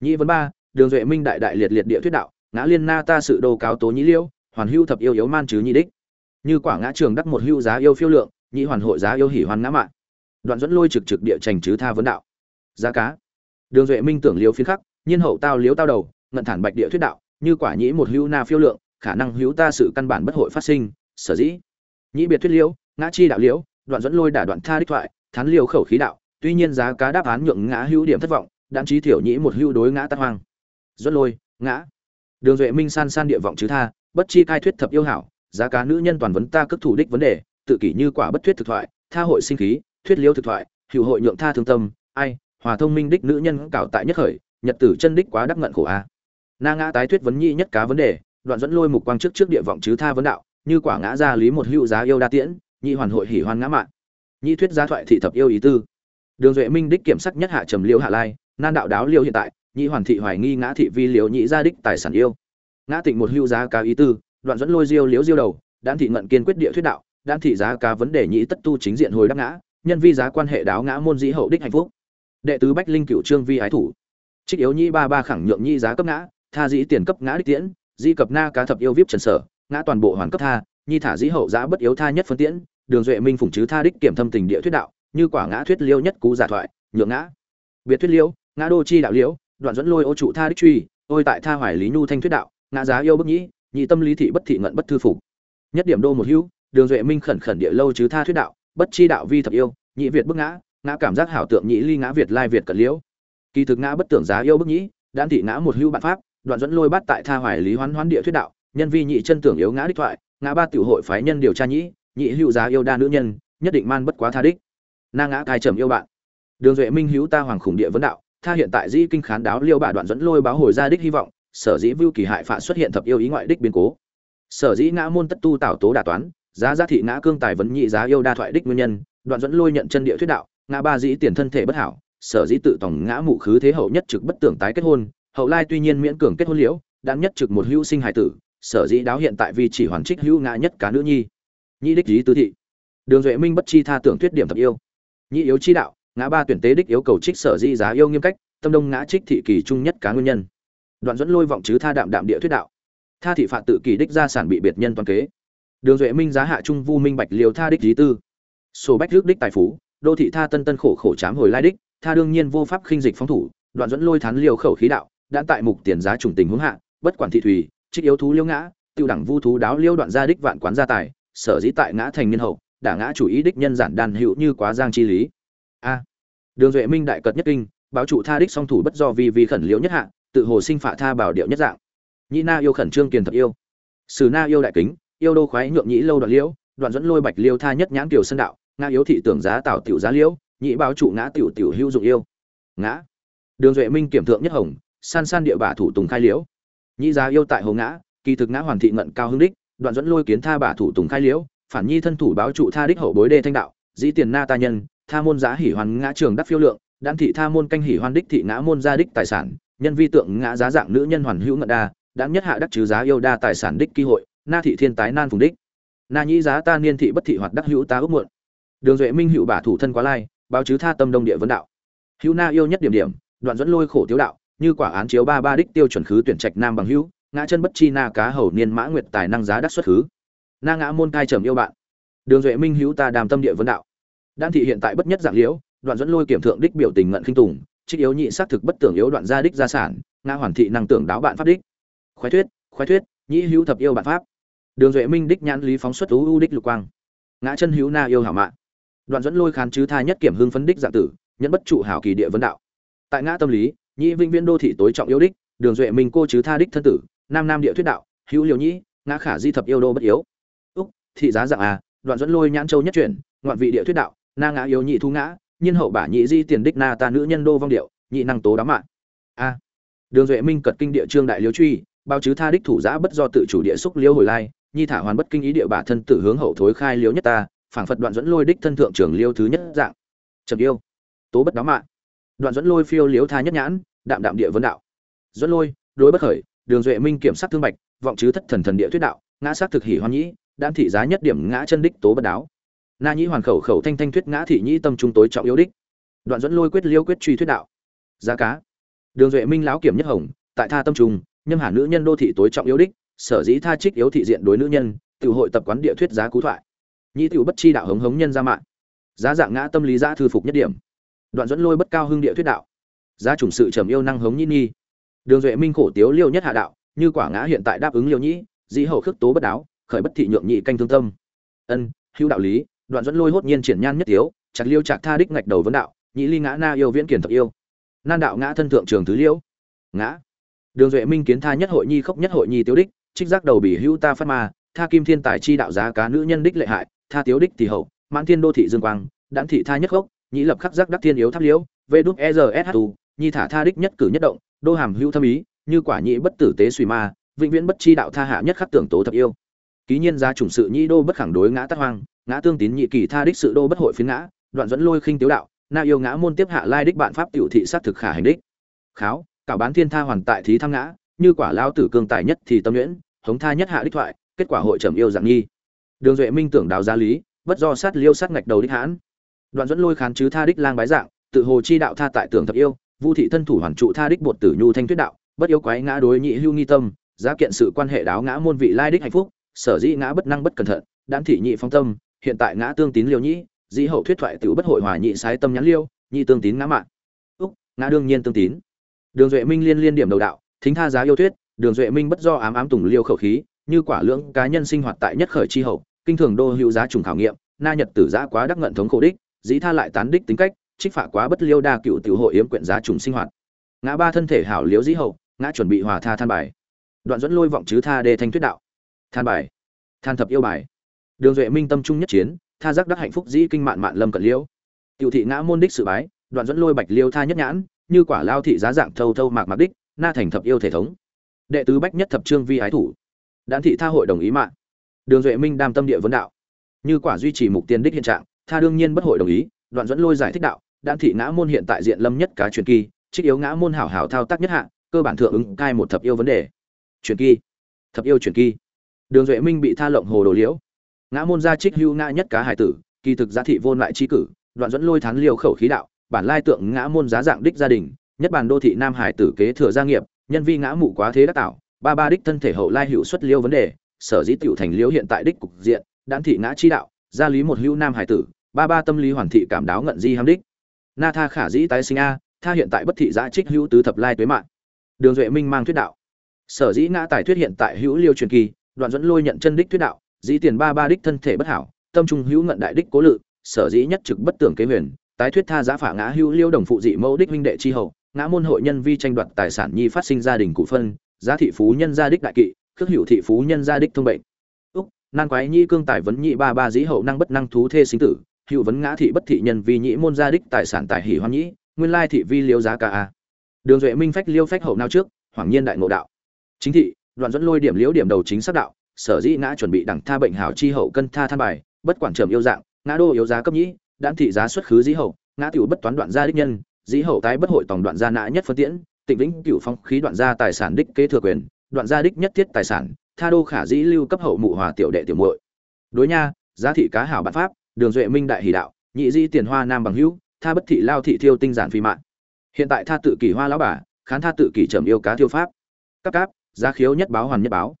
nhĩ vấn ba, đường duệ minh đại đại liệt liệt địa thuyết đạo, ngã liên na ta sự đồ cáo tố nhĩ liêu, hoàn hưu thập yêu yếu man chứ nhị đích. Như quả ngã trường đắc một hưu giá yêu phiêu lượng nhị hoàn hội giá yêu hỉ hoàn ngã mạng đoạn dẫn lôi trực trực địa trành chứ tha vấn đạo. Giá cá. Đường duệ minh tưởng liêu phiến khắc, nhiên hậu tao liếu tao đầu, ngận thản bạch địa thuyết đạo, như quả nhĩ một hưu na phiêu lượng, khả năng hữu ta sự căn bản bất hội phát sinh, sở dĩ. Nhĩ biệt thuyết liễu ngã chi đạo liễu đoạn dẫn lôi đả đoạn tha đích thoại, thán liều khẩu khí đạo, tuy nhiên giá cá đáp án nhượng ngã hữu điểm thất vọng đạn trí thiểu nhĩ một hưu đối ngã tát hoang. Dẫn lôi, ngã. Đường duệ minh san san địa vọng chứ tha, bất chi cai thuyết thập yêu hảo, giá cá nữ nhân toàn vấn ta cất thủ đích vấn đề, tự kỷ như quả bất thuyết thực thoại, tha hội sinh khí, thuyết liêu thực thoại, hữu hội nhượng tha thương tâm, ai, hòa thông minh đích nữ nhân cảo tại nhất khởi, nhật tử chân đích quá đắc ngận khổ a. Na ngã tái thuyết vấn nhi nhất cá vấn đề, đoạn dẫn lôi mục quang trước trước địa vọng chứ tha vấn đạo, như quả ngã ra lý một hữu giá yêu đa tiễn nhị hoàn hội hỉ hoan ngã mạng nhị thuyết giá thoại thị thập yêu ý tư. Đường duệ minh đích kiểm sắc nhất hạ trầm liêu hạ lai nan đạo đáo liêu hiện tại, nhị hoàn thị hoài nghi ngã thị vi liễu nhị gia đích tài sản yêu. Ngã tịnh một hưu giá ca ý tư, đoạn dẫn lôi diêu liếu diêu đầu, đan thị ngận kiên quyết địa thuyết đạo, đan thị giá cá vấn đề nhị tất tu chính diện hồi đắc ngã, nhân vi giá quan hệ đáo ngã môn dĩ hậu đích hạnh phúc. Đệ tứ bách linh cựu trương vi ái thủ. Trích yếu nhị ba ba khẳng nhượng nhị giá cấp ngã, tha dĩ tiền cấp ngã đích tiễn di cập na cá thập yêu vip trần sở, ngã toàn bộ hoàn cấp tha nhi thả dĩ hậu giá bất yếu tha nhất phân tiễn, đường duệ minh phụng chứ tha đích kiểm thâm tình địa thuyết đạo, như quả ngã thuyết liêu nhất cú giả thoại, nhượng ngã. Biệt thuyết liêu ngã đô chi đạo liễu, đoạn dẫn lôi ô trụ tha đích truy ôi tại tha hoài lý nhu thanh thuyết đạo, ngã giá yêu bức nhĩ, nhị tâm lý thị bất thị ngận bất thư phục. Nhất điểm đô một hữu, đường duệ minh khẩn khẩn địa lâu chứ tha thuyết đạo, bất chi đạo vi thập yêu, nhị việt bức ngã ngã cảm giác hảo tượng nhị ly ngã việt lai việt cận liễu. Kỳ thực ngã bất tưởng giá yêu bức nhĩ, đan thị ngã một hữu bạn pháp, đoạn dẫn lôi bắt tại tha hoài lý hoán hoán địa thuyết đạo, nhân vi nhị chân tưởng yếu ngã đích thoại, ngã ba tiểu hội phái nhân điều tra nhĩ, nhị hữu giá yêu đa nữ nhân, nhất định man bất quá tha đích. Na ngã cai trầm yêu bạn. Đường duệ minh hữu ta hoàng khủng địa vấn đạo tha hiện tại dĩ kinh khán đáo liêu bà đoạn dẫn lôi báo hồi ra đích hy vọng, sở dĩ vưu kỳ hại phạ xuất hiện thập yêu ý ngoại đích biến cố. Sở dĩ ngã môn tất tu tảo tố đà toán, giá giá thị ngã cương tài vấn nhị giá yêu đa thoại đích nguyên nhân, đoạn dẫn lôi nhận chân địa thuyết đạo, ngã ba dĩ tiền thân thể bất hảo, sở dĩ tự tổng ngã mụ khứ thế hậu nhất trực bất tưởng tái kết hôn, hậu lai tuy nhiên miễn cường kết hôn liễu đang nhất trực một hữu sinh hải tử, sở dĩ đáo hiện tại vì chỉ hoàn trích hữu ngã nhất cá nữ nhi. Nhị đích lý tứ thị. Đường duệ minh bất chi tha tưởng thuyết điểm thập yêu. Nhị yếu chi đạo ngã ba tuyển tế đích yêu cầu trích sở dĩ giá yêu nghiêm cách, tâm đông ngã trích thị kỳ trung nhất cá nguyên nhân. Đoạn dẫn lôi vọng chứ tha đạm đạm địa thuyết đạo. Tha thị phạt tự kỳ đích gia sản bị biệt nhân toàn kế. Đường duệ minh giá hạ trung vu minh bạch liều tha đích lý tư. Sổ bách rước đích tài phú, đô thị tha tân tân khổ khổ chám hồi lai đích, tha đương nhiên vô pháp khinh dịch phóng thủ, đoạn dẫn lôi thán liều khẩu khí đạo, đã tại mục tiền giá trùng tình hướng hạ, bất quản thị thủy, trích yếu thú liêu ngã, tiêu đẳng vu thú đáo liêu đoạn gia đích vạn quán gia tài, sở dĩ tại ngã thành niên hậu đã ngã chủ ý đích nhân giản đàn hữu như quá giang chi lý a. Đường duệ minh đại cật nhất kinh, báo trụ tha đích song thủ bất do vì vì khẩn liễu nhất hạ, tự hồ sinh phạ tha bảo điệu nhất dạng. Nhĩ na yêu khẩn trương kiền thật yêu. Sử na yêu đại kính, yêu đô khoái nhượng nhĩ lâu đoạn liễu, đoạn dẫn lôi bạch liêu tha nhất nhãn kiều sân đạo nga yếu thị tưởng giá tạo tiểu giá liễu nhĩ báo trụ ngã tiểu tiểu hữu dụng yêu. Ngã. Đường duệ minh kiểm thượng nhất hồng, san san địa bả thủ tùng khai liễu. Nhĩ giá yêu tại hồ ngã, kỳ thực ngã hoàn thị ngận cao hưng đích, đoạn dẫn lôi kiến tha bả thủ tùng khai liễu, phản nhi thân thủ báo trụ tha đích hậu bối đê thanh đạo, dĩ tiền na ta nhân tha môn giá hỉ hoàn ngã trường đắc phiêu lượng, đan thị tha môn canh hỉ hoan đích thị ngã môn gia đích tài sản, nhân vi tượng ngã giá dạng nữ nhân hoàn hữu ngận đa đáng nhất hạ đắc trừ giá yêu đa tài sản đích kỳ hội, na thị thiên tái nan phùng đích. Na nhĩ giá ta niên thị bất thị hoạt đắc hữu ta ước muộn. Đường duệ minh hữu bả thủ thân quá lai, báo chứ tha tâm đông địa vấn đạo. Hữu na yêu nhất điểm điểm, đoạn dẫn lôi khổ tiếu đạo, như quả án chiếu ba ba đích tiêu chuẩn khứ tuyển trạch nam bằng hữu, ngã chân bất chi na cá hầu niên mã nguyệt tài năng giá đắc xuất khứ. Na ngã môn cai trầm yêu bạn. Đường duệ minh hữu ta đàm tâm địa vấn đạo đan thị hiện tại bất nhất dạng liễu, đoạn dẫn lôi kiểm thượng đích biểu tình ngận khinh tùng, trích yếu nhị xác thực bất tưởng yếu đoạn gia đích gia sản, ngã hoàn thị năng tưởng đáo bạn pháp đích. Khoái thuyết khoái thuyết, nhĩ hữu thập yêu bạn pháp. Đường duệ minh đích nhãn lý phóng xuất ưu đích lục quang. Ngã chân hữu na yêu hảo mạng đoạn dẫn lôi khán chứ tha nhất kiểm hương phấn đích dạng tử, nhẫn bất trụ hảo kỳ địa vấn đạo. Tại ngã tâm lý, nhĩ vinh viên đô thị tối trọng yêu đích, đường duệ minh cô chứ tha đích thân tử, nam nam địa thuyết đạo, hữu liều nhĩ, ngã khả di thập yêu đô bất yếu. Úc, thị giá dạng à đoạn dẫn lôi nhãn châu nhất chuyển, ngoạn vị địa thuyết đạo na ngã yếu nhị thu ngã, nhiên hậu bả nhị di tiền đích na ta nữ nhân đô vong điệu, nhị năng tố đám mạng. A. Đường duệ minh cật kinh địa trương đại liêu truy bao chứ tha đích thủ giã bất do tự chủ địa xúc liêu hồi lai, nhi thả hoàn bất kinh ý địa bả thân tử hướng hậu thối khai liếu nhất ta, phảng phật đoạn dẫn lôi đích thân thượng trưởng liêu thứ nhất dạng. Trầm yêu. Tố bất đám mạng. Đoạn dẫn lôi phiêu liếu tha nhất nhãn, đạm đạm địa vấn đạo. Dẫn lôi, đối bất khởi, đường duệ minh kiểm sát thương bạch, vọng chứ thất thần thần địa thuyết đạo, ngã sát thực hỉ hoan nhĩ đan thị giá nhất điểm ngã chân đích tố bất đáo na nhĩ hoàn khẩu khẩu thanh thanh thuyết ngã thị nhĩ tâm trung tối trọng yếu đích. Đoạn dẫn lôi quyết liêu quyết truy thuyết đạo. Giá cá. Đường duệ minh lão kiểm nhất hồng, tại tha tâm trung, nhâm hà nữ nhân đô thị tối trọng yếu đích, sở dĩ tha trích yếu thị diện đối nữ nhân, tiểu hội tập quán địa thuyết giá cú thoại. Nhĩ tiểu bất chi đạo hống hống nhân ra mạng. Giá dạng ngã tâm lý giá thư phục nhất điểm. Đoạn dẫn lôi bất cao hương địa thuyết đạo. Giá chủng sự trầm yêu năng hống nhĩ nhi đường duệ minh khổ tiếu liêu nhất hạ đạo, như quả ngã hiện tại đáp ứng liêu nhĩ, dĩ hậu khước tố bất đáo, khởi bất thị nhượng nhị canh thương tâm. Ân, hữu đạo lý đoạn dẫn lôi hốt nhiên triển nhan nhất tiếu chặt liêu chặt tha đích ngạch đầu vấn đạo nhĩ ly ngã na yêu viễn kiển thật yêu. Nan đạo ngã thân thượng trường thứ liêu ngã. Đường duệ minh kiến tha nhất hội nhi khốc nhất hội nhi tiếu đích, trích giác đầu bỉ hữu ta phát ma, tha kim thiên tài chi đạo giá cá nữ nhân đích lệ hại, tha tiếu đích thì hậu, mãn thiên đô thị dương quang đãn thị tha nhất gốc nhĩ lập khắc giác đắc thiên yếu tháp liễu, vê đúc e r s nhi thả tha đích nhất cử nhất động, đô hàm hữu thâm ý, như quả nhĩ bất tử tế suy ma, vĩnh viễn bất chi đạo tha hạ nhất khắc tưởng tố thập yêu. Ký nhiên giá chủng sự nhĩ đô bất khẳng đối ngã tắc hoang ngã tương tín nhị kỳ tha đích sự đô bất hội phiến ngã, đoạn dẫn lôi khinh tiếu đạo, na yêu ngã môn tiếp hạ lai đích bạn pháp tiểu thị sát thực khả hành đích. Kháo, cảo bán thiên tha hoàn tại thí tham ngã, như quả lao tử cương tài nhất thì tâm nhuyễn, hống tha nhất hạ đích thoại, kết quả hội trầm yêu dạng nghi đường duệ minh tưởng đào gia lý, bất do sát liêu sát ngạch đầu đích hãn. Đoạn dẫn lôi khán chứ tha đích lang bái dạng, tự hồ chi đạo tha tại tưởng thập yêu, vu thị thân thủ hoàn trụ tha đích bột tử nhu thanh tuyết đạo, bất yêu quái ngã đối nhị hưu nghi tâm, giá kiện sự quan hệ đáo ngã môn vị lai đích hạnh phúc, sở dĩ ngã bất năng bất cẩn thận đan thị nhị phong tâm hiện tại ngã tương tín liêu nhĩ, dĩ hậu thuyết thoại tiểu bất hội hòa nhị sái tâm nhãn liêu, nhị tương tín ngã mạng. Úc, ngã đương nhiên tương tín. Đường duệ minh liên liên điểm đầu đạo, thính tha giá yêu thuyết, đường duệ minh bất do ám ám tùng liêu khẩu khí, như quả lưỡng cá nhân sinh hoạt tại nhất khởi chi hậu, kinh thường đô hữu giá trùng khảo nghiệm, na nhật tử giá quá đắc ngận thống khổ đích, dĩ tha lại tán đích tính cách, trích phạ quá bất liêu đa cựu tiểu hội yếm quyện giá trùng sinh hoạt. Ngã ba thân thể hảo liếu dĩ hậu, ngã chuẩn bị hòa tha than bài. Đoạn dẫn lôi vọng chứ tha đề thanh thuyết đạo. Than bài. Than thập yêu bài đường duệ minh tâm trung nhất chiến, tha giác đắc hạnh phúc dĩ kinh mạn mạn lâm cận liễu tiểu thị ngã môn đích sự bái, đoạn dẫn lôi bạch liêu tha nhất nhãn, như quả lao thị giá dạng thâu thâu mạc mạc đích, na thành thập yêu thể thống. Đệ tứ bách nhất thập trương vi ái thủ. Đản thị tha hội đồng ý mạng đường duệ minh đam tâm địa vấn đạo. Như quả duy trì mục tiên đích hiện trạng, tha đương nhiên bất hội đồng ý, đoạn dẫn lôi giải thích đạo đan thị ngã môn hiện tại diện lâm nhất cá truyền kỳ, trích yếu ngã môn hảo hảo thao tác nhất hạ, cơ bản thượng ứng cai một thập yêu vấn đề. Truyền kỳ. Thập yêu truyền kỳ. Đường duệ minh bị tha lộng hồ đồ liễu ngã môn gia trích hưu ngã nhất cá hải tử, kỳ thực giá thị vô lại chi cử, đoạn dẫn lôi thán liều khẩu khí đạo, bản lai tượng ngã môn giá dạng đích gia đình, nhất bản đô thị nam hải tử kế thừa gia nghiệp, nhân vi ngã mụ quá thế đắc tạo, ba ba đích thân thể hậu lai hữu xuất liêu vấn đề, sở dĩ tiểu thành liêu hiện tại đích cục diện đản thị ngã chi đạo, gia lý một hữu nam hải tử, ba ba tâm lý hoàn thị cảm đáo ngận di ham đích. Na tha khả dĩ tái sinh a, tha hiện tại bất thị giá trích hữu tứ thập lai tuế mạng. Đường duệ minh mang thuyết đạo. Sở dĩ ngã tài thuyết hiện tại hữu liêu truyền kỳ, đoạn dẫn lôi nhận chân đích thuyết đạo dĩ tiền ba ba đích thân thể bất hảo, tâm trung hữu ngận đại đích cố lự, sở dĩ nhất trực bất tưởng kế huyền, tái thuyết tha giá phả ngã hữu liêu đồng phụ dị mẫu đích huynh đệ chi hậu, ngã môn hội nhân vi tranh đoạt tài sản nhi phát sinh gia đình cụ phân, giá thị phú nhân gia đích đại kỵ, khước hữu thị phú nhân gia đích thông bệnh. Úc, nan quái nhi cương tài vấn nhị ba ba dĩ hậu năng bất năng thú thê sinh tử, hữu vấn ngã thị bất thị nhân vi nhị môn gia đích tài sản tài hỷ hoan nhĩ, nguyên lai thị vi liêu giá ca a. Đường duệ minh phách liêu phách hậu nao trước hoàng nhiên đại ngộ đạo. Chính thị, đoạn dẫn lôi điểm liễu điểm đầu chính xác đạo sở dĩ ngã chuẩn bị đẳng tha bệnh hảo chi hậu cân tha than bài, bất quản trầm yêu dạng, ngã đô yếu giá cấp nhĩ đan thị giá xuất khứ dĩ hậu, ngã tiểu bất toán đoạn gia đích nhân, dĩ hậu tái bất hội tổng đoạn gia nã nhất phân tiễn, tịnh vĩnh cửu phong khí đoạn gia tài sản đích kế thừa quyền, đoạn gia đích nhất thiết tài sản, tha đô khả dĩ lưu cấp hậu mụ hòa tiểu đệ tiểu muội. Đối nha, giá thị cá hảo bản pháp, đường duệ minh đại hỷ đạo, nhị di tiền hoa nam bằng hữu, tha bất thị lao thị thiêu tinh giản phi mạng. Hiện tại tha tự kỷ hoa lão bà, khán tha tự kỷ trầm yêu cá thiêu pháp. Các cáp, giá khiếu nhất báo hoàn nhất báo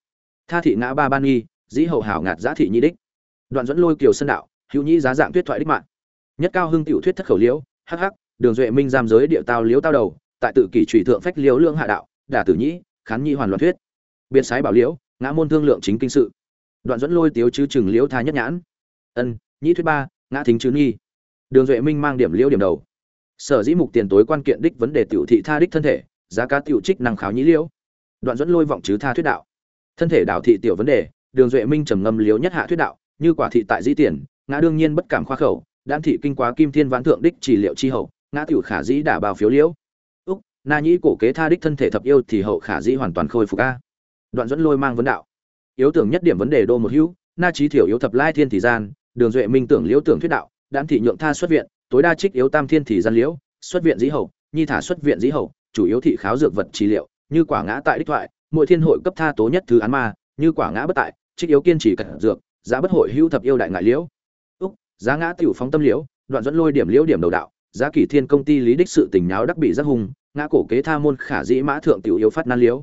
tha thị ngã ba ban nghi, dĩ hậu hảo ngạt giá thị nhi đích. Đoạn dẫn lôi kiều sân đạo, hữu nhĩ giá dạng tuyết thoại đích mạng. Nhất cao hưng tiểu thuyết thất khẩu liễu, hắc hắc, đường duệ minh giam giới địa tao liễu tao đầu, tại tự kỷ trụy thượng phách liễu lương hạ đạo, đả tử nhĩ, khán nhi hoàn loạn thuyết. Biện sái bảo liễu, ngã môn thương lượng chính kinh sự. Đoạn dẫn lôi tiếu chứ chừng liễu tha nhất nhãn. Ân, nhĩ thuyết ba, ngã thính chứ nghi. Đường duệ minh mang điểm liễu điểm đầu. Sở dĩ mục tiền tối quan kiện đích vấn đề tiểu thị tha đích thân thể, giá cá tiểu trích năng kháo nhĩ liễu. Đoạn dẫn lôi vọng chứ tha thuyết đạo thân thể đạo thị tiểu vấn đề, đường duệ minh trầm ngâm liếu nhất hạ thuyết đạo, như quả thị tại dĩ tiền, ngã đương nhiên bất cảm khoa khẩu, đan thị kinh quá kim thiên vãn thượng đích chỉ liệu chi hậu, ngã tiểu khả dĩ đả bào phiếu liễu. Úc, na nhĩ cổ kế tha đích thân thể thập yêu thì hậu khả dĩ hoàn toàn khôi phục a. Đoạn dẫn lôi mang vấn đạo. Yếu tưởng nhất điểm vấn đề đô một hữu, na trí thiểu yếu thập lai thiên thì gian, đường duệ minh tưởng liễu tưởng thuyết đạo, đan thị nhượng tha xuất viện, tối đa trích yếu tam thiên thì gian liễu, xuất viện dĩ hậu, nhi thả xuất viện dĩ hậu, chủ yếu thị kháo dược vật trị liệu, như quả ngã tại đích thoại mỗi thiên hội cấp tha tố nhất thứ án ma, như quả ngã bất tại, trích yếu kiên trì cẩn dược, giá bất hội hữu thập yêu đại ngại liễu. Úc, giá ngã tiểu phóng tâm liễu, đoạn dẫn lôi điểm liễu điểm đầu đạo, giá kỷ thiên công ty lý đích sự tình nháo đắc bị rất hung, ngã cổ kế tha môn khả dĩ mã thượng tiểu yếu phát nan liếu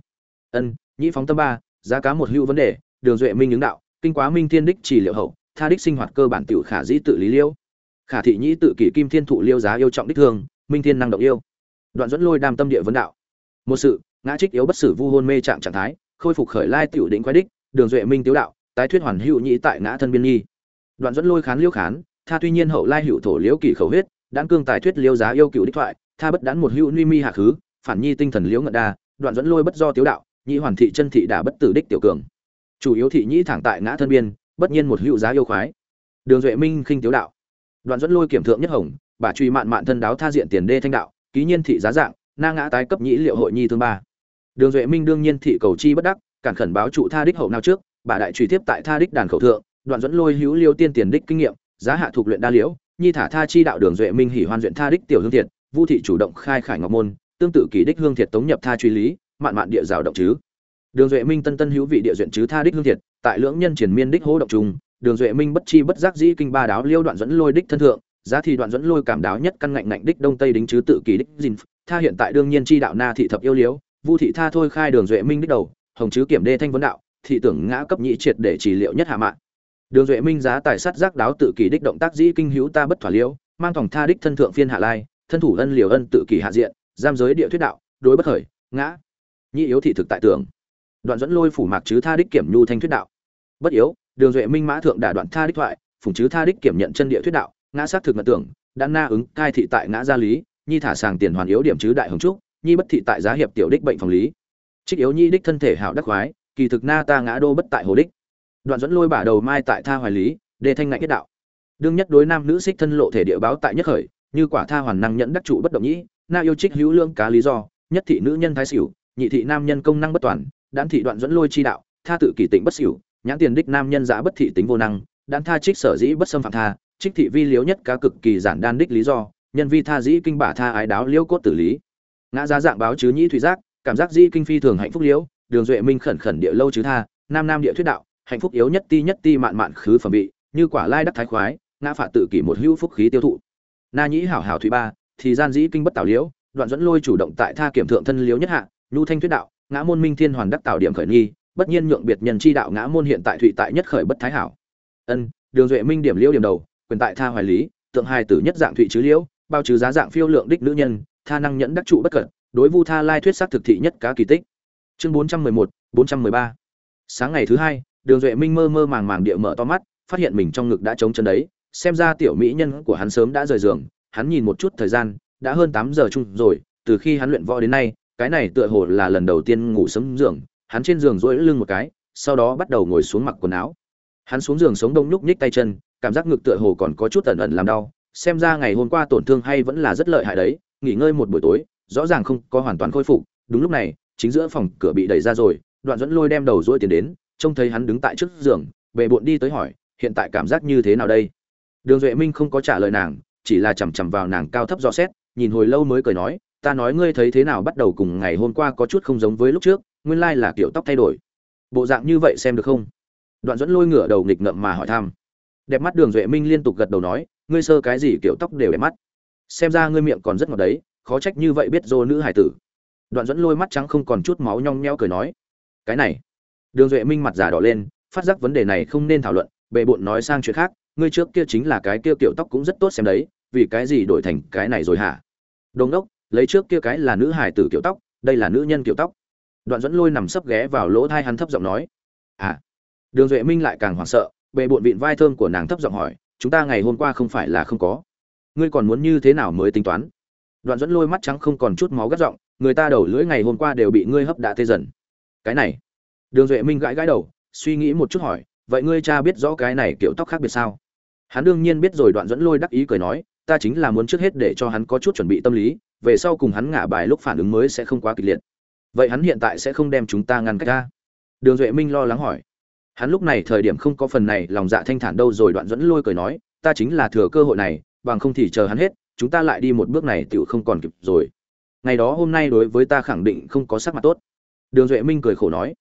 ân, nhĩ phóng tâm ba, giá cá một hữu vấn đề, đường duệ minh ứng đạo, kinh quá minh thiên đích chỉ liệu hậu, tha đích sinh hoạt cơ bản tiểu khả dĩ tự lý liêu khả thị nhĩ tự kỷ kim thiên thụ liêu giá yêu trọng đích thương, minh thiên năng động yêu. Đoạn dẫn lôi đam tâm địa vấn đạo. Một sự ngã trích yếu bất sử vu hôn mê trạng trạng thái, khôi phục khởi lai tiểu định quái đích, đường duệ minh tiếu đạo, tái thuyết hoàn hữu nhĩ tại ngã thân biên nhi. Đoạn dẫn lôi khán liêu khán, tha tuy nhiên hậu lai hữu thổ liễu kỷ khẩu huyết đãn cương tài thuyết liêu giá yêu cựu đích thoại, tha bất đãn một hữu ni mi hạ khứ, phản nhi tinh thần liễu ngận đa, đoạn dẫn lôi bất do tiếu đạo, nhĩ hoàn thị chân thị đả bất tử đích tiểu cường. Chủ yếu thị nhĩ thẳng tại ngã thân biên, bất nhiên một hữu giá yêu khoái. Đường duệ minh khinh tiếu đạo. Đoạn dẫn lôi kiểm thượng nhất hồng, bà truy mạn mạn thân đáo tha diện tiền đê thanh đạo, ký nhiên thị giá dạng, na ngã tái cấp nhĩ liệu hội nhi thương ba đường duệ minh đương nhiên thị cầu chi bất đắc, cản khẩn báo trụ tha đích hậu nào trước, bà đại truy tiếp tại tha đích đàn khẩu thượng, đoạn dẫn lôi hữu liêu tiên tiền đích kinh nghiệm, giá hạ thuộc luyện đa liễu, nhi thả tha chi đạo đường duệ minh hỉ hoan duyện tha đích tiểu hương thiệt, vu thị chủ động khai khải ngọc môn, tương tự kỳ đích hương thiệt tống nhập tha truy lý, mạn mạn địa rào động chứ. Đường duệ minh tân tân hữu vị địa duyện chứ tha đích hương thiệt, tại lưỡng nhân triển miên đích hô động trùng, đường duệ minh bất chi bất giác dĩ kinh ba đáo liêu đoạn dẫn lôi đích thân thượng, giá thì đoạn dẫn lôi cảm đáo nhất căn ngạnh ngạnh đích đông tây đính chứ tự kỳ đích dinh tha hiện tại đương nhiên chi đạo na thị thập yêu liếu vu thị tha thôi khai đường duệ minh đích đầu, hồng chứ kiểm đê thanh vấn đạo, thị tưởng ngã cấp nhị triệt để chỉ liệu nhất hạ mạng đường duệ minh giá tài sát giác đáo tự kỳ đích động tác dĩ kinh hữu ta bất thỏa liễu, mang tổng tha đích thân thượng phiên hạ lai, thân thủ ân liều ân tự kỳ hạ diện, giam giới địa thuyết đạo, đối bất khởi, ngã. Nhị yếu thị thực tại tưởng. Đoạn dẫn lôi phủ mạc chứ tha đích kiểm nhu thanh thuyết đạo. Bất yếu, đường duệ minh mã thượng đả đoạn tha đích thoại phùng chứ tha đích kiểm nhận chân địa thuyết đạo, ngã sát thực ngật tưởng đã na ứng cai thị tại ngã gia lý, nhi thả sàng tiền hoàn yếu điểm chứ đại hồng trúc nhi bất thị tại giá hiệp tiểu đích bệnh phòng lý. Trích yếu nhi đích thân thể hảo đắc khoái, kỳ thực na ta ngã đô bất tại hồ đích. Đoạn dẫn lôi bả đầu mai tại tha hoài lý, đề thanh ngạnh kết đạo. Đương nhất đối nam nữ xích thân lộ thể địa báo tại nhất khởi, như quả tha hoàn năng nhẫn đắc trụ bất động nhĩ, na yêu trích hữu lương cá lý do, nhất thị nữ nhân thái xỉu, nhị thị nam nhân công năng bất toàn đan thị đoạn dẫn lôi chi đạo, tha tự kỷ tịnh bất xỉu, nhãn tiền đích nam nhân giã bất thị tính vô năng đan tha trích sở dĩ bất xâm phạm tha, trích thị vi liếu nhất cá cực kỳ giản đan đích lý do, nhân vi tha dĩ kinh bả tha ái đáo liễu cốt tử lý ngã giá dạng báo chứ nhĩ thủy giác, cảm giác di kinh phi thường hạnh phúc liễu, đường duệ minh khẩn khẩn địa lâu chứ tha, nam nam địa thuyết đạo, hạnh phúc yếu nhất ti nhất ti mạn mạn khứ phẩm bị như quả lai đắc thái khoái, ngã phạt tự kỷ một hữu phúc khí tiêu thụ. Na nhĩ hảo hảo thủy ba, thì gian dĩ kinh bất tảo liễu, đoạn dẫn lôi chủ động tại tha kiểm thượng thân liễu nhất hạ, nhu thanh thuyết đạo, ngã môn minh thiên hoàn đắc tạo điểm khởi nghi, bất nhiên nhượng biệt nhân chi đạo ngã môn hiện tại thụy tại nhất khởi bất thái hảo. Ân, đường duệ minh điểm liễu điểm đầu, quyền tại tha hoài lý, tượng hài tử nhất dạng thụy chứ liễu, bao trừ giá dạng phiêu lượng đích nữ nhân tha năng nhẫn đắc trụ bất cẩn, đối vu tha lai thuyết xác thực thị nhất cá kỳ tích. Chương bốn trăm mười một, bốn trăm mười ba. Sáng ngày thứ hai, đường duệ minh mơ mơ màng màng địa mở to mắt, phát hiện mình trong ngực đã trống chân đấy, xem ra tiểu mỹ nhân của hắn sớm đã rời giường, hắn nhìn một chút thời gian, đã hơn tám giờ chung rồi, từ khi hắn luyện võ đến nay, cái này tựa hồ là lần đầu tiên ngủ sớm giường, hắn trên giường duỗi lưng một cái, sau đó bắt đầu ngồi xuống mặc quần áo. Hắn xuống giường sống đông nhúc nhích tay chân, cảm giác ngực tựa hồ còn có chút ẩn ẩn làm đau, xem ra ngày hôm qua tổn thương hay vẫn là rất lợi hại đấy nghỉ ngơi một buổi tối, rõ ràng không có hoàn toàn khôi phục. Đúng lúc này, chính giữa phòng cửa bị đẩy ra rồi, đoạn dẫn lôi đem đầu dỗi tiền đến, trông thấy hắn đứng tại trước giường bệ bộn đi tới hỏi, hiện tại cảm giác như thế nào đây? Đường duệ minh không có trả lời nàng, chỉ là chằm chằm vào nàng cao thấp dò xét, nhìn hồi lâu mới cười nói, ta nói ngươi thấy thế nào bắt đầu cùng ngày hôm qua có chút không giống với lúc trước, nguyên lai là kiểu tóc thay đổi. Bộ dạng như vậy xem được không? Đoạn dẫn lôi ngửa đầu nghịch ngợm mà hỏi thăm. Đẹp mắt đường duệ minh liên tục gật đầu nói, ngươi sơ cái gì kiểu tóc đều đẹp mắt? Xem ra ngươi miệng còn rất ngọt đấy, khó trách như vậy biết dô nữ hải tử. Đoạn dẫn lôi mắt trắng không còn chút máu nhong nheo cười nói, cái này. Đường duệ minh mặt giả đỏ lên, phát giác vấn đề này không nên thảo luận bệ bộn nói sang chuyện khác, ngươi trước kia chính là cái kia kiểu tóc cũng rất tốt xem đấy, vì cái gì đổi thành cái này rồi hả? Đồn đốc, lấy trước kia cái là nữ hải tử kiểu tóc, đây là nữ nhân kiểu tóc. Đoạn dẫn lôi nằm sấp ghé vào lỗ thai hắn thấp giọng nói à. Đường duệ minh lại càng hoảng sợ bệ bộn vịn vai thơm của nàng thấp giọng hỏi, chúng ta ngày hôm qua không phải là không có ngươi còn muốn như thế nào mới tính toán? Đoạn dẫn lôi mắt trắng không còn chút máu gắt giọng, người ta đầu lưỡi ngày hôm qua đều bị ngươi hấp đã tê dần. Cái này. Đường duệ minh gãi gãi đầu, suy nghĩ một chút hỏi, vậy ngươi cha biết rõ cái này kiểu tóc khác biệt sao? Hắn đương nhiên biết rồi, đoạn dẫn lôi đắc ý cười nói, ta chính là muốn trước hết để cho hắn có chút chuẩn bị tâm lý, về sau cùng hắn ngả bài lúc phản ứng mới sẽ không quá kịch liệt. Vậy hắn hiện tại sẽ không đem chúng ta ngăn cách ra đường duệ minh lo lắng hỏi. Hắn lúc này thời điểm không có phần này lòng dạ thanh thản đâu rồi, đoạn dẫn lôi cười nói, ta chính là thừa cơ hội này bằng không thì chờ hắn hết, chúng ta lại đi một bước này tựu không còn kịp rồi. Ngày đó hôm nay đối với ta khẳng định không có sắc mặt tốt. Đường duệ minh cười khổ nói,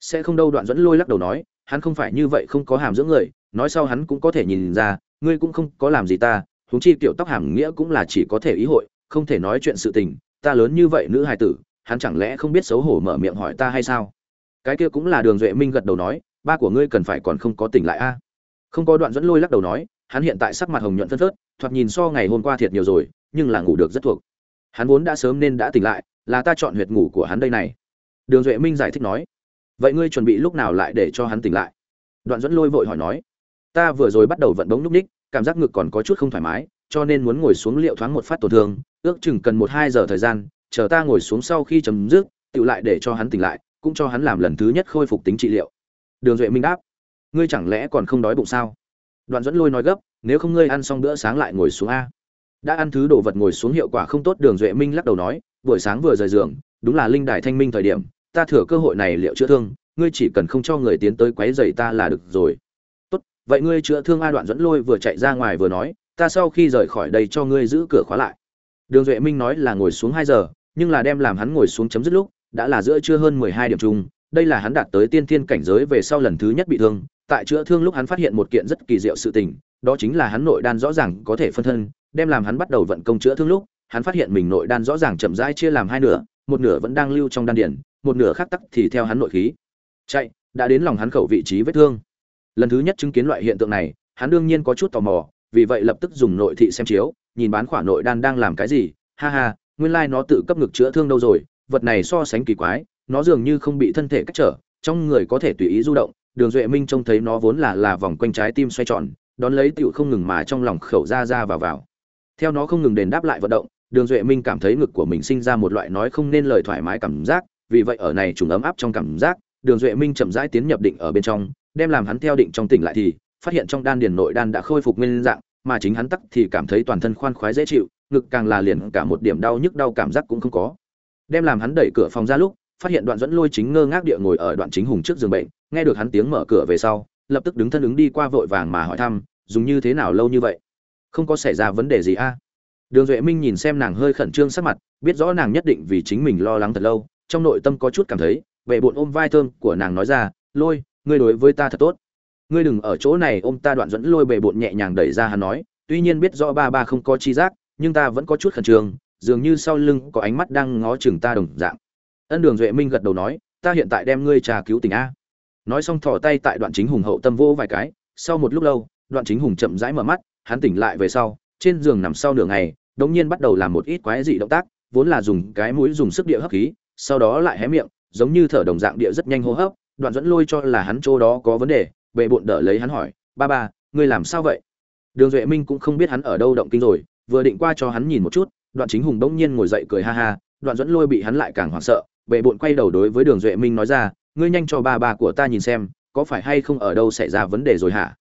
sẽ không đâu, đoạn dẫn lôi lắc đầu nói, hắn không phải như vậy không có hàm dưỡng người, nói sau hắn cũng có thể nhìn ra, ngươi cũng không có làm gì ta, huống chi tiểu tóc hàm nghĩa cũng là chỉ có thể ý hội, không thể nói chuyện sự tình, ta lớn như vậy nữ hài tử, hắn chẳng lẽ không biết xấu hổ mở miệng hỏi ta hay sao? Cái kia cũng là đường duệ minh gật đầu nói, ba của ngươi cần phải còn không có tỉnh lại a? Không có đoạn dẫn lôi lắc đầu nói, hắn hiện tại sắc mặt hồng nhuận phân phớt thoạt nhìn so ngày hôm qua thiệt nhiều rồi, nhưng là ngủ được rất thuộc. Hắn vốn đã sớm nên đã tỉnh lại, là ta chọn huyệt ngủ của hắn đây này. Đường duệ minh giải thích nói. Vậy ngươi chuẩn bị lúc nào lại để cho hắn tỉnh lại? Đoạn dẫn lôi vội hỏi nói. Ta vừa rồi bắt đầu vận bóng núp ních, cảm giác ngực còn có chút không thoải mái, cho nên muốn ngồi xuống liệu thoáng một phát tổn thương, ước chừng cần một hai giờ thời gian, chờ ta ngồi xuống sau khi chấm dứt tự lại để cho hắn tỉnh lại, cũng cho hắn làm lần thứ nhất khôi phục tính trị liệu. Đường duệ minh đáp. Ngươi chẳng lẽ còn không đói bụng sao? Đoạn dẫn lôi nói gấp nếu không ngươi ăn xong bữa sáng lại ngồi xuống a. Đã ăn thứ đồ vật ngồi xuống hiệu quả không tốt, đường duệ minh lắc đầu nói, buổi sáng vừa rời giường, đúng là linh đài thanh minh thời điểm, ta thừa cơ hội này liệu chữa thương, ngươi chỉ cần không cho người tiến tới quấy rầy ta là được rồi. Tốt, vậy ngươi chữa thương a đoạn dẫn lôi vừa chạy ra ngoài vừa nói, ta sau khi rời khỏi đây cho ngươi giữ cửa khóa lại. Đường duệ minh nói là ngồi xuống hai giờ, nhưng là đem làm hắn ngồi xuống chấm dứt lúc, đã là giữa trưa hơn mười hai điểm chung, đây là hắn đạt tới tiên thiên cảnh giới về sau lần thứ nhất bị thương, tại chữa thương lúc hắn phát hiện một kiện rất kỳ diệu sự tình đó chính là hắn nội đan rõ ràng có thể phân thân, đem làm hắn bắt đầu vận công chữa thương lúc, hắn phát hiện mình nội đan rõ ràng chậm rãi chia làm hai nửa, một nửa vẫn đang lưu trong đan điển một nửa khác tắc thì theo hắn nội khí. Chạy, đã đến lòng hắn khẩu vị trí vết thương. Lần thứ nhất chứng kiến loại hiện tượng này, hắn đương nhiên có chút tò mò, vì vậy lập tức dùng nội thị xem chiếu, nhìn bán khỏa nội đan đang làm cái gì, ha ha, nguyên lai nó tự cấp ngực chữa thương đâu rồi, vật này so sánh kỳ quái, nó dường như không bị thân thể cách trở, trong người có thể tùy ý du động, đường duệ minh trông thấy nó vốn là là vòng quanh trái tim xoay tròn đón lấy tựu không ngừng mà trong lòng khẩu ra ra vào vào. Theo nó không ngừng đền đáp lại vận động, đường duệ minh cảm thấy ngực của mình sinh ra một loại nói không nên lời thoải mái cảm giác, vì vậy ở này trùng ấm áp trong cảm giác, đường duệ minh chậm rãi tiến nhập định ở bên trong, đem làm hắn theo định trong tỉnh lại thì, phát hiện trong đan điền nội đan đã khôi phục nguyên dạng, mà chính hắn tắc thì cảm thấy toàn thân khoan khoái dễ chịu, ngực càng là liền cả một điểm đau nhức đau cảm giác cũng không có. Đem làm hắn đẩy cửa phòng ra lúc, phát hiện đoạn dẫn lôi chính ngơ ngác địa ngồi ở đoạn chính hùng trước giường bệnh, nghe được hắn tiếng mở cửa về sau, lập tức đứng thân ứng đi qua vội vàng mà hỏi thăm dùng như thế nào lâu như vậy? Không có xảy ra vấn đề gì a? Đường duệ minh nhìn xem nàng hơi khẩn trương sắc mặt, biết rõ nàng nhất định vì chính mình lo lắng thật lâu, trong nội tâm có chút cảm thấy vệ bộn ôm vai thơm của nàng nói ra, lôi, ngươi đối với ta thật tốt. Ngươi đừng ở chỗ này ôm ta đoạn dẫn lôi bề bộn nhẹ nhàng đẩy ra hắn nói. Tuy nhiên biết rõ ba ba không có chi giác, nhưng ta vẫn có chút khẩn trương, dường như sau lưng có ánh mắt đang ngó chừng ta đồng dạng. Ân đường duệ minh gật đầu nói, ta hiện tại đem ngươi trà cứu tình a. Nói xong thò tay tại đoạn chính hùng hậu tâm vô vài cái, sau một lúc lâu đoạn chính hùng chậm rãi mở mắt, hắn tỉnh lại về sau, trên giường nằm sau nửa ngày, đống nhiên bắt đầu làm một ít quái dị động tác, vốn là dùng cái mũi dùng sức địa hấp khí, sau đó lại hé miệng, giống như thở đồng dạng địa rất nhanh hô hấp, đoạn dẫn lôi cho là hắn chỗ đó có vấn đề bệ bộn đỡ lấy hắn hỏi, ba ba, ngươi làm sao vậy? Đường duệ minh cũng không biết hắn ở đâu động kinh rồi, vừa định qua cho hắn nhìn một chút, đoạn chính hùng bỗng nhiên ngồi dậy cười ha ha, đoạn dẫn lôi bị hắn lại càng hoảng sợ bệ bộn quay đầu đối với đường duệ minh nói ra, ngươi nhanh cho ba ba của ta nhìn xem, có phải hay không ở đâu xảy ra vấn đề rồi hả?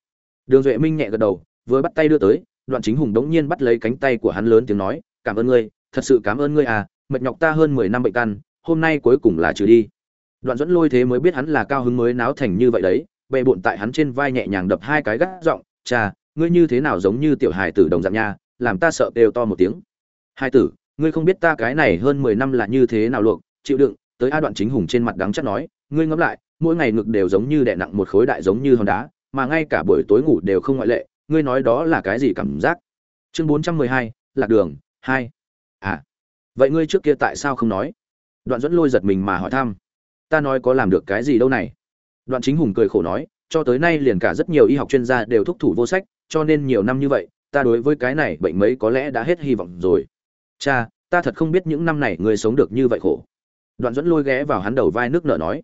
Đường duệ minh nhẹ gật đầu, vừa bắt tay đưa tới, đoạn chính hùng đống nhiên bắt lấy cánh tay của hắn lớn tiếng nói, cảm ơn ngươi, thật sự cảm ơn ngươi à mệt nhọc ta hơn mười năm bệnh căn, hôm nay cuối cùng là trừ đi. Đoạn dẫn lôi thế mới biết hắn là cao hứng mới náo thành như vậy đấy, bệ bộn tại hắn trên vai nhẹ nhàng đập hai cái gắt giọng, cha, ngươi như thế nào giống như tiểu hài tử đồng dạng nha, làm ta sợ đều to một tiếng. Hai tử, ngươi không biết ta cái này hơn mười năm là như thế nào luộc, chịu đựng. Tới a đoạn chính hùng trên mặt đắng chắc nói, ngươi ngẫm lại, mỗi ngày ngực đều giống như đè nặng một khối đại giống như hòn đá mà ngay cả buổi tối ngủ đều không ngoại lệ, ngươi nói đó là cái gì cảm giác? Chương bốn trăm mười hai, lạc đường, hai. À vậy ngươi trước kia tại sao không nói? Đoạn dẫn lôi giật mình mà hỏi thăm. Ta nói có làm được cái gì đâu này? Đoạn chính hùng cười khổ nói, cho tới nay liền cả rất nhiều y học chuyên gia đều thúc thủ vô sách, cho nên nhiều năm như vậy, ta đối với cái này bệnh mấy có lẽ đã hết hy vọng rồi. Cha, ta thật không biết những năm này ngươi sống được như vậy khổ. Đoạn dẫn lôi ghé vào hắn đầu vai nước nở nói.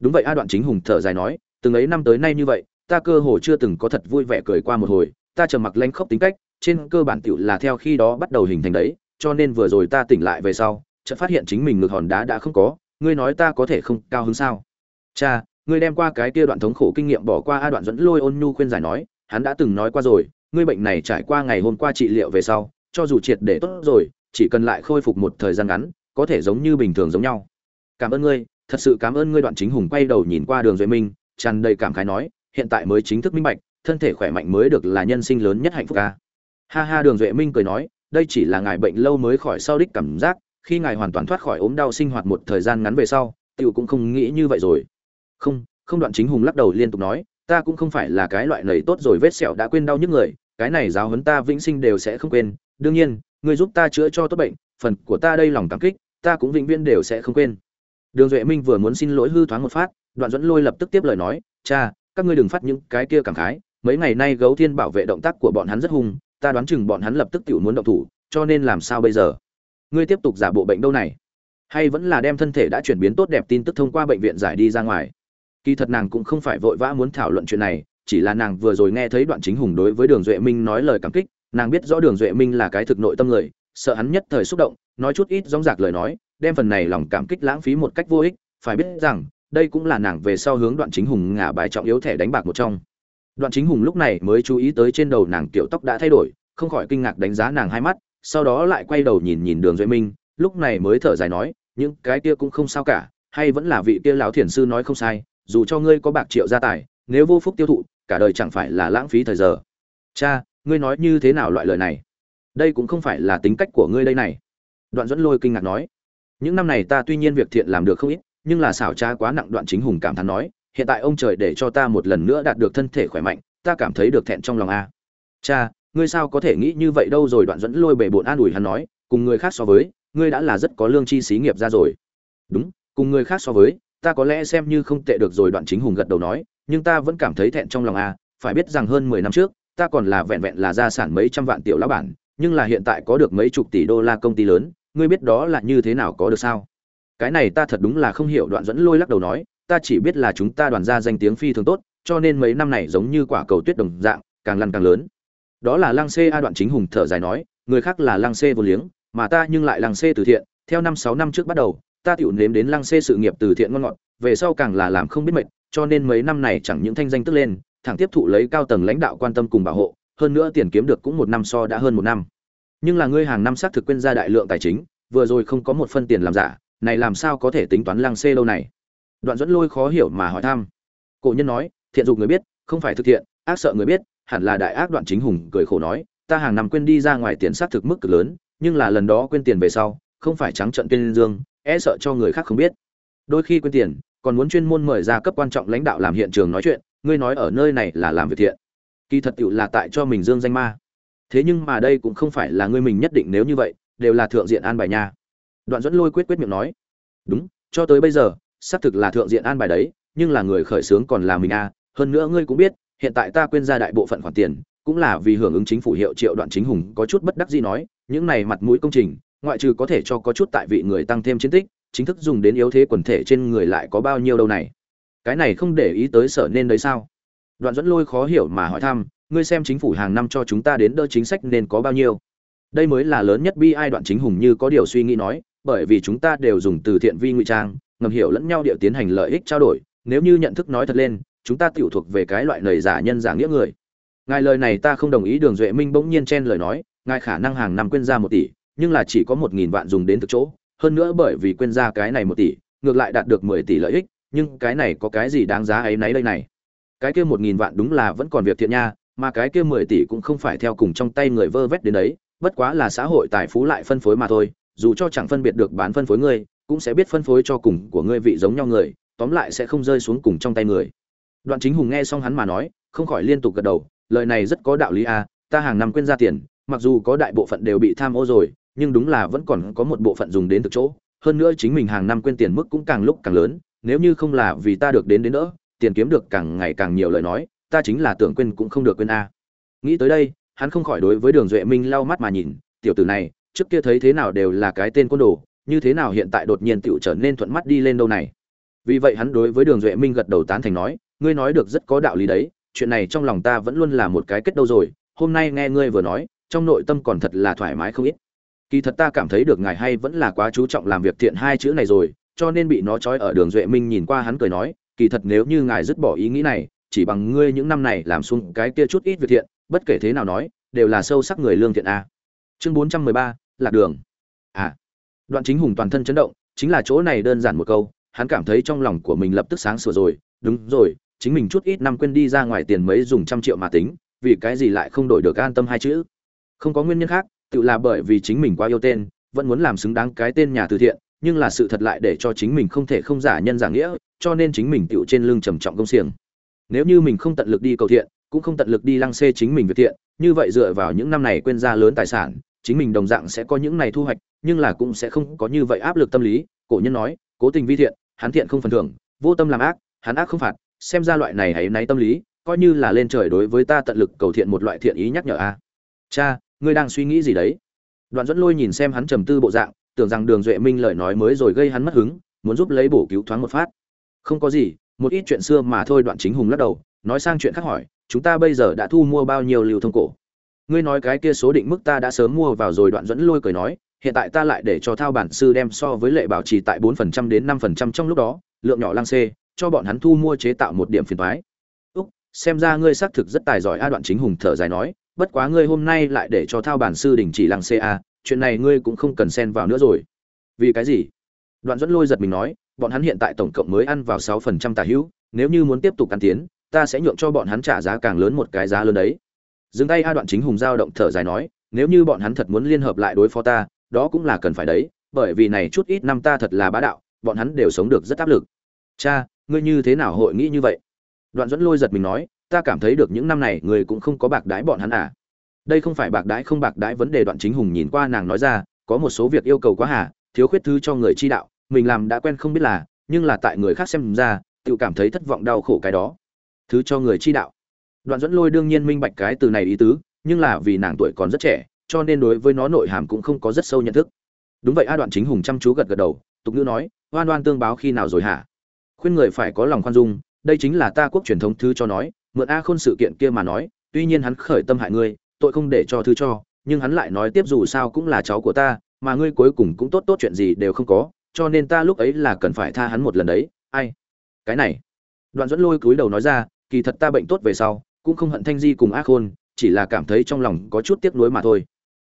Đúng vậy a, đoạn chính hùng thở dài nói từng ấy năm tới nay như vậy ta cơ hồ chưa từng có thật vui vẻ cười qua một hồi, ta trầm mặc lanh khốc tính cách, trên cơ bản tiểu là theo khi đó bắt đầu hình thành đấy, cho nên vừa rồi ta tỉnh lại về sau, chợt phát hiện chính mình ngực hòn đá đã không có, ngươi nói ta có thể không cao hứng sao? Cha, ngươi đem qua cái kia đoạn thống khổ kinh nghiệm bỏ qua a đoạn dẫn lôi ôn nhu khuyên giải nói, hắn đã từng nói qua rồi, ngươi bệnh này trải qua ngày hôm qua trị liệu về sau, cho dù triệt để tốt rồi, chỉ cần lại khôi phục một thời gian ngắn, có thể giống như bình thường giống nhau. Cảm ơn ngươi, thật sự cảm ơn ngươi đoạn chính hùng quay đầu nhìn qua đường duy minh, tràn đầy cảm khái nói hiện tại mới chính thức minh bạch, thân thể khỏe mạnh mới được là nhân sinh lớn nhất hạnh phúc a. ha ha, đường duệ minh cười nói, đây chỉ là ngài bệnh lâu mới khỏi sau đích cảm giác, khi ngài hoàn toàn thoát khỏi ốm đau sinh hoạt một thời gian ngắn về sau, tiểu cũng không nghĩ như vậy rồi. Không không đoạn chính hùng lắc đầu liên tục nói, ta cũng không phải là cái loại lầy tốt rồi vết sẹo đã quên đau nhức người, cái này giáo huấn ta vĩnh sinh đều sẽ không quên. Đương nhiên ngươi giúp ta chữa cho tốt bệnh, phần của ta đây lòng cảm kích, ta cũng vĩnh viễn đều sẽ không quên. Đường duệ minh vừa muốn xin lỗi hư thoáng một phát, đoạn dẫn lôi lập tức tiếp lời nói, cha các ngươi đừng phát những cái kia cảm khái, mấy ngày nay gấu thiên bảo vệ động tác của bọn hắn rất hung, ta đoán chừng bọn hắn lập tức tiểu muốn động thủ, cho nên làm sao bây giờ? Ngươi tiếp tục giả bộ bệnh đâu này? Hay vẫn là đem thân thể đã chuyển biến tốt đẹp tin tức thông qua bệnh viện giải đi ra ngoài? Kỳ thật nàng cũng không phải vội vã muốn thảo luận chuyện này, chỉ là nàng vừa rồi nghe thấy đoạn chính hùng đối với đường duệ minh nói lời cảm kích, nàng biết rõ đường duệ minh là cái thực nội tâm người, sợ hắn nhất thời xúc động, nói chút ít dóng dạc lời nói, đem phần này lòng cảm kích lãng phí một cách vô ích, phải biết rằng đây cũng là nàng về sau hướng đoạn chính hùng ngả bài trọng yếu thẻ đánh bạc một trong. Đoạn chính hùng lúc này mới chú ý tới trên đầu nàng kiểu tóc đã thay đổi, không khỏi kinh ngạc đánh giá nàng hai mắt, sau đó lại quay đầu nhìn nhìn đường duệ minh, lúc này mới thở dài nói, những cái kia cũng không sao cả, hay vẫn là vị kia lão thiền sư nói không sai, dù cho ngươi có bạc triệu gia tài, nếu vô phúc tiêu thụ, cả đời chẳng phải là lãng phí thời giờ. Cha, ngươi nói như thế nào loại lời này? Đây cũng không phải là tính cách của ngươi đây này. Đoạn dẫn lôi kinh ngạc nói, những năm này ta tuy nhiên việc thiện làm được không ít nhưng là xảo trá quá nặng đoạn chính hùng cảm thán nói, hiện tại ông trời để cho ta một lần nữa đạt được thân thể khỏe mạnh, ta cảm thấy được thẹn trong lòng a. Cha, ngươi sao có thể nghĩ như vậy đâu rồi đoạn dẫn lôi bể bộn an ủi hắn nói, cùng người khác so với, ngươi đã là rất có lương chi xí nghiệp ra rồi. Đúng, cùng người khác so với, ta có lẽ xem như không tệ được rồi đoạn chính hùng gật đầu nói, nhưng ta vẫn cảm thấy thẹn trong lòng a, phải biết rằng hơn mười năm trước, ta còn là vẹn vẹn là gia sản mấy trăm vạn tiểu lão bản, nhưng là hiện tại có được mấy chục tỷ đô la công ty lớn, ngươi biết đó là như thế nào có được sao? Cái này ta thật đúng là không hiểu, đoạn dẫn lôi lắc đầu nói, ta chỉ biết là chúng ta đoàn ra danh tiếng phi thường tốt, cho nên mấy năm này giống như quả cầu tuyết đồng dạng, càng lăn càng lớn. Đó là lăng xê a đoạn chính hùng thở dài nói, người khác là lăng xê vô liếng, mà ta nhưng lại lăng xê từ thiện, theo năm sáu năm trước bắt đầu, ta tiểu nếm đến lăng xê sự nghiệp từ thiện ngon ngọt, về sau càng là làm không biết mệt, cho nên mấy năm này chẳng những thanh danh tức lên, thẳng tiếp thụ lấy cao tầng lãnh đạo quan tâm cùng bảo hộ, hơn nữa tiền kiếm được cũng một năm so đã hơn một năm. Nhưng là ngươi hàng năm xác thực quên ra đại lượng tài chính, vừa rồi không có một phân tiền làm giả này làm sao có thể tính toán lăng xê lâu này? Đoạn dẫn lôi khó hiểu mà hỏi thăm. Cổ nhân nói, thiện dục người biết, không phải thực thiện, ác sợ người biết, hẳn là đại ác đoạn chính hùng, cười khổ nói, ta hàng năm quên đi ra ngoài tiền xác thực mức cực lớn, nhưng là lần đó quên tiền về sau, không phải trắng trận tuyên dương e sợ cho người khác không biết. Đôi khi quên tiền, còn muốn chuyên môn mời ra cấp quan trọng lãnh đạo làm hiện trường nói chuyện, ngươi nói ở nơi này là làm việc thiện. Kỳ thật tựu là tại cho mình dương danh ma. Thế nhưng mà đây cũng không phải là ngươi mình nhất định nếu như vậy, đều là thượng diện an bài nha đoạn dẫn lôi quyết quyết miệng nói, đúng, cho tới bây giờ, xác thực là thượng diện an bài đấy, nhưng là người khởi xướng còn là mình a hơn nữa ngươi cũng biết, hiện tại ta quên ra đại bộ phận khoản tiền, cũng là vì hưởng ứng chính phủ hiệu triệu đoạn chính hùng có chút bất đắc gì nói, những này mặt mũi công trình, ngoại trừ có thể cho có chút tại vị người tăng thêm chiến tích, chính thức dùng đến yếu thế quần thể trên người lại có bao nhiêu đâu này. Cái này không để ý tới sở nên đấy sao? Đoạn dẫn lôi khó hiểu mà hỏi thăm, ngươi xem chính phủ hàng năm cho chúng ta đến đỡ chính sách nên có bao nhiêu? Đây mới là lớn nhất bi ai đoạn chính hùng như có điều suy nghĩ nói bởi vì chúng ta đều dùng từ thiện vi ngụy trang, ngầm hiểu lẫn nhau điệu tiến hành lợi ích trao đổi, nếu như nhận thức nói thật lên, chúng ta tiểu thuộc về cái loại lời giả nhân giả nghĩa người. Ngài lời này ta không đồng ý, đường duệ minh bỗng nhiên chen lời nói, ngài khả năng hàng năm quên ra một tỷ, nhưng là chỉ có một nghìn vạn dùng đến thực chỗ, hơn nữa bởi vì quên ra cái này một tỷ, ngược lại đạt được mười tỷ lợi ích, nhưng cái này có cái gì đáng giá ấy nấy đây này? Cái kia một nghìn vạn đúng là vẫn còn việc thiện nha, mà cái kia mười tỷ cũng không phải theo cùng trong tay người vơ vét đến đấy, bất quá là xã hội tài phú lại phân phối mà thôi dù cho chẳng phân biệt được bán phân phối ngươi cũng sẽ biết phân phối cho cùng của ngươi vị giống nhau người tóm lại sẽ không rơi xuống cùng trong tay người. Đoạn chính hùng nghe xong hắn mà nói không khỏi liên tục gật đầu lời này rất có đạo lý a à, ta hàng năm quên ra tiền mặc dù có đại bộ phận đều bị tham ô rồi nhưng đúng là vẫn còn có một bộ phận dùng đến thực chỗ. Hơn nữa chính mình hàng năm quên tiền mức cũng càng lúc càng lớn nếu như không là vì ta được đến đến nữa tiền kiếm được càng ngày càng nhiều lời nói ta chính là tưởng quên cũng không được quên a nghĩ tới đây hắn không khỏi đối với đường duệ minh lau mắt mà nhìn tiểu tử này trước kia thấy thế nào đều là cái tên côn đồ, như thế nào hiện tại đột nhiên tựu trở nên thuận mắt đi lên đâu này. Vì vậy hắn đối với đường duệ minh gật đầu tán thành nói, ngươi nói được rất có đạo lý đấy, chuyện này trong lòng ta vẫn luôn là một cái kết đâu rồi, hôm nay nghe ngươi vừa nói, trong nội tâm còn thật là thoải mái không ít. Kỳ thật ta cảm thấy được ngài hay vẫn là quá chú trọng làm việc thiện hai chữ này rồi, cho nên bị nó trói ở đường duệ minh nhìn qua hắn cười nói, kỳ thật nếu như ngài dứt bỏ ý nghĩ này, chỉ bằng ngươi những năm này làm xuống cái kia chút ít việc thiện, bất kể thế nào nói, đều là sâu sắc người lương thiện a. Chương bốn trăm mười ba lạc đường. À đoạn chính hùng toàn thân chấn động, chính là chỗ này đơn giản một câu, hắn cảm thấy trong lòng của mình lập tức sáng sủa rồi. Đúng rồi, chính mình chút ít năm quên đi ra ngoài tiền mấy dùng trăm triệu mà tính, vì cái gì lại không đổi được an tâm hai chữ? Không có nguyên nhân khác, tự là bởi vì chính mình quá yêu tên, vẫn muốn làm xứng đáng cái tên nhà từ thiện, nhưng là sự thật lại để cho chính mình không thể không giả nhân giả nghĩa, cho nên chính mình tựu trên lưng trầm trọng công xiềng. Nếu như mình không tận lực đi cầu thiện, cũng không tận lực đi lăng xê chính mình việc thiện, như vậy dựa vào những năm này quên ra lớn tài sản chính mình đồng dạng sẽ có những này thu hoạch, nhưng là cũng sẽ không có như vậy áp lực tâm lý. Cổ nhân nói, cố tình vi thiện, hắn thiện không phần thưởng, vô tâm làm ác, hắn ác không phạt, xem ra loại này hãy náy tâm lý, coi như là lên trời đối với ta tận lực cầu thiện một loại thiện ý nhắc nhở a. Cha, ngươi đang suy nghĩ gì đấy? Đoạn dẫn lôi nhìn xem hắn trầm tư bộ dạng, tưởng rằng đường duệ minh lời nói mới rồi gây hắn mất hứng, muốn giúp lấy bổ cứu thoáng một phát. Không có gì, một ít chuyện xưa mà thôi, đoạn chính hùng lắc đầu, nói sang chuyện khác hỏi, chúng ta bây giờ đã thu mua bao nhiêu lưu thông cổ? Ngươi nói cái kia số định mức ta đã sớm mua vào rồi, đoạn dẫn lôi cười nói, hiện tại ta lại để cho thao bản sư đem so với lệ bảo trì tại 4% đến 5% trong lúc đó, lượng nhỏ lang xê, cho bọn hắn thu mua chế tạo một điểm phiền thoái úc, xem ra ngươi xác thực rất tài giỏi a đoạn chính hùng thở dài nói, bất quá ngươi hôm nay lại để cho thao bản sư đình chỉ lang xê a, chuyện này ngươi cũng không cần xen vào nữa rồi. Vì cái gì? Đoạn dẫn lôi giật mình nói, bọn hắn hiện tại tổng cộng mới ăn vào 6% tà hữu, nếu như muốn tiếp tục ăn tiến, ta sẽ nhượng cho bọn hắn trả giá càng lớn một cái giá lớn đấy dừng tay a đoạn chính hùng giao động thở dài nói, nếu như bọn hắn thật muốn liên hợp lại đối phó ta, đó cũng là cần phải đấy, bởi vì này chút ít năm ta thật là bá đạo, bọn hắn đều sống được rất áp lực. Cha, ngươi như thế nào hội nghĩ như vậy? Đoạn dẫn lôi giật mình nói, ta cảm thấy được những năm này người cũng không có bạc đái bọn hắn à. Đây không phải bạc đái không bạc đái vấn đề đoạn chính hùng nhìn qua nàng nói ra, có một số việc yêu cầu quá hà, thiếu khuyết thứ cho người chi đạo, mình làm đã quen không biết là, nhưng là tại người khác xem ra, tự cảm thấy thất vọng đau khổ cái đó. Thứ cho người chi đạo đoạn dẫn lôi đương nhiên minh bạch cái từ này ý tứ, nhưng là vì nàng tuổi còn rất trẻ, cho nên đối với nó nội hàm cũng không có rất sâu nhận thức. Đúng vậy a, đoạn chính hùng chăm chú gật gật đầu, tục ngữ nói, oan oan tương báo khi nào rồi hả? Khuyên người phải có lòng khoan dung, đây chính là ta quốc truyền thống thứ cho nói, mượn a khôn sự kiện kia mà nói, tuy nhiên hắn khởi tâm hại ngươi, tội không để cho thứ cho, nhưng hắn lại nói tiếp dù sao cũng là cháu của ta, mà ngươi cuối cùng cũng tốt tốt chuyện gì đều không có, cho nên ta lúc ấy là cần phải tha hắn một lần đấy, ai? Cái này. Đoạn dẫn lôi cúi đầu nói ra, kỳ thật ta bệnh tốt về sau cũng không hận thanh di cùng ác khôn, chỉ là cảm thấy trong lòng có chút tiếc nuối mà thôi.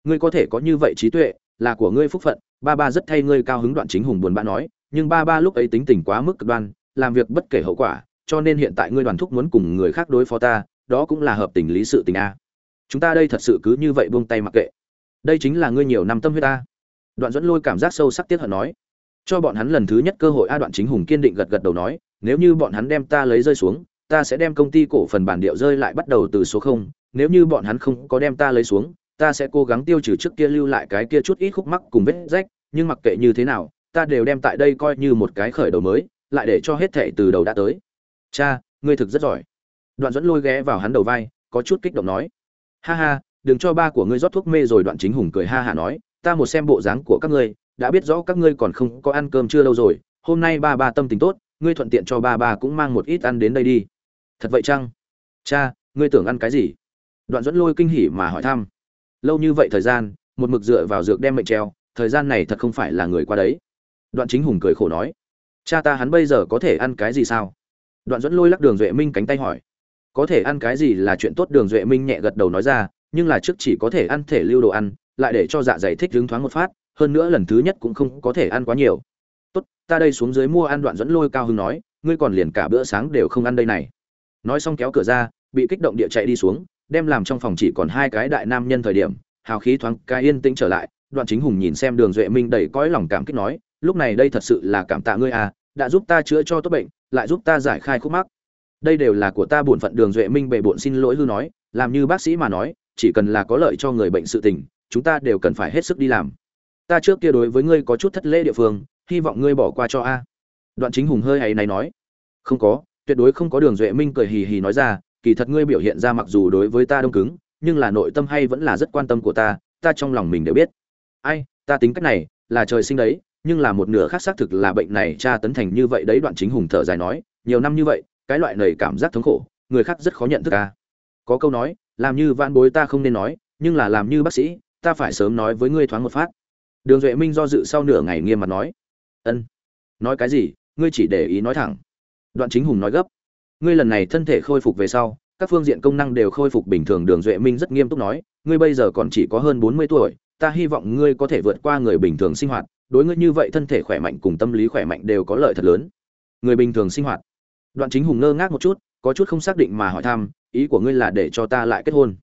Ngươi có thể có như vậy trí tuệ, là của ngươi phúc phận, ba ba rất thay ngươi cao hứng đoạn chính hùng buồn bã nói, nhưng ba ba lúc ấy tính tình quá mức cực đoan, làm việc bất kể hậu quả, cho nên hiện tại ngươi đoàn thúc muốn cùng người khác đối phó ta, đó cũng là hợp tình lý sự tình a. Chúng ta đây thật sự cứ như vậy buông tay mặc kệ. Đây chính là ngươi nhiều năm tâm huyết ta đoạn dẫn lôi cảm giác sâu sắc tiếc hận nói. Cho bọn hắn lần thứ nhất cơ hội a đoạn chính hùng kiên định gật gật đầu nói, nếu như bọn hắn đem ta lấy rơi xuống ta sẽ đem công ty cổ phần bản điệu rơi lại bắt đầu từ số không, nếu như bọn hắn không có đem ta lấy xuống, ta sẽ cố gắng tiêu trừ trước kia lưu lại cái kia chút ít khúc mắc cùng vết rách, nhưng mặc kệ như thế nào, ta đều đem tại đây coi như một cái khởi đầu mới, lại để cho hết thệ từ đầu đã tới. Cha, ngươi thực rất giỏi. Đoạn dẫn lôi ghé vào hắn đầu vai, có chút kích động nói. Ha ha, đừng cho ba của ngươi rót thuốc mê rồi, đoạn chính hùng cười ha hả nói. Ta một xem bộ dáng của các ngươi, đã biết rõ các ngươi còn không có ăn cơm chưa lâu rồi. Hôm nay ba ba tâm tình tốt, ngươi thuận tiện cho ba ba cũng mang một ít ăn đến đây đi thật vậy chăng? Cha, ngươi tưởng ăn cái gì? Đoạn dẫn lôi kinh hỉ mà hỏi thăm. Lâu như vậy thời gian, một mực dựa vào dược đem mệnh treo, thời gian này thật không phải là người qua đấy. Đoạn chính hùng cười khổ nói. Cha ta hắn bây giờ có thể ăn cái gì sao? Đoạn dẫn lôi lắc đường duệ minh cánh tay hỏi. Có thể ăn cái gì là chuyện tốt, đường duệ minh nhẹ gật đầu nói ra, nhưng là trước chỉ có thể ăn thể lưu đồ ăn, lại để cho dạ dày thích hứng thoáng một phát, hơn nữa lần thứ nhất cũng không có thể ăn quá nhiều. Tốt, ta đây xuống dưới mua ăn, đoạn dẫn lôi cao hưng nói, ngươi còn liền cả bữa sáng đều không ăn đây này nói xong kéo cửa ra, bị kích động địa chạy đi xuống, đem làm trong phòng chỉ còn hai cái đại nam nhân thời điểm, hào khí thoáng cái yên tĩnh trở lại, đoạn chính hùng nhìn xem đường duệ minh đầy cõi lòng cảm kích nói, lúc này đây thật sự là cảm tạ ngươi à đã giúp ta chữa cho tốt bệnh, lại giúp ta giải khai khúc mắc. Đây đều là của ta bổn phận. Đường duệ minh bệ bổn xin lỗi hư nói, làm như bác sĩ mà nói, chỉ cần là có lợi cho người bệnh sự tình, chúng ta đều cần phải hết sức đi làm. Ta trước kia đối với ngươi có chút thất lễ địa phương, hy vọng ngươi bỏ qua cho a. Đoạn chính hùng hơi hay này nói, không có tuyệt đối không có đường duệ minh cười hì hì nói ra, kỳ thật ngươi biểu hiện ra mặc dù đối với ta đông cứng, nhưng là nội tâm hay vẫn là rất quan tâm của ta ta trong lòng mình đều biết. Ai, ta tính cách này là trời sinh đấy, nhưng là một nửa khác xác thực là bệnh này cha tấn thành như vậy đấy, đoạn chính hùng thở dài nói, nhiều năm như vậy, cái loại này cảm giác thống khổ, người khác rất khó nhận thức ta. Có câu nói, làm như van bối ta không nên nói, nhưng là làm như bác sĩ, ta phải sớm nói với ngươi thoáng một phát. Đường duệ minh do dự sau nửa ngày nghiêm mặt nói. Ân. Nói cái gì, ngươi chỉ để ý nói thẳng đoạn chính hùng nói gấp. Ngươi lần này thân thể khôi phục về sau, các phương diện công năng đều khôi phục bình thường, đường duệ minh rất nghiêm túc nói, ngươi bây giờ còn chỉ có hơn bốn mươi tuổi, ta hy vọng ngươi có thể vượt qua người bình thường sinh hoạt. Đối ngươi như vậy thân thể khỏe mạnh cùng tâm lý khỏe mạnh đều có lợi thật lớn. Người bình thường sinh hoạt. Đoạn chính hùng ngơ ngác một chút, có chút không xác định mà hỏi thăm, ý của ngươi là để cho ta lại kết hôn.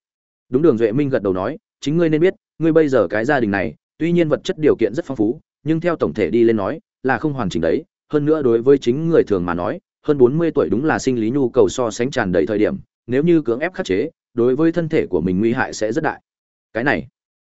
Đúng, đường duệ minh gật đầu nói, chính ngươi nên biết, ngươi bây giờ cái gia đình này, tuy nhiên vật chất điều kiện rất phong phú, nhưng theo tổng thể đi lên nói, là không hoàn chỉnh đấy. Hơn nữa đối với chính người thường mà nói hơn bốn mươi tuổi đúng là sinh lý nhu cầu so sánh tràn đầy thời điểm nếu như cưỡng ép khắc chế đối với thân thể của mình nguy hại sẽ rất đại. Cái này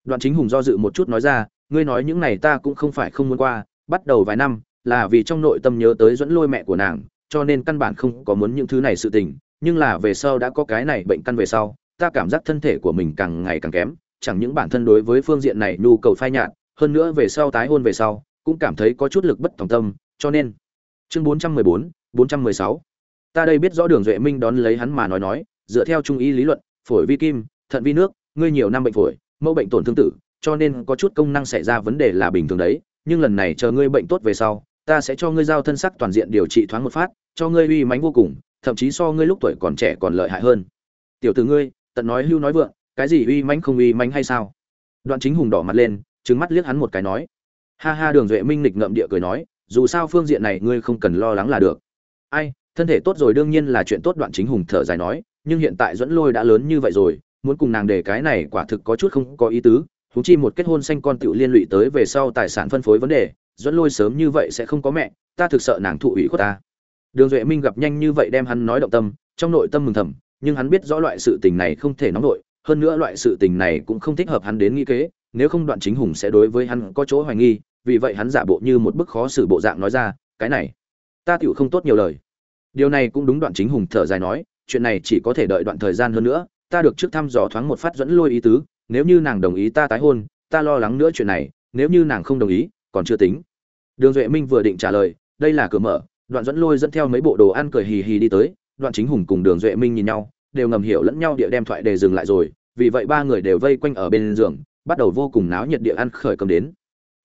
đoạn chính hùng do dự một chút nói ra ngươi nói những này ta cũng không phải không muốn qua bắt đầu vài năm là vì trong nội tâm nhớ tới dẫn lôi mẹ của nàng cho nên căn bản không có muốn những thứ này sự tình nhưng là về sau đã có cái này bệnh căn về sau ta cảm giác thân thể của mình càng ngày càng kém chẳng những bản thân đối với phương diện này nhu cầu phai nhạt hơn nữa về sau tái hôn về sau cũng cảm thấy có chút lực bất tòng tâm cho nên chương 414, 416. ta đây biết rõ đường duệ minh đón lấy hắn mà nói nói, dựa theo trung ý lý luận, phổi vi kim, thận vi nước, ngươi nhiều năm bệnh phổi, mẫu bệnh tổn thương tử, cho nên có chút công năng xảy ra vấn đề là bình thường đấy, nhưng lần này chờ ngươi bệnh tốt về sau, ta sẽ cho ngươi giao thân sắc toàn diện điều trị thoáng một phát, cho ngươi uy mãnh vô cùng, thậm chí so ngươi lúc tuổi còn trẻ còn lợi hại hơn. Tiểu tử ngươi, tận nói hưu nói vượng, cái gì uy mãnh không uy mãnh hay sao? Đoạn chính hùng đỏ mặt lên, trừng mắt liếc hắn một cái nói. Ha ha, đường duệ minh nịch ngậm địa cười nói, dù sao phương diện này ngươi không cần lo lắng là được ai thân thể tốt rồi đương nhiên là chuyện tốt. Đoạn chính hùng thở dài nói nhưng hiện tại dẫn lôi đã lớn như vậy rồi muốn cùng nàng để cái này quả thực có chút không có ý tứ. Thú chi một kết hôn xanh con tựu liên lụy tới về sau tài sản phân phối vấn đề dẫn lôi sớm như vậy sẽ không có mẹ ta thực sợ nàng thụ ủy của ta. Đường duệ minh gặp nhanh như vậy đem hắn nói động tâm trong nội tâm mừng thầm nhưng hắn biết rõ loại sự tình này không thể nóng nổi, hơn nữa loại sự tình này cũng không thích hợp hắn đến nghĩ kế nếu không đoạn chính hùng sẽ đối với hắn có chỗ hoài nghi vì vậy hắn giả bộ như một bức khó xử bộ dạng nói ra cái này ta tựu không tốt nhiều lời. Điều này cũng đúng đoạn chính hùng thở dài nói, chuyện này chỉ có thể đợi đoạn thời gian hơn nữa, ta được trước thăm dò thoáng một phát dẫn lôi ý tứ, nếu như nàng đồng ý ta tái hôn, ta lo lắng nữa chuyện này, nếu như nàng không đồng ý, còn chưa tính. Đường duệ minh vừa định trả lời, đây là cửa mở, đoạn dẫn lôi dẫn theo mấy bộ đồ ăn cười hì hì đi tới, đoạn chính hùng cùng đường duệ minh nhìn nhau, đều ngầm hiểu lẫn nhau địa đem thoại đề dừng lại rồi, vì vậy ba người đều vây quanh ở bên giường, bắt đầu vô cùng náo nhiệt địa ăn khởi cầm đến.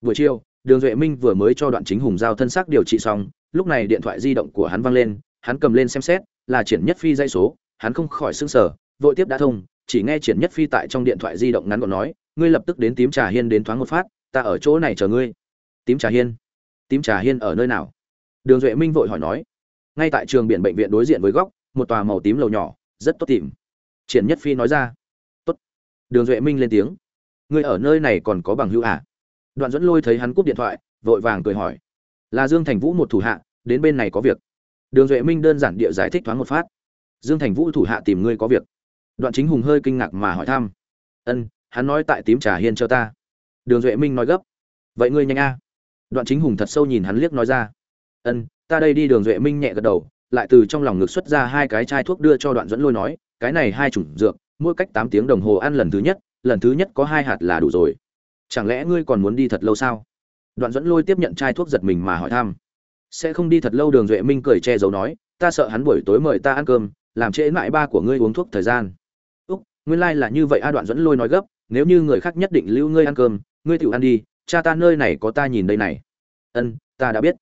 Buổi chiều đường duệ minh vừa mới cho đoạn chính hùng giao thân xác điều trị xong, lúc này điện thoại di động của hắn văng lên, hắn cầm lên xem xét, là triển nhất phi dây số, hắn không khỏi sững sở vội tiếp đã thông, chỉ nghe triển nhất phi tại trong điện thoại di động ngắn gọn nói, ngươi lập tức đến tím trà hiên đến thoáng một phát, ta ở chỗ này chờ ngươi. Tím trà hiên? Tím trà hiên ở nơi nào? Đường duệ minh vội hỏi nói. Ngay tại trường biển bệnh viện đối diện với góc, một tòa màu tím lầu nhỏ, rất tốt tìm. Triển nhất phi nói ra. Tốt. Đường duệ minh lên tiếng. Ngươi ở nơi này còn có bằng hữu à? Đoạn dẫn lôi thấy hắn cúp điện thoại, vội vàng cười hỏi. Là dương thành vũ một thủ hạ, đến bên này có việc. Đường duệ minh đơn giản địa giải thích thoáng một phát. Dương thành vũ thủ hạ tìm ngươi có việc. Đoạn chính hùng hơi kinh ngạc mà hỏi thăm. Ân, hắn nói tại tím trà hiên cho ta. Đường duệ minh nói gấp. Vậy ngươi nhanh a. Đoạn chính hùng thật sâu nhìn hắn liếc nói ra. Ân, ta đây đi, đường duệ minh nhẹ gật đầu, lại từ trong lòng ngực xuất ra hai cái chai thuốc đưa cho đoạn dẫn lôi nói, cái này hai chủng dược, mỗi cách tám tiếng đồng hồ ăn lần thứ nhất, lần thứ nhất có hai hạt là đủ rồi chẳng lẽ ngươi còn muốn đi thật lâu sao? Đoạn dẫn lôi tiếp nhận chai thuốc giật mình mà hỏi thăm. Sẽ không đi thật lâu, đường duệ minh cười che giấu nói, ta sợ hắn buổi tối mời ta ăn cơm, làm trễ mãi ba của ngươi uống thuốc thời gian. Úc, nguyên lai、like、là như vậy a, đoạn dẫn lôi nói gấp, nếu như người khác nhất định lưu ngươi ăn cơm, ngươi tự ăn đi, cha ta nơi này có ta nhìn đây này. Ân, ta đã biết.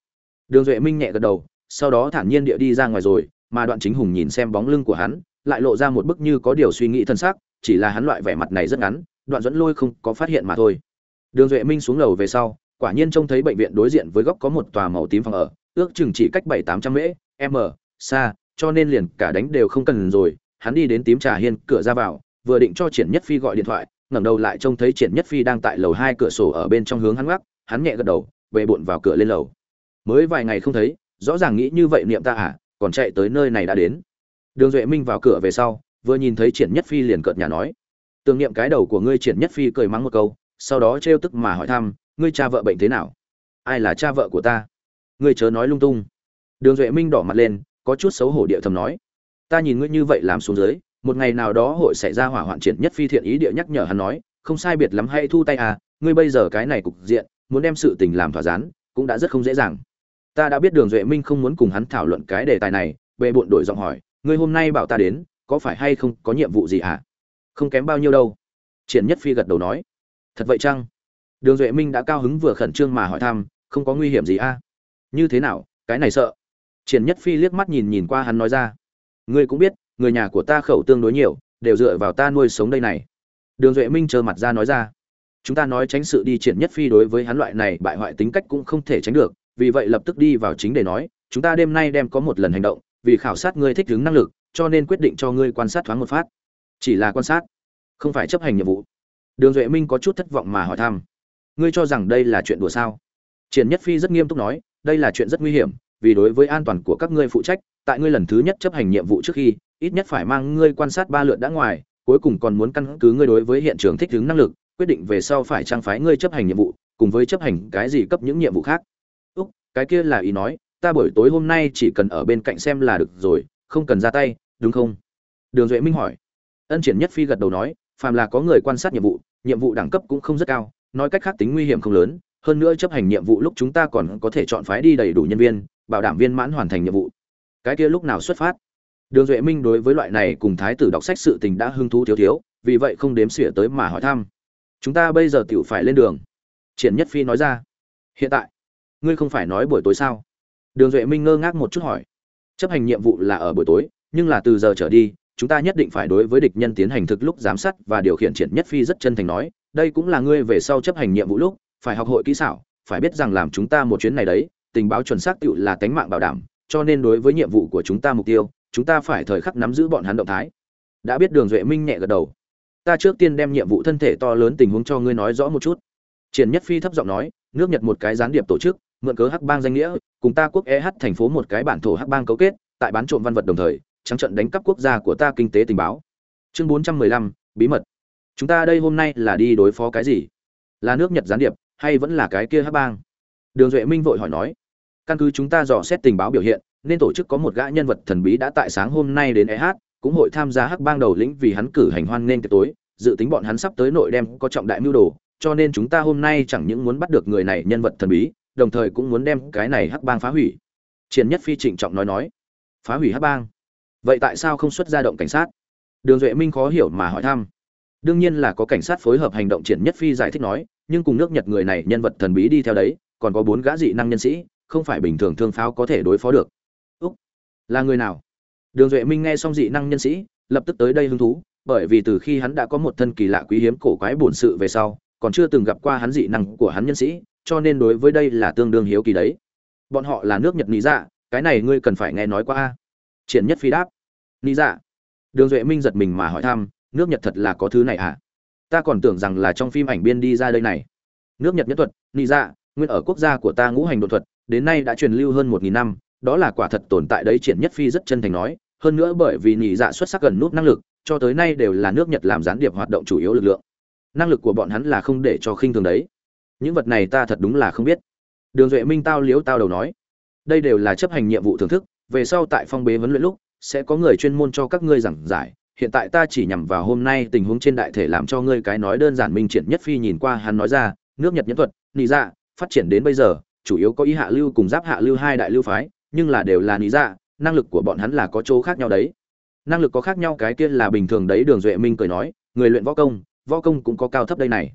Đường duệ minh nhẹ gật đầu, sau đó thản nhiên địa đi ra ngoài rồi, mà đoạn chính hùng nhìn xem bóng lưng của hắn, lại lộ ra một bức như có điều suy nghĩ thân xác, chỉ là hắn loại vẻ mặt này rất ngắn, đoạn dẫn lôi không có phát hiện mà thôi đường duệ minh xuống lầu về sau, quả nhiên trông thấy bệnh viện đối diện với góc có một tòa màu tím phòng ở, ước chừng chỉ cách bảy tám trăm mễ m xa, cho nên liền cả đánh đều không cần rồi. Hắn đi đến tím trà hiên cửa ra vào, vừa định cho triển nhất phi gọi điện thoại, ngẩng đầu lại trông thấy triển nhất phi đang tại lầu hai cửa sổ ở bên trong hướng hắn gác hắn nhẹ gật đầu, về buộn vào cửa lên lầu. Mới vài ngày không thấy, rõ ràng nghĩ như vậy niệm ta à còn chạy tới nơi này đã đến. Đường duệ minh vào cửa về sau, vừa nhìn thấy triển nhất phi liền cợt nhà nói, tưởng niệm cái đầu của ngươi. Triển nhất phi cười mắng một câu sau đó trêu tức mà hỏi thăm, ngươi cha vợ bệnh thế nào? Ai là cha vợ của ta? Ngươi chớ nói lung tung. Đường duệ minh đỏ mặt lên, có chút xấu hổ địa thầm nói, ta nhìn ngươi như vậy làm xuống dưới, một ngày nào đó hội xảy ra hỏa hoạn triển nhất phi thiện ý địa nhắc nhở hắn nói, không sai biệt lắm hay thu tay à ngươi bây giờ cái này cục diện, muốn đem sự tình làm thỏa gián, cũng đã rất không dễ dàng. Ta đã biết đường duệ minh không muốn cùng hắn thảo luận cái đề tài này bệ bộn đổi giọng hỏi, ngươi hôm nay bảo ta đến, có phải hay không có nhiệm vụ gì à? Không kém bao nhiêu đâu. Triển nhất phi gật đầu nói thật vậy chăng? Đường duệ minh đã cao hứng vừa khẩn trương mà hỏi thăm, không có nguy hiểm gì a? À? như thế nào, cái này sợ? Triển nhất phi liếc mắt nhìn nhìn qua hắn nói ra. Ngươi cũng biết, người nhà của ta khẩu tương đối nhiều, đều dựa vào ta nuôi sống đây này. Đường duệ minh trơ mặt ra nói ra. Chúng ta nói tránh sự đi, triển nhất phi đối với hắn loại này bại hoại tính cách cũng không thể tránh được, vì vậy lập tức đi vào chính để nói, chúng ta đêm nay đem có một lần hành động, vì khảo sát ngươi thích ứng năng lực, cho nên quyết định cho ngươi quan sát thoáng một phát. Chỉ là quan sát, không phải chấp hành nhiệm vụ đường duệ minh có chút thất vọng mà hỏi thăm. Ngươi cho rằng đây là chuyện đùa sao? Triển nhất phi rất nghiêm túc nói, đây là chuyện rất nguy hiểm, vì đối với an toàn của các ngươi phụ trách, tại ngươi lần thứ nhất chấp hành nhiệm vụ trước khi, ít nhất phải mang ngươi quan sát ba lượt đã ngoài, cuối cùng còn muốn căn cứ ngươi đối với hiện trường thích ứng năng lực, quyết định về sau phải trang phái ngươi chấp hành nhiệm vụ, cùng với chấp hành cái gì cấp những nhiệm vụ khác. Úc, cái kia là ý nói, ta buổi tối hôm nay chỉ cần ở bên cạnh xem là được rồi, không cần ra tay, đúng không? Đường duệ minh hỏi. Ân triển nhất phi gật đầu nói, phàm là có người quan sát nhiệm vụ nhiệm vụ đẳng cấp cũng không rất cao, nói cách khác tính nguy hiểm không lớn, hơn nữa chấp hành nhiệm vụ lúc chúng ta còn có thể chọn phái đi đầy đủ nhân viên, bảo đảm viên mãn hoàn thành nhiệm vụ. Cái kia lúc nào xuất phát? Đường duệ minh đối với loại này cùng thái tử đọc sách sự tình đã hứng thú thiếu thiếu, vì vậy không đếm xỉa tới mà hỏi thăm. Chúng ta bây giờ tiểu phải lên đường. Triển nhất phi nói ra. Hiện tại, ngươi không phải nói buổi tối sao? Đường duệ minh ngơ ngác một chút hỏi. Chấp hành nhiệm vụ là ở buổi tối, nhưng là từ giờ trở đi chúng ta nhất định phải đối với địch nhân tiến hành thực lúc giám sát và điều khiển triển nhất phi rất chân thành nói, đây cũng là ngươi về sau chấp hành nhiệm vụ lúc, phải học hội kỹ xảo, phải biết rằng làm chúng ta một chuyến này đấy, tình báo chuẩn xác tựu là tánh mạng bảo đảm, cho nên đối với nhiệm vụ của chúng ta mục tiêu, chúng ta phải thời khắc nắm giữ bọn hắn động thái. Đã biết đường duệ minh nhẹ gật đầu. Ta trước tiên đem nhiệm vụ thân thể to lớn tình huống cho ngươi nói rõ một chút. Triển nhất phi thấp giọng nói, nước nhật một cái gián điệp tổ chức, mượn cớ hắc bang danh nghĩa, cùng ta quốc eh thành phố một cái bản thổ hắc bang cấu kết, tại bán trộm văn vật đồng thời trắng trận đánh cắp quốc gia của ta kinh tế tình báo. Chương bốn trăm mười lăm, bí mật. Chúng ta đây hôm nay là đi đối phó cái gì? Là nước nhật gián điệp, hay vẫn là cái kia hắc bang? Đường duệ minh vội hỏi nói. Căn cứ chúng ta dò xét tình báo biểu hiện, nên tổ chức có một gã nhân vật thần bí đã tại sáng hôm nay đến eh cũng hội tham gia hắc bang đầu lĩnh vì hắn cử hành hoan nên tối, dự tính bọn hắn sắp tới nội đem có trọng đại mưu đồ, cho nên chúng ta hôm nay chẳng những muốn bắt được người này nhân vật thần bí, đồng thời cũng muốn đem cái này hắc bang phá hủy. Triển nhất phi trịnh trọng nói nói. Phá hủy hắc bang? Vậy tại sao không xuất ra động cảnh sát? Đường duệ minh khó hiểu mà hỏi thăm. Đương nhiên là có cảnh sát phối hợp hành động triển nhất phi giải thích nói, nhưng cùng nước nhật người này nhân vật thần bí đi theo đấy, còn có bốn gã dị năng nhân sĩ, không phải bình thường thương pháo có thể đối phó được. Úc, là người nào? Đường duệ minh nghe xong dị năng nhân sĩ, lập tức tới đây hứng thú, bởi vì từ khi hắn đã có một thân kỳ lạ quý hiếm cổ quái bổn sự về sau, còn chưa từng gặp qua hắn dị năng của hắn nhân sĩ, cho nên đối với đây là tương đương hiếu kỳ đấy. Bọn họ là nước nhật lý dạ cái này ngươi cần phải nghe nói qua a. Triển nhất phi đáp lý dạ. Đường duệ minh giật mình mà hỏi thăm, nước nhật thật là có thứ này à? Ta còn tưởng rằng là trong phim ảnh biên đi ra đây này. Nước nhật nhất thuật lý dạ nguyên ở quốc gia của ta ngũ hành đột thuật, đến nay đã truyền lưu hơn một nghìn năm, đó là quả thật tồn tại đấy triển nhất phi rất chân thành nói, hơn nữa bởi vì nhị dạ xuất sắc gần nút năng lực, cho tới nay đều là nước nhật làm gián điệp hoạt động chủ yếu lực lượng. Năng lực của bọn hắn là không để cho khinh thường đấy. Những vật này ta thật đúng là không biết. Đường duệ minh tao liếu tao đầu nói, đây đều là chấp hành nhiệm vụ thưởng thức, về sau tại phong bế vấn luyện lúc sẽ có người chuyên môn cho các ngươi giảng giải. Hiện tại ta chỉ nhằm vào hôm nay tình huống trên đại thể làm cho ngươi cái nói đơn giản minh triển nhất phi nhìn qua hắn nói ra, nước nhật nhẫn thuật, nị dạ phát triển đến bây giờ, chủ yếu có ý hạ lưu cùng giáp hạ lưu hai đại lưu phái, nhưng là đều là nị dạ năng lực của bọn hắn là có chỗ khác nhau đấy. Năng lực có khác nhau cái kia là bình thường đấy, đường duệ minh cười nói, người luyện võ công võ công cũng có cao thấp đây này.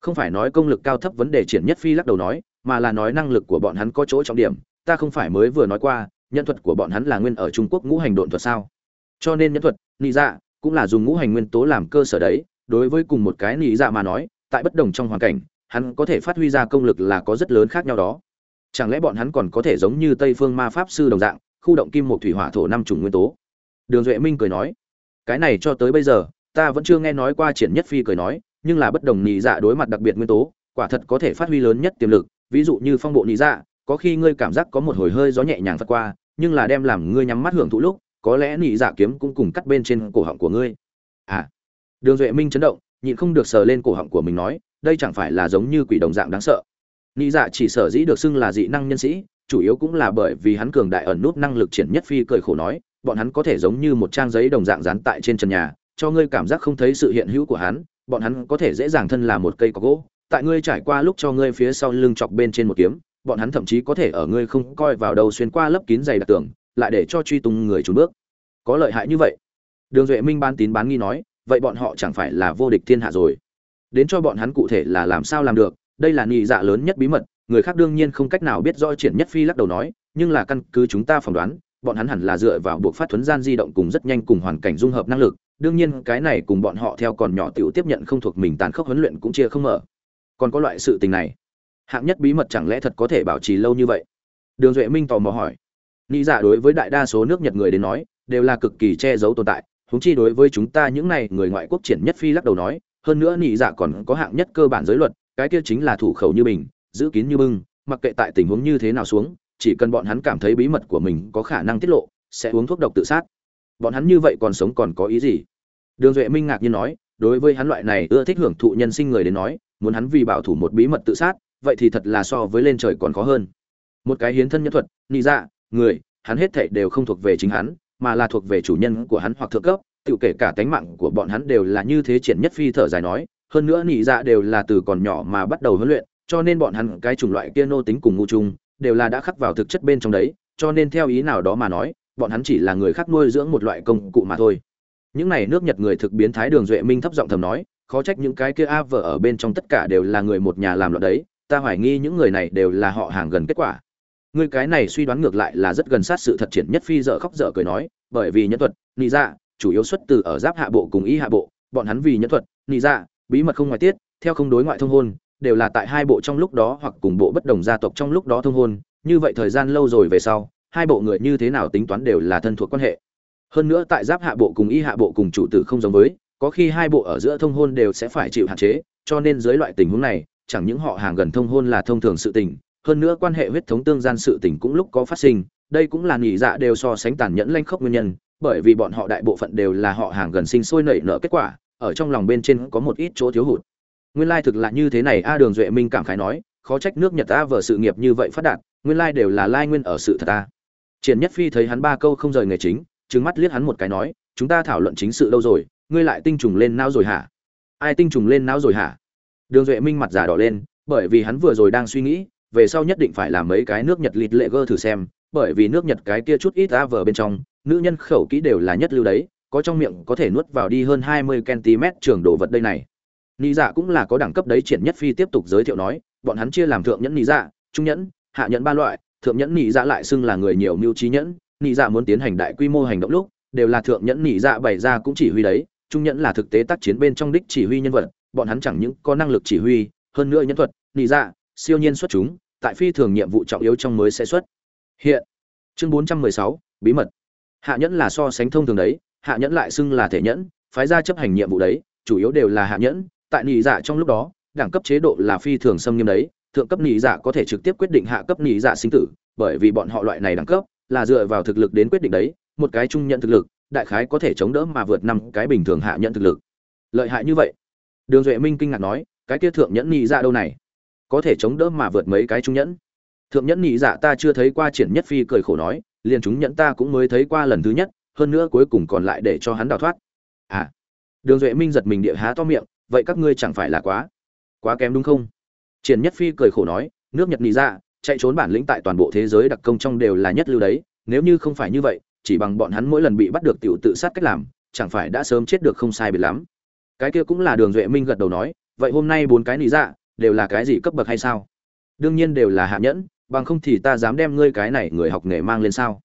Không phải nói công lực cao thấp vấn đề triển nhất phi lắc đầu nói, mà là nói năng lực của bọn hắn có chỗ trọng điểm, ta không phải mới vừa nói qua nhân thuật của bọn hắn là nguyên ở trung quốc ngũ hành độn thuật sao? Cho nên nhân thuật, nị dạ cũng là dùng ngũ hành nguyên tố làm cơ sở đấy. Đối với cùng một cái nị dạ mà nói, tại bất đồng trong hoàn cảnh, hắn có thể phát huy ra công lực là có rất lớn khác nhau đó. Chẳng lẽ bọn hắn còn có thể giống như tây phương ma pháp sư đồng dạng, khu động kim một thủy hỏa thổ năm chủng nguyên tố? Đường duệ minh cười nói, cái này cho tới bây giờ, ta vẫn chưa nghe nói qua triển nhất phi cười nói, nhưng là bất đồng nhị dạ đối mặt đặc biệt nguyên tố, quả thật có thể phát huy lớn nhất tiềm lực. Ví dụ như phong bộ nhị dạ có khi ngươi cảm giác có một hồi hơi gió nhẹ nhàng phất qua nhưng là đem làm ngươi nhắm mắt hưởng thụ lúc, có lẽ nhị dạ kiếm cũng cùng cắt bên trên cổ họng của ngươi. À. Đường duệ minh chấn động, nhịn không được sờ lên cổ họng của mình nói, đây chẳng phải là giống như quỷ đồng dạng đáng sợ. Nhị dạ chỉ sở dĩ được xưng là dị năng nhân sĩ, chủ yếu cũng là bởi vì hắn cường đại ẩn nút năng lực triển nhất phi cười khổ nói, bọn hắn có thể giống như một trang giấy đồng dạng dán tại trên trần nhà, cho ngươi cảm giác không thấy sự hiện hữu của hắn, bọn hắn có thể dễ dàng thân là một cây có gỗ, tại ngươi trải qua lúc cho ngươi phía sau lưng chọc bên trên một kiếm bọn hắn thậm chí có thể ở ngươi không coi vào đầu xuyên qua lớp kín dày đặc tường, lại để cho truy tung người chủ bước. Có lợi hại như vậy. Đường duệ minh ban tín bán nghi nói, vậy bọn họ chẳng phải là vô địch thiên hạ rồi? Đến cho bọn hắn cụ thể là làm sao làm được, đây là nhị dạ lớn nhất bí mật, người khác đương nhiên không cách nào biết rõ triển nhất phi lắc đầu nói, nhưng là căn cứ chúng ta phỏng đoán, bọn hắn hẳn là dựa vào buộc phát thuấn gian di động cùng rất nhanh cùng hoàn cảnh dung hợp năng lực, đương nhiên cái này cùng bọn họ theo còn nhỏ tiểu tiếp nhận không thuộc mình tàn khốc huấn luyện cũng chia không mở. Còn có loại sự tình này hạng nhất bí mật chẳng lẽ thật có thể bảo trì lâu như vậy? Đường duệ minh tò mò hỏi. Nghĩ dạ đối với đại đa số nước nhật người đến nói, đều là cực kỳ che giấu tồn tại húng chi đối với chúng ta những này người ngoại quốc triển nhất phi lắc đầu nói, hơn nữa nghĩ dạ còn có hạng nhất cơ bản giới luật, cái kia chính là thủ khẩu như bình, giữ kín như bưng, mặc kệ tại tình huống như thế nào xuống, chỉ cần bọn hắn cảm thấy bí mật của mình có khả năng tiết lộ, sẽ uống thuốc độc tự sát. Bọn hắn như vậy còn sống còn có ý gì? Đường duệ minh ngạc nhiên nói, đối với hắn loại này ưa thích hưởng thụ nhân sinh người đến nói, muốn hắn vì bảo thủ một bí mật tự sát vậy thì thật là so với lên trời còn khó hơn. Một cái hiến thân nhân thuật, nị dạ người, hắn hết thảy đều không thuộc về chính hắn, mà là thuộc về chủ nhân của hắn hoặc thượng cấp tự kể cả tánh mạng của bọn hắn đều là như thế triển nhất phi thở dài nói, hơn nữa nị dạ đều là từ còn nhỏ mà bắt đầu huấn luyện, cho nên bọn hắn cái chủng loại kia nô tính cùng ngu chung, đều là đã khắc vào thực chất bên trong đấy, cho nên theo ý nào đó mà nói, bọn hắn chỉ là người khác nuôi dưỡng một loại công cụ mà thôi. Những này nước nhật người thực biến thái đường duệ minh thấp giọng thầm nói, khó trách những cái kia a vợ ở bên trong tất cả đều là người một nhà làm loạn đấy ta hoài nghi những người này đều là họ hàng gần kết quả. Ngươi cái này suy đoán ngược lại là rất gần sát sự thật triển nhất phi dở khóc dở cười nói, bởi vì nhân thuật, nị dạ chủ yếu xuất từ ở giáp hạ bộ cùng y hạ bộ, bọn hắn vì nhân thuật, nị dạ bí mật không ngoại tiết, theo không đối ngoại thông hôn, đều là tại hai bộ trong lúc đó hoặc cùng bộ bất đồng gia tộc trong lúc đó thông hôn, như vậy thời gian lâu rồi về sau, hai bộ người như thế nào tính toán đều là thân thuộc quan hệ. Hơn nữa tại giáp hạ bộ cùng y hạ bộ cùng chủ tử không giống với, có khi hai bộ ở giữa thông hôn đều sẽ phải chịu hạn chế, cho nên dưới loại tình huống này chẳng những họ hàng gần thông hôn là thông thường sự tình, hơn nữa quan hệ huyết thống tương gian sự tình cũng lúc có phát sinh, đây cũng là nhị dạ đều so sánh tàn nhẫn lanh khốc nguyên nhân, bởi vì bọn họ đại bộ phận đều là họ hàng gần sinh sôi nảy nở kết quả, ở trong lòng bên trên có một ít chỗ thiếu hụt. Nguyên lai thực là như thế này, a đường duệ minh cảm khái nói, khó trách nước nhật ta vở sự nghiệp như vậy phát đạt, nguyên lai đều là lai nguyên ở sự thật ta triển nhất phi thấy hắn ba câu không rời nghề chính, trừng mắt liếc hắn một cái nói, chúng ta thảo luận chính sự đâu rồi, ngươi lại tinh trùng lên não rồi hả? Ai tinh trùng lên não rồi hả? Đường duệ minh mặt giả đỏ lên bởi vì hắn vừa rồi đang suy nghĩ về sau nhất định phải làm mấy cái nước nhật lịt lệ gơ thử xem bởi vì nước nhật cái kia chút ít ta vờ bên trong nữ nhân khẩu kỹ đều là nhất lưu đấy có trong miệng có thể nuốt vào đi hơn hai mươi cm trường đồ vật đây này. Nị dạ cũng là có đẳng cấp đấy triển nhất phi tiếp tục giới thiệu nói, bọn hắn chia làm thượng nhẫn nị dạ, trung nhẫn, hạ nhẫn ba loại, thượng nhẫn nị dạ lại xưng là người nhiều mưu trí nhẫn, nị dạ muốn tiến hành đại quy mô hành động lúc, đều là thượng nhẫn nị dạ bày ra cũng chỉ huy đấy, trung nhẫn là thực tế tác chiến bên trong đích chỉ huy nhân vật, bọn hắn chẳng những có năng lực chỉ huy, hơn nữa nhân thuật, nị dạ, siêu nhiên xuất chúng, tại phi thường nhiệm vụ trọng yếu trong mới sẽ xuất. Hiện. Chương 416, bí mật. Hạ nhẫn là so sánh thông thường đấy, hạ nhẫn lại xưng là thể nhẫn, phái ra chấp hành nhiệm vụ đấy, chủ yếu đều là hạ nhẫn, tại nị dạ trong lúc đó đẳng cấp chế độ là phi thường xâm nghiêm đấy thượng cấp nị dạ có thể trực tiếp quyết định hạ cấp nị dạ sinh tử bởi vì bọn họ loại này đẳng cấp là dựa vào thực lực đến quyết định đấy một cái trung nhận thực lực đại khái có thể chống đỡ mà vượt năm cái bình thường hạ nhận thực lực lợi hại như vậy đường duệ minh kinh ngạc nói, cái kia thượng nhẫn Nhị dạ đâu này? Có thể chống đỡ mà vượt mấy cái trung nhẫn? Thượng nhẫn Nhị dạ ta chưa thấy qua triển nhất phi cười khổ nói, liền chúng nhẫn ta cũng mới thấy qua lần thứ nhất, hơn nữa cuối cùng còn lại để cho hắn đào thoát. À. Đường duệ minh giật mình địa há to miệng, vậy các ngươi chẳng phải là quá quá kém đúng không? Triển nhất phi cười khổ nói, nước nhật nhị dạ chạy trốn bản lĩnh tại toàn bộ thế giới đặc công trong đều là nhất lưu đấy, nếu như không phải như vậy, chỉ bằng bọn hắn mỗi lần bị bắt được tiểu tự sát cách làm, chẳng phải đã sớm chết được không sai biệt lắm cái kia cũng là đường duệ minh gật đầu nói, vậy hôm nay bốn cái lý dạ đều là cái gì cấp bậc hay sao? Đương nhiên đều là hạ nhẫn, bằng không thì ta dám đem ngươi cái này người học nghề mang lên sao?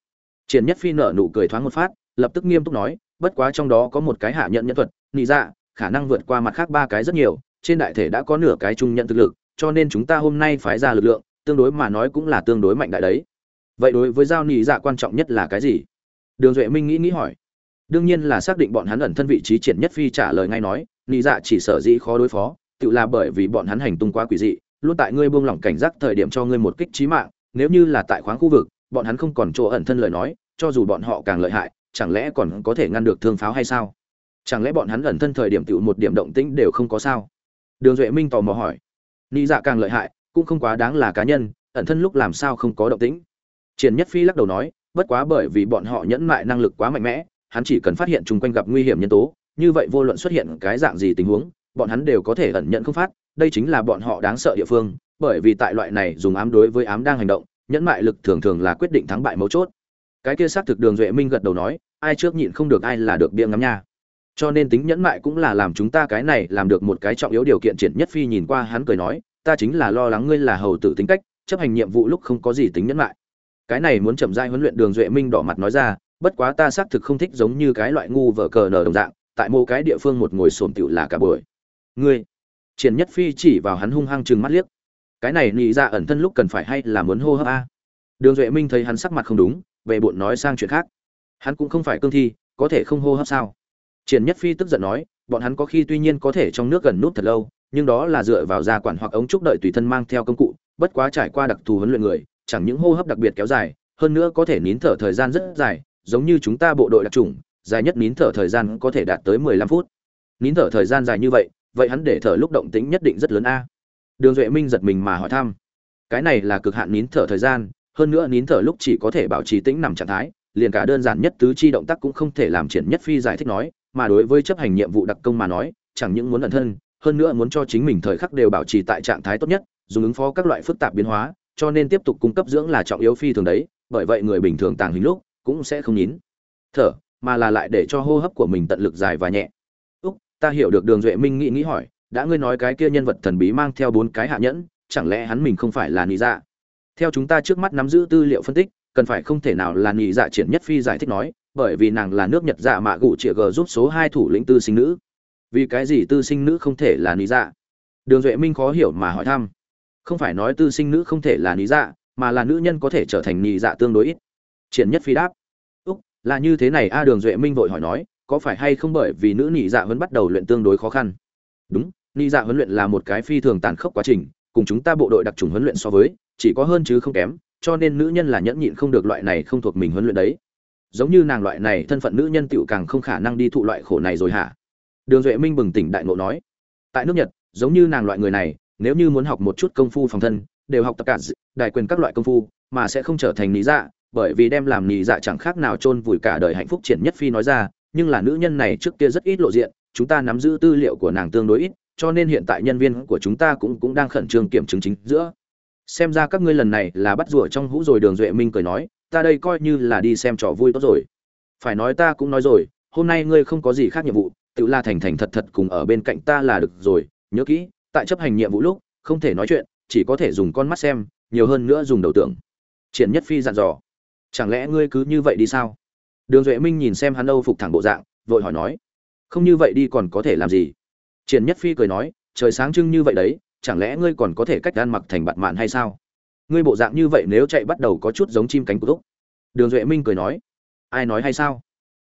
Triển nhất phi nở nụ cười thoáng một phát, lập tức nghiêm túc nói, bất quá trong đó có một cái hạ nhẫn nhân thuật lý dạ khả năng vượt qua mặt khác ba cái rất nhiều, trên đại thể đã có nửa cái trung nhận thực lực, cho nên chúng ta hôm nay phái ra lực lượng, tương đối mà nói cũng là tương đối mạnh đại đấy. Vậy đối với giao nị dạ quan trọng nhất là cái gì? Đường duệ minh nghĩ nghĩ hỏi đương nhiên là xác định bọn hắn ẩn thân vị trí triển nhất phi trả lời ngay nói, nị dạ chỉ sở dĩ khó đối phó, tự là bởi vì bọn hắn hành tung quá quỷ dị, luôn tại ngươi buông lỏng cảnh giác thời điểm cho ngươi một kích trí mạng, nếu như là tại khoáng khu vực, bọn hắn không còn chỗ ẩn thân lời nói, cho dù bọn họ càng lợi hại, chẳng lẽ còn có thể ngăn được thương pháo hay sao? Chẳng lẽ bọn hắn ẩn thân thời điểm tự một điểm động tĩnh đều không có sao? Đường duệ minh tò mò hỏi. Nị dạ càng lợi hại, cũng không quá đáng là cá nhân, ẩn thân lúc làm sao không có động tĩnh? Triển nhất phi lắc đầu nói, bất quá bởi vì bọn họ nhẫn mại năng lực quá mạnh mẽ hắn chỉ cần phát hiện chung quanh gặp nguy hiểm nhân tố, như vậy vô luận xuất hiện cái dạng gì tình huống, bọn hắn đều có thể ẩn nhận không phát. Đây chính là bọn họ đáng sợ địa phương, bởi vì tại loại này dùng ám đối với ám đang hành động, nhẫn mại lực thường thường là quyết định thắng bại mấu chốt. Cái kia xác thực đường duệ minh gật đầu nói, ai trước nhịn không được ai là được bia ngắm nha. Cho nên tính nhẫn mại cũng là làm chúng ta cái này làm được một cái trọng yếu điều kiện triển nhất phi nhìn qua hắn cười nói, ta chính là lo lắng ngươi là hầu tử tính cách, chấp hành nhiệm vụ lúc không có gì tính nhẫn mại. Cái này muốn chậm rãi huấn luyện đường duệ minh đỏ mặt nói ra bất quá ta xác thực không thích giống như cái loại ngu vợ cờ nở đồng dạng, tại một cái địa phương một ngồi xổm tiểu là cả buổi. Ngươi, triển nhất phi chỉ vào hắn hung hăng chừng mắt liếc. Cái này nhị ra dạ ẩn thân lúc cần phải hay là muốn hô hấp a? Đường duệ minh thấy hắn sắc mặt không đúng, về bộn nói sang chuyện khác. Hắn cũng không phải cương thi, có thể không hô hấp sao? Triển nhất phi tức giận nói, bọn hắn có khi tuy nhiên có thể trong nước gần nút thật lâu, nhưng đó là dựa vào gia quản hoặc ống trúc đợi tùy thân mang theo công cụ, bất quá trải qua đặc thù huấn luyện người, chẳng những hô hấp đặc biệt kéo dài, hơn nữa có thể nín thở thời gian rất dài giống như chúng ta bộ đội đặc trùng, dài nhất nín thở thời gian có thể đạt tới mười lăm phút. Nín thở thời gian dài như vậy vậy hắn để thở lúc động tĩnh nhất định rất lớn a. Đường duệ minh giật mình mà hỏi thăm. Cái này là cực hạn nín thở thời gian, hơn nữa nín thở lúc chỉ có thể bảo trì tĩnh nằm trạng thái, liền cả đơn giản nhất tứ chi động tác cũng không thể làm triển nhất phi giải thích nói, mà đối với chấp hành nhiệm vụ đặc công mà nói, chẳng những muốn ẩn thân, hơn nữa muốn cho chính mình thời khắc đều bảo trì tại trạng thái tốt nhất, dùng ứng phó các loại phức tạp biến hóa, cho nên tiếp tục cung cấp dưỡng là trọng yếu phi thường đấy, bởi vậy người bình thường tàng hình lúc cũng sẽ không nhín thở, mà là lại để cho hô hấp của mình tận lực dài và nhẹ. Úc, ta hiểu được đường duệ minh nghĩ nghĩ hỏi, đã ngươi nói cái kia nhân vật thần bí mang theo bốn cái hạ nhẫn, chẳng lẽ hắn mình không phải là nị dạ? Theo chúng ta trước mắt nắm giữ tư liệu phân tích, cần phải không thể nào là nị dạ triển nhất phi giải thích nói, bởi vì nàng là nước nhật dạ mạ gụ chĩa g giúp số hai thủ lĩnh tư sinh nữ. Vì cái gì tư sinh nữ không thể là nị dạ? Đường duệ minh khó hiểu mà hỏi thăm. Không phải nói tư sinh nữ không thể là nị dạ mà là nữ nhân có thể trở thành nị dạ tương đối ít triển nhất phi đáp. Úc, là như thế này. A đường duệ minh vội hỏi nói, có phải hay không bởi vì nữ nị dạ huấn bắt đầu luyện tương đối khó khăn? Đúng, nị dạ huấn luyện là một cái phi thường tàn khốc quá trình, cùng chúng ta bộ đội đặc trùng huấn luyện so với, chỉ có hơn chứ không kém, cho nên nữ nhân là nhẫn nhịn không được loại này không thuộc mình huấn luyện đấy. Giống như nàng loại này thân phận nữ nhân tựu càng không khả năng đi thụ loại khổ này rồi hả? Đường duệ minh bừng tỉnh đại ngộ nói, tại nước nhật, giống như nàng loại người này, nếu như muốn học một chút công phu phòng thân, đều học tất cả đại quyền các loại công phu, mà sẽ không trở thành lý dạ bởi vì đem làm nhị dạ chẳng khác nào chôn vùi cả đời hạnh phúc triển nhất phi nói ra, nhưng là nữ nhân này trước kia rất ít lộ diện, chúng ta nắm giữ tư liệu của nàng tương đối ít, cho nên hiện tại nhân viên của chúng ta cũng cũng đang khẩn trương kiểm chứng chính giữa. Xem ra các ngươi lần này là bắt rùa trong hũ rồi, đường duệ minh cười nói, ta đây coi như là đi xem trò vui tốt rồi. Phải nói ta cũng nói rồi, hôm nay ngươi không có gì khác nhiệm vụ, tự la thành thành thật thật cùng ở bên cạnh ta là được rồi, nhớ kỹ, tại chấp hành nhiệm vụ lúc, không thể nói chuyện, chỉ có thể dùng con mắt xem, nhiều hơn nữa dùng đầu tưởng. Triển nhất phi dặn dò chẳng lẽ ngươi cứ như vậy đi sao? Đường duệ minh nhìn xem hắn âu phục thẳng bộ dạng, vội hỏi nói, không như vậy đi còn có thể làm gì? Triển nhất phi cười nói, trời sáng trưng như vậy đấy, chẳng lẽ ngươi còn có thể cách gan mặc thành bạn mạn hay sao? Ngươi bộ dạng như vậy nếu chạy bắt đầu có chút giống chim cánh cụt. Đường duệ minh cười nói, ai nói hay sao?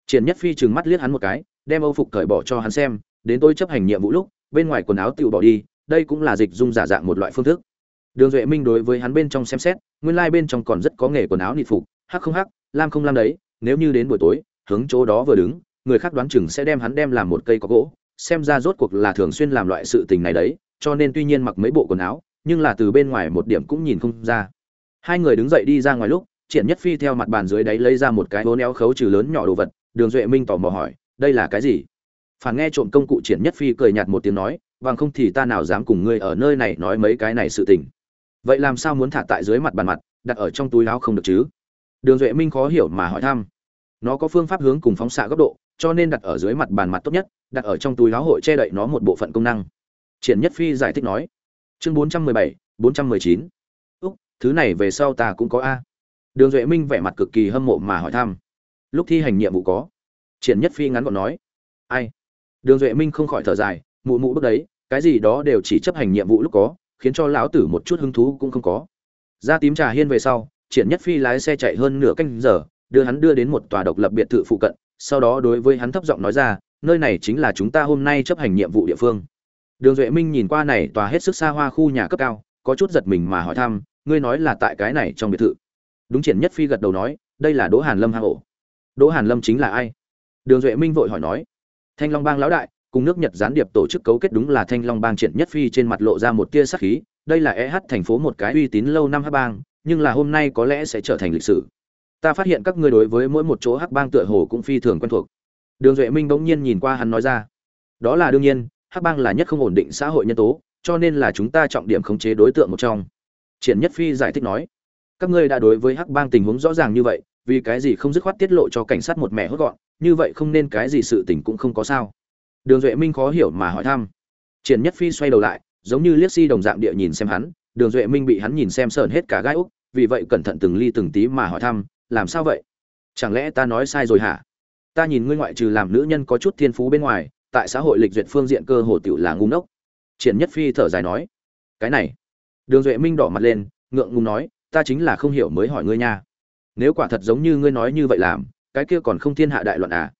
Triển nhất phi trừng mắt liếc hắn một cái, đem âu phục cởi bỏ cho hắn xem, đến tôi chấp hành nhiệm vụ lúc, bên ngoài quần áo tự bỏ đi, đây cũng là dịch dung giả dạng một loại phương thức. Đường duệ minh đối với hắn bên trong xem xét, nguyên lai bên trong còn rất có nghề quần áo nịt phục hắc không hắc, lam không lam đấy, nếu như đến buổi tối, hướng chỗ đó vừa đứng, người khác đoán chừng sẽ đem hắn đem làm một cây có gỗ, xem ra rốt cuộc là thường xuyên làm loại sự tình này đấy, cho nên tuy nhiên mặc mấy bộ quần áo, nhưng là từ bên ngoài một điểm cũng nhìn không ra. Hai người đứng dậy đi ra ngoài lúc, triển nhất phi theo mặt bàn dưới đáy lấy ra một cái hố neo khấu trừ lớn nhỏ đồ vật, đường duệ minh tò mò hỏi, đây là cái gì? Phản nghe trộm công cụ, triển nhất phi cười nhạt một tiếng nói, bằng không thì ta nào dám cùng ngươi ở nơi này nói mấy cái này sự tình. Vậy làm sao muốn thả tại dưới mặt bàn mặt, đặt ở trong túi áo không được chứ? Đường duệ minh khó hiểu mà hỏi thăm. Nó có phương pháp hướng cùng phóng xạ góc độ, cho nên đặt ở dưới mặt bàn mặt tốt nhất, đặt ở trong túi láo hội che đậy nó một bộ phận công năng. Triển nhất phi giải thích nói. Chương bốn trăm mười bảy, bốn trăm mười chín. Úc, thứ này về sau ta cũng có a. Đường duệ minh vẻ mặt cực kỳ hâm mộ mà hỏi thăm. Lúc thi hành nhiệm vụ có. Triển nhất phi ngắn gọn nói. Ai? Đường duệ minh không khỏi thở dài, mụ mụ bước đấy, cái gì đó đều chỉ chấp hành nhiệm vụ lúc có, khiến cho lão tử một chút hứng thú cũng không có. Ra tím trà hiên về sau triển nhất phi lái xe chạy hơn nửa canh giờ, đưa hắn đưa đến một tòa độc lập biệt thự phụ cận, sau đó đối với hắn thấp giọng nói ra, nơi này chính là chúng ta hôm nay chấp hành nhiệm vụ địa phương. Đường duệ minh nhìn qua này tòa hết sức xa hoa khu nhà cấp cao, có chút giật mình mà hỏi thăm, ngươi nói là tại cái này trong biệt thự? Đúng triển nhất phi gật đầu nói, đây là đỗ hàn lâm hang ổ. Đỗ hàn lâm chính là ai? Đường duệ minh vội hỏi nói, thanh long bang lão đại, cùng nước nhật gián điệp tổ chức cấu kết đúng là thanh long bang triển nhất phi trên mặt lộ ra một tia sắc khí, đây là eh thành phố một cái uy tín lâu năm hắc bang nhưng là hôm nay có lẽ sẽ trở thành lịch sử. Ta phát hiện các ngươi đối với mỗi một chỗ hắc bang tựa hồ cũng phi thường quen thuộc. Đường duệ minh bỗng nhiên nhìn qua hắn nói ra. Đó là đương nhiên, hắc bang là nhất không ổn định xã hội nhân tố, cho nên là chúng ta trọng điểm khống chế đối tượng một trong. Triển nhất phi giải thích nói, các ngươi đã đối với hắc bang tình huống rõ ràng như vậy, vì cái gì không dứt khoát tiết lộ cho cảnh sát một mẹ hốt gọn, như vậy không nên cái gì sự tình cũng không có sao. Đường duệ minh khó hiểu mà hỏi thăm. Triển nhất phi xoay đầu lại, giống như liếc si đồng dạng địa nhìn xem hắn, đường duệ minh bị hắn nhìn xem sờn hết cả gai úc vì vậy cẩn thận từng ly từng tí mà hỏi thăm, làm sao vậy? Chẳng lẽ ta nói sai rồi hả? Ta nhìn ngươi ngoại trừ làm nữ nhân có chút thiên phú bên ngoài, tại xã hội lịch duyệt phương diện cơ hồ tiểu là ngu ngốc. Triển nhất phi thở dài nói, cái này. Đường duệ minh đỏ mặt lên, ngượng ngùng nói, ta chính là không hiểu mới hỏi ngươi nha. Nếu quả thật giống như ngươi nói như vậy làm, cái kia còn không thiên hạ đại loạn à?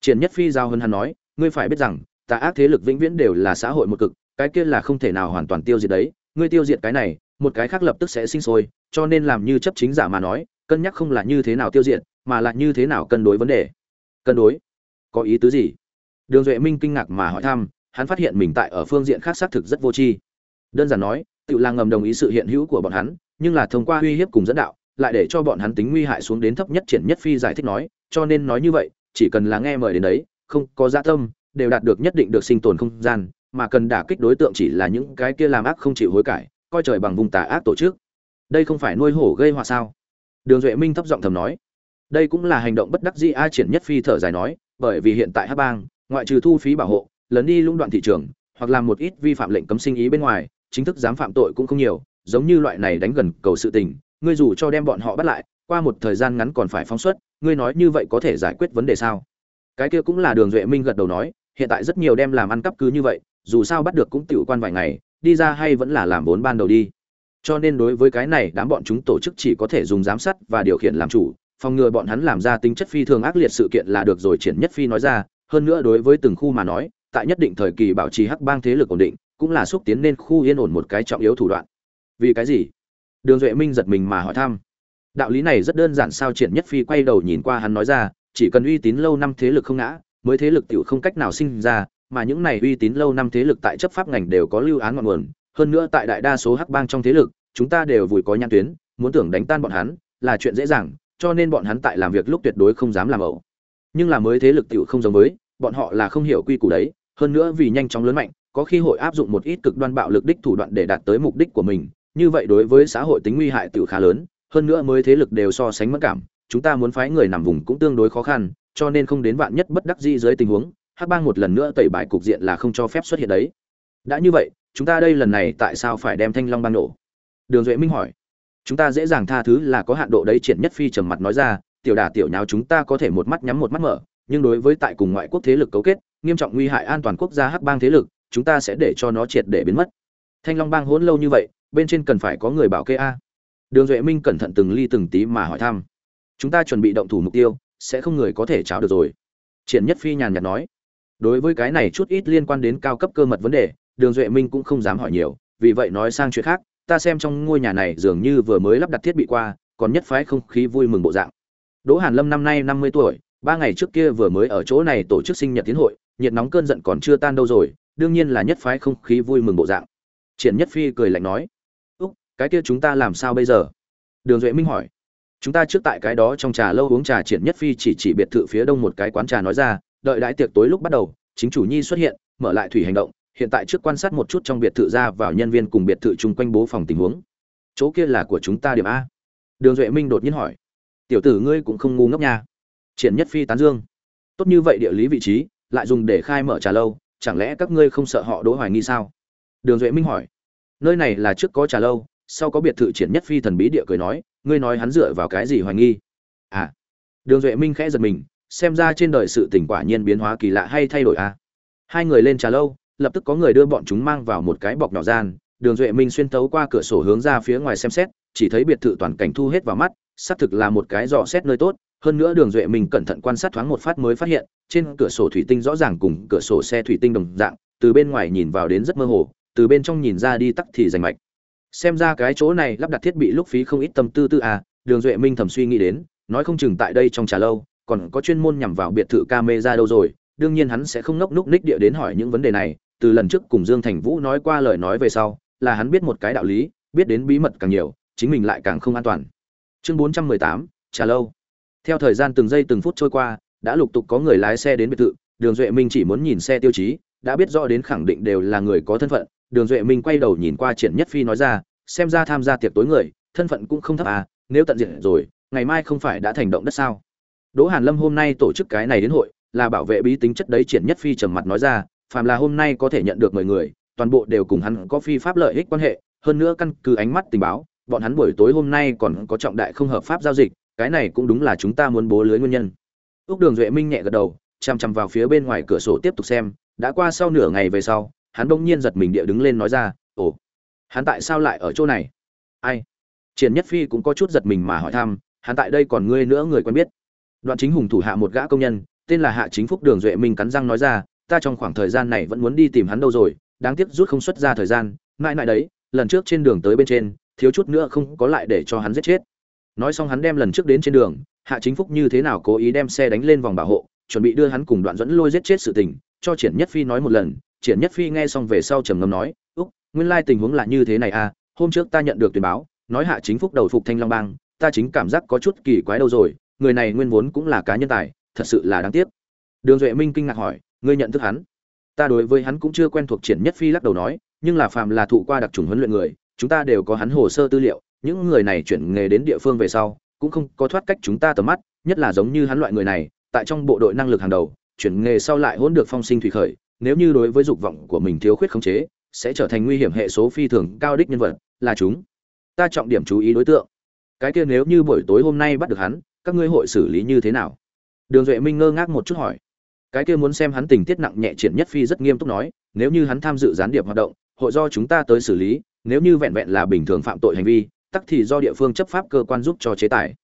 Triển nhất phi giao hơn hắn nói, ngươi phải biết rằng tà ác thế lực vĩnh viễn đều là xã hội một cực, cái kia là không thể nào hoàn toàn tiêu diệt đấy. Ngươi tiêu diệt cái này, một cái khác lập tức sẽ sinh sôi cho nên làm như chấp chính giả mà nói, cân nhắc không là như thế nào tiêu diệt, mà là như thế nào cân đối vấn đề. Cân đối? Có ý tứ gì? Đường duệ minh kinh ngạc mà hỏi thăm, hắn phát hiện mình tại ở phương diện khác xác thực rất vô tri. Đơn giản nói, tự là ngầm đồng ý sự hiện hữu của bọn hắn, nhưng là thông qua uy hiếp cùng dẫn đạo, lại để cho bọn hắn tính nguy hại xuống đến thấp nhất triển nhất phi giải thích nói, cho nên nói như vậy, chỉ cần là nghe mời đến đấy, không có dạ tâm, đều đạt được nhất định được sinh tồn không gian, mà cần đả kích đối tượng chỉ là những cái kia làm ác không chịu hối cải, coi trời bằng vùng tà ác tổ chức đây không phải nuôi hổ gây họa sao? Đường duệ minh thấp giọng thầm nói. Đây cũng là hành động bất đắc dĩ a triển nhất phi thở dài nói, bởi vì hiện tại hắc bang, ngoại trừ thu phí bảo hộ, lấn đi lũng đoạn thị trường, hoặc làm một ít vi phạm lệnh cấm sinh ý bên ngoài, chính thức dám phạm tội cũng không nhiều, giống như loại này đánh gần cầu sự tình, ngươi dù cho đem bọn họ bắt lại, qua một thời gian ngắn còn phải phóng xuất, ngươi nói như vậy có thể giải quyết vấn đề sao? Cái kia cũng là đường duệ minh gật đầu nói, hiện tại rất nhiều đem làm ăn cắp cứ như vậy, dù sao bắt được cũng tiểu quan vài ngày, đi ra hay vẫn là làm vốn ban đầu đi cho nên đối với cái này, đám bọn chúng tổ chức chỉ có thể dùng giám sát và điều khiển làm chủ, phòng ngừa bọn hắn làm ra tính chất phi thường ác liệt sự kiện là được rồi, triển nhất phi nói ra. Hơn nữa đối với từng khu mà nói, tại nhất định thời kỳ bảo trì hắc bang thế lực ổn định, cũng là xúc tiến nên khu yên ổn một cái trọng yếu thủ đoạn. Vì cái gì? Đường duệ minh giật mình mà hỏi thăm. Đạo lý này rất đơn giản sao? Triển nhất phi quay đầu nhìn qua hắn nói ra, chỉ cần uy tín lâu năm thế lực không ngã, mới thế lực tiểu không cách nào sinh ra, mà những này uy tín lâu năm thế lực tại chấp pháp ngành đều có lưu án ngọn nguồn hơn nữa tại đại đa số hắc bang trong thế lực, chúng ta đều vùi có nhãn tuyến, muốn tưởng đánh tan bọn hắn là chuyện dễ dàng, cho nên bọn hắn tại làm việc lúc tuyệt đối không dám làm ẩu. Nhưng là mới thế lực tiểu không giống với, bọn họ là không hiểu quy củ đấy, hơn nữa vì nhanh chóng lớn mạnh, có khi hội áp dụng một ít cực đoan bạo lực đích thủ đoạn để đạt tới mục đích của mình, như vậy đối với xã hội tính nguy hại tiểu khá lớn, hơn nữa mới thế lực đều so sánh mất cảm, chúng ta muốn phái người nằm vùng cũng tương đối khó khăn, cho nên không đến vạn nhất bất đắc dĩ dưới tình huống, hắc bang một lần nữa tẩy bài cục diện là không cho phép xuất hiện đấy đã như vậy, chúng ta đây lần này tại sao phải đem thanh long bang nổ? Đường duệ minh hỏi. Chúng ta dễ dàng tha thứ là có hạn độ đấy, triển nhất phi trầm mặt nói ra, tiểu đả tiểu nháo chúng ta có thể một mắt nhắm một mắt mở, nhưng đối với tại cùng ngoại quốc thế lực cấu kết, nghiêm trọng nguy hại an toàn quốc gia hắc bang thế lực, chúng ta sẽ để cho nó triệt để biến mất. Thanh long bang hỗn lâu như vậy, bên trên cần phải có người bảo kê a. Đường duệ minh cẩn thận từng ly từng tí mà hỏi thăm. Chúng ta chuẩn bị động thủ mục tiêu, sẽ không người có thể cháo được rồi. Triển nhất phi nhàn nhạt nói. Đối với cái này chút ít liên quan đến cao cấp cơ mật vấn đề đường duệ minh cũng không dám hỏi nhiều, vì vậy nói sang chuyện khác, ta xem trong ngôi nhà này dường như vừa mới lắp đặt thiết bị qua, còn nhất phái không khí vui mừng bộ dạng. Đỗ hàn lâm năm nay năm mươi tuổi, ba ngày trước kia vừa mới ở chỗ này tổ chức sinh nhật tiến hội, nhiệt nóng cơn giận còn chưa tan đâu rồi, đương nhiên là nhất phái không khí vui mừng bộ dạng. Triển nhất phi cười lạnh nói, úc, cái kia chúng ta làm sao bây giờ? Đường duệ minh hỏi, chúng ta trước tại cái đó trong trà lâu uống trà. Triển nhất phi chỉ chỉ biệt thự phía đông một cái quán trà nói ra, đợi đãi tiệc tối lúc bắt đầu, chính chủ nhi xuất hiện, mở lại thủy hành động hiện tại trước quan sát một chút trong biệt thự ra vào nhân viên cùng biệt thự chung quanh bố phòng tình huống. Chỗ kia là của chúng ta điểm a. Đường duệ minh đột nhiên hỏi. Tiểu tử ngươi cũng không ngu ngốc nha. Triển nhất phi tán dương. Tốt như vậy địa lý vị trí, lại dùng để khai mở trà lâu, chẳng lẽ các ngươi không sợ họ đỗ hoài nghi sao? Đường duệ minh hỏi. Nơi này là trước có trà lâu, sau có biệt thự triển nhất phi thần bí địa cười nói, ngươi nói hắn dựa vào cái gì hoài nghi? À. Đường duệ minh khẽ giật mình, xem ra trên đời sự tình quả nhiên biến hóa kỳ lạ hay thay đổi à hai người lên trà lâu lập tức có người đưa bọn chúng mang vào một cái bọc nhỏ gian, đường duệ minh xuyên tấu qua cửa sổ hướng ra phía ngoài xem xét, chỉ thấy biệt thự toàn cảnh thu hết vào mắt, xác thực là một cái dò xét nơi tốt, hơn nữa đường duệ minh cẩn thận quan sát thoáng một phát mới phát hiện, trên cửa sổ thủy tinh rõ ràng cùng cửa sổ xe thủy tinh đồng dạng, từ bên ngoài nhìn vào đến rất mơ hồ, từ bên trong nhìn ra đi tắc thì rành mạch. Xem ra cái chỗ này lắp đặt thiết bị lúc phí không ít tâm tư tư à đường duệ minh thầm suy nghĩ đến, nói không chừng tại đây trong trà lâu, còn có chuyên môn nhằm vào biệt thự camera đâu rồi, đương nhiên hắn sẽ không nốc núc ních địa đến hỏi những vấn đề này từ lần trước cùng dương thành vũ nói qua lời nói về sau, là hắn biết một cái đạo lý, biết đến bí mật càng nhiều, chính mình lại càng không an toàn. Chương bốn trăm mười tám, trà lâu. Theo thời gian từng giây từng phút trôi qua, đã lục tục có người lái xe đến biệt thự, đường duệ minh chỉ muốn nhìn xe tiêu chí, đã biết rõ đến khẳng định đều là người có thân phận. Đường duệ minh quay đầu nhìn qua triển nhất phi nói ra, xem ra tham gia tiệc tối người, thân phận cũng không thấp à nếu tận diện rồi, ngày mai không phải đã thành động đất sao? Đỗ hàn lâm hôm nay tổ chức cái này đến hội, là bảo vệ bí tính chất đấy, triển nhất phi trầm mặt nói ra phàm là hôm nay có thể nhận được mười người, toàn bộ đều cùng hắn có phi pháp lợi ích quan hệ, hơn nữa căn cứ ánh mắt tình báo, bọn hắn buổi tối hôm nay còn có trọng đại không hợp pháp giao dịch, cái này cũng đúng là chúng ta muốn bố lưới nguyên nhân. Ước đường duệ minh nhẹ gật đầu chằm chằm vào phía bên ngoài cửa sổ tiếp tục xem, đã qua sau nửa ngày về sau, hắn bỗng nhiên giật mình địa đứng lên nói ra, ồ, hắn tại sao lại ở chỗ này? Ai? Triển nhất phi cũng có chút giật mình mà hỏi thăm, hắn tại đây còn ngươi nữa người quen biết? Đoạn chính hùng thủ hạ một gã công nhân, tên là hạ chính phúc đường duệ minh cắn răng nói ra ta trong khoảng thời gian này vẫn muốn đi tìm hắn đâu rồi, đáng tiếc rút không xuất ra thời gian, mãi mãi đấy, lần trước trên đường tới bên trên, thiếu chút nữa không có lại để cho hắn giết chết. Nói xong hắn đem lần trước đến trên đường, hạ chính phúc như thế nào cố ý đem xe đánh lên vòng bảo hộ, chuẩn bị đưa hắn cùng đoạn dẫn lôi giết chết sự tình, cho triển nhất phi nói một lần, triển nhất phi nghe xong về sau trầm ngâm nói, úc, nguyên lai tình huống là như thế này à hôm trước ta nhận được tuyển báo, nói hạ chính phúc đầu phục thanh long bang, ta chính cảm giác có chút kỳ quái đâu rồi, người này nguyên vốn cũng là cá nhân tài, thật sự là đáng tiếc. Đường duệ minh kinh ngạc hỏi ngươi nhận thức hắn. Ta đối với hắn cũng chưa quen thuộc triển nhất phi lắc đầu nói, nhưng là phàm là thụ qua đặc trùng huấn luyện người, chúng ta đều có hắn hồ sơ tư liệu, những người này chuyển nghề đến địa phương về sau, cũng không có thoát cách chúng ta tầm mắt, nhất là giống như hắn loại người này, tại trong bộ đội năng lực hàng đầu, chuyển nghề sau lại hỗn được phong sinh thủy khởi, nếu như đối với dục vọng của mình thiếu khuyết khống chế, sẽ trở thành nguy hiểm hệ số phi thường cao đích nhân vật, là chúng. Ta trọng điểm chú ý đối tượng. Cái kia nếu như buổi tối hôm nay bắt được hắn, các ngươi hội xử lý như thế nào? Đường duệ minh ngơ ngác một chút hỏi cái kia muốn xem hắn tình tiết nặng nhẹ triển nhất phi rất nghiêm túc nói, nếu như hắn tham dự gián điệp hoạt động, hội do chúng ta tới xử lý, nếu như vẹn vẹn là bình thường phạm tội hành vi, tắc thì do địa phương chấp pháp cơ quan giúp cho chế tài.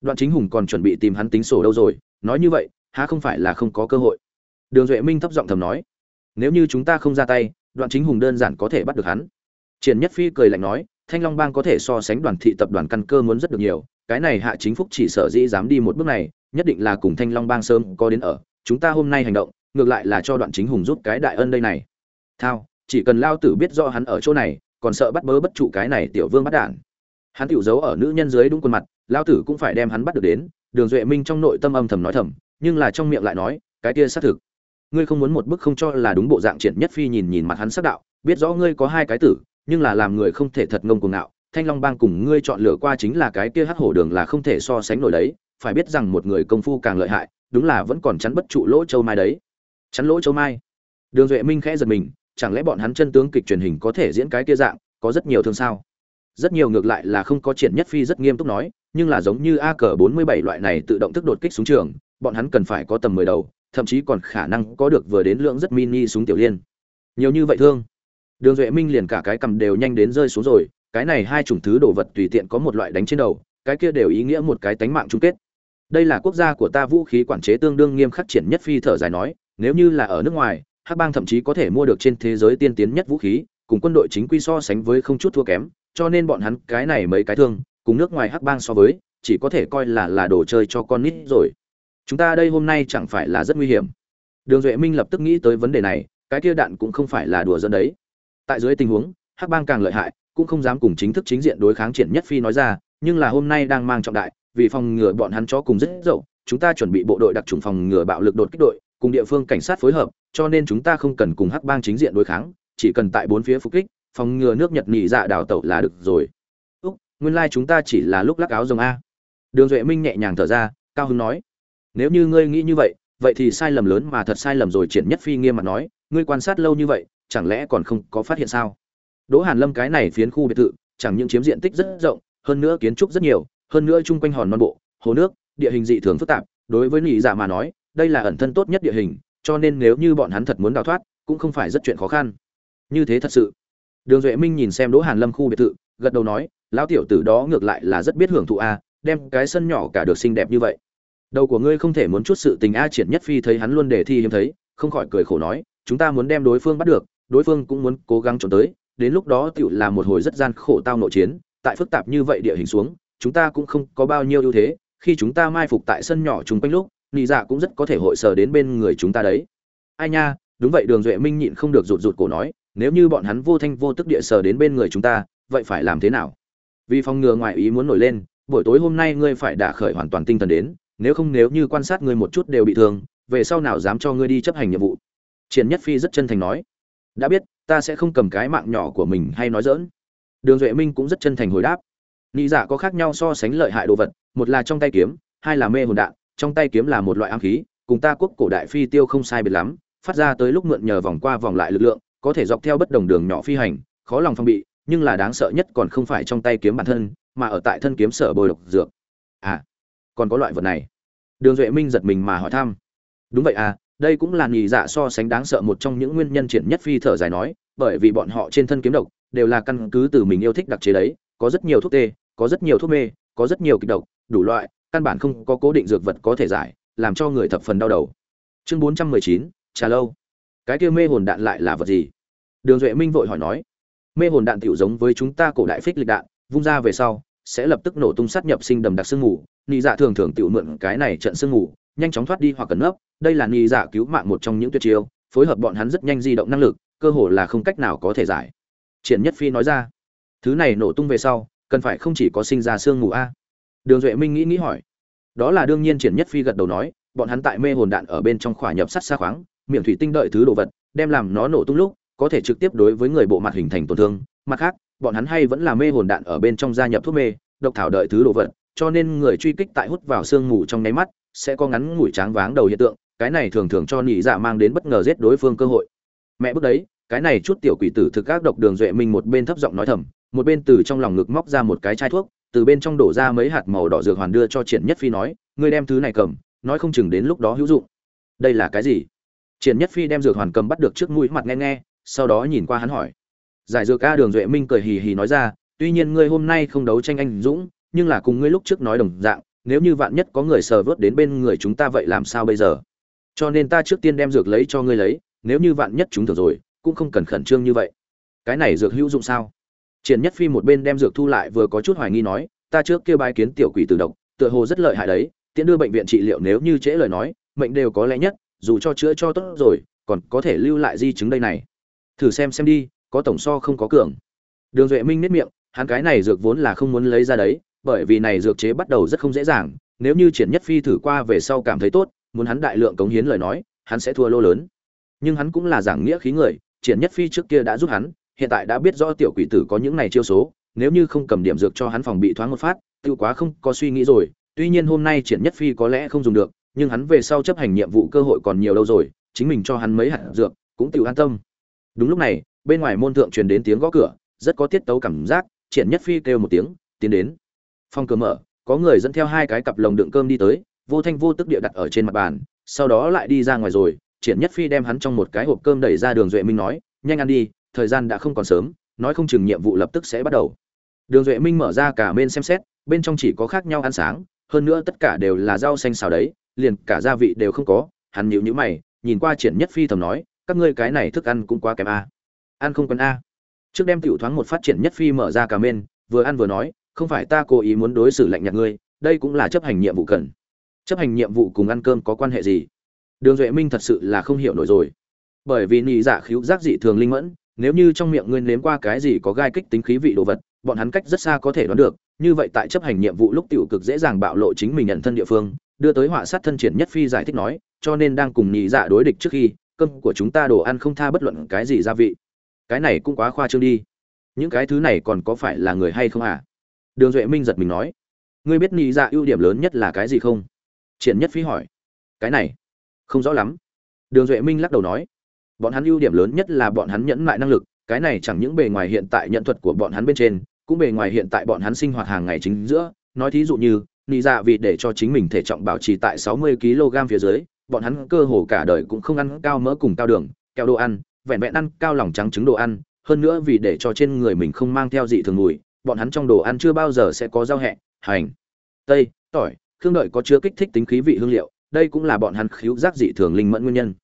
Đoạn chính hùng còn chuẩn bị tìm hắn tính sổ đâu rồi, nói như vậy, há không phải là không có cơ hội. Đường duệ minh thấp giọng thầm nói, nếu như chúng ta không ra tay, đoạn chính hùng đơn giản có thể bắt được hắn. Triển nhất phi cười lạnh nói, thanh long bang có thể so sánh đoàn thị tập đoàn căn cơ muốn rất được nhiều, cái này hạ chính phúc chỉ sợ dĩ dám đi một bước này, nhất định là cùng thanh long bang sớm có đến ở chúng ta hôm nay hành động, ngược lại là cho đoạn chính hùng giúp cái đại ân đây này. Thao, chỉ cần lao tử biết rõ hắn ở chỗ này, còn sợ bắt bớ bất trụ cái này tiểu vương bắt đản hắn tiểu giấu ở nữ nhân dưới đúng khuôn mặt, lao tử cũng phải đem hắn bắt được đến, đường duệ minh trong nội tâm âm thầm nói thầm, nhưng là trong miệng lại nói, cái kia xác thực. Ngươi không muốn một bức không cho là đúng bộ dạng triển nhất phi nhìn nhìn mặt hắn sắc đạo, biết rõ ngươi có hai cái tử, nhưng là làm người không thể thật ngông cuồng ngạo. Thanh long bang cùng ngươi chọn lựa qua chính là cái kia hắc hổ đường là không thể so sánh nổi đấy, phải biết rằng một người công phu càng lợi hại đúng là vẫn còn chắn bất trụ lỗ châu mai đấy. Chắn lỗ châu mai. Đường duệ minh khẽ giật mình, chẳng lẽ bọn hắn chân tướng kịch truyền hình có thể diễn cái kia dạng, có rất nhiều thương sao? Rất nhiều ngược lại là không có triển nhất phi rất nghiêm túc nói, nhưng là giống như a cờ bốn mươi bảy loại này tự động thức đột kích súng trường, bọn hắn cần phải có tầm mười đầu, thậm chí còn khả năng có được vừa đến lượng rất mini súng tiểu liên. Nhiều như vậy thương. Đường duệ minh liền cả cái cầm đều nhanh đến rơi xuống rồi, cái này hai chủng thứ đồ vật tùy tiện có một loại đánh trên đầu, cái kia đều ý nghĩa một cái tánh mạng chung kết đây là quốc gia của ta vũ khí quản chế tương đương nghiêm khắc triển nhất phi thở dài nói, nếu như là ở nước ngoài, hắc bang thậm chí có thể mua được trên thế giới tiên tiến nhất vũ khí, cùng quân đội chính quy so sánh với không chút thua kém, cho nên bọn hắn cái này mấy cái thương, cùng nước ngoài hắc bang so với, chỉ có thể coi là là đồ chơi cho con nít rồi. Chúng ta đây hôm nay chẳng phải là rất nguy hiểm. Đường duệ minh lập tức nghĩ tới vấn đề này, cái kia đạn cũng không phải là đùa dân đấy. Tại dưới tình huống, hắc bang càng lợi hại, cũng không dám cùng chính thức chính diện đối kháng triển nhất phi nói ra, nhưng là hôm nay đang mang trọng đại vì phòng ngừa bọn hắn chó cùng rất dậu, chúng ta chuẩn bị bộ đội đặc trùng phòng ngừa bạo lực đột kích đội, cùng địa phương cảnh sát phối hợp, cho nên chúng ta không cần cùng hắc bang chính diện đối kháng, chỉ cần tại bốn phía phục kích, phòng ngừa nước nhật nhị dạ đào tẩu là được rồi. Úc, nguyên lai chúng ta chỉ là lúc lắc áo rồng a. Đường duệ minh nhẹ nhàng thở ra, cao hưng nói, nếu như ngươi nghĩ như vậy vậy thì sai lầm lớn mà thật sai lầm rồi. Triển nhất phi nghiêm mặt nói, ngươi quan sát lâu như vậy, chẳng lẽ còn không có phát hiện sao? Đỗ hàn lâm cái này phiến khu biệt thự, chẳng những chiếm diện tích rất rộng, hơn nữa kiến trúc rất nhiều hơn nữa chung quanh hòn non bộ, hồ nước, địa hình dị thường phức tạp, đối với nị dạ mà nói, đây là ẩn thân tốt nhất địa hình, cho nên nếu như bọn hắn thật muốn đào thoát, cũng không phải rất chuyện khó khăn. Như thế thật sự. Đường duệ minh nhìn xem đỗ hàn lâm khu biệt thự, gật đầu nói, lão tiểu tử đó ngược lại là rất biết hưởng thụ a, đem cái sân nhỏ cả được xinh đẹp như vậy. Đầu của ngươi không thể muốn chút sự tình a triển nhất phi thấy hắn luôn để thi hiếm thấy, không khỏi cười khổ nói, chúng ta muốn đem đối phương bắt được, đối phương cũng muốn cố gắng trốn tới, đến lúc đó tựu là một hồi rất gian khổ tao nội chiến, tại phức tạp như vậy địa hình xuống chúng ta cũng không có bao nhiêu ưu thế, khi chúng ta mai phục tại sân nhỏ chúng quanh lúc, nị dạ cũng rất có thể hội sở đến bên người chúng ta đấy. Ai nha, đúng vậy, đường duệ minh nhịn không được rụt rụt cổ nói, nếu như bọn hắn vô thanh vô tức địa sở đến bên người chúng ta, vậy phải làm thế nào? Vì phòng ngừa ngoại ý muốn nổi lên, buổi tối hôm nay ngươi phải đả khởi hoàn toàn tinh thần đến, nếu không nếu như quan sát ngươi một chút đều bị thương, về sau nào dám cho ngươi đi chấp hành nhiệm vụ? Triển nhất phi rất chân thành nói, đã biết, ta sẽ không cầm cái mạng nhỏ của mình hay nói dỡn đường duệ minh cũng rất chân thành hồi đáp nị dạ có khác nhau so sánh lợi hại đồ vật, một là trong tay kiếm, hai là mê hồn đạn, trong tay kiếm là một loại ám khí, cùng ta quốc cổ đại phi tiêu không sai biệt lắm, phát ra tới lúc mượn nhờ vòng qua vòng lại lực lượng, có thể dọc theo bất đồng đường nhỏ phi hành, khó lòng phong bị, nhưng là đáng sợ nhất còn không phải trong tay kiếm bản thân, mà ở tại thân kiếm sở bồi độc dược. À còn có loại vật này. Đường duệ minh giật mình mà hỏi thăm. Đúng vậy à đây cũng là nhị dạ so sánh đáng sợ một trong những nguyên nhân triển nhất phi thở dài nói, bởi vì bọn họ trên thân kiếm độc, đều là căn cứ từ mình yêu thích đặc chế đấy có rất nhiều thuốc tê, có rất nhiều thuốc mê, có rất nhiều kịch độc, đủ loại, căn bản không có cố định dược vật có thể giải, làm cho người thập phần đau đầu. Chương bốn trăm mười chín, trà lâu. Cái kia mê hồn đạn lại là vật gì? Đường duệ minh vội hỏi nói. Mê hồn đạn tiểu giống với chúng ta cổ đại phích lịch đạn, vung ra về sau, sẽ lập tức nổ tung sát nhập sinh đầm đặc sương ngủ nị dạ thường thường tiểu mượn cái này trận sương ngủ nhanh chóng thoát đi hoặc cẩn nấp. Đây là nị dạ cứu mạng một trong những tuyệt chiêu, phối hợp bọn hắn rất nhanh di động năng lực, cơ hồ là không cách nào có thể giải. Triển nhất phi nói ra thứ này nổ tung về sau, cần phải không chỉ có sinh ra xương mù a? Đường duệ minh nghĩ nghĩ hỏi. Đó là đương nhiên triển nhất phi gật đầu nói, bọn hắn tại mê hồn đạn ở bên trong khỏa nhập sắt xa khoáng, miệng thủy tinh đợi thứ đồ vật, đem làm nó nổ tung lúc, có thể trực tiếp đối với người bộ mặt hình thành tổn thương. Mặt khác, bọn hắn hay vẫn là mê hồn đạn ở bên trong gia nhập thuốc mê, độc thảo đợi thứ đồ vật, cho nên người truy kích tại hút vào sương mù trong nháy mắt, sẽ có ngắn ngủi tráng váng đầu hiện tượng. Cái này thường thường cho nhị dạ mang đến bất ngờ giết đối phương cơ hội. Mẹ bước đấy cái này chút tiểu quỷ tử thực các độc đường duệ minh một bên thấp giọng nói thầm, một bên từ trong lòng ngực móc ra một cái chai thuốc, từ bên trong đổ ra mấy hạt màu đỏ dược hoàn đưa cho triển nhất phi nói, ngươi đem thứ này cầm, nói không chừng đến lúc đó hữu dụng. Đây là cái gì? Triển nhất phi đem dược hoàn cầm bắt được trước mũi mặt nghe nghe, sau đó nhìn qua hắn hỏi. Giải dược ca đường duệ minh cười hì hì nói ra, tuy nhiên ngươi hôm nay không đấu tranh anh dũng, nhưng là cùng ngươi lúc trước nói đồng dạng, nếu như vạn nhất có người sờ vớt đến bên người chúng ta vậy làm sao bây giờ? Cho nên ta trước tiên đem dược lấy cho ngươi lấy, nếu như vạn nhất chúng thường rồi cũng không cần khẩn trương như vậy. Cái này dược hữu dụng sao? Triển nhất phi một bên đem dược thu lại vừa có chút hoài nghi nói, ta trước kia bái kiến tiểu quỷ từ độc, tựa hồ rất lợi hại đấy tiễn đưa bệnh viện trị liệu nếu như trễ lời nói, mệnh đều có lẽ nhất, dù cho chữa cho tốt rồi, còn có thể lưu lại di chứng đây này. Thử xem xem đi, có tổng so không có cường. Đường duệ minh nếp miệng, hắn cái này dược vốn là không muốn lấy ra đấy, bởi vì này dược chế bắt đầu rất không dễ dàng, nếu như triển nhất phi thử qua về sau cảm thấy tốt, muốn hắn đại lượng cống hiến lời nói, hắn sẽ thua lô lớn. Nhưng hắn cũng là giảng nghĩa khí người triển nhất phi trước kia đã giúp hắn, hiện tại đã biết rõ tiểu quỷ tử có những này chiêu số, nếu như không cầm điểm dược cho hắn phòng bị thoáng một phát tự quá không có suy nghĩ rồi, tuy nhiên hôm nay triển nhất phi có lẽ không dùng được, nhưng hắn về sau chấp hành nhiệm vụ cơ hội còn nhiều đâu rồi, chính mình cho hắn mấy hạt dược, cũng tự an tâm. Đúng lúc này, bên ngoài môn thượng truyền đến tiếng gõ cửa, rất có tiết tấu cảm giác, triển nhất phi kêu một tiếng, tiến đến. Phòng cửa mở, có người dẫn theo hai cái cặp lồng đựng cơm đi tới, vô thanh vô tức địa đặt ở trên mặt bàn, sau đó lại đi ra ngoài rồi triển nhất phi đem hắn trong một cái hộp cơm đẩy ra đường duệ minh nói, nhanh ăn đi, thời gian đã không còn sớm, nói không chừng nhiệm vụ lập tức sẽ bắt đầu. Đường duệ minh mở ra cả bên xem xét, bên trong chỉ có khác nhau ăn sáng, hơn nữa tất cả đều là rau xanh xào đấy, liền cả gia vị đều không có, hắn nhíu nhíu mày, nhìn qua triển nhất phi thầm nói, các ngươi cái này thức ăn cũng quá kém a. Ăn không cần a. Trước đem tiểu thoáng một phát triển nhất phi mở ra cả bên, vừa ăn vừa nói, không phải ta cố ý muốn đối xử lạnh nhạt ngươi, đây cũng là chấp hành nhiệm vụ cần. Chấp hành nhiệm vụ cùng ăn cơm có quan hệ gì? Đường duệ minh thật sự là không hiểu nổi rồi. Bởi vì nị dạ khíu giác dị thường linh mẫn, nếu như trong miệng ngươi nếm qua cái gì có gai kích tính khí vị đồ vật, bọn hắn cách rất xa có thể đoán được, như vậy tại chấp hành nhiệm vụ lúc tiểu cực dễ dàng bạo lộ chính mình nhận thân địa phương, đưa tới họa sát thân triển nhất phi giải thích nói, cho nên đang cùng nhị dạ đối địch trước khi, cơm của chúng ta đồ ăn không tha bất luận cái gì gia vị. Cái này cũng quá khoa trương đi. Những cái thứ này còn có phải là người hay không à? Đường duệ minh giật mình nói. Ngươi biết nhị dạ ưu điểm lớn nhất là cái gì không? Triển nhất phi hỏi. Cái này không rõ lắm. Đường duệ minh lắc đầu nói, bọn hắn ưu điểm lớn nhất là bọn hắn nhẫn mại năng lực, cái này chẳng những bề ngoài hiện tại nhận thuật của bọn hắn bên trên, cũng bề ngoài hiện tại bọn hắn sinh hoạt hàng ngày chính giữa. Nói thí dụ như, nị dạ vì để cho chính mình thể trọng bảo trì tại 60 kg phía dưới, bọn hắn cơ hồ cả đời cũng không ăn cao mỡ cùng cao đường, kẹo đồ ăn, vẹn vẹn ăn cao lòng trắng trứng đồ ăn, hơn nữa vì để cho trên người mình không mang theo dị thường mùi, bọn hắn trong đồ ăn chưa bao giờ sẽ có rau hẹ, hành, tây, tỏi, khương đợi có chứa kích thích tính khí vị hương liệu đây cũng là bọn hắn khiếu giác dị thường linh mẫn nguyên nhân.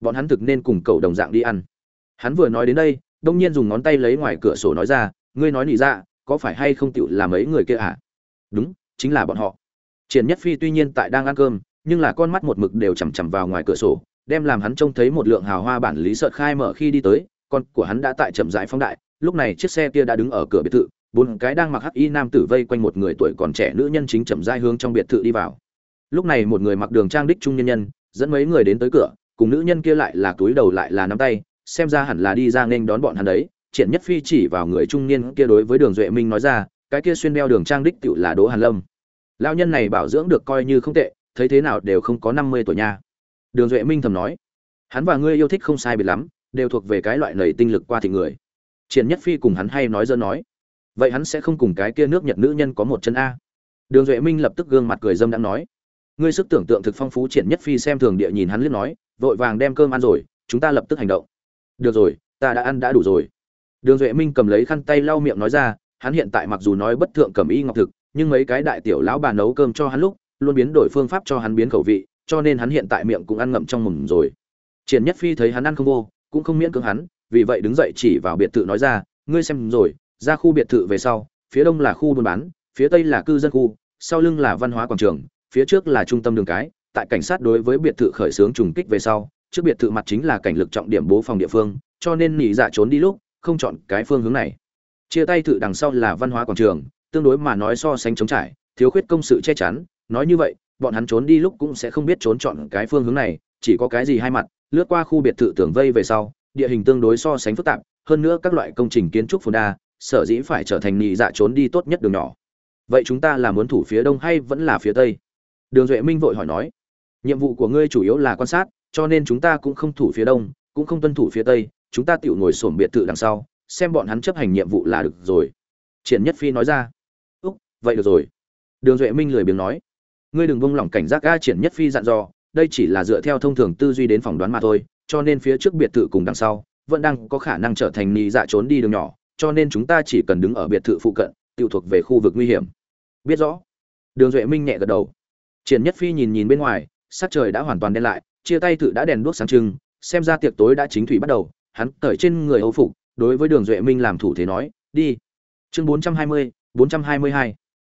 Bọn hắn thực nên cùng cầu đồng dạng đi ăn. Hắn vừa nói đến đây đông nhiên dùng ngón tay lấy ngoài cửa sổ nói ra ngươi nói nỉ dạ, có phải hay không tựu là mấy người kia à? Đúng chính là bọn họ. Triển nhất phi tuy nhiên tại đang ăn cơm nhưng là con mắt một mực đều chằm chằm vào ngoài cửa sổ đem làm hắn trông thấy một lượng hào hoa bản lý sợ khai mở khi đi tới con của hắn đã tại chậm rãi phóng đại lúc này chiếc xe kia đã đứng ở cửa biệt thự bốn cái đang mặc hắc y nam tử vây quanh một người tuổi còn trẻ nữ nhân chính chậm rãi hướng trong biệt thự đi vào lúc này một người mặc đường trang đích trung nhân nhân, dẫn mấy người đến tới cửa, cùng nữ nhân kia lại là túi đầu lại là nắm tay, xem ra hẳn là đi ra nên đón bọn hắn đấy. Triển nhất phi chỉ vào người trung niên kia đối với đường duệ minh nói ra, cái kia xuyên đeo đường trang đích tựu là đỗ hàn lâm. Lão nhân này bảo dưỡng được coi như không tệ, thấy thế nào đều không có năm mươi tuổi nha. Đường duệ minh thầm nói, hắn và ngươi yêu thích không sai biệt lắm, đều thuộc về cái loại nầy tinh lực qua thị người. Triển nhất phi cùng hắn hay nói dân nói, vậy hắn sẽ không cùng cái kia nước nhật nữ nhân có một chân a? Đường duệ minh lập tức gương mặt cười dâm đã nói ngươi sức tưởng tượng thực phong phú triển nhất phi xem thường địa nhìn hắn liếc nói, vội vàng đem cơm ăn rồi, chúng ta lập tức hành động. Được rồi, ta đã ăn đã đủ rồi. Đường duệ minh cầm lấy khăn tay lau miệng nói ra, hắn hiện tại mặc dù nói bất thượng cầm y ngọc thực, nhưng mấy cái đại tiểu lão bà nấu cơm cho hắn lúc, luôn biến đổi phương pháp cho hắn biến khẩu vị, cho nên hắn hiện tại miệng cũng ăn ngậm trong mồm rồi. Triển nhất phi thấy hắn ăn không vô, cũng không miễn cưỡng hắn, vì vậy đứng dậy chỉ vào biệt thự nói ra, ngươi xem rồi, ra khu biệt thự về sau, phía đông là khu buôn bán, phía tây là cư dân khu, sau lưng là văn hóa quảng trường phía trước là trung tâm đường cái, tại cảnh sát đối với biệt thự khởi xướng trùng kích về sau, trước biệt thự mặt chính là cảnh lực trọng điểm bố phòng địa phương, cho nên nghỉ dạ trốn đi lúc, không chọn cái phương hướng này. Chia tay thử đằng sau là văn hóa quảng trường, tương đối mà nói so sánh chống trải, thiếu khuyết công sự che chắn, nói như vậy, bọn hắn trốn đi lúc cũng sẽ không biết trốn chọn cái phương hướng này, chỉ có cái gì hai mặt, lướt qua khu biệt thự tường vây về sau, địa hình tương đối so sánh phức tạp, hơn nữa các loại công trình kiến trúc phồn đa, sở dĩ phải trở thành nhị dạ trốn đi tốt nhất đường nhỏ. Vậy chúng ta là muốn thủ phía đông hay vẫn là phía tây? Đường duệ minh vội hỏi nói, nhiệm vụ của ngươi chủ yếu là quan sát, cho nên chúng ta cũng không thủ phía đông, cũng không tuân thủ phía tây, chúng ta tự ngồi sổm biệt thự đằng sau, xem bọn hắn chấp hành nhiệm vụ là được rồi. Triển nhất phi nói ra, úc, vậy được rồi. Đường duệ minh lười biếng nói, ngươi đừng vung lỏng cảnh giác ga triển nhất phi dặn dò, đây chỉ là dựa theo thông thường tư duy đến phỏng đoán mà thôi, cho nên phía trước biệt thự cùng đằng sau vẫn đang có khả năng trở thành nị dạ trốn đi đường nhỏ, cho nên chúng ta chỉ cần đứng ở biệt thự phụ cận tự thuộc về khu vực nguy hiểm. Biết rõ. Đường duệ minh nhẹ gật đầu triển nhất phi nhìn nhìn bên ngoài, sắc trời đã hoàn toàn đen lại, chia tay thử đã đèn đuốc sáng trưng, xem ra tiệc tối đã chính thủy bắt đầu, hắn cởi trên người âu phục, đối với đường duệ minh làm thủ thế nói, đi. Chương bốn trăm hai mươi, bốn trăm hai mươi hai.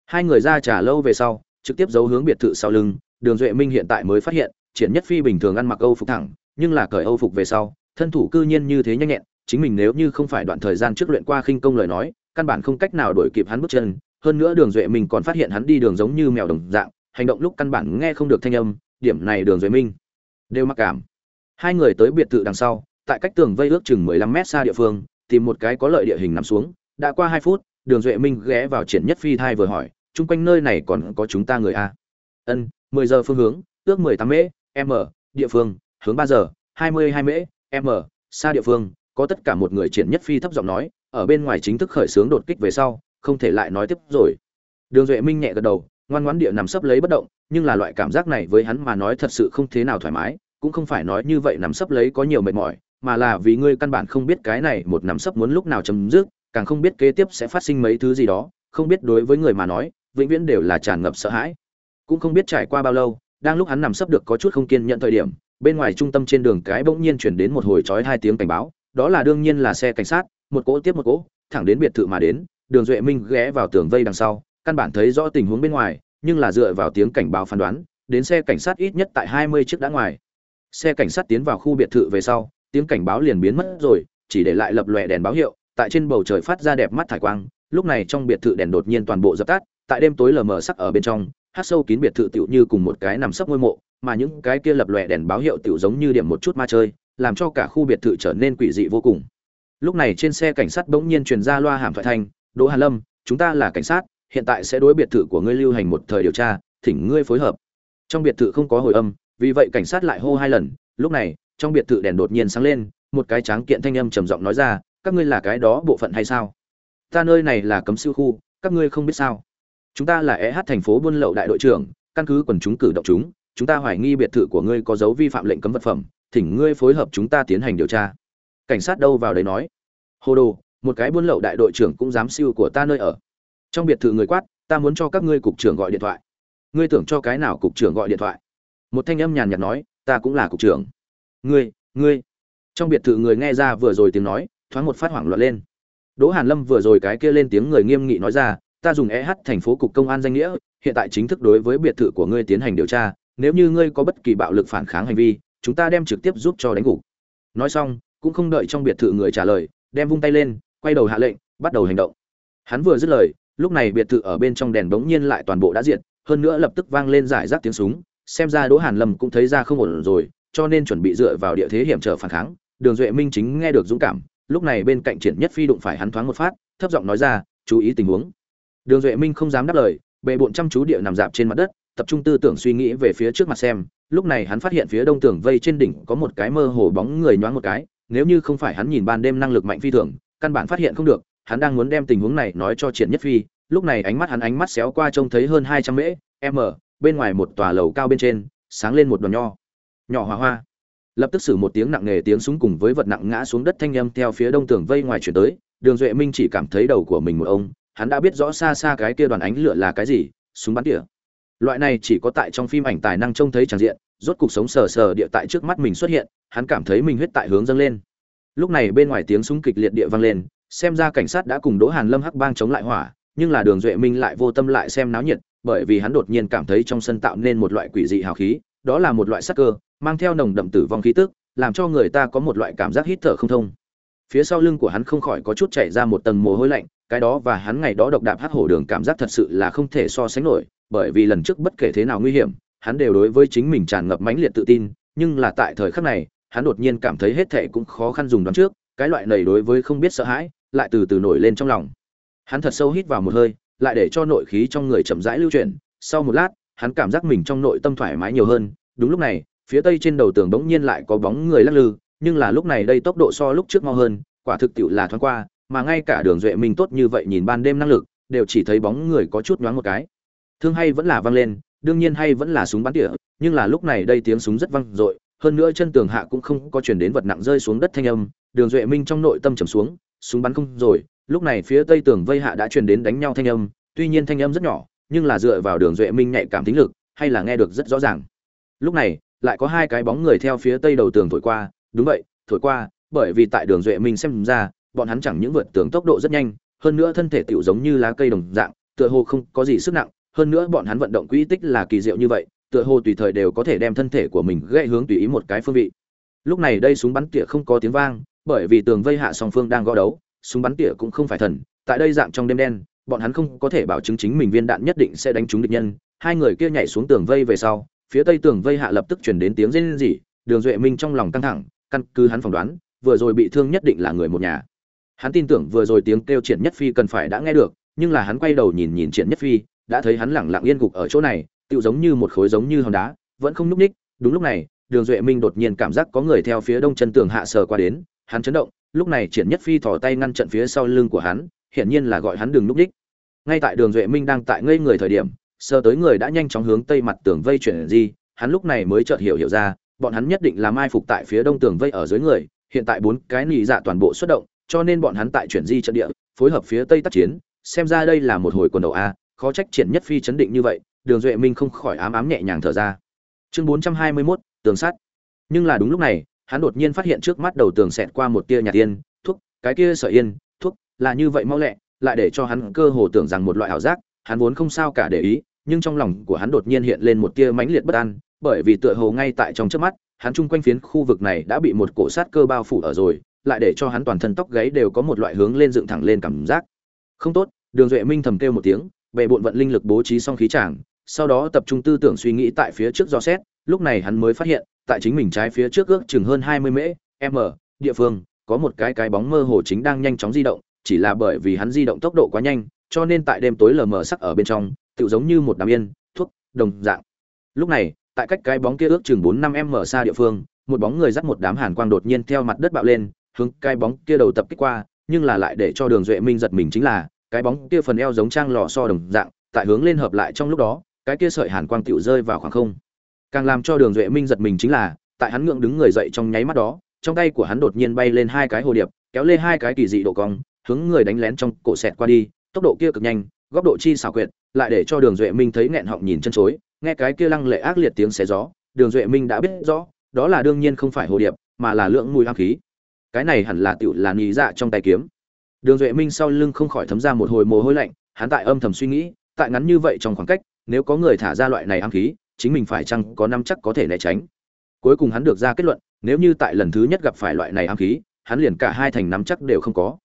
Hai người ra trả lâu về sau, trực tiếp giấu hướng biệt thự sau lưng, đường duệ minh hiện tại mới phát hiện, triển nhất phi bình thường ăn mặc âu phục thẳng, nhưng là cởi âu phục về sau, thân thủ cư nhiên như thế nhanh nhẹn, chính mình nếu như không phải đoạn thời gian trước luyện qua khinh công lời nói, căn bản không cách nào đổi kịp hắn bước chân, hơn nữa đường duệ minh còn phát hiện hắn đi đường giống như mèo đồng dạng hành động lúc căn bản nghe không được thanh âm, điểm này đường duệ minh đều mặc cảm. Hai người tới biệt thự đằng sau, tại cách tường vây ước chừng mười lăm mét xa địa phương, tìm một cái có lợi địa hình nằm xuống, đã qua hai phút, đường duệ minh ghé vào triển nhất phi thai vừa hỏi chung quanh nơi này còn có chúng ta người a ân, mười giờ phương hướng, ước mười tám mễ m địa phương, hướng ba giờ, hai mươi hai mễ m xa địa phương. Có tất cả một người triển nhất phi thấp giọng nói, ở bên ngoài chính thức khởi xướng đột kích về sau, không thể lại nói tiếp rồi. Đường duệ minh nhẹ gật đầu ngoan ngoãn địa nằm sấp lấy bất động, nhưng là loại cảm giác này với hắn mà nói thật sự không thế nào thoải mái, cũng không phải nói như vậy nằm sấp lấy có nhiều mệt mỏi, mà là vì ngươi căn bản không biết cái này một nằm sấp muốn lúc nào chấm dứt, càng không biết kế tiếp sẽ phát sinh mấy thứ gì đó, không biết đối với người mà nói, vĩnh viễn đều là tràn ngập sợ hãi. Cũng không biết trải qua bao lâu, đang lúc hắn nằm sấp được có chút không kiên nhận thời điểm, bên ngoài trung tâm trên đường cái bỗng nhiên chuyển đến một hồi chói hai tiếng cảnh báo, đó là đương nhiên là xe cảnh sát, một cỗ tiếp một cỗ, thẳng đến biệt thự mà đến, đường duệ minh ghé vào tường vây đằng sau căn bản thấy rõ tình huống bên ngoài, nhưng là dựa vào tiếng cảnh báo phán đoán, đến xe cảnh sát ít nhất tại hai mươi chiếc đã ngoài. Xe cảnh sát tiến vào khu biệt thự về sau, tiếng cảnh báo liền biến mất rồi, chỉ để lại lập lòe đèn báo hiệu, tại trên bầu trời phát ra đẹp mắt thải quang, lúc này trong biệt thự đèn đột nhiên toàn bộ dập tắt, tại đêm tối lờ mờ sắc ở bên trong, hát sâu kín biệt thự tựu như cùng một cái nằm sấp ngôi mộ, mà những cái kia lập lòe đèn báo hiệu tựu giống như điểm một chút ma chơi, làm cho cả khu biệt thự trở nên quỷ dị vô cùng. Lúc này trên xe cảnh sát bỗng nhiên truyền ra loa hàm thoại thanh, đỗ hàn lâm, chúng ta là cảnh sát hiện tại sẽ đối biệt thự của ngươi lưu hành một thời điều tra, thỉnh ngươi phối hợp. Trong biệt thự không có hồi âm, vì vậy cảnh sát lại hô hai lần. Lúc này, trong biệt thự đèn đột nhiên sáng lên, một cái tráng kiện thanh âm trầm giọng nói ra, các ngươi là cái đó bộ phận hay sao? Ta nơi này là cấm siêu khu, các ngươi không biết sao. Chúng ta là eh thành phố buôn lậu đại đội trưởng, căn cứ quần chúng cử động chúng chúng ta hoài nghi biệt thự của ngươi có dấu vi phạm lệnh cấm vật phẩm, thỉnh ngươi phối hợp chúng ta tiến hành điều tra. Cảnh sát đâu vào đấy nói. Hồ đồ, một cái buôn lậu đại đội trưởng cũng dám siêu của ta nơi ở trong biệt thự người quát, ta muốn cho các ngươi cục trưởng gọi điện thoại. Ngươi tưởng cho cái nào cục trưởng gọi điện thoại? Một thanh âm nhàn nhạt nói, ta cũng là cục trưởng. Ngươi ngươi. Trong biệt thự người nghe ra vừa rồi tiếng nói, thoáng một phát hoảng loạn lên. Đỗ hàn lâm vừa rồi cái kia lên tiếng người nghiêm nghị nói ra, ta dùng eh thành phố cục công an danh nghĩa, hiện tại chính thức đối với biệt thự của ngươi tiến hành điều tra, nếu như ngươi có bất kỳ bạo lực phản kháng hành vi, chúng ta đem trực tiếp giúp cho đánh gục. Nói xong, cũng không đợi trong biệt thự người trả lời, đem vung tay lên, quay đầu hạ lệnh, bắt đầu hành động. Hắn vừa dứt lời lúc này biệt thự ở bên trong đèn bỗng nhiên lại toàn bộ đã diệt, hơn nữa lập tức vang lên giải rác tiếng súng, xem ra đỗ hàn lâm cũng thấy ra không ổn rồi, cho nên chuẩn bị dựa vào địa thế hiểm trở phản kháng. Đường duệ minh chính nghe được dũng cảm, lúc này bên cạnh triển nhất phi đụng phải hắn thoáng một phát, thấp giọng nói ra, chú ý tình huống. Đường duệ minh không dám đáp lời bệ bộn chăm chú địa nằm dạp trên mặt đất, tập trung tư tưởng suy nghĩ về phía trước mặt xem. Lúc này hắn phát hiện phía đông tường vây trên đỉnh có một cái mơ hồ bóng người nhoáng một cái, nếu như không phải hắn nhìn ban đêm năng lực mạnh phi thường, căn bản phát hiện không được hắn đang muốn đem tình huống này nói cho triển nhất phi, lúc này ánh mắt hắn ánh mắt xéo qua trông thấy hơn hai trăm mễ m bên ngoài một tòa lầu cao bên trên, sáng lên một đoàn nho. Nhỏ hoa hoa. Lập tức xử một tiếng nặng nề tiếng súng cùng với vật nặng ngã xuống đất thanh âm theo phía đông tường vây ngoài chuyển tới, đường duệ minh chỉ cảm thấy đầu của mình một ông, hắn đã biết rõ xa xa cái kia đoàn ánh lửa là cái gì, súng bắn tỉa. Loại này chỉ có tại trong phim ảnh tài năng trông thấy tràn diện, rốt cục sống sờ sờ địa tại trước mắt mình xuất hiện, hắn cảm thấy mình huyết tại hướng dâng lên. Lúc này bên ngoài tiếng súng kịch liệt địa vang lên xem ra cảnh sát đã cùng đỗ hàn lâm hắc bang chống lại hỏa, nhưng là đường duệ minh lại vô tâm lại xem náo nhiệt, bởi vì hắn đột nhiên cảm thấy trong sân tạo nên một loại quỷ dị hào khí, đó là một loại sắc cơ, mang theo nồng đậm tử vong khí tức, làm cho người ta có một loại cảm giác hít thở không thông. Phía sau lưng của hắn không khỏi có chút chảy ra một tầng mồ hôi lạnh, cái đó và hắn ngày đó độc đạp hắc hổ đường cảm giác thật sự là không thể so sánh nổi, bởi vì lần trước bất kể thế nào nguy hiểm, hắn đều đối với chính mình tràn ngập mãnh liệt tự tin, nhưng là tại thời khắc này, hắn đột nhiên cảm thấy hết thảy cũng khó khăn dùng đoán trước, cái loại này đối với không biết sợ hãi lại từ từ nổi lên trong lòng. Hắn thật sâu hít vào một hơi, lại để cho nội khí trong người chậm rãi lưu chuyển. Sau một lát, hắn cảm giác mình trong nội tâm thoải mái nhiều hơn. Đúng lúc này, phía tây trên đầu tường bỗng nhiên lại có bóng người lắc lư, nhưng là lúc này đây tốc độ so lúc trước mau hơn, quả thực tiệu là thoáng qua, mà ngay cả đường duệ minh tốt như vậy nhìn ban đêm năng lực, đều chỉ thấy bóng người có chút nhoáng một cái. Thương hay vẫn là vang lên, đương nhiên hay vẫn là súng bắn tỉa, nhưng là lúc này đây tiếng súng rất vang dội, hơn nữa chân tường hạ cũng không có chuyển đến vật nặng rơi xuống đất thanh âm, đường duệ minh trong nội tâm trầm xuống súng bắn không rồi. Lúc này phía tây tường vây hạ đã truyền đến đánh nhau thanh âm. Tuy nhiên thanh âm rất nhỏ, nhưng là dựa vào đường duệ minh nhạy cảm tính lực, hay là nghe được rất rõ ràng. Lúc này, lại có hai cái bóng người theo phía tây đầu tường thổi qua. Đúng vậy, thổi qua, bởi vì tại đường duệ minh xem ra, bọn hắn chẳng những vượt tường tốc độ rất nhanh, hơn nữa thân thể tựu giống như lá cây đồng dạng, tựa hồ không có gì sức nặng. Hơn nữa bọn hắn vận động quỹ tích là kỳ diệu như vậy, tựa hồ tùy thời đều có thể đem thân thể của mình gãy hướng tùy ý một cái phương vị. Lúc này đây súng bắn tỉa không có tiếng vang bởi vì tường vây hạ song phương đang gõ đấu, súng bắn tỉa cũng không phải thần, tại đây dạng trong đêm đen, bọn hắn không có thể bảo chứng chính mình viên đạn nhất định sẽ đánh trúng địch nhân. Hai người kia nhảy xuống tường vây về sau, phía tây tường vây hạ lập tức chuyển đến tiếng rên rỉ, đường duệ minh trong lòng căng thẳng, căn cứ hắn phỏng đoán, vừa rồi bị thương nhất định là người một nhà. Hắn tin tưởng vừa rồi tiếng kêu triển nhất phi cần phải đã nghe được, nhưng là hắn quay đầu nhìn nhìn triển nhất phi, đã thấy hắn lẳng lặng yên gục ở chỗ này, tựu giống như một khối giống như hòn đá, vẫn không núp ních đúng lúc này, đường duệ minh đột nhiên cảm giác có người theo phía đông chân tường hạ sờ qua đến hắn chấn động lúc này triển nhất phi thò tay ngăn chặn phía sau lưng của hắn hiển nhiên là gọi hắn đừng núp đích. ngay tại đường duệ minh đang tại ngây người thời điểm sơ tới người đã nhanh chóng hướng tây mặt tường vây chuyển di hắn lúc này mới chợt hiểu hiểu ra bọn hắn nhất định là mai phục tại phía đông tường vây ở dưới người hiện tại bốn cái nị dạ toàn bộ xuất động cho nên bọn hắn tại chuyển di trận địa phối hợp phía tây tác chiến xem ra đây là một hồi quần đầu a khó trách triển nhất phi chấn định như vậy đường duệ minh không khỏi ám ám nhẹ nhàng thở ra chương bốn trăm hai mươi 421, tường sắt nhưng là đúng lúc này hắn đột nhiên phát hiện trước mắt đầu tường xẹt qua một tia nhạt yên thuốc cái kia sợi yên thuốc là như vậy mau lẹ, lại để cho hắn cơ hồ tưởng rằng một loại ảo giác, hắn vốn không sao cả để ý, nhưng trong lòng của hắn đột nhiên hiện lên một tia mãnh liệt bất an, bởi vì tựa hồ ngay tại trong trước mắt, hắn chung quanh phiến khu vực này đã bị một cổ sát cơ bao phủ ở rồi, lại để cho hắn toàn thân tóc gáy đều có một loại hướng lên dựng thẳng lên cảm giác. Không tốt, đường duệ minh thầm kêu một tiếng bệ bộn vận linh lực bố trí xong khí tràng sau đó tập trung tư tưởng suy nghĩ tại phía trước do xét, lúc này hắn mới phát hiện tại chính mình trái phía trước ước chừng hơn hai mươi mễ m địa phương, có một cái cái bóng mơ hồ chính đang nhanh chóng di động, chỉ là bởi vì hắn di động tốc độ quá nhanh, cho nên tại đêm tối lờ mờ sắc ở bên trong, tựu giống như một đám yên, thuốc, đồng dạng. Lúc này, tại cách cái bóng kia ước chừng bốn năm m xa địa phương, một bóng người dắt một đám hàn quang đột nhiên theo mặt đất bạo lên, hướng cái bóng kia đầu tập kích qua, nhưng là lại để cho đường duệ minh giật mình chính là, cái bóng kia phần eo giống trang lò so đồng dạng, tại hướng lên hợp lại trong lúc đó, cái kia sợi hàn quang tựu rơi vào khoảng không càng làm cho đường duệ minh giật mình chính là, tại hắn ngượng đứng người dậy trong nháy mắt đó, trong tay của hắn đột nhiên bay lên hai cái hồ điệp, kéo lên hai cái kỳ dị độ cong, hướng người đánh lén trong cổ sẹt qua đi, tốc độ kia cực nhanh, góc độ chi xảo quyệt, lại để cho đường duệ minh thấy nghẹn họng nhìn chân chối, nghe cái kia lăng lệ ác liệt tiếng xé gió, đường duệ minh đã biết rõ, đó là đương nhiên không phải hồ điệp, mà là lượng mùi hăng khí. Cái này hẳn là tựu là nhì dạ trong tay kiếm. Đường duệ minh sau lưng không khỏi thấm ra một hồi mồ hôi lạnh, hắn tại âm thầm suy nghĩ, tại ngắn như vậy trong khoảng cách, nếu có người thả ra loại này hăng khí chính mình phải chăng có năm chắc có thể né tránh. Cuối cùng hắn được ra kết luận, nếu như tại lần thứ nhất gặp phải loại này ám khí, hắn liền cả hai thành nắm chắc đều không có.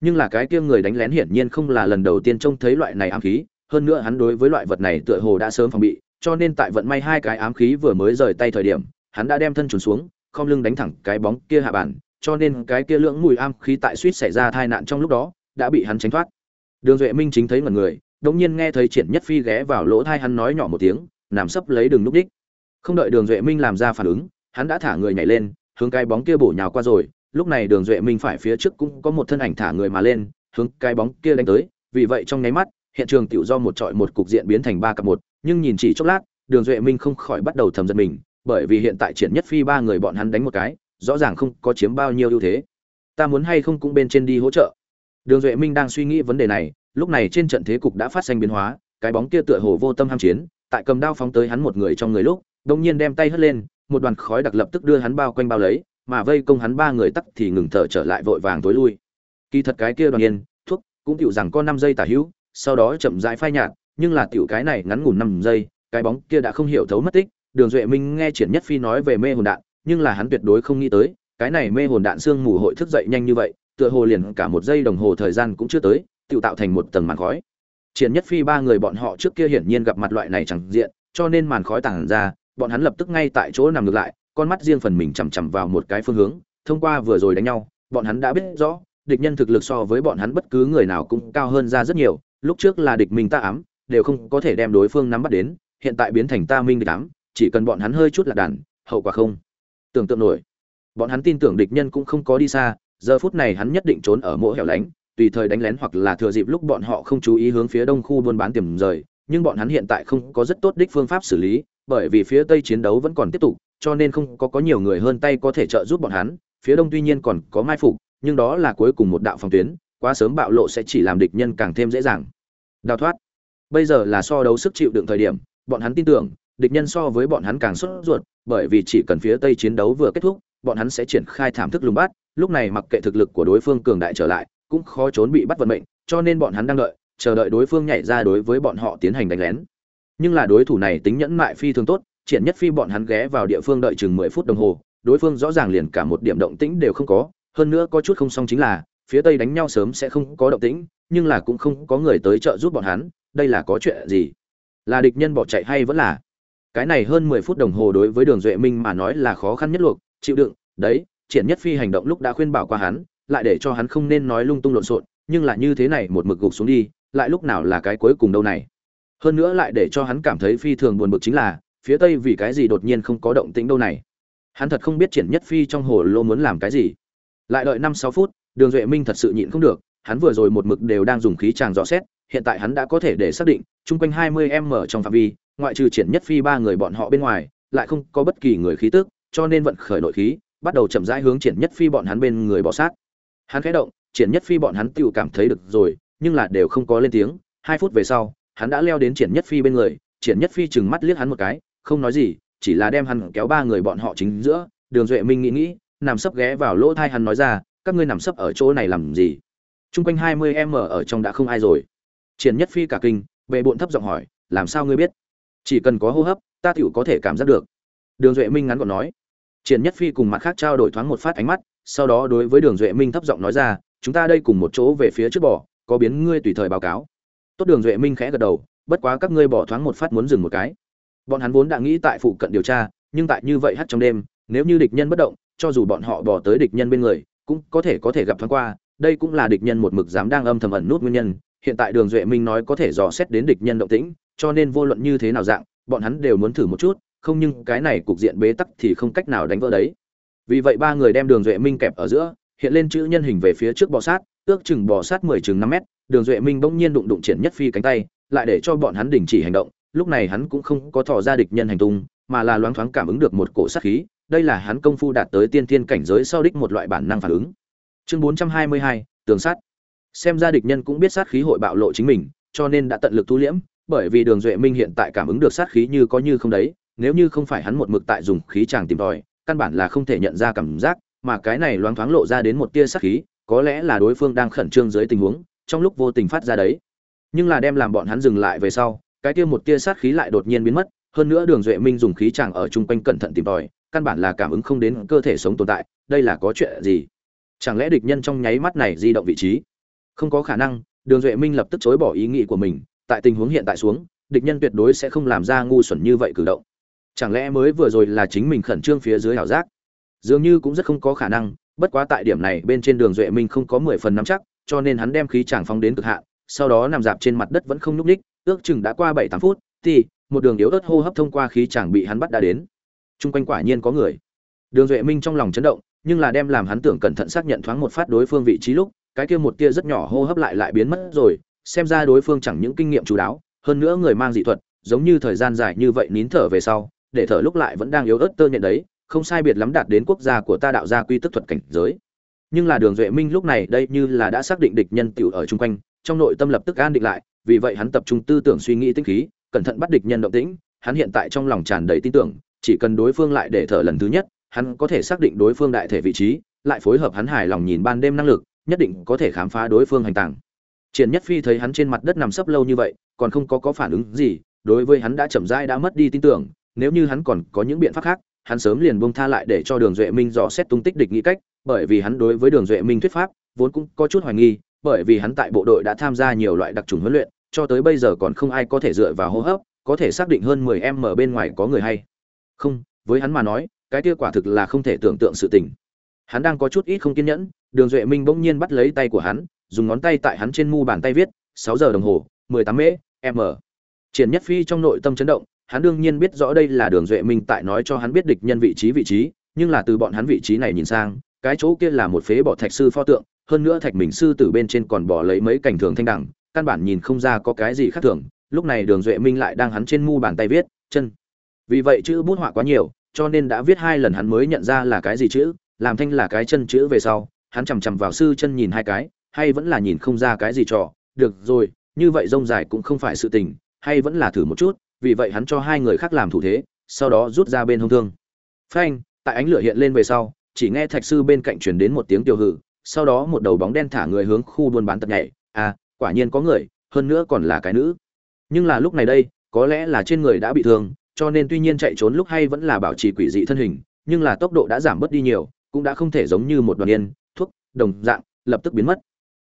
Nhưng là cái kia người đánh lén hiển nhiên không là lần đầu tiên trông thấy loại này ám khí, hơn nữa hắn đối với loại vật này tựa hồ đã sớm phòng bị, cho nên tại vận may hai cái ám khí vừa mới rời tay thời điểm, hắn đã đem thân trùn xuống không lưng đánh thẳng cái bóng kia hạ bản cho nên cái kia lưỡng mùi ám khí tại suýt xảy ra tai nạn trong lúc đó, đã bị hắn tránh thoát. Đường duệ minh chính thấy một người, đột nhiên nghe thấy triển nhất phi ghé vào lỗ tai hắn nói nhỏ một tiếng nằm sấp lấy đường núp đích. Không đợi đường duệ minh làm ra phản ứng, hắn đã thả người nhảy lên, hướng cái bóng kia bổ nhào qua rồi. Lúc này đường duệ minh phải phía trước cũng có một thân ảnh thả người mà lên, hướng cái bóng kia đánh tới. Vì vậy trong nháy mắt, hiện trường tiểu do một trọi một cục diện biến thành ba cặp một. Nhưng nhìn chỉ chốc lát, đường duệ minh không khỏi bắt đầu thầm giận mình, bởi vì hiện tại triển nhất phi ba người bọn hắn đánh một cái, rõ ràng không có chiếm bao nhiêu ưu thế. Ta muốn hay không cũng bên trên đi hỗ trợ. Đường duệ minh đang suy nghĩ vấn đề này, lúc này trên trận thế cục đã phát sinh biến hóa, cái bóng kia tựa hồ vô tâm ham chiến tại cầm đao phóng tới hắn một người trong người lúc, đông nhiên đem tay hất lên, một đoàn khói đặc lập tức đưa hắn bao quanh bao lấy, mà vây công hắn ba người tắc thì ngừng thở trở lại vội vàng tối lui. Kỳ thật cái kia đoàn yên, thuốc, cũng tiểu rằng có năm giây tả hữu, sau đó chậm rãi phai nhạt, nhưng là tiểu cái này ngắn ngủn năm giây, cái bóng kia đã không hiểu thấu mất tích, đường duệ minh nghe triển nhất phi nói về mê hồn đạn, nhưng là hắn tuyệt đối không nghĩ tới, cái này mê hồn đạn xương mù hội thức dậy nhanh như vậy, tựa hồ liền cả một giây đồng hồ thời gian cũng chưa tới tự tạo thành một tầng màn khói triển nhất phi ba người bọn họ trước kia hiển nhiên gặp mặt loại này chẳng diện, cho nên màn khói tàng ra, bọn hắn lập tức ngay tại chỗ nằm ngược lại, con mắt riêng phần mình chằm chằm vào một cái phương hướng, thông qua vừa rồi đánh nhau, bọn hắn đã biết rõ, địch nhân thực lực so với bọn hắn bất cứ người nào cũng cao hơn ra rất nhiều, lúc trước là địch mình ta ám, đều không có thể đem đối phương nắm bắt đến, hiện tại biến thành ta minh địch ám, chỉ cần bọn hắn hơi chút là đàn, hậu quả không tưởng tượng nổi. Bọn hắn tin tưởng địch nhân cũng không có đi xa, giờ phút này hắn nhất định trốn ở mỗi hẻo lánh tùy thời đánh lén hoặc là thừa dịp lúc bọn họ không chú ý hướng phía đông khu buôn bán tiềm rời, nhưng bọn hắn hiện tại không có rất tốt đích phương pháp xử lý, bởi vì phía tây chiến đấu vẫn còn tiếp tục, cho nên không có có nhiều người hơn tay có thể trợ giúp bọn hắn, phía đông tuy nhiên còn có mai phục, nhưng đó là cuối cùng một đạo phòng tuyến, quá sớm bạo lộ sẽ chỉ làm địch nhân càng thêm dễ dàng. Đào thoát. Bây giờ là so đấu sức chịu đựng thời điểm, bọn hắn tin tưởng, địch nhân so với bọn hắn càng sốt ruột, bởi vì chỉ cần phía tây chiến đấu vừa kết thúc, bọn hắn sẽ triển khai thảm thức lùng bắt, lúc này mặc kệ thực lực của đối phương cường đại trở lại cũng khó trốn bị bắt vận mệnh, cho nên bọn hắn đang đợi, chờ đợi đối phương nhảy ra đối với bọn họ tiến hành đánh lén. Nhưng là đối thủ này tính nhẫn mại phi thường tốt, triển nhất phi bọn hắn ghé vào địa phương đợi chừng mười phút đồng hồ, đối phương rõ ràng liền cả một điểm động tĩnh đều không có, hơn nữa có chút không xong chính là, phía tây đánh nhau sớm sẽ không có động tĩnh, nhưng là cũng không có người tới trợ giúp bọn hắn, đây là có chuyện gì? Là địch nhân bỏ chạy hay vẫn là? Cái này hơn mười phút đồng hồ đối với đường duệ minh mà nói là khó khăn nhất luộc, chịu đựng, đấy, triển nhất phi hành động lúc đã khuyên bảo qua hắn lại để cho hắn không nên nói lung tung lộn xộn, nhưng là như thế này một mực gục xuống đi, lại lúc nào là cái cuối cùng đâu này? Hơn nữa lại để cho hắn cảm thấy phi thường buồn bực chính là, phía tây vì cái gì đột nhiên không có động tĩnh đâu này? Hắn thật không biết triển nhất phi trong hồ lô muốn làm cái gì. Lại đợi năm sáu phút, đường duệ minh thật sự nhịn không được, hắn vừa rồi một mực đều đang dùng khí tràng dò xét, hiện tại hắn đã có thể để xác định, chung quanh hai mươi m trong phạm vi, ngoại trừ triển nhất phi ba người bọn họ bên ngoài, lại không có bất kỳ người khí tức, cho nên vận khởi nội khí, bắt đầu chậm rãi hướng triển nhất phi bọn hắn bên người bỏ sát hắn khẽ động, triển nhất phi bọn hắn tự cảm thấy được rồi, nhưng là đều không có lên tiếng. Hai phút về sau, hắn đã leo đến triển nhất phi bên người. Triển nhất phi chừng mắt liếc hắn một cái, không nói gì, chỉ là đem hắn kéo ba người bọn họ chính giữa. Đường duệ minh nghĩ nghĩ, nằm sấp ghé vào lỗ thai hắn nói ra, các ngươi nằm sấp ở chỗ này làm gì? Chung quanh hai mươi em ở trong đã không ai rồi. Triển nhất phi cả kinh bệ bộn thấp giọng hỏi, làm sao ngươi biết? Chỉ cần có hô hấp, ta tựu có thể cảm giác được. Đường duệ minh ngắn gọn nói. Triển nhất phi cùng mặt khác trao đổi thoáng một phát ánh mắt sau đó đối với đường duệ minh thấp giọng nói ra, chúng ta đây cùng một chỗ về phía trước bỏ có biến ngươi tùy thời báo cáo. Tốt đường duệ minh khẽ gật đầu, bất quá các ngươi bỏ thoáng một phát muốn dừng một cái. Bọn hắn vốn đã nghĩ tại phụ cận điều tra, nhưng tại như vậy hắt trong đêm, nếu như địch nhân bất động, cho dù bọn họ bỏ tới địch nhân bên người, cũng có thể có thể gặp thoáng qua, đây cũng là địch nhân một mực dám đang âm thầm ẩn nút nguyên nhân. Hiện tại đường duệ minh nói có thể dò xét đến địch nhân động tĩnh, cho nên vô luận như thế nào dạng, bọn hắn đều muốn thử một chút, không nhưng cái này cục diện bế tắc thì không cách nào đánh vỡ đấy vì vậy ba người đem đường duệ minh kẹp ở giữa, hiện lên chữ nhân hình về phía trước bò sát, ước chừng bò sát mười chừng năm mét, đường duệ minh bỗng nhiên đụng đụng triển nhất phi cánh tay, lại để cho bọn hắn đình chỉ hành động, lúc này hắn cũng không có thò ra địch nhân hành tung, mà là loáng thoáng cảm ứng được một cổ sát khí, đây là hắn công phu đạt tới tiên thiên cảnh giới sau đích một loại bản năng phản ứng. Chương bốn trăm hai mươi hai, tường sát. Xem ra địch nhân cũng biết sát khí hội bạo lộ chính mình, cho nên đã tận lực thu liễm, bởi vì đường duệ minh hiện tại cảm ứng được sát khí như có như không đấy, nếu như không phải hắn một mực tại dùng khí chàng tìm tòi căn bản là không thể nhận ra cảm giác, mà cái này loáng thoáng lộ ra đến một tia sát khí, có lẽ là đối phương đang khẩn trương dưới tình huống, trong lúc vô tình phát ra đấy. Nhưng là đem làm bọn hắn dừng lại về sau, cái tia một tia sát khí lại đột nhiên biến mất, hơn nữa đường duệ minh dùng khí chàng ở chung quanh cẩn thận tìm tòi, căn bản là cảm ứng không đến cơ thể sống tồn tại, đây là có chuyện gì? Chẳng lẽ địch nhân trong nháy mắt này di động vị trí? Không có khả năng, đường duệ minh lập tức chối bỏ ý nghĩ của mình, tại tình huống hiện tại xuống, địch nhân tuyệt đối sẽ không làm ra ngu xuẩn như vậy cử động chẳng lẽ mới vừa rồi là chính mình khẩn trương phía dưới ảo giác? Dường như cũng rất không có khả năng, bất quá tại điểm này bên trên đường duệ minh không có mười phần nắm chắc, cho nên hắn đem khí chàng phóng đến cực hạn, sau đó nằm dạp trên mặt đất vẫn không nhúc ních ước chừng đã qua bảy tám phút, thì, một đường yếu ớt hô hấp thông qua khí chàng bị hắn bắt đã đến. Chung quanh quả nhiên có người. Đường duệ minh trong lòng chấn động, nhưng là đem làm hắn tưởng cẩn thận xác nhận thoáng một phát đối phương vị trí lúc, cái kia một tia rất nhỏ hô hấp lại lại biến mất rồi, xem ra đối phương chẳng những kinh nghiệm chú đáo, hơn nữa người mang dị thuật, giống như thời gian dài như vậy nín thở về sau để thở lúc lại vẫn đang yếu ớt tơ nhện đấy, không sai biệt lắm đạt đến quốc gia của ta đạo gia quy tức thuật cảnh giới. Nhưng là đường duệ minh lúc này đây như là đã xác định địch nhân tiểu ở chung quanh, trong nội tâm lập tức an định lại, vì vậy hắn tập trung tư tưởng suy nghĩ tinh khí, cẩn thận bắt địch nhân động tĩnh, hắn hiện tại trong lòng tràn đầy tin tưởng, chỉ cần đối phương lại để thở lần thứ nhất, hắn có thể xác định đối phương đại thể vị trí, lại phối hợp hắn hài lòng nhìn ban đêm năng lực, nhất định có thể khám phá đối phương hành tàng. Triển nhất phi thấy hắn trên mặt đất nằm sấp lâu như vậy, còn không có có phản ứng gì, đối với hắn đã chậm rãi đã mất đi tin tưởng nếu như hắn còn có những biện pháp khác, hắn sớm liền buông tha lại để cho đường duệ minh dò xét tung tích địch nghĩ cách, bởi vì hắn đối với đường duệ minh thuyết pháp vốn cũng có chút hoài nghi, bởi vì hắn tại bộ đội đã tham gia nhiều loại đặc trùng huấn luyện, cho tới bây giờ còn không ai có thể dựa vào hô hấp, có thể xác định hơn 10 em ở bên ngoài có người hay không. Với hắn mà nói, cái kia quả thực là không thể tưởng tượng sự tình. Hắn đang có chút ít không kiên nhẫn, đường duệ minh bỗng nhiên bắt lấy tay của hắn, dùng ngón tay tại hắn trên mu bàn tay viết, sáu giờ đồng hồ 18 mễ m triển nhất phi trong nội tâm chấn động hắn đương nhiên biết rõ đây là đường duệ minh tại nói cho hắn biết địch nhân vị trí vị trí, nhưng là từ bọn hắn vị trí này nhìn sang, cái chỗ kia là một phế bỏ thạch sư pho tượng, hơn nữa thạch mình sư từ bên trên còn bỏ lấy mấy cảnh thường thanh đẳng, căn bản nhìn không ra có cái gì khác thường, lúc này đường duệ minh lại đang hắn trên mu bàn tay viết, chân. Vì vậy chữ bút họa quá nhiều, cho nên đã viết hai lần hắn mới nhận ra là cái gì chữ, làm thanh là cái chân chữ về sau, hắn chằm chằm vào sư chân nhìn hai cái, hay vẫn là nhìn không ra cái gì trò, được rồi, như vậy rông dài cũng không phải sự tình, hay vẫn là thử một chút vì vậy hắn cho hai người khác làm thủ thế, sau đó rút ra bên hông thương. Phanh, tại ánh lửa hiện lên về sau, chỉ nghe thạch sư bên cạnh truyền đến một tiếng tiêu hự sau đó một đầu bóng đen thả người hướng khu buôn bán tật nhảy. À quả nhiên có người, hơn nữa còn là cái nữ. Nhưng là lúc này đây, có lẽ là trên người đã bị thương, cho nên tuy nhiên chạy trốn lúc hay vẫn là bảo trì quỷ dị thân hình, nhưng là tốc độ đã giảm bớt đi nhiều, cũng đã không thể giống như một đoàn yên, thuốc, đồng dạng, lập tức biến mất.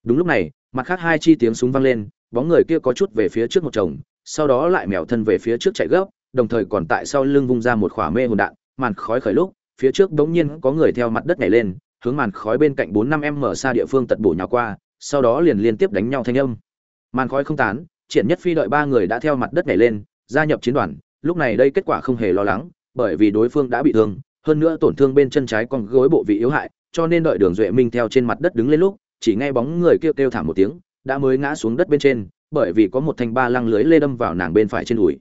Đúng lúc này, mặt khác hai chi tiếng súng vang lên, bóng người kia có chút về phía trước một chồng sau đó lại mèo thân về phía trước chạy gấp, đồng thời còn tại sau lưng vung ra một khỏa mê hồn đạn, màn khói khởi lúc, phía trước đống nhiên có người theo mặt đất nhảy lên, hướng màn khói bên cạnh bốn năm em mở xa địa phương tật bổ nhào qua, sau đó liền liên tiếp đánh nhau thanh âm. Màn khói không tán, triển nhất phi đợi ba người đã theo mặt đất nhảy lên, gia nhập chiến đoàn, lúc này đây kết quả không hề lo lắng, bởi vì đối phương đã bị thương, hơn nữa tổn thương bên chân trái còn gối bộ vị yếu hại, cho nên đợi đường duệ minh theo trên mặt đất đứng lên lúc, chỉ nghe bóng người kêu kêu thảm một tiếng, đã mới ngã xuống đất bên trên bởi vì có một thanh ba lăng lưới lê đâm vào nàng bên phải trên đùi.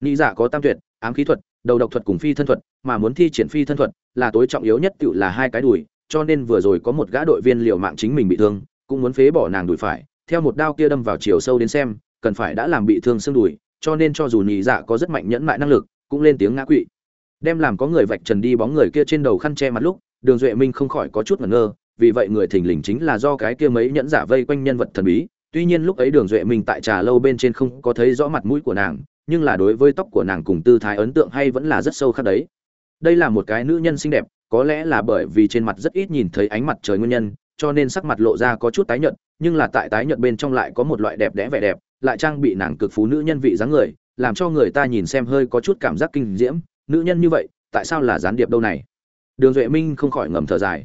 Nghĩ giả dạ có tam tuyệt, ám khí thuật, đầu độc thuật cùng phi thân thuật, mà muốn thi triển phi thân thuật là tối trọng yếu nhất tự là hai cái đùi, cho nên vừa rồi có một gã đội viên liều mạng chính mình bị thương, cũng muốn phế bỏ nàng đùi phải, theo một đao kia đâm vào chiều sâu đến xem, cần phải đã làm bị thương xương đùi, cho nên cho dù nhị dạ có rất mạnh nhẫn mại năng lực, cũng lên tiếng ngã quỵ. Đem làm có người vạch trần đi bóng người kia trên đầu khăn che mặt lúc, đường duệ minh không khỏi có chút ngẩn ngơ, vì vậy người thình lình chính là do cái kia mấy nhẫn giả vây quanh nhân vật thần bí tuy nhiên lúc ấy đường duệ minh tại trà lâu bên trên không có thấy rõ mặt mũi của nàng, nhưng là đối với tóc của nàng cùng tư thái ấn tượng hay vẫn là rất sâu khắc đấy. Đây là một cái nữ nhân xinh đẹp, có lẽ là bởi vì trên mặt rất ít nhìn thấy ánh mặt trời nguyên nhân, cho nên sắc mặt lộ ra có chút tái nhợt, nhưng là tại tái nhợt bên trong lại có một loại đẹp đẽ vẻ đẹp, lại trang bị nàng cực phú nữ nhân vị dáng người, làm cho người ta nhìn xem hơi có chút cảm giác kinh diễm. Nữ nhân như vậy, tại sao là gián điệp đâu này? Đường duệ minh không khỏi ngầm thở dài.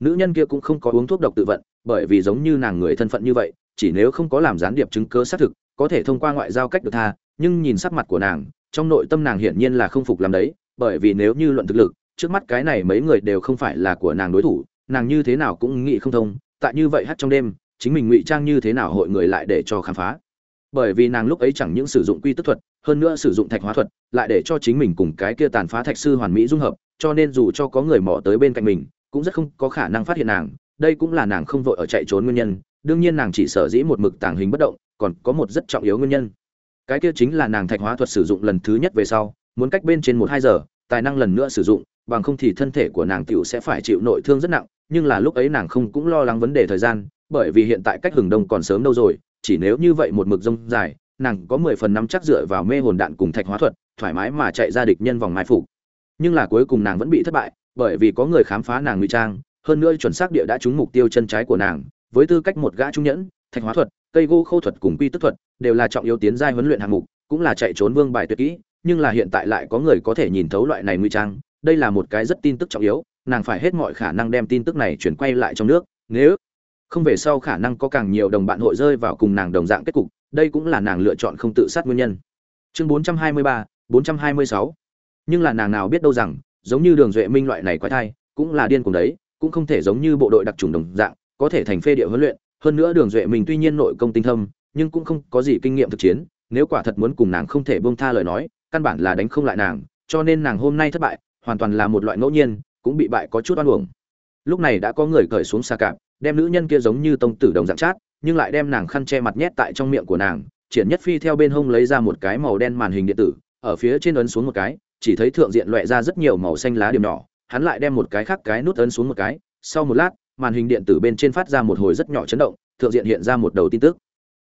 Nữ nhân kia cũng không có uống thuốc độc tự vận, bởi vì giống như nàng người thân phận như vậy chỉ nếu không có làm gián điệp chứng cứ xác thực, có thể thông qua ngoại giao cách được tha, nhưng nhìn sắc mặt của nàng, trong nội tâm nàng hiển nhiên là không phục làm đấy, bởi vì nếu như luận thực lực, trước mắt cái này mấy người đều không phải là của nàng đối thủ, nàng như thế nào cũng nghĩ không thông, tại như vậy hát trong đêm, chính mình ngụy trang như thế nào hội người lại để cho khám phá. Bởi vì nàng lúc ấy chẳng những sử dụng quy tức thuật, hơn nữa sử dụng thạch hóa thuật, lại để cho chính mình cùng cái kia tàn phá thạch sư hoàn mỹ dung hợp, cho nên dù cho có người mò tới bên cạnh mình, cũng rất không có khả năng phát hiện nàng, đây cũng là nàng không vội ở chạy trốn nguyên nhân đương nhiên nàng chỉ sở dĩ một mực tàng hình bất động, còn có một rất trọng yếu nguyên nhân. Cái kia chính là nàng thạch hóa thuật sử dụng lần thứ nhất về sau, muốn cách bên trên một hai giờ, tài năng lần nữa sử dụng, bằng không thì thân thể của nàng tiểu sẽ phải chịu nội thương rất nặng, nhưng là lúc ấy nàng không cũng lo lắng vấn đề thời gian, bởi vì hiện tại cách hừng đông còn sớm đâu rồi, chỉ nếu như vậy một mực rông dài, nàng có mười phần năm chắc dựa vào mê hồn đạn cùng thạch hóa thuật, thoải mái mà chạy ra địch nhân vòng mai phục. Nhưng là cuối cùng nàng vẫn bị thất bại, bởi vì có người khám phá nàng ngụy trang, hơn nữa chuẩn xác địa đã trúng mục tiêu chân trái của nàng với tư cách một gã trung nhẫn thạch hóa thuật cây gỗ khâu thuật cùng quy tức thuật đều là trọng yếu tiến giai huấn luyện hạng mục cũng là chạy trốn vương bài tuyệt kỹ nhưng là hiện tại lại có người có thể nhìn thấu loại này nguy trang đây là một cái rất tin tức trọng yếu nàng phải hết mọi khả năng đem tin tức này chuyển quay lại trong nước nếu không về sau khả năng có càng nhiều đồng bạn hội rơi vào cùng nàng đồng dạng kết cục đây cũng là nàng lựa chọn không tự sát nguyên nhân chương 423, 426. nhưng là nàng nào biết đâu rằng giống như đường duệ minh loại này quái thai cũng là điên cùng đấy cũng không thể giống như bộ đội đặc trùng đồng dạng có thể thành phê địa huấn luyện, hơn nữa đường duệ mình tuy nhiên nội công tinh thâm, nhưng cũng không có gì kinh nghiệm thực chiến, nếu quả thật muốn cùng nàng không thể buông tha lời nói, căn bản là đánh không lại nàng, cho nên nàng hôm nay thất bại, hoàn toàn là một loại ngẫu nhiên, cũng bị bại có chút oan uổng. Lúc này đã có người cởi xuống xa cạp, đem nữ nhân kia giống như tông tử đồng dạng chát, nhưng lại đem nàng khăn che mặt nhét tại trong miệng của nàng, triển nhất phi theo bên hông lấy ra một cái màu đen màn hình điện tử, ở phía trên ấn xuống một cái, chỉ thấy thượng diện loẹ ra rất nhiều màu xanh lá điểm nhỏ, hắn lại đem một cái khác cái nút ấn xuống một cái, sau một lát màn hình điện tử bên trên phát ra một hồi rất nhỏ chấn động thượng diện hiện ra một đầu tin tức.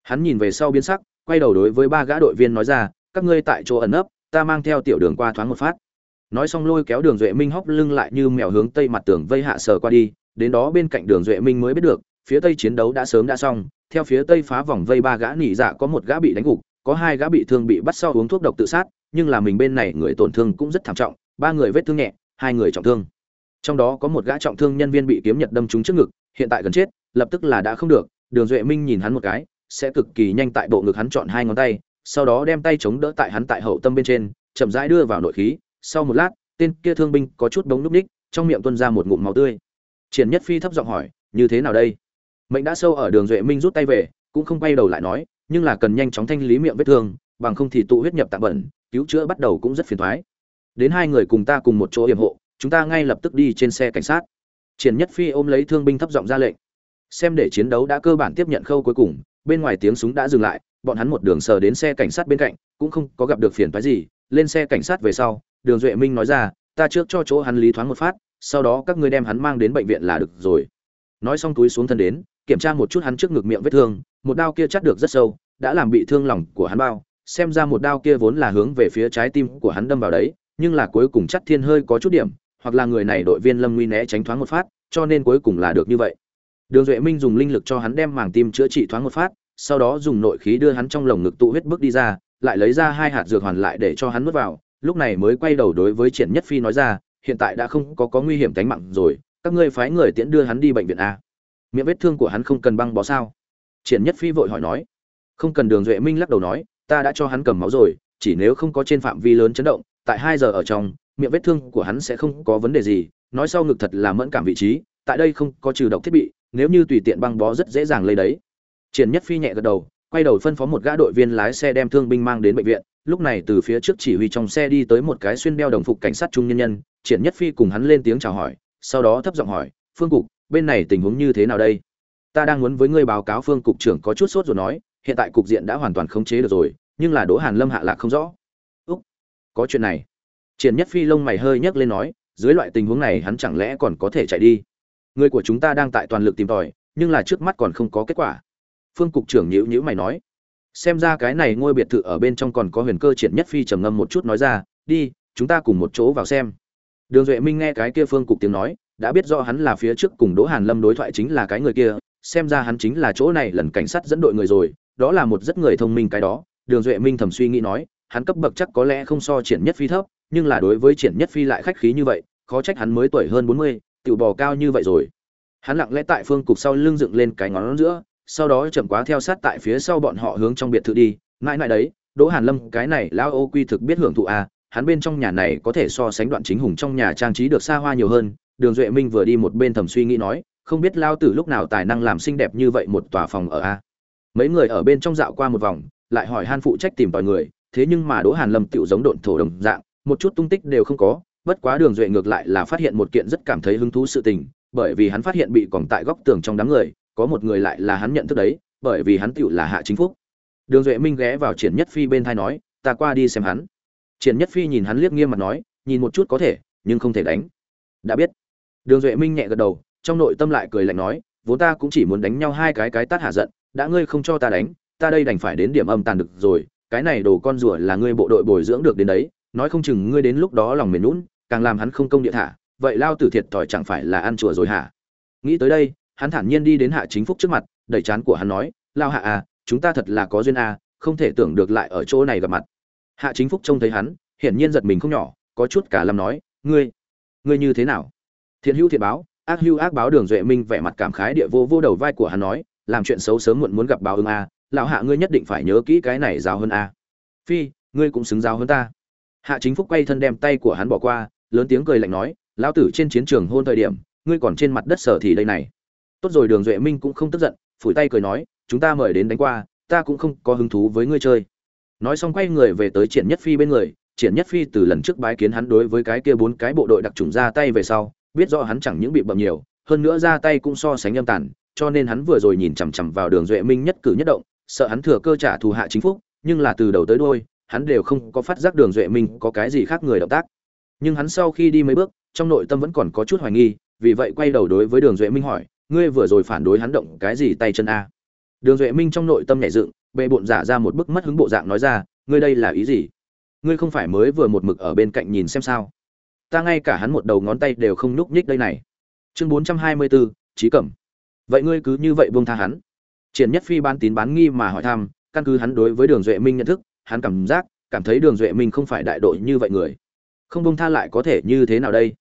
Hắn nhìn về sau biến sắc quay đầu đối với ba gã đội viên nói ra các ngươi tại chỗ ẩn nấp, ta mang theo tiểu đường qua thoáng một phát. Nói xong lôi kéo đường duệ minh hóc lưng lại như mèo hướng tây mặt tường vây hạ sờ qua đi đến đó bên cạnh đường duệ minh mới biết được phía tây chiến đấu đã sớm đã xong theo phía tây phá vòng vây ba gã nỉ dạ có một gã bị đánh gục có hai gã bị thương bị bắt sau uống thuốc độc tự sát nhưng là mình bên này người tổn thương cũng rất thảm trọng ba người vết thương nhẹ hai người trọng thương trong đó có một gã trọng thương nhân viên bị kiếm nhật đâm trúng trước ngực, hiện tại gần chết, lập tức là đã không được, đường duệ minh nhìn hắn một cái, sẽ cực kỳ nhanh tại bộ ngực hắn chọn hai ngón tay, sau đó đem tay chống đỡ tại hắn tại hậu tâm bên trên, chậm rãi đưa vào nội khí, sau một lát, tên kia thương binh có chút bóng núp ních, trong miệng tuôn ra một ngụm máu tươi. Triển nhất phi thấp giọng hỏi, như thế nào đây? Mệnh đã sâu ở đường duệ minh rút tay về, cũng không quay đầu lại nói, nhưng là cần nhanh chóng thanh lý miệng vết thương, bằng không thì tụ huyết nhập tạm bẩn, cứu chữa bắt đầu cũng rất phiền thoái. Đến hai người cùng ta cùng một chỗ hiểm hộ chúng ta ngay lập tức đi trên xe cảnh sát. Triển nhất phi ôm lấy thương binh thấp giọng ra lệnh. Xem để chiến đấu đã cơ bản tiếp nhận khâu cuối cùng, bên ngoài tiếng súng đã dừng lại, bọn hắn một đường sờ đến xe cảnh sát bên cạnh, cũng không có gặp được phiền phái gì, lên xe cảnh sát về sau, đường duệ minh nói ra, ta trước cho chỗ hắn lý thoáng một phát, sau đó các ngươi đem hắn mang đến bệnh viện là được rồi. Nói xong túi xuống thân đến, kiểm tra một chút hắn trước ngực miệng vết thương, một đao kia chắt được rất sâu, đã làm bị thương lòng của hắn bao, xem ra một đao kia vốn là hướng về phía trái tim của hắn đâm vào đấy, nhưng là cuối cùng chắt thiên hơi có chút điểm hoặc là người này đội viên lâm nguy né tránh thoáng một phát, cho nên cuối cùng là được như vậy. Đường duệ minh dùng linh lực cho hắn đem màng tim chữa trị thoáng một phát, sau đó dùng nội khí đưa hắn trong lồng ngực tụ huyết bước đi ra, lại lấy ra hai hạt dược hoàn lại để cho hắn nuốt vào, lúc này mới quay đầu đối với triển nhất phi nói ra, hiện tại đã không có có nguy hiểm tính mạng rồi, các ngươi phái người tiễn đưa hắn đi bệnh viện a. Miệng vết thương của hắn không cần băng bó sao? Triển nhất phi vội hỏi nói. Không cần, đường duệ minh lắc đầu nói, ta đã cho hắn cầm máu rồi, chỉ nếu không có trên phạm vi lớn chấn động, tại hai giờ ở trong miệng vết thương của hắn sẽ không có vấn đề gì, nói sau ngực thật là mẫn cảm vị trí, tại đây không có trừ độc thiết bị, nếu như tùy tiện băng bó rất dễ dàng lấy đấy. Triển nhất phi nhẹ gật đầu, quay đầu phân phó một gã đội viên lái xe đem thương binh mang đến bệnh viện, lúc này từ phía trước chỉ huy trong xe đi tới một cái xuyên đeo đồng phục cảnh sát trung nhân nhân, triển nhất phi cùng hắn lên tiếng chào hỏi, sau đó thấp giọng hỏi, phương cục, bên này tình huống như thế nào đây? Ta đang muốn với ngươi báo cáo phương cục trưởng có chút sốt rồi nói, hiện tại cục diện đã hoàn toàn khống chế được rồi, nhưng là đỗ hàn lâm hạ lạc không rõ. Úc, có chuyện này triển nhất phi lông mày hơi nhấc lên nói, dưới loại tình huống này hắn chẳng lẽ còn có thể chạy đi? Người của chúng ta đang tại toàn lực tìm tòi, nhưng là trước mắt còn không có kết quả. Phương cục trưởng nhữ nhữ mày nói. Xem ra cái này ngôi biệt thự ở bên trong còn có huyền cơ triển nhất phi trầm ngâm một chút nói ra, đi, chúng ta cùng một chỗ vào xem. Đường duệ minh nghe cái kia phương cục tiếng nói, đã biết rõ hắn là phía trước cùng đỗ hàn lâm đối thoại chính là cái người kia, xem ra hắn chính là chỗ này lần cảnh sát dẫn đội người rồi, đó là một rất người thông minh cái đó. Đường duệ minh thầm suy nghĩ nói, hắn cấp bậc chắc có lẽ không so triển nhất phi thấp nhưng là đối với triển nhất phi lại khách khí như vậy, khó trách hắn mới tuổi hơn bốn mươi, tiểu bò cao như vậy rồi. Hắn lặng lẽ tại phương cục sau lưng dựng lên cái ngón giữa, sau đó chậm quá theo sát tại phía sau bọn họ hướng trong biệt thự đi. Mãi mãi đấy, đỗ hàn lâm, cái này lao ô quy thực biết hưởng thụ à hắn bên trong nhà này có thể so sánh đoạn chính hùng trong nhà trang trí được xa hoa nhiều hơn. Đường duệ minh vừa đi một bên thầm suy nghĩ nói, không biết lao tử lúc nào tài năng làm xinh đẹp như vậy một tòa phòng ở a mấy người ở bên trong dạo qua một vòng, lại hỏi han phụ trách tìm tòi người, thế nhưng mà đỗ hàn lâm tựu giống độn thổ đồng dạng một chút tung tích đều không có, bất quá đường duệ ngược lại là phát hiện một kiện rất cảm thấy hứng thú sự tình, bởi vì hắn phát hiện bị còn tại góc tường trong đám người, có một người lại là hắn nhận thức đấy, bởi vì hắn tựu là hạ chính phúc. Đường duệ minh ghé vào triển nhất phi bên thai nói, ta qua đi xem hắn. Triển nhất phi nhìn hắn liếc nghiêm mặt nói, nhìn một chút có thể, nhưng không thể đánh. Đã biết. Đường duệ minh nhẹ gật đầu, trong nội tâm lại cười lạnh nói, vốn ta cũng chỉ muốn đánh nhau hai cái cái tát hạ giận, đã ngươi không cho ta đánh, ta đây đành phải đến điểm âm tàn được rồi, cái này đồ con rùa là ngươi bộ đội bồi dưỡng được đến đấy nói không chừng ngươi đến lúc đó lòng mềm lún càng làm hắn không công địa thả, vậy lao tử thiệt thòi chẳng phải là ăn chùa rồi hả? Nghĩ tới đây, hắn thản nhiên đi đến hạ chính phúc trước mặt, đẩy chán của hắn nói, lao hạ à chúng ta thật là có duyên à không thể tưởng được lại ở chỗ này gặp mặt. Hạ chính phúc trông thấy hắn, hiển nhiên giật mình không nhỏ, có chút cả lâm nói, ngươi ngươi như thế nào? Thiện hữu thiện báo, ác hữu ác báo đường duệ minh vẻ mặt cảm khái địa vô vô đầu vai của hắn nói, làm chuyện xấu sớm muộn muốn gặp báo ứng a lão hạ ngươi nhất định phải nhớ kỹ cái này giáo hơn a phi, ngươi cũng xứng giáo hơn ta hạ chính phúc quay thân đem tay của hắn bỏ qua, lớn tiếng cười lạnh nói, lão tử trên chiến trường hôn thời điểm, ngươi còn trên mặt đất sở thì đây này. Tốt rồi, đường duệ minh cũng không tức giận, phủi tay cười nói, chúng ta mời đến đánh qua, ta cũng không có hứng thú với ngươi chơi. Nói xong quay người về tới triển nhất phi bên người, triển nhất phi từ lần trước bái kiến hắn đối với cái kia bốn cái bộ đội đặc trùng ra tay về sau, biết rõ hắn chẳng những bị bậm nhiều, hơn nữa ra tay cũng so sánh âm tàn, cho nên hắn vừa rồi nhìn chằm chằm vào đường duệ minh nhất cử nhất động, sợ hắn thừa cơ trả thù hạ chính phúc, nhưng là từ đầu tới đôi hắn đều không có phát giác đường duệ minh có cái gì khác người động tác. Nhưng hắn sau khi đi mấy bước, trong nội tâm vẫn còn có chút hoài nghi, vì vậy quay đầu đối với đường duệ minh hỏi, ngươi vừa rồi phản đối hắn động cái gì tay chân a? Đường duệ minh trong nội tâm nhảy dựng, bệ bộn giả ra một bức mất hứng bộ dạng nói ra, ngươi đây là ý gì? Ngươi không phải mới vừa một mực ở bên cạnh nhìn xem sao? Ta ngay cả hắn một đầu ngón tay đều không nhúc nhích đây này. Chương bốn trăm hai mươi bốn trí cẩm. Vậy ngươi cứ như vậy buông tha hắn. Triển nhất phi bán tín bán nghi mà hỏi thăm, căn cứ hắn đối với đường duệ minh nhận thức hắn cảm giác, cảm thấy đường duệ minh không phải đại đội như vậy người. Không bông tha lại có thể như thế nào đây?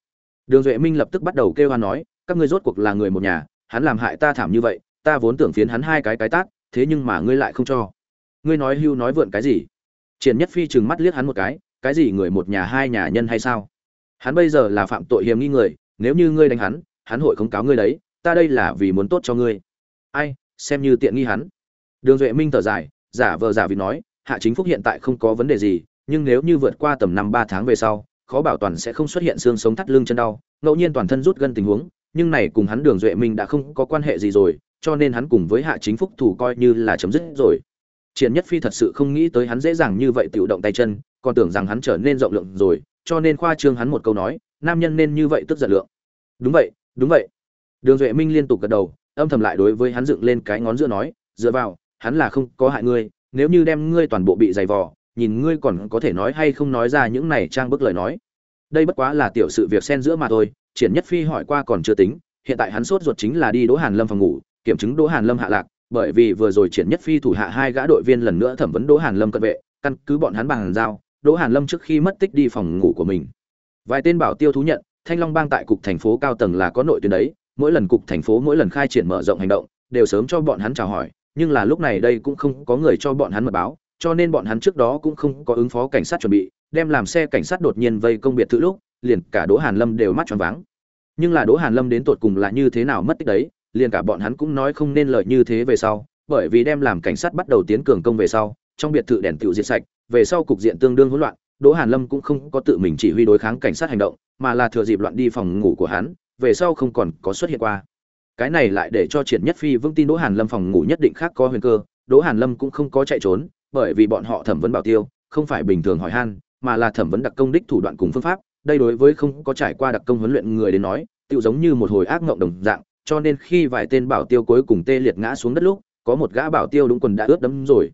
Đường duệ minh lập tức bắt đầu kêu hoan nói, các ngươi rốt cuộc là người một nhà, hắn làm hại ta thảm như vậy, ta vốn tưởng phiến hắn hai cái cái tát, thế nhưng mà ngươi lại không cho. Ngươi nói hưu nói vượn cái gì? Triển nhất phi trừng mắt liếc hắn một cái cái gì người một nhà hai nhà nhân hay sao? Hắn bây giờ là phạm tội hiểm nghi người, nếu như ngươi đánh hắn hắn hội không cáo ngươi đấy, ta đây là vì muốn tốt cho ngươi. Ai, xem như tiện nghi hắn. Đường duệ minh thở dài, giả vờ giả vì nói hạ chính phúc hiện tại không có vấn đề gì, nhưng nếu như vượt qua tầm năm ba tháng về sau, khó bảo toàn sẽ không xuất hiện xương sống thắt lưng chân đau, ngẫu nhiên toàn thân rút gân tình huống, nhưng này cùng hắn đường duệ minh đã không có quan hệ gì rồi, cho nên hắn cùng với hạ chính phúc thủ coi như là chấm dứt rồi. Triển nhất phi thật sự không nghĩ tới hắn dễ dàng như vậy tự động tay chân, còn tưởng rằng hắn trở nên rộng lượng rồi, cho nên khoa trương hắn một câu nói, nam nhân nên như vậy tức giận lượng. Đúng vậy đúng vậy. Đường duệ minh liên tục gật đầu, âm thầm lại đối với hắn dựng lên cái ngón giữa nói, dựa vào, hắn là không có hại ngươi nếu như đem ngươi toàn bộ bị dày vò, nhìn ngươi còn có thể nói hay không nói ra những này trang bức lời nói. Đây bất quá là tiểu sự việc xen giữa mà thôi, triển nhất phi hỏi qua còn chưa tính, hiện tại hắn sốt ruột chính là đi đỗ hàn lâm phòng ngủ, kiểm chứng đỗ hàn lâm hạ lạc, bởi vì vừa rồi triển nhất phi thủ hạ hai gã đội viên lần nữa thẩm vấn đỗ hàn lâm cận vệ, căn cứ bọn hắn bằng giao, đỗ hàn lâm trước khi mất tích đi phòng ngủ của mình. Vài tên bảo tiêu thú nhận, thanh long bang tại cục thành phố cao tầng là có nội tuyến đấy, mỗi lần cục thành phố mỗi lần khai triển mở rộng hành động, đều sớm cho bọn hắn chào hỏi nhưng là lúc này đây cũng không có người cho bọn hắn mật báo, cho nên bọn hắn trước đó cũng không có ứng phó cảnh sát chuẩn bị, đem làm xe cảnh sát đột nhiên vây công biệt thự lúc, liền cả đỗ hàn lâm đều mắt tròn váng. Nhưng là đỗ hàn lâm đến tột cùng là như thế nào mất tích đấy, liền cả bọn hắn cũng nói không nên lời như thế về sau, bởi vì đem làm cảnh sát bắt đầu tiến cường công về sau, trong biệt thự đèn tựu diệt sạch, về sau cục diện tương đương hỗn loạn, đỗ hàn lâm cũng không có tự mình chỉ huy đối kháng cảnh sát hành động, mà là thừa dịp loạn đi phòng ngủ của hắn, về sau không còn có xuất hiện qua cái này lại để cho triển nhất phi vững tin đỗ hàn lâm phòng ngủ nhất định khác có huyền cơ, đỗ hàn lâm cũng không có chạy trốn, bởi vì bọn họ thẩm vấn bảo tiêu, không phải bình thường hỏi han, mà là thẩm vấn đặc công đích thủ đoạn cùng phương pháp, đây đối với không có trải qua đặc công huấn luyện người đến nói tự giống như một hồi ác ngộng đồng dạng, cho nên khi vài tên bảo tiêu cuối cùng tê liệt ngã xuống đất lúc, có một gã bảo tiêu đúng quần đã ướt đẫm rồi.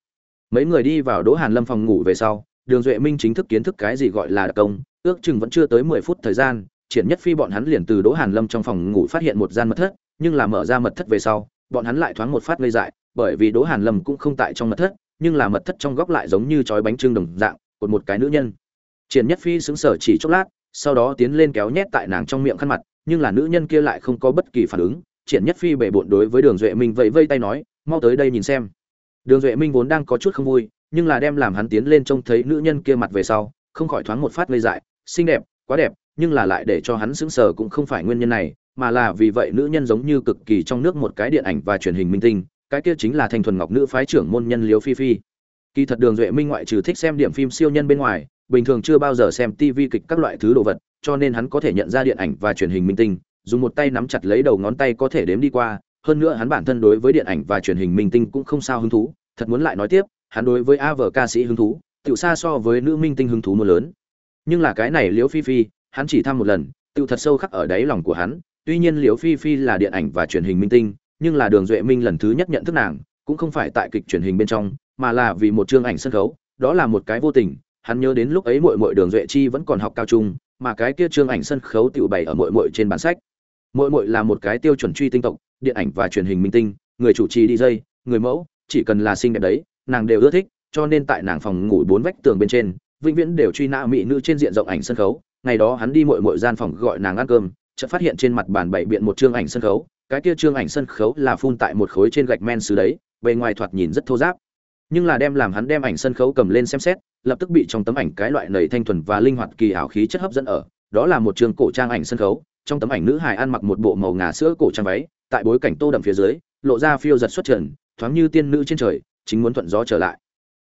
Mấy người đi vào đỗ hàn lâm phòng ngủ về sau, đường duệ minh chính thức kiến thức cái gì gọi là đặc công, ước chừng vẫn chưa tới mười phút thời gian triển nhất phi bọn hắn liền từ đỗ hàn lâm trong phòng ngủ phát hiện một gian mật thất nhưng là mở ra mật thất về sau, bọn hắn lại thoáng một phát ngây dại, bởi vì đỗ hàn lâm cũng không tại trong mật thất, nhưng là mật thất trong góc lại giống như chói bánh trưng đồng dạng, cột một cái nữ nhân. Triển nhất phi sững sờ chỉ chốc lát, sau đó tiến lên kéo nhét tại nàng trong miệng khăn mặt, nhưng là nữ nhân kia lại không có bất kỳ phản ứng. Triển nhất phi bể bội đối với đường duệ minh vẫy vây tay nói, mau tới đây nhìn xem. Đường duệ minh vốn đang có chút không vui, nhưng là đem làm hắn tiến lên trông thấy nữ nhân kia mặt về sau, không khỏi thoáng một phát ngây dại, xinh đẹp, quá đẹp, nhưng là lại để cho hắn sững sờ cũng không phải nguyên nhân này mà là vì vậy nữ nhân giống như cực kỳ trong nước một cái điện ảnh và truyền hình minh tinh, cái kia chính là thanh thuần ngọc nữ phái trưởng môn nhân liếu phi phi. Kỳ thật đường duệ minh ngoại trừ thích xem điểm phim siêu nhân bên ngoài, bình thường chưa bao giờ xem tv kịch các loại thứ đồ vật, cho nên hắn có thể nhận ra điện ảnh và truyền hình minh tinh, dùng một tay nắm chặt lấy đầu ngón tay có thể đếm đi qua, hơn nữa hắn bản thân đối với điện ảnh và truyền hình minh tinh cũng không sao hứng thú, thật muốn lại nói tiếp, hắn đối với a ca sĩ hứng thú tiểu xa so với nữ minh tinh hứng thú mưa lớn. Nhưng là cái này liễu phi phi, hắn chỉ thăm một lần tự thật sâu khắc ở đáy lòng của hắn tuy nhiên liễu phi phi là điện ảnh và truyền hình minh tinh, nhưng là đường duệ minh lần thứ nhất nhận thức nàng, cũng không phải tại kịch truyền hình bên trong, mà là vì một chương ảnh sân khấu, đó là một cái vô tình. Hắn nhớ đến lúc ấy muội muội đường duệ chi vẫn còn học cao trung, mà cái kia chương ảnh sân khấu tự bày ở muội muội trên bản sách. Muội muội là một cái tiêu chuẩn truy tinh tộc, điện ảnh và truyền hình minh tinh, người chủ trì DJ người mẫu, chỉ cần là xinh đẹp đấy, nàng đều ưa thích, cho nên tại nàng phòng ngủ bốn vách tường bên trên, vĩnh viễn đều truy nã mỹ nữ trên diện rộng ảnh sân khấu. Ngày đó hắn đi muội muội gian phòng gọi nàng ăn cơm chợt phát hiện trên mặt bàn bảy biện một chương ảnh sân khấu, cái kia chương ảnh sân khấu là phun tại một khối trên gạch men xứ đấy, bề ngoài thoạt nhìn rất thô ráp. Nhưng là đem làm hắn đem ảnh sân khấu cầm lên xem xét, lập tức bị trong tấm ảnh cái loại nảy thanh thuần và linh hoạt kỳ ảo khí chất hấp dẫn ở, đó là một trường cổ trang ảnh sân khấu, trong tấm ảnh nữ hài ăn mặc một bộ màu ngà sữa cổ trang váy, tại bối cảnh tô đậm phía dưới, lộ ra phiêu giật xuất trần, thoáng như tiên nữ trên trời, chính muốn thuận gió trở lại.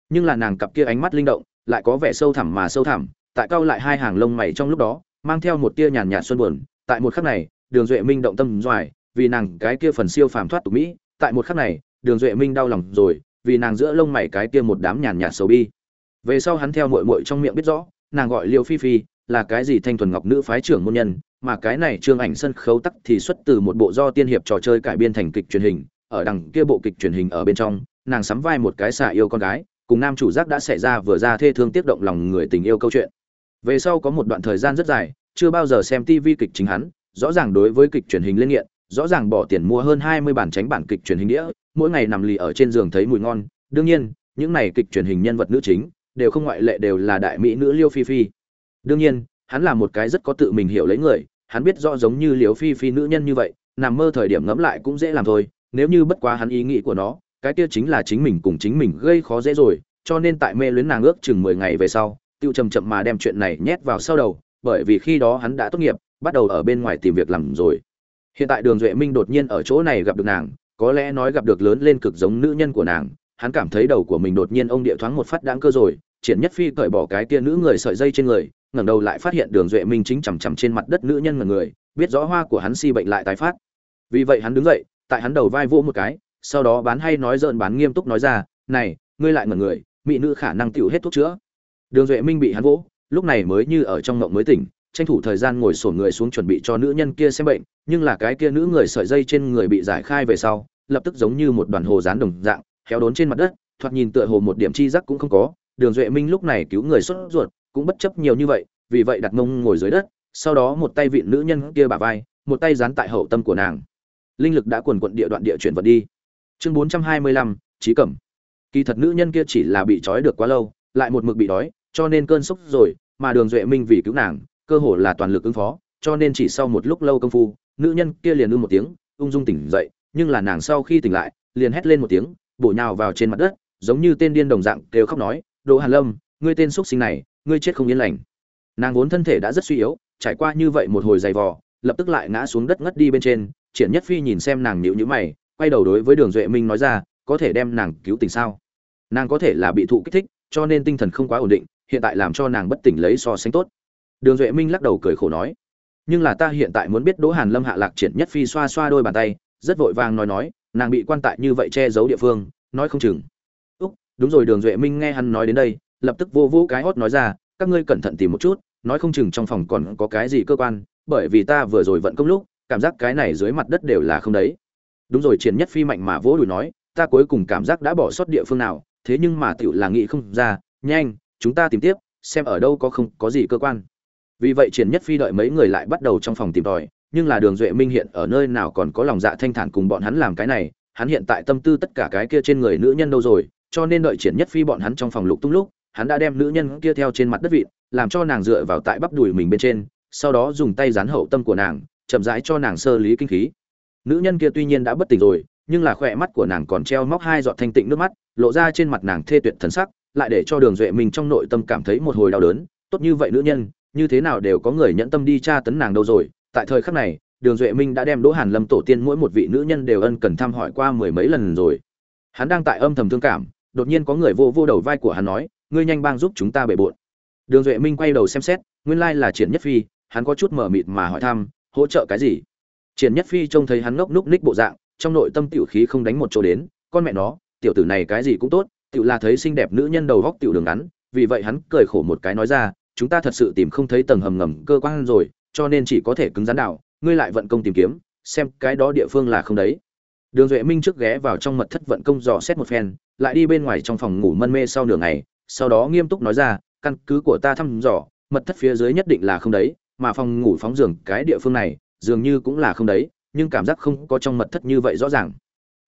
Nhưng là nàng cặp kia ánh mắt linh động, lại có vẻ sâu thẳm mà sâu thẳm, tại cao lại hai hàng lông mày trong lúc đó, mang theo một tia nhàn nhạt xuân buồn tại một khắc này, đường duệ minh động tâm doài, vì nàng cái kia phần siêu phàm thoát tục mỹ, tại một khắc này, đường duệ minh đau lòng rồi, vì nàng giữa lông mày cái kia một đám nhàn nhạt xấu bi. Về sau hắn theo muội muội trong miệng biết rõ, nàng gọi liêu phi phi, là cái gì thanh thuần ngọc nữ phái trưởng môn nhân, mà cái này trương ảnh sân khấu tắc thì xuất từ một bộ do tiên hiệp trò chơi cải biên thành kịch truyền hình, ở đằng kia bộ kịch truyền hình ở bên trong, nàng sắm vai một cái xà yêu con gái, cùng nam chủ giác đã xảy ra vừa ra thê thương tiếc động lòng người tình yêu câu chuyện. Về sau có một đoạn thời gian rất dài chưa bao giờ xem tivi kịch chính hắn, rõ ràng đối với kịch truyền hình lên nghiện, rõ ràng bỏ tiền mua hơn hai mươi bản tránh bản kịch truyền hình đĩa, mỗi ngày nằm lì ở trên giường thấy mùi ngon. Đương nhiên, những này kịch truyền hình nhân vật nữ chính, đều không ngoại lệ đều là đại mỹ nữ liêu phi phi. Đương nhiên, hắn là một cái rất có tự mình hiểu lấy người, hắn biết rõ giống như liêu phi phi nữ nhân như vậy, nằm mơ thời điểm ngẫm lại cũng dễ làm thôi, nếu như bất quá hắn ý nghĩ của nó, cái kia chính là chính mình cùng chính mình gây khó dễ rồi, cho nên tại mê luyến nàng ước chừng mười ngày về sau, tiêu chậm chậm mà đem chuyện này nhét vào sau đầu bởi vì khi đó hắn đã tốt nghiệp, bắt đầu ở bên ngoài tìm việc làm rồi. Hiện tại đường duệ minh đột nhiên ở chỗ này gặp được nàng, có lẽ nói gặp được lớn lên cực giống nữ nhân của nàng, hắn cảm thấy đầu của mình đột nhiên ông địa thoáng một phát đáng cơ rồi, triển nhất phi cởi bỏ cái tia nữ người sợi dây trên người, ngẩng đầu lại phát hiện đường duệ minh chính chằm chằm trên mặt đất nữ nhân ngần người, biết rõ hoa của hắn si bệnh lại tái phát. Vì vậy hắn đứng dậy, tại hắn đầu vai vỗ một cái, sau đó bán hay nói dợn bán nghiêm túc nói ra, này, ngươi lại ngẩn người, mỹ nữ khả năng tiểu hết thuốc chữa. Đường duệ minh bị hắn vỗ lúc này mới như ở trong ngộng mới tỉnh, tranh thủ thời gian ngồi sổ người xuống chuẩn bị cho nữ nhân kia xem bệnh, nhưng là cái kia nữ người sợi dây trên người bị giải khai về sau, lập tức giống như một đoàn hồ dán đồng dạng, héo đốn trên mặt đất, thoạt nhìn tựa hồ một điểm chi giác cũng không có, đường duệ minh lúc này cứu người xuất ruột, cũng bất chấp nhiều như vậy, vì vậy đặt mông ngồi dưới đất, sau đó một tay vịn nữ nhân kia bả vai, một tay dán tại hậu tâm của nàng. Linh lực đã quần quận địa đoạn địa chuyển vật đi. Chương bốn trăm hai mươi lăm trí cẩm. Kỳ thật nữ nhân kia chỉ là bị trói được quá lâu, lại một mực bị đói cho nên cơn sốc rồi, mà đường duệ minh vì cứu nàng, cơ hồ là toàn lực ứng phó, cho nên chỉ sau một lúc lâu công phu, nữ nhân kia liền ư một tiếng, ung dung tỉnh dậy, nhưng là nàng sau khi tỉnh lại, liền hét lên một tiếng, bổ nhào vào trên mặt đất, giống như tên điên đồng dạng, kêu khóc nói, đỗ hàn lâm, ngươi tên xuất sinh này, ngươi chết không yên lành. Nàng vốn thân thể đã rất suy yếu, trải qua như vậy một hồi dày vò, lập tức lại ngã xuống đất ngất đi bên trên, triển nhất phi nhìn xem nàng nhịu nhữ mày, quay đầu đối với đường duệ minh nói ra, có thể đem nàng cứu tỉnh sao? Nàng có thể là bị thụ kích thích, cho nên tinh thần không quá ổn định hiện tại làm cho nàng bất tỉnh lấy so sánh tốt. Đường duệ minh lắc đầu cười khổ nói, nhưng là ta hiện tại muốn biết đỗ hàn lâm hạ lạc triển nhất phi xoa xoa đôi bàn tay, rất vội vàng nói nói, nàng bị quan tại như vậy che giấu địa phương, nói không chừng. Úc, đúng rồi, đường duệ minh nghe hắn nói đến đây, lập tức vô vô cái hót nói ra, các ngươi cẩn thận tìm một chút, nói không chừng trong phòng còn có cái gì cơ quan, bởi vì ta vừa rồi vận công lúc, cảm giác cái này dưới mặt đất đều là không đấy. Đúng rồi, triển nhất phi mạnh mà vỗ đùi nói, ta cuối cùng cảm giác đã bỏ sót địa phương nào, thế nhưng mà tiểu là nghĩ không ra, nhanh chúng ta tìm tiếp, xem ở đâu có không có gì cơ quan. Vì vậy triển nhất phi đợi mấy người lại bắt đầu trong phòng tìm tòi, nhưng là đường duệ minh hiện ở nơi nào còn có lòng dạ thanh thản cùng bọn hắn làm cái này, hắn hiện tại tâm tư tất cả cái kia trên người nữ nhân đâu rồi, cho nên đợi triển nhất phi bọn hắn trong phòng lục tung lúc, hắn đã đem nữ nhân kia theo trên mặt đất vịn, làm cho nàng dựa vào tại bắp đùi mình bên trên, sau đó dùng tay dán hậu tâm của nàng, chậm rãi cho nàng sơ lý kinh khí. Nữ nhân kia tuy nhiên đã bất tỉnh rồi, nhưng là khỏe mắt của nàng còn treo móc hai giọt thanh tịnh nước mắt, lộ ra trên mặt nàng thê tuyệt thần sắc lại để cho đường duệ minh trong nội tâm cảm thấy một hồi đau đớn. Tốt như vậy nữ nhân, như thế nào đều có người nhẫn tâm đi tra tấn nàng đâu rồi. Tại thời khắc này, đường duệ minh đã đem đỗ hàn lâm tổ tiên mỗi một vị nữ nhân đều ân cần thăm hỏi qua mười mấy lần rồi. Hắn đang tại âm thầm thương cảm, đột nhiên có người vô vô đầu vai của hắn nói, ngươi nhanh bang giúp chúng ta bề bộn. Đường duệ minh quay đầu xem xét, nguyên lai là triển nhất phi, hắn có chút mở mịt mà hỏi thăm, hỗ trợ cái gì? Triển nhất phi trông thấy hắn ngốc núc ních bộ dạng, trong nội tâm tiểu khí không đánh một chỗ đến, con mẹ nó, tiểu tử này cái gì cũng tốt tiểu là thấy xinh đẹp nữ nhân đầu góc tiểu đường ngắn, vì vậy hắn cười khổ một cái nói ra, chúng ta thật sự tìm không thấy tầng hầm ngầm cơ quan rồi, cho nên chỉ có thể cứng rắn đạo ngươi lại vận công tìm kiếm, xem cái đó địa phương là không đấy. Đường duệ minh trước ghé vào trong mật thất vận công dò xét một phen, lại đi bên ngoài trong phòng ngủ mân mê sau nửa ngày, sau đó nghiêm túc nói ra, căn cứ của ta thăm dò, mật thất phía dưới nhất định là không đấy, mà phòng ngủ phóng giường cái địa phương này, dường như cũng là không đấy, nhưng cảm giác không có trong mật thất như vậy rõ ràng.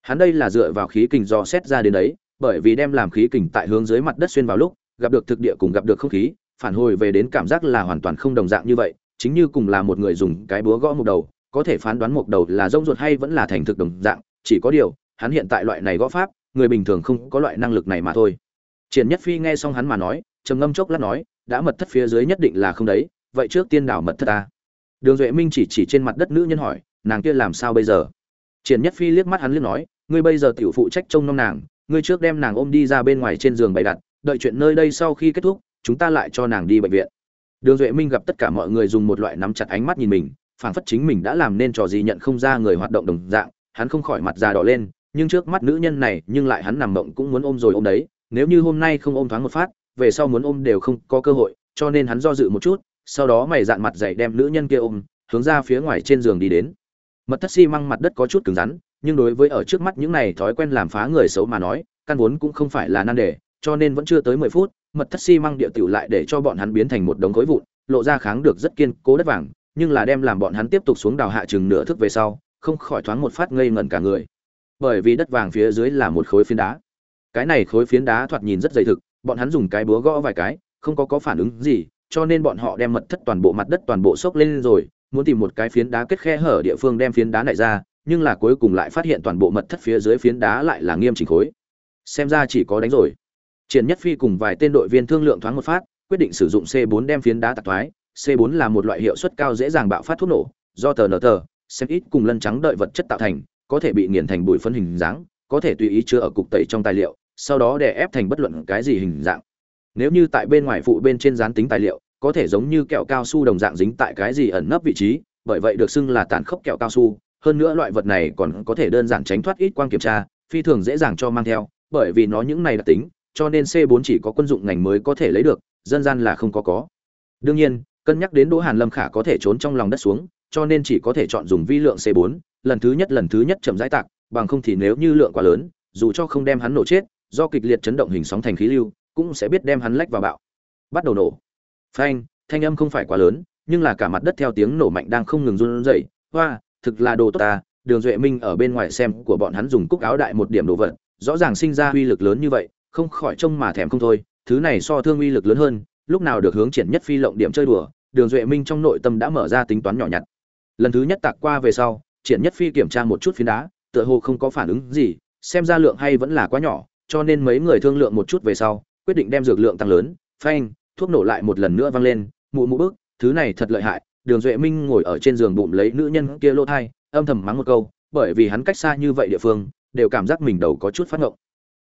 Hắn đây là dựa vào khí kình dò xét ra đến đấy bởi vì đem làm khí kình tại hướng dưới mặt đất xuyên vào lúc, gặp được thực địa cùng gặp được không khí, phản hồi về đến cảm giác là hoàn toàn không đồng dạng như vậy, chính như cùng là một người dùng cái búa gõ một đầu, có thể phán đoán một đầu là rông ruột hay vẫn là thành thực đồng dạng, chỉ có điều, hắn hiện tại loại này gõ pháp, người bình thường không có loại năng lực này mà thôi. Triển nhất phi nghe xong hắn mà nói, trầm ngâm chốc lát nói, đã mật thất phía dưới nhất định là không đấy, vậy trước tiên đảo mật thất ta. Đường duệ minh chỉ chỉ trên mặt đất nữ nhân hỏi, nàng kia làm sao bây giờ? Triển nhất phi liếc mắt hắn liếc nói, ngươi bây giờ tiểu phụ trách trông nom nàng ngươi trước đem nàng ôm đi ra bên ngoài trên giường bày đặt, đợi chuyện nơi đây sau khi kết thúc, chúng ta lại cho nàng đi bệnh viện. Đường duệ minh gặp tất cả mọi người dùng một loại nắm chặt ánh mắt nhìn mình, phảng phất chính mình đã làm nên trò gì nhận không ra người hoạt động đồng dạng, hắn không khỏi mặt già đỏ lên, nhưng trước mắt nữ nhân này, nhưng lại hắn nằm mộng cũng muốn ôm rồi ôm đấy, nếu như hôm nay không ôm thoáng một phát, về sau muốn ôm đều không có cơ hội, cho nên hắn do dự một chút, sau đó mày dạn mặt dày đem nữ nhân kia ôm, hướng ra phía ngoài trên giường đi đến. Mật thất xi măng mặt đất có chút cứng rắn nhưng đối với ở trước mắt những này thói quen làm phá người xấu mà nói, căn vốn cũng không phải là nan đề, cho nên vẫn chưa tới mười phút, mật thất xi măng địa tiểu lại để cho bọn hắn biến thành một đống khối vụn, lộ ra kháng được rất kiên cố đất vàng, nhưng là đem làm bọn hắn tiếp tục xuống đào hạ chừng nửa thước về sau, không khỏi thoáng một phát ngây ngẩn cả người. Bởi vì đất vàng phía dưới là một khối phiến đá. Cái này khối phiến đá thoạt nhìn rất dày thực, bọn hắn dùng cái búa gõ vài cái, không có có phản ứng gì, cho nên bọn họ đem mật thất toàn bộ mặt đất toàn bộ sốc lên rồi, muốn tìm một cái phiến đá kết khe hở địa phương đem phiến đá này ra nhưng là cuối cùng lại phát hiện toàn bộ mật thất phía dưới phiến đá lại là nghiêm chỉnh khối. Xem ra chỉ có đánh rồi. Triển nhất phi cùng vài tên đội viên thương lượng thoáng một phát, quyết định sử dụng c 4 đem phiến đá tạc thoái. C 4 là một loại hiệu suất cao dễ dàng bạo phát thuốc nổ, do tờ nở tờ, xem ít cùng lân trắng đợi vật chất tạo thành, có thể bị nghiền thành bụi phân hình dáng, có thể tùy ý chứa ở cục tẩy trong tài liệu, sau đó đè ép thành bất luận cái gì hình dạng. Nếu như tại bên ngoài phụ bên trên dán tính tài liệu, có thể giống như kẹo cao su đồng dạng dính tại cái gì ẩn nấp vị trí, bởi vậy được xưng là tàn khốc kẹo cao su hơn nữa loại vật này còn có thể đơn giản tránh thoát ít quang kiểm tra, phi thường dễ dàng cho mang theo, bởi vì nó những này đặc tính, cho nên c 4 chỉ có quân dụng ngành mới có thể lấy được, dân gian là không có có. Đương nhiên, cân nhắc đến đỗ hàn lâm khả có thể trốn trong lòng đất xuống, cho nên chỉ có thể chọn dùng vi lượng c 4 lần thứ nhất lần thứ nhất chậm rãi tạc, bằng không thì nếu như lượng quá lớn, dù cho không đem hắn nổ chết, do kịch liệt chấn động hình sóng thành khí lưu, cũng sẽ biết đem hắn lách vào bạo. Bắt đầu nổ. Phanh, thanh âm không phải quá lớn, nhưng là cả mặt đất theo tiếng nổ mạnh đang không ngừng run rẩy. Hoa thực là đồ tốt ta, đường duệ minh ở bên ngoài xem của bọn hắn dùng cúc áo đại một điểm đồ vật, rõ ràng sinh ra uy lực lớn như vậy, không khỏi trông mà thèm không thôi, thứ này so thương uy lực lớn hơn, lúc nào được hướng triển nhất phi lộng điểm chơi đùa, đường duệ minh trong nội tâm đã mở ra tính toán nhỏ nhặt. Lần thứ nhất tạc qua về sau, triển nhất phi kiểm tra một chút phiến đá, tựa hồ không có phản ứng gì, xem ra lượng hay vẫn là quá nhỏ, cho nên mấy người thương lượng một chút về sau, quyết định đem dược lượng tăng lớn, phanh, thuốc nổ lại một lần nữa vang lên, mụ mụ bước thứ này thật lợi hại đường duệ minh ngồi ở trên giường bụng lấy nữ nhân kia lỗ thai, âm thầm mắng một câu, bởi vì hắn cách xa như vậy địa phương, đều cảm giác mình đầu có chút phát ngộng.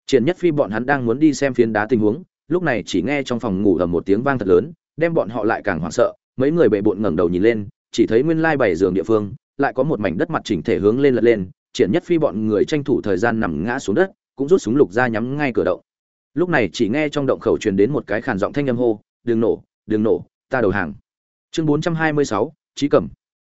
Triển nhất phi bọn hắn đang muốn đi xem phiến đá tình huống, lúc này chỉ nghe trong phòng ngủ ầm một tiếng vang thật lớn, đem bọn họ lại càng hoảng sợ, mấy người bệ bộn ngẩng đầu nhìn lên, chỉ thấy nguyên lai bảy giường địa phương, lại có một mảnh đất mặt chỉnh thể hướng lên lật lên, triển nhất phi bọn người tranh thủ thời gian nằm ngã xuống đất, cũng rút súng lục ra nhắm ngay cửa động. Lúc này chỉ nghe trong động khẩu truyền đến một cái khàn giọng thanh âm hô, đừng nổ đừng nổ, ta đầu hàng chương bốn trăm hai mươi sáu trí cẩm.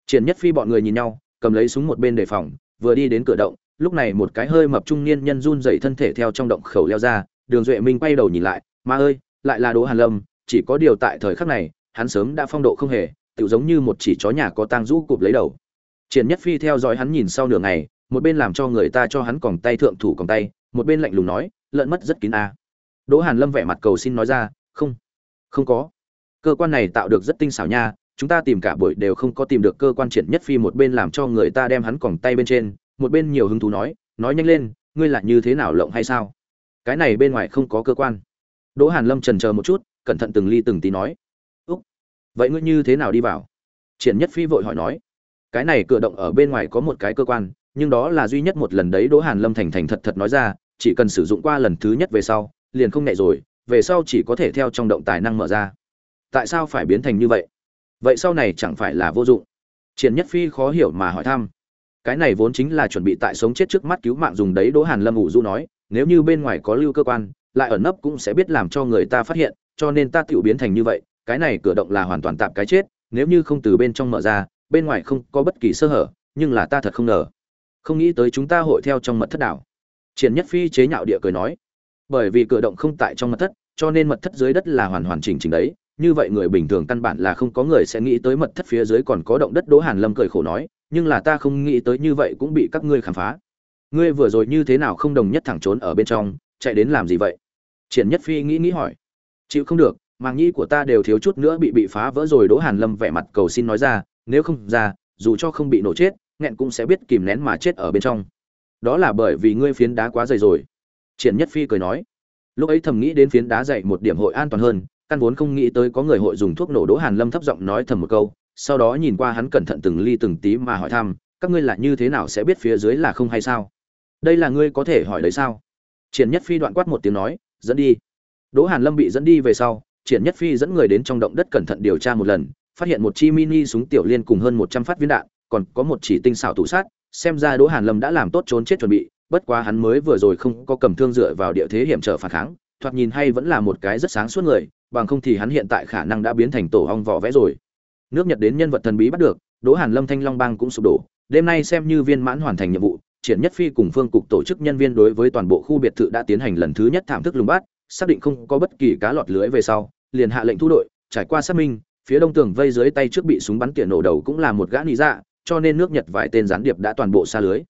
Triển nhất phi bọn người nhìn nhau, cầm lấy súng một bên đề phòng, vừa đi đến cửa động, lúc này một cái hơi mập trung niên nhân run dậy thân thể theo trong động khẩu leo ra, đường duệ minh quay đầu nhìn lại, ma ơi, lại là đỗ hàn lâm, chỉ có điều tại thời khắc này, hắn sớm đã phong độ không hề tự giống như một chỉ chó nhà có tang rũ cụp lấy đầu. Triển nhất phi theo dõi hắn nhìn sau nửa ngày, một bên làm cho người ta cho hắn còng tay thượng thủ còng tay, một bên lạnh lùng nói, lợn mất rất kín a. Đỗ hàn lâm vẻ mặt cầu xin nói ra, không không có cơ quan này tạo được rất tinh xảo nha, chúng ta tìm cả buổi đều không có tìm được cơ quan triển nhất phi một bên làm cho người ta đem hắn còng tay bên trên, một bên nhiều hứng thú nói nói nhanh lên, ngươi là như thế nào lộng hay sao? Cái này bên ngoài không có cơ quan. Đỗ hàn lâm trần chờ một chút, cẩn thận từng ly từng tí nói. Úc, vậy ngươi như thế nào đi vào? Triển nhất phi vội hỏi nói. Cái này cửa động ở bên ngoài có một cái cơ quan, nhưng đó là duy nhất một lần đấy, đỗ hàn lâm thành thành thật thật nói ra. Chỉ cần sử dụng qua lần thứ nhất về sau, liền không nhẹ rồi, về sau chỉ có thể theo trong động tài năng mở ra tại sao phải biến thành như vậy? Vậy sau này chẳng phải là vô dụng? Triển nhất phi khó hiểu mà hỏi thăm. Cái này vốn chính là chuẩn bị tại sống chết trước mắt cứu mạng dùng đấy đỗ hàn lâm ủ du nói, nếu như bên ngoài có lưu cơ quan, lại ẩn nấp cũng sẽ biết làm cho người ta phát hiện, cho nên ta tự biến thành như vậy, cái này cửa động là hoàn toàn tạm cái chết, nếu như không từ bên trong mở ra, bên ngoài không có bất kỳ sơ hở, nhưng là ta thật không ngờ. Không nghĩ tới chúng ta hội theo trong mật thất đảo. Triển nhất phi chế nhạo địa cười nói, bởi vì cửa động không tại trong mật thất, cho nên mật thất dưới đất là hoàn hoàn chỉnh chỉnh đấy như vậy người bình thường căn bản là không có người sẽ nghĩ tới mật thất phía dưới còn có động đất, đỗ hàn lâm cười khổ nói, nhưng là ta không nghĩ tới như vậy cũng bị các ngươi khám phá. Ngươi vừa rồi như thế nào không đồng nhất thẳng trốn ở bên trong, chạy đến làm gì vậy? Triển nhất phi nghĩ nghĩ hỏi. Chịu không được, màng nhĩ của ta đều thiếu chút nữa bị bị phá vỡ rồi, đỗ hàn lâm vẻ mặt cầu xin nói ra, nếu không ra, dù cho không bị nổ chết, nghẹn cũng sẽ biết kìm nén mà chết ở bên trong. Đó là bởi vì ngươi phiến đá quá dày rồi. Triển nhất phi cười nói. Lúc ấy thầm nghĩ đến phiến đá dày một điểm hội an toàn hơn căn vốn không nghĩ tới có người hội dùng thuốc nổ đỗ hàn lâm thấp giọng nói thầm một câu, sau đó nhìn qua hắn cẩn thận từng ly từng tí mà hỏi thăm, các ngươi là như thế nào sẽ biết phía dưới là không hay sao? Đây là ngươi có thể hỏi đấy sao? Triển nhất phi đoạn quát một tiếng nói, dẫn đi. Đỗ hàn lâm bị dẫn đi về sau, triển nhất phi dẫn người đến trong động đất cẩn thận điều tra một lần, phát hiện một chi mini súng tiểu liên cùng hơn một trăm phát viên đạn, còn có một chỉ tinh xảo tủ sát, xem ra đỗ hàn lâm đã làm tốt trốn chết chuẩn bị, bất quá hắn mới vừa rồi không có cầm thương dựa vào địa thế hiểm trở phản kháng, thoạt nhìn hay vẫn là một cái rất sáng suốt người bằng không thì hắn hiện tại khả năng đã biến thành tổ ong vỏ vẽ rồi. Nước nhật đến nhân vật thần bí bắt được, đỗ hàn lâm thanh long bang cũng sụp đổ. Đêm nay xem như viên mãn hoàn thành nhiệm vụ, triển nhất phi cùng phương cục tổ chức nhân viên đối với toàn bộ khu biệt thự đã tiến hành lần thứ nhất thảm thức lùng bắt, xác định không có bất kỳ cá lọt lưới về sau, liền hạ lệnh thu đội, trải qua xác minh, phía đông tường vây dưới tay trước bị súng bắn tỉa nổ đầu cũng là một gã nị dạ cho nên nước nhật vài tên gián điệp đã toàn bộ xa lưới.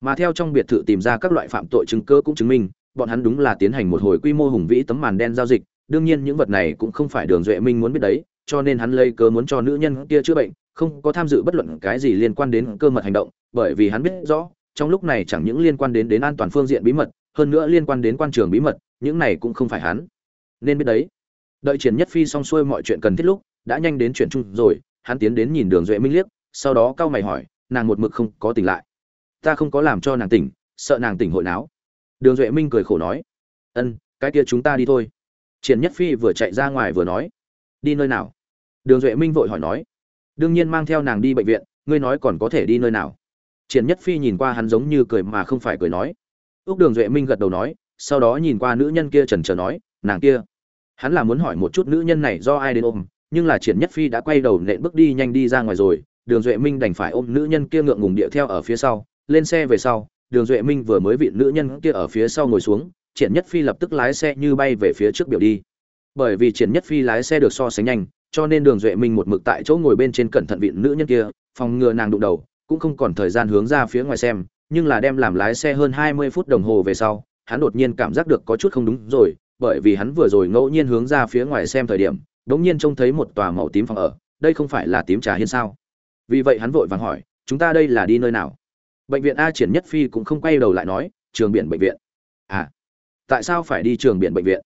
Mà theo trong biệt thự tìm ra các loại phạm tội chứng cứ cũng chứng minh, bọn hắn đúng là tiến hành một hồi quy mô hùng vĩ tấm màn đen giao dịch đương nhiên những vật này cũng không phải đường duệ minh muốn biết đấy, cho nên hắn lấy cớ muốn cho nữ nhân kia chữa bệnh, không có tham dự bất luận cái gì liên quan đến cơ mật hành động, bởi vì hắn biết rõ, trong lúc này chẳng những liên quan đến đến an toàn phương diện bí mật, hơn nữa liên quan đến quan trường bí mật, những này cũng không phải hắn. Nên biết đấy. Đợi triển nhất phi xong xuôi mọi chuyện cần thiết lúc, đã nhanh đến chuyện chung rồi, hắn tiến đến nhìn đường duệ minh liếc, sau đó cau mày hỏi, nàng một mực không có tỉnh lại. Ta không có làm cho nàng tỉnh, sợ nàng tỉnh hội não đường duệ minh cười khổ nói, ân, cái kia chúng ta đi thôi triển nhất phi vừa chạy ra ngoài vừa nói, đi nơi nào? Đường duệ minh vội hỏi nói, đương nhiên mang theo nàng đi bệnh viện, ngươi nói còn có thể đi nơi nào? Triển nhất phi nhìn qua hắn giống như cười mà không phải cười nói. Ước đường duệ minh gật đầu nói, sau đó nhìn qua nữ nhân kia trần trờ nói, nàng kia? Hắn là muốn hỏi một chút nữ nhân này do ai đến ôm, nhưng là triển nhất phi đã quay đầu nện bước đi nhanh đi ra ngoài rồi. Đường duệ minh đành phải ôm nữ nhân kia ngượng ngùng điệu theo ở phía sau, lên xe về sau, đường duệ minh vừa mới vị nữ nhân kia ở phía sau ngồi xuống triển nhất phi lập tức lái xe như bay về phía trước biểu đi. Bởi vì triển nhất phi lái xe được so sánh nhanh, cho nên đường duệ minh một mực tại chỗ ngồi bên trên cẩn thận vịn nữ nhân kia, phòng ngừa nàng đụng đầu, cũng không còn thời gian hướng ra phía ngoài xem, nhưng là đem làm lái xe hơn hai mươi phút đồng hồ về sau, hắn đột nhiên cảm giác được có chút không đúng rồi, bởi vì hắn vừa rồi ngẫu nhiên hướng ra phía ngoài xem thời điểm đ ỗ n g nhiên trông thấy một tòa màu tím phòng ở, đây không phải là tím trà hiên sao? Vì vậy hắn vội vàng hỏi, chúng ta đây là đi nơi nào? Bệnh viện a triển nhất phi cũng không quay đầu lại nói, trường biển bệnh viện tại sao phải đi trường biển bệnh viện?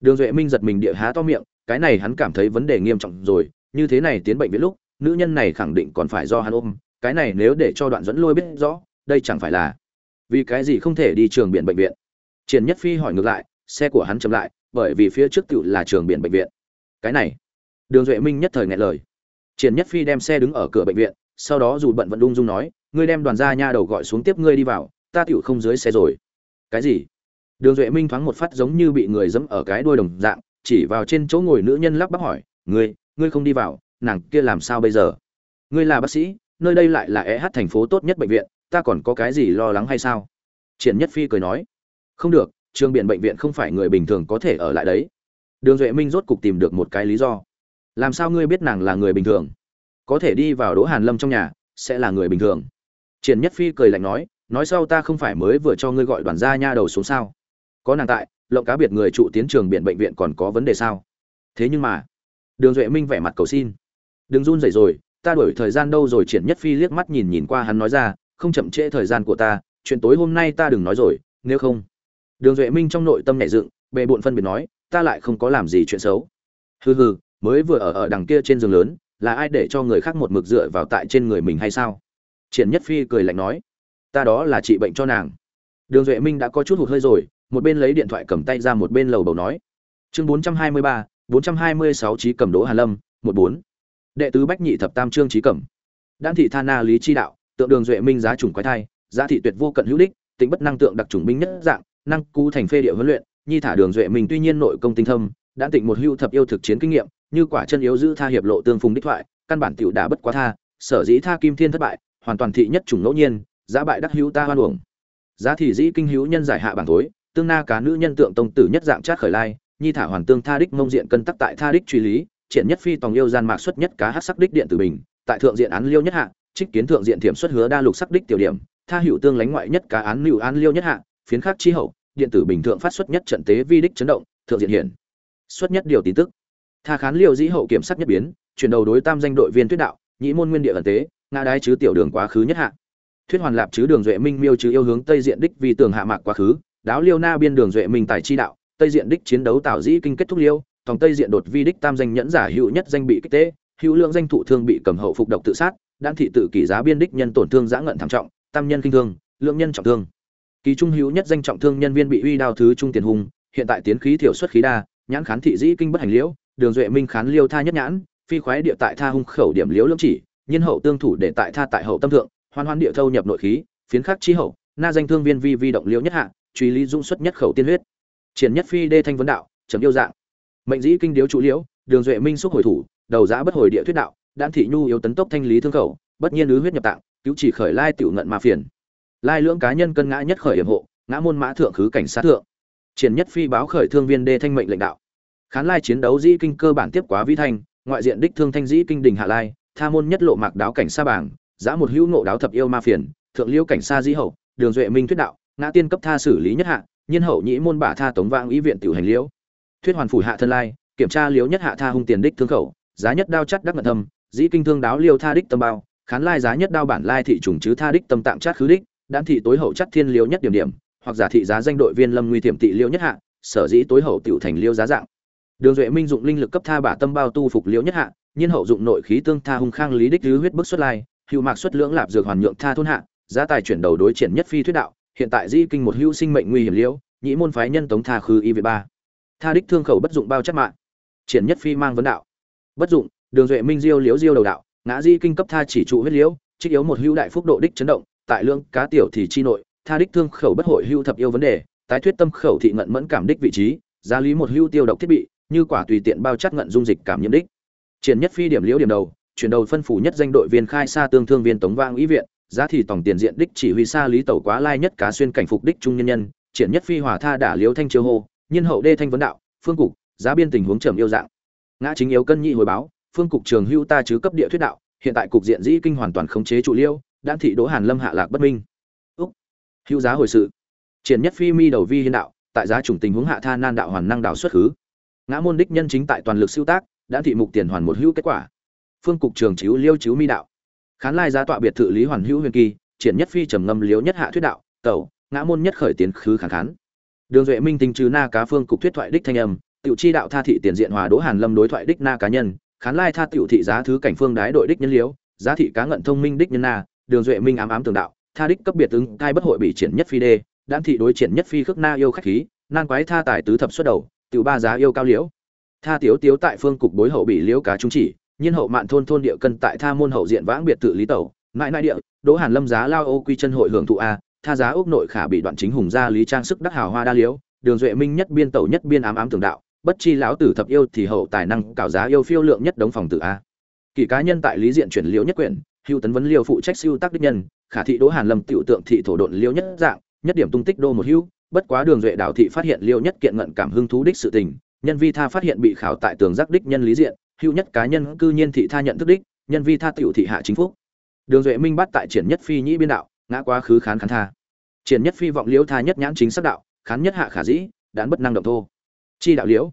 Đường duệ minh giật mình địa há to miệng, cái này hắn cảm thấy vấn đề nghiêm trọng rồi, như thế này tiến bệnh viện lúc, nữ nhân này khẳng định còn phải do hắn ôm, cái này nếu để cho đoạn dẫn lôi biết rõ, đây chẳng phải là vì cái gì không thể đi trường biển bệnh viện? Triển nhất phi hỏi ngược lại, xe của hắn chậm lại, bởi vì phía trước cựu là trường biển bệnh viện. Cái này, đường duệ minh nhất thời ngại lời. Triển nhất phi đem xe đứng ở cửa bệnh viện, sau đó dù bận vận ung dung nói, ngươi đem đoàn gia nha đầu gọi xuống tiếp ngươi đi vào, ta tựu không dưới xe rồi. Cái gì? Đường duệ minh thoáng một phát giống như bị người giẫm ở cái đuôi đồng dạng, chỉ vào trên chỗ ngồi nữ nhân lắp bắp hỏi, ngươi ngươi không đi vào, nàng kia làm sao bây giờ? Ngươi là bác sĩ, nơi đây lại là e thành phố tốt nhất bệnh viện, ta còn có cái gì lo lắng hay sao? Triển nhất phi cười nói, không được, trường biển bệnh viện không phải người bình thường có thể ở lại đấy. Đường duệ minh rốt cục tìm được một cái lý do. Làm sao ngươi biết nàng là người bình thường? Có thể đi vào đỗ hàn lâm trong nhà, sẽ là người bình thường. Triển nhất phi cười lạnh nói nói sau ta không phải mới vừa cho ngươi gọi đoàn gia nha đầu xuống sao? Có nàng tại, lộng cá biệt người trụ tiến trường biển bệnh viện còn có vấn đề sao? Thế nhưng mà, đường duệ minh vẻ mặt cầu xin. Đừng run rẩy rồi, ta đổi thời gian đâu rồi? Triển nhất phi liếc mắt nhìn nhìn qua hắn nói ra, không chậm trễ thời gian của ta, chuyện tối hôm nay ta đừng nói rồi, nếu không. Đường duệ minh trong nội tâm nảy dựng, bề bộn phân biệt nói, ta lại không có làm gì chuyện xấu. Hừ hừ, mới vừa ở ở đằng kia trên giường lớn, là ai để cho người khác một mực dựa vào tại trên người mình hay sao? Triển nhất phi cười lạnh nói, ta đó là trị bệnh cho nàng. Đường duệ minh đã có chút hụt hơi rồi một bên lấy điện thoại cầm tay ra một bên lầu bầu nói. Chương bốn trăm hai mươi ba, bốn trăm hai mươi sáu trí cầm đỗ hà lâm một bốn. Đệ tứ bách nhị thập tam trương trí cầm đan thị tha na lý chi đạo, tượng đường duệ minh giá chủng quái thai, giá thị tuyệt vô cận hữu đích, tính bất năng tượng đặc chủng binh nhất dạng, năng cú thành phê địa huấn luyện, nhi thả đường duệ minh tuy nhiên nội công tinh thâm, đã tịnh một hưu thập yêu thực chiến kinh nghiệm, như quả chân yếu giữ tha hiệp lộ tương phùng đích thoại, căn bản tiểu đã bất quá tha, sở dĩ tha kim thiên thất bại, hoàn toàn thị nhất chủng ngẫu nhiên, giá bại đắc hữu ta hoan uổng. Giá thị dĩ kinh hữu nhân giải hạ bản thối tương na cá nữ nhân tượng tông tử nhất dạng chát khởi lai, nhi thả hoàn tương tha đích mông diện cân tắc tại tha đích truy lý, triển nhất phi tòng yêu gian mạc xuất nhất cá hát sắc đích điện tử bình, tại thượng diện án liêu nhất hạ, trích kiến thượng diện thiểm xuất hứa đa lục sắc đích tiểu điểm, tha hữu tương lánh ngoại nhất cá án lưu án liêu nhất hạ, phiến khắc chi hậu, điện tử bình thượng phát xuất nhất trận tế vi đích chấn động, thượng diện hiển xuất nhất điều tin tức. Tha khán liêu dĩ hậu kiểm sát nhất biến, chuyển đầu đối tam danh đội viên thuyết đạo, nhĩ môn nguyên địa ẩn tế, ngã đái chứ tiểu đường quá khứ nhất hạ. Thuyết hoàn lạp chứ đường duệ minh miêu chứ yêu hướng tây diện đích vì tường hạ mạc quá khứ đáo liêu na biên đường duệ minh tài chi đạo, tây diện đích chiến đấu tạo dĩ kinh kết thúc liêu, tòng tây diện đột vi đích tam danh nhẫn giả hữu nhất danh bị kích tế, hữu lượng danh thụ thương bị cầm hậu phục độc tự sát, đan thị tự kỷ giá biên đích nhân tổn thương giã ngận thảm trọng, tam nhân kinh thương, lượng nhân trọng thương. Kỳ trung hữu nhất danh trọng thương nhân viên bị uy đao thứ trung tiền hùng, hiện tại tiến khí thiểu xuất khí đa, nhãn khán thị dĩ kinh bất hành liễu đường duệ minh khán liêu tha nhất nhãn, phi khoái địa tại tha hung khẩu điểm liễu lưỡng chỉ nhân hậu tương thủ để tại tha tại hậu tâm thượng, hoan hoan địa thâu nhập nội khí, phiến khắc chi hậu, na danh thương viên vi vi động liễu nhất hạ truy lý dung xuất nhất khẩu tiên huyết. Triển nhất phi đê thanh vấn đạo, chấm yêu dạng. Mệnh dĩ kinh điếu trụ liễu, đường duệ minh xúc hồi thủ, đầu giã bất hồi địa thuyết đạo, đan thị nhu yếu tấn tốc thanh lý thương khẩu, bất nhiên ứ huyết nhập tạng, cứu chỉ khởi lai tiểu ngận ma phiền. Lai lưỡng cá nhân cân ngã nhất khởi hiểm hộ, ngã môn mã thượng khứ cảnh sát thượng. Triển nhất phi báo khởi thương viên đê thanh mệnh lệnh đạo. Khán lai chiến đấu dĩ kinh cơ bản tiếp quá vi thanh, ngoại diện đích thương thanh dĩ kinh đình hạ lai, tha môn nhất lộ mạc đáo cảnh sa bảng giã một hữu ngộ đáo thập yêu ma phiền, thượng liễu cảnh sa dĩ hậu, đường duệ minh thuyết đạo ngã tiên cấp tha xử lý nhất hạ nhân hậu nhĩ môn bả tha tống vang ý viện tiểu hành liễu. Thuyết hoàn phủ hạ thân lai, kiểm tra liễu nhất hạ tha hung tiền đích thương khẩu, giá nhất đao chắt đắc ngận thâm, dĩ kinh thương đáo liêu tha đích tâm bao, khán lai giá nhất đao bản lai thị trùng chứ tha đích tâm tạm chát khứ đích, đan thị tối hậu chắt thiên liễu nhất điểm điểm, hoặc giả thị giá danh đội viên lâm nguy tiềm tị liễu nhất hạ, sở dĩ tối hậu tiểu thành liễu giá dạng. Đường duệ minh dụng linh lực cấp tha bả tâm bao tu phục liễu nhất hạ, nhiên hậu dụng nội khí tương tha hung khang lý đích thứ huyết bức xuất lai, hữu mạc xuất lưỡng lạp dược hoàn nhượng tha thôn hạ, giá tài chuyển đầu đối triển nhất phi thuyết đạo hiện tại di kinh một hữu sinh mệnh nguy hiểm liễu, nhĩ môn phái nhân tống tha khư y về ba. Tha đích thương khẩu bất dụng bao chất mạng. Triển nhất phi mang vấn đạo. Bất dụng, đường duệ minh diêu liễu diêu đầu đạo, ngã di kinh cấp tha chỉ trụ huyết liễu, trích yếu một hữu đại phúc độ đích chấn động, tại lương cá tiểu thì chi nội, tha đích thương khẩu bất hội hữu thập yêu vấn đề, tái thuyết tâm khẩu thị ngận mẫn cảm đích vị trí, giá lý một hữu tiêu độc thiết bị, như quả tùy tiện bao chất ngận dung dịch cảm nhiễm đích. Triển nhất phi điểm liễu điểm đầu, chuyển đầu phân phủ nhất danh đội viên khai xa tương thương viên tống vang ý viện giá thì tổng tiền diện đích chỉ huy xa lý tẩu quá lai nhất cá xuyên cảnh phục đích trung nhân nhân, triển nhất phi hòa tha đả liếu thanh chiếu hô nhân hậu đê thanh vấn đạo, phương cục, giá biên tình huống trầm yêu dạng. Ngã chính yếu cân nhị hồi báo, phương cục trường hưu ta chứ cấp địa thuyết đạo, hiện tại cục diện dĩ kinh hoàn toàn khống chế trụ liêu, đan thị đỗ hàn lâm hạ lạc bất minh. Úc, hữu giá hồi sự. Triển nhất phi mi đầu vi hiên đạo, tại giá chủng tình huống hạ tha nan đạo hoàn năng đạo xuất khứ. Ngã môn đích nhân chính tại toàn lực siêu tác đã thị mục tiền hoàn một hữu kết quả. Phương cục trường chiếu liêu chiếu mi đạo khán lai giá tọa biệt thự lý hoàn hữu huyền kỳ, triển nhất phi trầm ngâm liếu nhất hạ thuyết đạo, tẩu, ngã môn nhất khởi tiến khứ kháng khán. Đường duệ minh tình trừ na cá phương cục thuyết thoại đích thanh âm, tiểu chi đạo tha thị tiền diện hòa đỗ hàn lâm đối thoại đích na cá nhân, khán lai tha tiểu thị giá thứ cảnh phương đái đội đích nhân liếu, giá thị cá ngận thông minh đích nhân na, đường duệ minh ám ám tường đạo, tha đích cấp biệt ứng cai bất hội bị triển nhất phi đê đan thị đối triển nhất phi khước na yêu khách khí, nan quái tha tài tứ thập xuất đầu, tiểu ba giá yêu cao liễu. Tha tiểu tiếu tại phương cục bối hậu bị liễu cá trung chỉ nhiên hậu mạn thôn thôn địa cân tại tha môn hậu diện vãng biệt tự lý tẩu mãi mãi địa đỗ hàn lâm giá lao ô quy chân hội hưởng thụ a tha giá ốc nội khả bị đoạn chính hùng gia lý trang sức đắc hào hoa đa liếu, đường duệ minh nhất biên tẩu nhất biên ám ám tường đạo bất chi lão tử thập yêu thì hậu tài năng cảo giá yêu phiêu lượng nhất đống phòng tử a. Kỷ cá nhân tại lý diện chuyển liễu nhất quyển hưu tấn vấn liêu phụ trách siêu tác đích nhân khả thị đỗ hàn lâm tiểu tượng thị thổ độn liêu nhất dạng nhất điểm tung tích đô một hưu bất quá đường duệ đảo thị phát hiện liêu nhất kiện ngận cảm hưng thú đích sự tình nhân vi tha phát hiện bị khảo tại tường giác đích nhân lý diện hữu nhất cá nhân cư nhiên thị tha nhận thức đích, nhân vi tha tiểu thị hạ chính phúc. Đường duệ minh bắt tại triển nhất phi nhĩ biên đạo, ngã quá khứ khán khán tha. Triển nhất phi vọng liễu tha nhất nhãn chính sắc đạo, khán nhất hạ khả dĩ, đán bất năng động thô. Chi đạo liễu.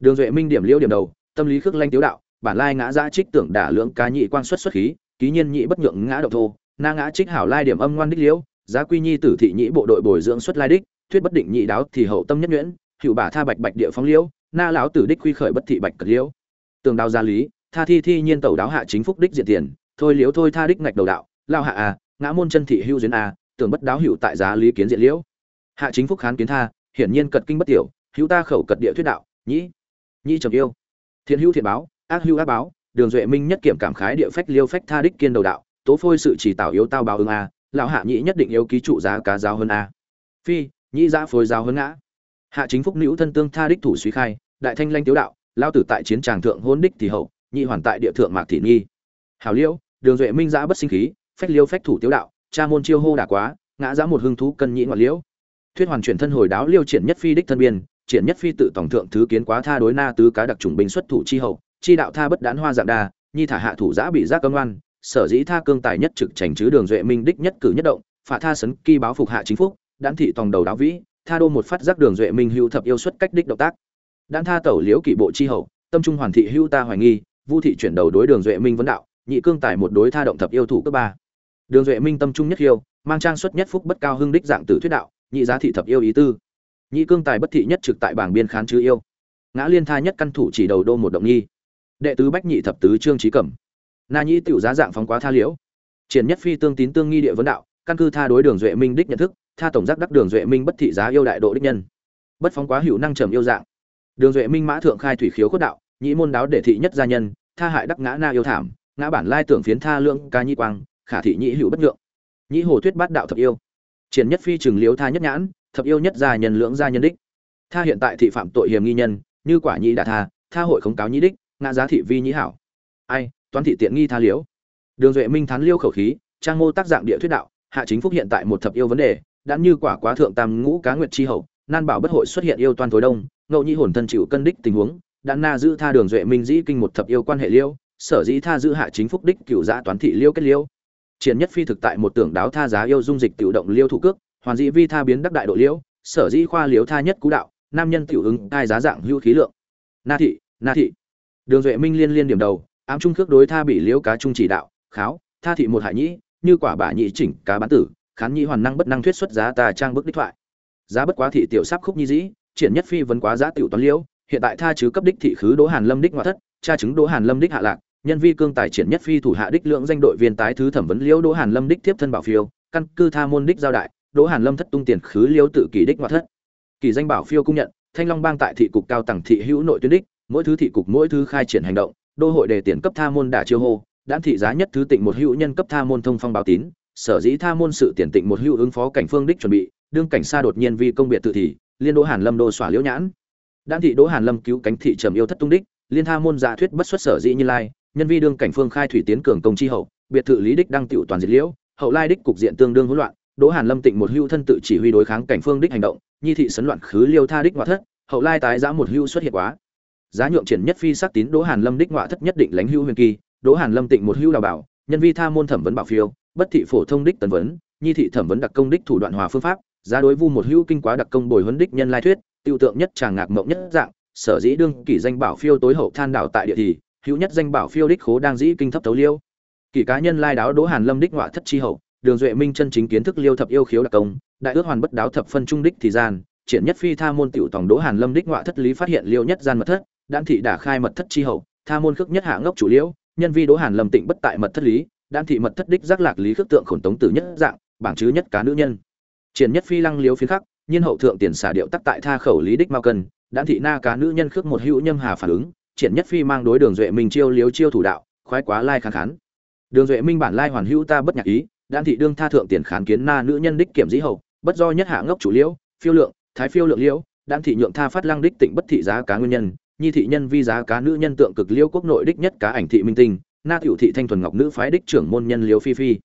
Đường duệ minh điểm liễu điểm đầu, tâm lý khước lanh tiếu đạo, bản lai ngã giã trích tưởng đả lưỡng cá nhị quan xuất xuất khí, ký nhiên nhị bất nhượng ngã động thô, na ngã trích hảo lai điểm âm ngoan đích liễu, giá quy nhi tử thị nhị bộ đội bồi dưỡng xuất lai đích, thuyết bất định nhị đáo thì hậu tâm nhất nhuyễn, hữu bả tha bạch bạch địa phóng liễu, na lão tử đích quy khởi bất thị bạch cật liễu tường đao gia lý, tha thi thi nhiên tẩu đáo hạ chính phúc đích diện tiền, thôi liếu thôi tha đích ngạch đầu đạo, lao hạ à ngã môn chân thị hưu duyên a tưởng bất đáo hữu tại giá lý kiến diện liễu. Hạ chính phúc khán kiến tha, hiển nhiên cật kinh bất tiểu, hữu ta khẩu cật địa thuyết đạo, nhĩ nhĩ trầm yêu. Thiện hữu thiện báo, ác hữu ác báo, đường duệ minh nhất kiểm cảm khái địa phách liêu phách tha đích kiên đầu đạo, tố phôi sự chỉ tạo yếu tao báo ứng a lão hạ nhĩ nhất định yếu ký trụ giá cá giáo hơn a phi, nhĩ giá phối giáo hơn ngã. Hạ chính phúc nữ thân tương tha đích thủ suy khai, đại thanh lanh tiếu đạo lao tử tại chiến tràng thượng hôn đích thì hậu, nhị hoàn tại địa thượng mạc thị nghi hào liễu, đường duệ minh giã bất sinh khí, phách liêu phách thủ tiếu đạo, cha môn chiêu hô đả quá, ngã giã một hưng thú cân nhị ngoại liễu. Thuyết hoàn chuyển thân hồi đáo liêu triển nhất phi đích thân biên, triển nhất phi tự tổng thượng thứ kiến quá tha đối na tứ cá đặc trùng binh xuất thủ chi hậu, chi đạo tha bất đán hoa dạng đa, nhi thả hạ thủ giã bị giác cơm ngoan sở dĩ tha cương tài nhất trực trành chứ đường duệ minh đích nhất cử nhất động phạ tha sấn kỳ báo phục hạ chính phúc đán thị tòng đầu đáo vĩ, tha đô một phát giác đường duệ minh hữu thập yêu xuất cách đích động tác đan tha tẩu liễu kỷ bộ chi hậu, tâm trung hoàn thị hưu ta hoài nghi, vu thị chuyển đầu đối đường duệ minh vấn đạo, nhị cương tài một đối tha động thập yêu thủ cấp ba. Đường duệ minh tâm trung nhất hiêu mang trang xuất nhất phúc bất cao hưng đích dạng tử thuyết đạo, nhị giá thị thập yêu ý tư. Nhị cương tài bất thị nhất trực tại bảng biên khán chứ yêu. Ngã liên tha nhất căn thủ chỉ đầu đô một động nghi. Đệ tứ bách nhị thập tứ trương trí cẩm. Na nhĩ tiểu giá dạng phóng quá tha liễu. Triển nhất phi tương tín tương nghi địa vấn đạo, căn cư tha đối đường duệ minh đích nhận thức, tha tổng giác đắc đường duệ minh bất thị giá yêu đại độ đích nhân. Bất phóng quá hữu năng trầm yêu dạng đường duệ minh mã thượng khai thủy khiếu cốt đạo, nhĩ môn đáo để thị nhất gia nhân, tha hại đắc ngã na yêu thảm, ngã bản lai tưởng phiến tha lượng ca nhi quang, khả thị nhĩ hữu bất nhượng. Nhĩ hồ thuyết bát đạo thập yêu. Triển nhất phi trường liếu tha nhất nhãn, thập yêu nhất gia nhân lưỡng gia nhân đích. Tha hiện tại thị phạm tội hiểm nghi nhân, như quả nhĩ đã tha tha hội khống cáo nhĩ đích, ngã giá thị vi nhĩ hảo. Ai, toán thị tiện nghi tha liếu. Đường duệ minh thán liêu khẩu khí, trang mô tác dạng địa thuyết đạo, hạ chính phúc hiện tại một thập yêu vấn đề, đã như quả quá thượng tam ngũ cá nguyệt chi hậu, nan bảo bất hội xuất hiện yêu toan tối đông ngẫu nhi hồn thân chịu cân đích tình huống đã na giữ tha đường duệ minh dĩ kinh một thập yêu quan hệ liêu sở dĩ tha giữ hạ chính phúc đích cựu giã toán thị liêu kết liêu. Triển nhất phi thực tại một tưởng đáo tha giá yêu dung dịch tự động liêu thủ cước hoàn dĩ vi tha biến đắc đại độ liêu, sở dĩ khoa liếu tha nhất cú đạo nam nhân tiểu ứng cai giá dạng hữu khí lượng. Na thị na thị. Đường duệ minh liên liên điểm đầu ám trung khước đối tha bị liễu cá trung chỉ đạo kháo tha thị một hại nhĩ như quả bả nhị chỉnh cá bán tử khán nhĩ hoàn năng bất năng thuyết xuất giá tà trang bức đích thoại. Giá bất quá thị tiểu sắp khúc nhi dĩ triển nhất phi vấn quá giá tiểu toán liễu, hiện tại tha chứ cấp đích thị khứ đỗ hàn lâm đích ngoại thất tra chứng đỗ hàn lâm đích hạ lạc, nhân vi cương tài triển nhất phi thủ hạ đích lượng danh đội viên tái thứ thẩm vấn liễu đỗ hàn lâm đích tiếp thân bảo phiêu, căn cư tha môn đích giao đại, đỗ hàn lâm thất tung tiền khứ liễu tự kỳ đích ngoại thất. Kỳ danh bảo phiêu công nhận, thanh long bang tại thị cục cao tầng thị hữu nội tuyến đích, mỗi thứ thị cục mỗi thứ khai triển hành động, đô hội đề tiền cấp tha môn đả chiêu hô đan thị giá nhất thứ tịnh một hữu nhân cấp tha môn thông phong báo tín, sở dĩ tha môn sự tiền tịnh một hữu ứng phó cảnh phương đích chuẩn bị, đương cảnh xa đột nhiên vi công biệt tự thị liên đỗ hàn lâm đô xỏa liễu nhãn. Đan thị đỗ hàn lâm cứu cánh thị trầm yêu thất tung đích, liên tha môn giả thuyết bất xuất sở dĩ như lai, nhân vi đương cảnh phương khai thủy tiến cường công chi hậu, biệt thự lý đích đăng tiểu toàn diệt liễu, hậu lai đích cục diện tương đương hỗn loạn, đỗ hàn lâm tịnh một hưu thân tự chỉ huy đối kháng cảnh phương đích hành động, nhi thị sấn loạn khứ liêu tha đích ngoại thất, hậu lai tái giã một hưu xuất hiện quá. Giá nhượng triển nhất phi sắc tín đỗ hàn lâm đích ngoại thất nhất định lãnh hưu huyền kỳ, đỗ hàn lâm tịnh một hưu đào bảo, nhân vi tha môn thẩm vấn bảo phiêu, bất thị phổ thông đích tần vấn, nhi thị thẩm vấn đặc công đích thủ đoạn hòa phương pháp giá đối vu một hữu kinh quá đặc công bồi huấn đích nhân lai thuyết, tiêu tượng nhất tràng ngạc mộng nhất dạng, sở dĩ đương kỷ danh bảo phiêu tối hậu than đảo tại địa thì, hữu nhất danh bảo phiêu đích khố đang dĩ kinh thấp tấu liêu. Kỷ cá nhân lai đáo đỗ hàn lâm đích ngoại thất chi hậu, đường duệ minh chân chính kiến thức liêu thập yêu khiếu đặc công, đại ước hoàn bất đáo thập phân trung đích thì gian, triển nhất phi tha môn tiểu tổng đỗ hàn lâm đích ngoại thất lý phát hiện liêu nhất gian mật thất đan thị đả khai mật thất chi hậu, tha môn khước nhất hạ ngốc chủ liễu, nhân vi đỗ hàn lâm tịnh bất tại mật thất lý đan thị mật thất đích giác lạc lý khước tượng khổn tống tử nhất dạng, bảng chứ nhất cá nữ nhân triển nhất phi lăng liếu phiến khắc, nhiên hậu thượng tiền xả điệu tắc tại tha khẩu lý đích mao cân đan thị na cá nữ nhân khước một hữu nhâm hà phản ứng, triển nhất phi mang đối đường duệ minh chiêu liếu chiêu thủ đạo, khoái quá lai kháng khán. Đường duệ minh bản lai hoàn hữu ta bất nhạc ý đan thị đương tha thượng tiền khán kiến na nữ nhân đích kiểm dĩ hậu, bất do nhất hạ ngốc chủ liễu, phiêu lượng, thái phiêu lượng liễu đan thị nhượng tha phát lăng đích tịnh bất thị giá cá nguyên nhân, nhi thị nhân vi giá cá nữ nhân tượng cực liễu quốc nội đích nhất cá ảnh thị minh tinh, na tiểu thị thanh thuần ngọc nữ phái đích trưởng môn nhân liễu phi phi.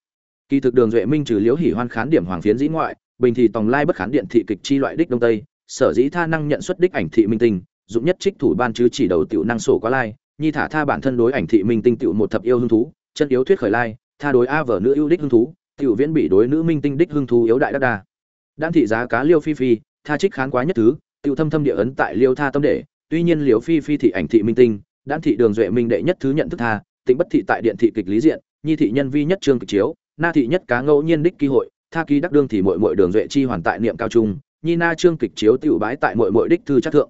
Kỳ thực đường duệ minh trừ liễu hỉ hoan khán điểm hoàng phiến dĩ ngoại bình thì tòng lai bất khán điện thị kịch chi loại đích đông tây, sở dĩ tha năng nhận xuất đích ảnh thị minh tinh, dụng nhất trích thủ ban chứ chỉ đầu tiểu năng sổ quá lai, nhi thả tha bản thân đối ảnh thị minh tinh tiểu một thập yêu hứng thú, chân yếu thuyết khởi lai, tha đối a vở nữ yêu đích hứng thú, tiểu viễn bị đối nữ minh tinh đích hứng thú yếu đại đắc đa. Đan thị giá cá liêu phi phi, tha trích khán quá nhất thứ, tiểu thâm thâm địa ấn tại liêu tha tâm để tuy nhiên liêu phi phi thị ảnh thị minh tinh, đan thị đường duệ minh đệ nhất thứ nhận thức tha, tịnh bất thị tại điện thị kịch lý diện, nhi thị nhân vi nhất trương kịch chiếu, na thị nhất cá ngẫu nhiên đích kỳ hội tha ký đắc đương thì muội muội đường duệ chi hoàn tại niệm cao trung, nhi na trương kịch chiếu tiểu bái tại muội muội đích thư chắc thượng.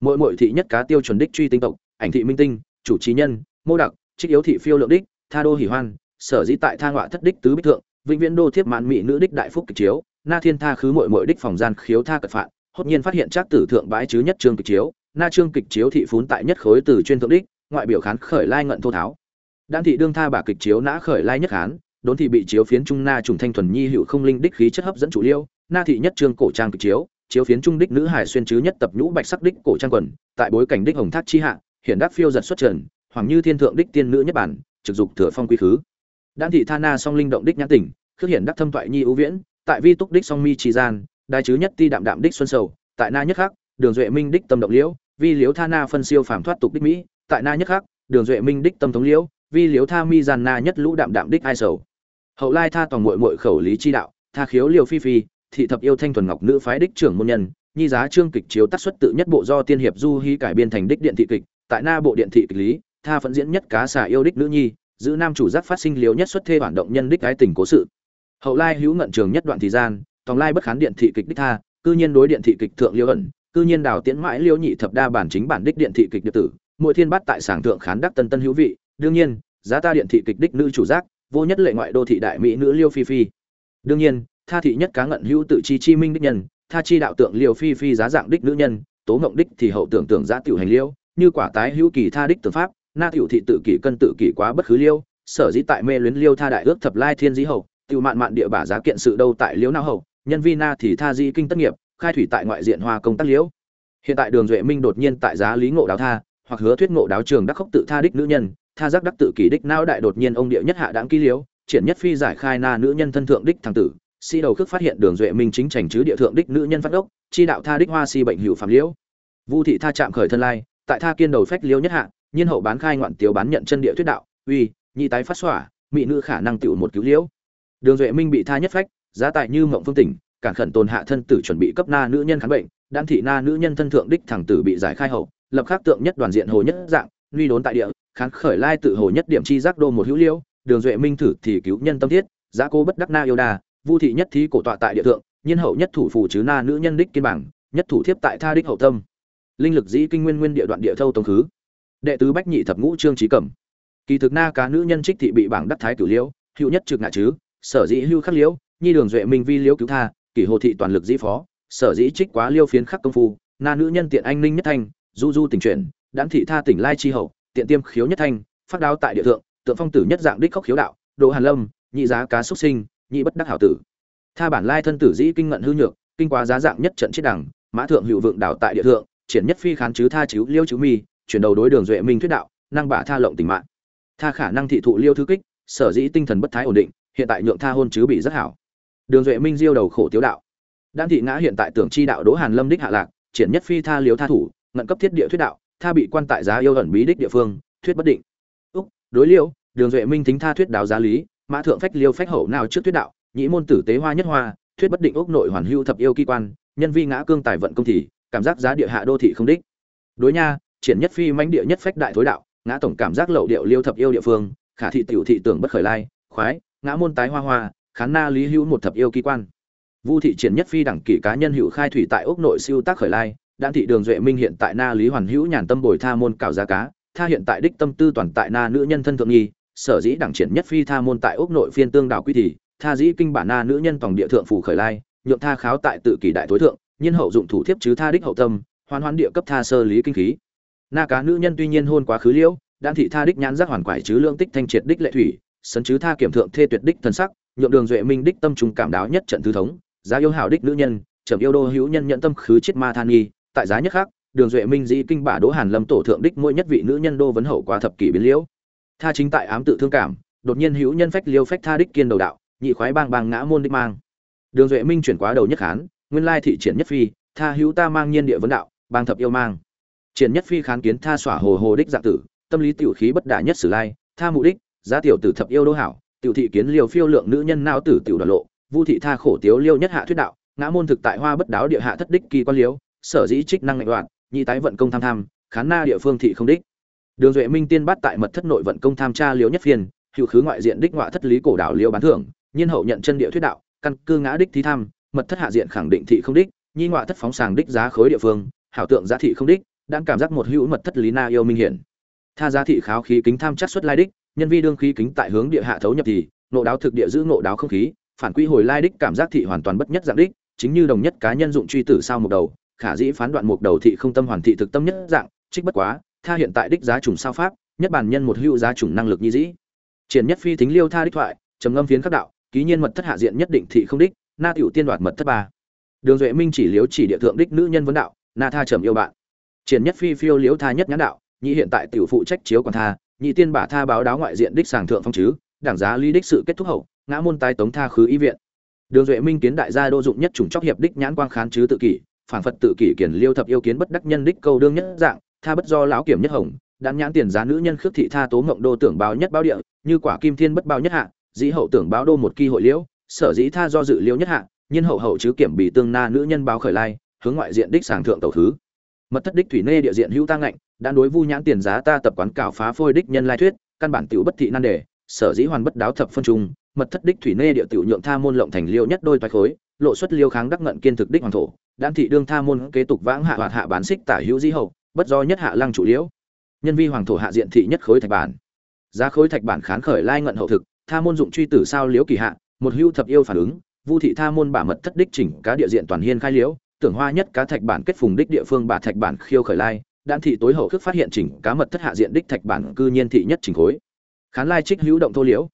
Muội muội thị nhất cá tiêu chuẩn đích truy tinh tộc, ảnh thị minh tinh, chủ trí nhân, mô đặc, trích yếu thị phiêu lượng đích, tha đô hỉ hoan, sở dĩ tại tha ngọa thất đích tứ bích thượng, vĩnh viễn đô thiếp mãn mỹ nữ đích đại phúc kịch chiếu, na thiên tha khứ muội muội đích phòng gian khiếu tha cật phạt hốt nhiên phát hiện trác tử thượng bái chứ nhất trương kịch chiếu, na trương kịch chiếu thị phún tại nhất khối từ chuyên thượng đích, ngoại biểu khán khởi lai ngận thô tháo. Đan thị đương tha bà kịch chiếu nã khởi lai nhất khán đốn thị bị chiếu phiến trung na trùng thanh thuần nhi hữu không linh đích khí chất hấp dẫn chủ liêu, na thị nhất trương cổ trang cực chiếu chiếu phiến trung đích nữ hải xuyên chứ nhất tập nhũ bạch sắc đích cổ trang quần, tại bối cảnh đích hồng thác chi hạ, hiện đắc phiêu giật xuất trần, hoàng như thiên thượng đích tiên nữ nhất bản, trực dục thừa phong quy khứ. Đan thị tha na song linh động đích nhãn tỉnh, khước hiện đắc thâm thoại nhi ưu viễn, tại vi túc đích song mi trì gian, đai chứ nhất ti đạm đạm đích xuân sầu, tại na nhất khắc, đường duệ minh đích tâm động liễu, vi liếu tha na phân siêu phàm thoát tục đích mỹ, tại na nhất khắc, đường duệ minh đích tâm thống liễu, vi liếu tha mi gian na nhất lũ đạm đạm đích ai sầu hậu lai tha toàn muội muội khẩu lý chi đạo, tha khiếu liều phi phi, thị thập yêu thanh thuần ngọc nữ phái đích trưởng môn nhân, nhi giá trương kịch chiếu tác xuất tự nhất bộ do tiên hiệp du hy cải biên thành đích điện thị kịch, tại na bộ điện thị kịch lý, tha phẫn diễn nhất cá xà yêu đích nữ nhi, giữ nam chủ giác phát sinh liều nhất xuất thê bản động nhân đích cái tình cố sự. Hậu lai hữu ngận trường nhất đoạn thời gian, tòng lai bất khán điện thị kịch đích tha, cư nhiên đối điện thị kịch thượng liêu ẩn, cư nhiên đào tiễn mãi liêu nhị thập đa bản chính bản đích điện thị kịch điện tử mỗi thiên bắt tại sảng thượng khán đắc tân tân hữu vị, đương nhiên, giá ta điện thị kịch đích nữ chủ giác vô nhất lệ ngoại đô thị đại mỹ nữ liêu phi phi. Đương nhiên, tha thị nhất cá ngận hữu tự chi chi minh đích nhân, tha chi đạo tượng liêu phi phi giá dạng đích nữ nhân, tố ngộng đích thì hậu tưởng tưởng giá tiểu hành liêu, như quả tái hữu kỳ tha đích tưởng pháp, na tiểu thị tự kỷ cân tự kỷ quá bất khứ liêu, sở dĩ tại mê luyến liêu tha đại ước thập lai thiên dĩ hậu, tiểu mạn mạn địa bả giá kiện sự đâu tại liễu nao hậu, nhân vi na thì tha di kinh tất nghiệp, khai thủy tại ngoại diện hoa công tác liễu hiện tại đường duệ minh đột nhiên tại giá lý ngộ đáo tha, hoặc hứa thuyết ngộ đáo trường đắc khốc tự tha đích nữ nhân tha giác đắc tự kỷ đích não đại đột nhiên ông địa nhất hạ đáng ký liếu, triển nhất phi giải khai na nữ nhân thân thượng đích thằng tử si đầu khước phát hiện đường duệ minh chính trành chứ địa thượng đích nữ nhân phát đốc, chi đạo tha đích hoa si bệnh hữu phạm liễu. Vu thị tha chạm khởi thân lai, tại tha kiên đầu phách liễu nhất hạ, nhiên hậu bán khai ngoạn tiểu bán nhận chân địa thuyết đạo, uy, nhị tái phát xỏa, mỹ nữ khả năng tiểu một cứu liễu. Đường duệ minh bị tha nhất phách, giá tại như mộng phương tỉnh, cản khẩn tồn hạ thân tử chuẩn bị cấp na nữ nhân khám bệnh, đan thị na nữ nhân thân thượng đích thẳng tử bị giải khai hậu, lập khắc tượng nhất đoàn diện hồ nhất dạng uy đốn tại địa kháng khởi lai tự hồ nhất điểm chi giác đô một hữu liễu đường duệ minh thử thì cứu nhân tâm thiết, giá cô bất đắc na yêu đà, vu thị nhất thí cổ tọa tại địa thượng, nhiên hậu nhất thủ phù chứ na nữ nhân đích kiên bảng, nhất thủ thiếp tại tha đích hậu tâm. Linh lực dĩ kinh nguyên nguyên địa đoạn địa thâu tông khứ. Đệ tứ bách nhị thập ngũ trương trí cẩm. Kỳ thực na cá nữ nhân trích thị bị bảng đắc thái cửu liễu hữu nhất trực ngạ chứ, sở dĩ hưu khắc liễu nhi đường duệ minh vi liễu cứu tha, kỷ hồ thị toàn lực dĩ phó, sở dĩ trích quá liêu phiến khắc công phu, na nữ nhân tiện anh ninh nhất thanh, du du tình chuyển đãn thị tha tỉnh lai chi hậu tiện tiêm khiếu nhất thanh, phát đao tại địa thượng, tượng phong tử nhất dạng đích khốc khiếu đạo, đồ hàn lâm, nhị giá cá xuất sinh, nhị bất đắc hảo tử. Tha bản lai thân tử dĩ kinh ngận hư nhược, kinh quá giá dạng nhất trận chết đẳng mã thượng hữu vượng đảo tại địa thượng, triển nhất phi khán chứ tha chiếu liêu chứ mi, chuyển đầu đối đường duệ minh thuyết đạo, năng bả tha lộng tình mạng. Tha khả năng thị thụ liêu thứ kích, sở dĩ tinh thần bất thái ổn định, hiện tại nhượng tha hôn chứ bị rất hảo. Đường duệ minh diêu đầu khổ tiếu đạo. Đan thị ngã hiện tại tưởng chi đạo đỗ hàn lâm đích hạ lạc, triển nhất phi tha liếu tha thủ, ngận cấp thiết địa thuyết đạo tha bị quan tại giá yêu ẩn bí đích địa phương, thuyết bất định. Úc, đối liêu đường duệ minh tính tha thuyết đáo giá lý, mã thượng phách liêu phách hậu nào trước thuyết đạo, nhĩ môn tử tế hoa nhất hoa, thuyết bất định ốc nội hoàn hưu thập yêu kỳ quan, nhân vi ngã cương tài vận công thì, cảm giác giá địa hạ đô thị không đích. Đối nha, triển nhất phi mãnh địa nhất phách đại thối đạo, ngã tổng cảm giác lậu điệu liêu thập yêu địa phương, khả thị tiểu thị tưởng bất khởi lai, khoái, ngã môn tái hoa hoa, khán na lý hữu một thập yêu kỳ quan. Vu thị triển nhất phi đẳng kỷ cá nhân hữu khai thủy tại ốc nội siêu tác khởi lai đan thị đường duệ minh hiện tại na lý hoàn hữu nhàn tâm bồi tha môn cảo giá cá, tha hiện tại đích tâm tư toàn tại na nữ nhân thân thượng nghi, sở dĩ đẳng triển nhất phi tha môn tại ốc nội phiên tương đảo quy thì, tha dĩ kinh bản na nữ nhân tổng địa thượng phủ khởi lai, nhượng tha kháo tại tự kỷ đại tối thượng nhân hậu dụng thủ thiếp chứ tha đích hậu tâm, hoan hoan địa cấp tha sơ lý kinh khí. Na cá nữ nhân tuy nhiên hôn quá khứ liễu đan thị tha đích nhãn giác hoàn quải chứ lượng tích thanh triệt đích lệ thủy, sấn chứ tha kiểm thượng thê tuyệt đích thân sắc, nhượng đường duệ minh đích tâm trùng cảm đáo nhất trận thứ thống, giá yêu hảo đích nữ nhân, trầm yêu đô hữu nhân nhận tâm khứ chết ma than nghi tại giá nhất khác, đường duệ minh dĩ kinh bả đỗ hàn lâm tổ thượng đích mỗi nhất vị nữ nhân đô vấn hậu qua thập kỷ biến liễu. Tha chính tại ám tự thương cảm, đột nhiên hữu nhân phách liêu phách tha đích kiên đầu đạo, nhị khoái bang bang ngã môn đích mang. Đường duệ minh chuyển quá đầu nhất khán, nguyên lai thị triển nhất phi, tha hữu ta mang nhiên địa vấn đạo, bang thập yêu mang. Triển nhất phi kháng kiến tha xỏa hồ hồ đích dạng tử, tâm lý tiểu khí bất đả nhất sử lai, tha mục đích, giá tiểu tử thập yêu đô hảo, tiểu thị kiến liều phiêu lượng nữ nhân nao tử tiểu đoàn lộ, vu thị tha khổ tiếu liêu nhất hạ thuyết đạo, ngã môn thực tại hoa bất đáo địa hạ thất đích kỳ quan liếu sở dĩ trích năng ngạnh đoạn nhị tái vận công tham tham, khán na địa phương thị không đích. Đường duệ minh tiên bắt tại mật thất nội vận công tham tra liễu nhất phiên, hữu khứ ngoại diện đích ngoại thất lý cổ đảo liêu bán thưởng, nhiên hậu nhận chân địa thuyết đạo, căn cư ngã đích thi tham, mật thất hạ diện khẳng định thị không đích, nhi ngoại thất phóng sàng đích giá khối địa phương, hảo tượng giá thị không đích, đang cảm giác một hữu mật thất lý na yêu minh hiển. Tha giá thị kháo khí kính tham chắc xuất lai đích, nhân vi đương khí kính tại hướng địa hạ thấu nhập thì nộ đáo thực địa giữ nộ đáo không khí, phản quy hồi lai đích cảm giác thị hoàn toàn bất nhất dạng đích, chính như đồng nhất cá nhân dụng truy tử sao một đầu khả dĩ phán đoạn mục đầu thị không tâm hoàn thị thực tâm nhất dạng, trích bất quá, tha hiện tại đích giá trùng sao pháp, nhất bản nhân một hữu giá trùng năng lực như dĩ. Triển nhất phi tính liêu tha đích thoại, trầm ngâm phiến khắc đạo, ký nhiên mật thất hạ diện nhất định thị không đích, na tiểu tiên đoạt mật thất ba. Đường duệ minh chỉ liếu chỉ địa thượng đích nữ nhân vấn đạo, na tha trầm yêu bạn. Triển nhất phi phiêu liếu tha nhất nhãn đạo, nhị hiện tại tiểu phụ trách chiếu còn tha, nhị tiên bả tha báo đáo ngoại diện đích sàng thượng phong chứ, đảng giá ly đích sự kết thúc hậu, ngã môn tái tống tha khứ y viện. Đường duệ minh kiến đại gia đô dụng nhất chủng chóc hiệp đích nhãn quang khán chứ tự kỷ phản phật tự kỷ kiển liêu thập yêu kiến bất đắc nhân đích câu đương nhất dạng, tha bất do lão kiểm nhất hồng đan nhãn tiền giá nữ nhân khước thị tha tố mộng đô tưởng báo nhất báo địa, như quả kim thiên bất báo nhất hạ, dĩ hậu tưởng báo đô một kỳ hội liễu, sở dĩ tha do dự liễu nhất hạ nhân hậu hậu chứ kiểm bị tương na nữ nhân báo khởi lai, hướng ngoại diện đích sàng thượng tẩu thứ. Mật thất đích thủy nê địa diện hữu tăng ngạnh đã đối vu nhãn tiền giá ta tập quán cảo phá phôi đích nhân lai thuyết, căn bản tiểu bất thị nan đề sở dĩ hoàn bất đáo thập phân trung, mật thất đích thủy nê địa tiểu nhượng tha môn lộng thành liêu nhất đôi toái khối, lộ xuất liêu kháng đắc ngận kiên thực đích hoàng thổ, đan thị đương tha môn kế tục vãng hạ hoạt hạ bán xích tả hữu dĩ hậu, bất do nhất hạ lăng chủ liễu. Nhân vi hoàng thổ hạ diện thị nhất khối thạch bản. Giá khối thạch bản khán khởi lai ngận hậu thực, tha môn dụng truy tử sao liễu kỳ hạ, một hưu thập yêu phản ứng, vu thị tha môn bả mật thất đích chỉnh cá địa diện toàn hiên khai liễu, tưởng hoa nhất cá thạch bản kết phùng đích địa phương bả thạch bản khiêu khởi lai, đan thị tối hậu thức phát hiện chỉnh cá mật thất hạ diện đích thạch bản cư nhiên thị nhất chỉnh khối khán lai trích hữu động thô liễu.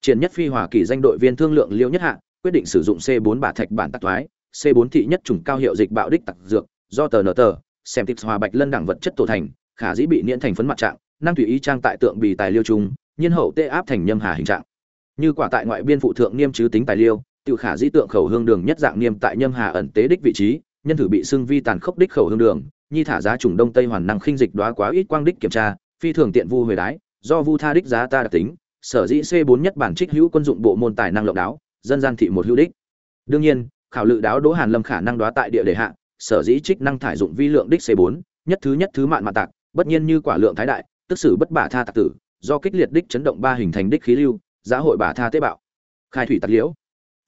Triển nhất phi hòa kỳ danh đội viên thương lượng liễu nhất hạ, quyết định sử dụng c 4 bả thạch bản tạc thoái, c 4 thị nhất chủng cao hiệu dịch bạo đích tạc dược, do tờ nở tờ, xem tips hòa bạch lân đẳng vật chất tổ thành, khả dĩ bị niễn thành phấn mặt trạng, năng tùy ý trang tại tượng bì tài liêu trung, nhiên hậu tê áp thành nhâm hà hình trạng. Như quả tại ngoại biên phụ thượng niêm chứ tính tài liêu tự khả dĩ tượng khẩu hương đường nhất dạng niêm tại nhâm hà ẩn tế đích vị trí, nhân thử bị xưng vi tàn khốc đích khẩu hương đường, nhi thả giá trùng đông tây hoàn năng khinh dịch đoá quá ít quang đích kiểm tra, phi thường tiện vu hồi đái do vu tha đích giá ta đặc tính, sở dĩ c 4 nhất bản trích hữu quân dụng bộ môn tài năng lộng đáo, dân gian thị một hữu đích. Đương nhiên, khảo lự đáo đỗ hàn lâm khả năng đoá tại địa đề hạ, sở dĩ trích năng thải dụng vi lượng đích c 4 nhất thứ nhất thứ mạn mạn tạc, bất nhiên như quả lượng thái đại, tức sử bất bả tha tạc tử, do kích liệt đích chấn động ba hình thành đích khí lưu, giá hội bả tha tế bạo. Khai thủy tạc liễu.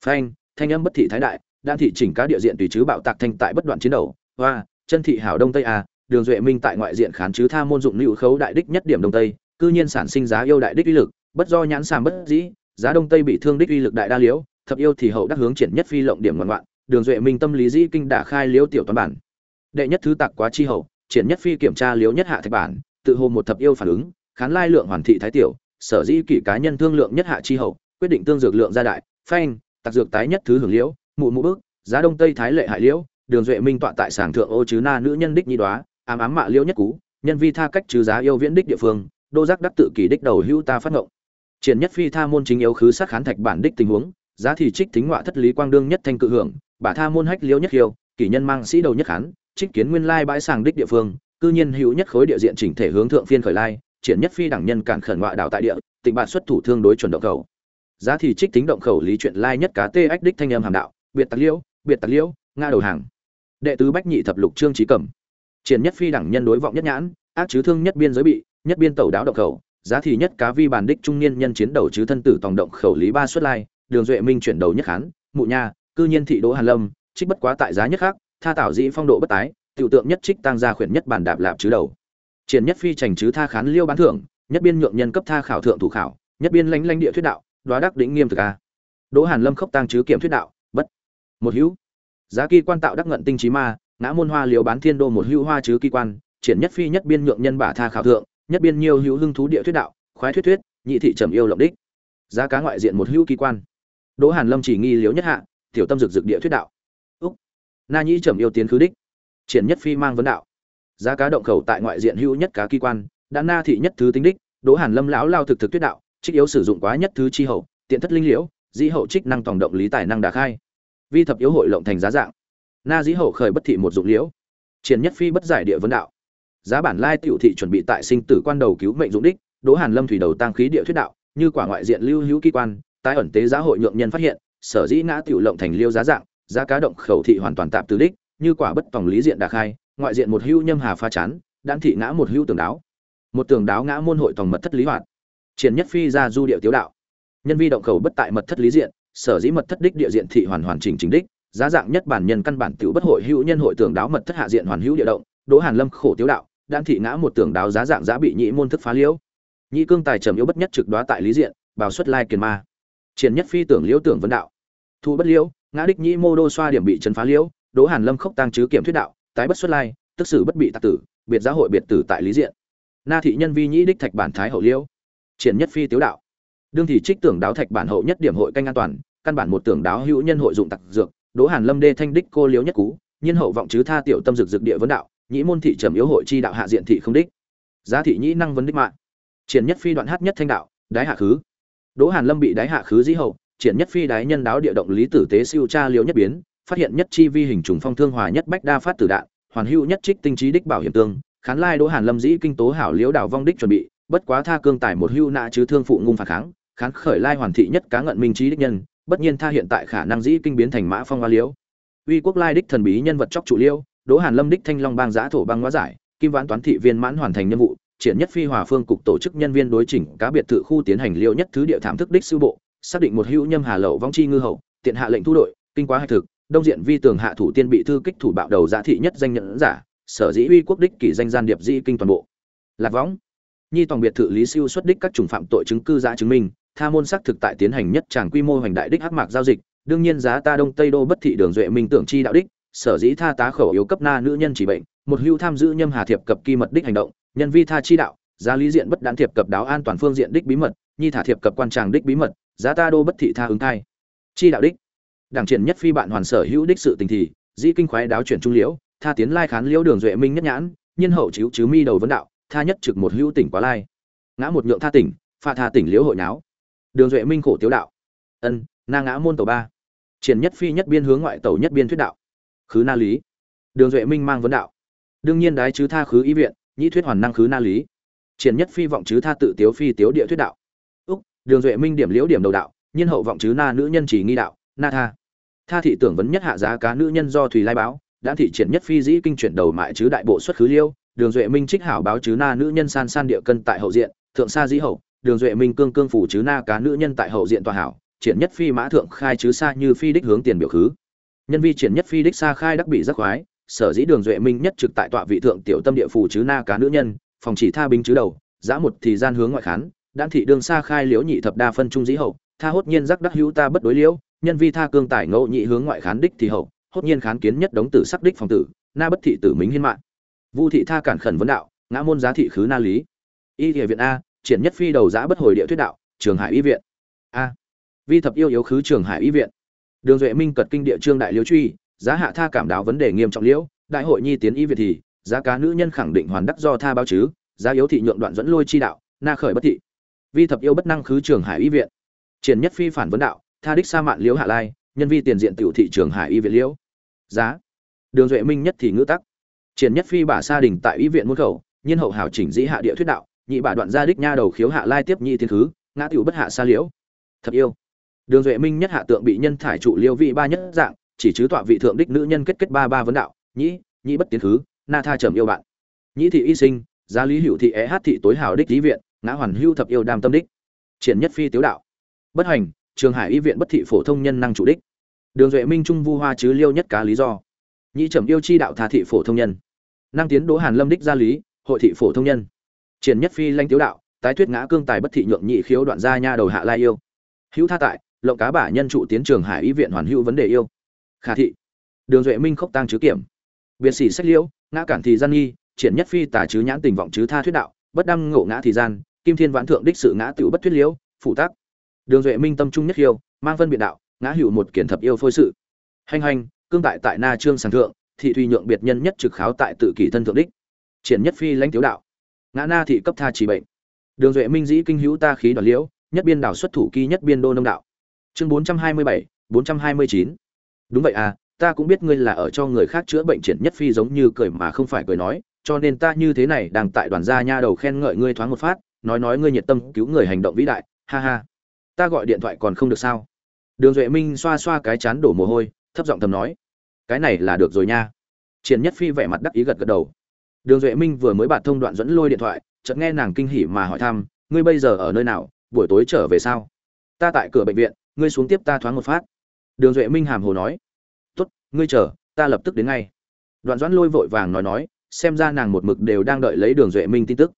Phanh, thanh âm bất thị thái đại, đan thị chỉnh cá địa diện tùy chứ bạo tạc thanh tại bất đoạn chiến đấu hoa, chân thị hảo đông tây a đường duệ minh tại ngoại diện khán chứ tha môn dụng lưu khấu đại đích nhất điểm đông tây cư nhiên sản sinh giá yêu đại đích uy lực, bất do nhãn sàm bất dĩ, giá đông tây bị thương đích uy lực đại đa liễu, thập yêu thì hậu đắc hướng triển nhất phi lộng điểm ngoạn ngoạn, đường duệ minh tâm lý dĩ kinh đả khai liễu tiểu toán bản. Đệ nhất thứ tạc quá chi hậu, triển nhất phi kiểm tra liễu nhất hạ thạch bản, tự hồ một thập yêu phản ứng, khán lai lượng hoàn thị thái tiểu, sở dĩ kỷ cá nhân thương lượng nhất hạ chi hậu, quyết định tương dược lượng gia đại, phanh, tạc dược tái nhất thứ hưởng liễu, mụ mụ bước giá đông tây thái lệ hại liễu, đường duệ minh tọa tại sảng thượng ô chứ na nữ nhân đích nhi đoá, ám ám mạ liễu nhất cú, nhân vi tha cách trừ giá yêu viễn đích địa phương đô giác đắc tự kỷ đích đầu hữu ta phát ngộng. Triển nhất phi tha môn chính yếu khứ sát khán thạch bản đích tình huống giá thì trích tính ngoại thất lý quang đương nhất thanh cự hưởng Bả tha môn hách liễu nhất hiêu, kỷ nhân mang sĩ đầu nhất khán trích kiến nguyên lai bãi sàng đích địa phương cư nhiên hữu nhất khối địa diện chỉnh thể hướng thượng phiên khởi lai triển nhất phi đẳng nhân cản khẩn ngoại đảo tại địa tịnh bản xuất thủ thương đối chuẩn động khẩu. Giá thì trích tính động khẩu lý chuyện lai nhất cá tê ách đích thanh âm hàm đạo biệt tạc liễu biệt tạc liễu nga đầu hàng. Đệ tứ bách nhị thập lục trương trí cẩm. Triển nhất phi đẳng nhân đối vọng nhất nhãn ác chứ thương nhất biên giới bị nhất biên tẩu đáo động khẩu, giá thì nhất cá vi bàn đích trung niên nhân chiến đầu chứ thân tử tòng động khẩu lý ba xuất lai, đường duệ minh chuyển đầu nhất khán mụ nha, cư nhiên thị đỗ hàn lâm, trích bất quá tại giá nhất khác, tha tảo dĩ phong độ bất tái, tiểu tượng nhất trích tăng gia khuyển nhất bản đạp lạp chứ đầu. Triển nhất phi trành chứ tha khán liêu bán thưởng, nhất biên nhượng nhân cấp tha khảo thượng thủ khảo, nhất biên lãnh lãnh địa thuyết đạo, đoá đắc đỉnh nghiêm thực a. Đỗ hàn lâm khốc tăng chứ kiểm thuyết đạo, bất. Một hữu. Giá kỳ quan tạo đắc ngận tinh trí ma, ngã môn hoa liều bán thiên đô một hữu hoa chứ kỳ quan, triển nhất phi nhất biên nhượng nhân bả tha khảo thượng nhất biên nhiều hữu hưng thú địa thuyết đạo, khoái thuyết thuyết, nhị thị trầm yêu lộng đích. Giá cá ngoại diện một hữu kỳ quan. Đỗ hàn lâm chỉ nghi liếu nhất hạ, tiểu tâm dực dực địa thuyết đạo. Úc. Na nhĩ trầm yêu tiến khứ đích. Triển nhất phi mang vấn đạo. Giá cá động khẩu tại ngoại diện hữu nhất cá kỳ quan, đã na thị nhất thứ tính đích, đỗ hàn lâm lão lao thực thực thuyết đạo, trích yếu sử dụng quá nhất thứ chi hậu, tiện thất linh liễu, dĩ hậu trích năng tổng động lý tài năng đà khai. Vi thập yếu hội lộng thành giá dạng. Na dĩ hậu khởi bất thị một dụng liễu. Triển nhất phi bất giải địa vấn đạo giá bản lai tiểu thị chuẩn bị tại sinh tử quan đầu cứu mệnh dụng đích, đỗ hàn lâm thủy đầu tăng khí địa thuyết đạo, như quả ngoại diện lưu hữu kỳ quan, tái ẩn tế giá hội nhượng nhân phát hiện, sở dĩ ngã tiểu lộng thành liêu giá dạng, giá cá động khẩu thị hoàn toàn tạm từ đích, như quả bất tòng lý diện đà khai, ngoại diện một hữu nhâm hà pha chán đan thị ngã một hữu tường đáo. Một tường đáo ngã môn hội tòng mật thất lý hoạt. Triển nhất phi ra du điệu tiếu đạo. Nhân vi động khẩu bất tại mật thất lý diện, sở dĩ mật thất đích địa diện thị hoàn hoàn chỉnh chính đích, giá dạng nhất bản nhân căn bản tiểu bất hội hữu nhân hội tường đáo mật thất hạ diện hoàn hữu địa động, đỗ hàn lâm khổ tiếu đạo đan thị ngã một tường đáo giá dạng giá bị nhị môn thức phá liễu. Nhị cương tài trầm yếu bất nhất trực đoá tại lý diện, bào xuất lai kiền ma. Triển nhất phi tưởng liễu tưởng vấn đạo. Thu bất liễu, ngã đích nhị mô đô xoa điểm bị trấn phá liễu, đỗ hàn lâm khốc tăng chứ kiểm thuyết đạo, tái bất xuất lai, tức sử bất bị tạc tử, biệt giáo hội biệt tử tại lý diện. Na thị nhân vi nhĩ đích thạch bản thái hậu liễu. Triển nhất phi tiếu đạo. Đương thị trích tưởng đáo thạch bản hậu nhất điểm hội canh an toàn, căn bản một tưởng đáo hữu nhân hội dụng tặc dược, đỗ hàn lâm đê thanh đích cô liễu nhất cú nhân hậu vọng chứ tha tiểu tâm dược dược địa vấn đạo nhĩ môn thị trầm yếu hội chi đạo hạ diện thị không đích. Giá thị nhĩ năng vấn đích mạng. Triển nhất phi đoạn hát nhất thanh đạo, đái hạ khứ. Đỗ hàn lâm bị đái hạ khứ dĩ hậu, triển nhất phi đái nhân đáo địa động lý tử tế siêu tra liễu nhất biến, phát hiện nhất chi vi hình trùng phong thương hòa nhất bách đa phát tử đạn, hoàn hữu nhất trích tinh trí đích bảo hiểm tương, khán lai đỗ hàn lâm dĩ kinh tố hảo liễu đảo vong đích chuẩn bị, bất quá tha cương tài một hưu nạ chứ thương phụ ngung phản kháng, khán khởi lai hoàn thị nhất cá ngận minh trí đích nhân, bất nhiên tha hiện tại khả năng dĩ kinh biến thành mã phong hoa liễu. Uy quốc lai đích thần bí nhân vật chóc trụ liễu đỗ hàn lâm đích thanh long bang giã thổ bang hóa giải, kim vãn toán thị viên mãn hoàn thành nhiệm vụ, triển nhất phi hòa phương cục tổ chức nhân viên đối chỉnh cá biệt thự khu tiến hành liêu nhất thứ địa thảm thức đích sư bộ, xác định một hữu nhâm hà lậu vong chi ngư hậu, tiện hạ lệnh thu đội, kinh quá hạch thực, đông diện vi tường hạ thủ tiên bị thư kích thủ bạo đầu giá thị nhất danh nhận giả, sở dĩ uy quốc đích kỷ danh gian điệp di kinh toàn bộ. Lạc võng. Nhi toàn biệt thự lý siêu xuất đích các chủng phạm tội chứng cư giá chứng minh, tha môn xác thực tại tiến hành nhất tràng quy mô hoành đại đích hắc mạc giao dịch, đương nhiên giá ta đông tây đô bất thị đường duệ minh tưởng chi đạo đích sở dĩ tha tá khẩu yếu cấp na nữ nhân chỉ bệnh, một hưu tham giữ nhâm hà thiệp cập kỳ mật đích hành động, nhân vi tha chi đạo, giá lý diện bất đán thiệp cập đáo an toàn phương diện đích bí mật, nhi thả thiệp cập quan tràng đích bí mật, giá ta đô bất thị tha ứng thai. Chi đạo đích. Đảng triển nhất phi bạn hoàn sở hữu đích sự tình thì, dĩ kinh khoái đáo chuyển trung liễu, tha tiến lai khán liễu đường duệ minh nhất nhãn, nhân hậu chiếu chứ mi đầu vấn đạo, tha nhất trực một hữu tỉnh quá lai. Ngã một nhượng tha tỉnh, pha tha tỉnh liễu hội náo. Đường duệ minh khổ tiếu đạo. Ân, na ngã môn tàu ba. Triển nhất phi nhất biên hướng ngoại tàu nhất biên thuyết đạo khứ na lý. Đường duệ minh mang vấn đạo. Đương nhiên đái chứ tha khứ ý viện, nhĩ thuyết hoàn năng khứ na lý. Triển nhất phi vọng chứ tha tự tiếu phi tiếu địa thuyết đạo. Úc, đường duệ minh điểm liễu điểm đầu đạo, nhiên hậu vọng chứ na nữ nhân chỉ nghi đạo, na tha. Tha thị tưởng vấn nhất hạ giá cá nữ nhân do thùy lai báo, đã thị triển nhất phi dĩ kinh chuyển đầu mại chứ đại bộ xuất khứ liêu. Đường duệ minh trích hảo báo chứ na nữ nhân san san địa cân tại hậu diện, thượng sa dĩ hậu. Đường duệ minh cương cương phủ chứ na cá nữ nhân tại hậu diện tòa hảo, triển nhất phi mã thượng khai chứ xa như phi đích hướng tiền biểu khứ nhân vi triển nhất phi đích xa khai đắc bị rất khoái, sở dĩ đường duệ minh nhất trực tại tọa vị thượng tiểu tâm địa phủ chứ na cá nữ nhân, phòng chỉ tha binh chứ đầu, giã một thì gian hướng ngoại khán, đan thị đường xa khai liễu nhị thập đa phân trung dĩ hậu, tha hốt nhiên giác đắc hữu ta bất đối liễu, nhân vi tha cương tải ngẫu nhị hướng ngoại khán đích thì hậu, hốt nhiên khán kiến nhất đống tử sắc đích phòng tử, na bất thị tử mính hiên mạng vu thị tha cản khẩn vấn đạo, ngã môn giá thị khứ na lý. Y địa viện a, triển nhất phi đầu giã bất hồi địa thuyết đạo, trường hải y viện. A. Vi thập yêu yếu khứ trường hải y viện đường duệ minh cật kinh địa trương đại liễu truy, giá hạ tha cảm đáo vấn đề nghiêm trọng liễu, đại hội nhi tiến y viện thì, giá cá nữ nhân khẳng định hoàn đắc do tha báo chứ, giá yếu thị nhượng đoạn dẫn lôi chi đạo, na khởi bất thị. Vi thập yêu bất năng khứ trường hải y viện triển nhất phi phản vấn đạo, tha đích sa mạn liễu hạ lai, nhân vi tiền diện tiểu thị trường hải y viện liễu. Giá. Đường duệ minh nhất thì ngữ tắc. Triển nhất phi bả sa đình tại y viện môn khẩu, nhiên hậu hảo chỉnh dĩ hạ địa thuyết đạo, nhị bả đoạn gia đích nha đầu khiếu hạ lai tiếp nhị thiên thứ ngã tiểu bất hạ sa liễu. Thật yêu đường duệ minh nhất hạ tượng bị nhân thải trụ liêu vị ba nhất dạng, chỉ chứ tọa vị thượng đích nữ nhân kết kết ba ba vấn đạo, nhĩ nhĩ bất tiến thứ, na tha trầm yêu bạn. Nhĩ thị y sinh, giá lý hữu thị é hát thị tối hào đích lý viện, ngã hoàn hưu thập yêu đam tâm đích. Triển nhất phi tiếu đạo. Bất hành, trường hải y viện bất thị phổ thông nhân năng chủ đích. Đường duệ minh trung vu hoa chứ liêu nhất cá lý do. Nhĩ trầm yêu chi đạo tha thị phổ thông nhân. Năng tiến đỗ hàn lâm đích gia lý, hội thị phổ thông nhân. Triển nhất phi lanh tiếu đạo, tái thuyết ngã cương tài bất thị nhượng nhị khiếu đoạn gia nha đầu hạ lai yêu. Hữu tha tại lộng cá bả nhân trụ tiến trường hải y viện hoàn hữu vấn đề yêu. Khả thị. Đường duệ minh khốc tăng chứ kiểm. Biệt sĩ sách liễu, ngã cản thì gian nghi, triển nhất phi tả chứ nhãn tình vọng chứ tha thuyết đạo, bất đăng ngộ ngã thì gian, kim thiên vãn thượng đích sự ngã tiểu bất thuyết liễu, phụ tác. Đường duệ minh tâm trung nhất hiêu mang phân biện đạo, ngã hữu một kiển thập yêu phôi sự. Hành hành, cương tại tại na trương sàng thượng, thị thùy nhượng biệt nhân nhất trực kháo tại tự kỷ thân thượng đích. Triển nhất phi lãnh tiếu đạo. Ngã na thị cấp tha chỉ bệnh. Đường duệ minh dĩ kinh hữu ta khí đoàn liễu, nhất biên đảo xuất thủ kỳ nhất biên đô nông đạo chương bốn trăm hai mươi bảy, bốn trăm hai mươi chín. Đúng vậy à ta cũng biết ngươi là ở cho người khác chữa bệnh triển nhất phi giống như cười mà không phải cười nói, cho nên ta như thế này đang tại đoàn gia nha đầu khen ngợi ngươi thoáng một phát, nói nói ngươi nhiệt tâm cứu người hành động vĩ đại, ha ha. Ta gọi điện thoại còn không được sao? Đường duệ minh xoa xoa cái chán đổ mồ hôi, thấp giọng thầm nói. Cái này là được rồi nha. Triển nhất phi vẻ mặt đắc ý gật gật đầu. Đường duệ minh vừa mới bạt thông đoạn dẫn lôi điện thoại, chợt nghe nàng kinh hỉ mà hỏi thăm, ngươi bây giờ ở nơi nào? Buổi tối trở về sao? Ta tại cửa bệnh viện ngươi xuống tiếp ta thoáng một phát. Đường duệ minh hàm hồ nói. Tốt, ngươi chờ, ta lập tức đến ngay. Đoạn doãn lôi vội vàng nói nói, xem ra nàng một mực đều đang đợi lấy đường duệ minh tin tức.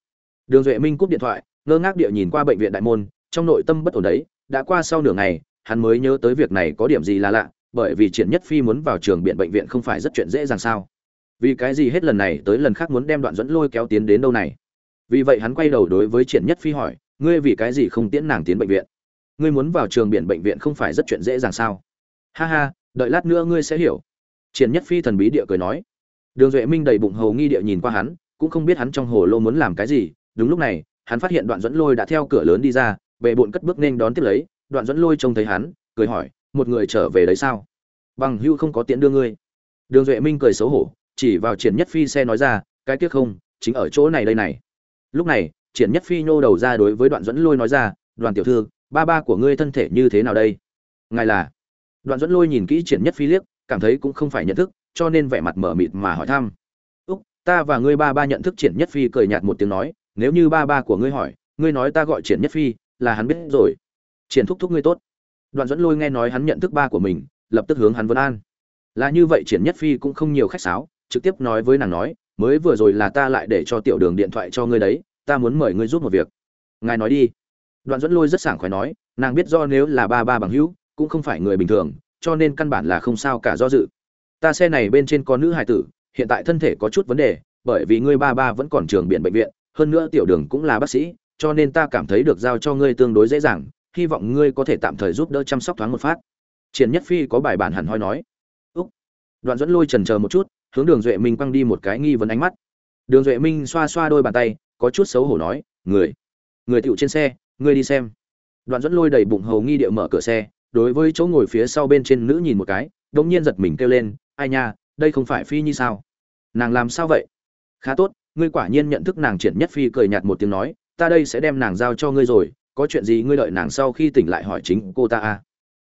Đường duệ minh cúp điện thoại, ngơ ngác địa nhìn qua bệnh viện đại môn, trong nội tâm bất ổn đấy, đã qua sau nửa ngày, hắn mới nhớ tới việc này có điểm gì là lạ, bởi vì triển nhất phi muốn vào trường biện bệnh viện không phải rất chuyện dễ dàng sao. Vì cái gì hết lần này tới lần khác muốn đem đoạn dẫn lôi kéo tiến đến đâu này? Vì vậy hắn quay đầu đối với triển nhất phi hỏi, ngươi vì cái gì không tiễn nàng tiến bệnh viện? Ngươi muốn vào trường biển bệnh viện không phải rất chuyện dễ dàng sao? Ha ha, đợi lát nữa ngươi sẽ hiểu. Triển nhất phi thần bí địa cười nói. Đường duệ minh đầy bụng hầu nghi địa nhìn qua hắn, cũng không biết hắn trong hồ lô muốn làm cái gì. Đúng lúc này, hắn phát hiện đoạn dẫn lôi đã theo cửa lớn đi ra, bệ bụn cất bước nên đón tiếp lấy. Đoạn dẫn lôi trông thấy hắn, cười hỏi, một người trở về đấy sao? Bằng hưu không có tiện đưa ngươi. Đường duệ minh cười xấu hổ, chỉ vào triển nhất phi xe nói ra, cái tiếc không, chính ở chỗ này đây này. Lúc này, triển nhất phi nhô đầu ra đối với đoạn dẫn lôi nói ra, đoàn tiểu thư ba ba của ngươi thân thể như thế nào đây? Ngài là? Đoạn dẫn lôi nhìn kỹ triển nhất phi liếc, cảm thấy cũng không phải nhận thức, cho nên vẻ mặt mở mịt mà hỏi thăm. Úc, ta và ngươi ba ba nhận thức triển nhất phi cười nhạt một tiếng nói, nếu như ba ba của ngươi hỏi, ngươi nói ta gọi triển nhất phi, là hắn biết rồi. Triển thúc thúc ngươi tốt. Đoạn dẫn lôi nghe nói hắn nhận thức ba của mình, lập tức hướng hắn vấn an. Là như vậy triển nhất phi cũng không nhiều khách sáo, trực tiếp nói với nàng nói, mới vừa rồi là ta lại để cho tiểu đường điện thoại cho ngươi đấy, ta muốn mời ngươi giúp một việc. Ngài nói đi đoạn dẫn lôi rất sảng khoái nói, nàng biết do nếu là ba ba bằng hữu, cũng không phải người bình thường, cho nên căn bản là không sao cả do dự. Ta xe này bên trên có nữ hài tử, hiện tại thân thể có chút vấn đề, bởi vì ngươi ba ba vẫn còn trường biện bệnh viện, hơn nữa tiểu đường cũng là bác sĩ, cho nên ta cảm thấy được giao cho ngươi tương đối dễ dàng, hy vọng ngươi có thể tạm thời giúp đỡ chăm sóc thoáng một phát. Triển nhất phi có bài bản hẳn hoi nói. Úc. Đoạn dẫn lôi trần chờ một chút, hướng đường duệ minh quăng đi một cái nghi vấn ánh mắt. Đường duệ minh xoa xoa đôi bàn tay, có chút xấu hổ nói, người người tựu trên xe ngươi đi xem. Đoạn dẫn lôi đầy bụng hầu nghi địa mở cửa xe, đối với chỗ ngồi phía sau bên trên nữ nhìn một cái đột nhiên giật mình kêu lên, ai nha, đây không phải phi như sao? Nàng làm sao vậy? Khá tốt, ngươi quả nhiên nhận thức nàng triển nhất phi cười nhạt một tiếng nói, ta đây sẽ đem nàng giao cho ngươi rồi, có chuyện gì ngươi đợi nàng sau khi tỉnh lại hỏi chính cô ta à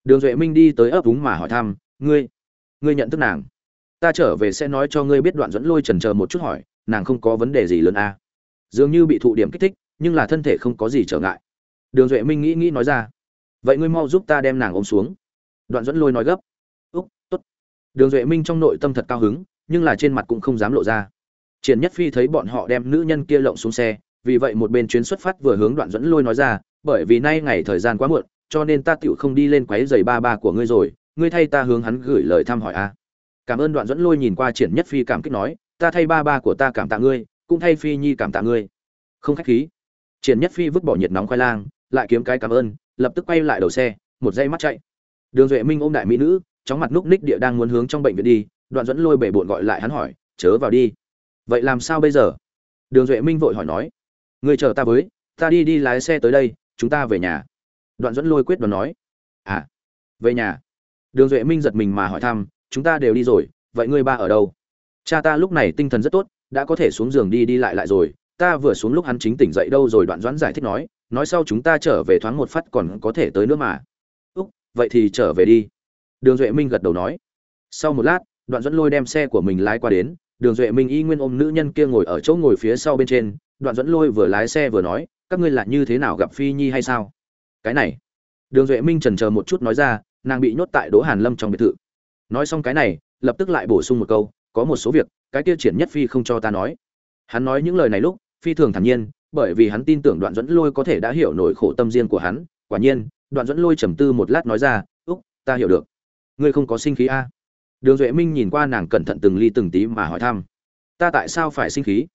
đường duệ minh đi tới ấp úng mà hỏi thăm, ngươi ngươi nhận thức nàng? Ta trở về sẽ nói cho ngươi biết. Đoạn dẫn lôi trần chờ một chút hỏi, nàng không có vấn đề gì lớn à. dường như bị thụ điểm kích thích, nhưng là thân thể không có gì trở ngại đường duệ minh nghĩ nghĩ nói ra. Vậy ngươi mau giúp ta đem nàng ôm xuống. Đoạn dẫn lôi nói gấp. Úc t ố t đường duệ minh trong nội tâm thật cao hứng, nhưng là trên mặt cũng không dám lộ ra. Triển nhất phi thấy bọn họ đem nữ nhân kia lộng xuống xe, vì vậy một bên chuyến xuất phát vừa hướng đoạn dẫn lôi nói ra, bởi vì nay ngày thời gian quá muộn, cho nên ta tựu không đi lên quấy giày ba ba của ngươi rồi, ngươi thay ta hướng hắn gửi lời thăm hỏi a. Cảm ơn đoạn dẫn lôi nhìn qua triển nhất phi cảm kích nói, ta thay ba ba của ta cảm tạ ngươi, cũng thay phi nhi cảm tạ ngươi. Không khách khí. Triển nhất phi vứt bỏ nhiệt nóng khoai lang lại kiếm cái cảm ơn, lập tức quay lại đầu xe, một dây mắt chạy. Đường duệ minh ôm đại mỹ nữ, chóng mặt núc ních địa đang muốn hướng trong bệnh viện đi, đoạn dẫn lôi bể bộn gọi lại hắn hỏi, chớ vào đi. Vậy làm sao bây giờ? Đường duệ minh vội hỏi nói người chờ ta với, ta đi đi lái xe tới đây, chúng ta về nhà. Đoạn dẫn lôi quyết đoán nói à về nhà. Đường duệ minh giật mình mà hỏi thăm, chúng ta đều đi rồi, vậy ngươi ba ở đâu? Cha ta lúc này tinh thần rất tốt, đã có thể xuống giường đi đi lại lại rồi ta vừa xuống lúc hắn chính tỉnh dậy đâu rồi, đoạn doãn giải thích nói nói sau chúng ta trở về thoáng một phát còn có thể tới nữa mà. Úc, vậy thì trở về đi. Đường duệ minh gật đầu nói. Sau một lát, đoạn dẫn lôi đem xe của mình lái qua đến, đường duệ minh y nguyên ôm nữ nhân kia ngồi ở chỗ ngồi phía sau bên trên, đoạn dẫn lôi vừa lái xe vừa nói, các ngươi là như thế nào gặp phi nhi hay sao? Cái này, đường duệ minh trần chờ một chút nói ra, nàng bị nhốt tại đỗ hàn lâm trong biệt thự. Nói xong cái này, lập tức lại bổ sung một câu, có một số việc, cái kia triển nhất phi không cho ta nói. Hắn nói những lời này lúc phi thường thản nhiên, bởi vì hắn tin tưởng đoạn dẫn lôi có thể đã hiểu nổi khổ tâm riêng của hắn. Quả nhiên, đoạn dẫn lôi trầm tư một lát nói ra, úc, ta hiểu được. Ngươi không có sinh khí a? Đường duệ minh nhìn qua nàng cẩn thận từng ly từng tí mà hỏi thăm, ta tại sao phải sinh khí?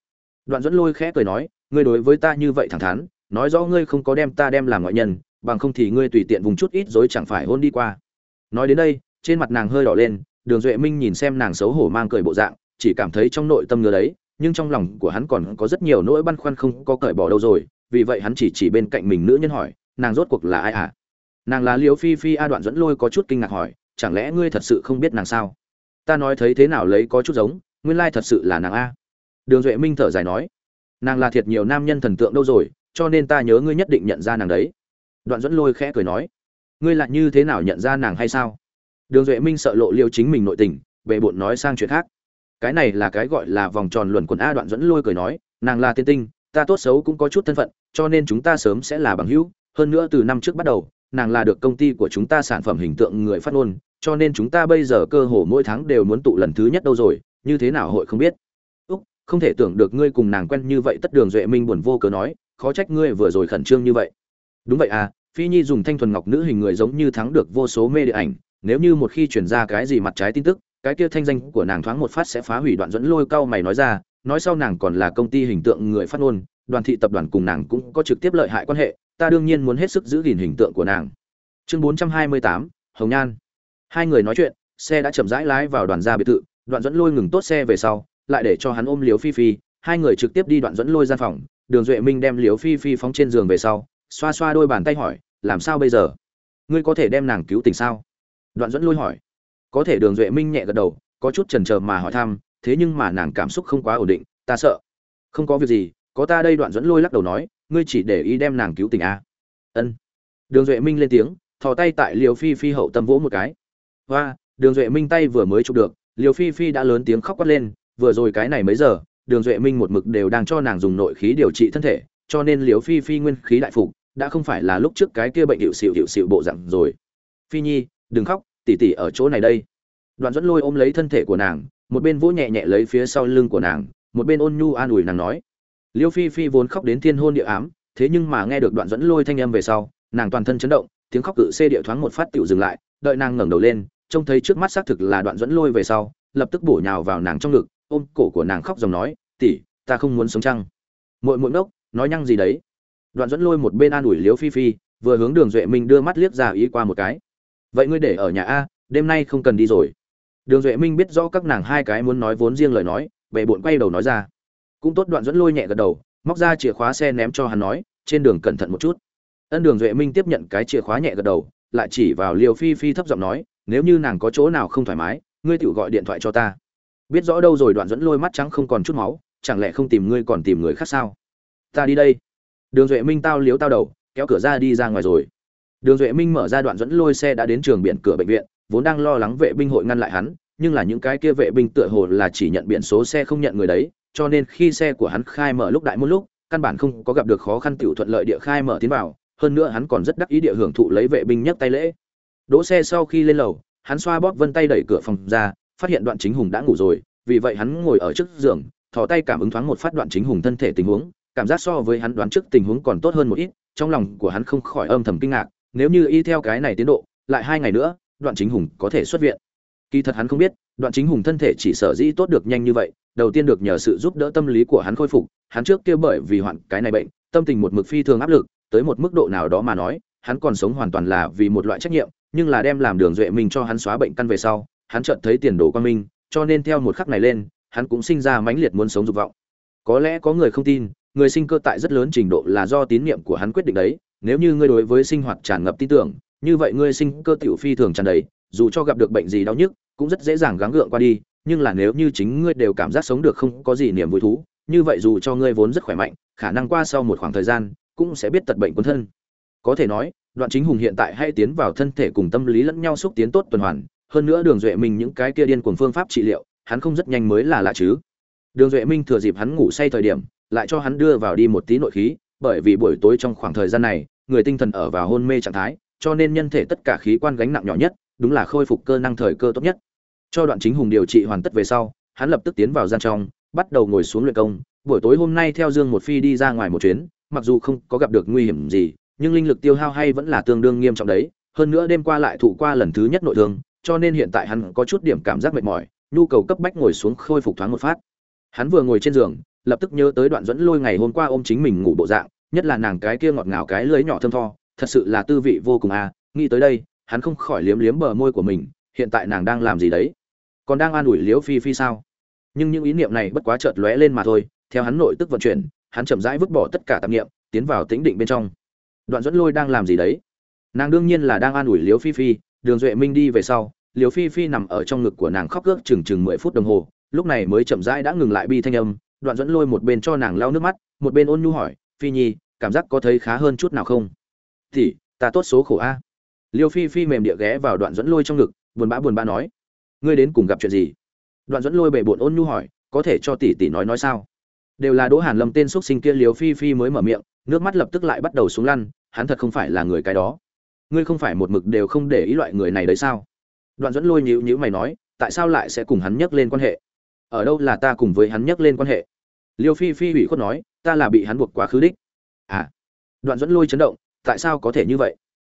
Đoạn dẫn lôi khẽ cười nói, ngươi đối với ta như vậy thẳng thắn, nói rõ ngươi không có đem ta đem làm ngoại nhân, bằng không thì ngươi tùy tiện vùng chút ít rồi chẳng phải hôn đi qua. Nói đến đây, trên mặt nàng hơi đỏ lên, đường duệ minh nhìn xem nàng xấu hổ mang cười bộ dạng, chỉ cảm thấy trong nội tâm ngứa đấy nhưng trong lòng của hắn còn có rất nhiều nỗi băn khoăn không có cởi bỏ đâu rồi, vì vậy hắn chỉ chỉ bên cạnh mình nữ nhân hỏi, nàng rốt cuộc là ai à? Nàng là liễu phi phi a đoạn dẫn lôi có chút kinh ngạc hỏi, chẳng lẽ ngươi thật sự không biết nàng sao? Ta nói thấy thế nào lấy có chút giống, nguyên lai thật sự là nàng a. Đường duệ minh thở dài nói, nàng là thiệt nhiều nam nhân thần tượng đâu rồi, cho nên ta nhớ ngươi nhất định nhận ra nàng đấy. Đoạn dẫn lôi khẽ cười nói, ngươi lại như thế nào nhận ra nàng hay sao? Đường duệ minh sợ lộ liêu chính mình nội tình về bộn nói sang chuyện khác cái này là cái gọi là vòng tròn luẩn quẩn a đoạn dẫn lôi cười nói, nàng là tiên tinh, ta tốt xấu cũng có chút thân phận, cho nên chúng ta sớm sẽ là bằng hữu. Hơn nữa từ năm trước bắt đầu, nàng là được công ty của chúng ta sản phẩm hình tượng người phát ngôn, cho nên chúng ta bây giờ cơ hồ mỗi tháng đều muốn tụ lần thứ nhất đâu rồi, như thế nào hội không biết? Úc, không thể tưởng được ngươi cùng nàng quen như vậy, tất đường duệ minh buồn vô cớ nói, khó trách ngươi vừa rồi khẩn trương như vậy. Đúng vậy à phi nhi dùng thanh thuần ngọc nữ hình người giống như thắng được vô số mê điện ảnh, nếu như một khi chuyển ra cái gì mặt trái tin tức cái kia thanh danh của nàng thoáng một phát sẽ phá hủy đoạn dẫn lôi cao mày nói ra, nói sau nàng còn là công ty hình tượng người phát ngôn, đoàn thị tập đoàn cùng nàng cũng có trực tiếp lợi hại quan hệ, ta đương nhiên muốn hết sức giữ gìn hình tượng của nàng. Chương bốn trăm hai mươi tám, hồng nhan. Hai người nói chuyện, xe đã chậm rãi lái vào đoàn gia biệt thự, đoạn dẫn lôi ngừng tốt xe về sau, lại để cho hắn ôm liều phi phi, hai người trực tiếp đi đoạn dẫn lôi gian phòng, đường duệ minh đem liều phi phi phóng trên giường về sau, xoa xoa đôi bàn tay hỏi, làm sao bây giờ? Ngươi có thể đem nàng cứu tình sao? Đoạn dẫn lôi hỏi có thể đường duệ minh nhẹ gật đầu, có chút chần chờ mà hỏi thăm, thế nhưng mà nàng cảm xúc không quá ổn định, ta sợ. Không có việc gì, có ta đây đoạn dẫn lôi lắc đầu nói, ngươi chỉ để ý đem nàng cứu tình a. Ân. Đường duệ minh lên tiếng, thò tay tại liều phi phi hậu tâm vỗ một cái. Và đường duệ minh tay vừa mới chụp được liều phi phi đã lớn tiếng khóc quát lên, vừa rồi cái này mấy giờ, đường duệ minh một mực đều đang cho nàng dùng nội khí điều trị thân thể, cho nên liều phi phi nguyên khí đại phục, đã không phải là lúc trước cái kia bệnh hiệu xịu hiệu xịu bộ dạng rồi. Phi nhi, đừng khóc Tỷ tỷ ở chỗ này đây. Đoạn dẫn lôi ôm lấy thân thể của nàng, một bên vỗ nhẹ nhẹ lấy phía sau lưng của nàng, một bên ôn nhu an ủi nàng nói, liêu phi phi vốn khóc đến thiên hôn địa ám, thế nhưng mà nghe được đoạn dẫn lôi thanh âm về sau, nàng toàn thân chấn động, tiếng khóc cự xê địa thoáng một phát tựu dừng lại, đợi nàng ngẩng đầu lên, trông thấy trước mắt xác thực là đoạn dẫn lôi về sau, lập tức bổ nhào vào nàng trong ngực, ôm cổ của nàng khóc dòng nói, tỉ, ta không muốn sống chăng? Muội muội ngốc, nói nhăng gì đấy? Đoạn dẫn lôi một bên an ủi liếu phi phi, vừa hướng đường duệ minh đưa mắt liếc ra ý qua một cái vậy ngươi để ở nhà a, đêm nay không cần đi rồi. Đường duệ minh biết rõ các nàng hai cái muốn nói vốn riêng lời nói bệ bộn quay đầu nói ra. Cũng tốt đoạn dẫn lôi nhẹ gật đầu, móc ra chìa khóa xe ném cho hắn nói, trên đường cẩn thận một chút. Ân đường duệ minh tiếp nhận cái chìa khóa nhẹ gật đầu, lại chỉ vào liều phi phi thấp giọng nói, nếu như nàng có chỗ nào không thoải mái, ngươi tự gọi điện thoại cho ta. Biết rõ đâu rồi đoạn dẫn lôi mắt trắng không còn chút máu, chẳng lẽ không tìm ngươi còn tìm người khác sao? Ta đi đây. Đường duệ minh tao liếu tao đầu, kéo cửa ra đi ra ngoài rồi đường duệ minh mở ra đoạn dẫn lôi xe đã đến trường biển cửa bệnh viện, vốn đang lo lắng vệ binh hội ngăn lại hắn, nhưng là những cái kia vệ binh tựa hồ là chỉ nhận biển số xe không nhận người đấy, cho nên khi xe của hắn khai mở lúc đại một lúc, căn bản không có gặp được khó khăn tiểu thuận lợi địa khai mở tiến vào, hơn nữa hắn còn rất đắc ý địa hưởng thụ lấy vệ binh nhấc tay lễ. Đỗ xe sau khi lên lầu, hắn xoa bóp vân tay đẩy cửa phòng ra, phát hiện đoạn chính hùng đã ngủ rồi, vì vậy hắn ngồi ở trước giường, thò tay cảm ứng thoáng một phát đoạn chính hùng thân thể tình huống, cảm giác so với hắn đoán trước tình huống còn tốt hơn một ít, trong lòng của hắn không khỏi âm thầm kinh ngạc nếu như y theo cái này tiến độ, lại hai ngày nữa, đoạn chính hùng có thể xuất viện. Kỳ thật hắn không biết, đoạn chính hùng thân thể chỉ sở dĩ tốt được nhanh như vậy, đầu tiên được nhờ sự giúp đỡ tâm lý của hắn khôi phục, hắn trước kia bởi vì hoạn cái này bệnh, tâm tình một mực phi thường áp lực, tới một mức độ nào đó mà nói, hắn còn sống hoàn toàn là vì một loại trách nhiệm, nhưng là đem làm đường duệ mình cho hắn xóa bệnh căn về sau, hắn chợt thấy tiền đồ quan minh, cho nên theo một khắc này lên, hắn cũng sinh ra mãnh liệt muốn sống dục vọng. Có lẽ có người không tin, người sinh cơ tại rất lớn trình độ là do tín niệm của hắn quyết định đấy nếu như ngươi đối với sinh hoạt tràn ngập tin tưởng, như vậy ngươi sinh cơ tiểu phi thường tràn đầy, dù cho gặp được bệnh gì đau nhức, cũng rất dễ dàng gắng gượng qua đi, nhưng là nếu như chính ngươi đều cảm giác sống được không có gì niềm vui thú, như vậy dù cho ngươi vốn rất khỏe mạnh, khả năng qua sau một khoảng thời gian, cũng sẽ biết tật bệnh quân thân. Có thể nói, đoạn chính hùng hiện tại hay tiến vào thân thể cùng tâm lý lẫn nhau xúc tiến tốt tuần hoàn, hơn nữa đường duệ minh những cái kia điên cuồng phương pháp trị liệu, hắn không rất nhanh mới là lạ chứ. Đường duệ minh thừa dịp hắn ngủ say thời điểm, lại cho hắn đưa vào đi một tí nội khí bởi vì buổi tối trong khoảng thời gian này, người tinh thần ở vào hôn mê trạng thái, cho nên nhân thể tất cả khí quan gánh nặng nhỏ nhất, đúng là khôi phục cơ năng thời cơ tốt nhất. Cho đoạn chính hùng điều trị hoàn tất về sau, hắn lập tức tiến vào gian trong, bắt đầu ngồi xuống luyện công. Buổi tối hôm nay theo dương một phi đi ra ngoài một chuyến, mặc dù không có gặp được nguy hiểm gì, nhưng linh lực tiêu hao hay vẫn là tương đương nghiêm trọng đấy. Hơn nữa đêm qua lại thụ qua lần thứ nhất nội thương, cho nên hiện tại hắn có chút điểm cảm giác mệt mỏi, nhu cầu cấp bách ngồi xuống khôi phục thoáng một phát. Hắn vừa ngồi trên giường lập tức nhớ tới đoạn dẫn lôi ngày hôm qua ôm chính mình ngủ bộ dạng, nhất là nàng cái kia ngọt ngào cái lưới nhỏ thơm tho, thật sự là tư vị vô cùng à nghĩ tới đây, hắn không khỏi liếm liếm bờ môi của mình, hiện tại nàng đang làm gì đấy? Còn đang an ủi liễu phi phi sao? Nhưng những ý niệm này bất quá chợt lóe lên mà thôi, theo hắn nội tức vận chuyển, hắn chậm rãi vứt bỏ tất cả tạp niệm, tiến vào tĩnh định bên trong. Đoạn dẫn lôi đang làm gì đấy? Nàng đương nhiên là đang an ủi liễu phi phi, đường duệ minh đi về sau, liễu phi phi nằm ở trong ngực của nàng khóc ước chừng chừng mười phút đồng hồ, lúc này mới chậm rãi đã ngừng lại bi thanh âm đoạn dẫn lôi một bên cho nàng lau nước mắt, một bên ôn nhu hỏi, phi nhi, cảm giác có thấy khá hơn chút nào không? Thì ta tốt số khổ a. Liêu phi phi mềm địa ghé vào đoạn dẫn lôi trong ngực, buồn bã buồn bã nói, ngươi đến cùng gặp chuyện gì? Đoạn dẫn lôi bệ bộn ôn nhu hỏi, có thể cho tỷ tỷ nói nói sao? Đều là đỗ hàn lâm tên xuất sinh kia liều phi phi mới mở miệng, nước mắt lập tức lại bắt đầu xuống lăn, hắn thật không phải là người cái đó. Ngươi không phải một mực đều không để ý loại người này đấy sao? Đoạn dẫn lôi nhữ nhữ mày nói, tại sao lại sẽ cùng hắn nhắc lên quan hệ? Ở đâu là ta cùng với hắn nhắc lên quan hệ? Liêu phi phi ủy khuất nói, ta là bị hắn buộc quá khứ đích. À đoạn dẫn lôi chấn động, tại sao có thể như vậy?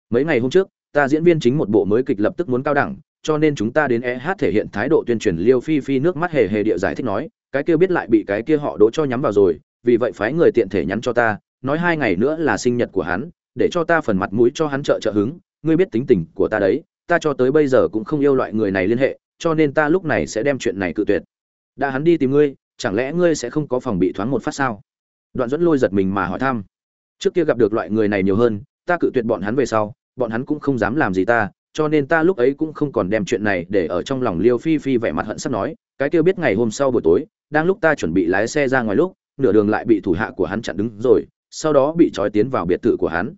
Mấy ngày hôm trước, ta diễn viên chính một bộ mới kịch lập tức muốn cao đẳng, cho nên chúng ta đến eh thể hiện thái độ tuyên truyền liêu phi phi nước mắt hề hề địa giải thích nói, cái kia biết lại bị cái kia họ đỗ cho nhắm vào rồi, vì vậy phái người tiện thể nhắn cho ta, nói hai ngày nữa là sinh nhật của hắn, để cho ta phần mặt mũi cho hắn trợ trợ hứng, ngươi biết tính tình của ta đấy, ta cho tới bây giờ cũng không yêu loại người này liên hệ, cho nên ta lúc này sẽ đem chuyện này cự tuyệt đã hắn đi tìm ngươi, chẳng lẽ ngươi sẽ không có phòng bị thoáng một phát sao? Đoạn dẫn lôi giật mình mà hỏi thăm. Trước kia gặp được loại người này nhiều hơn, ta cự tuyệt bọn hắn về sau, bọn hắn cũng không dám làm gì ta, cho nên ta lúc ấy cũng không còn đem chuyện này để ở trong lòng liêu phi phi vẻ mặt hận sắp nói, cái kia biết ngày hôm sau buổi tối, đang lúc ta chuẩn bị lái xe ra ngoài lúc, nửa đường lại bị thủ hạ của hắn chặn đứng rồi, sau đó bị trói tiến vào biệt thự của hắn.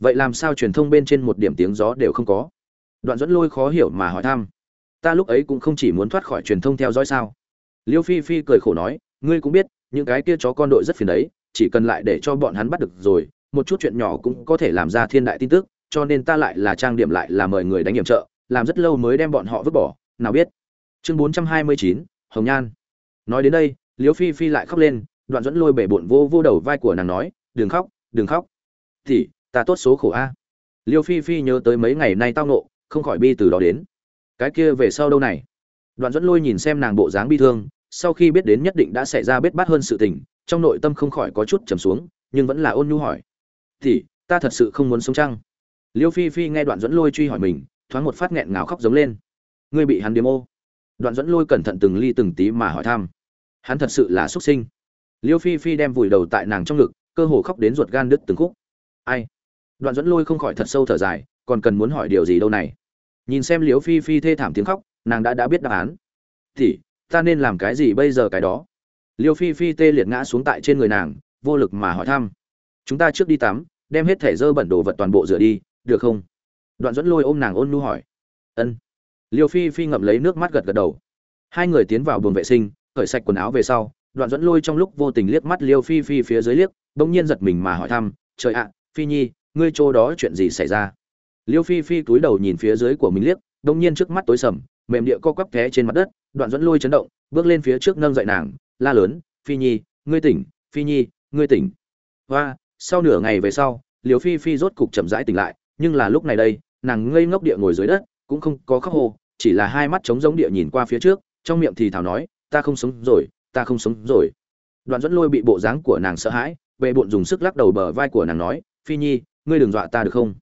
Vậy làm sao truyền thông bên trên một điểm tiếng gió đều không có? Đoạn dẫn lôi khó hiểu mà hỏi thăm. Ta lúc ấy cũng không chỉ muốn thoát khỏi truyền thông theo dõi sao? Liêu phi phi cười khổ nói, ngươi cũng biết, những cái kia chó con đội rất phiền đấy, chỉ cần lại để cho bọn hắn bắt được rồi, một chút chuyện nhỏ cũng có thể làm ra thiên đại tin tức, cho nên ta lại là trang điểm lại là mời người đánh nhiệm trợ, làm rất lâu mới đem bọn họ vứt bỏ, nào biết. Chương bốn trăm hai mươi chín, hồng nhan. Nói đến đây, liêu phi phi lại khóc lên, đoạn dẫn lôi bể bộn vô vô đầu vai của nàng nói, đừng khóc đừng khóc. Thì ta tốt số khổ a. Liêu phi phi nhớ tới mấy ngày nay tao nộ không khỏi bi từ đó đến. Cái kia về sau đâu này? Đoạn dẫn lôi nhìn xem nàng bộ dáng bi thương sau khi biết đến nhất định đã xảy ra bết bát hơn sự tình, trong nội tâm không khỏi có chút trầm xuống, nhưng vẫn là ôn nhu hỏi. Thì ta thật sự không muốn sống chăng? Liêu phi phi nghe đoạn dẫn lôi truy hỏi mình, thoáng một phát nghẹn ngào khóc giống lên. Ngươi bị hắn điếm ô? Đoạn dẫn lôi cẩn thận từng ly từng tí mà hỏi thăm. Hắn thật sự là xuất sinh. Liêu phi phi đem vùi đầu tại nàng trong ngực, cơ hồ khóc đến ruột gan đứt từng khúc. Ai? Đoạn dẫn lôi không khỏi thật sâu thở dài, còn cần muốn hỏi điều gì đâu này? Nhìn xem liêu phi phi thê thảm tiếng khóc, nàng đã đã biết đáp án. Thì ta nên làm cái gì bây giờ cái đó? Liêu phi phi tê liệt ngã xuống tại trên người nàng, vô lực mà hỏi thăm. Chúng ta trước đi tắm, đem hết thẻ dơ bẩn đồ vật toàn bộ rửa đi, được không? Đoạn dẫn lôi ôm nàng ôn nu hỏi. Ân. Liêu phi phi ngậm lấy nước mắt gật gật đầu. Hai người tiến vào buồng vệ sinh, cởi sạch quần áo về sau, đoạn dẫn lôi trong lúc vô tình liếc mắt liêu phi phi phía dưới liếc, bỗng nhiên giật mình mà hỏi thăm, trời ạ, phi nhi, ngươi chỗ đó chuyện gì xảy ra? Liêu phi phi cúi đầu nhìn phía dưới của mình liếc, bỗng nhiên trước mắt tối sầm, mềm địa co quắp té trên mặt đất đoạn dẫn lôi chấn động, bước lên phía trước nâng dậy nàng, la lớn, phi nhi, ngươi tỉnh, phi nhi, ngươi tỉnh. Và sau nửa ngày về sau liều phi phi rốt cục chậm rãi tỉnh lại, nhưng là lúc này đây, nàng ngây ngốc địa ngồi dưới đất, cũng không có khóc hồ chỉ là hai mắt trống giống địa nhìn qua phía trước, trong miệng thì thào nói, ta không sống rồi, ta không sống rồi. Đoạn dẫn lôi bị bộ dáng của nàng sợ hãi bệ bộn dùng sức lắc đầu bờ vai của nàng nói, phi nhi, ngươi đừng dọa ta được không?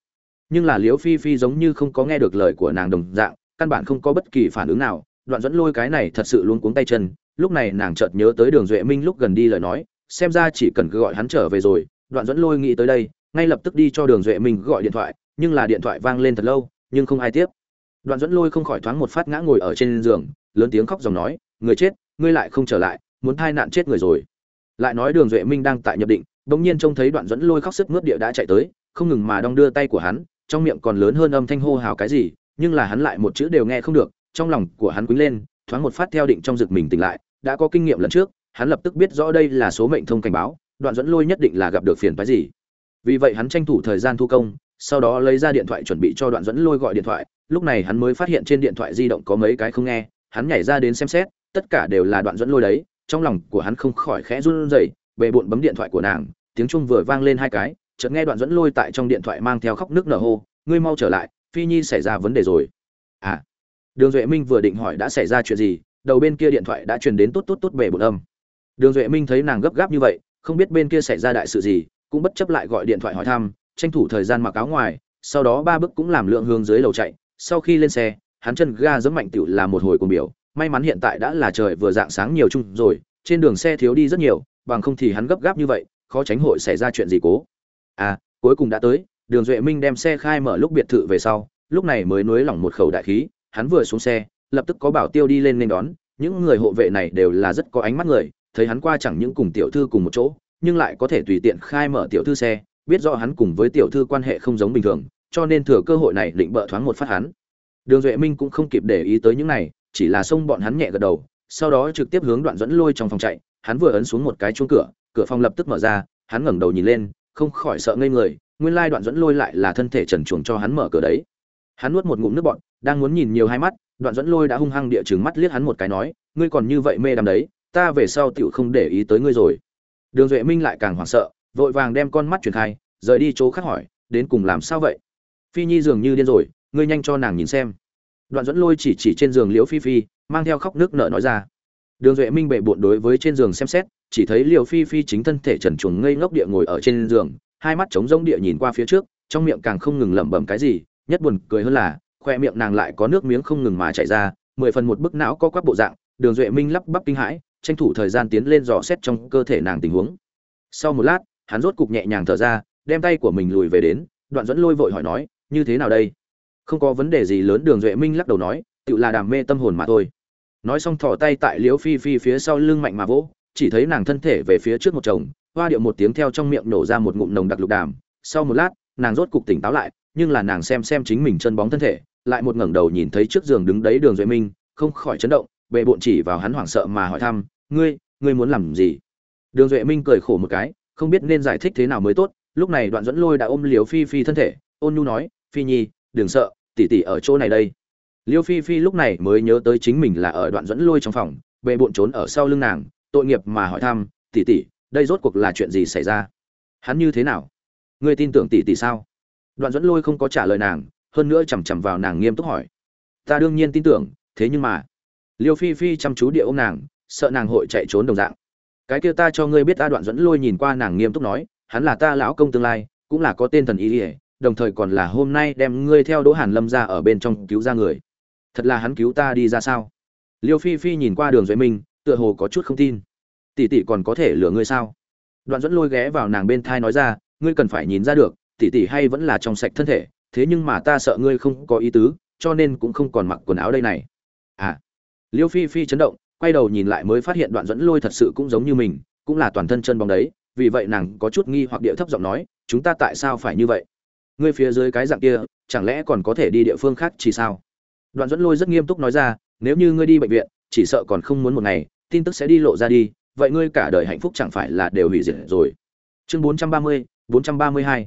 Nhưng là liếu phi phi giống như không có nghe được lời của nàng đồng dạng, căn bản không có bất kỳ phản ứng nào đoạn dẫn lôi cái này thật sự luôn cuống tay chân, lúc này nàng chợt nhớ tới đường duệ minh lúc gần đi lời nói, xem ra chỉ cần cứ gọi hắn trở về rồi, đoạn dẫn lôi nghĩ tới đây, ngay lập tức đi cho đường duệ minh gọi điện thoại, nhưng là điện thoại vang lên thật lâu, nhưng không ai tiếp. Đoạn dẫn lôi không khỏi thoáng một phát ngã ngồi ở trên giường, lớn tiếng khóc dòng nói, người chết, ngươi lại không trở lại, muốn thai nạn chết người rồi. Lại nói đường duệ minh đang tại nhập định, bỗng nhiên trông thấy đoạn dẫn lôi khóc sức mướt địa đã chạy tới, không ngừng mà đong đưa tay của hắn, trong miệng còn lớn hơn âm thanh hô hào cái gì, nhưng là hắn lại một chữ đều nghe không được trong lòng của hắn quýnh lên, thoáng một phát theo định trong rực mình tỉnh lại, đã có kinh nghiệm lần trước, hắn lập tức biết rõ đây là số mệnh thông cảnh báo, đoạn dẫn lôi nhất định là gặp được phiền phái gì. Vì vậy hắn tranh thủ thời gian thu công, sau đó lấy ra điện thoại chuẩn bị cho đoạn dẫn lôi gọi điện thoại, lúc này hắn mới phát hiện trên điện thoại di động có mấy cái không nghe, hắn nhảy ra đến xem xét, tất cả đều là đoạn dẫn lôi đấy, trong lòng của hắn không khỏi khẽ run rẩy bệ bộn bấm điện thoại của nàng, tiếng chuông vừa vang lên hai cái, chợt nghe đoạn dẫn lôi tại trong điện thoại mang theo khóc nước nở hô, ngươi mau trở lại, phi nhi xảy ra vấn đề rồi. À đường duệ minh vừa định hỏi đã xảy ra chuyện gì, đầu bên kia điện thoại đã truyền đến tốt tốt tốt bể bột âm. Đường duệ minh thấy nàng gấp gáp như vậy, không biết bên kia xảy ra đại sự gì, cũng bất chấp lại gọi điện thoại hỏi thăm, tranh thủ thời gian mặc áo ngoài, sau đó ba bước cũng làm lượng hướng dưới lầu chạy. Sau khi lên xe, hắn chân ga giẫm mạnh tiểu là một hồi cùng biểu, may mắn hiện tại đã là trời vừa dạng sáng nhiều chung rồi, trên đường xe thiếu đi rất nhiều, bằng không thì hắn gấp gáp như vậy, khó tránh hội xảy ra chuyện gì cố. À cuối cùng đã tới, đường duệ minh đem xe khai mở lúc biệt thự về sau, lúc này mới nuối lỏng một khẩu đại khí hắn vừa xuống xe, lập tức có bảo tiêu đi lên nên đón. Những người hộ vệ này đều là rất có ánh mắt người, thấy hắn qua chẳng những cùng tiểu thư cùng một chỗ, nhưng lại có thể tùy tiện khai mở tiểu thư xe, biết rõ hắn cùng với tiểu thư quan hệ không giống bình thường, cho nên thừa cơ hội này định bợ thoáng một phát hắn. Đường duệ minh cũng không kịp để ý tới những này, chỉ là xông bọn hắn nhẹ gật đầu, sau đó trực tiếp hướng đoạn dẫn lôi trong phòng chạy. Hắn vừa ấn xuống một cái chuông cửa cửa phòng lập tức mở ra, hắn ngẩng đầu nhìn lên, không khỏi sợ ngây người, nguyên lai đoạn dẫn lôi lại là thân thể trần chuồng cho hắn mở cửa đấy hắn nuốt một ngụm nước bọt, đang muốn nhìn nhiều hai mắt, đoạn dẫn lôi đã hung hăng địa chừng mắt liếc hắn một cái nói, ngươi còn như vậy mê đắm đấy, ta về sau tựu không để ý tới ngươi rồi. Đường duệ minh lại càng hoảng sợ, vội vàng đem con mắt truyền khai, rời đi chỗ khác hỏi, đến cùng làm sao vậy? Phi nhi dường như điên rồi, ngươi nhanh cho nàng nhìn xem. Đoạn dẫn lôi chỉ chỉ trên giường liễu phi phi, mang theo khóc nước nợ nói ra. Đường duệ minh bệ bộn đối với trên giường xem xét, chỉ thấy liễu phi phi chính thân thể trần chuồng ngây ngốc địa ngồi ở trên giường, hai mắt trống rỗng địa nhìn qua phía trước, trong miệng càng không ngừng lẩm bẩm cái gì nhất buồn cười hơn là, khoe miệng nàng lại có nước miếng không ngừng mà chảy ra, mười phần một bức não có quắc bộ dạng, đường duệ minh lắp bắp kinh hãi, tranh thủ thời gian tiến lên dò xét trong cơ thể nàng tình huống. Sau một lát, hắn rốt cục nhẹ nhàng thở ra, đem tay của mình lùi về đến, đoạn dẫn lôi vội hỏi nói, như thế nào đây? Không có vấn đề gì lớn, đường duệ minh lắc đầu nói tự là đàm mê tâm hồn mà thôi. Nói xong thỏ tay tại liễu phi phi phía sau lưng mạnh mà vỗ, chỉ thấy nàng thân thể về phía trước một chồng, hoa điệu một tiếng theo trong miệng nổ ra một ngụm nồng đặc lục đàm. Sau một lát, nàng rốt cục tỉnh táo lại nhưng là nàng xem xem chính mình chân bóng thân thể, lại một ngẩng đầu nhìn thấy trước giường đứng đấy đường duệ minh, không khỏi chấn động bệ bộn chỉ vào hắn hoảng sợ mà hỏi thăm, ngươi ngươi muốn làm gì? Đường duệ minh cười khổ một cái, không biết nên giải thích thế nào mới tốt, lúc này đoạn dẫn lôi đã ôm liều phi phi thân thể, ôn nhu nói, phi nhi, đừng sợ, tỷ tỷ ở chỗ này đây. Liêu phi phi lúc này mới nhớ tới chính mình là ở đoạn dẫn lôi trong phòng bệ bộn trốn ở sau lưng nàng, tội nghiệp mà hỏi thăm, tỷ tỷ, đây rốt cuộc là chuyện gì xảy ra? Hắn như thế nào? Ngươi tin tưởng tỷ tỷ sao? Đoạn dẫn lôi không có trả lời nàng, hơn nữa chằm chằm vào nàng nghiêm túc hỏi. Ta đương nhiên tin tưởng, thế nhưng mà. Liêu phi phi chăm chú địa ô m nàng, sợ nàng hội chạy trốn đồng dạng. Cái kia ta cho ngươi biết ta đoạn dẫn lôi nhìn qua nàng nghiêm túc nói, hắn là ta lão công tương lai, cũng là có tên thần ý ỉa đồng thời còn là hôm nay đem ngươi theo đỗ hàn lâm ra ở bên trong cứu ra người. Thật là hắn cứu ta đi ra sao? Liêu phi phi nhìn qua đường duệ minh, tựa hồ có chút không tin. Tỷ tỷ còn có thể lừa ngươi sao? Đoạn dẫn lôi ghé vào nàng bên thai nói ra, ngươi cần phải nhìn ra được tỷ tỷ hay vẫn là trong sạch thân thể thế nhưng mà ta sợ ngươi không có ý tứ cho nên cũng không còn mặc quần áo đây này. À liêu phi phi chấn động quay đầu nhìn lại mới phát hiện đoạn dẫn lôi thật sự cũng giống như mình cũng là toàn thân chân bóng đấy vì vậy nàng có chút nghi hoặc địa thấp giọng nói chúng ta tại sao phải như vậy? Ngươi phía dưới cái dạng kia chẳng lẽ còn có thể đi địa phương khác chỉ sao? Đoạn dẫn lôi rất nghiêm túc nói ra nếu như ngươi đi bệnh viện chỉ sợ còn không muốn một ngày tin tức sẽ đi lộ ra đi vậy ngươi cả đời hạnh phúc chẳng phải là đều hủy diệt rồi. Chương 430, 432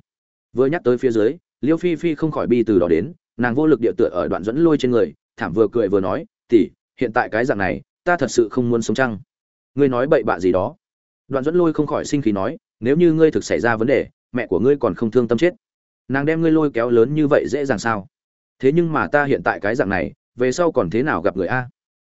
vừa nhắc tới phía dưới, liêu phi phi không khỏi bi từ đó đến, nàng vô lực địa tựa ở đoạn dẫn lôi trên người, thảm vừa cười vừa nói, tỷ, hiện tại cái dạng này, ta thật sự không muốn sống chăng? Ngươi nói bậy bạ gì đó? Đoạn dẫn lôi không khỏi sinh khí nói, nếu như ngươi thực xảy ra vấn đề, mẹ của ngươi còn không thương tâm chết. Nàng đem ngươi lôi kéo lớn như vậy dễ dàng sao? Thế nhưng mà ta hiện tại cái dạng này, về sau còn thế nào gặp người a?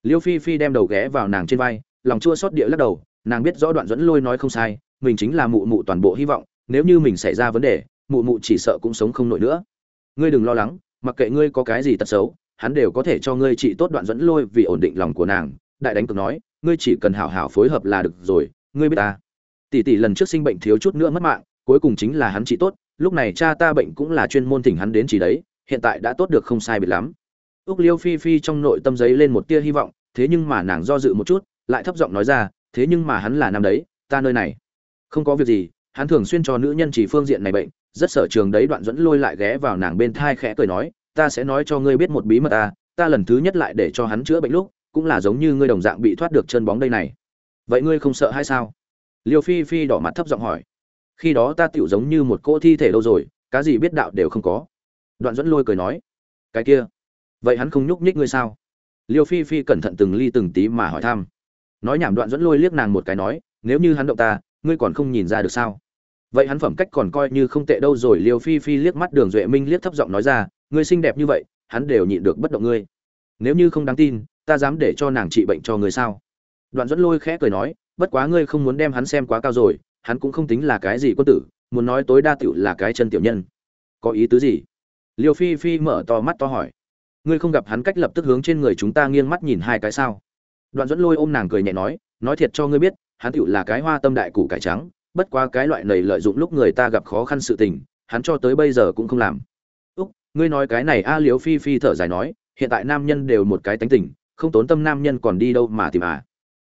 Liêu phi phi đem đầu ghé vào nàng trên vai, lòng chua xót địa lắc đầu, nàng biết rõ đoạn dẫn lôi nói không sai, mình chính là mụ mụ toàn bộ hy vọng, nếu như mình xảy ra vấn đề mụ mụ chỉ sợ cũng sống không nổi nữa. Ngươi đừng lo lắng, mặc kệ ngươi có cái gì tật xấu, hắn đều có thể cho ngươi trị tốt đoạn dẫn lôi vì ổn định lòng của nàng. Đại đánh cực nói, ngươi chỉ cần hảo hảo phối hợp là được rồi, ngươi biết ta. Tỷ tỷ lần trước sinh bệnh thiếu chút nữa mất mạng, cuối cùng chính là hắn trị tốt, lúc này cha ta bệnh cũng là chuyên môn thỉnh hắn đến chỉ đấy, hiện tại đã tốt được không sai biệt lắm. Úc liêu phi phi trong nội tâm giấy lên một tia hy vọng, thế nhưng mà nàng do dự một chút, lại thấp giọng nói ra, thế nhưng mà hắn là nam đấy, ta nơi này. Không có việc gì, hắn thường xuyên cho nữ nhân chỉ phương diện này bệnh rất sở trường đấy đoạn dẫn lôi lại ghé vào nàng bên thai khẽ cười nói, ta sẽ nói cho ngươi biết một bí mật ta ta lần thứ nhất lại để cho hắn chữa bệnh lúc, cũng là giống như ngươi đồng dạng bị thoát được chân bóng đây này. Vậy ngươi không sợ hay sao? Liêu phi phi đỏ mặt thấp giọng hỏi. Khi đó ta tựu giống như một cô thi thể đâu rồi, cá gì biết đạo đều không có. Đoạn dẫn lôi cười nói. Cái kia, vậy hắn không nhúc nhích ngươi sao? Liêu phi phi cẩn thận từng ly từng tí mà hỏi thăm. Nói nhảm đoạn dẫn lôi liếc nàng một cái nói, nếu như hắn động ta, ngươi còn không nhìn ra được sao? Vậy hắn phẩm cách còn coi như không tệ đâu rồi, liêu phi phi liếc mắt đường duệ minh liếc thấp giọng nói ra, ngươi xinh đẹp như vậy, hắn đều nhịn được bất động ngươi. Nếu như không đáng tin, ta dám để cho nàng trị bệnh cho ngươi sao? Đoạn dẫn lôi khẽ cười nói, bất quá ngươi không muốn đem hắn xem quá cao rồi, hắn cũng không tính là cái gì quân tử, muốn nói tối đa tiểu là cái chân tiểu nhân. Có ý tứ gì? Liêu phi phi mở to mắt to hỏi. Ngươi không gặp hắn cách lập tức hướng trên người chúng ta nghiêng mắt nhìn hai cái sao? Đoạn dẫn lôi ôm nàng cười nhẹ nói nói thiệt cho ngươi biết, hắn tiểu là cái hoa tâm đại củ cải trắng bất quá cái loại này lợi dụng lúc người ta gặp khó khăn sự tình, hắn cho tới bây giờ cũng không làm. Úc, ngươi nói cái này a liễu phi phi thở dài nói, hiện tại nam nhân đều một cái tánh tình, không tốn tâm nam nhân còn đi đâu mà tìm à.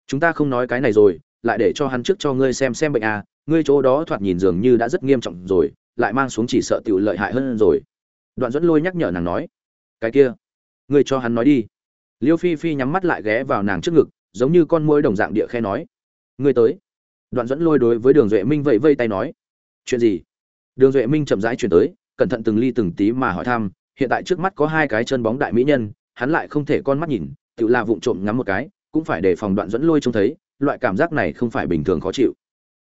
Chúng ta không nói cái này rồi, lại để cho hắn trước cho ngươi xem xem bệnh à ngươi chỗ đó thoạt nhìn dường như đã rất nghiêm trọng rồi, lại mang xuống chỉ sợ tiểu lợi hại hơn rồi. Đoạn dẫn lôi nhắc nhở nàng nói, cái kia, ngươi cho hắn nói đi. Liêu phi phi nhắm mắt lại ghé vào nàng trước ngực, giống như con môi đồng dạng địa khe nói, ngươi tới đoạn dẫn lôi đối với đường duệ minh vẫy vây tay nói, chuyện gì? Đường duệ minh chậm rãi chuyển tới, cẩn thận từng ly từng tí mà hỏi thăm, hiện tại trước mắt có hai cái chân bóng đại mỹ nhân, hắn lại không thể con mắt nhìn, tự là vụng trộm ngắm một cái, cũng phải đề phòng đoạn dẫn lôi trông thấy, loại cảm giác này không phải bình thường khó chịu.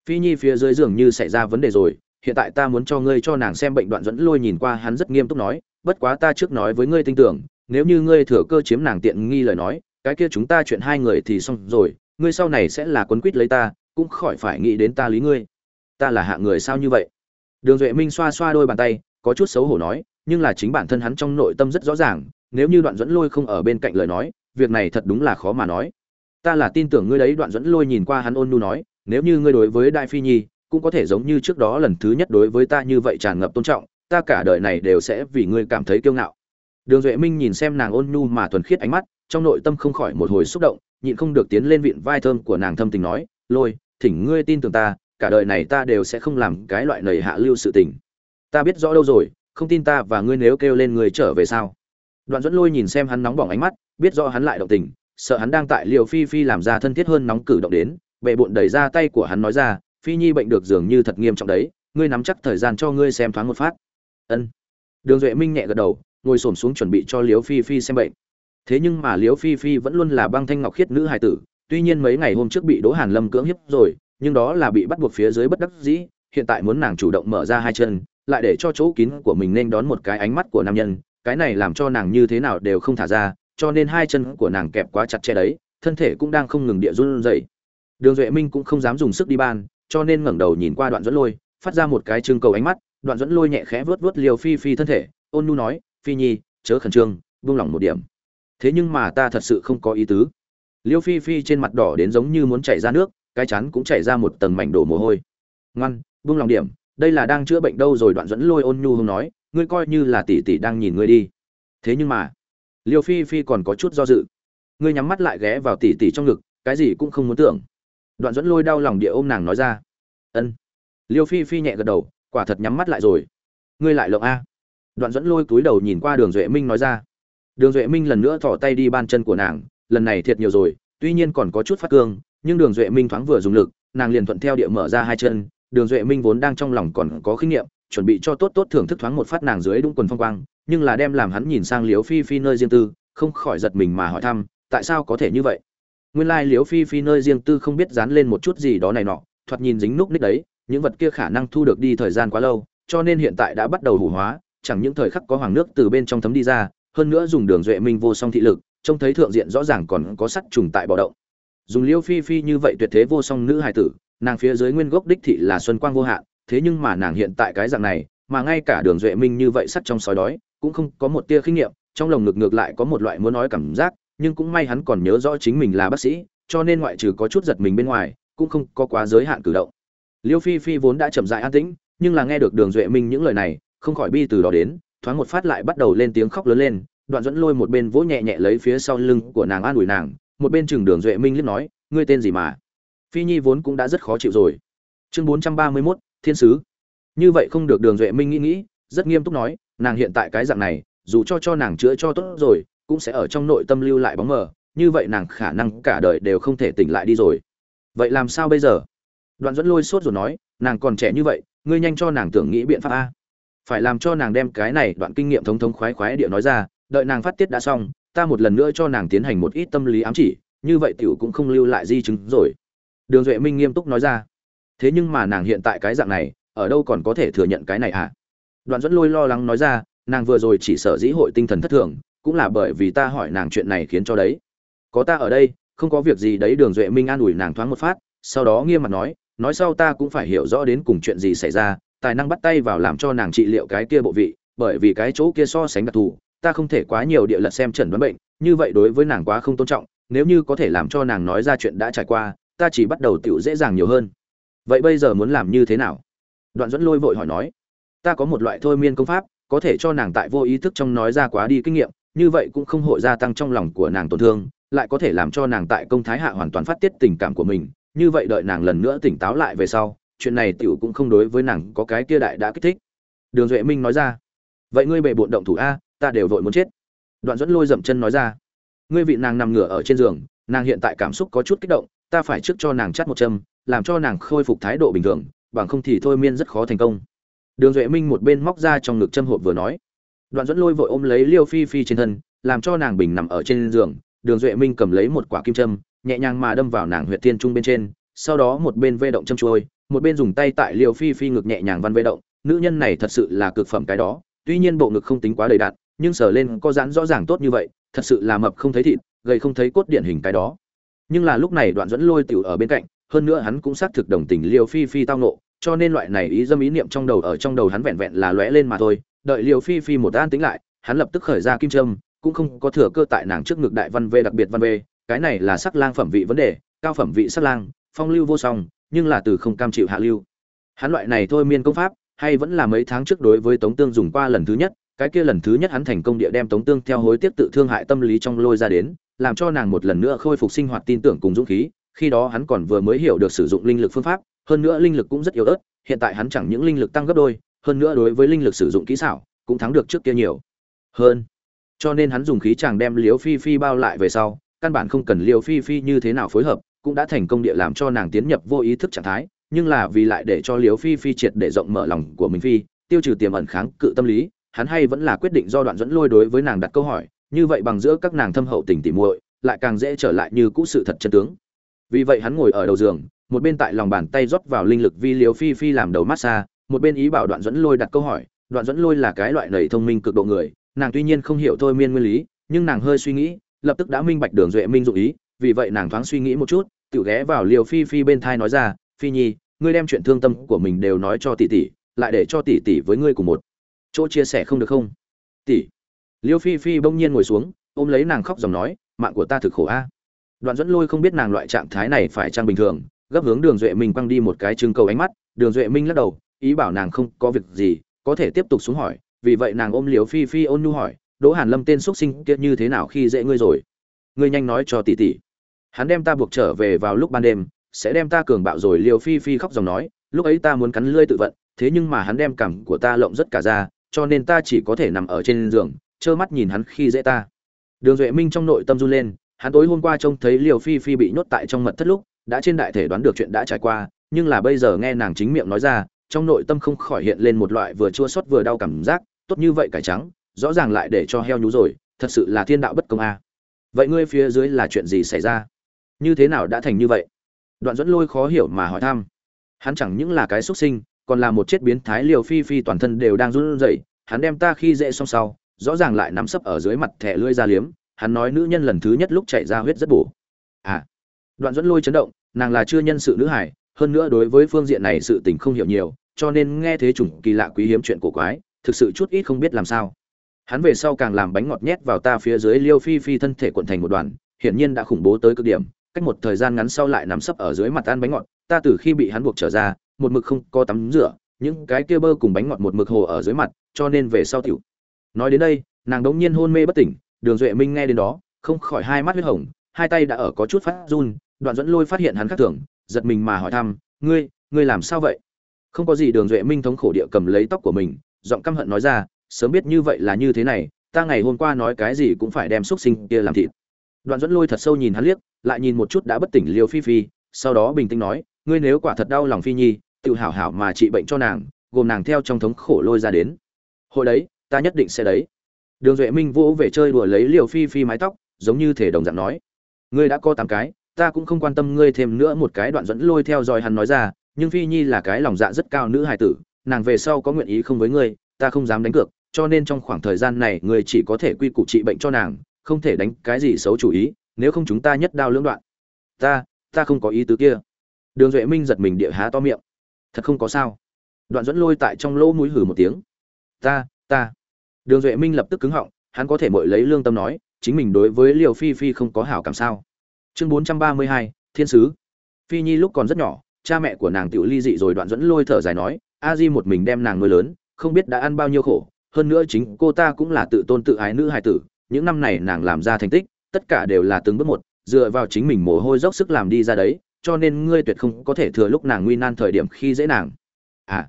Phi nhi phía dưới giường như xảy ra vấn đề rồi, hiện tại ta muốn cho ngươi cho nàng xem bệnh đoạn dẫn lôi nhìn qua, hắn rất nghiêm túc nói, bất quá ta trước nói với ngươi tin tưởng, nếu như ngươi thừa cơ chiếm nàng tiện nghi lời nói, cái kia chúng ta chuyện hai người thì xong rồi, ngươi sau này sẽ là quấn quýt lấy ta cũng khỏi phải nghĩ đến ta lý ngươi. Ta là hạ người sao như vậy? Đường duệ minh xoa xoa đôi bàn tay, có chút xấu hổ nói, nhưng là chính bản thân hắn trong nội tâm rất rõ ràng, nếu như đoạn dẫn lôi không ở bên cạnh lời nói, việc này thật đúng là khó mà nói. Ta là tin tưởng ngươi đấy, đoạn dẫn lôi nhìn qua hắn ôn nhu nói, nếu như ngươi đối với đại phi nhi, cũng có thể giống như trước đó lần thứ nhất đối với ta như vậy tràn ngập tôn trọng, ta cả đời này đều sẽ vì ngươi cảm thấy kiêu ngạo. Đường duệ minh nhìn xem nàng ôn nhu mà thuần khiết ánh mắt, trong nội tâm không khỏi một hồi xúc động, nhịn không được tiến lên vịn vai thơm của nàng thâm tình nói, lôi thỉnh ngươi tin tưởng ta, cả đời này ta đều sẽ không làm cái loại nầy hạ lưu sự tình. Ta biết rõ đâu rồi, không tin ta và ngươi nếu kêu lên người trở về sao? Đoạn dẫn lôi nhìn xem hắn nóng bỏng ánh mắt, biết rõ hắn lại động tình, sợ hắn đang tại liều phi phi làm ra thân thiết hơn nóng cử động đến, bệ bụng đẩy ra tay của hắn nói ra, phi nhi bệnh được dường như thật nghiêm trọng đấy, ngươi nắm chắc thời gian cho ngươi xem thoáng một phát. Ân. Đường duệ minh nhẹ gật đầu, ngồi xổm xuống chuẩn bị cho liều phi phi xem bệnh. Thế nhưng mà liều phi phi vẫn luôn là băng thanh ngọc khiết nữ hài tử tuy nhiên mấy ngày hôm trước bị đỗ hàn lâm cưỡng hiếp rồi, nhưng đó là bị bắt buộc phía dưới bất đắc dĩ, hiện tại muốn nàng chủ động mở ra hai chân, lại để cho chỗ kín của mình nên đón một cái ánh mắt của nam nhân, cái này làm cho nàng như thế nào đều không thả ra, cho nên hai chân của nàng kẹp quá chặt che đấy, thân thể cũng đang không ngừng địa run rẩy. Đường duệ minh cũng không dám dùng sức đi ban, cho nên ngẩng đầu nhìn qua đoạn dẫn lôi, phát ra một cái trưng cầu ánh mắt, đoạn dẫn lôi nhẹ khẽ vuốt vuốt liều phi phi thân thể, ôn nhu nói, phi nhi, chớ khẩn trương, buông lỏng một điểm. Thế nhưng mà ta thật sự không có ý tứ liêu phi phi trên mặt đỏ đến giống như muốn chảy ra nước, cái chắn cũng chảy ra một tầng mảnh đổ mồ hôi. Ngoan, buông lòng điểm, đây là đang chữa bệnh đâu rồi, đoạn dẫn lôi ôn nhu hông nói, ngươi coi như là tỷ tỷ đang nhìn ngươi đi. Thế nhưng mà, liêu phi phi còn có chút do dự. Ngươi nhắm mắt lại ghé vào tỷ tỷ trong ngực, cái gì cũng không muốn tưởng. Đoạn dẫn lôi đau lòng địa ôm nàng nói ra. Ân. Liêu phi phi nhẹ gật đầu, quả thật nhắm mắt lại rồi. Ngươi lại lộng a. Đoạn dẫn lôi cúi đầu nhìn qua đường duệ minh nói ra. Đường duệ minh lần nữa thỏ tay đi ban chân của nàng lần này thiệt nhiều rồi, tuy nhiên còn có chút phát cương, nhưng đường duệ minh thoáng vừa dùng lực, nàng liền thuận theo địa mở ra hai chân. Đường duệ minh vốn đang trong lòng còn có kinh nghiệm chuẩn bị cho tốt tốt thưởng thức thoáng một phát nàng dưới đúng quần phong quang, nhưng là đem làm hắn nhìn sang liếu phi phi nơi riêng tư, không khỏi giật mình mà hỏi thăm, tại sao có thể như vậy? Nguyên lai liếu phi phi nơi riêng tư không biết dán lên một chút gì đó này nọ, thoạt nhìn dính núc ních đấy, những vật kia khả năng thu được đi thời gian quá lâu, cho nên hiện tại đã bắt đầu hủ hóa, chẳng những thời khắc có hoàng nước từ bên trong thấm đi ra, hơn nữa dùng đường duệ minh vô song thị lực trông thấy thượng diện rõ ràng còn có sắt trùng tại bò động dùng liêu phi phi như vậy tuyệt thế vô song nữ hài tử, nàng phía dưới nguyên gốc đích thị là xuân quang vô hạn, thế nhưng mà nàng hiện tại cái dạng này, mà ngay cả đường duệ minh như vậy sắt trong sói đói, cũng không có một tia kinh nghiệm, trong lồng ngực ngược lại có một loại muốn nói cảm giác, nhưng cũng may hắn còn nhớ rõ chính mình là bác sĩ, cho nên ngoại trừ có chút giật mình bên ngoài, cũng không có quá giới hạn cử động. Liêu phi phi vốn đã chậm dại an tĩnh, nhưng là nghe được đường duệ minh những lời này, không khỏi bi từ đó đến, thoáng một phát lại bắt đầu lên tiếng khóc lớn lên đoạn dẫn lôi một bên vỗ nhẹ nhẹ lấy phía sau lưng của nàng an ủi nàng, một bên chừng đường duệ minh liếc nói, ngươi tên gì mà? Phi nhi vốn cũng đã rất khó chịu rồi. Chương bốn trăm ba mươi mốt, thiên sứ. Như vậy không được đường duệ minh nghĩ nghĩ, rất nghiêm túc nói, nàng hiện tại cái dạng này, dù cho cho nàng chữa cho tốt rồi, cũng sẽ ở trong nội tâm lưu lại bóng mờ, như vậy nàng khả năng cả đời đều không thể tỉnh lại đi rồi. Vậy làm sao bây giờ? Đoạn dẫn lôi sốt rồi nói, nàng còn trẻ như vậy, ngươi nhanh cho nàng tưởng nghĩ biện pháp a. Phải làm cho nàng đem cái này đoạn kinh nghiệm thống thống khoái khoái địa nói ra đợi nàng phát tiết đã xong, ta một lần nữa cho nàng tiến hành một ít tâm lý ám chỉ, như vậy tiểu cũng không lưu lại di chứng rồi. Đường duệ minh nghiêm túc nói ra. Thế nhưng mà nàng hiện tại cái dạng này, ở đâu còn có thể thừa nhận cái này à đoạn dẫn lôi lo lắng nói ra, nàng vừa rồi chỉ sợ dĩ hội tinh thần thất thường, cũng là bởi vì ta hỏi nàng chuyện này khiến cho đấy. Có ta ở đây, không có việc gì đấy. Đường duệ minh an ủi nàng thoáng một phát, sau đó nghiêm mặt nói nói sau ta cũng phải hiểu rõ đến cùng chuyện gì xảy ra, tài năng bắt tay vào làm cho nàng trị liệu cái kia bộ vị, bởi vì cái chỗ kia so sánh đặc thù ta không thể quá nhiều địa lật xem chẩn đoán bệnh, như vậy đối với nàng quá không tôn trọng, nếu như có thể làm cho nàng nói ra chuyện đã trải qua, ta chỉ bắt đầu tiểu dễ dàng nhiều hơn. Vậy bây giờ muốn làm như thế nào? Đoạn dẫn lôi vội hỏi nói. Ta có một loại thôi miên công pháp, có thể cho nàng tại vô ý thức trong nói ra quá đi kinh nghiệm, như vậy cũng không hội gia tăng trong lòng của nàng tổn thương, lại có thể làm cho nàng tại công thái hạ hoàn toàn phát tiết tình cảm của mình, như vậy đợi nàng lần nữa tỉnh táo lại về sau, chuyện này tiểu cũng không đối với nàng có cái kia đại đã kích thích. Đường duệ minh nói ra. Vậy ngươi bệ bộn động thủ a ta đều vội muốn chết. Đoạn dẫn lôi dậm chân nói ra, ngươi vị nàng nằm ngửa ở trên giường, nàng hiện tại cảm xúc có chút kích động, ta phải trước cho nàng chắt một châm, làm cho nàng khôi phục thái độ bình thường, bằng không thì thôi miên rất khó thành công. Đường duệ minh một bên móc ra trong ngực châm hộp vừa nói. Đoạn dẫn lôi vội ôm lấy liêu phi phi trên thân, làm cho nàng bình nằm ở trên giường, đường duệ minh cầm lấy một quả kim châm, nhẹ nhàng mà đâm vào nàng huyệt thiên trung bên trên, sau đó một bên vê động châm trôi một bên dùng tay tại liêu phi phi ngực nhẹ nhàng văn vê động, nữ nhân này thật sự là cực phẩm cái đó, tuy nhiên bộ ngực không tính quá đầy đặn nhưng sờ lên có dán rõ ràng tốt như vậy thật sự là mập không thấy thịt gầy không thấy cốt điển hình cái đó. Nhưng là lúc này đoạn dẫn lôi tiểu ở bên cạnh hơn nữa hắn cũng xác thực đồng tình liêu phi phi tao nộ cho nên loại này ý dâm ý niệm trong đầu ở trong đầu hắn vẹn vẹn là lóe lên mà thôi. Đợi liêu phi phi một an tính lại hắn lập tức khởi ra kim trâm cũng không có thừa cơ tại nàng trước ngực đại văn vê đặc biệt văn vê, cái này là sắc lang phẩm vị vấn đề cao phẩm vị sắc lang phong lưu vô song nhưng là từ không cam chịu hạ lưu. Hắn loại này thôi miên công pháp hay vẫn là mấy tháng trước đối với tống tương dùng qua lần thứ nhất cái kia lần thứ nhất hắn thành công địa đem tống tương theo hối tiếc tự thương hại tâm lý trong lôi ra đến, làm cho nàng một lần nữa khôi phục sinh hoạt tin tưởng cùng dũng khí, khi đó hắn còn vừa mới hiểu được sử dụng linh lực phương pháp, hơn nữa linh lực cũng rất yếu ớt, hiện tại hắn chẳng những linh lực tăng gấp đôi, hơn nữa đối với linh lực sử dụng kỹ xảo cũng thắng được trước kia nhiều. Hơn, cho nên hắn dùng khí chàng đem liếu phi phi bao lại về sau, căn bản không cần liều phi phi như thế nào phối hợp, cũng đã thành công địa làm cho nàng tiến nhập vô ý thức trạng thái, nhưng là vì lại để cho liếu phi phi triệt để rộng mở lòng của mình phi, tiêu trừ tiềm ẩn kháng cự tâm lý hắn hay vẫn là quyết định do đoạn dẫn lôi đối với nàng đặt câu hỏi, như vậy bằng giữa các nàng thâm hậu tình tỉ muội, lại càng dễ trở lại như cũ sự thật chân tướng. Vì vậy hắn ngồi ở đầu giường, một bên tại lòng bàn tay rót vào linh lực vi liều phi phi làm đầu massage, một bên ý bảo đoạn dẫn lôi đặt câu hỏi, đoạn dẫn lôi là cái loại nầy thông minh cực độ người, nàng tuy nhiên không hiểu thôi miên nguyên lý, nhưng nàng hơi suy nghĩ, lập tức đã minh bạch đường duệ minh dụng ý, vì vậy nàng thoáng suy nghĩ một chút, tự ghé vào liều phi phi bên thai nói ra, phi nhi, ngươi đem chuyện thương tâm của mình đều nói cho tỷ tỷ, lại để cho tỷ tỷ với ngươi cùng một chỗ chia sẻ không được không? Tỷ. Liêu phi phi bỗng nhiên ngồi xuống, ôm lấy nàng khóc dòng nói, mạng của ta thực khổ a. Đoạn dẫn lôi không biết nàng loại trạng thái này phải trang bình thường, gấp hướng đường duệ minh quăng đi một cái trưng cầu ánh mắt, đường duệ minh lắc đầu, ý bảo nàng không có việc gì, có thể tiếp tục xuống hỏi, vì vậy nàng ôm liều phi phi ôn nhu hỏi, đỗ hàn lâm tên xuất sinh kia như thế nào khi dễ ngươi rồi? Ngươi nhanh nói cho tỷ tỷ. Hắn đem ta buộc trở về vào lúc ban đêm, sẽ đem ta cường bạo rồi liều phi phi khóc dòng nói, lúc ấy ta muốn cắn lưỡi tự vận, thế nhưng mà hắn đem cằm của ta lộng rất cả ra cho nên ta chỉ có thể nằm ở trên giường, trơ mắt nhìn hắn khi dễ ta. Đường duệ minh trong nội tâm run lên, hắn tối hôm qua trông thấy liều phi phi bị nhốt tại trong mật thất lúc, đã trên đại thể đoán được chuyện đã trải qua, nhưng là bây giờ nghe nàng chính miệng nói ra, trong nội tâm không khỏi hiện lên một loại vừa chua xót vừa đau cảm giác, tốt như vậy cải trắng, rõ ràng lại để cho heo nhú rồi, thật sự là thiên đạo bất công a. Vậy ngươi phía dưới là chuyện gì xảy ra? Như thế nào đã thành như vậy? Đoạn dẫn lôi khó hiểu mà hỏi thăm. Hắn chẳng những là cái xuất sinh còn là một chết biến thái liều phi phi toàn thân đều đang run rẩy, hắn đem ta khi dễ xong sau, rõ ràng lại nắm sấp ở dưới mặt thẻ lưỡi ra liếm, hắn nói nữ nhân lần thứ nhất lúc chạy ra huyết rất bổ. À đoạn dẫn lôi chấn động, nàng là chưa nhân sự nữ hải, hơn nữa đối với phương diện này sự tình không hiểu nhiều, cho nên nghe thế chủng kỳ lạ quý hiếm chuyện cổ quái, thực sự chút ít không biết làm sao. Hắn về sau càng làm bánh ngọt nhét vào ta phía dưới liêu phi phi thân thể cuộn thành một đoàn, hiển nhiên đã khủng bố tới cực điểm, cách một thời gian ngắn sau lại nằm sấp ở dưới mặt ăn bánh ngọt, ta từ khi bị hắn buộc trở ra một mực không có tắm rửa, những cái kia bơ cùng bánh ngọt một mực hồ ở dưới mặt, cho nên về sau tiểu. Nói đến đây, nàng đống nhiên hôn mê bất tỉnh, đường duệ minh nghe đến đó, không khỏi hai mắt huyết hồng, hai tay đã ở có chút phát run, đoạn dẫn lôi phát hiện hắn khác thường, giật mình mà hỏi thăm, ngươi ngươi làm sao vậy? Không có gì, đường duệ minh thống khổ địa cầm lấy tóc của mình, giọng căm hận nói ra, sớm biết như vậy là như thế này, ta ngày hôm qua nói cái gì cũng phải đem xúc sinh kia làm thịt. Đoạn dẫn lôi thật sâu nhìn hắn liếc, lại nhìn một chút đã bất tỉnh liều phi phi, sau đó bình tĩnh nói, ngươi nếu quả thật đau lòng phi nhi tự hảo hảo mà trị bệnh cho nàng, gồm nàng theo trong thống khổ lôi ra đến. Hồi đấy, ta nhất định sẽ đấy. Đường duệ minh vỗ về chơi đùa lấy liều phi phi mái tóc, giống như thể đồng dạng nói. Ngươi đã có tám cái, ta cũng không quan tâm ngươi thêm nữa một cái đoạn dẫn lôi theo dõi hắn nói ra, nhưng phi nhi là cái lòng dạ rất cao nữ hài tử, nàng về sau có nguyện ý không với ngươi, ta không dám đánh cược, cho nên trong khoảng thời gian này ngươi chỉ có thể quy củ trị bệnh cho nàng, không thể đánh cái gì xấu chủ ý, nếu không chúng ta nhất đao lưỡng đoạn. Ta ta không có ý tứ kia. Đường duệ minh giật mình địa há to miệng thật không có sao. Đoạn dẫn lôi tại trong lỗ mũi hử một tiếng. Ta ta. Đường duệ minh lập tức cứng họng, hắn có thể mội lấy lương tâm nói, chính mình đối với liều phi phi không có hảo cảm sao. Chương bốn trăm ba mươi hai, thiên sứ. Phi nhi lúc còn rất nhỏ, cha mẹ của nàng tự ly dị rồi đoạn dẫn lôi thở dài nói, a di một mình đem nàng nuôi lớn, không biết đã ăn bao nhiêu khổ, hơn nữa chính cô ta cũng là tự tôn tự ái nữ hài tử, những năm này nàng làm ra thành tích, tất cả đều là từng bước một, dựa vào chính mình mồ hôi dốc sức làm đi ra đấy cho nên ngươi tuyệt không có thể thừa lúc nàng nguy nan thời điểm khi dễ nàng. À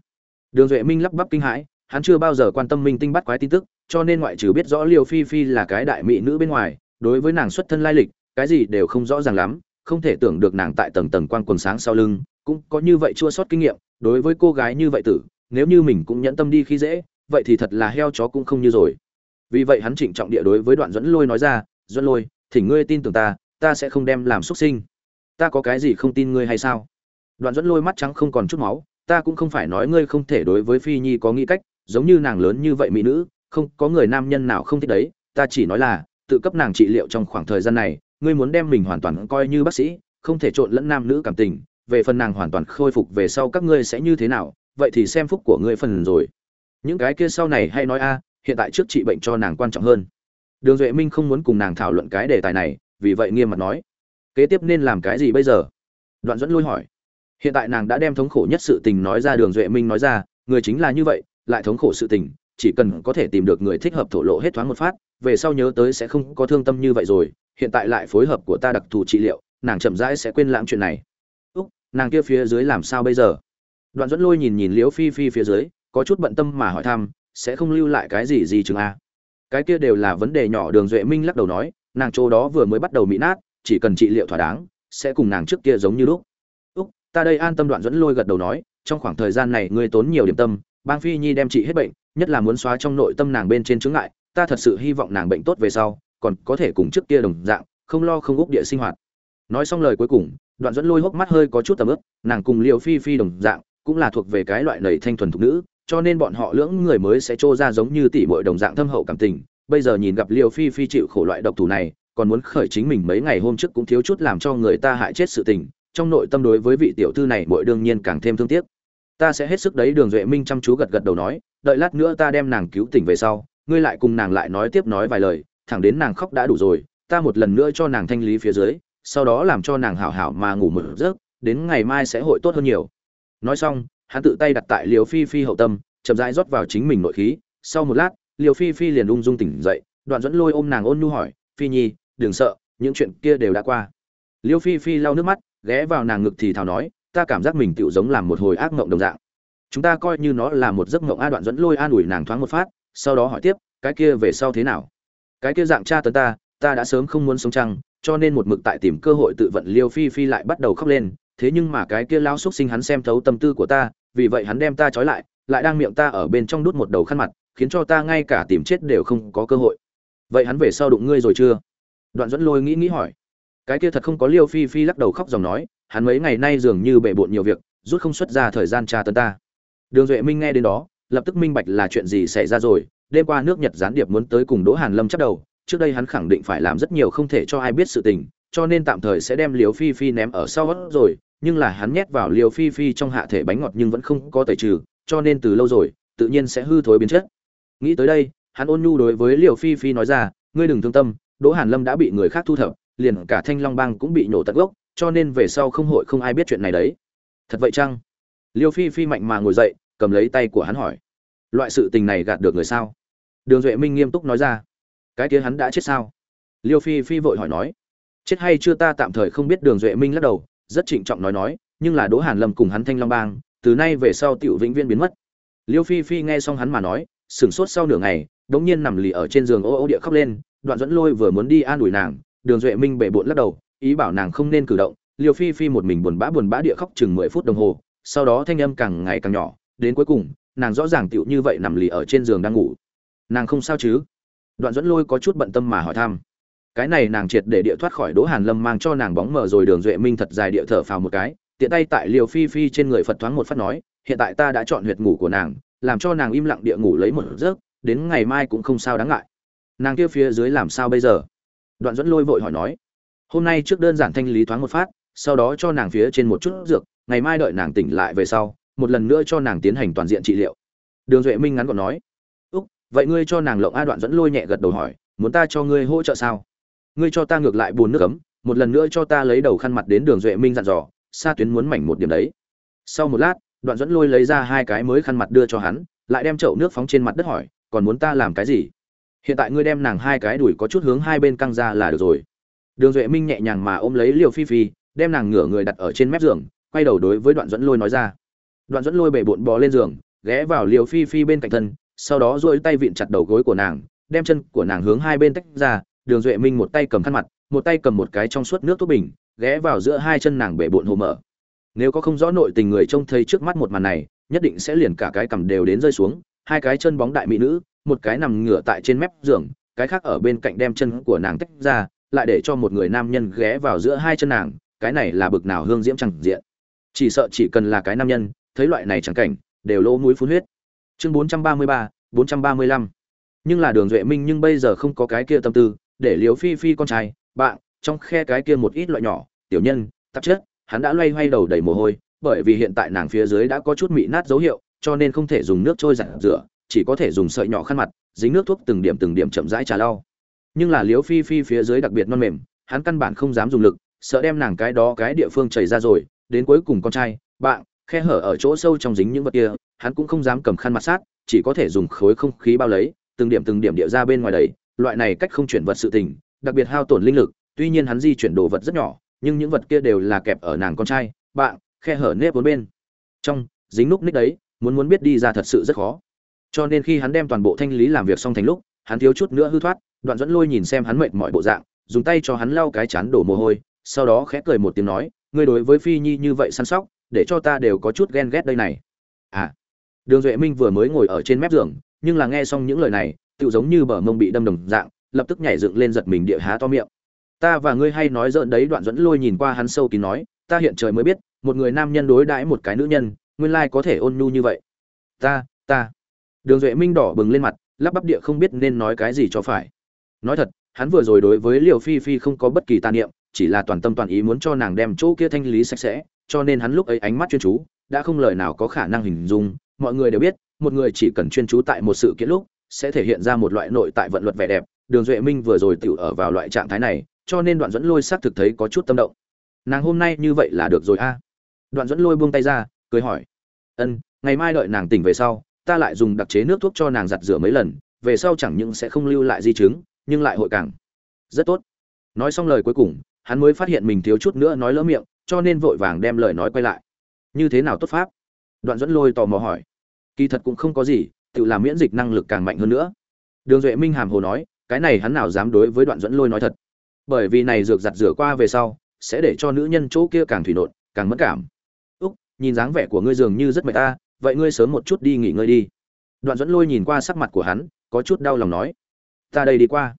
đường duệ minh lắp bắp kinh hãi, hắn chưa bao giờ quan tâm minh tinh bắt quái tin tức, cho nên ngoại trừ biết rõ liều phi phi là cái đại mỹ nữ bên ngoài, đối với nàng xuất thân lai lịch, cái gì đều không rõ ràng lắm, không thể tưởng được nàng tại tầng tầng quan quần sáng sau lưng, cũng có như vậy chua sót kinh nghiệm, đối với cô gái như vậy tử, nếu như mình cũng nhẫn tâm đi khi dễ, vậy thì thật là heo chó cũng không như rồi. Vì vậy hắn trịnh trọng địa đối với đoạn dẫn lôi nói ra dẫn lôi, thỉnh ngươi tin tưởng ta ta sẽ không đem làm xuất sinh ta có cái gì không tin ngươi hay sao? Đoạn dẫn lôi mắt trắng không còn chút máu, ta cũng không phải nói ngươi không thể đối với phi nhi có nghĩ cách, giống như nàng lớn như vậy mỹ nữ, không, có người nam nhân nào không thích đấy, ta chỉ nói là, tự cấp nàng trị liệu trong khoảng thời gian này, ngươi muốn đem mình hoàn toàn coi như bác sĩ, không thể trộn lẫn nam nữ cảm tình, về phần nàng hoàn toàn khôi phục về sau các ngươi sẽ như thế nào, vậy thì xem phúc của ngươi phần rồi. Những cái kia sau này hay nói a, hiện tại trước trị bệnh cho nàng quan trọng hơn. Đường duệ minh không muốn cùng nàng thảo luận cái đề tài này, vì vậy nghiêm mặt nói kế tiếp nên làm cái gì bây giờ? Đoạn dẫn lôi hỏi. Hiện tại nàng đã đem thống khổ nhất sự tình nói ra, đường duệ minh nói ra, người chính là như vậy, lại thống khổ sự tình, chỉ cần có thể tìm được người thích hợp thổ lộ hết thoáng một phát, về sau nhớ tới sẽ không có thương tâm như vậy rồi, hiện tại lại phối hợp của ta đặc thù trị liệu, nàng chậm rãi sẽ quên lãng chuyện này. Úc, nàng kia phía dưới làm sao bây giờ? Đoạn dẫn lôi nhìn nhìn liễu phi phi phía dưới, có chút bận tâm mà hỏi thăm, sẽ không lưu lại cái gì gì chừng a cái kia đều là vấn đề nhỏ, đường duệ minh lắc đầu nói, nàng chỗ đó vừa mới bắt đầu mỹ nát chỉ cần trị liệu thỏa đáng, sẽ cùng nàng trước kia giống như lúc. Úc, ta đây an tâm đoạn dẫn lôi gật đầu nói, trong khoảng thời gian này ngươi tốn nhiều điểm tâm, bang phi nhi đem trị hết bệnh, nhất là muốn xóa trong nội tâm nàng bên trên chứng ngại, ta thật sự hy vọng nàng bệnh tốt về sau, còn có thể cùng trước kia đồng dạng, không lo không úc địa sinh hoạt. Nói xong lời cuối cùng, đoạn dẫn lôi hốc mắt hơi có chút tầm ướp nàng cùng liệu phi phi đồng dạng, cũng là thuộc về cái loại nầy thanh thuần thục nữ, cho nên bọn họ lưỡng người mới sẽ trô ra giống như tỷ muội đồng dạng thâm hậu cảm tình. Bây giờ nhìn gặp liệu phi phi chịu khổ loại độc thủ này còn muốn khởi chính mình mấy ngày hôm trước cũng thiếu chút làm cho người ta hại chết sự tình, trong nội tâm đối với vị tiểu thư này bội đương nhiên càng thêm thương tiếc. Ta sẽ hết sức đấy, đường duệ minh chăm chú gật gật đầu nói, đợi lát nữa ta đem nàng cứu tỉnh về sau, ngươi lại cùng nàng lại nói tiếp nói vài lời, thẳng đến nàng khóc đã đủ rồi, ta một lần nữa cho nàng thanh lý phía dưới, sau đó làm cho nàng hảo hảo mà ngủ một giấc, đến ngày mai sẽ hội tốt hơn nhiều. Nói xong, hắn tự tay đặt tại liều phi phi hậu tâm, chậm rãi rót vào chính mình nội khí, sau một lát, liều phi phi liền ung dung tỉnh dậy, đoạn dẫn lôi ôm nàng ôn nhu hỏi, phi nhi đừng sợ, những chuyện kia đều đã qua. Liêu phi phi lau nước mắt, ghé vào nàng ngực thì thào nói, ta cảm giác mình tựu giống làm một hồi ác mộng đồng dạng. Chúng ta coi như nó là một giấc mộng a đoạn dẫn lôi an ủi nàng thoáng một phát, sau đó hỏi tiếp, cái kia về sau thế nào? Cái kia dạng cha tấn ta ta đã sớm không muốn sống chăng, cho nên một mực tại tìm cơ hội tự vận. Liêu phi phi lại bắt đầu khóc lên, thế nhưng mà cái kia lao xúc sinh hắn xem thấu tâm tư của ta, vì vậy hắn đem ta trói lại lại đang miệng ta ở bên trong đút một đầu khăn mặt, khiến cho ta ngay cả tìm chết đều không có cơ hội. Vậy hắn về sau đụng ngươi rồi chưa? Đoạn dẫn lôi nghĩ nghĩ hỏi. Cái kia thật không có liêu phi phi lắc đầu khóc dòng nói, hắn mấy ngày nay dường như bệ bộn nhiều việc, rút không xuất ra thời gian tra tấn ta. Đường duệ minh nghe đến đó, lập tức minh bạch là chuyện gì xảy ra rồi, đêm qua nước nhật gián điệp muốn tới cùng đỗ hàn lâm chấp đầu, trước đây hắn khẳng định phải làm rất nhiều không thể cho ai biết sự tình, cho nên tạm thời sẽ đem liều phi phi ném ở sau gót rồi, nhưng là hắn nhét vào liều phi phi trong hạ thể bánh ngọt nhưng vẫn không có tẩy trừ, cho nên từ lâu rồi, tự nhiên sẽ hư thối biến chất. Nghĩ tới đây, hắn ôn nhu đối với liều phi phi nói ra, ngươi đừng thương tâm đỗ hàn lâm đã bị người khác thu thập, liền cả thanh long bang cũng bị nổ tận gốc, cho nên về sau không hội không ai biết chuyện này đấy. Thật vậy chăng? Liêu phi phi mạnh mà ngồi dậy, cầm lấy tay của hắn hỏi. Loại sự tình này gạt được người sao? Đường duệ minh nghiêm túc nói ra. Cái kia hắn đã chết sao? Liêu phi phi vội hỏi nói. Chết hay chưa ta tạm thời không biết, đường duệ minh lắc đầu, rất trịnh trọng nói nói, nhưng là đỗ hàn lâm cùng hắn thanh long bang, từ nay về sau tiểu vĩnh Viên biến mất. Liêu phi phi nghe xong hắn mà nói, sửng sốt sau nửa ngày, đống nhiên nằm lì ở trên giường ô ô địa khóc lên đoạn dẫn lôi vừa muốn đi an ủi nàng, đường duệ minh bệ bộn lắc đầu, ý bảo nàng không nên cử động. Liêu phi phi một mình buồn bã buồn bã địa khóc chừng mười phút đồng hồ, sau đó thanh âm càng ngày càng nhỏ, đến cuối cùng, nàng rõ ràng tựu như vậy nằm lì ở trên giường đang ngủ. Nàng không sao chứ? Đoạn dẫn lôi có chút bận tâm mà hỏi thăm. Cái này nàng triệt để địa thoát khỏi đỗ hàn lâm mang cho nàng bóng mờ rồi đường duệ minh thật dài địa thở phào một cái, tiện tay tại liều phi phi trên người phật thoáng một phát nói, hiện tại ta đã chọn huyệt ngủ của nàng, làm cho nàng im lặng địa ngủ lấy một giấc, đến ngày mai cũng không sao đáng ngại nàng kia phía dưới làm sao bây giờ? Đoạn dẫn lôi vội hỏi nói, hôm nay trước đơn giản thanh lý thoáng một phát, sau đó cho nàng phía trên một chút dược, ngày mai đợi nàng tỉnh lại về sau, một lần nữa cho nàng tiến hành toàn diện trị liệu. Đường duệ minh ngắn gọn nói, úc, vậy ngươi cho nàng lộng a đoạn dẫn lôi nhẹ gật đầu hỏi, muốn ta cho ngươi hỗ trợ sao? Ngươi cho ta ngược lại bùn nước cấm một lần nữa cho ta lấy đầu khăn mặt đến đường duệ minh dặn dò xa tuyến muốn mảnh một điểm đấy. Sau một lát, đoạn dẫn lôi lấy ra hai cái mới khăn mặt đưa cho hắn, lại đem chậu nước phóng trên mặt đất hỏi, còn muốn ta làm cái gì? Hiện tại ngươi đem nàng hai cái đùi có chút hướng hai bên căng ra là được rồi. Đường duệ minh nhẹ nhàng mà ôm lấy liều phi phi, đem nàng ngửa người đặt ở trên mép giường, quay đầu đối với đoạn dẫn lôi nói ra. Đoạn dẫn lôi bể bộn bò lên giường, ghé vào liều phi phi bên cạnh thân, sau đó duỗi tay vịn chặt đầu gối của nàng, đem chân của nàng hướng hai bên tách ra. Đường duệ minh một tay cầm khăn mặt, một tay cầm một cái trong suốt nước thuốc bình, ghé vào giữa hai chân nàng bể bộn hồ mở nếu có không rõ nội tình người trông thấy trước mắt một màn này, nhất định sẽ liền cả cái cầm đều đến rơi xuống, hai cái chân bóng đại mỹ nữ một cái nằm ngửa tại trên mép giường, cái khác ở bên cạnh đem chân của nàng tách ra, lại để cho một người nam nhân ghé vào giữa hai chân nàng, cái này là bực nào hương diễm chẳng diện. Chỉ sợ chỉ cần là cái nam nhân, thấy loại này chẳng cảnh, đều lỗ mũi phun huyết. Chương bốn trăm ba mươi ba, bốn trăm ba mươi lăm. Nhưng là đường duệ minh nhưng bây giờ không có cái kia tâm tư, để liếu phi phi con trai, bạn, trong khe cái kia một ít loại nhỏ, tiểu nhân, tạp chất, hắn đã loay hoay đầu đầy mồ hôi, bởi vì hiện tại nàng phía dưới đã có chút mị nát dấu hiệu, cho nên không thể dùng nước trôi giặt rửa chỉ có thể dùng sợi nhỏ khăn mặt, dính nước thuốc từng điểm từng điểm chậm rãi trà lau. Nhưng là liếu phi phi phía dưới đặc biệt non mềm, hắn căn bản không dám dùng lực, sợ đem nàng cái đó cái địa phương chảy ra rồi, đến cuối cùng con trai, bạn, khe hở ở chỗ sâu trong dính những vật kia, hắn cũng không dám cầm khăn mặt sát, chỉ có thể dùng khối không khí bao lấy, từng điểm từng điểm địa ra bên ngoài đầy loại này cách không chuyển vật sự tình, đặc biệt hao tổn linh lực, tuy nhiên hắn di chuyển đồ vật rất nhỏ, nhưng những vật kia đều là kẹp ở nàng con trai, bạn, khe hở nếp bốn bên. Trong, dính núc ních đấy, muốn muốn biết đi ra thật sự rất khó cho nên khi hắn đem toàn bộ thanh lý làm việc xong thành lúc, hắn thiếu chút nữa hư thoát, đoạn dẫn lôi nhìn xem hắn mệt mọi bộ dạng, dùng tay cho hắn lau cái chán đổ mồ hôi, sau đó khẽ cười một tiếng nói, ngươi đối với phi nhi như vậy săn sóc, để cho ta đều có chút ghen ghét đây này. À đường duệ minh vừa mới ngồi ở trên mép giường, nhưng là nghe xong những lời này tự giống như bờ mông bị đâm đồng dạng, lập tức nhảy dựng lên giật mình địa há to miệng. Ta và ngươi hay nói dợn đấy, đoạn dẫn lôi nhìn qua hắn sâu kín nói, ta hiện trời mới biết, một người nam nhân đối đãi một cái nữ nhân, nguyên lai có thể ôn nhu như vậy. Ta ta đường duệ minh đỏ bừng lên mặt, lắp bắp địa không biết nên nói cái gì cho phải. Nói thật, hắn vừa rồi đối với liều phi phi không có bất kỳ tàn niệm, chỉ là toàn tâm toàn ý muốn cho nàng đem chỗ kia thanh lý sạch sẽ, cho nên hắn lúc ấy ánh mắt chuyên chú, đã không lời nào có khả năng hình dung, mọi người đều biết, một người chỉ cần chuyên chú tại một sự kiện lúc, sẽ thể hiện ra một loại nội tại vận luật vẻ đẹp. Đường duệ minh vừa rồi tự ở vào loại trạng thái này, cho nên đoạn dẫn lôi xác thực thấy có chút tâm động. Nàng hôm nay như vậy là được rồi a? Đoạn dẫn lôi buông tay ra, cười hỏi. Ân, ngày mai đợi nàng tỉnh về sau ta lại dùng đặc chế nước thuốc cho nàng giặt rửa mấy lần, về sau chẳng những sẽ không lưu lại di chứng, nhưng lại hội càng rất tốt. Nói xong lời cuối cùng, hắn mới phát hiện mình thiếu chút nữa nói lỡ miệng, cho nên vội vàng đem lời nói quay lại. Như thế nào tốt pháp? Đoạn dẫn lôi tò mò hỏi. Kỳ thật cũng không có gì, tự làm miễn dịch năng lực càng mạnh hơn nữa. Đường duệ minh hàm hồ nói, cái này hắn nào dám đối với đoạn dẫn lôi nói thật. Bởi vì này dược giặt rửa qua về sau, sẽ để cho nữ nhân chỗ kia càng thủy nộn, càng mất cảm. Úc, nhìn dáng vẻ của ngươi dường như rất mệt ta vậy ngươi sớm một chút đi nghỉ ngơi đi. Đoạn dẫn lôi nhìn qua sắc mặt của hắn, có chút đau lòng nói, ta đây đi qua.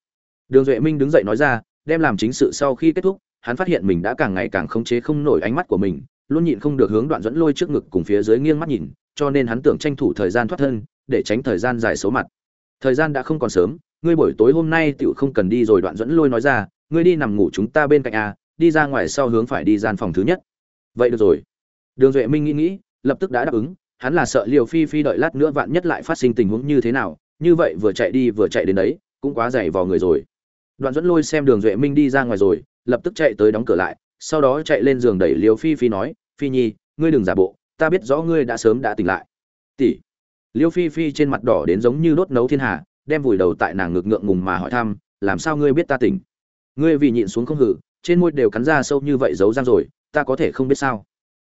Đường duệ minh đứng dậy nói ra, đem làm chính sự sau khi kết thúc, hắn phát hiện mình đã càng ngày càng khống chế không nổi ánh mắt của mình, luôn nhịn không được hướng đoạn dẫn lôi trước ngực cùng phía dưới nghiêng mắt nhìn, cho nên hắn tưởng tranh thủ thời gian thoát thân, để tránh thời gian dài số mặt. Thời gian đã không còn sớm, ngươi buổi tối hôm nay tựu không cần đi rồi, đoạn dẫn lôi nói ra, ngươi đi nằm ngủ chúng ta bên cạnh a đi ra ngoài sau hướng phải đi gian phòng thứ nhất. Vậy được rồi. Đường duệ minh nghĩ nghĩ, lập tức đã đáp ứng hắn là sợ liều phi phi đợi lát nữa vạn nhất lại phát sinh tình huống như thế nào, như vậy vừa chạy đi vừa chạy đến đấy, cũng quá dày vào người rồi. Đoạn dẫn lôi xem đường duệ minh đi ra ngoài rồi, lập tức chạy tới đóng cửa lại, sau đó chạy lên giường đẩy liều phi phi nói, phi nhi, ngươi đừng giả bộ, ta biết rõ ngươi đã sớm đã tỉnh lại. Tỷ? Liêu phi phi trên mặt đỏ đến giống như đốt nấu thiên hà, đem vùi đầu tại nàng ngực ngượng ngùng mà hỏi thăm, làm sao ngươi biết ta tỉnh? Ngươi vì nhịn xuống không hử, trên môi đều cắn ra sâu như vậy giấu răng rồi, ta có thể không biết sao?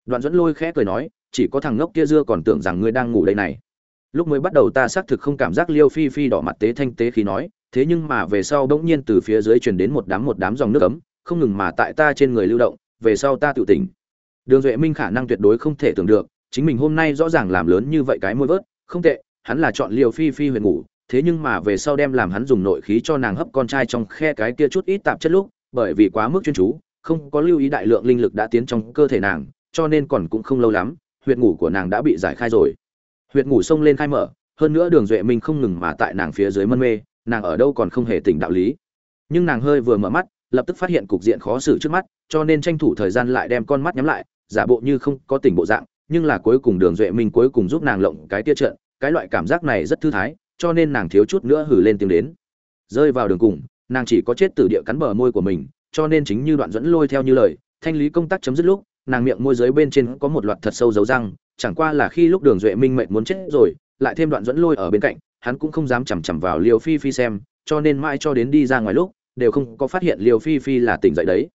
Đoạn dẫn lôi khẽ cười nói chỉ có thằng ngốc kia dưa còn tưởng rằng ngươi đang ngủ đây này. Lúc mới bắt đầu ta xác thực không cảm giác liêu phi phi đỏ mặt tế thanh tế khi nói, thế nhưng mà về sau bỗng nhiên từ phía dưới truyền đến một đám một đám dòng nước ấm, không ngừng mà tại ta trên người lưu động, về sau ta tự tỉnh. Đường duệ minh khả năng tuyệt đối không thể tưởng được, chính mình hôm nay rõ ràng làm lớn như vậy cái môi vớt, không tệ, hắn là chọn liều phi phi huyền ngủ, thế nhưng mà về sau đem làm hắn dùng nội khí cho nàng hấp con trai trong khe cái kia chút ít tạp chất lúc, bởi vì quá mức chuyên chú, không có lưu ý đại lượng linh lực đã tiến trong cơ thể nàng, cho nên còn cũng không lâu lắm huyệt ngủ của nàng đã bị giải khai rồi. Huyệt ngủ xông lên khai mở, hơn nữa đường duệ minh không ngừng mà tại nàng phía dưới mân mê, nàng ở đâu còn không hề tỉnh đạo lý. Nhưng nàng hơi vừa mở mắt, lập tức phát hiện cục diện khó xử trước mắt, cho nên tranh thủ thời gian lại đem con mắt nhắm lại, giả bộ như không có tỉnh bộ dạng, nhưng là cuối cùng đường duệ minh cuối cùng giúp nàng lộng cái tia trận cái loại cảm giác này rất thư thái, cho nên nàng thiếu chút nữa hử lên tiếng đến. Rơi vào đường cùng, nàng chỉ có chết từ địa cắn bờ môi của mình, cho nên chính như đoạn dẫn lôi theo như lời, thanh lý công tác chấm dứt lúc nàng miệng môi dưới bên trên có một loạt thật sâu dấu răng, chẳng qua là khi lúc đường duệ minh mệnh muốn chết rồi, lại thêm đoạn dẫn lôi ở bên cạnh, hắn cũng không dám chằm chằm vào liều phi phi xem, cho nên mãi cho đến đi ra ngoài lúc, đều không có phát hiện liều phi phi là tỉnh dậy đấy.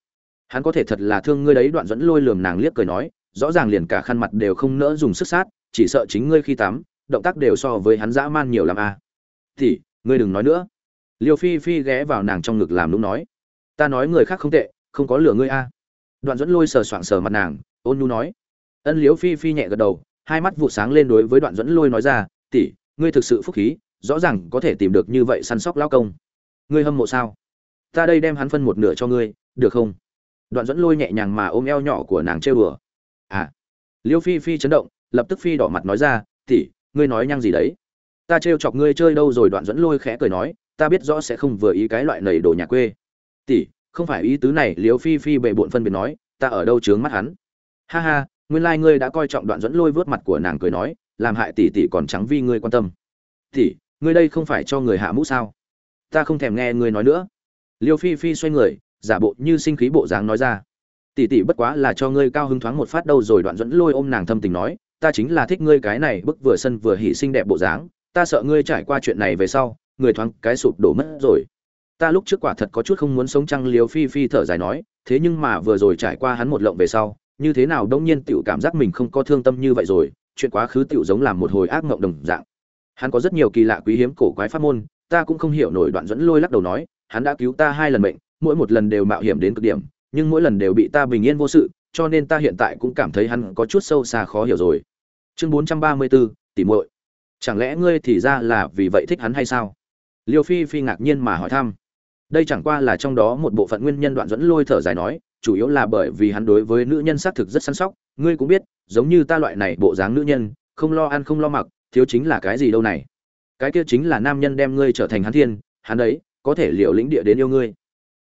Hắn có thể thật là thương ngươi đấy, đoạn dẫn lôi lườm nàng liếc cười nói, rõ ràng liền cả khăn mặt đều không nỡ dùng sức sát, chỉ sợ chính ngươi khi tắm, động tác đều so với hắn dã man nhiều làm a à. thì, ngươi đừng nói nữa. Liêu phi phi ghé vào nàng trong ngực làm lúc nói, ta nói người khác không tệ, không có lừa ngươi a đoạn dẫn lôi sờ soạng sờ mặt nàng, ôn nhu nói. Ân liếu phi phi nhẹ gật đầu, hai mắt vụ sáng lên đối với đoạn dẫn lôi nói ra, tỷ, ngươi thực sự phúc khí, rõ ràng có thể tìm được như vậy săn sóc lao công. Ngươi hâm mộ sao? Ta đây đem hắn phân một nửa cho ngươi, được không? Đoạn dẫn lôi nhẹ nhàng mà ôm eo nhỏ của nàng trêu đùa. À. Liêu phi phi chấn động, lập tức phi đỏ mặt nói ra, tỷ, ngươi nói nhăng gì đấy? Ta trêu chọc ngươi chơi đâu rồi? Đoạn dẫn lôi khẽ cười nói, ta biết rõ sẽ không vừa ý cái loại nầy đồ nhà quê. Tỷ không phải ý tứ này liêu phi phi bệ bộn phân biệt nói, ta ở đâu chướng mắt hắn? Ha ha, nguyên lai ngươi đã coi trọng đoạn dẫn lôi vớt mặt của nàng cười nói, làm hại tỷ tỷ còn trắng vi ngươi quan tâm. Tỷ, ngươi đây không phải cho người hạ mũ sao? Ta không thèm nghe ngươi nói nữa. Liêu phi phi xoay người, giả bộ như sinh khí bộ dáng nói ra. Tỷ tỷ bất quá là cho ngươi cao hứng thoáng một phát đâu rồi, đoạn dẫn lôi ôm nàng thâm tình nói, ta chính là thích ngươi cái này bức vừa sân vừa hỉ xinh đẹp bộ dáng, ta sợ ngươi trải qua chuyện này về sau, người thoáng cái sụp đổ mất rồi ta lúc trước quả thật có chút không muốn sống trăng liều phi phi thở dài nói, thế nhưng mà vừa rồi trải qua hắn một lộng về sau, như thế nào đông nhiên tiểu cảm giác mình không có thương tâm như vậy rồi, chuyện quá khứ tiểu giống làm một hồi ác mộng đồng dạng. Hắn có rất nhiều kỳ lạ quý hiếm cổ quái pháp môn, ta cũng không hiểu nổi đoạn dẫn lôi lắc đầu nói, hắn đã cứu ta hai lần mệnh, mỗi một lần đều mạo hiểm đến cực điểm, nhưng mỗi lần đều bị ta bình yên vô sự, cho nên ta hiện tại cũng cảm thấy hắn có chút sâu xa khó hiểu rồi. Chương bốn trăm ba mươi bốn, tỉ muội. Chẳng lẽ ngươi thì ra là vì vậy thích hắn hay sao? Liêu phi phi ngạc nhiên mà hỏi thăm đây chẳng qua là trong đó một bộ phận nguyên nhân đoạn dẫn lôi thở dài nói, chủ yếu là bởi vì hắn đối với nữ nhân xác thực rất săn sóc. Ngươi cũng biết, giống như ta loại này bộ dáng nữ nhân, không lo ăn không lo mặc, thiếu chính là cái gì đâu này. Cái kia chính là nam nhân đem ngươi trở thành hắn thiên, hắn ấy, có thể liệu lĩnh địa đến yêu ngươi.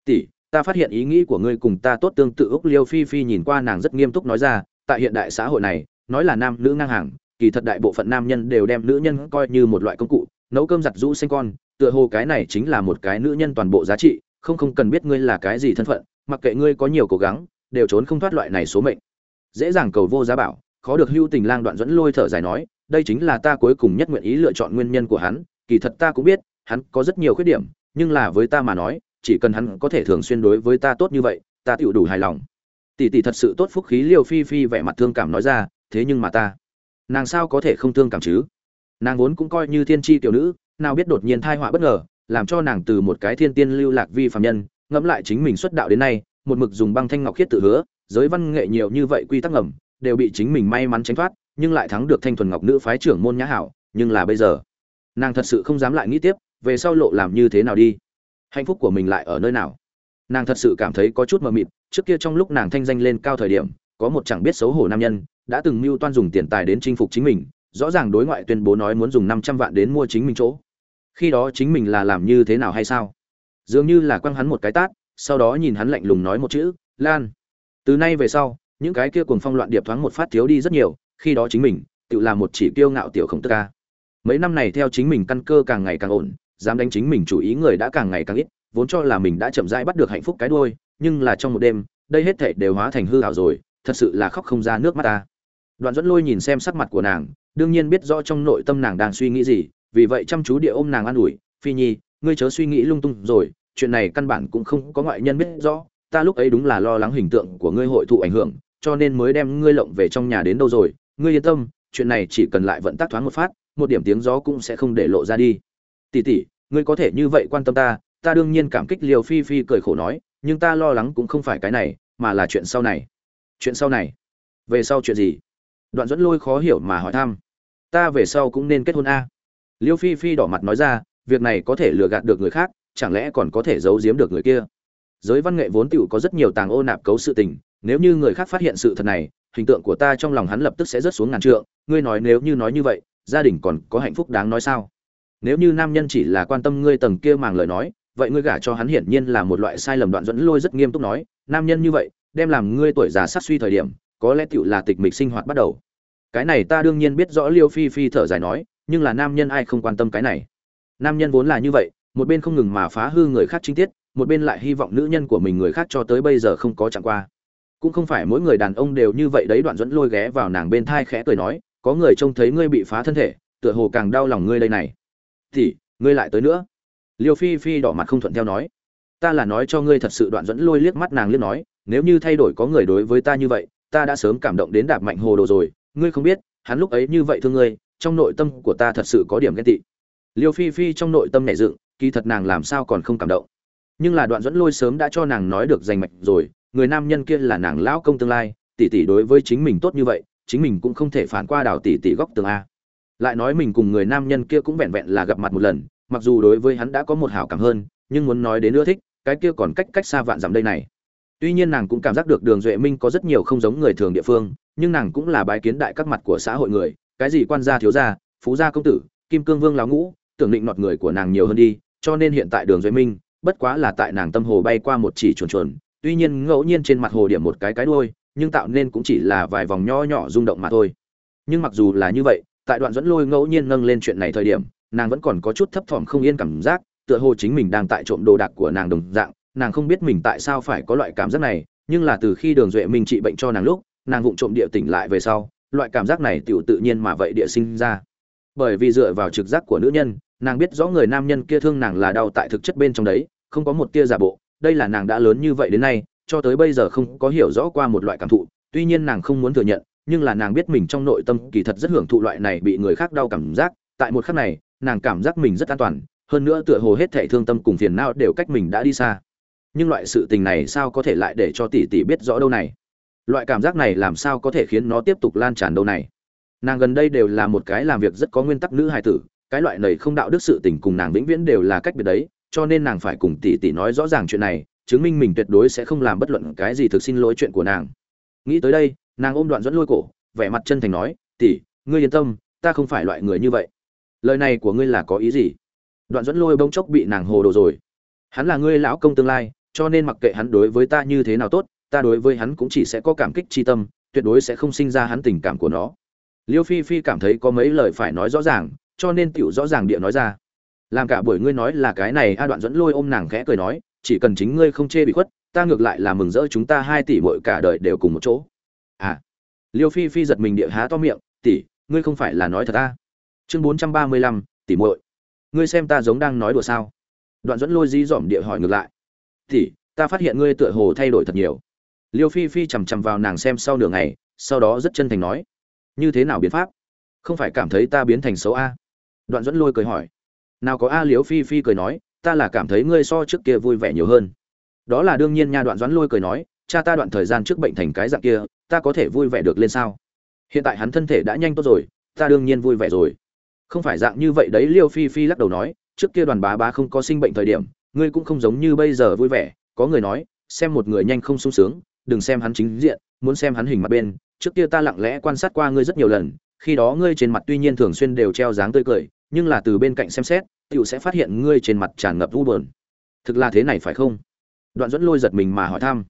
Tỷ, ta phát hiện ý nghĩ của ngươi cùng ta tốt tương tự, úc liêu phi phi nhìn qua nàng rất nghiêm túc nói ra, tại hiện đại xã hội này, nói là nam nữ ngang hàng, kỳ thật đại bộ phận nam nhân đều đem nữ nhân coi như một loại công cụ, nấu cơm giặt rũ sinh con tựa hồ cái này chính là một cái nữ nhân toàn bộ giá trị, không không cần biết ngươi là cái gì thân phận, mặc kệ ngươi có nhiều cố gắng, đều trốn không thoát loại này số mệnh. Dễ dàng cầu vô giá bảo, khó được hưu tình lang đoạn dẫn lôi thở dài nói, đây chính là ta cuối cùng nhất nguyện ý lựa chọn nguyên nhân của hắn, kỳ thật ta cũng biết, hắn có rất nhiều khuyết điểm, nhưng là với ta mà nói, chỉ cần hắn có thể thường xuyên đối với ta tốt như vậy, ta tựu đủ hài lòng. Tỷ tỷ thật sự tốt phúc khí liêu phi phi vẻ mặt thương cảm nói ra, thế nhưng mà ta, nàng sao có thể không thương cảm chứ? Nàng vốn cũng coi như thiên tri tiểu nữ nào biết đột nhiên thai họa bất ngờ, làm cho nàng từ một cái thiên tiên lưu lạc vi phạm nhân, ngẫm lại chính mình xuất đạo đến nay, một mực dùng băng thanh ngọc khiết tự hứa, giới văn nghệ nhiều như vậy quy tắc ngầm, đều bị chính mình may mắn tránh thoát, nhưng lại thắng được thanh thuần ngọc nữ phái trưởng môn nhã hảo, nhưng là bây giờ, nàng thật sự không dám lại nghĩ tiếp, về sau lộ làm như thế nào đi? Hạnh phúc của mình lại ở nơi nào? Nàng thật sự cảm thấy có chút mờ mịt, trước kia trong lúc nàng thanh danh lên cao thời điểm, có một chẳng biết xấu hổ nam nhân, đã từng mưu toan dùng tiền tài đến chinh phục chính mình, rõ ràng đối ngoại tuyên bố nói muốn dùng năm trăm vạn đến mua chính mình chỗ khi đó chính mình là làm như thế nào hay sao? Dường như là quăng hắn một cái tát sau đó nhìn hắn lạnh lùng nói một chữ lan. Từ nay về sau những cái kia cùng phong loạn điệp thoáng một phát thiếu đi rất nhiều khi đó chính mình tự làm một chỉ tiêu ngạo tiểu khổng tức ca. Mấy năm này theo chính mình căn cơ càng ngày càng ổn dám đánh chính mình chủ ý người đã càng ngày càng ít vốn cho là mình đã chậm rãi bắt được hạnh phúc cái đuôi, nhưng là trong một đêm đây hết thảy đều hóa thành hư ảo rồi thật sự là khóc không ra nước mắt ta. Đoạn dẫn lôi nhìn xem sắc mặt của nàng đương nhiên biết rõ trong nội tâm nàng đang suy nghĩ gì vì vậy chăm chú địa ôm nàng an ủi, phi nhi, ngươi chớ suy nghĩ lung tung rồi, chuyện này căn bản cũng không có ngoại nhân biết rõ, ta lúc ấy đúng là lo lắng hình tượng của ngươi hội thụ ảnh hưởng, cho nên mới đem ngươi lộng về trong nhà đến đâu rồi, ngươi yên tâm, chuyện này chỉ cần lại vận tác thoáng một phát, một điểm tiếng gió cũng sẽ không để lộ ra đi. Tỷ tỷ, ngươi có thể như vậy quan tâm ta ta đương nhiên cảm kích liều phi phi cười khổ nói, nhưng ta lo lắng cũng không phải cái này, mà là chuyện sau này. Chuyện sau này? Về sau chuyện gì? Đoạn dẫn lôi khó hiểu mà hỏi thăm. Ta về sau cũng nên kết hôn a liêu phi phi đỏ mặt nói ra, việc này có thể lừa gạt được người khác, chẳng lẽ còn có thể giấu giếm được người kia? Giới văn nghệ vốn tựu có rất nhiều tàng ô nạp cấu sự tình, nếu như người khác phát hiện sự thật này, hình tượng của ta trong lòng hắn lập tức sẽ rớt xuống ngàn trượng, ngươi nói nếu như nói như vậy, gia đình còn có hạnh phúc đáng nói sao? Nếu như nam nhân chỉ là quan tâm ngươi tầng kia màng lời nói, vậy ngươi gả cho hắn hiển nhiên là một loại sai lầm đoạn dẫn lôi rất nghiêm túc nói, nam nhân như vậy, đem làm ngươi tuổi già sát suy thời điểm, có lẽ tựu là tịch mịch sinh hoạt bắt đầu. Cái này ta đương nhiên biết rõ liêu phi phi thở dài nói nhưng là nam nhân ai không quan tâm cái này? Nam nhân vốn là như vậy, một bên không ngừng mà phá hư người khác chính tiết, một bên lại hy vọng nữ nhân của mình người khác cho tới bây giờ không có chẳng qua. Cũng không phải mỗi người đàn ông đều như vậy đấy, đoạn dẫn lôi ghé vào nàng bên thai khẽ cười nói, có người trông thấy ngươi bị phá thân thể, tựa hồ càng đau lòng ngươi đây này. Thì, ngươi lại tới nữa. Liêu phi phi đỏ mặt không thuận theo nói. Ta là nói cho ngươi thật sự. Đoạn dẫn lôi liếc mắt nàng liếc nói, nếu như thay đổi có người đối với ta như vậy, ta đã sớm cảm động đến đạp mạnh hồ đồ rồi. Ngươi không biết, hắn lúc ấy như vậy thương ngươi trong nội tâm của ta thật sự có điểm ghen tị. Liêu phi phi trong nội tâm nhẹ dựng, kỳ thật nàng làm sao còn không cảm động. Nhưng là đoạn dẫn lôi sớm đã cho nàng nói được danh mạch rồi, người nam nhân kia là nàng lão công tương lai, tỷ tỷ đối với chính mình tốt như vậy, chính mình cũng không thể phản qua đảo tỷ tỷ góc tường a. Lại nói mình cùng người nam nhân kia cũng vẹn vẹn là gặp mặt một lần, mặc dù đối với hắn đã có một hảo cảm hơn, nhưng muốn nói đến ưa thích, cái kia còn cách cách xa vạn dặm đây này. Tuy nhiên nàng cũng cảm giác được đường duệ minh có rất nhiều không giống người thường địa phương, nhưng nàng cũng là bái kiến đại các mặt của xã hội người cái gì quan gia thiếu gia, phú gia công tử, kim cương vương lão ngũ, tưởng định nọt người của nàng nhiều hơn đi, cho nên hiện tại đường duệ minh, bất quá là tại nàng tâm hồ bay qua một chỉ chuồn chuồn, tuy nhiên ngẫu nhiên trên mặt hồ điểm một cái cái đuôi, nhưng tạo nên cũng chỉ là vài vòng nho nhỏ rung động mà thôi. Nhưng mặc dù là như vậy, tại đoạn dẫn lôi ngẫu nhiên nâng lên chuyện này thời điểm, nàng vẫn còn có chút thấp thỏm không yên cảm giác, tựa hồ chính mình đang tại trộm đồ đạc của nàng đồng dạng, nàng không biết mình tại sao phải có loại cảm giác này, nhưng là từ khi đường duệ minh trị bệnh cho nàng lúc, nàng vụng trộm địa tỉnh lại về sau loại cảm giác này tựu tự nhiên mà vậy địa sinh ra. Bởi vì dựa vào trực giác của nữ nhân, nàng biết rõ người nam nhân kia thương nàng là đau tại thực chất bên trong đấy, không có một tia giả bộ. Đây là nàng đã lớn như vậy đến nay, cho tới bây giờ không có hiểu rõ qua một loại cảm thụ. Tuy nhiên nàng không muốn thừa nhận, nhưng là nàng biết mình trong nội tâm kỳ thật rất hưởng thụ loại này bị người khác đau cảm giác. Tại một khắc này, nàng cảm giác mình rất an toàn, hơn nữa tựa hồ hết thảy thương tâm cùng phiền não đều cách mình đã đi xa. Nhưng loại sự tình này sao có thể lại để cho tỷ tỷ biết rõ đâu này? Loại cảm giác này làm sao có thể khiến nó tiếp tục lan tràn đâu này? Nàng gần đây đều là một cái làm việc rất có nguyên tắc nữ hài tử, cái loại này không đạo đức sự tình cùng nàng vĩnh viễn đều là cách biệt đấy, cho nên nàng phải cùng tỷ tỷ nói rõ ràng chuyện này, chứng minh mình tuyệt đối sẽ không làm bất luận cái gì thực xin lỗi chuyện của nàng. Nghĩ tới đây, nàng ôm đoạn dẫn lôi cổ, vẻ mặt chân thành nói, tỷ, ngươi yên tâm, ta không phải loại người như vậy. Lời này của ngươi là có ý gì? Đoạn dẫn lôi bông chốc bị nàng hồ đồ rồi. Hắn là ngươi lão công tương lai, cho nên mặc kệ hắn đối với ta như thế nào tốt ta đối với hắn cũng chỉ sẽ có cảm kích tri tâm, tuyệt đối sẽ không sinh ra hắn tình cảm của nó. Liêu phi phi cảm thấy có mấy lời phải nói rõ ràng, cho nên tựu rõ ràng địa nói ra. Làm cả buổi ngươi nói là cái này, a đoạn dẫn lôi ôm nàng khẽ cười nói, chỉ cần chính ngươi không chê bị khuất, ta ngược lại là mừng rỡ chúng ta hai tỷ muội cả đời đều cùng một chỗ. À. Liêu phi phi giật mình địa há to miệng, tỷ, ngươi không phải là nói thật ta? Chương bốn trăm ba mươi lăm, tỷ muội. Ngươi xem ta giống đang nói đùa sao? Đoạn dẫn lôi dí dỏm địa hỏi ngược lại. Tỷ, ta phát hiện ngươi tựa hồ thay đổi thật nhiều liêu phi phi chằm chằm vào nàng xem sau nửa ngày, sau đó rất chân thành nói, như thế nào biến pháp? Không phải cảm thấy ta biến thành xấu a? Đoạn dẫn lôi cười hỏi, nào có a? Liếu phi phi cười nói, ta là cảm thấy ngươi so trước kia vui vẻ nhiều hơn. Đó là đương nhiên nha, đoạn doãn lôi cười nói, cha ta đoạn thời gian trước bệnh thành cái dạng kia, ta có thể vui vẻ được lên sao? Hiện tại hắn thân thể đã nhanh tốt rồi, ta đương nhiên vui vẻ rồi. Không phải dạng như vậy đấy, liêu phi phi lắc đầu nói, trước kia đoàn bá bá không có sinh bệnh thời điểm, ngươi cũng không giống như bây giờ vui vẻ. Có người nói, xem một người nhanh không sung sướng đừng xem hắn chính diện, muốn xem hắn hình mặt bên, trước kia ta lặng lẽ quan sát qua ngươi rất nhiều lần, khi đó ngươi trên mặt tuy nhiên thường xuyên đều treo dáng tươi cười, nhưng là từ bên cạnh xem xét, tiểu sẽ phát hiện ngươi trên mặt tràn ngập u buồn. Thực là thế này phải không? Đoạn dẫn lôi giật mình mà hỏi thăm.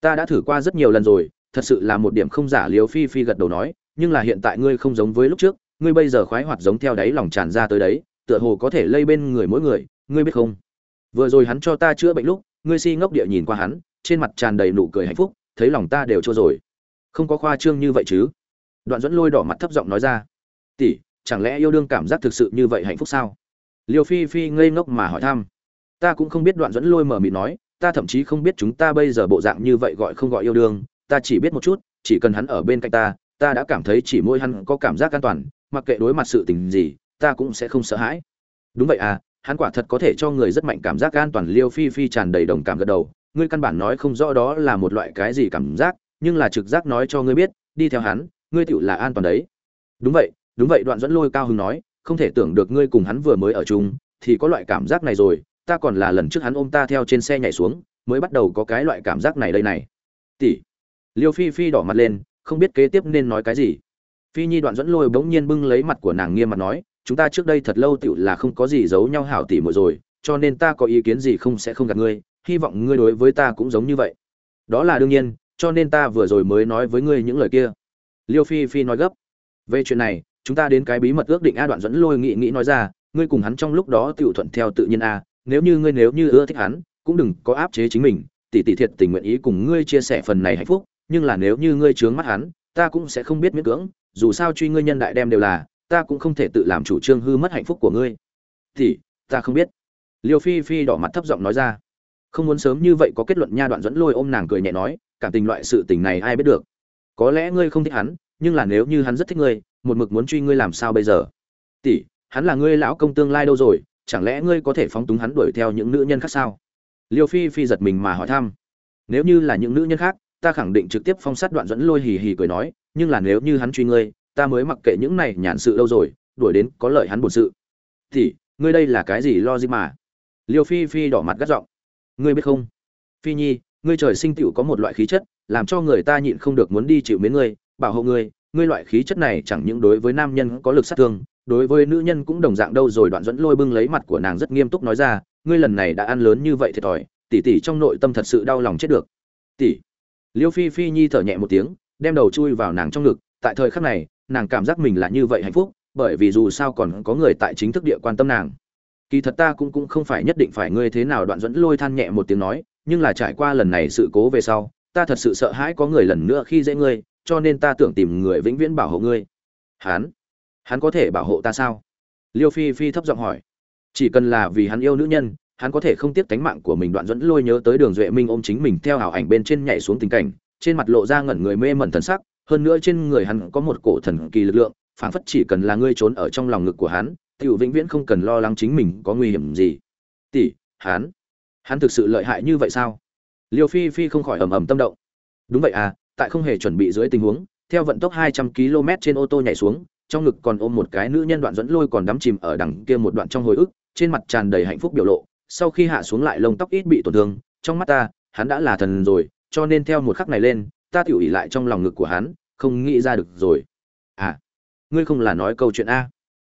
Ta đã thử qua rất nhiều lần rồi, thật sự là một điểm không giả liêu phi phi gật đầu nói, nhưng là hiện tại ngươi không giống với lúc trước, ngươi bây giờ khoái hoạt giống theo đáy lòng tràn ra tới đấy, tựa hồ có thể lây bên người mỗi người, ngươi biết không? Vừa rồi hắn cho ta chữa bệnh lúc, ngươi si ngốc địa nhìn qua hắn, trên mặt tràn đầy nụ cười hạnh phúc thấy lòng ta đều trôi rồi. Không có khoa trương như vậy chứ? Đoạn dẫn lôi đỏ mặt thấp giọng nói ra. Tỷ, chẳng lẽ yêu đương cảm giác thực sự như vậy hạnh phúc sao? Liêu phi phi ngây ngốc mà hỏi thăm. Ta cũng không biết đoạn dẫn lôi mở mịt nói, ta thậm chí không biết chúng ta bây giờ bộ dạng như vậy gọi không gọi yêu đương, ta chỉ biết một chút, chỉ cần hắn ở bên cạnh ta ta đã cảm thấy chỉ mỗi hắn có cảm giác an toàn, mặc kệ đối mặt sự tình gì, ta cũng sẽ không sợ hãi. Đúng vậy à hắn quả thật có thể cho người rất mạnh cảm giác an toàn, liêu phi phi tràn đầy đồng cảm gật đầu ngươi căn bản nói không rõ đó là một loại cái gì cảm giác, nhưng là trực giác nói cho ngươi biết, đi theo hắn, ngươi tựu là an toàn đấy. Đúng vậy đúng vậy, đoạn dẫn lôi cao hứng nói, không thể tưởng được ngươi cùng hắn vừa mới ở chung, thì có loại cảm giác này rồi, ta còn là lần trước hắn ôm ta theo trên xe nhảy xuống, mới bắt đầu có cái loại cảm giác này đây này. Tỷ. Liêu phi phi đỏ mặt lên, không biết kế tiếp nên nói cái gì. Phi nhi đoạn dẫn lôi bỗng nhiên bưng lấy mặt của nàng nghiêm mặt nói, chúng ta trước đây thật lâu tựu là không có gì giấu nhau hảo tỷ muội rồi, cho nên ta có ý kiến gì không sẽ không gạt ngươi hy vọng ngươi đối với ta cũng giống như vậy. Đó là đương nhiên, cho nên ta vừa rồi mới nói với ngươi những lời kia. Liêu phi phi nói gấp. Về chuyện này, chúng ta đến cái bí mật ước định a đoạn dẫn lôi nghị nghĩ nói ra, ngươi cùng hắn trong lúc đó tự thuận theo tự nhiên a, nếu như ngươi nếu như ưa thích hắn, cũng đừng có áp chế chính mình, tỷ tỷ thiệt tình nguyện ý cùng ngươi chia sẻ phần này hạnh phúc, nhưng là nếu như ngươi trướng mắt hắn, ta cũng sẽ không biết miễn cưỡng, dù sao truy ngươi nhân đại đem đều là, ta cũng không thể tự làm chủ trương hư mất hạnh phúc của ngươi. Tỷ, ta không biết. Liêu phi phi đỏ mặt thấp giọng nói ra không muốn sớm như vậy có kết luận nha đoạn dẫn lôi ôm nàng cười nhẹ nói, cảm tình loại sự tình này ai biết được? Có lẽ ngươi không thích hắn, nhưng là nếu như hắn rất thích ngươi, một mực muốn truy ngươi làm sao bây giờ? Tỷ, hắn là ngươi lão công tương lai đâu rồi, chẳng lẽ ngươi có thể phóng túng hắn đuổi theo những nữ nhân khác sao? Liêu phi phi giật mình mà hỏi thăm. Nếu như là những nữ nhân khác, ta khẳng định trực tiếp phong sát đoạn dẫn lôi hì hì cười nói, nhưng là nếu như hắn truy ngươi, ta mới mặc kệ những này nhàn sự đâu rồi, đuổi đến có lợi hắn bổn sự. Thì ngươi đây là cái gì lo gì mà? Liêu phi phi đỏ mặt gắt giọng ngươi biết không? Phi nhi, ngươi trời sinh tựu có một loại khí chất, làm cho người ta nhịn không được muốn đi chịu mến ngươi, bảo hộ ngươi. Ngươi loại khí chất này chẳng những đối với nam nhân có lực sát thương, đối với nữ nhân cũng đồng dạng đâu rồi. Đoạn dẫn lôi bưng lấy mặt của nàng rất nghiêm túc nói ra, ngươi lần này đã ăn lớn như vậy thiệt thòi, tỷ tỷ trong nội tâm thật sự đau lòng chết được. Tỷ. Liêu phi phi nhi thở nhẹ một tiếng, đem đầu chui vào nàng trong ngực. Tại thời khắc này, nàng cảm giác mình là như vậy hạnh phúc, bởi vì dù sao còn có người tại chính thức địa quan tâm nàng kỳ thật ta cũng cũng không phải nhất định phải ngươi thế nào đoạn dẫn lôi than nhẹ một tiếng nói, nhưng là trải qua lần này sự cố về sau, ta thật sự sợ hãi có người lần nữa khi dễ ngươi, cho nên ta tưởng tìm người vĩnh viễn bảo hộ ngươi. Hắn? Hắn có thể bảo hộ ta sao? Liêu phi phi thấp giọng hỏi. Chỉ cần là vì hắn yêu nữ nhân, hắn có thể không tiếc tánh mạng của mình đoạn dẫn lôi nhớ tới đường duệ minh ôm chính mình theo ảo ảnh bên trên nhảy xuống tình cảnh, trên mặt lộ ra ngẩn người mê mẩn thần sắc, hơn nữa trên người hắn có một cổ thần kỳ lực lượng, phảng phất chỉ cần là ngươi trốn ở trong lòng ngực của hắn tiểu vĩnh viễn không cần lo lắng chính mình có nguy hiểm gì. Tỷ, hắn hắn thực sự lợi hại như vậy sao? Liêu phi phi không khỏi ầm ầm tâm động. Đúng vậy à tại không hề chuẩn bị dưới tình huống, theo vận tốc 200 km trên ô tô nhảy xuống, trong ngực còn ôm một cái nữ nhân đoạn dẫn lôi còn đắm chìm ở đằng kia một đoạn trong hồi ức, trên mặt tràn đầy hạnh phúc biểu lộ, sau khi hạ xuống lại lông tóc ít bị tổn thương, trong mắt ta, hắn đã là thần rồi, cho nên theo một khắc này lên, ta tiểu ỉ lại trong lòng ngực của hắn, không nghĩ ra được rồi. À ngươi không là nói câu chuyện a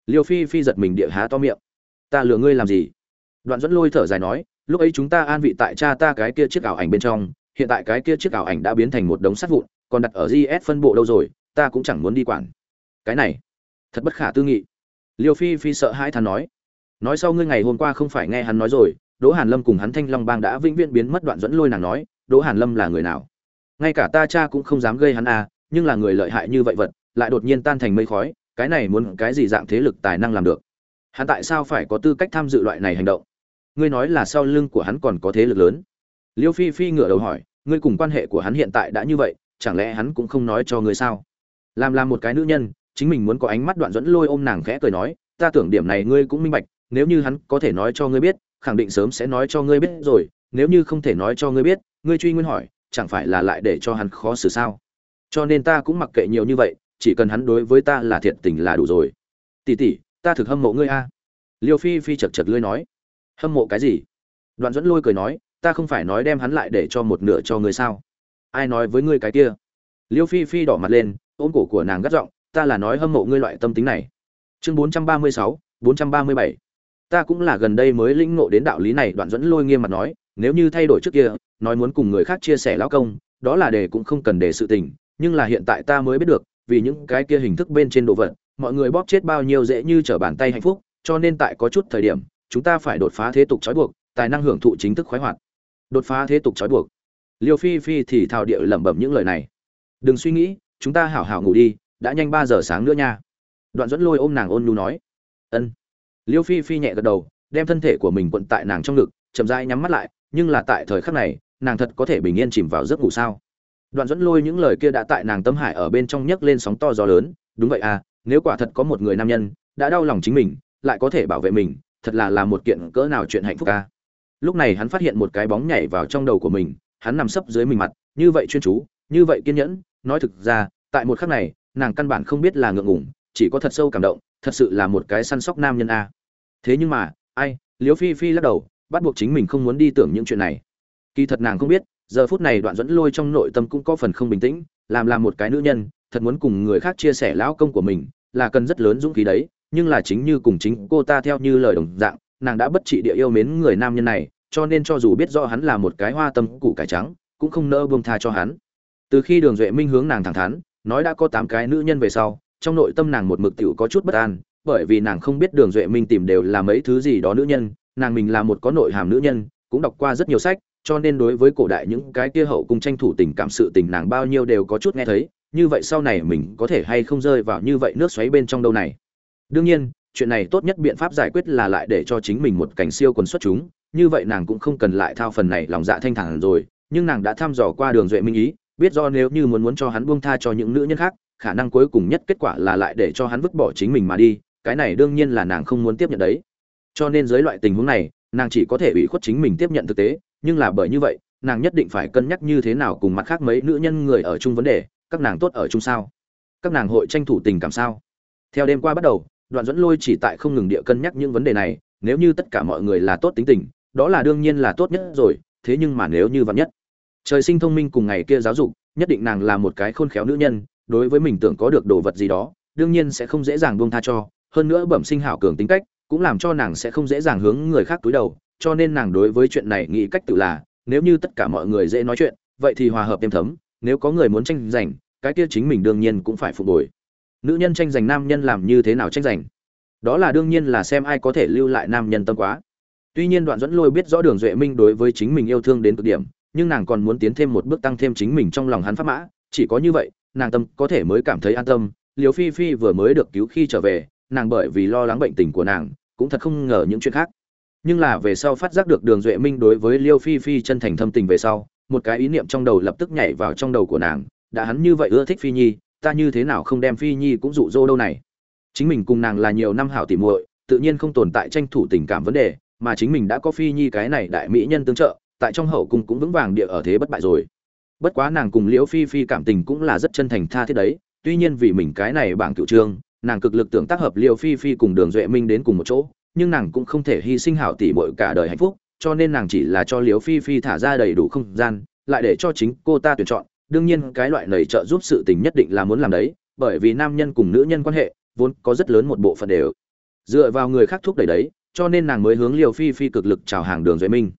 liêu phi phi giật mình địa há to miệng. Ta lừa ngươi làm gì? Đoạn dẫn lôi thở dài nói, lúc ấy chúng ta an vị tại cha ta cái kia chiếc ảo ảnh bên trong, hiện tại cái kia chiếc ảo ảnh đã biến thành một đống sắt vụn, còn đặt ở gs phân bộ đâu rồi, ta cũng chẳng muốn đi quản. Cái này, thật bất khả tư nghị. Liêu phi phi sợ hãi thắn nói nói sau ngươi ngày hôm qua không phải nghe hắn nói rồi, đỗ hàn lâm cùng hắn thanh long bang đã vĩnh viễn biến mất đoạn dẫn lôi nàng nói, đỗ hàn lâm là người nào? Ngay cả ta cha cũng không dám gây hắn à nhưng là người lợi hại như vậy vật, lại đột nhiên tan thành mây khói cái này muốn cái gì dạng thế lực tài năng làm được? Hắn tại sao phải có tư cách tham dự loại này hành động? Ngươi nói là sau lưng của hắn còn có thế lực lớn. Liêu phi phi ngửa đầu hỏi, ngươi cùng quan hệ của hắn hiện tại đã như vậy, chẳng lẽ hắn cũng không nói cho ngươi sao? Làm làm một cái nữ nhân, chính mình muốn có ánh mắt đoạn dẫn lôi ôm nàng khẽ cười nói, ta tưởng điểm này ngươi cũng minh bạch, nếu như hắn có thể nói cho ngươi biết, khẳng định sớm sẽ nói cho ngươi biết rồi, nếu như không thể nói cho ngươi biết, ngươi truy nguyên hỏi, chẳng phải là lại để cho hắn khó xử sao? Cho nên ta cũng mặc kệ nhiều như vậy chỉ cần hắn đối với ta là thiệt tình là đủ rồi. Tỷ tỷ, ta thực hâm mộ ngươi a. Liêu phi phi chật chật lưới nói. Hâm mộ cái gì? Đoạn dẫn lôi cười nói, ta không phải nói đem hắn lại để cho một nửa cho ngươi sao? Ai nói với ngươi cái kia? Liêu phi phi đỏ mặt lên, ôm cổ của nàng gắt giọng, ta là nói hâm mộ ngươi loại tâm tính này. Chương bốn trăm ba mươi sáu, bốn trăm ba mươi bảy. Ta cũng là gần đây mới lĩnh ngộ đến đạo lý này, đoạn dẫn lôi nghiêm mặt nói, nếu như thay đổi trước kia, nói muốn cùng người khác chia sẻ lão công, đó là để cũng không cần để sự tình, nhưng là hiện tại ta mới biết được vì những cái kia hình thức bên trên đồ vật, mọi người bóp chết bao nhiêu dễ như trở bàn tay hạnh phúc, cho nên tại có chút thời điểm, chúng ta phải đột phá thế tục trói buộc, tài năng hưởng thụ chính thức khoái hoạt. Đột phá thế tục trói buộc. Liêu phi phi thì thào điệu lẩm bẩm những lời này. Đừng suy nghĩ, chúng ta hảo hảo ngủ đi, đã nhanh ba giờ sáng nữa nha. Đoạn dẫn lôi ôm nàng ôn nhu nói. Ân. Liêu phi phi nhẹ gật đầu, đem thân thể của mình quận tại nàng trong ngực, chậm rãi nhắm mắt lại, nhưng là tại thời khắc này, nàng thật có thể bình yên chìm vào giấc ngủ sao? Đoạn dẫn lôi những lời kia đã tại nàng tâm hải ở bên trong nhấc lên sóng to gió lớn, đúng vậy à nếu quả thật có một người nam nhân đã đau lòng chính mình, lại có thể bảo vệ mình, thật là là một kiện cỡ nào chuyện hạnh phúc ca à. lúc này hắn phát hiện một cái bóng nhảy vào trong đầu của mình, hắn nằm sấp dưới mình mặt, như vậy chuyên chú, như vậy kiên nhẫn, nói thực ra, tại một khắc này, nàng căn bản không biết là ngượng ngùng, chỉ có thật sâu cảm động, thật sự là một cái săn sóc nam nhân a thế nhưng mà, ai liếu phi phi lắc đầu, bắt buộc chính mình không muốn đi tưởng những chuyện này kỳ thật nàng không biết giờ phút này đoạn dẫn lôi trong nội tâm cũng có phần không bình tĩnh, làm là một cái nữ nhân, thật muốn cùng người khác chia sẻ lão công của mình, là cần rất lớn dũng khí đấy, nhưng là chính như cùng chính cô ta theo như lời đồng dạng, nàng đã bất trị địa yêu mến người nam nhân này, cho nên cho dù biết rõ hắn là một cái hoa tâm củ cải trắng, cũng không nỡ buông tha cho hắn. Từ khi đường duệ minh hướng nàng thẳng thắn, nói đã có tám cái nữ nhân về sau, trong nội tâm nàng một mực tiểu có chút bất an, bởi vì nàng không biết đường duệ minh tìm đều là mấy thứ gì đó nữ nhân, nàng mình là một có nội hàm nữ nhân, cũng đọc qua rất nhiều sách cho nên đối với cổ đại những cái kia hậu cung tranh thủ tình cảm sự tình nàng bao nhiêu đều có chút nghe thấy, như vậy sau này mình có thể hay không rơi vào như vậy nước xoáy bên trong đâu này? Đương nhiên, chuyện này tốt nhất biện pháp giải quyết là lại để cho chính mình một cảnh siêu quần xuất chúng, như vậy nàng cũng không cần lại thao phần này lòng dạ thanh thản rồi, nhưng nàng đã thăm dò qua đường duệ minh ý, biết do nếu như muốn muốn cho hắn buông tha cho những nữ nhân khác, khả năng cuối cùng nhất kết quả là lại để cho hắn vứt bỏ chính mình mà đi, cái này đương nhiên là nàng không muốn tiếp nhận đấy. Cho nên dưới loại tình huống này, nàng chỉ có thể ủy khuất chính mình tiếp nhận thực tế nhưng là bởi như vậy, nàng nhất định phải cân nhắc như thế nào cùng mặt khác mấy nữ nhân người ở chung vấn đề, các nàng tốt ở chung sao? Các nàng hội tranh thủ tình cảm sao? Theo đêm qua bắt đầu, đoạn dẫn lôi chỉ tại không ngừng địa cân nhắc những vấn đề này, nếu như tất cả mọi người là tốt tính tình, đó là đương nhiên là tốt nhất rồi, thế nhưng mà nếu như vắn nhất, trời sinh thông minh cùng ngày kia giáo dục, nhất định nàng là một cái khôn khéo nữ nhân, đối với mình tưởng có được đồ vật gì đó, đương nhiên sẽ không dễ dàng buông tha cho, hơn nữa bẩm sinh hảo cường tính cách, cũng làm cho nàng sẽ không dễ dàng hướng người khác túi đầu cho nên nàng đối với chuyện này nghĩ cách tự là, nếu như tất cả mọi người dễ nói chuyện, vậy thì hòa hợp êm thấm, nếu có người muốn tranh giành, cái kia chính mình đương nhiên cũng phải phục hồi. Nữ nhân tranh giành nam nhân làm như thế nào tranh giành? Đó là đương nhiên là xem ai có thể lưu lại nam nhân tâm quá. Tuy nhiên đoạn dẫn lôi biết rõ đường duệ minh đối với chính mình yêu thương đến cực điểm, nhưng nàng còn muốn tiến thêm một bước tăng thêm chính mình trong lòng hắn pháp mã. Chỉ có như vậy, nàng tâm có thể mới cảm thấy an tâm. Liều phi phi vừa mới được cứu khi trở về, nàng bởi vì lo lắng bệnh tình của nàng, cũng thật không ngờ những chuyện khác nhưng là về sau phát giác được đường duệ minh đối với liêu phi phi chân thành thâm tình về sau, một cái ý niệm trong đầu lập tức nhảy vào trong đầu của nàng, đã hắn như vậy ưa thích phi nhi, ta như thế nào không đem phi nhi cũng dụ dỗ đâu này? Chính mình cùng nàng là nhiều năm hảo tỉ muội, tự nhiên không tồn tại tranh thủ tình cảm vấn đề, mà chính mình đã có phi nhi cái này đại mỹ nhân tương trợ, tại trong hậu cung cũng vững vàng địa ở thế bất bại rồi. Bất quá nàng cùng liễu phi phi cảm tình cũng là rất chân thành tha thiết đấy, tuy nhiên vì mình cái này bảng cựu trương, nàng cực lực tưởng tác hợp liễu phi phi cùng đường duệ minh đến cùng một chỗ nhưng nàng cũng không thể hy sinh hảo tỷ muội cả đời hạnh phúc, cho nên nàng chỉ là cho liễu phi phi thả ra đầy đủ không gian, lại để cho chính cô ta tuyển chọn. Đương nhiên, cái loại này trợ giúp sự tình nhất định là muốn làm đấy, bởi vì nam nhân cùng nữ nhân quan hệ, vốn có rất lớn một bộ phận đều dựa vào người khác thúc đẩy đấy, cho nên nàng mới hướng liều phi phi cực lực chào hàng đường duệ minh.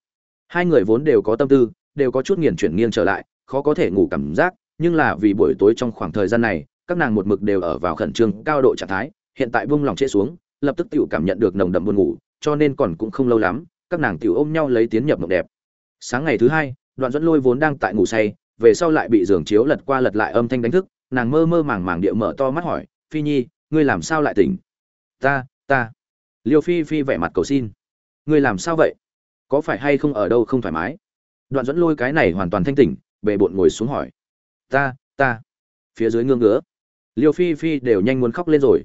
Hai người vốn đều có tâm tư, đều có chút nghiền chuyển nghiêng trở lại, khó có thể ngủ cảm giác, nhưng là vì buổi tối trong khoảng thời gian này, các nàng một mực đều ở vào khẩn trương cao độ trạng thái, hiện tại vung lòng trễ xuống lập tức tiểu cảm nhận được nồng đậm buồn ngủ, cho nên còn cũng không lâu lắm, các nàng tiểu ôm nhau lấy tiến nhập mộng đẹp. Sáng ngày thứ hai, đoạn Duẫn lôi vốn đang tại ngủ say, về sau lại bị giường chiếu lật qua lật lại âm thanh đánh thức, nàng mơ mơ màng màng địa mở to mắt hỏi, phi nhi, ngươi làm sao lại tỉnh? Ta ta. Liêu phi phi vẻ mặt cầu xin. Ngươi làm sao vậy? Có phải hay không ở đâu không thoải mái? Đoạn Duẫn lôi cái này hoàn toàn thanh tỉnh bệ bộn ngồi xuống hỏi. Ta ta. Phía dưới ngương ngứa. Liêu phi phi đều nhanh muốn khóc lên rồi.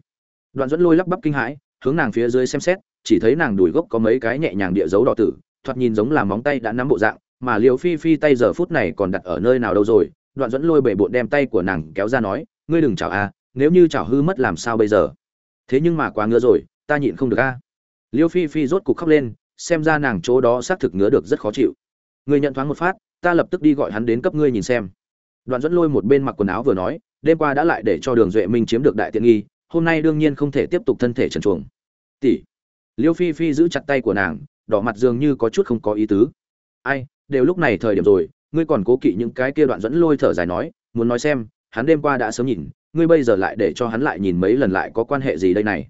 Đoạn Duẫn lôi lắp bắp kinh hãi hướng nàng phía dưới xem xét, chỉ thấy nàng đùi gốc có mấy cái nhẹ nhàng địa dấu đỏ tử, thoạt nhìn giống là móng tay đã nắm bộ dạng, mà liêu phi phi tay giờ phút này còn đặt ở nơi nào đâu rồi, đoạn dẫn lôi bể bộn đem tay của nàng kéo ra nói, ngươi đừng chảo a, nếu như chảo hư mất làm sao bây giờ? Thế nhưng mà quá ngứa rồi, ta nhịn không được a. Liêu phi phi rốt cục khóc lên, xem ra nàng chỗ đó xác thực ngứa được rất khó chịu. Ngươi nhận thoáng một phát, ta lập tức đi gọi hắn đến cấp ngươi nhìn xem. Đoạn dẫn lôi một bên mặc quần áo vừa nói, đêm qua đã lại để cho đường duệ minh chiếm được đại tiện nghi hôm nay đương nhiên không thể tiếp tục thân thể trần chuồng. Tỷ. Liêu phi phi giữ chặt tay của nàng, đỏ mặt dường như có chút không có ý tứ. Ai, đều lúc này thời điểm rồi, ngươi còn cố kỵ những cái kia đoạn dẫn lôi thở dài nói, muốn nói xem, hắn đêm qua đã sớm nhìn, ngươi bây giờ lại để cho hắn lại nhìn mấy lần lại có quan hệ gì đây này.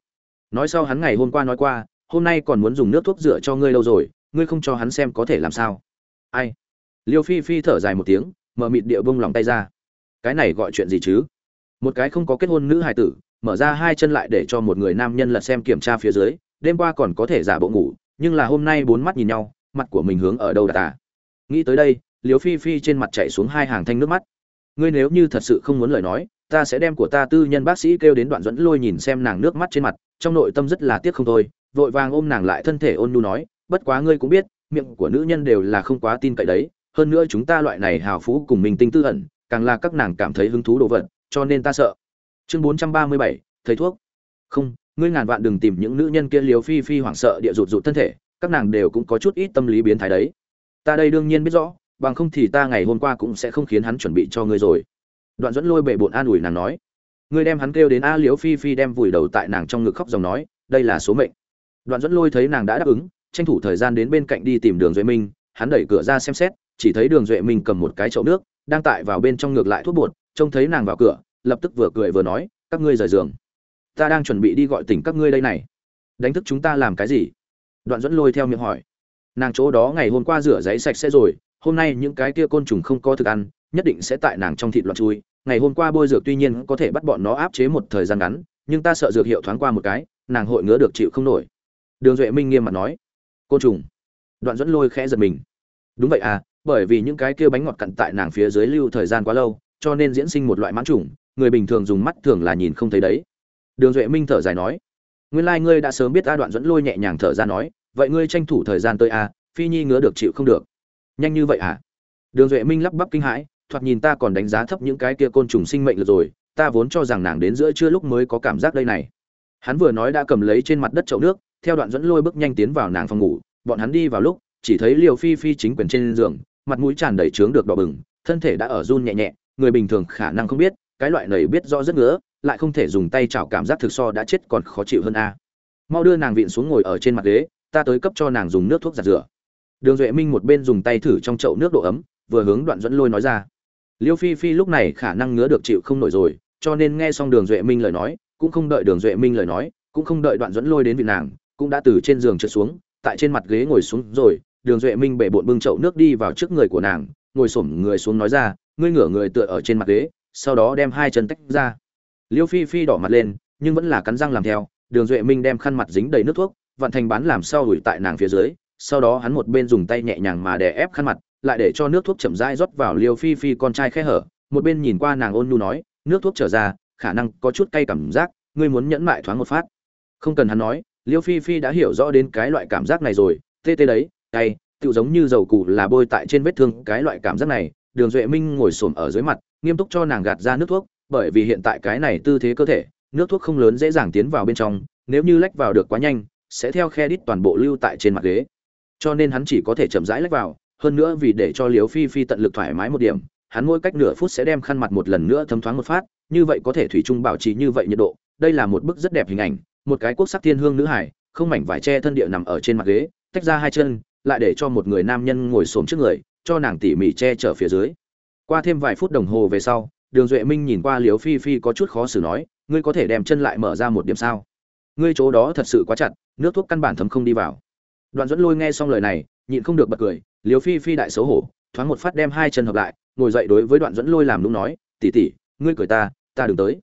Nói sau hắn ngày hôm qua nói qua, hôm nay còn muốn dùng nước thuốc rửa cho ngươi lâu rồi, ngươi không cho hắn xem có thể làm sao. Ai? Liêu phi phi thở dài một tiếng, mở mịt địa bông lòng tay ra. Cái này gọi chuyện gì chứ? Một cái không có kết hôn nữ hài tử mở ra hai chân lại để cho một người nam nhân lật xem kiểm tra phía dưới, đêm qua còn có thể giả bộ ngủ, nhưng là hôm nay bốn mắt nhìn nhau, mặt của mình hướng ở đâu đặt à nghĩ tới đây liều phi phi trên mặt chạy xuống hai hàng thanh nước mắt. Ngươi nếu như thật sự không muốn lời nói, ta sẽ đem của ta tư nhân bác sĩ kêu đến đoạn dẫn lôi nhìn xem nàng nước mắt trên mặt, trong nội tâm rất là tiếc không thôi, vội vàng ôm nàng lại thân thể ôn nhu nói, bất quá ngươi cũng biết, miệng của nữ nhân đều là không quá tin cậy đấy, hơn nữa chúng ta loại này hào phú cùng mình tinh tư ẩn, càng là các nàng cảm thấy hứng thú đồ vật, cho nên ta sợ chương bốn trăm ba mươi bảy, thầy thuốc. Không, ngươi ngàn vạn đừng tìm những nữ nhân kia liều phi phi hoảng sợ địa rụt rụt thân thể, các nàng đều cũng có chút ít tâm lý biến thái đấy. Ta đây đương nhiên biết rõ, bằng không thì ta ngày hôm qua cũng sẽ không khiến hắn chuẩn bị cho ngươi rồi. Đoạn dẫn lôi bệ bộn an ủi nàng nói. Ngươi đem hắn kêu đến a liếu phi phi đem vùi đầu tại nàng trong ngực khóc dòng nói, đây là số mệnh. Đoạn dẫn lôi thấy nàng đã đáp ứng, tranh thủ thời gian đến bên cạnh đi tìm đường duệ minh, hắn đẩy cửa ra xem xét, chỉ thấy đường duệ minh cầm một cái chậu nước, đang tại vào bên trong ngược lại thuốc bột, trông thấy nàng vào cửa lập tức vừa cười vừa nói, các ngươi rời giường. Ta đang chuẩn bị đi gọi tỉnh các ngươi đây này. Đánh thức chúng ta làm cái gì? Đoạn dẫn lôi theo miệng hỏi. Nàng chỗ đó ngày hôm qua rửa giấy sạch sẽ rồi, hôm nay những cái kia côn trùng không có thức ăn, nhất định sẽ tại nàng trong thịt loạn chui. Ngày hôm qua bôi dược tuy nhiên có thể bắt bọn nó áp chế một thời gian ngắn, nhưng ta sợ dược hiệu thoáng qua một cái, nàng hội ngứa được chịu không nổi. Đường duệ minh nghiêm mặt nói. Côn trùng. Đoạn dẫn lôi khẽ giật mình. Đúng vậy à bởi vì những cái kia bánh ngọt cặn tại nàng phía dưới lưu thời gian quá lâu, cho nên diễn sinh một loại mãn trùng người bình thường dùng mắt thường là nhìn không thấy đấy. Đường duệ minh thở dài nói, nguyên lai、like、ngươi đã sớm biết a đoạn dẫn lôi nhẹ nhàng thở ra nói, vậy ngươi tranh thủ thời gian tới a, phi nhi ngứa được chịu không được. Nhanh như vậy à đường duệ minh lắp bắp kinh hãi, thoạt nhìn ta còn đánh giá thấp những cái kia côn trùng sinh mệnh rồi, ta vốn cho rằng nàng đến giữa trưa lúc mới có cảm giác đây này. Hắn vừa nói đã cầm lấy trên mặt đất chậu nước, theo đoạn dẫn lôi bước nhanh tiến vào nàng phòng ngủ, bọn hắn đi vào lúc, chỉ thấy liều phi phi chính quyền trên giường, mặt mũi tràn đầy trướng được đỏ bừng, thân thể đã ở run nhẹ nhẹ, người bình thường khả năng không biết cái loại này biết rõ rất ngứa, lại không thể dùng tay chảo cảm giác thực so đã chết còn khó chịu hơn a. Mau đưa nàng vịn xuống ngồi ở trên mặt ghế, ta tới cấp cho nàng dùng nước thuốc giặt rửa. Đường duệ minh một bên dùng tay thử trong chậu nước độ ấm, vừa hướng đoạn dẫn lôi nói ra. Liêu phi phi lúc này khả năng ngứa được chịu không nổi rồi, cho nên nghe xong đường duệ minh lời nói, cũng không đợi đường duệ minh lời nói, cũng không đợi đoạn dẫn lôi đến vị nàng, cũng đã từ trên giường trượt xuống, tại trên mặt ghế ngồi xuống rồi, đường duệ minh bể bộn bưng chậu nước đi vào trước người của nàng, ngồi xổm người xuống nói ra, ngươi ngửa người tựa ở trên mặt ghế sau đó đem hai chân tách ra. Liêu phi phi đỏ mặt lên, nhưng vẫn là cắn răng làm theo, đường duệ minh đem khăn mặt dính đầy nước thuốc vặn thành bán làm sao ủi tại nàng phía dưới, sau đó hắn một bên dùng tay nhẹ nhàng mà đè ép khăn mặt, lại để cho nước thuốc chậm rãi rót vào liêu phi phi con trai khe hở, một bên nhìn qua nàng ôn nhu nói, nước thuốc trở ra, khả năng có chút cay cảm giác, ngươi muốn nhẫn mại thoáng một phát. Không cần hắn nói, liêu phi phi đã hiểu rõ đến cái loại cảm giác này rồi, tê tê đấy, cay tự giống như dầu củ là bôi tại trên vết thương, cái loại cảm giác này. Đường duệ minh ngồi xổm ở dưới mặt nghiêm túc cho nàng gạt ra nước thuốc, bởi vì hiện tại cái này tư thế cơ thể, nước thuốc không lớn dễ dàng tiến vào bên trong, nếu như lách vào được quá nhanh, sẽ theo khe đít toàn bộ lưu tại trên mặt ghế. Cho nên hắn chỉ có thể chậm rãi lách vào, hơn nữa vì để cho liếu phi phi tận lực thoải mái một điểm, hắn mỗi cách nửa phút sẽ đem khăn mặt một lần nữa thấm thoáng một phát, như vậy có thể thủy chung bảo trì như vậy nhiệt độ. Đây là một bức rất đẹp hình ảnh, một cái quốc sắc thiên hương nữ hải, không mảnh vải che thân địa nằm ở trên mặt ghế, tách ra hai chân, lại để cho một người nam nhân ngồi xổm trước người, cho nàng tỉ mỉ che chở phía dưới qua thêm vài phút đồng hồ về sau, đường duệ minh nhìn qua liều phi phi có chút khó xử nói, ngươi có thể đem chân lại mở ra một điểm sao? Ngươi chỗ đó thật sự quá chặt, nước thuốc căn bản thấm không đi vào. Đoạn dẫn lôi nghe xong lời này, nhịn không được bật cười liều phi phi đại xấu hổ, thoáng một phát đem hai chân hợp lại, ngồi dậy đối với đoạn dẫn lôi làm đúng nói tỉ tỉ ngươi cười ta ta đừng tới.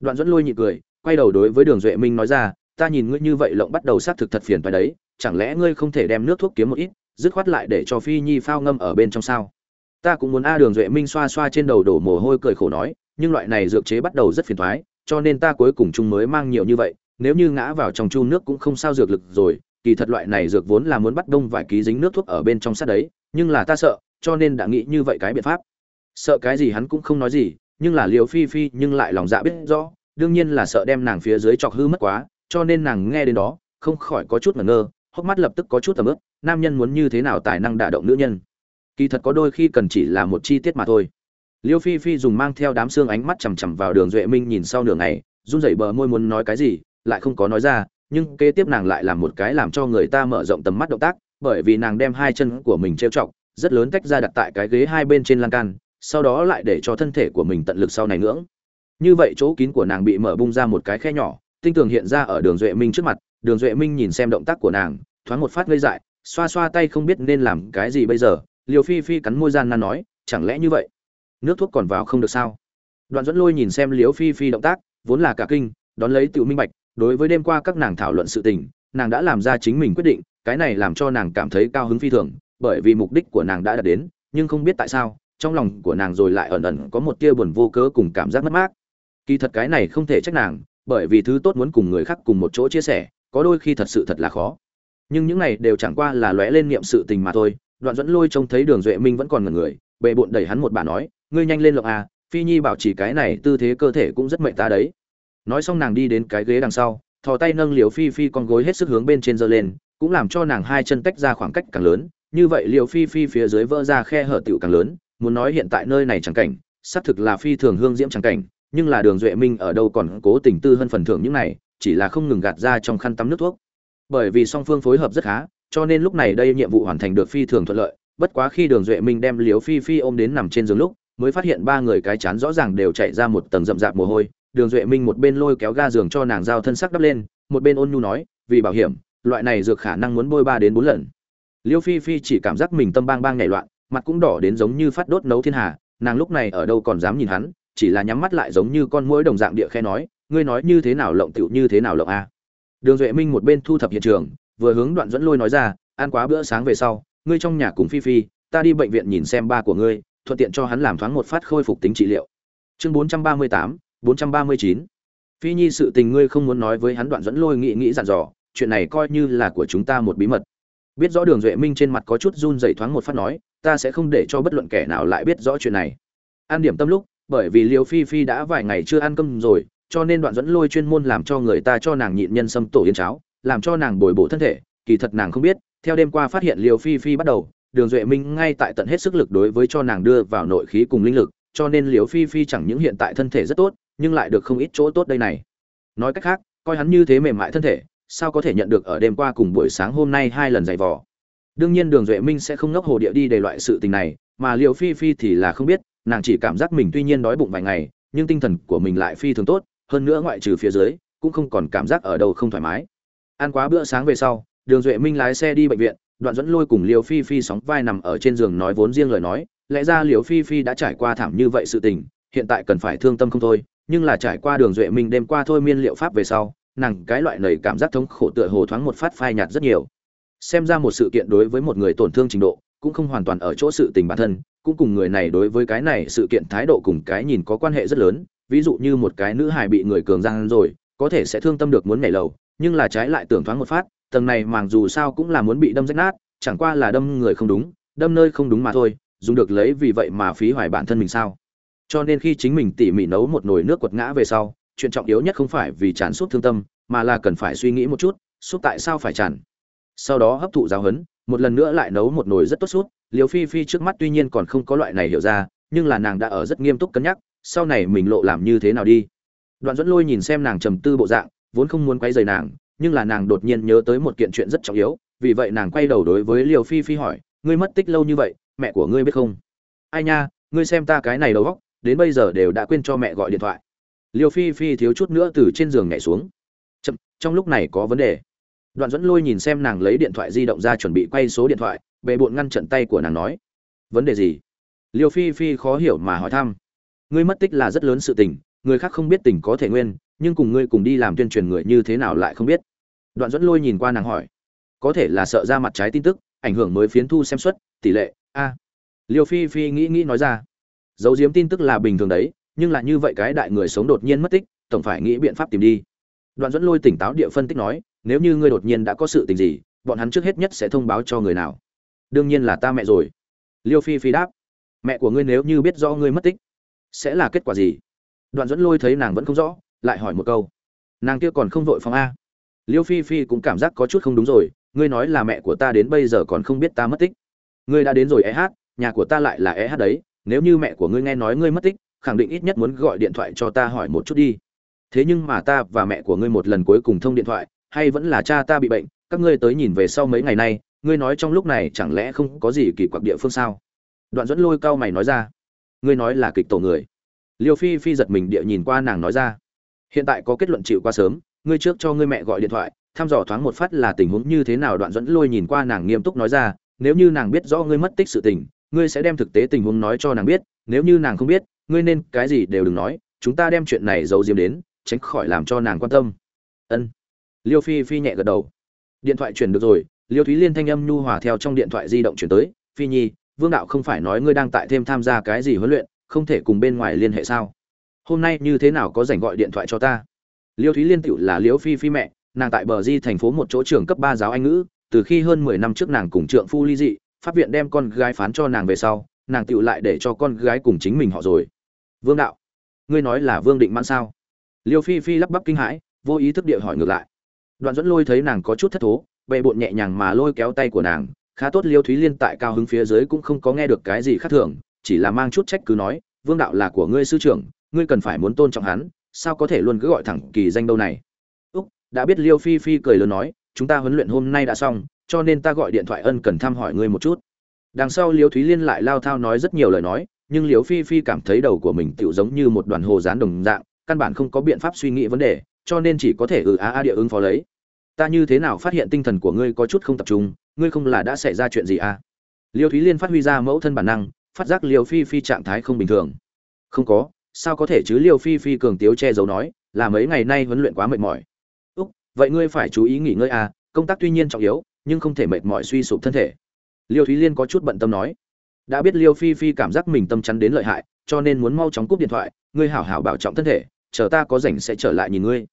Đoạn dẫn lôi nhịn cười, quay đầu đối với đường duệ minh nói ra, ta nhìn ngươi như vậy lộng bắt đầu xác thực thật phiền phải đấy, chẳng lẽ ngươi không thể đem nước thuốc kiếm một ít, dứt khoát lại để cho phi nhi phao ngâm ở bên trong sao? Ta cũng muốn a đường duệ minh xoa xoa trên đầu đổ mồ hôi cười khổ nói, nhưng loại này dược chế bắt đầu rất phiền thoái, cho nên ta cuối cùng chung mới mang nhiều như vậy, nếu như ngã vào trong chu nước cũng không sao dược lực rồi, kỳ thật loại này dược vốn là muốn bắt đông vài ký dính nước thuốc ở bên trong sát đấy, nhưng là ta sợ, cho nên đã nghĩ như vậy cái biện pháp. Sợ cái gì hắn cũng không nói gì, nhưng là liều phi phi nhưng lại lòng dạ biết rõ, đương nhiên là sợ đem nàng phía dưới chọc hư mất quá, cho nên nàng nghe đến đó, không khỏi có chút ngẩn ngơ, hốc mắt lập tức có chút tầm ướp nam nhân muốn như thế nào tài năng đả động nữ nhân kỳ thật có đôi khi cần chỉ là một chi tiết mà thôi. Liêu phi phi dùng mang theo đám xương ánh mắt chằm chằm vào đường duệ minh nhìn sau nửa ngày, run rẩy bờ môi muốn nói cái gì, lại không có nói ra, nhưng kế tiếp nàng lại làm một cái làm cho người ta mở rộng tầm mắt động tác, bởi vì nàng đem hai chân của mình trêu chọc, rất lớn tách ra đặt tại cái ghế hai bên trên lan can, sau đó lại để cho thân thể của mình tận lực sau này ngưỡng. Như vậy chỗ kín của nàng bị mở bung ra một cái khe nhỏ, tinh tường hiện ra ở đường duệ minh trước mặt, đường duệ minh nhìn xem động tác của nàng, thoáng một phát ngây dại, xoa xoa tay không biết nên làm cái gì bây giờ liều phi phi cắn môi gian nan nói, chẳng lẽ như vậy? Nước thuốc còn vào không được sao? Đoạn dẫn lôi nhìn xem liều phi phi động tác, vốn là cả kinh, đón lấy tự minh bạch, đối với đêm qua các nàng thảo luận sự tình, nàng đã làm ra chính mình quyết định, cái này làm cho nàng cảm thấy cao hứng phi thường, bởi vì mục đích của nàng đã đạt đến, nhưng không biết tại sao, trong lòng của nàng rồi lại ẩn ẩn có một tia buồn vô cớ cùng cảm giác mất mát. Kỳ thật cái này không thể trách nàng, bởi vì thứ tốt muốn cùng người khác cùng một chỗ chia sẻ, có đôi khi thật sự thật là khó. Nhưng những này đều chẳng qua là lóe lên niệm sự tình mà thôi đoạn dẫn lôi trông thấy đường duệ minh vẫn còn ngần người bệ bộn đẩy hắn một bà nói, ngươi nhanh lên lộng à phi nhi bảo chỉ cái này tư thế cơ thể cũng rất mệnh ta đấy. Nói xong nàng đi đến cái ghế đằng sau, thò tay nâng liều phi phi con gối hết sức hướng bên trên giơ lên, cũng làm cho nàng hai chân tách ra khoảng cách càng lớn. Như vậy liều phi phi phía dưới vỡ ra khe hở tiểu càng lớn, muốn nói hiện tại nơi này chẳng cảnh, xác thực là phi thường hương diễm chẳng cảnh, nhưng là đường duệ minh ở đâu còn cố tình tư hơn phần thưởng những này, chỉ là không ngừng gạt ra trong khăn tắm nước thuốc. Bởi vì song phương phối hợp rất khá cho nên lúc này đây nhiệm vụ hoàn thành được phi thường thuận lợi, bất quá khi đường duệ minh đem liếu phi phi ôm đến nằm trên giường lúc, mới phát hiện ba người cái chán rõ ràng đều chạy ra một tầng rậm rạp mồ hôi. Đường duệ minh một bên lôi kéo ga giường cho nàng giao thân sắc đắp lên, một bên ôn nhu nói, vì bảo hiểm, loại này dược khả năng muốn bôi ba đến bốn lần. Liêu phi phi chỉ cảm giác mình tâm bang bang nhảy loạn, mặt cũng đỏ đến giống như phát đốt nấu thiên hà, nàng lúc này ở đâu còn dám nhìn hắn, chỉ là nhắm mắt lại giống như con mũi đồng dạng địa khe nói, ngươi nói như thế nào lộng tựu như thế nào lộng a? Đường duệ minh một bên thu thập hiện trường vừa hướng đoạn dẫn lôi nói ra, ăn quá bữa sáng về sau, ngươi trong nhà cùng phi phi, ta đi bệnh viện nhìn xem ba của ngươi, thuận tiện cho hắn làm thoáng một phát khôi phục tính trị liệu. Chương bốn trăm ba mươi tám, bốn trăm ba mươi chín. Phi nhi sự tình ngươi không muốn nói với hắn đoạn dẫn lôi nghĩ nghĩ dặn dò, chuyện này coi như là của chúng ta một bí mật. Biết rõ đường duệ minh trên mặt có chút run dày thoáng một phát nói, ta sẽ không để cho bất luận kẻ nào lại biết rõ chuyện này. An điểm tâm lúc, bởi vì liều phi phi đã vài ngày chưa ăn cơm rồi, cho nên đoạn dẫn lôi chuyên môn làm cho người ta cho nàng nhịn nhân sâm tổ yến cháo làm cho nàng bồi bổ thân thể, kỳ thật nàng không biết, theo đêm qua phát hiện liều phi phi bắt đầu, đường duệ minh ngay tại tận hết sức lực đối với cho nàng đưa vào nội khí cùng linh lực, cho nên liều phi phi chẳng những hiện tại thân thể rất tốt, nhưng lại được không ít chỗ tốt đây này. Nói cách khác, coi hắn như thế mềm mại thân thể, sao có thể nhận được ở đêm qua cùng buổi sáng hôm nay hai lần giày vò? Đương nhiên đường duệ minh sẽ không ngốc hồ địa đi để loại sự tình này, mà liều phi phi thì là không biết, nàng chỉ cảm giác mình tuy nhiên đói bụng vài ngày, nhưng tinh thần của mình lại phi thường tốt, hơn nữa ngoại trừ phía dưới, cũng không còn cảm giác ở đâu không thoải mái ăn quá bữa sáng về sau, đường duệ minh lái xe đi bệnh viện, đoạn dẫn lôi cùng liều phi phi sóng vai nằm ở trên giường nói vốn riêng lời nói, lẽ ra liều phi phi đã trải qua thảm như vậy sự tình, hiện tại cần phải thương tâm không thôi, nhưng là trải qua đường duệ minh đêm qua thôi miên liệu pháp về sau, nàng cái loại nầy cảm giác thống khổ tựa hồ thoáng một phát phai nhạt rất nhiều. Xem ra một sự kiện đối với một người tổn thương trình độ, cũng không hoàn toàn ở chỗ sự tình bản thân, cũng cùng người này đối với cái này sự kiện thái độ cùng cái nhìn có quan hệ rất lớn, ví dụ như một cái nữ hài bị người cường giang rồi, có thể sẽ thương tâm được muốn nhảy lầu nhưng là trái lại tưởng thoáng một phát, tầng này màng dù sao cũng là muốn bị đâm rách nát, chẳng qua là đâm người không đúng, đâm nơi không đúng mà thôi, dùng được lấy vì vậy mà phí hoài bản thân mình sao? Cho nên khi chính mình tỉ mỉ nấu một nồi nước quật ngã về sau, chuyện trọng yếu nhất không phải vì tràn suốt thương tâm, mà là cần phải suy nghĩ một chút suốt tại sao phải tràn. Sau đó hấp thụ giáo huấn, một lần nữa lại nấu một nồi rất tốt suốt liều phi phi trước mắt tuy nhiên còn không có loại này hiểu ra, nhưng là nàng đã ở rất nghiêm túc cân nhắc, sau này mình lộ làm như thế nào đi. Đoạn dẫn lôi nhìn xem nàng trầm tư bộ dạng vốn không muốn quay dày nàng nhưng là nàng đột nhiên nhớ tới một kiện chuyện rất trọng yếu vì vậy nàng quay đầu đối với liều phi phi hỏi ngươi mất tích lâu như vậy mẹ của ngươi biết không? Ai nha ngươi xem ta cái này đầu góc đến bây giờ đều đã quên cho mẹ gọi điện thoại. Liều phi phi thiếu chút nữa từ trên giường nhảy xuống. Chậm, trong lúc này có vấn đề. Đoạn dẫn lôi nhìn xem nàng lấy điện thoại di động ra chuẩn bị quay số điện thoại bề bộn ngăn trận tay của nàng nói vấn đề gì? Liều phi phi khó hiểu mà hỏi thăm ngươi mất tích là rất lớn sự tình người khác không biết tình có thể nguyên nhưng cùng ngươi cùng đi làm tuyên truyền người như thế nào lại không biết. Đoạn dẫn lôi nhìn qua nàng hỏi, có thể là sợ ra mặt trái tin tức, ảnh hưởng mới phiến thu xem suất, tỷ lệ, a. Liêu phi phi nghĩ nghĩ nói ra, giấu diếm tin tức là bình thường đấy, nhưng là như vậy cái đại người sống đột nhiên mất tích, tổng phải nghĩ biện pháp tìm đi. Đoạn dẫn lôi tỉnh táo địa phân tích nói, nếu như ngươi đột nhiên đã có sự tình gì, bọn hắn trước hết nhất sẽ thông báo cho người nào? Đương nhiên là ta mẹ rồi. Liêu phi phi đáp, mẹ của ngươi nếu như biết do ngươi mất tích, sẽ là kết quả gì? Đoạn dẫn lôi thấy nàng vẫn không rõ lại hỏi một câu. Nàng kia còn không vội phong a. Liêu phi phi cũng cảm giác có chút không đúng rồi, ngươi nói là mẹ của ta đến bây giờ còn không biết ta mất tích. Ngươi đã đến rồi e hát nhà của ta lại là e hát đấy, nếu như mẹ của ngươi nghe nói ngươi mất tích, khẳng định ít nhất muốn gọi điện thoại cho ta hỏi một chút đi. Thế nhưng mà ta và mẹ của ngươi một lần cuối cùng thông điện thoại, hay vẫn là cha ta bị bệnh, các ngươi tới nhìn về sau mấy ngày nay, ngươi nói trong lúc này chẳng lẽ không có gì kỳ quặc địa phương sao? Đoạn dẫn lôi cao mày nói ra. Ngươi nói là kịch tổ người. Liêu phi phi giật mình địa nhìn qua nàng nói ra hiện tại có kết luận chịu qua sớm, ngươi trước cho ngươi mẹ gọi điện thoại, thăm dò thoáng một phát là tình huống như thế nào, đoạn dẫn lôi nhìn qua nàng nghiêm túc nói ra, nếu như nàng biết rõ ngươi mất tích sự tình, ngươi sẽ đem thực tế tình huống nói cho nàng biết, nếu như nàng không biết, ngươi nên cái gì đều đừng nói, chúng ta đem chuyện này giấu diếm đến, tránh khỏi làm cho nàng quan tâm. Ân. Liêu phi phi nhẹ gật đầu. Điện thoại chuyển được rồi, liêu thúy liên thanh âm nhu hòa theo trong điện thoại di động chuyển tới, phi nhi, vương đạo không phải nói ngươi đang tại thêm tham gia cái gì huấn luyện, không thể cùng bên ngoài liên hệ sao? Hôm nay như thế nào có rảnh gọi điện thoại cho ta? Liêu thúy liên tựu là liêu phi phi mẹ, nàng tại bờ di thành phố một chỗ trường cấp ba giáo anh ngữ, từ khi hơn mười năm trước nàng cùng trượng phu ly dị, pháp viện đem con gái phán cho nàng về sau, nàng tựu lại để cho con gái cùng chính mình họ rồi. Vương đạo, ngươi nói là vương định mãn sao? Liêu phi phi lắp bắp kinh hãi, vô ý thức địa hỏi ngược lại. Đoạn dẫn lôi thấy nàng có chút thất thố, bệ bộn nhẹ nhàng mà lôi kéo tay của nàng, khá tốt liêu thúy liên tại cao hứng phía dưới cũng không có nghe được cái gì khác thường, chỉ là mang chút trách cứ nói, vương đạo là của ngươi sư trưởng ngươi cần phải muốn tôn trọng hắn, sao có thể luôn cứ gọi thẳng kỳ danh đâu này? Úc, đã biết liêu phi phi cười lớn nói, chúng ta huấn luyện hôm nay đã xong, cho nên ta gọi điện thoại ân cần thăm hỏi ngươi một chút. Đằng sau liêu thúy liên lại lao thao nói rất nhiều lời nói, nhưng liêu phi phi cảm thấy đầu của mình tựu giống như một đoàn hồ dán đồng dạng, căn bản không có biện pháp suy nghĩ vấn đề, cho nên chỉ có thể ừ á a địa ứng phó lấy. Ta như thế nào phát hiện tinh thần của ngươi có chút không tập trung, ngươi không là đã xảy ra chuyện gì à? Liêu thúy liên phát huy ra mẫu thân bản năng, phát giác liêu phi phi trạng thái không bình thường. Không có sao có thể chứ liêu phi phi cường tiếu che giấu nói, là mấy ngày nay huấn luyện quá mệt mỏi. Úc, vậy ngươi phải chú ý nghỉ ngơi à công tác tuy nhiên trọng yếu, nhưng không thể mệt mỏi suy sụp thân thể. Liêu thúy liên có chút bận tâm nói. Đã biết liêu phi phi cảm giác mình tâm chắn đến lợi hại, cho nên muốn mau chóng cúp điện thoại, ngươi hảo hảo bảo trọng thân thể, chờ ta có rảnh sẽ trở lại nhìn ngươi.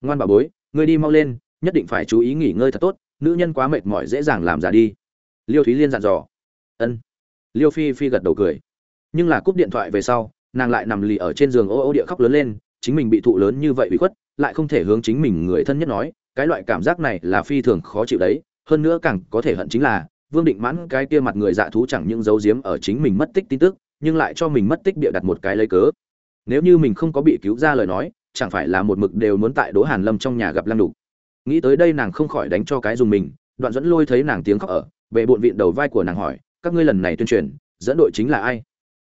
Ngoan bà bối, ngươi đi mau lên, nhất định phải chú ý nghỉ ngơi thật tốt, nữ nhân quá mệt mỏi dễ dàng làm giả đi. Liêu thúy liên dặn dò. Ân. Liêu phi phi gật đầu cười. Nhưng là cúp điện thoại về sau nàng lại nằm lì ở trên giường ô ô địa khóc lớn lên, chính mình bị thụ lớn như vậy bị khuất, lại không thể hướng chính mình người thân nhất nói, cái loại cảm giác này là phi thường khó chịu đấy, hơn nữa càng có thể hận chính là, vương định mãn cái kia mặt người dạ thú chẳng những giấu giếm ở chính mình mất tích tin tức, nhưng lại cho mình mất tích bịa đặt một cái lấy cớ. Nếu như mình không có bị cứu ra lời nói, chẳng phải là một mực đều muốn tại đỗ hàn lâm trong nhà gặp lăng đục. Nghĩ tới đây nàng không khỏi đánh cho cái dùng mình, đoạn dẫn lôi thấy nàng tiếng khóc ở về bộn vịn đầu vai của nàng hỏi, các ngươi lần này tuyên truyền, dẫn đội chính là ai?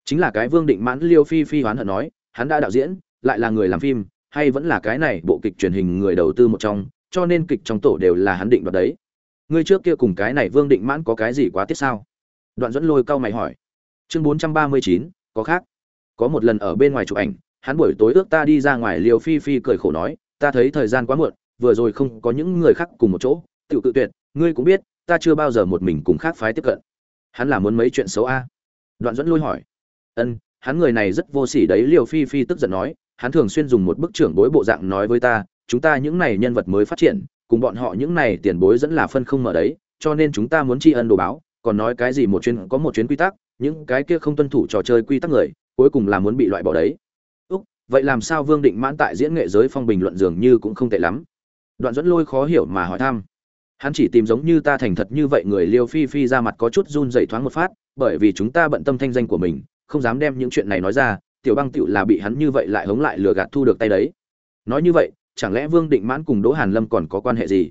Chính là cái vương định mãn liêu phi phi hoán hận nói, hắn đã đạo diễn, lại là người làm phim, hay vẫn là cái này bộ kịch truyền hình người đầu tư một trong, cho nên kịch trong tổ đều là hắn định đoạt đấy. Ngươi trước kia cùng cái này vương định mãn có cái gì quá tiết sao? Đoạn dẫn lôi cau mày hỏi. Chương bốn trăm ba mươi chín, có khác. Có một lần ở bên ngoài chụp ảnh, hắn buổi tối ước ta đi ra ngoài liều phi phi cười khổ nói, ta thấy thời gian quá muộn, vừa rồi không có những người khác cùng một chỗ tự cự tuyệt, ngươi cũng biết, ta chưa bao giờ một mình cùng khác phái tiếp cận. Hắn là muốn mấy chuyện xấu a? Đoạn dẫn lôi hỏi ân, hắn người này rất vô sỉ đấy liều phi phi tức giận nói, hắn thường xuyên dùng một bức trưởng bối bộ dạng nói với ta, chúng ta những này nhân vật mới phát triển, cùng bọn họ những này tiền bối dẫn là phân không mở đấy, cho nên chúng ta muốn tri ân đồ báo, còn nói cái gì một chuyến, có một chuyến quy tắc, những cái kia không tuân thủ trò chơi quy tắc người, cuối cùng là muốn bị loại bỏ đấy. Úc, vậy làm sao vương định mãn tại diễn nghệ giới phong bình luận dường như cũng không tệ lắm? Đoạn dẫn lôi khó hiểu mà hỏi thăm. Hắn chỉ tìm giống như ta thành thật như vậy, người liêu phi phi ra mặt có chút run dậy thoáng một phát, bởi vì chúng ta bận tâm thanh danh của mình không dám đem những chuyện này nói ra, tiểu băng tựu là bị hắn như vậy lại hống lại lừa gạt thu được tay đấy. Nói như vậy, chẳng lẽ vương định mãn cùng đỗ hàn lâm còn có quan hệ gì?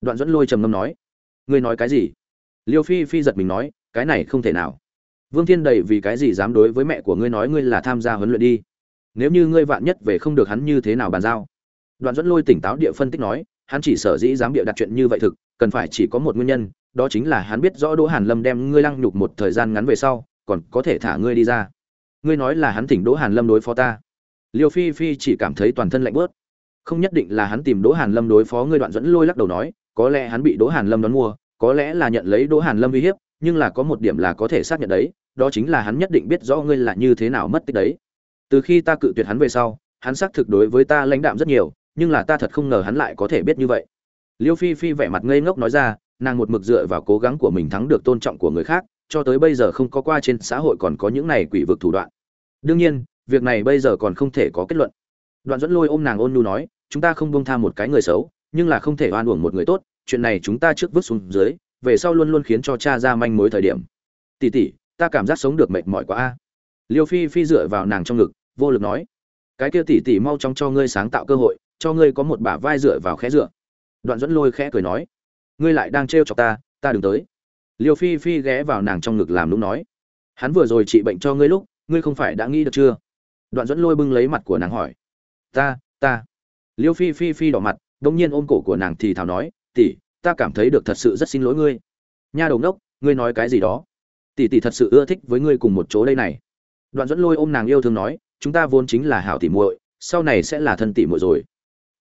Đoạn dẫn lôi trầm ngâm nói, ngươi nói cái gì? Liêu phi phi giật mình nói, cái này không thể nào. Vương thiên đầy vì cái gì dám đối với mẹ của ngươi nói ngươi là tham gia huấn luyện đi? Nếu như ngươi vạn nhất về không được hắn như thế nào bàn giao? Đoạn dẫn lôi tỉnh táo địa phân tích nói, hắn chỉ sở dĩ dám địa đặt chuyện như vậy thực, cần phải chỉ có một nguyên nhân, đó chính là hắn biết rõ đỗ hàn lâm đem ngươi lăng nhục một thời gian ngắn về sau còn có thể thả ngươi đi ra. Ngươi nói là hắn thỉnh đỗ hàn lâm đối phó ta. Liêu phi phi chỉ cảm thấy toàn thân lạnh bớt. Không nhất định là hắn tìm đỗ hàn lâm đối phó ngươi đoạn dẫn lôi lắc đầu nói, có lẽ hắn bị đỗ hàn lâm đón mua, có lẽ là nhận lấy đỗ hàn lâm uy hiếp, nhưng là có một điểm là có thể xác nhận đấy, đó chính là hắn nhất định biết rõ ngươi là như thế nào mất tích đấy. Từ khi ta cự tuyệt hắn về sau, hắn xác thực đối với ta lãnh đạm rất nhiều, nhưng là ta thật không ngờ hắn lại có thể biết như vậy. Liêu phi phi vẻ mặt ngây ngốc nói ra, nàng một mực dựa vào cố gắng của mình thắng được tôn trọng của người khác cho tới bây giờ không có qua trên xã hội còn có những này quỷ vực thủ đoạn. Đương nhiên, việc này bây giờ còn không thể có kết luận. Đoạn dẫn lôi ôm nàng ôn nhu nói, chúng ta không bông tha một cái người xấu, nhưng là không thể oan uổng một người tốt, chuyện này chúng ta trước vứt xuống dưới, về sau luôn luôn khiến cho cha ra manh mối thời điểm. Tỉ tỉ ta cảm giác sống được mệt mỏi quá a. Liêu phi phi dựa vào nàng trong ngực, vô lực nói, cái kia tỉ tỉ mau chóng cho ngươi sáng tạo cơ hội, cho ngươi có một bả vai dựa vào khẽ dựa. Đoạn dẫn lôi khẽ cười nói, ngươi lại đang trêu chọc ta ta đừng tới liêu phi phi ghé vào nàng trong ngực làm lúc nói, hắn vừa rồi trị bệnh cho ngươi lúc, ngươi không phải đã nghĩ được chưa? Đoạn dẫn lôi bưng lấy mặt của nàng hỏi, ta ta. Liêu phi phi phi đỏ mặt, đông nhiên ôm cổ của nàng thì thào nói, tỷ, ta cảm thấy được thật sự rất xin lỗi ngươi. Nha đầu ngốc, ngươi nói cái gì đó? Tỷ tỷ thật sự ưa thích với ngươi cùng một chỗ đây này. Đoạn dẫn lôi ôm nàng yêu thương nói, chúng ta vốn chính là hảo tỷ muội, sau này sẽ là thân tỷ muội rồi.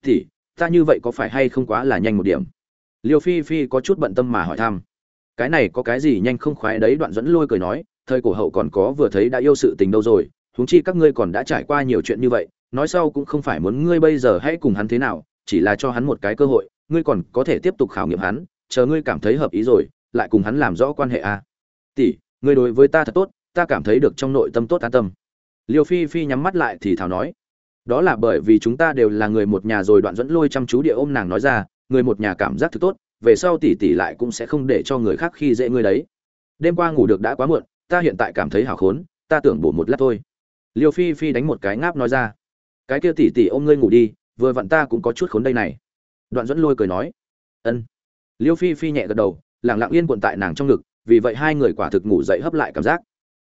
Tỷ, ta như vậy có phải hay không quá là nhanh một điểm? Liêu phi phi có chút bận tâm mà hỏi thăm cái này có cái gì nhanh không khoái đấy, đoạn dẫn lôi cười nói, thời cổ hậu còn có vừa thấy đã yêu sự tình đâu rồi, huống chi các ngươi còn đã trải qua nhiều chuyện như vậy, nói sau cũng không phải muốn ngươi bây giờ hãy cùng hắn thế nào, chỉ là cho hắn một cái cơ hội, ngươi còn có thể tiếp tục khảo nghiệm hắn, chờ ngươi cảm thấy hợp ý rồi, lại cùng hắn làm rõ quan hệ a à. tỷ, ngươi đối với ta thật tốt, ta cảm thấy được trong nội tâm tốt an tâm liêu phi phi nhắm mắt lại thì thảo nói, đó là bởi vì chúng ta đều là người một nhà rồi, đoạn dẫn lôi chăm chú địa ôm nàng nói ra, người một nhà cảm giác thật tốt về sau tỷ tỷ lại cũng sẽ không để cho người khác khi dễ ngươi đấy. Đêm qua ngủ được đã quá muộn, ta hiện tại cảm thấy hào khốn, ta tưởng bổ một lát thôi. Liêu phi phi đánh một cái ngáp nói ra. Cái kia tỷ tỷ ôm ngươi ngủ đi, vừa vặn ta cũng có chút khốn đây này. Đoạn dẫn lôi cười nói. Ân. Liêu phi phi nhẹ gật đầu lẳng lặng yên cuộn tại nàng trong ngực, vì vậy hai người quả thực ngủ dậy hấp lại cảm giác.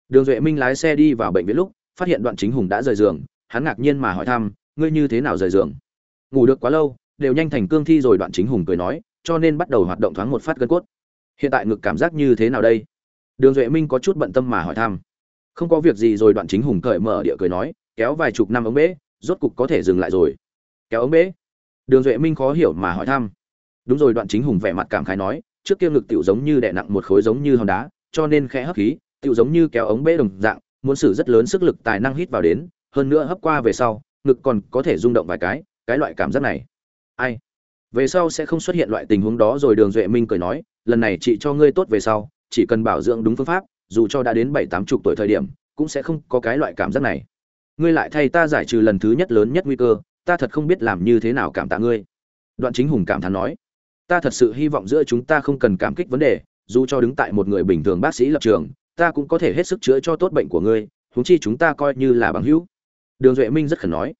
Đường duệ minh lái xe đi vào bệnh viện lúc, phát hiện đoạn chính hùng đã rời giường, hắn ngạc nhiên mà hỏi thăm, ngươi như thế nào rời giường? Ngủ được quá lâu, đều nhanh thành cương thi rồi, đoạn chính hùng cười nói cho nên bắt đầu hoạt động thoáng một phát gân cốt. Hiện tại ngực cảm giác như thế nào đây? Đường duệ minh có chút bận tâm mà hỏi thăm. Không có việc gì rồi đoạn chính hùng cởi mở địa cười nói, kéo vài chục năm ống bế, rốt cục có thể dừng lại rồi. Kéo ống bế? Đường duệ minh khó hiểu mà hỏi thăm. Đúng rồi, đoạn chính hùng vẻ mặt cảm khái nói, trước kia ngực tiểu giống như đè nặng một khối giống như hòn đá, cho nên khẽ hấp khí, tiểu giống như kéo ống bế đồng dạng, muốn sử rất lớn sức lực tài năng hít vào đến, hơn nữa hấp qua về sau, ngực còn có thể rung động vài cái cái loại cảm giác này. Ai? Về sau sẽ không xuất hiện loại tình huống đó rồi đường duệ minh cười nói, lần này chị cho ngươi tốt về sau, chỉ cần bảo dưỡng đúng phương pháp, dù cho đã đến bảy tám chục tuổi thời điểm, cũng sẽ không có cái loại cảm giác này. Ngươi lại thay ta giải trừ lần thứ nhất lớn nhất nguy cơ, ta thật không biết làm như thế nào cảm tạ ngươi. Đoạn chính hùng cảm thán nói, ta thật sự hy vọng giữa chúng ta không cần cảm kích vấn đề, dù cho đứng tại một người bình thường bác sĩ lập trường, ta cũng có thể hết sức chữa cho tốt bệnh của ngươi, huống chi chúng ta coi như là bằng hữu. Đường duệ minh rất khẩn nói,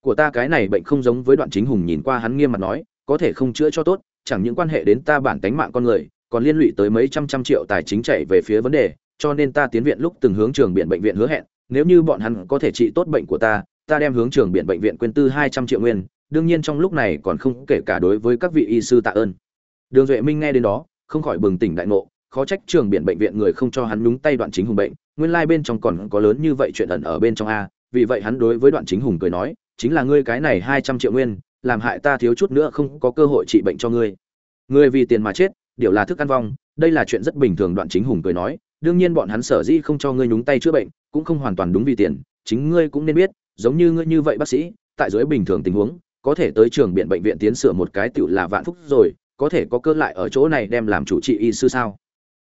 của ta cái này bệnh không giống với đoạn chính hùng nhìn qua hắn nghiêm mặt nói có thể không chữa cho tốt, chẳng những quan hệ đến ta bản tánh mạng con người, còn liên lụy tới mấy trăm trăm triệu tài chính chạy về phía vấn đề, cho nên ta tiến viện lúc từng hướng trường biện bệnh viện hứa hẹn, nếu như bọn hắn có thể trị tốt bệnh của ta ta đem hướng trường biện bệnh viện quyên tư hai trăm triệu nguyên, đương nhiên trong lúc này còn không kể cả đối với các vị y sư tạ ơn. Đường duệ minh nghe đến đó, không khỏi bừng tỉnh đại ngộ, khó trách trường biển bệnh viện người không cho hắn nhúng tay đoạn chính hùng bệnh, nguyên lai bên trong còn có lớn như vậy chuyện ẩn ở bên trong a, vì vậy hắn đối với đoạn chính hùng cười nói, chính là ngươi cái này hai trăm triệu nguyên làm hại ta thiếu chút nữa không có cơ hội trị bệnh cho ngươi. Ngươi vì tiền mà chết, điều là thức ăn vong, đây là chuyện rất bình thường, đoạn chính hùng cười nói, đương nhiên bọn hắn sở dĩ không cho ngươi nhúng tay chữa bệnh, cũng không hoàn toàn đúng vì tiền, chính ngươi cũng nên biết, giống như ngươi như vậy bác sĩ, tại dưới bình thường tình huống, có thể tới trường biện bệnh viện tiến sửa một cái tựu là vạn phúc rồi, có thể có cơ lại ở chỗ này đem làm chủ trị y sư sao?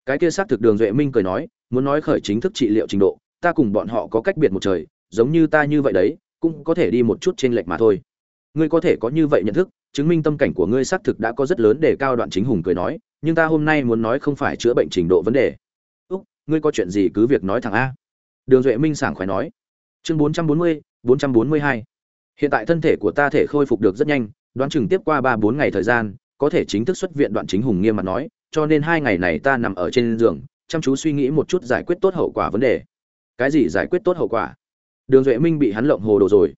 Cái kia xác thực đường duệ minh cười nói, muốn nói khởi chính thức trị liệu trình độ, ta cùng bọn họ có cách biệt một trời, giống như ta như vậy đấy, cũng có thể đi một chút trên lệch mà thôi ngươi có thể có như vậy nhận thức, chứng minh tâm cảnh của ngươi xác thực đã có rất lớn để cao đoạn chính hùng cười nói, nhưng ta hôm nay muốn nói không phải chữa bệnh trình độ vấn đề. Úc, ngươi có chuyện gì cứ việc nói thẳng a. Đường duệ minh sảng khoái nói. Chương bốn trăm bốn mươi, bốn trăm bốn mươi hai. Hiện tại thân thể của ta thể khôi phục được rất nhanh, đoán chừng tiếp qua ba bốn ngày thời gian, có thể chính thức xuất viện đoạn chính hùng nghiêm mặt nói, cho nên hai ngày này ta nằm ở trên giường, chăm chú suy nghĩ một chút giải quyết tốt hậu quả vấn đề. Cái gì giải quyết tốt hậu quả? Đường duệ minh bị hắn lộng hồ đồ rồi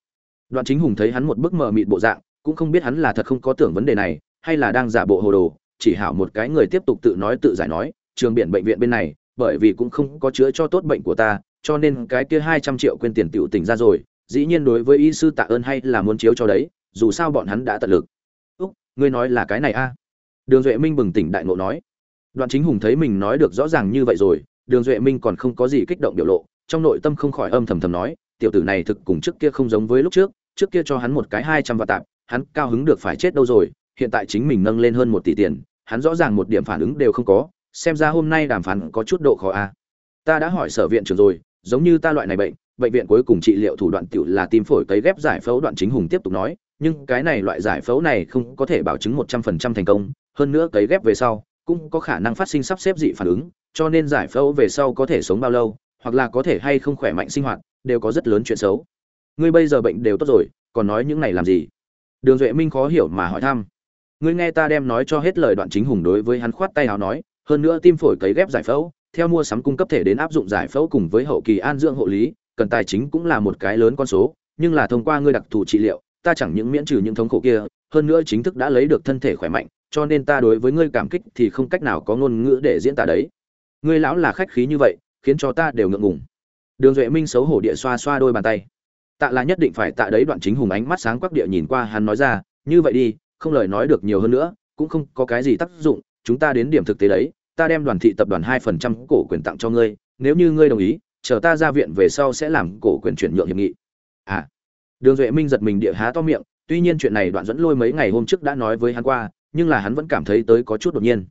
đoạn chính hùng thấy hắn một bức mờ mịt bộ dạng, cũng không biết hắn là thật không có tưởng vấn đề này, hay là đang giả bộ hồ đồ, chỉ hảo một cái người tiếp tục tự nói tự giải nói, trường biển bệnh viện bên này, bởi vì cũng không có chữa cho tốt bệnh của ta, cho nên cái kia hai trăm triệu quên tiền tiểu tỉnh ra rồi, dĩ nhiên đối với y sư tạ ơn hay là muốn chiếu cho đấy, dù sao bọn hắn đã tận lực. Úc, ngươi nói là cái này a? Đường duệ minh bừng tỉnh đại ngộ nói. Đoạn chính hùng thấy mình nói được rõ ràng như vậy rồi, đường duệ minh còn không có gì kích động biểu lộ, trong nội tâm không khỏi âm thầm thầm nói, tiểu tử này thực cùng trước kia không giống với lúc trước trước kia cho hắn một cái hai trăm vạn tạp, hắn cao hứng được phải chết đâu rồi, hiện tại chính mình nâng lên hơn một tỷ tiền, hắn rõ ràng một điểm phản ứng đều không có, xem ra hôm nay đàm phán có chút độ khó a. Ta đã hỏi sở viện trưởng rồi, giống như ta loại này bệnh bệnh viện cuối cùng trị liệu thủ đoạn tiểu là tim phổi cấy ghép giải phẫu đoạn chính hùng tiếp tục nói, nhưng cái này loại giải phẫu này không có thể bảo chứng một trăm phần trăm thành công, hơn nữa cấy ghép về sau, cũng có khả năng phát sinh sắp xếp dị phản ứng, cho nên giải phẫu về sau có thể sống bao lâu, hoặc là có thể hay không khỏe mạnh sinh hoạt, đều có rất lớn chuyện xấu ngươi bây giờ bệnh đều tốt rồi, còn nói những này làm gì? Đường duệ minh khó hiểu mà hỏi thăm. Ngươi nghe ta đem nói cho hết lời đoạn chính hùng đối với hắn khoát tay áo nói, hơn nữa tim phổi cấy ghép giải phẫu, theo mua sắm cung cấp thể đến áp dụng giải phẫu cùng với hậu kỳ an dưỡng hộ lý, cần tài chính cũng là một cái lớn con số, nhưng là thông qua ngươi đặc thù trị liệu, ta chẳng những miễn trừ những thống khổ kia, hơn nữa chính thức đã lấy được thân thể khỏe mạnh, cho nên ta đối với ngươi cảm kích thì không cách nào có ngôn ngữ để diễn tả đấy. Ngươi lão là khách khí như vậy, khiến cho ta đều ngượng ngùng. Đường duệ minh xấu hổ địa xoa xoa đôi bàn tay tạ là nhất định phải tạ đấy, đoạn chính hùng ánh mắt sáng quắc địa nhìn qua hắn nói ra, như vậy đi, không lời nói được nhiều hơn nữa, cũng không có cái gì tác dụng, chúng ta đến điểm thực tế đấy, ta đem đoàn thị tập đoàn hai phần trăm cổ quyền tặng cho ngươi, nếu như ngươi đồng ý, chờ ta ra viện về sau sẽ làm cổ quyền chuyển nhượng hiệp nghị. À đường duệ minh giật mình địa há to miệng, tuy nhiên chuyện này đoạn dẫn lôi mấy ngày hôm trước đã nói với hắn qua, nhưng là hắn vẫn cảm thấy tới có chút đột nhiên.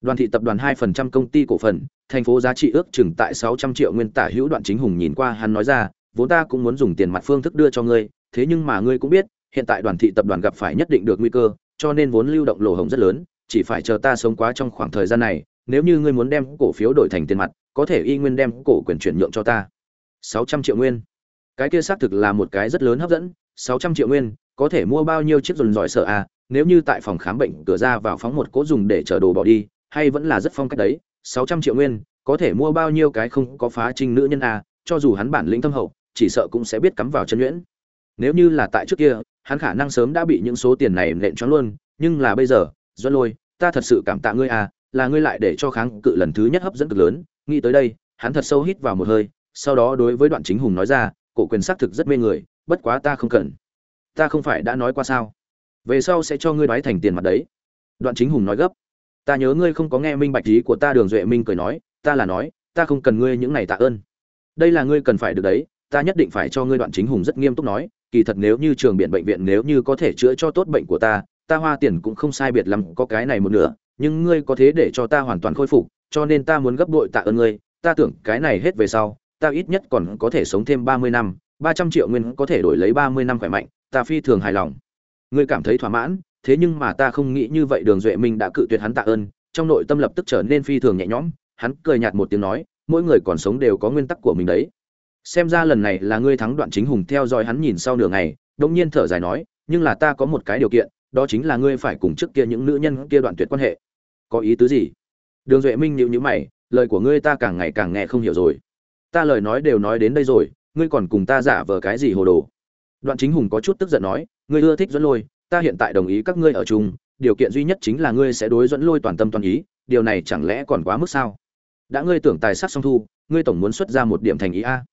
Đoàn thị tập đoàn hai phần trăm công ty cổ phần, thành phố giá trị ước chừng tại sáu trăm triệu nguyên tả hữu, đoạn chính hùng nhìn qua hắn nói ra vốn ta cũng muốn dùng tiền mặt phương thức đưa cho ngươi, thế nhưng mà ngươi cũng biết, hiện tại đoàn thị tập đoàn gặp phải nhất định được nguy cơ, cho nên vốn lưu động lỗ hổng rất lớn, chỉ phải chờ ta sống quá trong khoảng thời gian này, nếu như ngươi muốn đem cổ phiếu đổi thành tiền mặt, có thể y nguyên đem cổ quyền chuyển nhượng cho ta. Sáu trăm triệu nguyên. Cái kia xác thực là một cái rất lớn hấp dẫn, sáu trăm triệu nguyên, có thể mua bao nhiêu chiếc dồn giỏi sợ à nếu như tại phòng khám bệnh cửa ra vào phóng một cỗ dùng để chở đồ bỏ đi, hay vẫn là rất phong cách đấy, sáu trăm triệu nguyên, có thể mua bao nhiêu cái không có phá trinh nữ nhân à cho dù hắn bản lĩnh thâm hậu chỉ sợ cũng sẽ biết cắm vào chân nhuyễn. Nếu như là tại trước kia, hắn khả năng sớm đã bị những số tiền này nện cho luôn, nhưng là bây giờ doan lôi, ta thật sự cảm tạ ngươi à là ngươi lại để cho kháng cự lần thứ nhất hấp dẫn cực lớn. Nghĩ tới đây, hắn thật sâu hít vào một hơi, sau đó đối với đoạn chính hùng nói ra, cổ quyền xác thực rất mê người, bất quá ta không cần. Ta không phải đã nói qua sao? Về sau sẽ cho ngươi nói thành tiền mặt đấy. Đoạn chính hùng nói gấp. Ta nhớ ngươi không có nghe minh bạch ý của ta, đường duệ minh cười nói, ta là nói, ta không cần ngươi những này tạ ơn. Đây là ngươi cần phải được đấy ta nhất định phải cho ngươi đoạn chính hùng rất nghiêm túc nói, kỳ thật nếu như trường biện bệnh viện nếu như có thể chữa cho tốt bệnh của ta ta hoa tiền cũng không sai biệt lắm, có cái này một nửa, nhưng ngươi có thế để cho ta hoàn toàn khôi phục, cho nên ta muốn gấp đội tạ ơn ngươi, ta tưởng cái này hết về sau, ta ít nhất còn có thể sống thêm ba mươi năm, ba trăm triệu nguyên có thể đổi lấy ba mươi năm khỏe mạnh, ta phi thường hài lòng. Ngươi cảm thấy thỏa mãn, thế nhưng mà ta không nghĩ như vậy, đường duệ minh đã cự tuyệt hắn tạ ơn, trong nội tâm lập tức trở nên phi thường nhẹ nhõm, hắn cười nhạt một tiếng nói, mỗi người còn sống đều có nguyên tắc của mình đấy xem ra lần này là ngươi thắng đoạn chính hùng theo dõi hắn nhìn sau nửa ngày đông nhiên thở dài nói, nhưng là ta có một cái điều kiện, đó chính là ngươi phải cùng trước kia những nữ nhân kia đoạn tuyệt quan hệ. Có ý tứ gì? Đường duệ minh nhịu nhữ mày, lời của ngươi ta càng ngày càng nghe không hiểu rồi. Ta lời nói đều nói đến đây rồi, ngươi còn cùng ta giả vờ cái gì hồ đồ? Đoạn chính hùng có chút tức giận nói, ngươi ưa thích dẫn lôi, ta hiện tại đồng ý các ngươi ở chung, điều kiện duy nhất chính là ngươi sẽ đối dẫn lôi toàn tâm toàn ý, điều này chẳng lẽ còn quá mức sao? Đã ngươi tưởng tài sắc song thu, ngươi tổng muốn xuất ra một điểm thành ý a?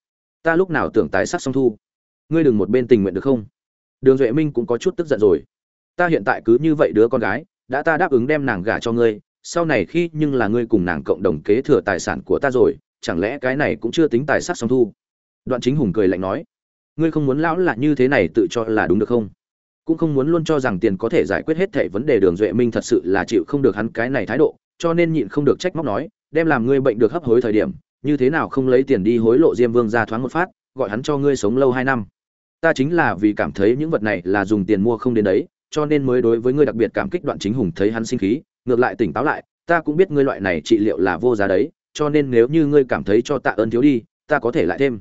Ta lúc nào tưởng tái sắc song thu. Ngươi đừng một bên tình nguyện được không? Đường duệ minh cũng có chút tức giận rồi. Ta hiện tại cứ như vậy đứa con gái, đã ta đáp ứng đem nàng gả cho ngươi, sau này khi nhưng là ngươi cùng nàng cộng đồng kế thừa tài sản của ta rồi, chẳng lẽ cái này cũng chưa tính tài sắc song thu? Đoạn chính hùng cười lạnh nói. Ngươi không muốn lão là như thế này tự cho là đúng được không? Cũng không muốn luôn cho rằng tiền có thể giải quyết hết thảy vấn đề đường duệ minh thật sự là chịu không được hắn cái này thái độ, cho nên nhịn không được trách móc nói, đem làm ngươi bệnh được hấp hối thời điểm như thế nào không lấy tiền đi hối lộ diêm vương ra thoáng một phát, gọi hắn cho ngươi sống lâu hai năm. Ta chính là vì cảm thấy những vật này là dùng tiền mua không đến đấy, cho nên mới đối với ngươi đặc biệt cảm kích đoạn chính hùng thấy hắn sinh khí, ngược lại tỉnh táo lại, ta cũng biết ngươi loại này trị liệu là vô giá đấy, cho nên nếu như ngươi cảm thấy cho tạ ơn thiếu đi, ta có thể lại thêm.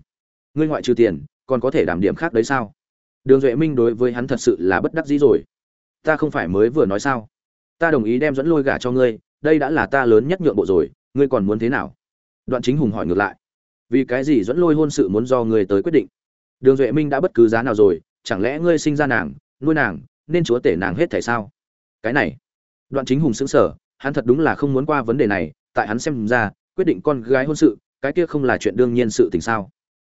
Ngươi ngoại trừ tiền, còn có thể đảm điểm khác đấy sao? Đường duệ minh đối với hắn thật sự là bất đắc dĩ rồi. Ta không phải mới vừa nói sao? Ta đồng ý đem dẫn lôi gả cho ngươi, đây đã là ta lớn nhất nhượng bộ rồi, ngươi còn muốn thế nào? Đoạn chính hùng hỏi ngược lại. Vì cái gì dẫn lôi hôn sự muốn do người tới quyết định? Đường duệ minh đã bất cứ giá nào rồi, chẳng lẽ ngươi sinh ra nàng, nuôi nàng, nên chúa tể nàng hết thể sao? Cái này. Đoạn chính hùng xứng sở hắn thật đúng là không muốn qua vấn đề này, tại hắn xem ra, quyết định con gái hôn sự, cái kia không là chuyện đương nhiên sự tình sao?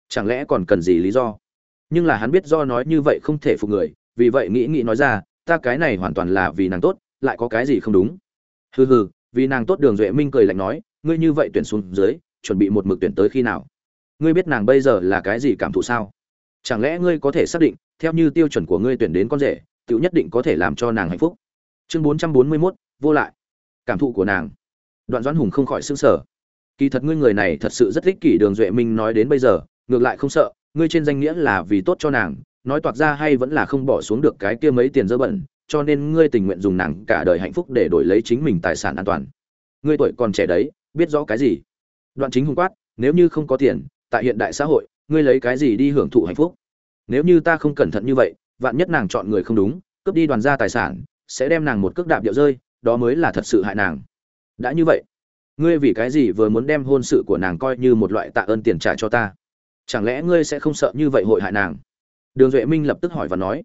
Chẳng lẽ còn cần gì lý do? Nhưng là hắn biết do nói như vậy không thể phục người, vì vậy nghĩ nghĩ nói ra, ta cái này hoàn toàn là vì nàng tốt, lại có cái gì không đúng? Hừ hừ, vì nàng tốt, đường duệ minh cười lạnh nói ngươi như vậy tuyển xuống dưới, chuẩn bị một mực tuyển tới khi nào? Ngươi biết nàng bây giờ là cái gì cảm thụ sao? Chẳng lẽ ngươi có thể xác định, theo như tiêu chuẩn của ngươi tuyển đến con rể tự nhất định có thể làm cho nàng hạnh phúc? Chương bốn trăm bốn mươi mốt, vô lại. Cảm thụ của nàng. Đoạn doãn hùng không khỏi s ư n g sở kỳ thật ngươi người này thật sự rất ích kỷ đường duệ minh nói đến bây giờ, ngược lại không sợ, ngươi trên danh nghĩa là vì tốt cho nàng, nói toạc ra hay vẫn là không bỏ xuống được cái kia mấy tiền dơ bẩn, cho nên ngươi tình nguyện dùng nàng cả đời hạnh phúc để đổi lấy chính mình tài sản an toàn. Ngươi tuổi còn trẻ đấy biết rõ cái gì? Đoạn chính hùng quát, nếu như không có tiền, tại hiện đại xã hội, ngươi lấy cái gì đi hưởng thụ hạnh phúc? Nếu như ta không cẩn thận như vậy, vạn nhất nàng chọn người không đúng, cướp đi đoàn gia tài sản, sẽ đem nàng một cước đạp điệu rơi, đó mới là thật sự hại nàng. Đã như vậy, ngươi vì cái gì vừa muốn đem hôn sự của nàng coi như một loại tạ ơn tiền trả cho ta? Chẳng lẽ ngươi sẽ không sợ như vậy hội hại nàng? Đường duệ minh lập tức hỏi và nói,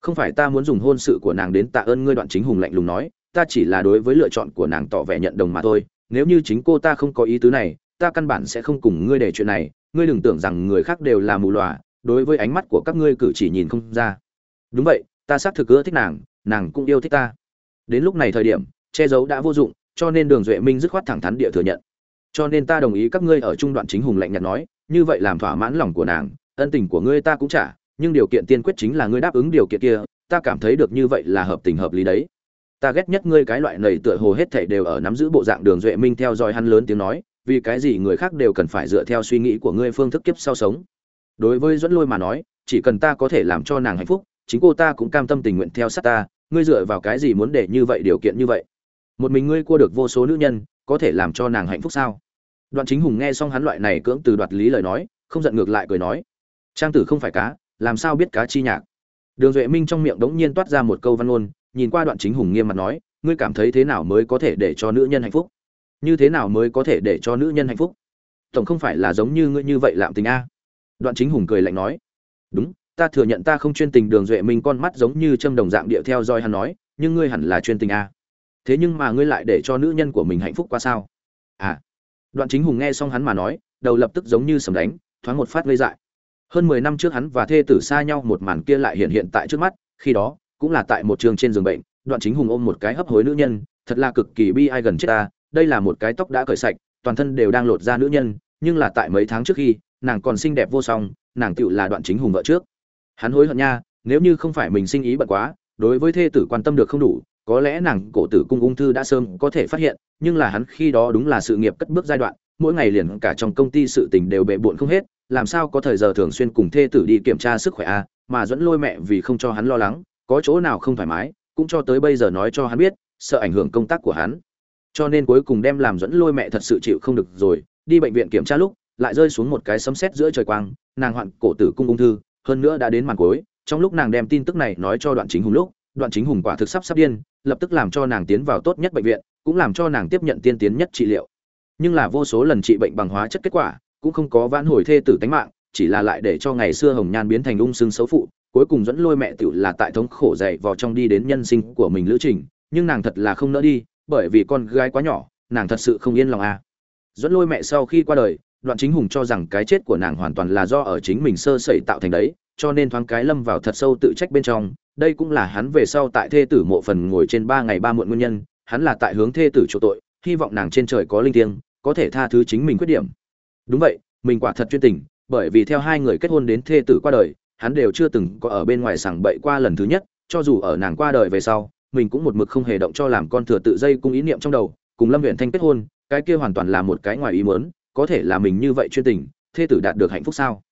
không phải ta muốn dùng hôn sự của nàng đến tạ ơn ngươi, đoạn chính hùng lạnh lùng nói, ta chỉ là đối với lựa chọn của nàng tỏ vẻ nhận đồng mà thôi nếu như chính cô ta không có ý tứ này, ta căn bản sẽ không cùng ngươi để chuyện này, ngươi đừng tưởng rằng người khác đều là mù lòa, đối với ánh mắt của các ngươi cử chỉ nhìn không ra. Đúng vậy, ta xác thực ưa thích nàng nàng cũng yêu thích ta. Đến lúc này thời điểm, che giấu đã vô dụng, cho nên đường duệ minh dứt khoát thẳng thắn địa thừa nhận. Cho nên ta đồng ý các ngươi ở trung đoạn chính hùng lạnh nhạt nói, như vậy làm thỏa mãn lòng của nàng, ân tình của ngươi ta cũng trả, nhưng điều kiện tiên quyết chính là ngươi đáp ứng điều kiện kia, ta cảm thấy được như vậy là hợp tình hợp lý đấy ta ghét nhất ngươi cái loại nầy tựa hồ hết thảy đều ở nắm giữ bộ dạng đường duệ minh theo dõi hắn lớn tiếng nói, vì cái gì người khác đều cần phải dựa theo suy nghĩ của ngươi phương thức kiếp sau sống. Đối với dẫn lôi mà nói, chỉ cần ta có thể làm cho nàng hạnh phúc, chính cô ta cũng cam tâm tình nguyện theo sát ta, ngươi dựa vào cái gì muốn để như vậy, điều kiện như vậy? Một mình ngươi cua được vô số nữ nhân, có thể làm cho nàng hạnh phúc sao? Đoạn chính hùng nghe xong hắn loại này cưỡng từ đoạt lý lời nói, không giận ngược lại cười nói, trang tử không phải cá, làm sao biết cá chi nhạc? Đường duệ minh trong miệng đống nhiên toát ra một câu văn ngôn nhìn qua đoạn chính hùng nghiêm mặt nói, ngươi cảm thấy thế nào mới có thể để cho nữ nhân hạnh phúc? Như thế nào mới có thể để cho nữ nhân hạnh phúc? Tổng không phải là giống như ngươi như vậy lạm tình a? Đoạn chính hùng cười lạnh nói, đúng, ta thừa nhận ta không chuyên tình đường duệ minh con mắt giống như châm đồng dạng địa theo dõi hắn nói, nhưng ngươi hẳn là chuyên tình a. Thế nhưng mà ngươi lại để cho nữ nhân của mình hạnh phúc qua sao? À. Đoạn chính hùng nghe xong hắn mà nói, đầu lập tức giống như sầm đánh, thoáng một phát gây dại. Hơn mười năm trước hắn và thê tử xa nhau, một màn kia lại hiện hiện tại trước mắt, khi đó cũng là tại một trường trên giường bệnh, đoạn chính hùng ôm một cái hấp hối nữ nhân, thật là cực kỳ bi ai gần chết ta, đây là một cái tóc đã cởi sạch, toàn thân đều đang lột ra nữ nhân, nhưng là tại mấy tháng trước khi, nàng còn xinh đẹp vô song, nàng tựu là đoạn chính hùng vợ trước. Hắn hối hận nha, nếu như không phải mình sinh ý bận quá, đối với thê tử quan tâm được không đủ, có lẽ nàng cổ tử cung ung thư đã sớm có thể phát hiện, nhưng là hắn khi đó đúng là sự nghiệp cất bước giai đoạn, mỗi ngày liền cả trong công ty sự tình đều bệ bộn không hết, làm sao có thời giờ thường xuyên cùng thê tử đi kiểm tra sức khỏe a, mà dẫn lôi mẹ vì không cho hắn lo lắng có chỗ nào không thoải mái, cũng cho tới bây giờ nói cho hắn biết, sợ ảnh hưởng công tác của hắn. Cho nên cuối cùng đem làm dẫn lôi mẹ thật sự chịu không được rồi, đi bệnh viện kiểm tra lúc, lại rơi xuống một cái sấm sét giữa trời quang, nàng hoạn cổ tử cung ung thư, hơn nữa đã đến màn cuối, trong lúc nàng đem tin tức này nói cho đoạn chính hùng lúc, đoạn chính hùng quả thực sắp sắp điên, lập tức làm cho nàng tiến vào tốt nhất bệnh viện, cũng làm cho nàng tiếp nhận tiên tiến nhất trị liệu. Nhưng là vô số lần trị bệnh bằng hóa chất kết quả, cũng không có vãn hồi thê tử tánh mạng, chỉ là lại để cho ngày xưa hồng nhan biến thành ung sưng xấu phụ cuối cùng dẫn lôi mẹ tiểu là tại thống khổ dậy vào trong đi đến nhân sinh của mình lữ trình, nhưng nàng thật là không nỡ đi, bởi vì con gái quá nhỏ, nàng thật sự không yên lòng à. Dẫn lôi mẹ sau khi qua đời, đoạn chính hùng cho rằng cái chết của nàng hoàn toàn là do ở chính mình sơ sẩy tạo thành đấy, cho nên thoáng cái lâm vào thật sâu tự trách bên trong. Đây cũng là hắn về sau tại thê tử mộ phần ngồi trên ba ngày ba muộn nguyên nhân, hắn là tại hướng thê tử chỗ tội, hy vọng nàng trên trời có linh thiêng, có thể tha thứ chính mình khuyết điểm. Đúng vậy, mình quả thật chuyên tình, bởi vì theo hai người kết hôn đến thê tử qua đời hắn đều chưa từng có ở bên ngoài sảng bậy qua lần thứ nhất, cho dù ở nàng qua đời về sau, mình cũng một mực không hề động cho làm con thừa tự dây cung ý niệm trong đầu, cùng lâm Uyển thanh kết hôn, cái kia hoàn toàn là một cái ngoài ý muốn, có thể là mình như vậy chuyên tình, thê tử đạt được hạnh phúc sao?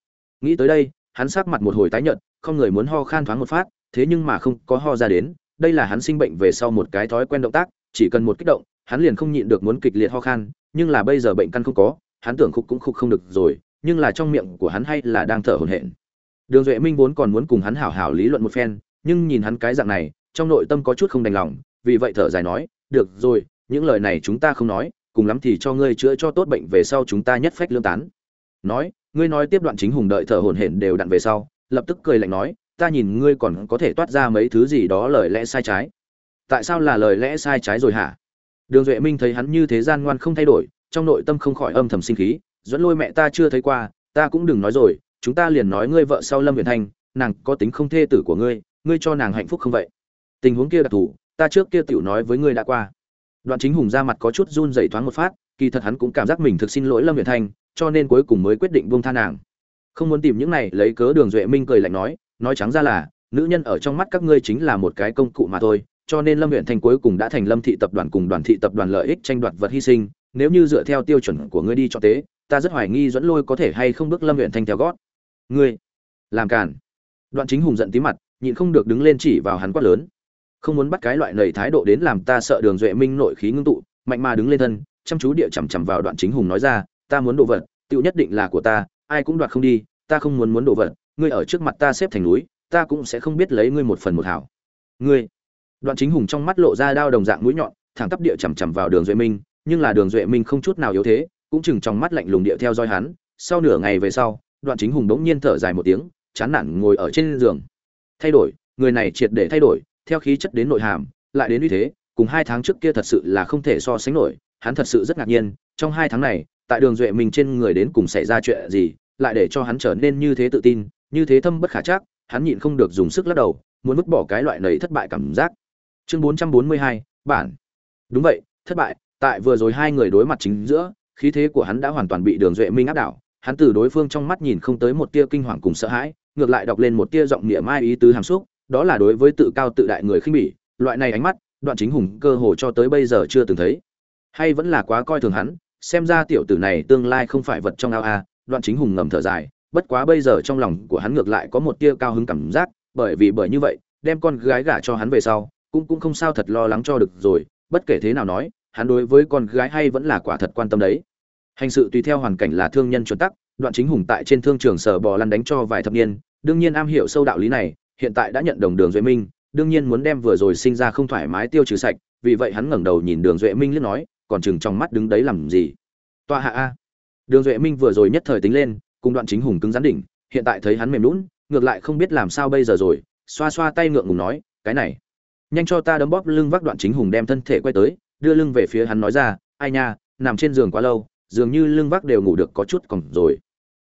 Nghĩ tới đây, hắn sắc mặt một hồi tái nhợt, không người muốn ho khan thoáng một phát, thế nhưng mà không có ho ra đến, đây là hắn sinh bệnh về sau một cái thói quen động tác, chỉ cần một kích động, hắn liền không nhịn được muốn kịch liệt ho khan, nhưng là bây giờ bệnh căn không có, hắn tưởng khục cũng khục không được rồi, nhưng là trong miệng của hắn hay là đang thở hổn hển đường duệ minh vốn còn muốn cùng hắn hảo hảo lý luận một phen, nhưng nhìn hắn cái dạng này, trong nội tâm có chút không đành lòng, vì vậy thở dài nói, được rồi, những lời này chúng ta không nói, cùng lắm thì cho ngươi chữa cho tốt bệnh về sau chúng ta nhất phách lương tán. Nói, ngươi nói tiếp đoạn chính hùng đợi thở hổn hển đều đặn về sau, lập tức cười lạnh nói, ta nhìn ngươi còn có thể toát ra mấy thứ gì đó lời lẽ sai trái. Tại sao là lời lẽ sai trái rồi hả? Đường duệ minh thấy hắn như thế gian ngoan không thay đổi, trong nội tâm không khỏi âm thầm sinh khí, dẫn lôi mẹ ta chưa thấy qua, ta cũng đừng nói rồi chúng ta liền nói ngươi vợ sau lâm huyền thanh, nàng có tính không thê tử của ngươi ngươi cho nàng hạnh phúc không vậy? Tình huống kia đặc thù, ta trước kia tiểu nói với ngươi đã qua. Đoạn chính hùng ra mặt có chút run dày thoáng một phát, kỳ thật hắn cũng cảm giác mình thực xin lỗi lâm huyền thanh, cho nên cuối cùng mới quyết định buông tha nàng. Không muốn tìm những này, lấy cớ đường duệ minh cười lạnh nói nói trắng ra là, nữ nhân ở trong mắt các ngươi chính là một cái công cụ mà thôi, cho nên lâm huyện thành cuối cùng đã thành lâm thị tập đoàn cùng đoàn thị tập đoàn lợi ích tranh đoạt vật hy sinh, nếu như dựa theo tiêu chuẩn của ngươi đi cho tế, ta rất hoài nghi dẫn lôi có thể hay không bước lâm huyện thành theo gót ngươi, làm cản đoạn chính hùng giận tí mặt, nhịn không được đứng lên chỉ vào hắn quát lớn. Không muốn bắt cái loại nầy thái độ đến làm ta sợ đường duệ minh nội khí ngưng tụ, mạnh mà đứng lên thân, chăm chú địa chằm chằm vào đoạn chính hùng nói ra, ta muốn đồ vật, tựu nhất định là của ta, ai cũng đoạt không đi, ta không muốn muốn đồ vật, ngươi ở trước mặt ta xếp thành núi, ta cũng sẽ không biết lấy ngươi một phần một hảo. Ngươi. Đoạn chính hùng trong mắt lộ ra đao đồng dạng mũi nhọn, thẳng tắp địa chằm chằm vào đường duệ minh, nhưng là đường duệ minh không chút nào yếu thế, cũng chừng trong mắt lạnh lùng địa theo dõi hắn, sau nửa ngày về sau đoạn chính hùng đống nhiên thở dài một tiếng, chán nản ngồi ở trên giường. Thay đổi, người này triệt để thay đổi, theo khí chất đến nội hàm, lại đến uy thế, cùng hai tháng trước kia thật sự là không thể so sánh nổi, hắn thật sự rất ngạc nhiên, trong hai tháng này, tại đường duệ mình trên người đến cùng xảy ra chuyện gì, lại để cho hắn trở nên như thế tự tin, như thế thâm bất khả chắc, hắn nhịn không được dùng sức lắc đầu, muốn vứt bỏ cái loại nầy thất bại cảm giác. Chương bốn trăm bốn mươi hai, bản. Đúng vậy, thất bại, tại vừa rồi hai người đối mặt chính giữa, khí thế của hắn đã hoàn toàn bị đường duệ minh áp đảo hắn từ đối phương trong mắt nhìn không tới một tia kinh hoàng cùng sợ hãi, ngược lại đọc lên một tia giọng nghĩa mai ý tứ hàm xúc, đó là đối với tự cao tự đại người khinh bỉ, loại này ánh mắt, đoạn chính hùng cơ hồ cho tới bây giờ chưa từng thấy. Hay vẫn là quá coi thường hắn, xem ra tiểu tử này tương lai không phải vật trong ao a đoạn chính hùng ngầm thở dài, bất quá bây giờ trong lòng của hắn ngược lại có một tia cao hứng cảm giác, bởi vì bởi như vậy, đem con gái gả cho hắn về sau, cũng cũng không sao thật lo lắng cho được rồi, bất kể thế nào nói, hắn đối với con gái hay vẫn là quả thật quan tâm đấy hành sự tùy theo hoàn cảnh là thương nhân chuẩn tắc, đoạn chính hùng tại trên thương trường sở bò lăn đánh cho vài thập niên, đương nhiên am hiểu sâu đạo lý này, hiện tại đã nhận đồng đường duệ minh, đương nhiên muốn đem vừa rồi sinh ra không thoải mái tiêu trừ sạch, vì vậy hắn ngẩng đầu nhìn đường duệ minh liếc nói, còn chừng trong mắt đứng đấy làm gì? Toa hạ a. Đường duệ minh vừa rồi nhất thời tính lên, cùng đoạn chính hùng cứng rắn đỉnh, hiện tại thấy hắn mềm lún ngược lại không biết làm sao bây giờ rồi, xoa xoa tay ngượng ngùng nói, cái này, nhanh cho ta đấm bóp lưng vác đoạn chính hùng đem thân thể quay tới, đưa lưng về phía hắn nói ra, ai nha, nằm trên giường quá lâu dường như lưng vác đều ngủ được có chút còn rồi.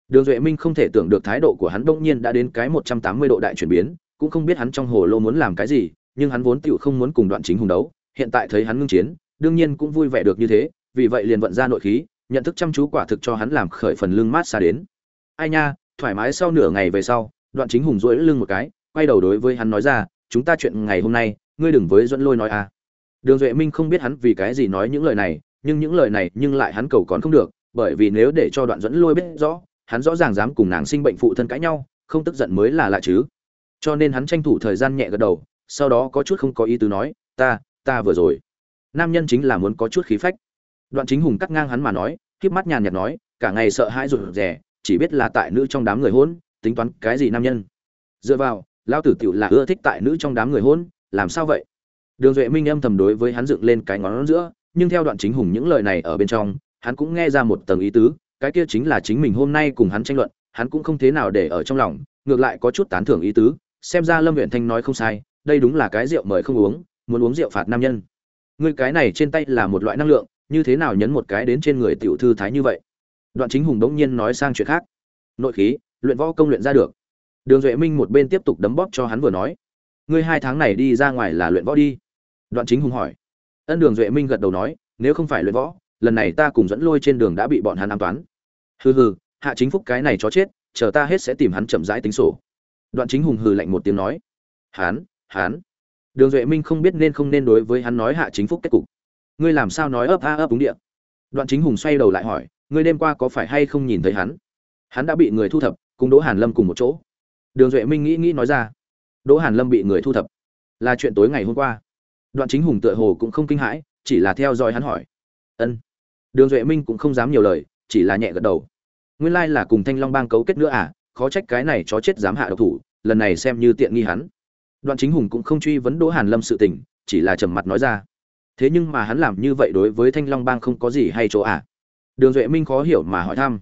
Đường duệ minh không thể tưởng được thái độ của hắn bỗng nhiên đã đến cái một trăm tám mươi độ đại chuyển biến, cũng không biết hắn trong hồ lô muốn làm cái gì, nhưng hắn vốn tựu không muốn cùng đoạn chính hùng đấu, hiện tại thấy hắn ngưng chiến, đương nhiên cũng vui vẻ được như thế, vì vậy liền vận ra nội khí, nhận thức chăm chú quả thực cho hắn làm khởi phần lưng mát xa đến. Ai nha, thoải mái sau nửa ngày về sau, đoạn chính hùng rỗi lưng một cái, quay đầu đối với hắn nói ra, chúng ta chuyện ngày hôm nay, ngươi đừng với dẫn lôi nói à. Đường duệ minh không biết hắn vì cái gì nói những lời này nhưng những lời này nhưng lại hắn cầu còn không được, bởi vì nếu để cho đoạn dẫn lôi biết rõ, hắn rõ ràng dám cùng nàng sinh bệnh phụ thân cãi nhau, không tức giận mới là lạ chứ. Cho nên hắn tranh thủ thời gian nhẹ gật đầu, sau đó có chút không có ý tứ nói, ta ta vừa rồi. Nam nhân chính là muốn có chút khí phách. Đoạn chính hùng cắt ngang hắn mà nói khiếp mắt nhàn nhạt nói, cả ngày sợ hãi rụt rè, chỉ biết là tại nữ trong đám người hôn, tính toán cái gì nam nhân? Dựa vào lao tử tiểu là ưa thích tại nữ trong đám người hôn, làm sao vậy? Đường duệ minh âm thầm đối với hắn dựng lên cái ngón giữa nhưng theo đoạn chính hùng những lời này ở bên trong, hắn cũng nghe ra một tầng ý tứ, cái kia chính là chính mình hôm nay cùng hắn tranh luận, hắn cũng không thế nào để ở trong lòng, ngược lại có chút tán thưởng ý tứ, xem ra lâm huyện thanh nói không sai, đây đúng là cái rượu mời không uống, muốn uống rượu phạt nam nhân. Ngươi cái này trên tay là một loại năng lượng, như thế nào nhấn một cái đến trên người tiểu thư thái như vậy? Đoạn chính hùng đống nhiên nói sang chuyện khác. Nội khí, luyện võ công luyện ra được. Đường duệ minh một bên tiếp tục đấm bóp cho hắn vừa nói. Ngươi hai tháng này đi ra ngoài là luyện võ đi. Đoạn chính hùng hỏi ân đường duệ minh gật đầu nói, nếu không phải luyện võ, lần này ta cùng dẫn lôi trên đường đã bị bọn hắn an toán. Hừ hừ, hạ chính phúc cái này chó chết, chờ ta hết sẽ tìm hắn chậm rãi tính sổ. Đoạn chính hùng hừ lạnh một tiếng nói hán hán đường duệ minh không biết nên không nên đối với hắn nói hạ chính phúc kết cục. Ngươi làm sao nói ấp a ấp đúng địa? đoạn chính hùng xoay đầu lại hỏi, ngươi đêm qua có phải hay không nhìn thấy hắn? Hắn đã bị người thu thập, cùng đỗ hàn lâm cùng một chỗ. Đường duệ minh nghĩ nghĩ nói ra, đỗ hàn lâm bị người thu thập. Là chuyện tối ngày hôm qua đoạn chính hùng tựa hồ cũng không kinh hãi, chỉ là theo dõi hắn hỏi. Ân. Đường duệ minh cũng không dám nhiều lời, chỉ là nhẹ gật đầu. Nguyên lai là cùng thanh long bang cấu kết nữa à khó trách cái này chó chết dám hạ độc thủ, lần này xem như tiện nghi hắn. Đoạn chính hùng cũng không truy vấn đỗ hàn lâm sự tình, chỉ là trầm mặt nói ra. Thế nhưng mà hắn làm như vậy đối với thanh long bang không có gì hay chỗ à? Đường duệ minh khó hiểu mà hỏi thăm.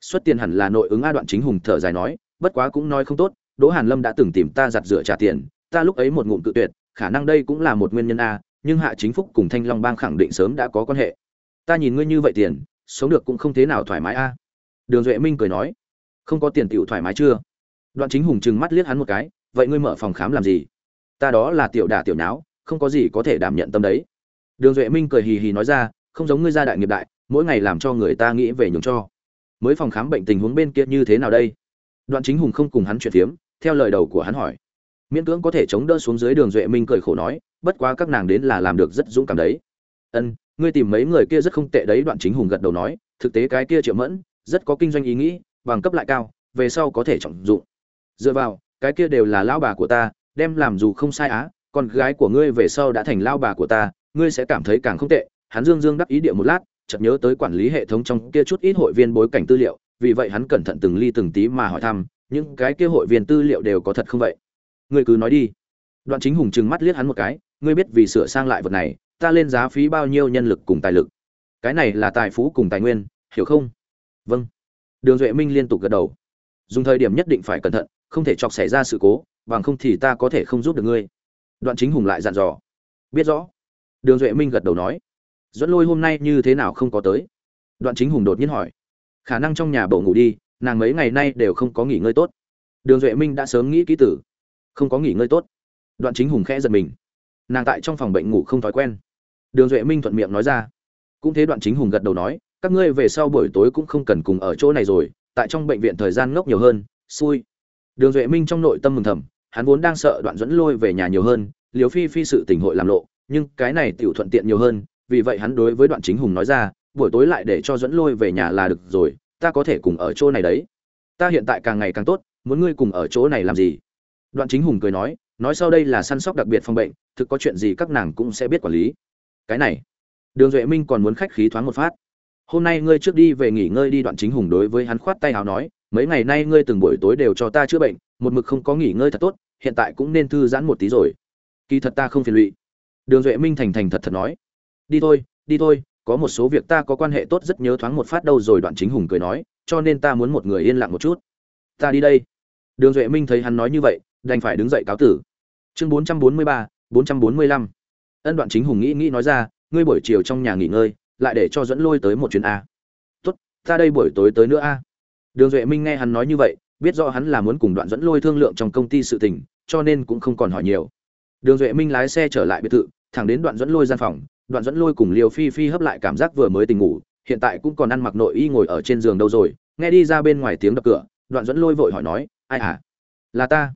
Xuất tiền hẳn là nội ứng a đoạn chính hùng thở dài nói, bất quá cũng nói không tốt, đỗ hàn lâm đã từng tìm ta giặt rửa trả tiền, ta lúc ấy một ngụm cự tuyệt khả năng đây cũng là một nguyên nhân a, nhưng hạ chính phúc cùng thanh long bang khẳng định sớm đã có quan hệ. Ta nhìn ngươi như vậy tiền, sống được cũng không thế nào thoải mái a. Đường duệ minh cười nói. Không có tiền tiểu thoải mái chưa? Đoạn chính hùng chừng mắt liếc hắn một cái. Vậy ngươi mở phòng khám làm gì? Ta đó là tiểu đả tiểu nháo, không có gì có thể đảm nhận tâm đấy. Đường duệ minh cười hì hì nói ra. Không giống ngươi gia đại nghiệp đại, mỗi ngày làm cho người ta nghĩ về nhường cho. Mới phòng khám bệnh tình huống bên kia như thế nào đây? Đoạn chính hùng không cùng hắn chuyện phiếm, theo lời đầu của hắn hỏi miễn cưỡng có thể chống đỡ xuống dưới đường duệ minh cười khổ nói, bất quá các nàng đến là làm được rất dũng cảm đấy. Ân, ngươi tìm mấy người kia rất không tệ đấy, đoạn chính hùng gật đầu nói, thực tế cái kia triệu mẫn, rất có kinh doanh ý nghĩ, bằng cấp lại cao, về sau có thể trọng dụng. Dựa vào, cái kia đều là lão bà của ta, đem làm dù không sai á, con gái của ngươi về sau đã thành lao bà của ta, ngươi sẽ cảm thấy càng không tệ. Hắn dương dương đắc ý địa một lát, chợt nhớ tới quản lý hệ thống trong kia chút ít hội viên bối cảnh tư liệu, vì vậy hắn cẩn thận từng ly từng tí mà hỏi thăm, những cái kia hội viên tư liệu đều có thật không vậy? Ngươi cứ nói đi. Đoạn chính hùng trừng mắt liếc hắn một cái, ngươi biết vì sửa sang lại vật này, ta lên giá phí bao nhiêu nhân lực cùng tài lực. Cái này là tài phú cùng tài nguyên, hiểu không? Vâng. Đường duệ minh liên tục gật đầu. Dùng thời điểm nhất định phải cẩn thận, không thể chọc xảy ra sự cố, bằng không thì ta có thể không giúp được ngươi. Đoạn chính hùng lại dặn dò. Biết rõ. Đường duệ minh gật đầu nói. Dẫn lôi hôm nay như thế nào không có tới? Đoạn chính hùng đột nhiên hỏi. Khả năng trong nhà bầu ngủ đi, nàng mấy ngày nay đều không có nghỉ ngơi tốt. Đường duệ minh đã sớm nghĩ kỹ tử không có nghỉ ngơi tốt. Đoạn chính hùng khẽ giật mình. Nàng tại trong phòng bệnh ngủ không thói quen. Đường duệ minh thuận miệng nói ra. Cũng thế đoạn chính hùng gật đầu nói, các ngươi về sau buổi tối cũng không cần cùng ở chỗ này rồi, tại trong bệnh viện thời gian ngốc nhiều hơn, xui. Đường duệ minh trong nội tâm mừng thầm, hắn vốn đang sợ đoạn dẫn lôi về nhà nhiều hơn liều phi phi sự tình hội làm lộ, nhưng cái này tiểu thuận tiện nhiều hơn, vì vậy hắn đối với đoạn chính hùng nói ra, buổi tối lại để cho dẫn lôi về nhà là được rồi, ta có thể cùng ở chỗ này đấy. Ta hiện tại càng ngày càng tốt, muốn ngươi cùng ở chỗ này làm gì? Đoạn chính hùng cười nói nói sau đây là săn sóc đặc biệt phòng bệnh, thực có chuyện gì các nàng cũng sẽ biết quản lý. Cái này, đường duệ minh còn muốn khách khí thoáng một phát. Hôm nay ngươi trước đi về nghỉ ngơi đi, đoạn chính hùng đối với hắn khoát tay áo nói, mấy ngày nay ngươi từng buổi tối đều cho ta chữa bệnh, một mực không có nghỉ ngơi thật tốt, hiện tại cũng nên thư giãn một tí rồi. Kỳ thật ta không phiền lụy. Đường duệ minh thành thành thật thật nói, đi thôi đi thôi, có một số việc ta có quan hệ tốt rất nhớ thoáng một phát đâu rồi, đoạn chính hùng cười nói, cho nên ta muốn một người yên lặng một chút. Ta đi đây. Đường duệ minh thấy hắn nói như vậy đành phải đứng dậy cáo tử. Chương bốn trăm bốn mươi ba, bốn trăm bốn mươi lăm. Ân đoạn chính hùng nghĩ nghĩ nói ra, ngươi buổi chiều trong nhà nghỉ ngơi, lại để cho dẫn lôi tới một chuyến a. Tốt, ta đây buổi tối tới nữa a. Đường duệ minh nghe hắn nói như vậy, biết rõ hắn là muốn cùng đoạn dẫn lôi thương lượng trong công ty sự tình, cho nên cũng không còn hỏi nhiều. Đường duệ minh lái xe trở lại biệt thự, thẳng đến đoạn dẫn lôi gian phòng, đoạn dẫn lôi cùng liều phi phi hấp lại cảm giác vừa mới tỉnh ngủ, hiện tại cũng còn ăn mặc nội y ngồi ở trên giường đâu rồi, nghe đi ra bên ngoài tiếng đập cửa, đoạn dẫn lôi vội hỏi nói, ai à? Là ta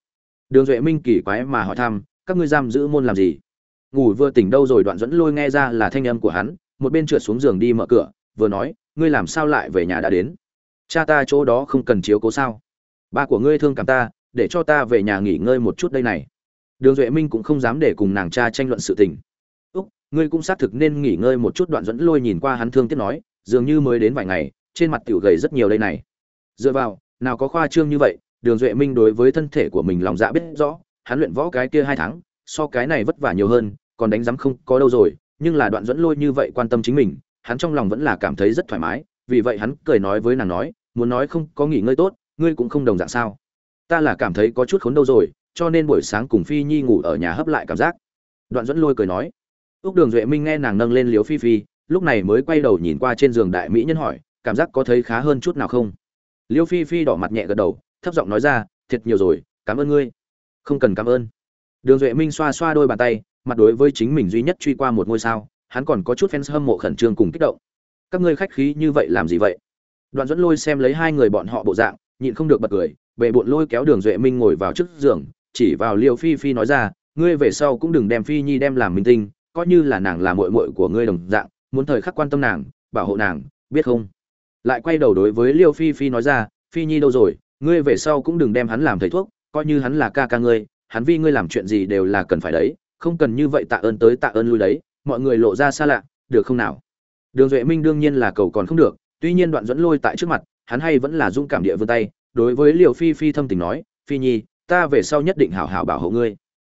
đường duệ minh kỳ quái mà hỏi thăm, các ngươi giam giữ môn làm gì? Ngủ vừa tỉnh đâu rồi đoạn dẫn lôi nghe ra là thanh âm của hắn, một bên trượt xuống giường đi mở cửa, vừa nói, ngươi làm sao lại về nhà đã đến? Cha ta chỗ đó không cần chiếu cố sao? Ba của ngươi thương cảm ta, để cho ta về nhà nghỉ ngơi một chút đây này. Đường duệ minh cũng không dám để cùng nàng cha tranh luận sự tình. Úc, ngươi cũng xác thực nên nghỉ ngơi một chút. Đoạn dẫn lôi nhìn qua hắn thương tiếc nói, dường như mới đến vài ngày, trên mặt tiểu gầy rất nhiều đây này. Dựa vào, nào có khoa trương như vậy đường duệ minh đối với thân thể của mình lòng dạ biết rõ, hắn luyện võ cái kia hai tháng, so cái này vất vả nhiều hơn, còn đánh giám không có đâu rồi, nhưng là đoạn dẫn lôi như vậy quan tâm chính mình, hắn trong lòng vẫn là cảm thấy rất thoải mái, vì vậy hắn cười nói với nàng nói, muốn nói không có nghỉ ngơi tốt, ngươi cũng không đồng dạng sao? Ta là cảm thấy có chút khốn đâu rồi, cho nên buổi sáng cùng phi nhi ngủ ở nhà hấp lại cảm giác. Đoạn dẫn lôi cười nói. Úc đường duệ minh nghe nàng nâng lên liếu phi phi, lúc này mới quay đầu nhìn qua trên giường đại mỹ nhân hỏi, cảm giác có thấy khá hơn chút nào không? Liêu phi phi đỏ mặt nhẹ gật đầu thấp giọng nói ra, thiệt nhiều rồi, cảm ơn ngươi. Không cần cảm ơn. Đường duệ minh xoa xoa đôi bàn tay, mặt đối với chính mình duy nhất truy qua một ngôi sao, hắn còn có chút fans hâm mộ khẩn trương cùng kích động. Các ngươi khách khí như vậy làm gì vậy? Đoạn dẫn lôi xem lấy hai người bọn họ bộ dạng, nhịn không được bật cười bệ bộn lôi kéo đường duệ minh ngồi vào trước giường, chỉ vào liều phi phi nói ra, ngươi về sau cũng đừng đem phi nhi đem làm minh tinh, coi như là nàng là muội muội của ngươi đồng dạng, muốn thời khắc quan tâm nàng, bảo hộ nàng, biết không? Lại quay đầu đối với liêu phi phi nói ra, phi nhi đâu rồi ngươi về sau cũng đừng đem hắn làm thầy thuốc, coi như hắn là ca ca ngươi, hắn vì ngươi làm chuyện gì đều là cần phải đấy, không cần như vậy tạ ơn tới tạ ơn lui đấy, mọi người lộ ra xa lạ, được không nào? Đường duệ minh đương nhiên là cầu còn không được, tuy nhiên đoạn dẫn lôi tại trước mặt, hắn hay vẫn là dung cảm địa vươn tay, đối với liều phi phi thâm tình nói, phi nhi, ta về sau nhất định hảo hảo bảo hộ ngươi.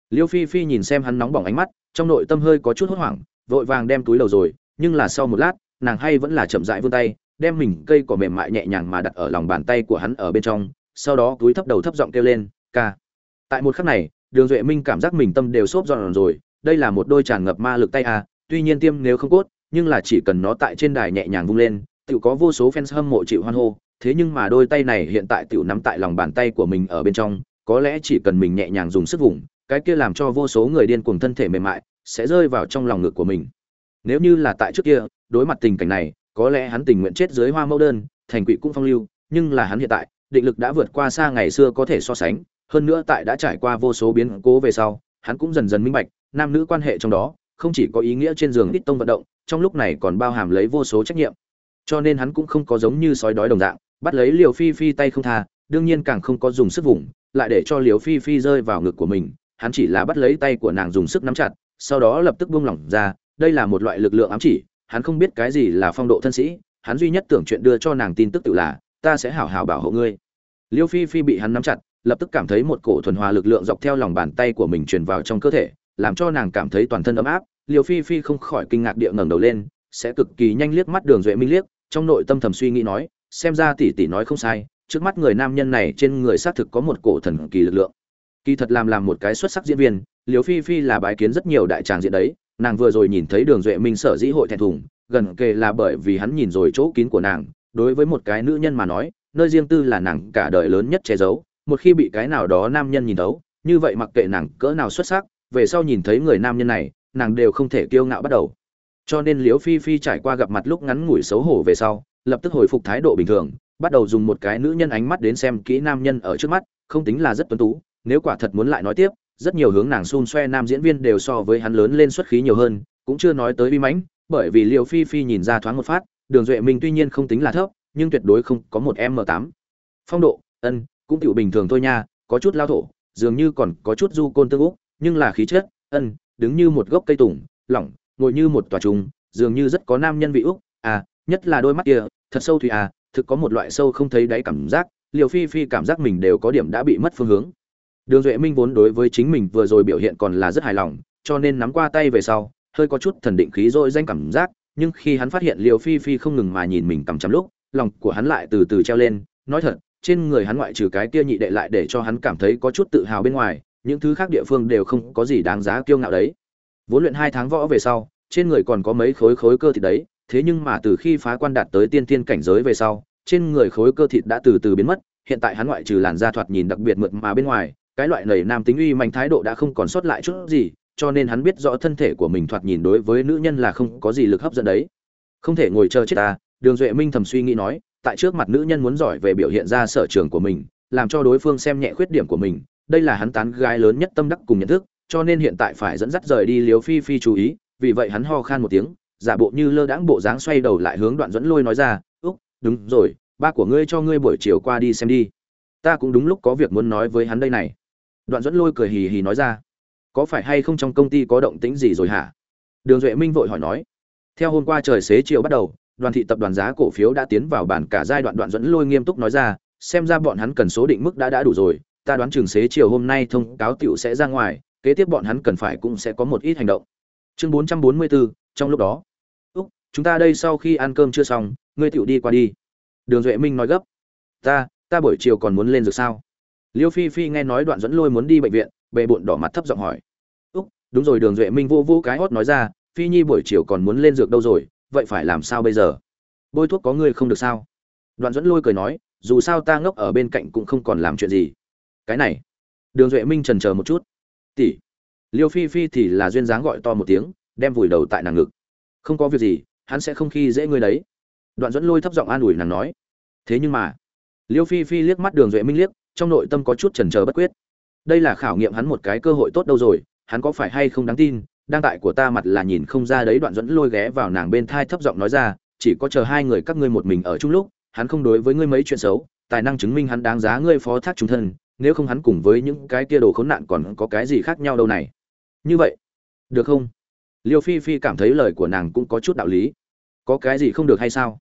Liêu phi phi nhìn xem hắn nóng bỏng ánh mắt, trong nội tâm hơi có chút hốt hoảng, vội vàng đem túi đầu rồi, nhưng là sau một lát, nàng hay vẫn là chậm rãi vươn tay đem mình cây cỏ mềm mại nhẹ nhàng mà đặt ở lòng bàn tay của hắn ở bên trong, sau đó túi thấp đầu thấp giọng kêu lên, ca. Tại một khắc này, đường duệ minh cảm giác mình tâm đều xốp giòn rồi, đây là một đôi tràn ngập ma lực tay à tuy nhiên tiêm nếu không cốt, nhưng là chỉ cần nó tại trên đài nhẹ nhàng vung lên tự có vô số fans hâm mộ chịu hoan hô, thế nhưng mà đôi tay này hiện tại tự nắm tại lòng bàn tay của mình ở bên trong, có lẽ chỉ cần mình nhẹ nhàng dùng sức vùng, cái kia làm cho vô số người điên cuồng thân thể mềm mại sẽ rơi vào trong lòng ngực của mình. Nếu như là tại trước kia, đối mặt tình cảnh này có lẽ hắn tình nguyện chết dưới hoa mẫu đơn, thành quỷ cũng phong lưu, nhưng là hắn hiện tại, định lực đã vượt qua xa ngày xưa có thể so sánh, hơn nữa tại đã trải qua vô số biến cố về sau, hắn cũng dần dần minh bạch, nam nữ quan hệ trong đó, không chỉ có ý nghĩa trên giường ít tông vận động, trong lúc này còn bao hàm lấy vô số trách nhiệm. Cho nên hắn cũng không có giống như sói đói đồng dạng, bắt lấy liều phi phi tay không tha, đương nhiên càng không có dùng sức vùng, lại để cho liều phi phi rơi vào ngực của mình, hắn chỉ là bắt lấy tay của nàng dùng sức nắm chặt, sau đó lập tức buông lỏng ra, đây là một loại lực lượng ám chỉ hắn không biết cái gì là phong độ thân sĩ, hắn duy nhất tưởng chuyện đưa cho nàng tin tức tự là, ta sẽ hảo hảo bảo hộ ngươi. Liêu phi phi bị hắn nắm chặt, lập tức cảm thấy một cổ thuần hòa lực lượng dọc theo lòng bàn tay của mình truyền vào trong cơ thể, làm cho nàng cảm thấy toàn thân ấm áp. Liêu phi phi không khỏi kinh ngạc địa ngẩng đầu lên, sẽ cực kỳ nhanh liếc mắt đường duệ minh liếc, trong nội tâm thầm suy nghĩ nói, xem ra tỷ tỷ nói không sai, trước mắt người nam nhân này trên người xác thực có một cổ thần kỳ lực lượng. Kỳ thật làm làm một cái xuất sắc diễn viên, liêu phi phi là bái kiến rất nhiều đại tràng diện đấy nàng vừa rồi nhìn thấy đường duệ minh sở dĩ hội thẹn thùng, gần kề là bởi vì hắn nhìn rồi chỗ kín của nàng. Đối với một cái nữ nhân mà nói, nơi riêng tư là nàng cả đời lớn nhất che giấu. Một khi bị cái nào đó nam nhân nhìn thấu, như vậy mặc kệ nàng cỡ nào xuất sắc, về sau nhìn thấy người nam nhân này, nàng đều không thể kiêu ngạo bắt đầu. Cho nên liễu phi phi trải qua gặp mặt lúc ngắn ngủi xấu hổ về sau, lập tức hồi phục thái độ bình thường, bắt đầu dùng một cái nữ nhân ánh mắt đến xem kỹ nam nhân ở trước mắt, không tính là rất tuấn tú, nếu quả thật muốn lại nói tiếp rất nhiều hướng nàng xun xoe nam diễn viên đều so với hắn lớn lên xuất khí nhiều hơn, cũng chưa nói tới uy mãnh, bởi vì liễu phi phi nhìn ra thoáng một phát, đường duệ minh tuy nhiên không tính là thấp, nhưng tuyệt đối không có một m tám. Phong độ, ân, cũng tiểu bình thường thôi nha, có chút lao thổ, dường như còn có chút du côn tương úc, nhưng là khí chất, ân, đứng như một gốc cây tùng, lỏng, ngồi như một tòa trùng, dường như rất có nam nhân vị úc à nhất là đôi mắt kia, thật sâu thủy à thực có một loại sâu không thấy đáy cảm giác liều phi phi cảm giác mình đều có điểm đã bị mất phương hướng đường duệ minh vốn đối với chính mình vừa rồi biểu hiện còn là rất hài lòng, cho nên nắm qua tay về sau, hơi có chút thần định khí rồi danh cảm giác, nhưng khi hắn phát hiện liều phi phi không ngừng mà nhìn mình cầm chắm lúc, lòng của hắn lại từ từ treo lên, nói thật, trên người hắn ngoại trừ cái kia nhị đệ lại để cho hắn cảm thấy có chút tự hào bên ngoài, những thứ khác địa phương đều không có gì đáng giá kiêu ngạo đấy. Vốn luyện hai tháng võ về sau, trên người còn có mấy khối khối cơ thịt đấy, thế nhưng mà từ khi phá quan đạt tới tiên tiên cảnh giới về sau, trên người khối cơ thịt đã từ từ biến mất, hiện tại hắn ngoại trừ làn da thoạt nhìn đặc biệt mượt mà bên ngoài cái loại nầy nam tính uy mạnh thái độ đã không còn sót lại chút gì, cho nên hắn biết rõ thân thể của mình thoạt nhìn đối với nữ nhân là không có gì lực hấp dẫn đấy. Không thể ngồi chờ chết ta, đường duệ minh thầm suy nghĩ nói, tại trước mặt nữ nhân muốn giỏi về biểu hiện ra sở trường của mình, làm cho đối phương xem nhẹ khuyết điểm của mình, đây là hắn tán gái lớn nhất tâm đắc cùng nhận thức, cho nên hiện tại phải dẫn dắt rời đi liếu phi phi chú ý, vì vậy hắn ho khan một tiếng, giả bộ như lơ đãng bộ dáng xoay đầu lại hướng đoạn dẫn lôi nói ra, úc, đúng rồi, ba của ngươi cho ngươi buổi chiều qua đi xem đi. Ta cũng đúng lúc có việc muốn nói với hắn đây này đoạn dẫn lôi cười hì hì nói ra có phải hay không trong công ty có động tĩnh gì rồi hả? Đường duệ minh vội hỏi nói theo hôm qua trời xế chiều bắt đầu đoàn thị tập đoàn giá cổ phiếu đã tiến vào bản cả giai đoạn. Đoạn dẫn lôi nghiêm túc nói ra xem ra bọn hắn cần số định mức đã đã đủ rồi ta đoán trường xế chiều hôm nay thông cáo tiểu sẽ ra ngoài kế tiếp bọn hắn cần phải cũng sẽ có một ít hành động. Chương 444, trong lúc đó úc chúng ta đây sau khi ăn cơm chưa xong ngươi tiểu đi qua đi. Đường duệ minh nói gấp ta ta buổi chiều còn muốn lên rồi sao? Liêu phi phi nghe nói đoạn dẫn lôi muốn đi bệnh viện, bề bộn đỏ mặt thấp giọng hỏi. Úc, đúng rồi, đường duệ minh vô vô cái hót nói ra, phi nhi buổi chiều còn muốn lên dược đâu rồi, vậy phải làm sao bây giờ? Bôi thuốc có ngươi không được sao? Đoạn dẫn lôi cười nói, dù sao ta ngốc ở bên cạnh cũng không còn làm chuyện gì. Cái này. Đường duệ minh trần chờ một chút. Tỷ. Liêu phi phi thì là duyên dáng gọi to một tiếng, đem vùi đầu tại nàng ngực. Không có việc gì, hắn sẽ không khi dễ ngươi đấy. Đoạn dẫn lôi thấp giọng an ủi nàng nói. Thế nhưng mà. Liêu phi phi liếc mắt đường duệ minh liếc trong nội tâm có chút chần chờ bất quyết. Đây là khảo nghiệm hắn một cái cơ hội tốt đâu rồi, hắn có phải hay không đáng tin? Đang tại của ta mặt là nhìn không ra đấy, đoạn dẫn lôi ghé vào nàng bên thai thấp giọng nói ra, chỉ có chờ hai người các ngươi một mình ở chung lúc, hắn không đối với ngươi mấy chuyện xấu, tài năng chứng minh hắn đáng giá ngươi phó thác chúng thân, nếu không hắn cùng với những cái kia đồ khốn nạn còn có cái gì khác nhau đâu này. Như vậy, được không? Liêu phi phi cảm thấy lời của nàng cũng có chút đạo lý. Có cái gì không được hay sao?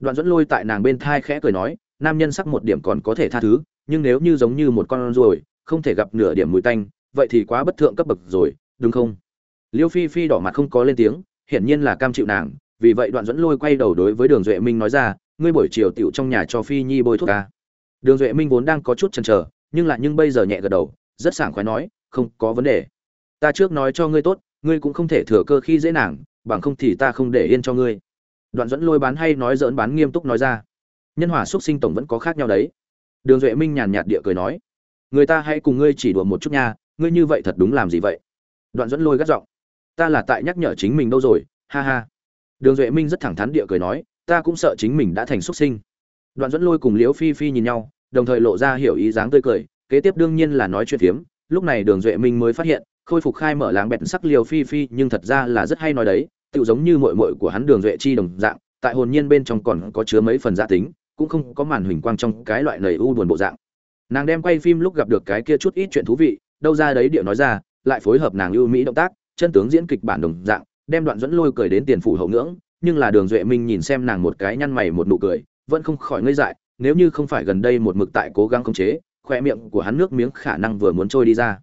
Đoạn dẫn lôi tại nàng bên thai khẽ cười nói, nam nhân sắc một điểm còn có thể tha thứ nhưng nếu như giống như một con ruồi, không thể gặp nửa điểm mùi tanh, vậy thì quá bất thượng cấp bậc rồi, đúng không? Liêu phi phi đỏ mặt không có lên tiếng, hiển nhiên là cam chịu nàng, vì vậy đoạn dẫn lôi quay đầu đối với đường duệ minh nói ra, ngươi buổi chiều tiểu trong nhà cho phi nhi bôi thuốc ca đường duệ minh vốn đang có chút chần chờ, nhưng lại nhưng bây giờ nhẹ gật đầu, rất sảng khoái nói, không có vấn đề. Ta trước nói cho ngươi tốt, ngươi cũng không thể thừa cơ khi dễ nàng, bằng không thì ta không để yên cho ngươi. Đoạn dẫn lôi bán hay nói dỡn bán nghiêm túc nói ra. Nhân hòa xuất sinh tổng vẫn có khác nhau đấy đường duệ minh nhàn nhạt địa cười nói, người ta hãy cùng ngươi chỉ đùa một chút nha, ngươi như vậy thật đúng làm gì vậy? Đoạn dẫn lôi gắt giọng, ta là tại nhắc nhở chính mình đâu rồi, ha ha. Đường duệ minh rất thẳng thắn địa cười nói, ta cũng sợ chính mình đã thành xuất sinh. Đoạn dẫn lôi cùng liễu phi phi nhìn nhau, đồng thời lộ ra hiểu ý dáng tươi cười, kế tiếp đương nhiên là nói chuyện phiếm. Lúc này đường duệ minh mới phát hiện, khôi phục khai mở làng bẹt sắc liều phi phi nhưng thật ra là rất hay nói đấy tự giống như mội mội của hắn đường duệ chi đồng dạng, tại hồn nhiên bên trong còn có chứa mấy phần gia tính cũng không có màn huỳnh quang trong cái loại nầy u buồn bộ dạng. Nàng đem quay phim lúc gặp được cái kia chút ít chuyện thú vị, đâu ra đấy điệu nói ra, lại phối hợp nàng ưu mỹ động tác, chân tướng diễn kịch bản đồng dạng, đem đoạn dẫn lôi cười đến tiền phủ hậu ngưỡng, nhưng là đường duệ minh nhìn xem nàng một cái nhăn mày một nụ cười, vẫn không khỏi ngây dại, nếu như không phải gần đây một mực tại cố gắng khống chế, khoe miệng của hắn nước miếng khả năng vừa muốn trôi đi ra.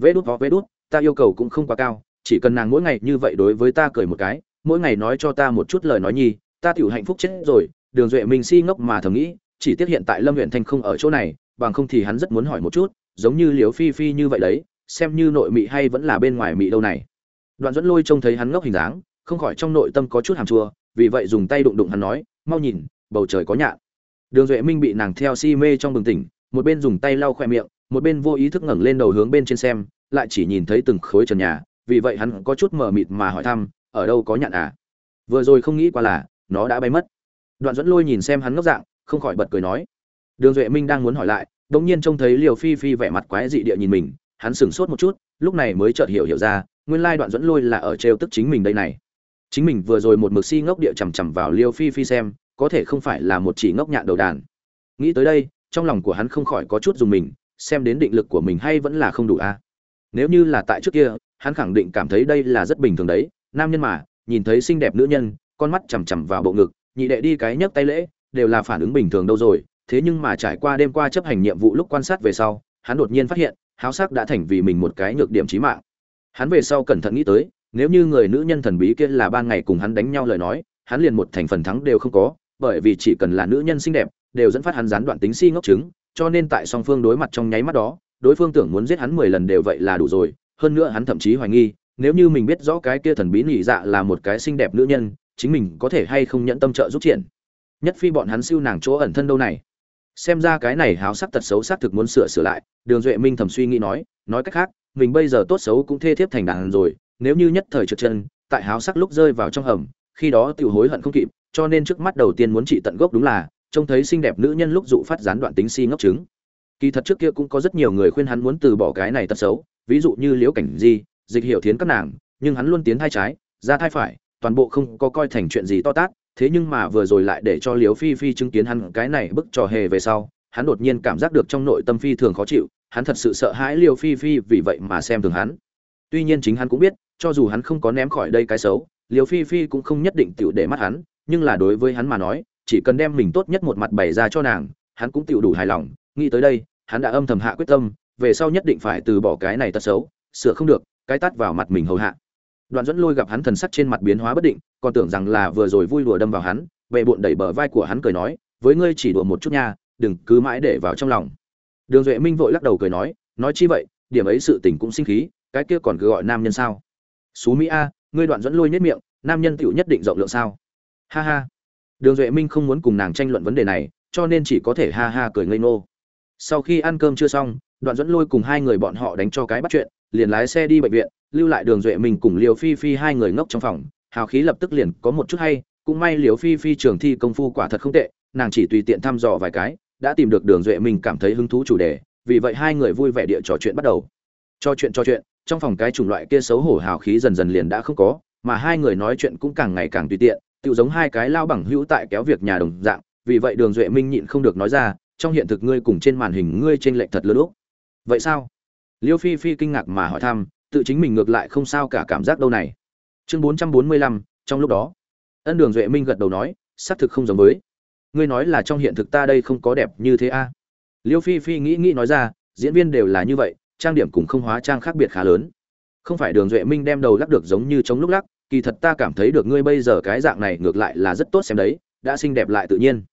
Vê đút vó vê đút, ta yêu cầu cũng không quá cao, chỉ cần nàng mỗi ngày như vậy đối với ta cười một cái, mỗi ngày nói cho ta một chút lời nói nhi, ta tiểu hạnh phúc chết rồi đường duệ minh si ngốc mà thầm nghĩ, chỉ tiếc hiện tại lâm huyện thanh không ở chỗ này, bằng không thì hắn rất muốn hỏi một chút, giống như liều phi phi như vậy đấy, xem như nội mị hay vẫn là bên ngoài mị đâu này. Đoạn dẫn lôi trông thấy hắn ngốc hình dáng, không khỏi trong nội tâm có chút hàm chua, vì vậy dùng tay đụng đụng hắn nói, mau nhìn, bầu trời có nhạn. Đường duệ minh bị nàng theo si mê trong bừng tỉnh, một bên dùng tay lau khoe miệng, một bên vô ý thức ngẩng lên đầu hướng bên trên xem, lại chỉ nhìn thấy từng khối trần nhà, vì vậy hắn có chút mờ mịt mà hỏi thăm, ở đâu có nhạn à? Vừa rồi không nghĩ qua là, nó đã bay mất đoạn dẫn lôi nhìn xem hắn ngốc dạng, không khỏi bật cười nói. Đường duệ minh đang muốn hỏi lại đ ỗ n g nhiên trông thấy liều phi phi vẻ mặt quái dị địa nhìn mình, hắn sửng sốt một chút, lúc này mới chợt hiểu hiểu ra, nguyên lai đoạn dẫn lôi là ở trêu tức chính mình đây này. Chính mình vừa rồi một mực si ngốc địa chằm chằm vào liêu phi phi xem, có thể không phải là một chỉ ngốc nhạn đầu đàn. Nghĩ tới đây, trong lòng của hắn không khỏi có chút dùng mình, xem đến định lực của mình hay vẫn là không đủ a. Nếu như là tại trước kia, hắn khẳng định cảm thấy đây là rất bình thường đấy, nam nhân mà, nhìn thấy xinh đẹp nữ nhân, con mắt chằm chằm vào bộ ngực nhị đệ đi cái nhấc tay lễ, đều là phản ứng bình thường đâu rồi, thế nhưng mà trải qua đêm qua chấp hành nhiệm vụ lúc quan sát về sau, hắn đột nhiên phát hiện, háo sắc đã thành vì mình một cái nhược điểm chí mạng. Hắn về sau cẩn thận nghĩ tới, nếu như người nữ nhân thần bí kia là ban ngày cùng hắn đánh nhau lời nói, hắn liền một thành phần thắng đều không có, bởi vì chỉ cần là nữ nhân xinh đẹp, đều dẫn phát hắn gián đoạn tính si ngốc chứng cho nên tại song phương đối mặt trong nháy mắt đó, đối phương tưởng muốn giết hắn mười lần đều vậy là đủ rồi, hơn nữa hắn thậm chí hoài nghi, nếu như mình biết rõ cái kia thần bí nhị dạ là một cái xinh đẹp nữ nhân chính mình có thể hay không nhận tâm trợ giúp triển. Nhất phi bọn hắn siêu nàng chỗ ẩn thân đâu này. Xem ra cái này háo sắc tật xấu xác thực muốn sửa sửa lại, đường duệ minh thầm suy nghĩ nói nói cách khác, mình bây giờ tốt xấu cũng thê thiếp thành đàn rồi, nếu như nhất thời trượt chân, tại háo sắc lúc rơi vào trong hầm, khi đó tự hối hận không kịp, cho nên trước mắt đầu tiên muốn trị tận gốc đúng là, trông thấy xinh đẹp nữ nhân lúc dụ phát gián đoạn tính si ngốc trứng. Kỳ thật trước kia cũng có rất nhiều người khuyên hắn muốn từ bỏ cái này tật xấu, ví dụ như liễu cảnh di, dịch hiệu thiến các nàng, nhưng hắn luôn tiến thai trái, ra thai phải toàn bộ không có coi thành chuyện gì to tát, thế nhưng mà vừa rồi lại để cho liếu phi phi chứng kiến hắn cái này bức trò hề về sau, hắn đột nhiên cảm giác được trong nội tâm phi thường khó chịu, hắn thật sự sợ hãi liều phi phi vì vậy mà xem thường hắn. Tuy nhiên chính hắn cũng biết, cho dù hắn không có ném khỏi đây cái xấu liều phi phi cũng không nhất định tựu để mắt hắn, nhưng là đối với hắn mà nói, chỉ cần đem mình tốt nhất một mặt bày ra cho nàng, hắn cũng tựu đủ hài lòng, nghĩ tới đây, hắn đã âm thầm hạ quyết tâm, về sau nhất định phải từ bỏ cái này tật xấu, sửa không được, cái tắt vào mặt mình hầu hạ đoạn dẫn lôi gặp hắn thần sắc trên mặt biến hóa bất định, còn tưởng rằng là vừa rồi vui đùa đâm vào hắn về bụng đẩy bờ vai của hắn cười nói, với ngươi chỉ đùa một chút nha, đừng cứ mãi để vào trong lòng. Đường duệ minh vội lắc đầu cười nói nói chi vậy, điểm ấy sự tình cũng sinh khí, cái kia còn cứ gọi nam nhân sao? Xú mỹ a, ngươi đoạn dẫn lôi nhất miệng, nam nhân tựu nhất định rộng lượng sao? Ha ha. Đường duệ minh không muốn cùng nàng tranh luận vấn đề này, cho nên chỉ có thể ha ha cười ngây ngô. Sau khi ăn cơm chưa xong, đoạn dẫn lôi cùng hai người bọn họ đánh cho cái bắt chuyện, liền lái xe đi bệnh viện lưu lại đường duệ mình cùng liều phi phi hai người ngốc trong phòng, hào khí lập tức liền có một chút hay, cũng may liều phi phi trường thi công phu quả thật không tệ, nàng chỉ tùy tiện thăm dò vài cái, đã tìm được đường duệ mình cảm thấy hứng thú chủ đề, vì vậy hai người vui vẻ địa trò chuyện bắt đầu. Trò chuyện trò chuyện, trong phòng cái chủng loại kia xấu hổ hào khí dần dần liền đã không có, mà hai người nói chuyện cũng càng ngày càng tùy tiện tự giống hai cái lao bằng hữu tại kéo việc nhà đồng dạng, vì vậy đường duệ minh nhịn không được nói ra, trong hiện thực ngươi cùng trên màn hình ngươi trên lệnh thật lớn lúc vậy sao? Liêu phi phi kinh ngạc mà hỏi thăm tự chính mình ngược lại không sao cả cảm giác đâu này. Chương bốn trăm bốn mươi lăm, trong lúc đó. Ân đường duệ minh gật đầu nói, xác thực không giống với. Ngươi nói là trong hiện thực ta đây không có đẹp như thế a. À? liêu phi phi nghĩ nghĩ nói ra, diễn viên đều là như vậy, trang điểm cùng không hóa trang khác biệt khá lớn. Không phải đường duệ minh đem đầu lắc được giống như chống lúc lắc, kỳ thật ta cảm thấy được ngươi bây giờ cái dạng này ngược lại là rất tốt xem đấy, đã xinh đẹp lại tự nhiên.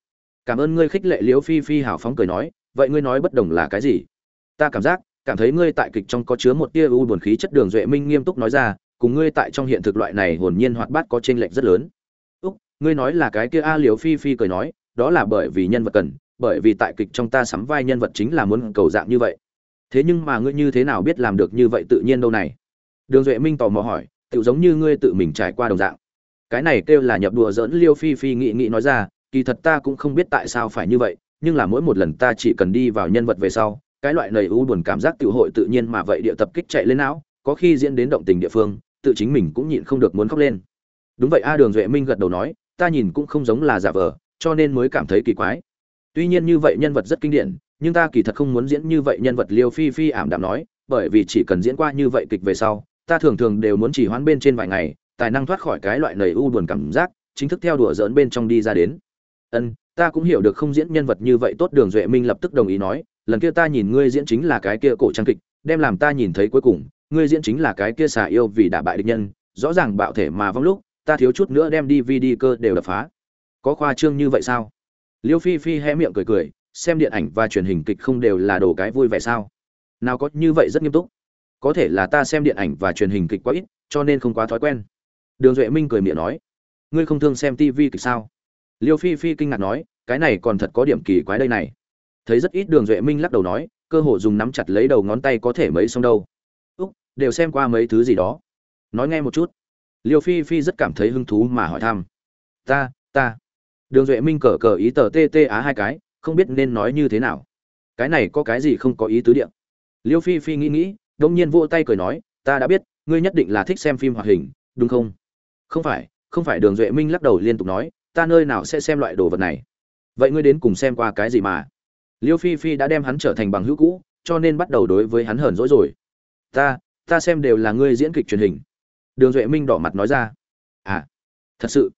Cảm ơn ngươi khích lệ liễu phi phi hào phóng cười nói, vậy ngươi nói bất đồng là cái gì? Ta cảm giác cảm thấy ngươi tại kịch trong có chứa một tia u buồn khí chất đường duệ minh nghiêm túc nói ra, cùng ngươi tại trong hiện thực loại này hồn nhiên hoạt bát có chênh lệch rất lớn. Úc, ngươi nói là cái kia a liều phi phi cười nói, đó là bởi vì nhân vật cần, bởi vì tại kịch trong ta sắm vai nhân vật chính là muốn cầu dạng như vậy. Thế nhưng mà ngươi như thế nào biết làm được như vậy tự nhiên đâu này? Đường duệ minh tò mò hỏi tự giống như ngươi tự mình trải qua đồng dạng. Cái này kêu là nhập đùa dỡn liêu phi phi nghị nghị nói ra, kỳ thật ta cũng không biết tại sao phải như vậy, nhưng là mỗi một lần ta chỉ cần đi vào nhân vật về sau cái loại nầy u buồn cảm giác tự hội tự nhiên mà vậy địa tập kích chạy lên não, có khi diễn đến động tình địa phương, tự chính mình cũng nhịn không được muốn khóc lên. Đúng vậy, a đường duệ minh gật đầu nói, ta nhìn cũng không giống là giả vờ, cho nên mới cảm thấy kỳ quái. Tuy nhiên như vậy nhân vật rất kinh điển, nhưng ta kỳ thật không muốn diễn như vậy nhân vật liêu phi phi ảm đạm nói, bởi vì chỉ cần diễn qua như vậy kịch về sau, ta thường thường đều muốn chỉ hoãn bên trên vài ngày, tài năng thoát khỏi cái loại nầy u buồn cảm giác, chính thức theo đùa dỡn bên trong đi ra đến. Ân, ta cũng hiểu được không diễn nhân vật như vậy tốt, đường duệ minh lập tức đồng ý nói lần kia ta nhìn ngươi diễn chính là cái kia cổ trang kịch, đem làm ta nhìn thấy cuối cùng, ngươi diễn chính là cái kia xà yêu vì đả bại địch nhân, rõ ràng bạo thể mà vong lúc, ta thiếu chút nữa đem dvd cơ đều đập phá. Có khoa trương như vậy sao? Liêu phi phi hé miệng cười cười, xem điện ảnh và truyền hình kịch không đều là đồ cái vui vẻ sao? Nào có như vậy rất nghiêm túc. Có thể là ta xem điện ảnh và truyền hình kịch quá ít, cho nên không quá thói quen. Đường duệ minh cười miệng nói, ngươi không thương xem tv kịch sao? Liêu phi phi kinh ngạc nói, cái này còn thật có điểm kỳ quái đây này thấy rất ít đường duệ minh lắc đầu nói, cơ hội dùng nắm chặt lấy đầu ngón tay có thể mấy xong đâu. Úc, đều xem qua mấy thứ gì đó. Nói nghe một chút. Liêu phi phi rất cảm thấy hứng thú mà hỏi thăm. Ta ta. Đường duệ minh cờ cờ ý tờ tê tê á hai cái, không biết nên nói như thế nào. Cái này có cái gì không có ý tứ điện liêu phi phi nghĩ nghĩ đông nhiên vỗ tay cười nói, ta đã biết, ngươi nhất định là thích xem phim hoạt hình, đúng không? Không phải không phải, đường duệ minh lắc đầu liên tục nói, ta nơi nào sẽ xem loại đồ vật này? Vậy ngươi đến cùng xem qua cái gì mà? Liêu phi phi đã đem hắn trở thành bằng hữu cũ, cho nên bắt đầu đối với hắn hờn dỗi rồi. Ta ta xem đều là ngươi diễn kịch truyền hình. Đường duệ minh đỏ mặt nói ra. À thật sự.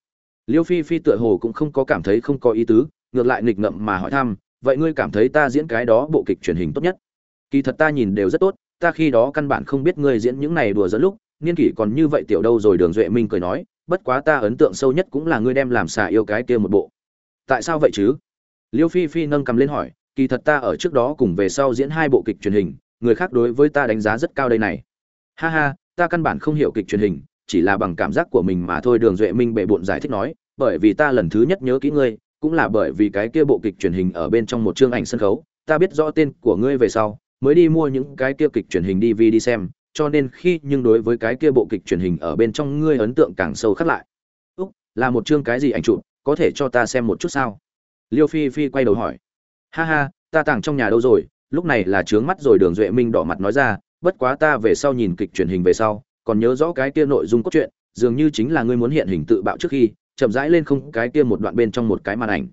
Liêu phi phi tựa hồ cũng không có cảm thấy không có ý tứ, ngược lại nghịch ngậm mà hỏi thăm, vậy ngươi cảm thấy ta diễn cái đó bộ kịch truyền hình tốt nhất? Kỳ thật ta nhìn đều rất tốt, ta khi đó căn bản không biết ngươi diễn những này đùa dẫn lúc, niên kỷ còn như vậy tiểu đâu rồi, đường duệ minh cười nói, bất quá ta ấn tượng sâu nhất cũng là ngươi đem làm xà yêu cái kia một bộ. Tại sao vậy chứ? Liêu phi phi nâng cầm lên hỏi kỳ thật ta ở trước đó cùng về sau diễn hai bộ kịch truyền hình, người khác đối với ta đánh giá rất cao đây này. Ha ha, ta căn bản không hiểu kịch truyền hình, chỉ là bằng cảm giác của mình mà thôi, đường duệ minh bệ bộn giải thích nói, bởi vì ta lần thứ nhất nhớ kỹ ngươi, cũng là bởi vì cái kia bộ kịch truyền hình ở bên trong một chương ảnh sân khấu, ta biết rõ tên của ngươi về sau, mới đi mua những cái kia kịch truyền hình dvd đi xem, cho nên khi nhưng đối với cái kia bộ kịch truyền hình ở bên trong ngươi ấn tượng càng sâu khắc lại. Úc, là một chương cái gì ảnh chụp, có thể cho ta xem một chút sao? Liêu phi phi quay đầu hỏi ha ha, ta tàng trong nhà đâu rồi? Lúc này là trướng mắt rồi, đường duệ minh đỏ mặt nói ra, bất quá ta về sau nhìn kịch truyền hình về sau, còn nhớ rõ cái kia nội dung cốt truyện, dường như chính là ngươi muốn hiện hình tự bạo trước khi, chậm rãi lên không, cái kia một đoạn bên trong một cái màn ảnh.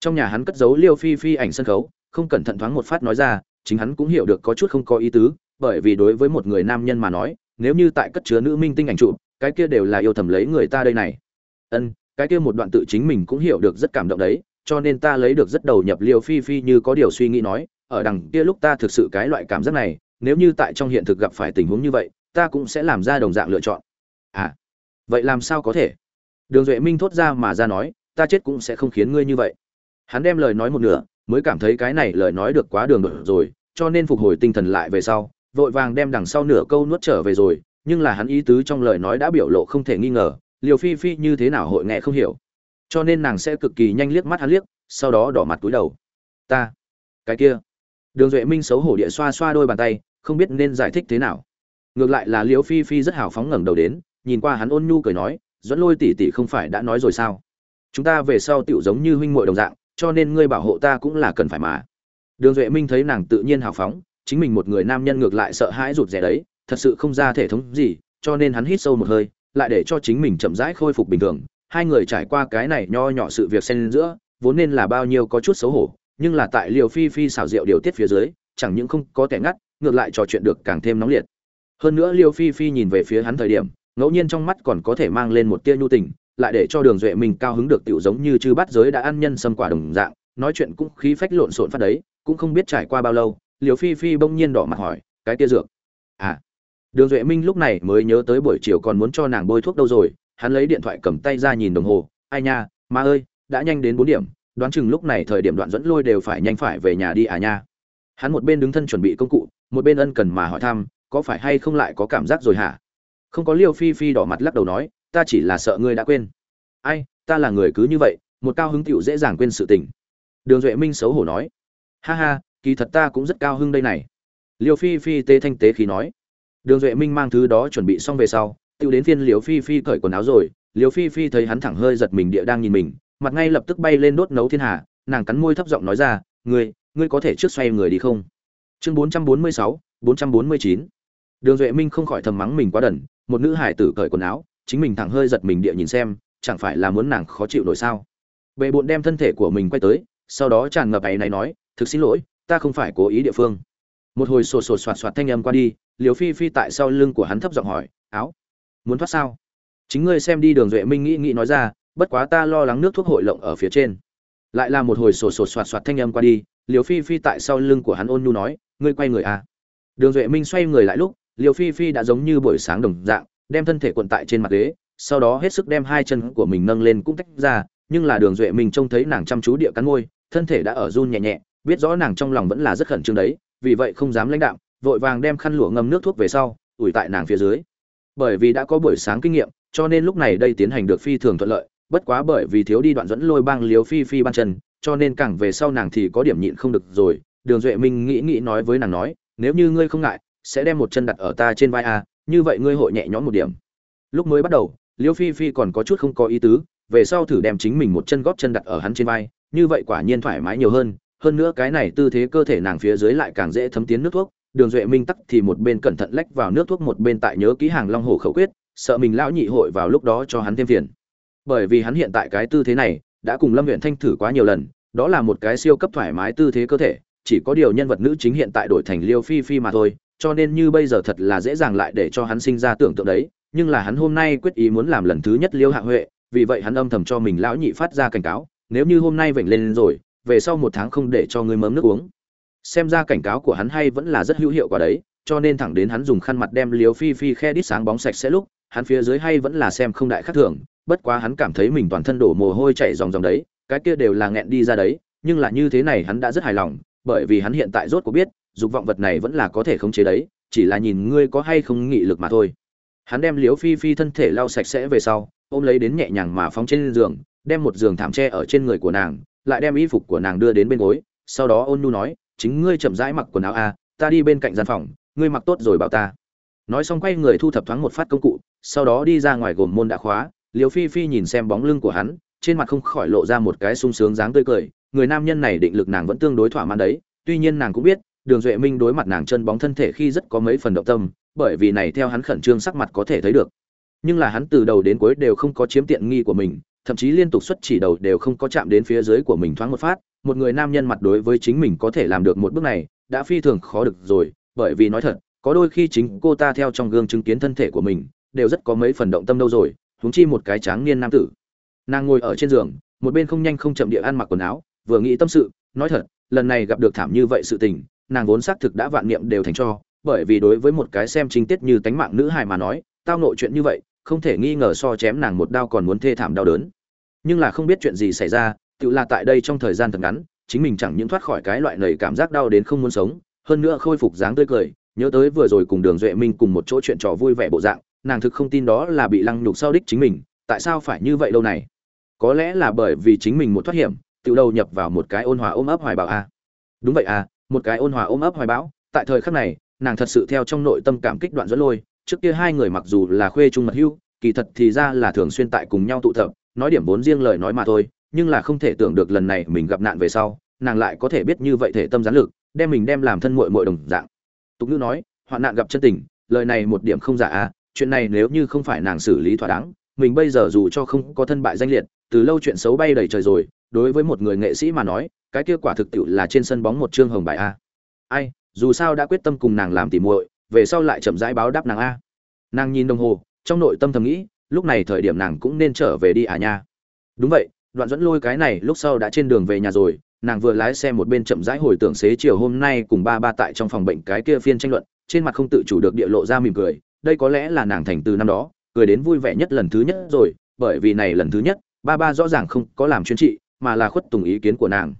Trong nhà hắn cất giấu liêu phi phi ảnh sân khấu, không cẩn thận thoáng một phát nói ra, chính hắn cũng hiểu được có chút không có ý tứ, bởi vì đối với một người nam nhân mà nói, nếu như tại cất chứa nữ minh tinh ảnh trụ cái kia đều là yêu thầm lấy người ta đây này. Ân, cái kia một đoạn tự chính mình cũng hiểu được rất cảm động đấy cho nên ta lấy được rất đầu nhập liều phi phi như có điều suy nghĩ nói, ở đằng kia lúc ta thực sự cái loại cảm giác này, nếu như tại trong hiện thực gặp phải tình huống như vậy, ta cũng sẽ làm ra đồng dạng lựa chọn. À vậy làm sao có thể? Đường duệ minh thốt ra mà ra nói, ta chết cũng sẽ không khiến ngươi như vậy. Hắn đem lời nói một nửa, mới cảm thấy cái này lời nói được quá đường đột rồi, cho nên phục hồi tinh thần lại về sau, vội vàng đem đằng sau nửa câu nuốt trở về rồi, nhưng là hắn ý tứ trong lời nói đã biểu lộ không thể nghi ngờ liều phi phi như thế nào hội nghe không hiểu cho nên nàng sẽ cực kỳ nhanh liếc mắt hắn liếc, sau đó đỏ mặt túi đầu. Ta, cái kia. Đường duệ minh xấu hổ địa xoa xoa đôi bàn tay, không biết nên giải thích thế nào. Ngược lại là Liễu phi phi rất hào phóng ngẩng đầu đến, nhìn qua hắn ôn nhu cười nói dẫn lôi tỷ tỷ không phải đã nói rồi sao? Chúng ta về sau tựu giống như huynh muội đồng dạng, cho nên ngươi bảo hộ ta cũng là cần phải mà. Đường duệ minh thấy nàng tự nhiên hào phóng, chính mình một người nam nhân ngược lại sợ hãi rụt rè đấy, thật sự không ra thể thống gì, cho nên hắn hít sâu một hơi, lại để cho chính mình chậm rãi khôi phục bình thường hai người trải qua cái này nho nhỏ sự việc xen giữa, vốn nên là bao nhiêu có chút xấu hổ, nhưng là tại liều phi phi xảo diệu điều tiết phía dưới, chẳng những không có kẻ ngắt, ngược lại trò chuyện được càng thêm nóng liệt. Hơn nữa liều phi phi nhìn về phía hắn thời điểm, ngẫu nhiên trong mắt còn có thể mang lên một tia nhu tình, lại để cho đường duệ mình cao hứng được tiểu giống như chư bát giới đã ăn nhân sâm quả đồng dạng, nói chuyện cũng khí phách lộn xộn phát đấy, cũng không biết trải qua bao lâu, liều phi phi bỗng nhiên đỏ mặt hỏi, cái tia dược? À. Đường duệ minh lúc này mới nhớ tới buổi chiều còn muốn cho nàng bôi thuốc đâu rồi hắn lấy điện thoại cầm tay ra nhìn đồng hồ, ai nha, ma ơi, đã nhanh đến bốn điểm, đoán chừng lúc này thời điểm đoạn dẫn lôi đều phải nhanh phải về nhà đi à nha. Hắn một bên đứng thân chuẩn bị công cụ, một bên ân cần mà hỏi thăm, có phải hay không lại có cảm giác rồi hả? Không có liêu phi phi đỏ mặt lắc đầu nói, ta chỉ là sợ ngươi đã quên. Ai, ta là người cứ như vậy, một cao hứng tựu dễ dàng quên sự tình. Đường duệ minh xấu hổ nói, ha ha, kỳ thật ta cũng rất cao hưng đây này. Liêu phi phi tê thanh tế khí nói, đường duệ minh mang thứ đó chuẩn bị xong về sau tựu đến phiên liều phi phi cởi quần áo rồi liều phi phi thấy hắn thẳng hơi giật mình địa đang nhìn mình, mặt ngay lập tức bay lên đốt nấu thiên hà, nàng cắn môi thấp giọng nói ra, ngươi ngươi có thể trước xoay người đi không? Chương bốn trăm bốn mươi sáu, bốn trăm bốn mươi chín. Đường duệ minh không khỏi thầm mắng mình quá đần, một nữ hải tử cởi quần áo, chính mình thẳng hơi giật mình địa nhìn xem, chẳng phải là muốn nàng khó chịu nổi sao? Bệ bộn đem thân thể của mình quay tới, sau đó tràn ngập ấy này nói, thực xin lỗi, ta không phải cố ý địa phương. Một hồi sột sột soạt soạt thanh âm qua đi liều phi phi tại sau lưng của hắn thấp giọng hỏi, áo muốn thoát sao? Chính ngươi xem đi, đường duệ minh nghĩ nghĩ nói ra, bất quá ta lo lắng nước thuốc hội lộng ở phía trên. Lại là một hồi sổ sổ soạt soạt thanh âm qua đi liều phi phi tại sau lưng của hắn ôn nhu nói, ngươi quay người à. Đường duệ minh xoay người lại lúc liều phi phi đã giống như buổi sáng đồng dạng, đem thân thể quận tại trên mặt ghế, sau đó hết sức đem hai chân của mình nâng lên cũng tách ra, nhưng là đường duệ minh trông thấy nàng chăm chú địa cắn môi, thân thể đã ở run nhẹ nhẹ, biết rõ nàng trong lòng vẫn là rất khẩn trương đấy, vì vậy không dám lãnh đạo vội vàng đem khăn lụa ngâm nước thuốc về sau, ủi tại nàng phía dưới bởi vì đã có buổi sáng kinh nghiệm, cho nên lúc này đây tiến hành được phi thường thuận lợi, bất quá bởi vì thiếu đi đoạn dẫn lôi băng liếu phi phi ban chân, cho nên càng về sau nàng thì có điểm nhịn không được rồi. Đường duệ minh nghĩ nghĩ nói với nàng nói, nếu như ngươi không ngại, sẽ đem một chân đặt ở ta trên vai a, như vậy ngươi hội nhẹ nhõm một điểm. Lúc mới bắt đầu, liêu phi phi còn có chút không có ý tứ, về sau thử đem chính mình một chân góp chân đặt ở hắn trên vai, như vậy quả nhiên thoải mái nhiều hơn. Hơn nữa cái này tư thế cơ thể nàng phía dưới lại càng dễ thấm tiến nước thuốc đường duệ minh tắc thì một bên cẩn thận lách vào nước thuốc một bên tại nhớ ký hàng long hồ khẩu quyết, sợ mình lão nhị hội vào lúc đó cho hắn thêm phiền. Bởi vì hắn hiện tại cái tư thế này, đã cùng lâm huyện thanh thử quá nhiều lần, đó là một cái siêu cấp thoải mái tư thế cơ thể, chỉ có điều nhân vật nữ chính hiện tại đổi thành liêu phi phi mà thôi, cho nên như bây giờ thật là dễ dàng lại để cho hắn sinh ra tưởng tượng đấy, nhưng là hắn hôm nay quyết ý muốn làm lần thứ nhất liêu hạ huệ, vì vậy hắn âm thầm cho mình lão nhị phát ra cảnh cáo, nếu như hôm nay vểnh lên rồi, về sau một tháng không để cho ngươi mớm nước uống xem ra cảnh cáo của hắn hay vẫn là rất hữu hiệu quả đấy, cho nên thẳng đến hắn dùng khăn mặt đem liều phi phi khe đít sáng bóng sạch sẽ lúc, hắn phía dưới hay vẫn là xem không đại khác thường, bất quá hắn cảm thấy mình toàn thân đổ mồ hôi chảy dòng dòng đấy, cái kia đều là nghẹn đi ra đấy, nhưng là như thế này hắn đã rất hài lòng, bởi vì hắn hiện tại rốt cuộc biết, dục vọng vật này vẫn là có thể khống chế đấy, chỉ là nhìn ngươi có hay không nghị lực mà thôi. Hắn đem liếu phi phi thân thể lau sạch sẽ về sau, ôm lấy đến nhẹ nhàng mà phóng trên giường, đem một giường thảm tre ở trên người của nàng, lại đem y phục của nàng đưa đến bên gối, sau đó ôn nhu nói chính ngươi chậm rãi mặc quần áo a, ta đi bên cạnh gian phòng, ngươi mặc tốt rồi bảo ta. Nói xong quay người thu thập thoáng một phát công cụ, sau đó đi ra ngoài gồm môn đã khóa liều phi phi nhìn xem bóng lưng của hắn, trên mặt không khỏi lộ ra một cái sung sướng dáng tươi cười, người nam nhân này định lực nàng vẫn tương đối thỏa mãn đấy, tuy nhiên nàng cũng biết, đường duệ minh đối mặt nàng chân bóng thân thể khi rất có mấy phần động tâm, bởi vì này theo hắn khẩn trương sắc mặt có thể thấy được. Nhưng là hắn từ đầu đến cuối đều không có chiếm tiện nghi của mình, thậm chí liên tục xuất chỉ đầu đều không có chạm đến phía dưới của mình thoáng một phát một người nam nhân mặt đối với chính mình có thể làm được một bước này, đã phi thường khó được rồi, bởi vì nói thật, có đôi khi chính cô ta theo trong gương chứng kiến thân thể của mình, đều rất có mấy phần động tâm đâu rồi, huống chi một cái tráng niên nam tử. Nàng ngồi ở trên giường, một bên không nhanh không chậm địa ăn mặc quần áo, vừa nghĩ tâm sự, nói thật, lần này gặp được thảm như vậy sự tình, nàng vốn xác thực đã vạn niệm đều thành cho, bởi vì đối với một cái xem chính tiết như tánh mạng nữ hài mà nói, tao nội chuyện như vậy, không thể nghi ngờ so chém nàng một đao còn muốn thê thảm đau đớn. Nhưng là không biết chuyện gì xảy ra tự là tại đây trong thời gian thật ngắn, chính mình chẳng những thoát khỏi cái loại nầy cảm giác đau đến không muốn sống, hơn nữa khôi phục dáng tươi cười, nhớ tới vừa rồi cùng đường duệ minh cùng một chỗ chuyện trò vui vẻ bộ dạng, nàng thực không tin đó là bị lăng nhục sau đích chính mình, tại sao phải như vậy đâu này? Có lẽ là bởi vì chính mình một thoát hiểm tự đầu nhập vào một cái ôn hòa ôm ấp hoài bảo a. Đúng vậy à một cái ôn hòa ôm ấp hoài bão, tại thời khắc này, nàng thật sự theo trong nội tâm cảm kích đoạn dẫn lôi, trước kia hai người mặc dù là khuê trung mật hưu, kỳ thật thì ra là thường xuyên tại cùng nhau tụ tập, nói điểm vốn riêng lời nói mà thôi nhưng là không thể tưởng được lần này mình gặp nạn về sau, nàng lại có thể biết như vậy thể tâm gián lực, đem mình đem làm thân muội muội đồng dạng. Tục ngữ nói, hoạn nạn gặp chân tình, lời này một điểm không giả à chuyện này nếu như không phải nàng xử lý thỏa đáng, mình bây giờ dù cho không có thân bại danh liệt, từ lâu chuyện xấu bay đầy trời rồi, đối với một người nghệ sĩ mà nói, cái kia quả thực tiệu là trên sân bóng một chương hồng bài a. Ai, dù sao đã quyết tâm cùng nàng làm tỉ muội, về sau lại chậm rãi báo đáp nàng a. Nàng nhìn đồng hồ, trong nội tâm thầm nghĩ, lúc này thời điểm nàng cũng nên trở về đi à nha. Đúng vậy đoạn dẫn lôi cái này lúc sau đã trên đường về nhà rồi, nàng vừa lái xe một bên chậm rãi hồi tưởng xế chiều hôm nay cùng ba ba tại trong phòng bệnh cái kia phiên tranh luận, trên mặt không tự chủ được địa lộ ra mỉm cười, đây có lẽ là nàng thành từ năm đó, cười đến vui vẻ nhất lần thứ nhất rồi, bởi vì này lần thứ nhất, ba ba rõ ràng không có làm chuyên trị, mà là khuất tùng ý kiến của nàng.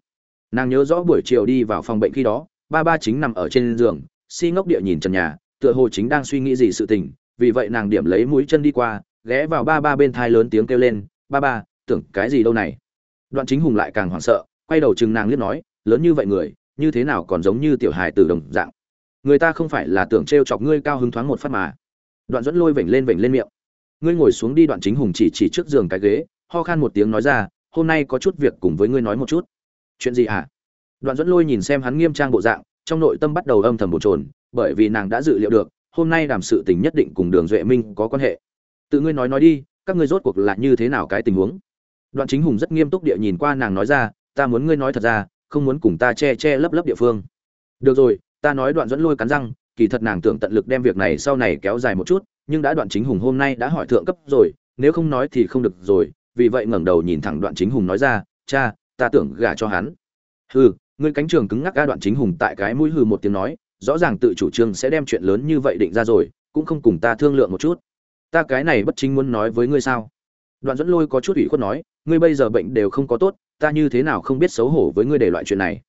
Nàng nhớ rõ buổi chiều đi vào phòng bệnh khi đó, ba ba chính nằm ở trên giường, si ngốc địa nhìn trần nhà, tựa hồ chính đang suy nghĩ gì sự tình, vì vậy nàng điểm lấy mũi chân đi qua, ghé vào ba ba bên thai lớn tiếng kêu lên, ba ba tưởng cái gì đâu này. Đoạn chính hùng lại càng hoảng sợ quay đầu chừng nàng liếc nói lớn như vậy người như thế nào còn giống như tiểu hài từ đồng dạng? Người ta không phải là tưởng t chọc ngươi cao hứng thoáng một phát mà. Đoạn dẫn lôi vểnh lên vểnh lên miệng. Ngươi ngồi xuống đi đoạn chính hùng chỉ chỉ trước giường cái ghế ho khan một tiếng nói ra hôm nay có chút việc cùng với ngươi nói một chút. Chuyện gì hả? Đoạn dẫn lôi nhìn xem hắn nghiêm trang bộ dạng trong nội tâm bắt đầu âm thầm bồn trồn, bởi vì nàng đã dự liệu được hôm nay đàm sự tình nhất định cùng đường duệ minh có quan hệ. Tự ngươi nói nói đi các ngươi rốt cuộc là như thế nào cái tình huống? Đoạn chính hùng rất nghiêm túc địa nhìn qua nàng nói ra, ta muốn ngươi nói thật ra, không muốn cùng ta che che lấp lấp địa phương. Được rồi, ta nói đoạn dẫn lôi cắn răng, kỳ thật nàng tưởng tận lực đem việc này sau này kéo dài một chút, nhưng đã đoạn chính hùng hôm nay đã hỏi thượng cấp rồi, nếu không nói thì không được rồi, vì vậy ngẩng đầu nhìn thẳng đoạn chính hùng nói ra, cha, ta tưởng gả cho hắn. Hừ, ngươi cánh trường cứng ngắc ga đoạn chính hùng tại cái mũi hừ một tiếng nói, rõ ràng tự chủ trương sẽ đem chuyện lớn như vậy định ra rồi, cũng không cùng ta thương lượng một chút. Ta cái này bất chính muốn nói với ngươi sao? Đoạn dẫn lôi có chút ủy khuất nói, ngươi bây giờ bệnh đều không có tốt, ta như thế nào không biết xấu hổ với ngươi để loại chuyện này?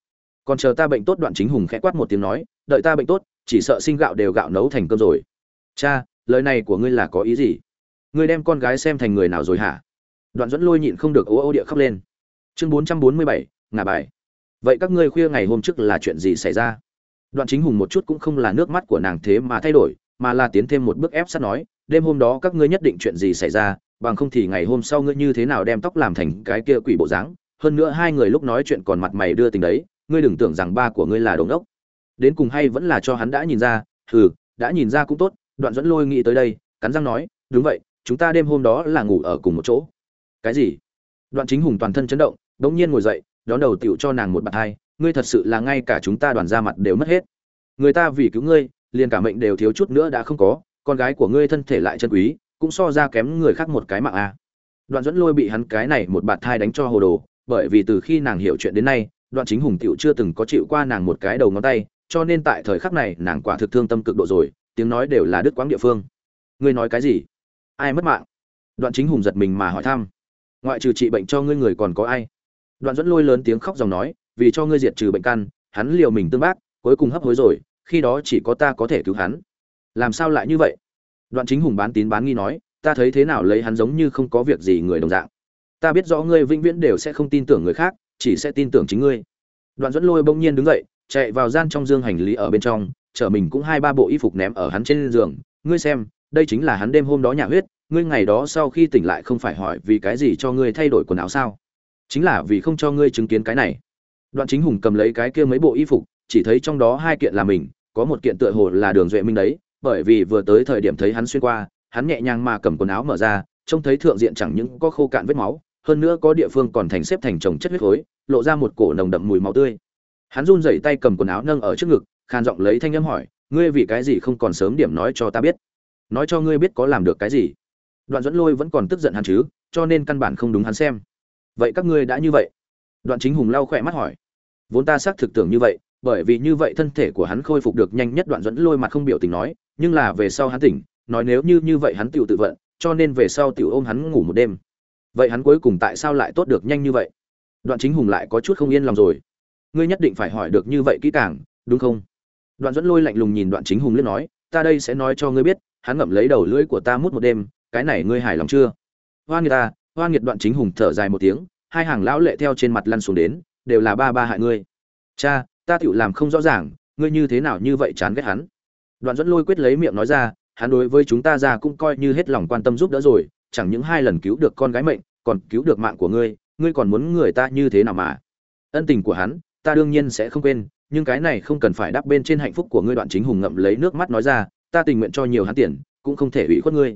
Còn chờ ta bệnh tốt, đoạn chính hùng khẽ quát một tiếng nói, đợi ta bệnh tốt, chỉ sợ sinh gạo đều gạo nấu thành cơm rồi. Cha, lời này của ngươi là có ý gì? Ngươi đem con gái xem thành người nào rồi hả? Đoạn dẫn lôi nhịn không được ố ô địa khóc lên. Chương bốn trăm bốn mươi bảy ngà bài. Vậy các ngươi khuya ngày hôm trước là chuyện gì xảy ra? Đoạn chính hùng một chút cũng không là nước mắt của nàng thế mà thay đổi, mà là tiến thêm một bước ép sát nói, đêm hôm đó các ngươi nhất định chuyện gì xảy ra bằng không thì ngày hôm sau ngươi như thế nào đem tóc làm thành cái kia quỷ bộ dáng? Hơn nữa hai người lúc nói chuyện còn mặt mày đưa tình đấy, ngươi đừng tưởng rằng ba của ngươi là đống đốc đến cùng hay vẫn là cho hắn đã nhìn ra ừ đã nhìn ra cũng tốt, đoạn dẫn lôi nghĩ tới đây, cắn răng nói, đúng vậy, chúng ta đêm hôm đó là ngủ ở cùng một chỗ. Cái gì? Đoạn chính hùng toàn thân chấn động, đống nhiên ngồi dậy, đón đầu tiểu cho nàng một bàn hai, ngươi thật sự là ngay cả chúng ta đoàn ra mặt đều mất hết. Người ta vì cứu ngươi, liền cả mệnh đều thiếu chút nữa đã không có, con gái của ngươi thân thể lại chân quý cũng so ra kém người khác một cái mạng a. Đoạn dẫn lôi bị hắn cái này một bạt thai đánh cho hồ đồ, bởi vì từ khi nàng hiểu chuyện đến nay, đoạn chính hùng tiểu chưa từng có chịu qua nàng một cái đầu ngón tay, cho nên tại thời khắc này nàng quả thực thương tâm cực độ rồi, tiếng nói đều là đứt quãng địa phương. Ngươi nói cái gì? Ai mất mạng? Đoạn chính hùng giật mình mà hỏi thăm. Ngoại trừ trị bệnh cho ngươi người còn có ai? Đoạn dẫn lôi lớn tiếng khóc dòng nói, vì cho ngươi diệt trừ bệnh căn, hắn liều mình tương bác, cuối cùng hấp hối rồi, khi đó chỉ có ta có thể cứu hắn. Làm sao lại như vậy? Đoạn chính hùng bán tín bán nghi nói, ta thấy thế nào lấy hắn giống như không có việc gì người đồng dạng. Ta biết rõ ngươi vĩnh viễn đều sẽ không tin tưởng người khác, chỉ sẽ tin tưởng chính ngươi. Đoạn Duẫn lôi bỗng nhiên đứng dậy, chạy vào gian trong dương hành lý ở bên trong, chở mình cũng hai ba bộ y phục ném ở hắn trên giường. Ngươi xem, đây chính là hắn đêm hôm đó nhà huyết, ngươi ngày đó sau khi tỉnh lại không phải hỏi vì cái gì cho ngươi thay đổi quần áo sao? Chính là vì không cho ngươi chứng kiến cái này. Đoạn chính hùng cầm lấy cái kia mấy bộ y phục, chỉ thấy trong đó hai kiện là mình, có một kiện tựa hồ là đường duệ minh đấy bởi vì vừa tới thời điểm thấy hắn xuyên qua, hắn nhẹ nhàng mà cầm quần áo mở ra, trông thấy thượng diện chẳng những có khô cạn vết máu, hơn nữa có địa phương còn thành xếp thành chồng chất huyết khối, lộ ra một cổ nồng đậm mùi máu tươi. Hắn run rẩy tay cầm quần áo nâng ở trước ngực, khàn giọng lấy thanh âm hỏi, ngươi vì cái gì không còn sớm điểm nói cho ta biết? Nói cho ngươi biết có làm được cái gì? Đoạn dẫn lôi vẫn còn tức giận hắn chứ, cho nên căn bản không đúng hắn xem. Vậy các ngươi đã như vậy? Đoạn chính hùng lau khỏe mắt hỏi. Vốn ta xác thực tưởng như vậy bởi vì như vậy thân thể của hắn khôi phục được nhanh nhất đoạn dẫn lôi mặt không biểu tình nói, nhưng là về sau hắn tỉnh, nói nếu như như vậy hắn tự tự vận, cho nên về sau tiểu ôm hắn ngủ một đêm. Vậy hắn cuối cùng tại sao lại tốt được nhanh như vậy? Đoạn chính hùng lại có chút không yên lòng rồi. Ngươi nhất định phải hỏi được như vậy kỹ càng, đúng không? Đoạn dẫn lôi lạnh lùng nhìn đoạn chính hùng liếc nói, ta đây sẽ nói cho ngươi biết, hắn ngậm lấy đầu lưỡi của ta mút một đêm, cái này ngươi hài lòng chưa? Hoa người ta à, hoa nghiệt đoạn chính hùng thở dài một tiếng, hai hàng lão lệ theo trên mặt lăn xuống đến, đều là ba ba hại ngươi. Cha ta tựu làm không rõ ràng, ngươi như thế nào như vậy chán ghét hắn. Đoạn dẫn lôi quyết lấy miệng nói ra, hắn đối với chúng ta ra cũng coi như hết lòng quan tâm giúp đỡ rồi, chẳng những hai lần cứu được con gái mệnh, còn cứu được mạng của ngươi ngươi còn muốn người ta như thế nào mà? Ân tình của hắn, ta đương nhiên sẽ không quên, nhưng cái này không cần phải đắp bên trên hạnh phúc của ngươi. Đoạn chính hùng ngậm lấy nước mắt nói ra, ta tình nguyện cho nhiều hắn tiền, cũng không thể ủy khuất ngươi.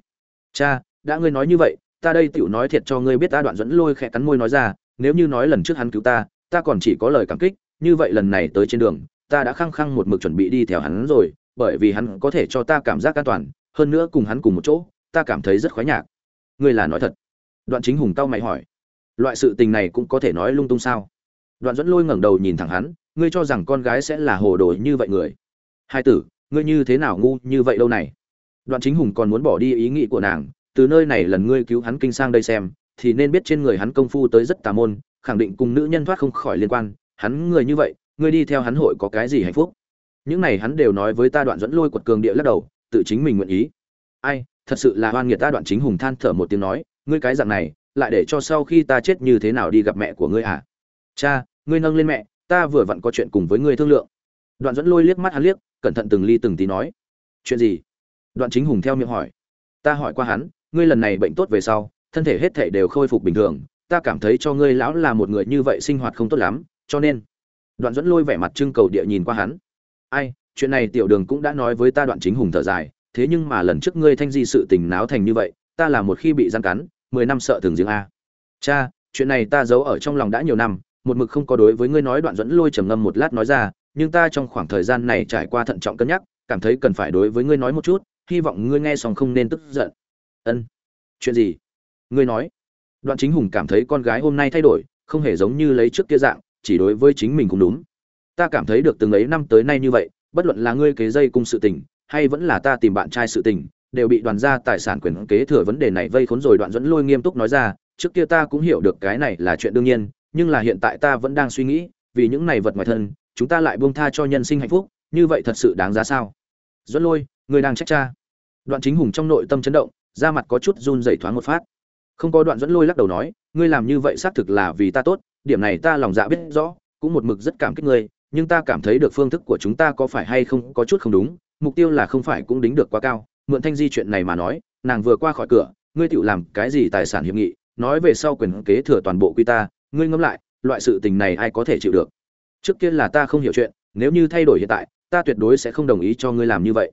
Cha, đã ngươi nói như vậy, ta đây tựu nói thiệt cho ngươi biết ta. Đoạn dẫn lôi khẽ cắn môi nói ra, nếu như nói lần trước hắn cứu ta ta còn chỉ có lời cảm kích như vậy lần này tới trên đường, ta đã khăng khăng một mực chuẩn bị đi theo hắn rồi, bởi vì hắn có thể cho ta cảm giác an toàn, hơn nữa cùng hắn cùng một chỗ, ta cảm thấy rất khoái nhạc. Ngươi là nói thật? Đoạn chính hùng tao mày hỏi. Loại sự tình này cũng có thể nói lung tung sao? Đoạn Duẫn lôi ngẩng đầu nhìn thẳng hắn, ngươi cho rằng con gái sẽ là hồ đồ như vậy người? Hai tử, ngươi như thế nào ngu như vậy đâu này? Đoạn chính hùng còn muốn bỏ đi ý nghĩ của nàng, từ nơi này lần ngươi cứu hắn kinh sang đây xem, thì nên biết trên người hắn công phu tới rất tà môn, khẳng định cùng nữ nhân thoát không khỏi liên quan hắn người như vậy, ngươi đi theo hắn hội có cái gì hạnh phúc? Những này hắn đều nói với ta đoạn dẫn lôi quật cường địa lắc đầu, tự chính mình nguyện ý. Ai, thật sự là hoan nghiệt ta đoạn chính hùng than thở một tiếng nói, ngươi cái dạng này, lại để cho sau khi ta chết như thế nào đi gặp mẹ của ngươi à? Cha, ngươi nâng lên mẹ, ta vừa vặn có chuyện cùng với ngươi thương lượng. Đoạn dẫn lôi liếc mắt hắn liếc, cẩn thận từng ly từng tí nói. Chuyện gì? Đoạn chính hùng theo miệng hỏi. Ta hỏi qua hắn, ngươi lần này bệnh tốt về sau, thân thể hết thể đều khôi phục bình thường, ta cảm thấy cho ngươi lão là một người như vậy sinh hoạt không tốt lắm cho nên đoạn dẫn lôi vẻ mặt trưng cầu địa nhìn qua hắn. Ai, chuyện này tiểu đường cũng đã nói với ta đoạn chính hùng thở dài, thế nhưng mà lần trước ngươi thanh di sự tình náo thành như vậy, ta là một khi bị gian cắn, mười năm sợ thường riêng a. Cha, chuyện này ta giấu ở trong lòng đã nhiều năm, một mực không có đối với ngươi nói đoạn dẫn lôi trầm ngâm một lát nói ra, nhưng ta trong khoảng thời gian này trải qua thận trọng cân nhắc, cảm thấy cần phải đối với ngươi nói một chút, hy vọng ngươi nghe xong không nên tức giận. Ân. Chuyện gì? Ngươi nói. Đoạn chính hùng cảm thấy con gái hôm nay thay đổi, không hề giống như lấy trước kia dạng chỉ đối với chính mình cũng đúng. Ta cảm thấy được từng ấy năm tới nay như vậy, bất luận là ngươi kế dây cung sự tình, hay vẫn là ta tìm bạn trai sự tình, đều bị đoàn gia tài sản quyền kế thừa vấn đề này vây khốn rồi đoạn dẫn lôi nghiêm túc nói ra, trước kia ta cũng hiểu được cái này là chuyện đương nhiên, nhưng là hiện tại ta vẫn đang suy nghĩ, vì những này vật ngoài thân, chúng ta lại buông tha cho nhân sinh hạnh phúc, như vậy thật sự đáng giá sao? Dẫn lôi người đang trách cha. Đoạn chính hùng trong nội tâm chấn động, da mặt có chút run rẩy thoáng một phát. Không có đoạn dẫn lôi lắc đầu nói, ngươi làm như vậy xác thực là vì ta tốt điểm này ta lòng dạ biết rõ, cũng một mực rất cảm kích ngươi, nhưng ta cảm thấy được phương thức của chúng ta có phải hay không có chút không đúng, mục tiêu là không phải cũng đính được quá cao. Mượn thanh di chuyện này mà nói, nàng vừa qua khỏi cửa, ngươi tự làm cái gì tài sản hiệp nghị, nói về sau quyền kế thừa toàn bộ quy ta, ngươi ngẫm lại, loại sự tình này ai có thể chịu được? Trước kia là ta không hiểu chuyện, nếu như thay đổi hiện tại, ta tuyệt đối sẽ không đồng ý cho ngươi làm như vậy.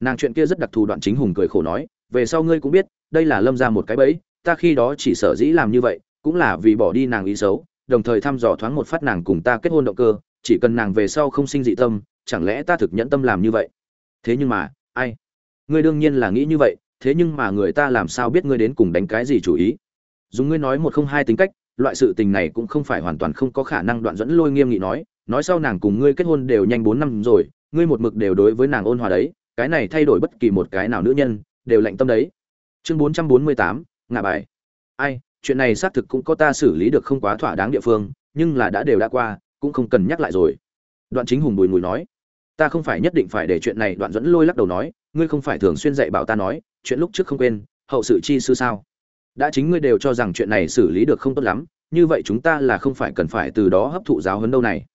Nàng chuyện kia rất đặc thù đoạn chính hùng cười khổ nói, về sau ngươi cũng biết, đây là lâm ra một cái bẫy, ta khi đó chỉ sở dĩ làm như vậy, cũng là vì bỏ đi nàng ý xấu đồng thời thăm dò thoáng một phát nàng cùng ta kết hôn động cơ, chỉ cần nàng về sau không sinh dị tâm, chẳng lẽ ta thực nhẫn tâm làm như vậy? Thế nhưng mà, ai? Ngươi đương nhiên là nghĩ như vậy, thế nhưng mà người ta làm sao biết ngươi đến cùng đánh cái gì chủ ý? Dùng ngươi nói một không hai tính cách, loại sự tình này cũng không phải hoàn toàn không có khả năng đoạn dẫn lôi nghiêm nghị nói nói sau nàng cùng ngươi kết hôn đều nhanh bốn năm rồi, ngươi một mực đều đối với nàng ôn hòa đấy, cái này thay đổi bất kỳ một cái nào nữ nhân, đều lạnh tâm đấy. Chương bốn trăm bốn mươi tám ngạ bài. Ai? Chuyện này xác thực cũng có ta xử lý được không quá thỏa đáng địa phương, nhưng là đã đều đã qua, cũng không cần nhắc lại rồi. Đoạn chính hùng bùi mùi nói. Ta không phải nhất định phải để chuyện này, đoạn dẫn lôi lắc đầu nói. Ngươi không phải thường xuyên dạy bảo ta nói, chuyện lúc trước không quên, hậu sự chi sư sao? Đã chính ngươi đều cho rằng chuyện này xử lý được không tốt lắm, như vậy chúng ta là không phải cần phải từ đó hấp thụ giáo huấn đâu này.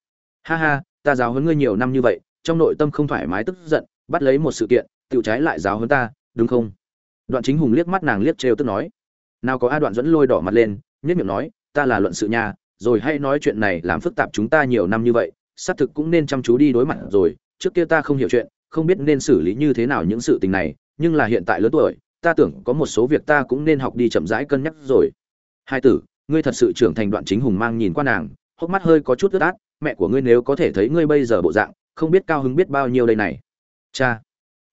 Ha ha, ta giáo huấn ngươi nhiều năm như vậy, trong nội tâm không thoải mái tức giận, bắt lấy một sự kiện tự trái lại giáo huấn ta, đúng không? Đoạn chính hùng liếc mắt nàng liếc trêu tức nói nào có a đoạn dẫn lôi đỏ mặt lên nhất miệng nói, ta là luận sự nhà, rồi hay nói chuyện này làm phức tạp chúng ta nhiều năm như vậy, xác thực cũng nên chăm chú đi đối mặt rồi, trước kia ta không hiểu chuyện, không biết nên xử lý như thế nào những sự tình này, nhưng là hiện tại lớn tuổi, ta tưởng có một số việc ta cũng nên học đi chậm rãi cân nhắc rồi. Hai tử, ngươi thật sự trưởng thành đoạn chính hùng mang nhìn qua nàng, hốc mắt hơi có chút ướt át, mẹ của ngươi nếu có thể thấy ngươi bây giờ bộ dạng, không biết cao hứng biết bao nhiêu đây này. Cha,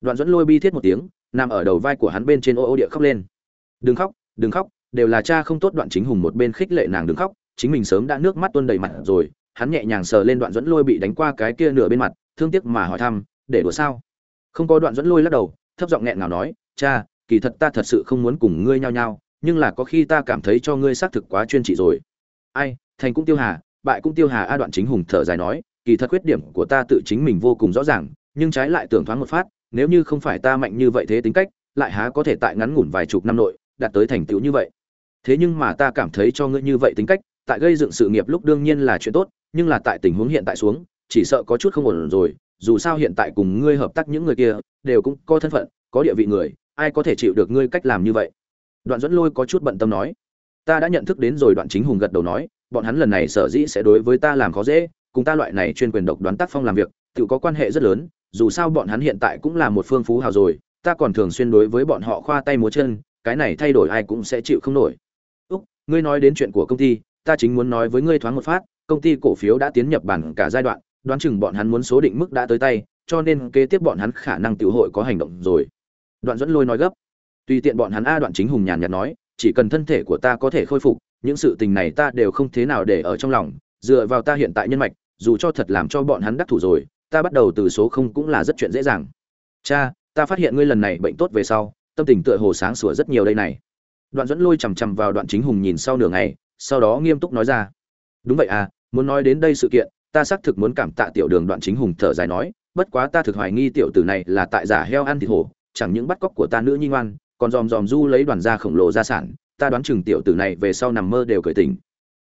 đoạn dẫn lôi bi thiết một tiếng, nằm ở đầu vai của hắn bên trên ô ô địa khóc lên. Đừng khóc đừng khóc, đều là cha không tốt đoạn chính hùng một bên khích lệ nàng đừng khóc, chính mình sớm đã nước mắt tuôn đầy mặt rồi, hắn nhẹ nhàng sờ lên đoạn dẫn lôi bị đánh qua cái kia nửa bên mặt, thương tiếc mà hỏi thăm, để đùa sao? Không có đoạn dẫn lôi lắc đầu, thấp giọng nghẹn ngào nói, cha, kỳ thật ta thật sự không muốn cùng ngươi nhau nhau nhưng là có khi ta cảm thấy cho ngươi xác thực quá chuyên trị rồi. Ai, thành cũng tiêu hà, bại cũng tiêu hà, a đoạn chính hùng thở dài nói, kỳ thật khuyết điểm của ta tự chính mình vô cùng rõ ràng, nhưng trái lại tưởng thoáng một phát, nếu như không phải ta mạnh như vậy thế tính cách, lại há có thể tại ngắn ngủn vài chục năm nội đạt tới thành tựu như vậy. Thế nhưng mà ta cảm thấy cho ngươi như vậy tính cách, tại gây dựng sự nghiệp lúc đương nhiên là chuyện tốt, nhưng là tại tình huống hiện tại xuống, chỉ sợ có chút không ổn rồi, dù sao hiện tại cùng ngươi hợp tác những người kia, đều cũng có thân phận, có địa vị người, ai có thể chịu được ngươi cách làm như vậy? Đoạn dẫn lôi có chút bận tâm nói. Ta đã nhận thức đến rồi, đoạn chính hùng gật đầu nói, bọn hắn lần này sở dĩ sẽ đối với ta làm khó dễ, cùng ta loại này chuyên quyền độc đoán tác phong làm việc, tự có quan hệ rất lớn, dù sao bọn hắn hiện tại cũng là một phương phú hào rồi, ta còn thường xuyên đối với bọn họ khoa tay múa chân cái này thay đổi ai cũng sẽ chịu không nổi. Úc, ngươi nói đến chuyện của công ty, ta chính muốn nói với ngươi thoáng một phát, công ty cổ phiếu đã tiến nhập bản cả giai đoạn, đoán chừng bọn hắn muốn số định mức đã tới tay, cho nên kế tiếp bọn hắn khả năng tiểu hội có hành động rồi. Đoạn dẫn lôi nói gấp. Tùy tiện bọn hắn a đoạn chính hùng nhàn nhạt nói, chỉ cần thân thể của ta có thể khôi phục, những sự tình này ta đều không thế nào để ở trong lòng, dựa vào ta hiện tại nhân mạch, dù cho thật làm cho bọn hắn đắc thủ rồi, ta bắt đầu từ số không cũng là rất chuyện dễ dàng. Cha, ta phát hiện ngươi lần này bệnh tốt về sau tâm tình tựa hồ sáng sủa rất nhiều đây này. Đoạn dẫn lôi chằm chằm vào đoạn chính hùng nhìn sau nửa ngày, sau đó nghiêm túc nói ra. Đúng vậy à muốn nói đến đây sự kiện, ta xác thực muốn cảm tạ tiểu đường đoạn chính hùng thở dài nói, bất quá ta thực hoài nghi tiểu tử này là tại giả heo ăn thịt hổ, chẳng những bắt cóc của ta nữ nhi ngoan, còn dòm dòm du lấy đoàn gia khổng lồ gia sản, ta đoán chừng tiểu tử này về sau nằm mơ đều cởi tình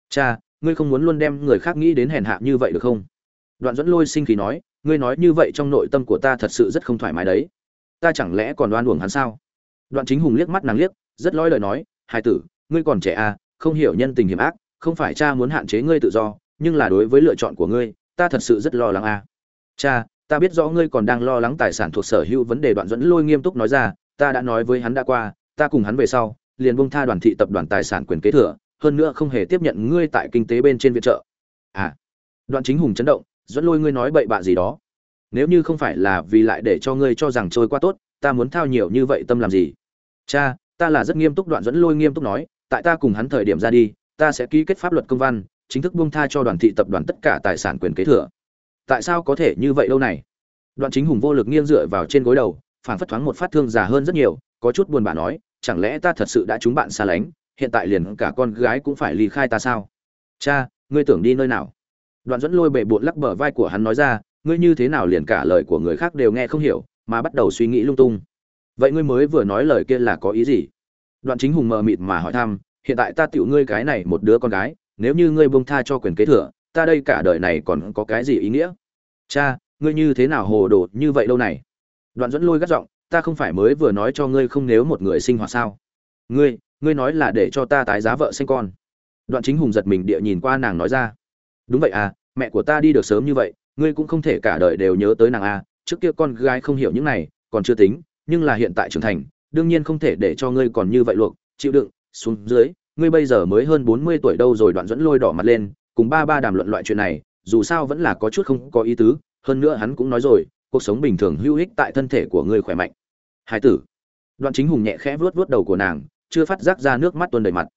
cha, ngươi không muốn luôn đem người khác nghĩ đến hèn hạ như vậy được không? Đoạn dẫn lôi sinh khí nói, ngươi nói như vậy trong nội tâm của ta thật sự rất không thoải mái đấy. Ta chẳng lẽ còn đoan uổng hắn sao? Đoạn chính hùng liếc mắt nàng liếc, rất lói lời nói hai tử, ngươi còn trẻ à không hiểu nhân tình hiểm ác, không phải cha muốn hạn chế ngươi tự do, nhưng là đối với lựa chọn của ngươi, ta thật sự rất lo lắng à. Cha, ta biết rõ ngươi còn đang lo lắng tài sản thuộc sở hữu vấn đề. Đoạn dẫn lôi nghiêm túc nói ra, ta đã nói với hắn đã qua, ta cùng hắn về sau, liền bông tha đoàn thị tập đoàn tài sản quyền kế thừa, hơn nữa không hề tiếp nhận ngươi tại kinh tế bên trên viện trợ. À. Đoạn chính hùng chấn động dẫn lôi, ngươi nói bậy bạ gì đó? Nếu như không phải là vì lại để cho ngươi cho rằng trôi qua tốt ta muốn thao nhiều như vậy tâm làm gì? Cha, ta là rất nghiêm túc đoạn dẫn lôi nghiêm túc nói, tại ta cùng hắn thời điểm ra đi, ta sẽ ký kết pháp luật công văn, chính thức buông tha cho đoàn thị tập đoàn tất cả tài sản quyền kế thừa. Tại sao có thể như vậy lâu này? Đoạn chính hùng vô lực nghiêng dựa vào trên gối đầu phản phất thoáng một phát thương già hơn rất nhiều, có chút buồn bã nói, chẳng lẽ ta thật sự đã trúng bạn xa lánh, hiện tại liền cả con gái cũng phải ly khai ta sao? Cha, ngươi tưởng đi nơi nào? Đoạn dẫn lôi bệ bộn lắc bờ vai của hắn nói ra, ngươi như thế nào liền cả lời của người khác đều nghe không hiểu mà bắt đầu suy nghĩ lung tung. Vậy ngươi mới vừa nói lời kia là có ý gì? Đoạn chính hùng mờ mịt mà hỏi thăm, hiện tại ta tiểu ngươi cái này một đứa con gái, nếu như ngươi buông tha cho quyền kế thừa, ta đây cả đời này còn có cái gì ý nghĩa? Cha, ngươi như thế nào hồ đồ như vậy đâu này? Đoạn dẫn lôi gắt giọng, ta không phải mới vừa nói cho ngươi không nếu một người sinh hoạt sao? Ngươi ngươi nói là để cho ta tái giá vợ sinh con. Đoạn chính hùng giật mình địa nhìn qua nàng nói ra. Đúng vậy à mẹ của ta đi được sớm như vậy, ngươi cũng không thể cả đời đều nhớ tới nàng à trước kia con gái không hiểu những này, còn chưa tính, nhưng là hiện tại trưởng thành, đương nhiên không thể để cho ngươi còn như vậy luộc, chịu đựng, xuống dưới, ngươi bây giờ mới hơn bốn mươi tuổi đâu rồi đoạn dẫn lôi đỏ mặt lên, cùng ba ba đàm luận loại chuyện này, dù sao vẫn là có chút không có ý tứ, hơn nữa hắn cũng nói rồi, cuộc sống bình thường hữu ích tại thân thể của ngươi khỏe mạnh. Hai tử. Đoạn chính hùng nhẹ khẽ vuốt vuốt đầu của nàng, chưa phát giác ra nước mắt tuôn đầy mặt.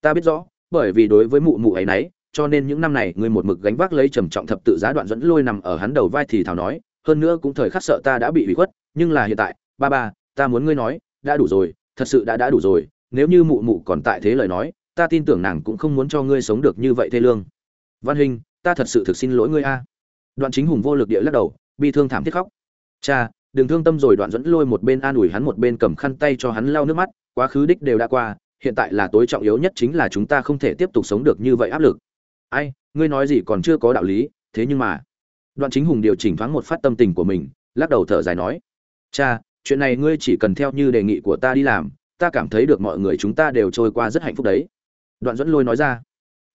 Ta biết rõ, bởi vì đối với mụ mụ ấy nấy, cho nên những năm này ngươi một mực gánh vác lấy trầm trọng thập tự giá đoạn dẫn lôi nằm ở hắn đầu vai thì thào nói hơn nữa cũng thời khắc sợ ta đã bị hủy khuất, nhưng là hiện tại, ba ba, ta muốn ngươi nói, đã đủ rồi, thật sự đã đã đủ rồi, nếu như mụ mụ còn tại thế lời nói, ta tin tưởng nàng cũng không muốn cho ngươi sống được như vậy thê lương. Văn hình, ta thật sự thực xin lỗi ngươi a. Đoạn chính hùng vô lực địa lắc đầu, bi thương thảm thiết khóc. Cha, đừng thương tâm rồi, đoạn dẫn lôi một bên an ủi hắn một bên cầm khăn tay cho hắn lau nước mắt, quá khứ đích đều đã qua, hiện tại là tối trọng yếu nhất chính là chúng ta không thể tiếp tục sống được như vậy áp lực. Ai, ngươi nói gì còn chưa có đạo lý, thế nhưng mà đoạn chính hùng điều chỉnh thoáng một phát tâm tình của mình, lắc đầu thở dài nói, cha, chuyện này ngươi chỉ cần theo như đề nghị của ta đi làm, ta cảm thấy được mọi người chúng ta đều trôi qua rất hạnh phúc đấy. Đoạn Duẫn lôi nói ra,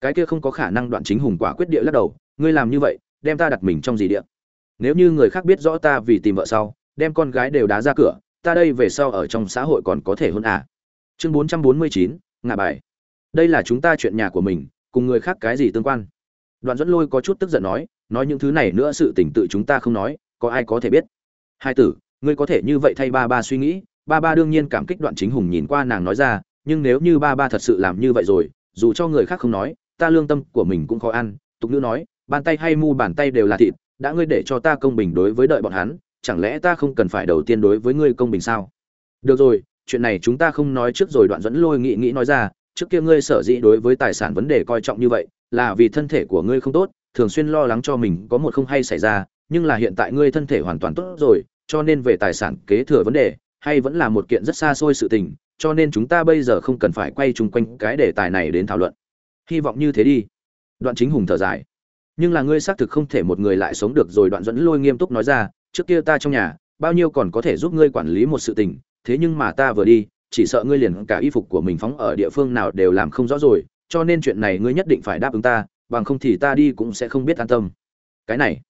cái kia không có khả năng đoạn chính hùng quả quyết địa lắc đầu, ngươi làm như vậy, đem ta đặt mình trong gì địa? Nếu như người khác biết rõ ta vì tìm vợ sau, đem con gái đều đá ra cửa, ta đây về sau ở trong xã hội còn có thể hôn à? Chương bốn trăm bốn mươi chín, ngạ bài. Đây là chúng ta chuyện nhà của mình, cùng người khác cái gì tương quan? Đoạn dẫn lôi có chút tức giận nói nói những thứ này nữa sự tình tự chúng ta không nói, có ai có thể biết? Hai tử, ngươi có thể như vậy thay ba ba suy nghĩ. Ba ba đương nhiên cảm kích đoạn chính hùng nhìn qua nàng nói ra, nhưng nếu như ba ba thật sự làm như vậy rồi, dù cho người khác không nói, ta lương tâm của mình cũng khó ăn. Tục nữ nói, bàn tay hay mu bàn tay đều là thịt, đã ngươi để cho ta công bình đối với đợi bọn hắn, chẳng lẽ ta không cần phải đầu tiên đối với ngươi công bình sao? Được rồi, chuyện này chúng ta không nói trước rồi. Đoạn dẫn lôi nghị nghĩ nói ra, trước kia ngươi sở dĩ đối với tài sản vấn đề coi trọng như vậy là vì thân thể của ngươi không tốt, thường xuyên lo lắng cho mình có một không hay xảy ra, nhưng là hiện tại ngươi thân thể hoàn toàn tốt rồi, cho nên về tài sản kế thừa vấn đề, hay vẫn là một kiện rất xa xôi sự tình, cho nên chúng ta bây giờ không cần phải quay chung quanh cái đề tài này đến thảo luận. Hy vọng như thế đi. Đoạn chính hùng thở dài. Nhưng là ngươi xác thực không thể một người lại sống được rồi. Đoạn dẫn lôi nghiêm túc nói ra. Trước kia ta trong nhà, bao nhiêu còn có thể giúp ngươi quản lý một sự tình, thế nhưng mà ta vừa đi, chỉ sợ ngươi liền cả y phục của mình phóng ở địa phương nào đều làm không rõ rồi cho nên chuyện này ngươi nhất định phải đáp ứng ta, bằng không thì ta đi cũng sẽ không biết an tâm. Cái này,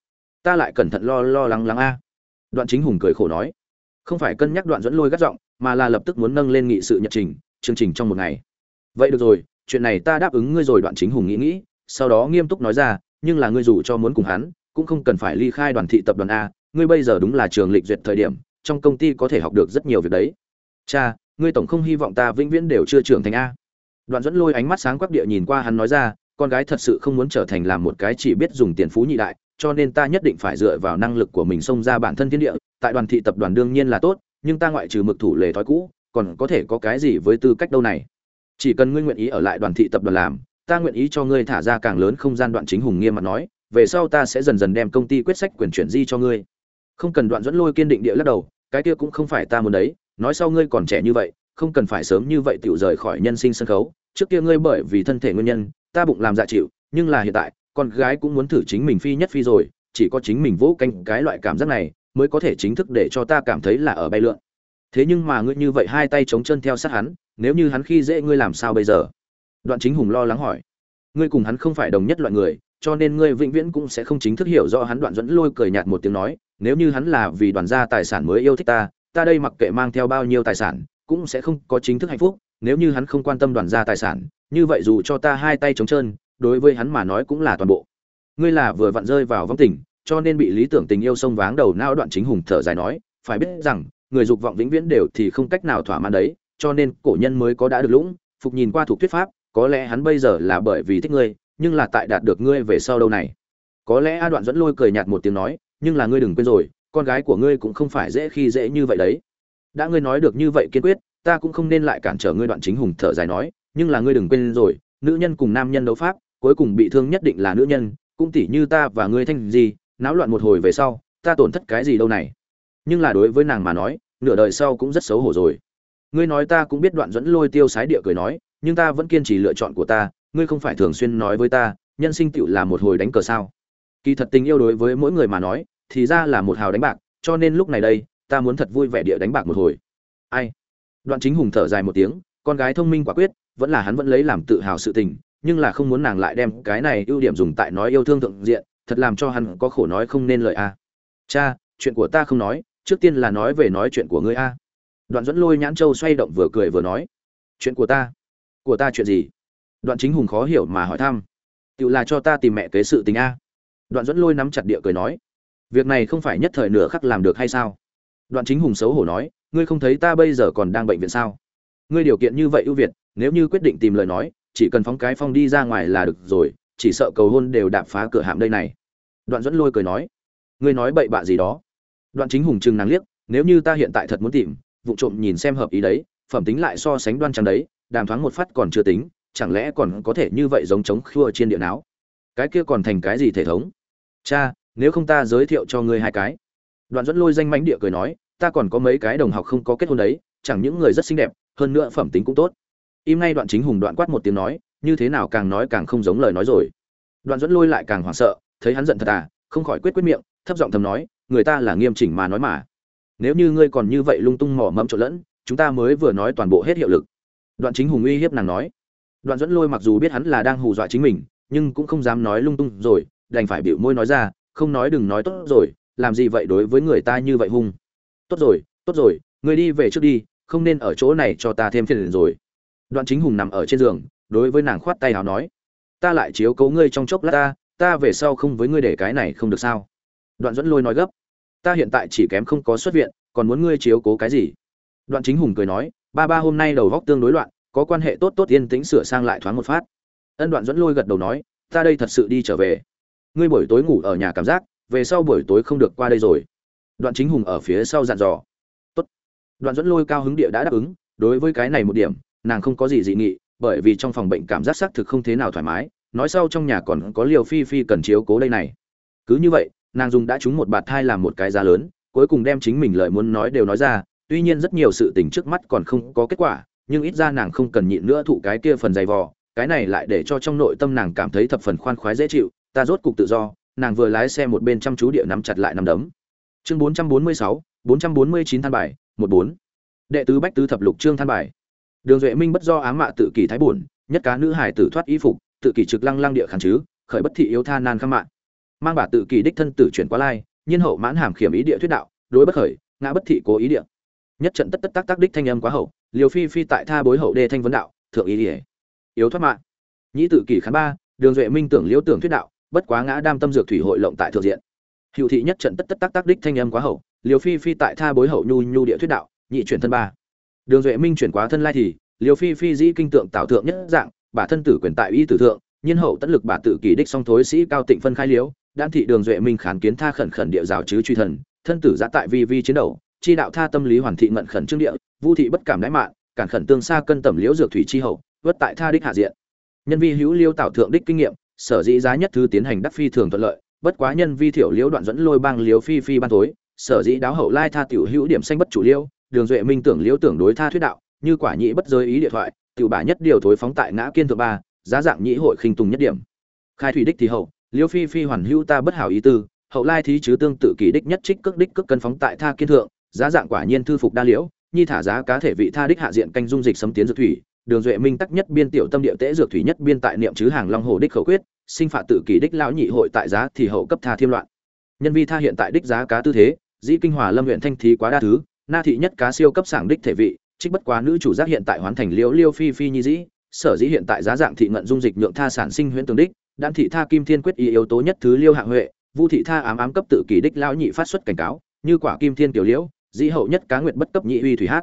ta lại cẩn thận lo lo lắng lắng a. Đoạn chính hùng cười khổ nói. Không phải cân nhắc đoạn dẫn lôi gắt giọng, mà là lập tức muốn nâng lên nghị sự nhật trình, chương trình trong một ngày. Vậy được rồi, chuyện này ta đáp ứng ngươi rồi. Đoạn chính hùng nghĩ nghĩ, sau đó nghiêm túc nói ra, nhưng là ngươi dù cho muốn cùng hắn, cũng không cần phải ly khai đoàn thị tập đoàn a, ngươi bây giờ đúng là trường lịch duyệt thời điểm, trong công ty có thể học được rất nhiều việc đấy. Cha, ngươi tổng không hy vọng ta vĩnh viễn đều chưa trưởng thành a đoạn dẫn lôi ánh mắt sáng quắc địa nhìn qua hắn nói ra, con gái thật sự không muốn trở thành làm một cái chỉ biết dùng tiền phú nhị đại, cho nên ta nhất định phải dựa vào năng lực của mình xông ra bản thân thiên địa, tại đoàn thị tập đoàn đương nhiên là tốt, nhưng ta ngoại trừ mực thủ lề thói cũ, còn có thể có cái gì với tư cách đâu này? Chỉ cần ngươi nguyện ý ở lại đoàn thị tập đoàn làm, ta nguyện ý cho ngươi thả ra càng lớn không gian đoạn chính hùng nghiêm mặt nói, về sau ta sẽ dần dần đem công ty quyết sách quyền chuyển di cho ngươi. Không cần đoạn dẫn lôi kiên định địa lắc đầu, cái kia cũng không phải ta muốn đấy, nói sau ngươi còn trẻ như vậy không cần phải sớm như vậy tiểu rời khỏi nhân sinh sân khấu, trước kia ngươi bởi vì thân thể nguyên nhân, ta bụng làm dạ chịu, nhưng là hiện tại, con gái cũng muốn thử chính mình phi nhất phi rồi, chỉ có chính mình vỗ canh cái loại cảm giác này, mới có thể chính thức để cho ta cảm thấy là ở bay lượn. Thế nhưng mà ngươi như vậy hai tay chống chân theo sát hắn, nếu như hắn khi dễ ngươi làm sao bây giờ? Đoạn chính hùng lo lắng hỏi. Ngươi cùng hắn không phải đồng nhất loại người, cho nên ngươi vĩnh viễn cũng sẽ không chính thức hiểu rõ hắn đoạn dẫn lôi cười nhạt một tiếng nói, nếu như hắn là vì đoàn gia tài sản mới yêu thích ta ta đây mặc kệ mang theo bao nhiêu tài sản cũng sẽ không có chính thức hạnh phúc, nếu như hắn không quan tâm đoàn gia tài sản, như vậy dù cho ta hai tay trống trơn, đối với hắn mà nói cũng là toàn bộ. Ngươi là vừa vặn rơi vào vong tình, cho nên bị lý tưởng tình yêu sông váng đầu não đoạn chính hùng thở dài nói, phải biết rằng, người dục vọng vĩnh viễn đều thì không cách nào thỏa mãn đấy, cho nên cổ nhân mới có đã được lũng, phục nhìn qua thuộc thuyết pháp, có lẽ hắn bây giờ là bởi vì thích ngươi, nhưng là tại đạt được ngươi về sau đâu này. Có lẽ a đoạn dẫn lôi cười nhạt một tiếng nói, nhưng là ngươi đừng quên rồi, con gái của ngươi cũng không phải dễ khi dễ như vậy đấy đã ngươi nói được như vậy kiên quyết, ta cũng không nên lại cản trở ngươi đoạn chính hùng thở dài nói, nhưng là ngươi đừng quên rồi, nữ nhân cùng nam nhân đấu pháp, cuối cùng bị thương nhất định là nữ nhân, cũng tỉ như ta và ngươi thanh gì, náo loạn một hồi về sau, ta tổn thất cái gì đâu này. Nhưng là đối với nàng mà nói, nửa đời sau cũng rất xấu hổ rồi. Ngươi nói ta cũng biết đoạn dẫn lôi tiêu sái địa cười nói, nhưng ta vẫn kiên trì lựa chọn của ta, ngươi không phải thường xuyên nói với ta, nhân sinh tựu là một hồi đánh cờ sao? Kỳ thật tình yêu đối với mỗi người mà nói, thì ra là một hào đánh bạc, cho nên lúc này đây ta muốn thật vui vẻ địa đánh bạc một hồi. Ai? Đoạn chính hùng thở dài một tiếng, con gái thông minh quả quyết, vẫn là hắn vẫn lấy làm tự hào sự tình, nhưng là không muốn nàng lại đem cái này ưu điểm dùng tại nói yêu thương thượng diện, thật làm cho hắn có khổ nói không nên lời a. Cha, chuyện của ta không nói, trước tiên là nói về nói chuyện của ngươi a. Đoạn dẫn lôi nhãn châu xoay động vừa cười vừa nói. Chuyện của ta? Của ta chuyện gì? Đoạn chính hùng khó hiểu mà hỏi thăm. Tự là cho ta tìm mẹ kế sự tình a. Đoạn dẫn lôi nắm chặt địa cười nói. Việc này không phải nhất thời nửa khắc làm được hay sao? Đoạn chính hùng xấu hổ nói, ngươi không thấy ta bây giờ còn đang bệnh viện sao? Ngươi điều kiện như vậy ưu việt, nếu như quyết định tìm lời nói, chỉ cần phóng cái phong đi ra ngoài là được rồi, chỉ sợ cầu hôn đều đạp phá cửa hạm đây này. Đoạn dẫn lôi cười nói, ngươi nói bậy bạ gì đó? Đoạn chính hùng trừng nàng liếc, nếu như ta hiện tại thật muốn tìm, vụ trộm nhìn xem hợp ý đấy, phẩm tính lại so sánh đoan trang đấy, đàm thoáng một phát còn chưa tính, chẳng lẽ còn có thể như vậy giống chống khua trên địa não? Cái kia còn thành cái gì thể thống? Cha, nếu không ta giới thiệu cho ngươi hai cái đoạn dẫn lôi danh mánh địa cười nói, ta còn có mấy cái đồng học không có kết hôn đấy, chẳng những người rất xinh đẹp, hơn nữa phẩm tính cũng tốt. Im ngay đoạn chính hùng đoạn quát một tiếng nói, như thế nào càng nói càng không giống lời nói rồi. Đoạn dẫn lôi lại càng hoảng sợ, thấy hắn giận thật à không khỏi quyết quyết miệng, thấp giọng thầm nói, người ta là nghiêm chỉnh mà nói mà. Nếu như ngươi còn như vậy lung tung mỏ mẫm trộn lẫn, chúng ta mới vừa nói toàn bộ hết hiệu lực. Đoạn chính hùng uy hiếp nàng nói. Đoạn dẫn lôi mặc dù biết hắn là đang hù dọa chính mình, nhưng cũng không dám nói lung tung rồi, đành phải bịu môi nói ra, không nói đừng nói tốt rồi làm gì vậy đối với người ta như vậy hung? Tốt rồi tốt rồi, người đi về trước đi, không nên ở chỗ này cho ta thêm phiền rồi. Đoạn chính hùng nằm ở trên giường, đối với nàng khoát tay hào nói, ta lại chiếu cấu ngươi trong chốc lát ta ta về sau không với ngươi để cái này không được sao? Đoạn dẫn lôi nói gấp, ta hiện tại chỉ kém không có xuất viện, còn muốn ngươi chiếu cố cái gì? Đoạn chính hùng cười nói, ba ba hôm nay đầu góc tương đối loạn, có quan hệ tốt tốt yên tĩnh sửa sang lại thoáng một phát. Ân đoạn dẫn lôi gật đầu nói, ta đây thật sự đi trở về. Ngươi buổi tối ngủ ở nhà cảm giác về sau buổi tối không được qua đây rồi. Đoạn chính hùng ở phía sau dặn dò. Tốt. đoạn dẫn lôi cao hứng địa đã đáp ứng, đối với cái này một điểm, nàng không có gì dị nghị, bởi vì trong phòng bệnh cảm giác xác thực không thế nào thoải mái, nói sau trong nhà còn có liều phi phi cần chiếu cố đây này. Cứ như vậy, nàng dùng đã trúng một bạt thai làm một cái giá lớn, cuối cùng đem chính mình lời muốn nói đều nói ra, tuy nhiên rất nhiều sự tình trước mắt còn không có kết quả, nhưng ít ra nàng không cần nhịn nữa thụ cái kia phần dày vò, cái này lại để cho trong nội tâm nàng cảm thấy thập phần khoan khoái dễ chịu, ta rốt cục tự do nàng vừa lái xe một bên chăm chú địa nắm chặt lại nắm đấm. Chương 446, 449 than bài 14. đệ tứ bách tứ thập lục chương than bài. Đường duệ minh bất do ám mạ tự kỷ thái buồn nhất cá nữ hải tử thoát y phục tự kỷ trực lăng lăng địa kháng chứ khởi bất thị yếu tha nan khăm mạng mang bà tự kỷ đích thân tử chuyển qua lai nhiên hậu mãn hàm khiểm ý địa thuyết đạo đối bất khởi ngã bất thị cố ý địa. Nhất trận tất tất tác tác đích thanh âm quá hậu liều phi phi tại tha bối hậu đê thanh vấn đạo thượng ý địa. Yếu thoát mạng nhĩ tự kỷ khán ba đường duệ minh tưởng liễu tưởng thuyết đạo bất quá ngã đam tâm dược thủy hội lộng tại thượng diện. Hữu thị nhất trận tất tất tác tác đích thanh âm quá hậu liều phi phi tại tha bối hậu nhu nhu địa thuyết đạo, nhị chuyển thân ba. Đường duệ minh chuyển quá thân lai thì liều phi phi dĩ kinh tượng tạo thượng nhất dạng, bà thân tử quyền tại y tử thượng, nhiên hậu tận lực bà tự kỷ đích song thối sĩ cao tịnh phân khai liếu đan thị đường duệ minh khán kiến tha khẩn khẩn địa rào chứ truy thần, thân tử giã tại vi vi chiến đấu chi đạo tha tâm lý hoàn thị ngận khẩn trương địa, vu thị bất cảm đái mạn, cản khẩn tương xa cân tẩm liễu dược thủy chi hậu, vất tại tha đích hạ diện. Nhân vi hữu liêu tạo thượng đích kinh nghiệm sở dĩ giá nhất thứ tiến hành đắc phi thường thuận lợi, bất quá nhân vi thiểu liễu đoạn dẫn lôi bang liếu phi phi ban tối, sở dĩ đáo hậu lai tha tiểu hữu điểm xanh bất chủ liêu đường duệ minh tưởng liễu tưởng đối tha thuyết đạo, như quả nhĩ bất giới ý điện thoại, tiểu bả nhất điều thối phóng tại ngã kiên thượng ba, giá dạng nhĩ hội khinh tùng nhất điểm. Khai thủy đích thì hậu liêu phi phi hoàn hữu ta bất hảo ý tư, hậu lai thí chứ tương tự kỳ đích nhất trích cước đích cước cân phóng tại tha kiên thượng, giá dạng quả nhiên thư phục đa liễu, nhi thả giá cá thể vị tha đích hạ diện canh dung dịch sấm tiến dược thủy đường duệ minh tắc nhất biên tiểu tâm địa tễ dược thủy nhất biên tại niệm chứ hàng long hồ đích khẩu quyết, sinh phạt tự kỷ đích lão nhị hội tại giá thì hậu cấp tha thiêm loạn. Nhân vi tha hiện tại đích giá cá tư thế, dĩ kinh hòa lâm huyện thanh thí quá đa thứ, na thị nhất cá siêu cấp sảng đích thể vị, trích bất quá nữ chủ giác hiện tại hoàn thành liễu liêu phi phi nhi dĩ, sở dĩ hiện tại giá dạng thị ngận dung dịch nhượng tha sản sinh huyễn tường đích, đan thị tha kim thiên quyết ý yếu tố nhất thứ liêu hạ huệ, vu thị tha ám ám cấp tự kỷ đích lão nhị phát xuất cảnh cáo, như quả kim thiên tiểu liễu, dĩ hậu nhất cá nguyện bất cấp nhị uy thủy hát.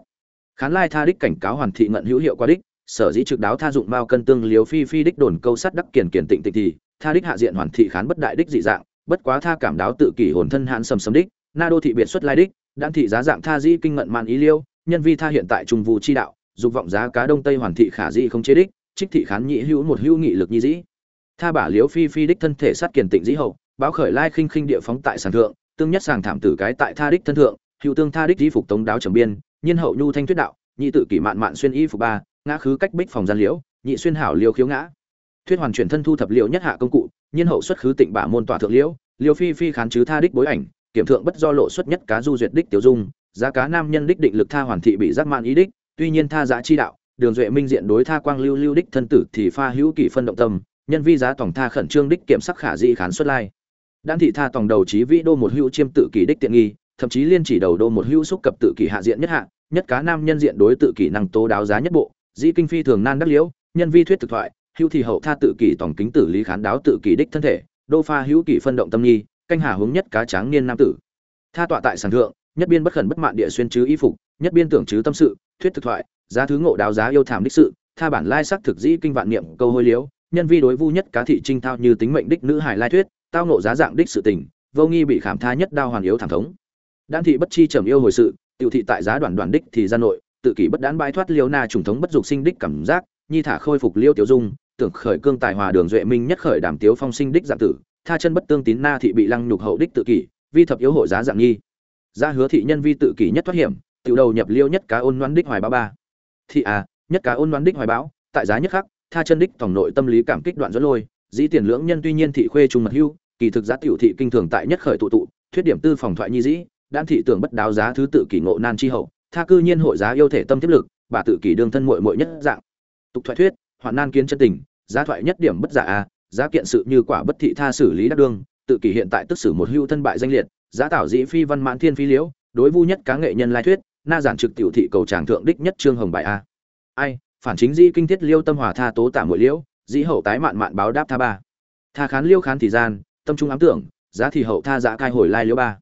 Khán lai tha đích cảnh cáo hoàn thị ngận hữu hiệu qua đích sở dĩ trực đáo tha dụng mao cân tương liếu phi phi đích đồn câu sắt đắc kiền kiền tịnh tịnh thì, tha đích hạ diện hoàn thị khán bất đại đích dị dạng, bất quá tha cảm đáo tự kỷ hồn thân hãn sầm sầm đích, na đô thị biệt xuất lai đích, đan thị giá dạng tha dĩ kinh ngận man ý liêu, nhân vi tha hiện tại trung vụ chi đạo, dục vọng giá cá đông tây hoàn thị khả dĩ không chế đích, trích thị khán nhị hữu một hữu nghị lực nhi dĩ. Tha bả liếu phi phi đích thân thể sát kiền tịnh dĩ hậu, báo khởi lai khinh khinh địa phóng tại sàn thượng, tương nhất sàng thảm tử cái tại tha đích thân thượng, hữu tương tha đích di phục tống đáo trầm biên, nhiên hậu nhu thanh tuyết đạo, nhị tự kỷ mạn mạn xuyên y phục ba ngã khứ cách bích phòng gian liễu, nhị xuyên hảo liêu khiếu ngã. Thuyết hoàn chuyển thân thu thập liễu nhất hạ công cụ, nhiên hậu xuất khứ tịnh bả môn tỏa thượng liễu, liêu phi phi khán chứ tha đích bối ảnh, kiểm thượng bất do lộ xuất nhất cá du duyệt đích tiểu dung, giá cá nam nhân đích định lực tha hoàn thị bị giác mạn ý đích, tuy nhiên tha giá chi đạo, đường duệ minh diện đối tha quang lưu lưu đích thân tử thì pha hữu kỷ phân động tâm, nhân vi giá tổng tha khẩn trương đích kiểm sắc khả dị khán xuất lai. Đan thị tha tổng đầu trí vĩ đô một hữu chiêm tự kỷ đích tiện nghi, thậm chí liên chỉ đầu đô một hữu xúc cập tự kỷ hạ diện nhất hạ, nhất cá nam nhân diện đối tự kỷ năng tố đáo giá nhất bộ dĩ kinh phi thường nan đắc liễu, nhân vi thuyết thực thoại, hữu thì hậu tha tự kỷ tổng kính tử lý khán đáo tự kỷ đích thân thể, đô pha hữu kỷ phân động tâm nghi, canh hà hướng nhất cá tráng niên nam tử. Tha tọa tại sàn thượng, nhất biên bất khẩn bất mạn địa xuyên chứ y phục, nhất biên tưởng chứ tâm sự, thuyết thực thoại, giá thứ ngộ đáo giá yêu thảm đích sự, tha bản lai sắc thực dĩ kinh vạn niệm, câu hôi liếu, nhân vi đối vu nhất cá thị trinh thao như tính mệnh đích nữ hải lai thuyết, tao ngộ giá dạng đích sự tình, vô nghi bị khảm tha nhất đao hoàn yếu thảm thống. Đan thị bất chi trầm yêu hồi sự, tiểu thị tại giá đoàn đoàn đích thì ra nội tự kỷ bất đán bãi thoát liêu na trùng thống bất dục sinh đích cảm giác, nhi thả khôi phục liêu tiểu dung, tưởng khởi cương tài hòa đường duệ minh nhất khởi đàm tiếu phong sinh đích dạng tử, tha chân bất tương tín na thị bị lăng nhục hậu đích tự kỷ, vi thập yếu hội giá dạng nhi gia hứa thị nhân vi tự kỷ nhất thoát hiểm, tiểu đầu nhập liêu nhất cá ôn loan đích hoài báo ba. Thị à nhất cá ôn loan đích hoài báo tại giá nhất khắc, tha chân đích tổng nội tâm lý cảm kích đoạn dẫn lôi, dĩ tiền lưỡng nhân tuy nhiên thị khuê trung mật hưu, kỳ thực giá tiểu thị kinh thường tại nhất khởi tụ tụ, thuyết điểm tư phòng thoại nhi dĩ đan thị tưởng bất đáo giá thứ tự kỷ ngộ nan chi hậu tha cư nhiên hội giá yêu thể tâm tiếp lực, bà tự kỷ đương thân muội muội nhất dạng. Tục thoại thuyết, hoạn nan kiến chân tình, giá thoại nhất điểm bất giả a, giá kiện sự như quả bất thị tha xử lý đắc đương, tự kỷ hiện tại tức xử một hưu thân bại danh liệt, giá tảo dĩ phi văn mãn thiên phi liễu, đối vu nhất cá nghệ nhân lai thuyết, na giản trực tiểu thị cầu tràng thượng đích nhất trương hồng bại a. Ai, phản chính dĩ kinh thiết liêu tâm hòa tha tố tả muội liễu, dĩ hậu tái mạn mạn báo đáp tha ba. Tha khán liêu khán thì gian, tâm trung ám tưởng, giá thì hậu tha giá cai hồi lai liễu ba.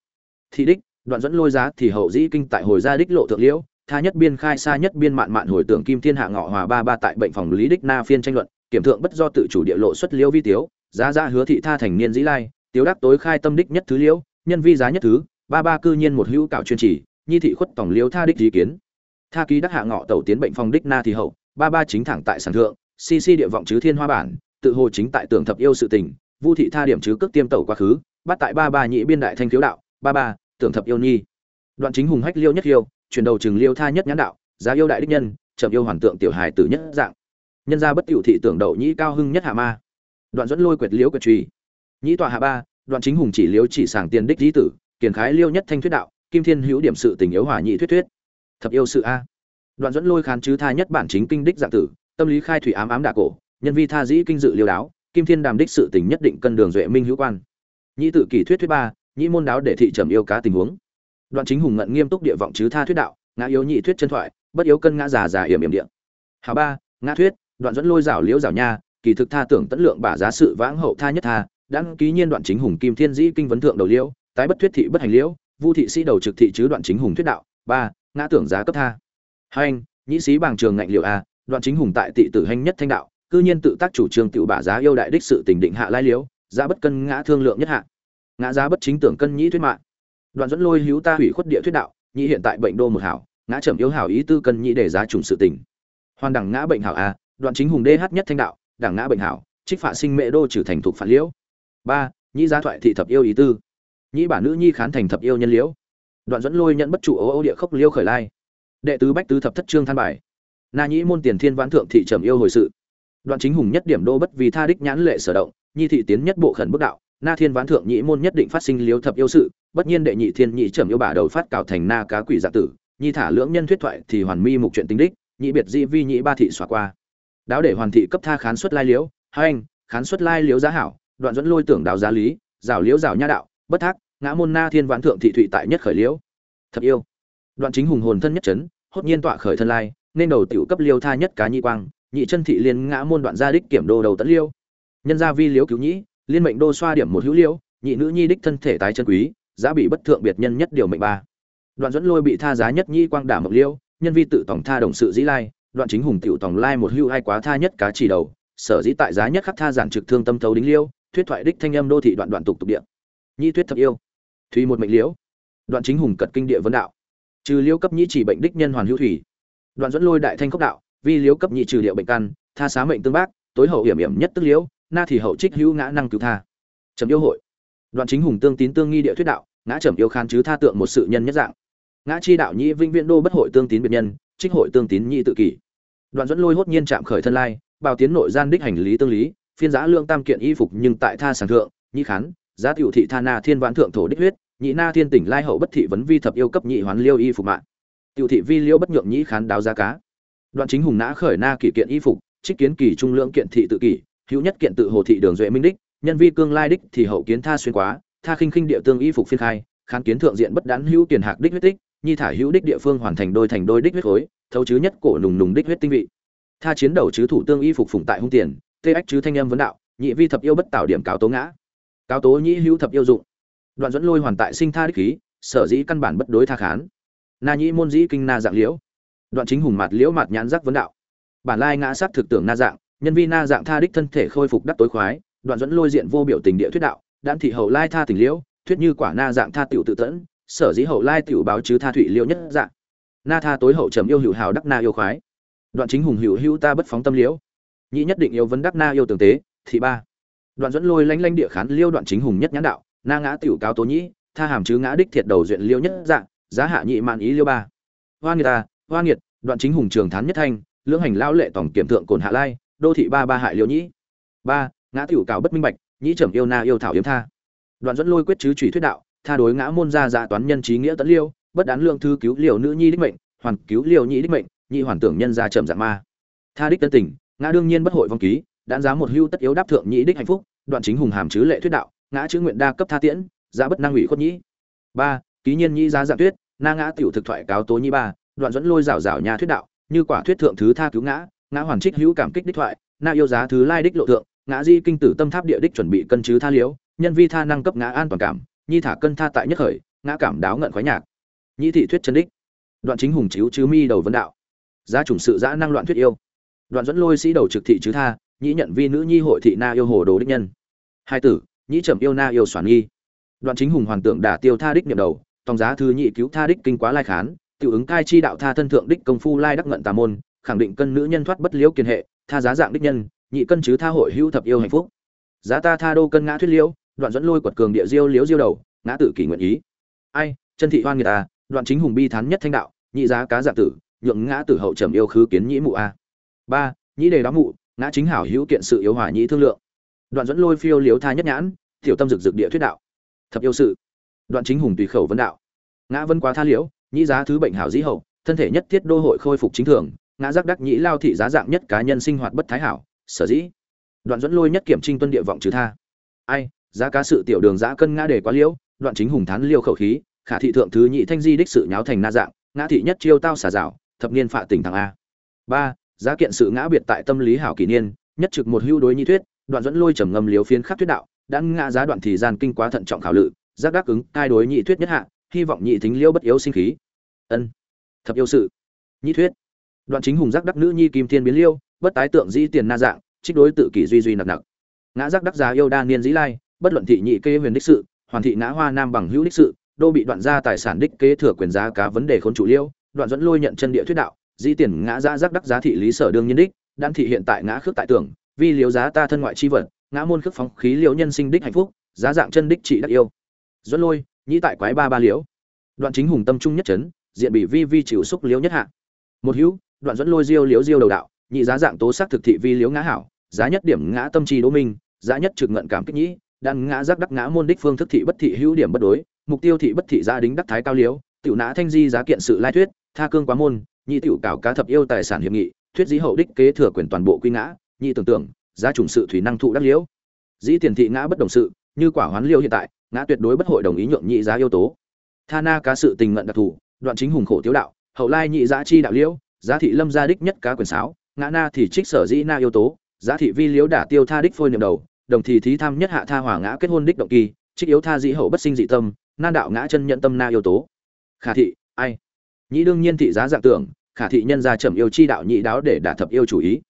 Thị đích đoạn dẫn lôi giá thì hậu dĩ kinh tại hồi gia đích lộ thượng liễu, tha nhất biên khai xa nhất biên mạn mạn hồi tưởng kim thiên hạ ngọ hòa ba ba tại bệnh phòng lý đích na phiên tranh luận, kiểm thượng bất do tự chủ địa lộ xuất liễu vi tiếu, giá giá hứa thị tha thành niên dĩ lai, tiếu đắc tối khai tâm đích nhất thứ liễu, nhân vi giá nhất thứ, ba ba cư nhiên một hữu cạo chuyên chỉ, nhi thị khuất tổng liễu tha đích ý kiến. Tha ký đắc hạ ngọ tẩu tiến bệnh phòng đích na thì hậu, ba ba chính thẳng tại sản thượng, si si địa vọng chứ thiên hoa bản, tự hồ chính tại tưởng thập yêu sự tình, vu thị tha điểm chứ cước tiêm tẩu quá khứ, bắt tại ba ba nhị biên đại thanh thiếu đạo, ba ba tưởng thập yêu nhi. Đoạn chính hùng hách liêu nhất liêu chuyển đầu chừng liêu tha nhất nhãn đạo, giá yêu đại đích nhân, chậm yêu hoàn tượng tiểu hài tử nhất dạng. Nhân gia bất tiểu thị tưởng đậu nhĩ cao hưng nhất hạ ma. Đoạn dẫn lôi quyệt liễu quyệt trùy. Nhĩ tọa hạ ba, đoạn chính hùng chỉ liễu chỉ sàng tiền đích lý tử, kiền khái liêu nhất thanh thuyết đạo, kim thiên hữu điểm sự tình yếu hòa nhị thuyết thuyết. Thập yêu sự a. Đoạn dẫn lôi khán chứ tha nhất bản chính kinh đích dạng tử, tâm lý khai thủy ám ám đạ cổ, nhân vi tha dĩ kinh dự liêu đáo, kim thiên đàm đích sự tình nhất định cân đường duệ minh hữu quan. Nhị tự kỷ thuyết thuyết ba nhị môn đáo để thị trầm yêu cá tình huống. Đoạn chính hùng ngận nghiêm túc địa vọng chứ tha thuyết đạo, ngã yếu nhị thuyết chân thoại, bất yếu cân ngã già già hiểm hiểm địa. Hà ba, ngã thuyết, đoạn dẫn lôi rảo liễu rảo nha, kỳ thực tha tưởng tẫn lượng bả giá sự vãng hậu tha nhất tha, đăng ký nhiên đoạn chính hùng kim thiên dĩ kinh vấn thượng đầu liễu, tái bất thuyết thị bất hành liễu, vu thị sĩ đầu trực thị chứ đoạn chính hùng thuyết đạo. Ba, ngã tưởng giá cấp tha. Hai anh, nhĩ sĩ bảng trường ngạnh liệu a, đoạn chính hùng tại tị tử hành nhất thanh đạo, cư nhiên tự tác chủ trương tiểu bả giá yêu đại đích sự tình định hạ lai liễu, giá bất cân ngã thương lượng nhất hạ ngã giá bất chính tưởng cân nhĩ thuyết mạng. Đoạn dẫn lôi hữu ta hủy khuất địa thuyết đạo, nhĩ hiện tại bệnh đô một hảo, ngã trầm yếu hảo ý tư cân nhĩ để giá trùng sự tình. Hoàn đẳng ngã bệnh hảo a, đoạn chính hùng đê hát nhất thanh đạo, đẳng ngã bệnh hảo, trích phạ sinh mệ đô trừ thành thục phản liễu. Ba, nhĩ giá thoại thị thập yêu ý tư. Nhĩ bản nữ nhi khán thành thập yêu nhân liễu. Đoạn dẫn lôi nhận bất chủ ấu ấu địa khốc liêu khởi lai. Đệ tứ bách tứ thập thất trương than bài. Na nhĩ môn tiền thiên vãn thượng thị trầm yêu hồi sự. Đoạn chính hùng nhất điểm đô bất vì tha đích nhãn lệ sở động, nhi thị tiến nhất bộ khẩn bức đạo na thiên vãn thượng nhĩ môn nhất định phát sinh liếu thập yêu sự, bất nhiên đệ nhị thiên nhị trầm yêu bà đầu phát cào thành na cá quỷ dạ tử, nhi thả lưỡng nhân thuyết thoại thì hoàn mi mục chuyện tính đích nhị biệt di vi nhị ba thị xóa qua. Đáo để hoàn thị cấp tha khán xuất lai liễu, hai anh, khán xuất lai liễu giá hảo, đoạn dẫn lôi tưởng đào giá lý, rào liễu rào nha đạo, bất thác, ngã môn na thiên vãn thượng thị thụy tại nhất khởi liễu. Thật yêu. Đoạn chính hùng hồn thân nhất chấn, hốt nhiên tọa khởi thân lai, nên đầu tiểu cấp liêu tha nhất cá nhị quang, nhị chân thị liên ngã môn đoạn gia đích kiểm đô đầu tấn liêu. Nhân gia vi liếu cứu nhĩ liên mệnh đô xoa điểm một hữu liễu, nhị nữ nhi đích thân thể tái chân quý, giá bị bất thượng biệt nhân nhất điều mệnh ba. Đoạn dẫn lôi bị tha giá nhất nhi quang đảm mộc liêu nhân vi tự tổng tha đồng sự dĩ lai, đoạn chính hùng tiểu tổng lai một hữu hai quá tha nhất cá chỉ đầu, sở dĩ tại giá nhất khắc tha giản trực thương tâm thấu đính liêu thuyết thoại đích thanh âm đô thị đoạn đoạn tục tục địa. Nhi thuyết thập yêu, thùy một mệnh liễu. Đoạn chính hùng cật kinh địa vấn đạo, trừ liễu cấp nhĩ chỉ bệnh đích nhân hoàn hữu thủy. Đoạn dẫn lôi đại thanh khốc đạo, vi liễu cấp nhị trừ liệu bệnh căn, tha xá mệnh tương bác, tối hậu hiểm hiểm nhất tức liễu na thì hậu trích hữu ngã năng cứu tha. Trầm yêu hội. Đoạn chính hùng tương tín tương nghi địa thuyết đạo, ngã trầm yêu khan chứ tha tượng một sự nhân nhất dạng. Ngã chi đạo nhị vinh viễn đô bất hội tương tín biệt nhân, trích hội tương tín nhị tự kỷ. Đoạn dẫn lôi hốt nhiên chạm khởi thân lai, bào tiến nội gian đích hành lý tương lý, phiên giã lương tam kiện y phục nhưng tại tha sàng thượng nhị khán, giá tiểu thị tha na thiên vãn thượng thổ đích huyết nhị na thiên tỉnh lai hậu bất thị vấn vi thập yêu cấp nhị hoán liêu y phục mạng. Tiểu thị vi liêu bất nhượng nhị khán đáo giá cá. Đoạn chính hùng nã khởi na kỷ kiện y phục, trích kiến kỳ trung lượng kiện thị tự kỷ hữu nhất kiện tự hồ thị đường duệ minh đích, nhân vi cương lai đích thì hậu kiến tha xuyên quá, tha khinh khinh địa tương y phục phiên khai khán kiến thượng diện bất đán hữu tiền hạc đích huyết tích, nhi thả hữu đích địa phương hoàn thành đôi thành đôi đích huyết khối, thấu chứ nhất cổ nùng nùng đích huyết tinh vị. Tha chiến đầu chứ thủ tương y phục phụng tại hung tiền, tê ách chứ thanh âm vấn đạo, nhị vi thập yêu bất tạo điểm cáo tố ngã. Cáo tố nhĩ hữu thập yêu dụng. Đoạn dẫn lôi hoàn tại sinh tha đích khí, sở dĩ căn bản bất đối tha khán. Na nhĩ môn dĩ kinh na dạng liễu. Đoạn chính hùng mặt liễu mặt nhãn giác vấn đạo. Bản lai ngã sát thực tưởng na dạng nhân vi na dạng tha đích thân thể khôi phục đắc tối khoái, đoạn dẫn lôi diện vô biểu tình địa thuyết đạo đan thị hậu lai tha tình liễu, thuyết như quả na dạng tha tiểu tự tẫn, sở dĩ hậu lai tiểu báo chứ tha thụy liễu nhất dạng. Na tha tối hậu trầm yêu hữu hào đắc na yêu khoái. Đoạn chính hùng hữu hữu ta bất phóng tâm liễu. Nhĩ nhất định yêu vấn đắc na yêu tường tế, thị ba. Đoạn dẫn lôi lanh lanh địa khán liêu đoạn chính hùng nhất nhãn đạo, na ngã tiểu cao tố nhĩ, tha hàm chứ ngã đích thiệt đầu duyện liêu nhất dạng, giá hạ nhị mạn ý liêu ba. Hoa nghiệt ta, hoa nghiệt, đoạn chính hùng trường thán nhất thanh, lưỡng hành lao lệ tổng kiểm thượng cồn hạ lai đô thị ba ba hại liêu nhĩ. Ba, ngã tiểu cào bất minh bạch, nhĩ trầm yêu na yêu thảo yếm tha. Đoạn dẫn lôi quyết chứ trùy thuyết đạo, tha đối ngã môn gia dạ toán nhân trí nghĩa tấn liêu, bất đán lương thư cứu liều nữ nhi đích mệnh, hoàn cứu liều nhĩ đích mệnh, nhị hoàn tưởng nhân gia trầm dạng ma. Tha đích tân tình, ngã đương nhiên bất hội vong ký đạn giá một hưu tất yếu đáp thượng nhĩ đích hạnh phúc, đoạn chính hùng hàm chứ lệ thuyết đạo, ngã chữ nguyện đa cấp tha tiễn, giá bất năng ủy khuất nhĩ. Ba, ký nhiên nhĩ giá dạng tuyết na ngã tiểu thực thoại cáo tố nhĩ ba, đoạn dẫn lôi rảo rảo nhà thuyết đạo, như quả thuyết thượng thứ tha cứu ngã ngã hoàn trích hữu cảm kích đích thoại, na yêu giá thứ lai đích lộ thượng, ngã di kinh tử tâm tháp địa đích chuẩn bị cân chứ tha liếu, nhân vi tha năng cấp ngã an toàn cảm, nhi thả cân tha tại nhất khởi, ngã cảm đáo ngận khoái nhạc. Nhĩ thị thuyết chân đích. Đoạn chính hùng chiếu chứ mi đầu vấn đạo. Giá chủng sự giã năng loạn thuyết yêu. Đoạn dẫn lôi sĩ đầu trực thị chứ tha, nhĩ nhận vi nữ nhi hội thị na yêu hồ đồ đích nhân. Hai tử, nhĩ trầm yêu na yêu soản nghi. Đoạn chính hùng hoàn tượng đả tiêu tha đích nhậm đầu, tòng giá thứ nhị cứu tha đích kinh quá lai khán, tiểu ứng cai chi đạo tha thân thượng đích công phu lai đắc ngận tà môn khẳng định cân nữ nhân thoát bất liễu kiên hệ, tha giá dạng đích nhân, nhị cân chứ tha hội hữu thập yêu hạnh phúc. Giá ta tha đô cân ngã thuyết liễu, đoạn dẫn lôi quật cường địa diêu liễu diêu đầu, ngã tự kỷ nguyện ý. Ai, chân thị hoan người ta, đoạn chính hùng bi thán nhất thanh đạo, nhị giá cá dạng tử, nhượng ngã tử hậu trầm yêu khứ kiến nhĩ mụ a. Ba, nhĩ đề đáo mụ, ngã chính hảo hữu kiện sự yếu hòa nhĩ thương lượng. Đoạn dẫn lôi phiêu liếu tha nhất nhãn, tiểu tâm dực dực địa thuyết đạo. Thập yêu sự. Đoạn chính hùng tùy khẩu vấn đạo. Ngã vân quá tha liễu, nhĩ giá thứ bệnh hảo dĩ hậu, thân thể nhất thiết đô hội khôi phục chính thường ngã giác đắc nhĩ lao thị giá dạng nhất cá nhân sinh hoạt bất thái hảo, sở dĩ. Đoạn dẫn lôi nhất kiểm trinh tuân địa vọng trừ tha. Ai, giá cá sự tiểu đường giá cân ngã để quá liễu, đoạn chính hùng thán liêu khẩu khí, khả thị thượng thứ nhị thanh di đích sự nháo thành na dạng, ngã thị nhất chiêu tao xả rào, thập niên phạ tỉnh thằng a. Ba, giá kiện sự ngã biệt tại tâm lý hảo kỷ niên, nhất trực một hưu đối nhi thuyết, đoạn dẫn lôi trầm ngâm liếu phiến khắc thuyết đạo, đã ngã giá đoạn thì gian kinh quá thận trọng khảo lự, giác đáp ứng cai đối nhị thuyết nhất hạ, hy vọng nhị thính liêu bất yếu sinh khí. Ân, thập yêu sự. Nhị thuyết đoạn chính hùng giác đắc nữ nhi kim thiên biến liêu, bất tái tượng dĩ tiền na dạng, trích đối tự kỷ duy duy nặc nặc. Ngã giác đắc giá yêu đa niên dĩ lai, bất luận thị nhị kê huyền đích sự, hoàn thị ngã hoa nam bằng hữu đích sự, đô bị đoạn gia tài sản đích kế thừa quyền giá cá vấn đề khốn chủ liêu, đoạn dẫn lôi nhận chân địa thuyết đạo, dĩ tiền ngã giá giác đắc giá thị lý sở đương nhân đích, đan thị hiện tại ngã khước tại tưởng, vi liếu giá ta thân ngoại chi vật, ngã môn khước phóng khí liễu nhân sinh đích hạnh phúc, giá dạng chân đích trị đắc yêu. Dẫn lôi, nhĩ tại quái ba ba liễu. Đoạn chính hùng tâm trung nhất chấn, diện bị vi vi chịu xúc liễu nhất hạ. Một hữu đoạn dẫn lôi diêu liếu diêu đầu đạo, nhị giá dạng tố sắc thực thị vi liếu ngã hảo, giá nhất điểm ngã tâm chi đỗ minh, giá nhất trực ngận cảm kích nhĩ, đan ngã giác đắc ngã môn đích phương thức thị bất thị hữu điểm bất đối, mục tiêu thị bất thị gia đính đắc thái cao liếu tiểu nã thanh di giá kiện sự lai thuyết, tha cương quá môn, nhị tiểu cảo cá thập yêu tài sản hiệp nghị, thuyết dĩ hậu đích kế thừa quyền toàn bộ quy ngã, nhị tưởng tượng, giá trùng sự thủy năng thụ đắc liễu. Dĩ tiền thị ngã bất đồng sự, như quả hoán liêu hiện tại, ngã tuyệt đối bất hội đồng ý nhượng nhị giá yêu tố. Tha na cá sự tình ngận đặc thù, đoạn chính hùng khổ tiếu đạo, hậu lai nhị giá chi đạo liễu giá thị lâm gia đích nhất cá quyền sáo, ngã na thì trích sở dĩ na yếu tố, giá thị vi liếu đả tiêu tha đích phôi niệm đầu, đồng thì thí tham nhất hạ tha hỏa ngã kết hôn đích động kỳ, trích yếu tha dĩ hậu bất sinh dị tâm nan đạo ngã chân nhận tâm na yếu tố. Khả thị, ai? Nhĩ đương nhiên thị giá dạng tưởng, khả thị nhân gia trầm yêu chi đạo nhị đáo để đả thập yêu chủ ý.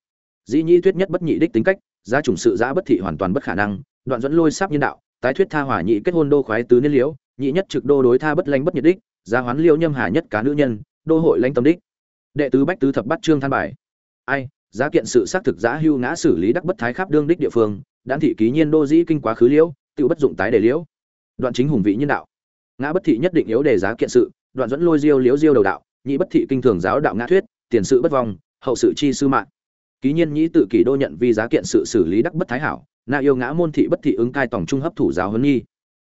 Dĩ nhị thuyết nhất bất nhị đích tính cách, giá chủng sự giá bất thị hoàn toàn bất khả năng, đoạn dẫn lôi sắp nhân đạo, tái thuyết tha hỏa nhị kết hôn đô khoái tứ niên liễu, nhị nhất trực đô đối tha bất lãnh bất nhiệt đích, giá hoán liễu nhâm hà nhất cá nữ nhân, đô hội lãnh tâm đích đệ tứ bách tứ thập bắt trương than bài. Ai, giá kiện sự xác thực giá hưu ngã xử lý đắc bất thái khắp đương đích địa phương đan thị ký nhiên đô dĩ kinh quá khứ liễu, tự bất dụng tái đề liễu. Đoạn chính hùng vị nhân đạo. Ngã bất thị nhất định yếu đề giá kiện sự, đoạn dẫn lôi diêu liễu diêu đầu đạo, nhị bất thị kinh thường giáo đạo ngã thuyết, tiền sự bất vong, hậu sự chi sư mạng. Ký nhiên nhĩ tự kỷ đô nhận vì giá kiện sự xử lý đắc bất thái hảo, na yêu ngã môn thị bất thị ứng cai tổng trung hấp thủ giáo huấn nhi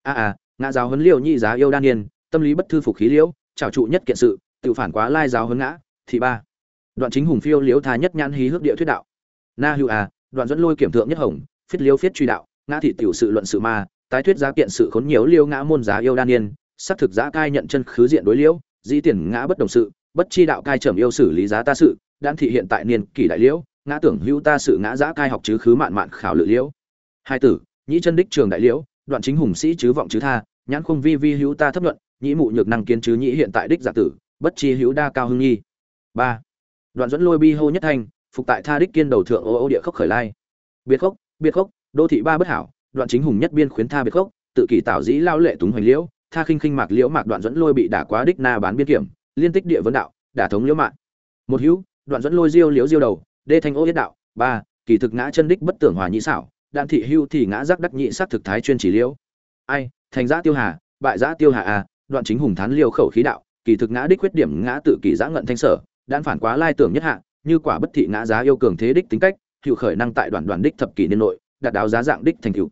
a a, ngã giáo huấn liễu nhi giá yêu đan niên tâm lý bất thư phục khí liễu trảo trụ nhất kiện sự, tự phản quá lai giáo huấn ngã thị ba. Đoạn chính hùng phiêu liễu tha nhất nhãn hí hước địa thuyết đạo. Na hữu a đoạn dẫn lôi kiểm thượng nhất hồng, phiết liễu phiết truy đạo, ngã thị tiểu sự luận sự ma, tái thuyết giá kiện sự khốn nhiều liêu ngã môn giá yêu đan niên xác thực giá cai nhận chân khứ diện đối liễu, dĩ tiền ngã bất đồng sự, bất chi đạo cai trầm yêu xử lý giá ta sự, đan thị hiện tại niên kỷ đại liễu, ngã tưởng hữu ta sự ngã giá cai học chứ khứ mạn mạn khảo lự liễu. Hai tử, nhĩ chân đích trường đại liễu, đoạn chính hùng sĩ chứ vọng chứ tha, nhãn khung vi vi hữu ta thấp luận, nhĩ mụ nhược năng kiến chứ nhĩ hiện tại đích giả tử, bất chi hữu đa cao hưng nghi ba. Đoạn dẫn lôi bi hô nhất thanh, phục tại tha đích kiên đầu thượng ô ô địa khốc khởi lai. Biệt khốc biệt khốc, đô thị ba bất hảo, đoạn chính hùng nhất biên khuyến tha biệt khốc, tự kỷ tạo dĩ lao lệ túng hoành liễu, tha khinh khinh mạc liễu mạc đoạn dẫn lôi bị đả quá đích na bán biên kiểm, liên tích địa vấn đạo, đả thống liễu mạng một hữu, đoạn dẫn lôi diêu liễu diêu đầu, đê thanh ô yết đạo. Ba, kỳ thực ngã chân đích bất tưởng hòa nhị xảo, đạn thị hưu thì ngã giác đắc nhị sát thực thái chuyên chỉ liễu. Ai, thành giã tiêu hà, bại giã tiêu hà a đoạn chính hùng thán liêu khẩu khí đạo, kỳ thực ngã đích khuyết điểm ngã tự kỷ giã ngận thanh sở đan phản quá lai tưởng nhất hạ, như quả bất thị ngã giá yêu cường thế đích tính cách hiệu khởi năng tại đoạn đoàn đích thập kỷ niên nội, đạt đáo giá dạng đích thành cựu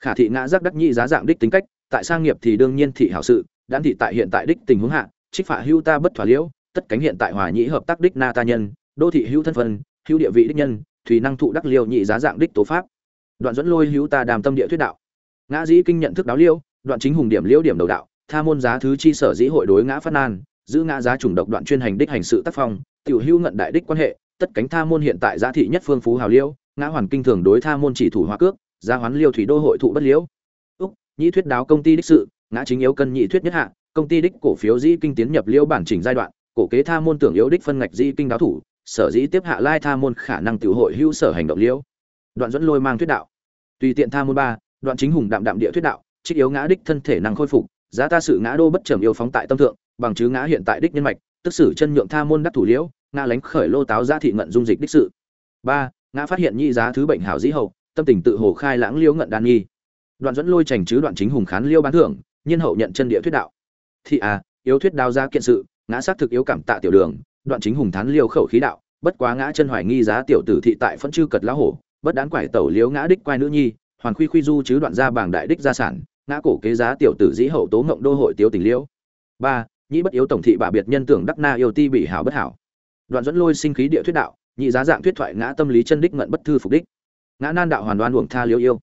khả thị ngã giác đắc nhị giá dạng đích tính cách, tại sang nghiệp thì đương nhiên thị hảo sự đan thị tại hiện tại đích tình huống hạ, trích phạ hưu ta bất thỏa liễu, tất cánh hiện tại hòa nhĩ hợp tác đích na ta nhân, đô thị hữu thân phân, hữu địa vị đích nhân thủy năng thụ đắc liêu nhị giá dạng đích tố pháp. Đoạn dẫn lôi hữu ta đàm tâm địa thuyết đạo. Ngã dĩ kinh nhận thức đáo liêu, đoạn chính hùng điểm liễu điểm đầu đạo, tha môn giá thứ chi sở dĩ hội đối ngã phát nan giữ ngã giá chủng độc đoạn chuyên hành đích hành sự tác phong, tiểu hữu ngận đại đích quan hệ, tất cánh tha môn hiện tại giá thị nhất phương phú hào liêu, ngã hoàn kinh thường đối tha môn chỉ thủ hóa cước gia hoán liêu thủy đô hội thụ bất liễu. Úc nhị thuyết đáo công ty đích sự, ngã chính yếu cân nhị thuyết nhất hạ, công ty đích cổ phiếu dĩ kinh tiến nhập liễu bản chỉnh giai đoạn, cổ kế tha môn tưởng yếu đích phân ngạch dĩ kinh đáo thủ, sở dĩ tiếp hạ lai tha môn khả năng tiểu hội hữu sở hành động liễu. Đoạn dẫn lôi mang thuyết đạo. Tùy tiện tha môn ba, đoạn chính hùng đạm đạm địa thuyết đạo, trích yếu ngã đích thân thể năng khôi phục, giá ta sự ngã đô bất trầm yêu phóng tại tâm thượng bằng chứ ngã hiện tại đích nhân mạch, tức sử chân nhượng tha môn đắc thủ liễu, ngã lánh khởi lô táo giá thị ngận dung dịch đích sự. Ba, ngã phát hiện nhi giá thứ bệnh hảo dĩ hậu, tâm tình tự hồ khai lãng liễu ngận đan nghi. Đoạn dẫn lôi trành chứ đoạn chính hùng khán liêu bán thưởng, nhiên hậu nhận chân địa thuyết đạo. Thị à yếu thuyết đao ra kiện sự, ngã xác thực yếu cảm tạ tiểu đường, đoạn chính hùng thán liêu khẩu khí đạo, bất quá ngã chân hoài nghi giá tiểu tử thị tại phân chư cật lá hổ, bất đán quải tẩu liếu ngã đích quai nữ nhi hoàn khuy khuy du chứ đoạn ra bảng đại đích gia sản, ngã cổ kế giá tiểu tử dĩ hậu tố ngộng đô hội tiếu tình liễu. Ba nhĩ bất yếu tổng thị bà biệt nhân tưởng đắc na yêu ti bị hảo bất hảo. Đoạn dẫn lôi sinh khí địa thuyết đạo, nhị giá dạng thuyết thoại ngã tâm lý chân đích ngận bất thư phục đích. Ngã nan đạo hoàn đoan uổng tha liễu yêu.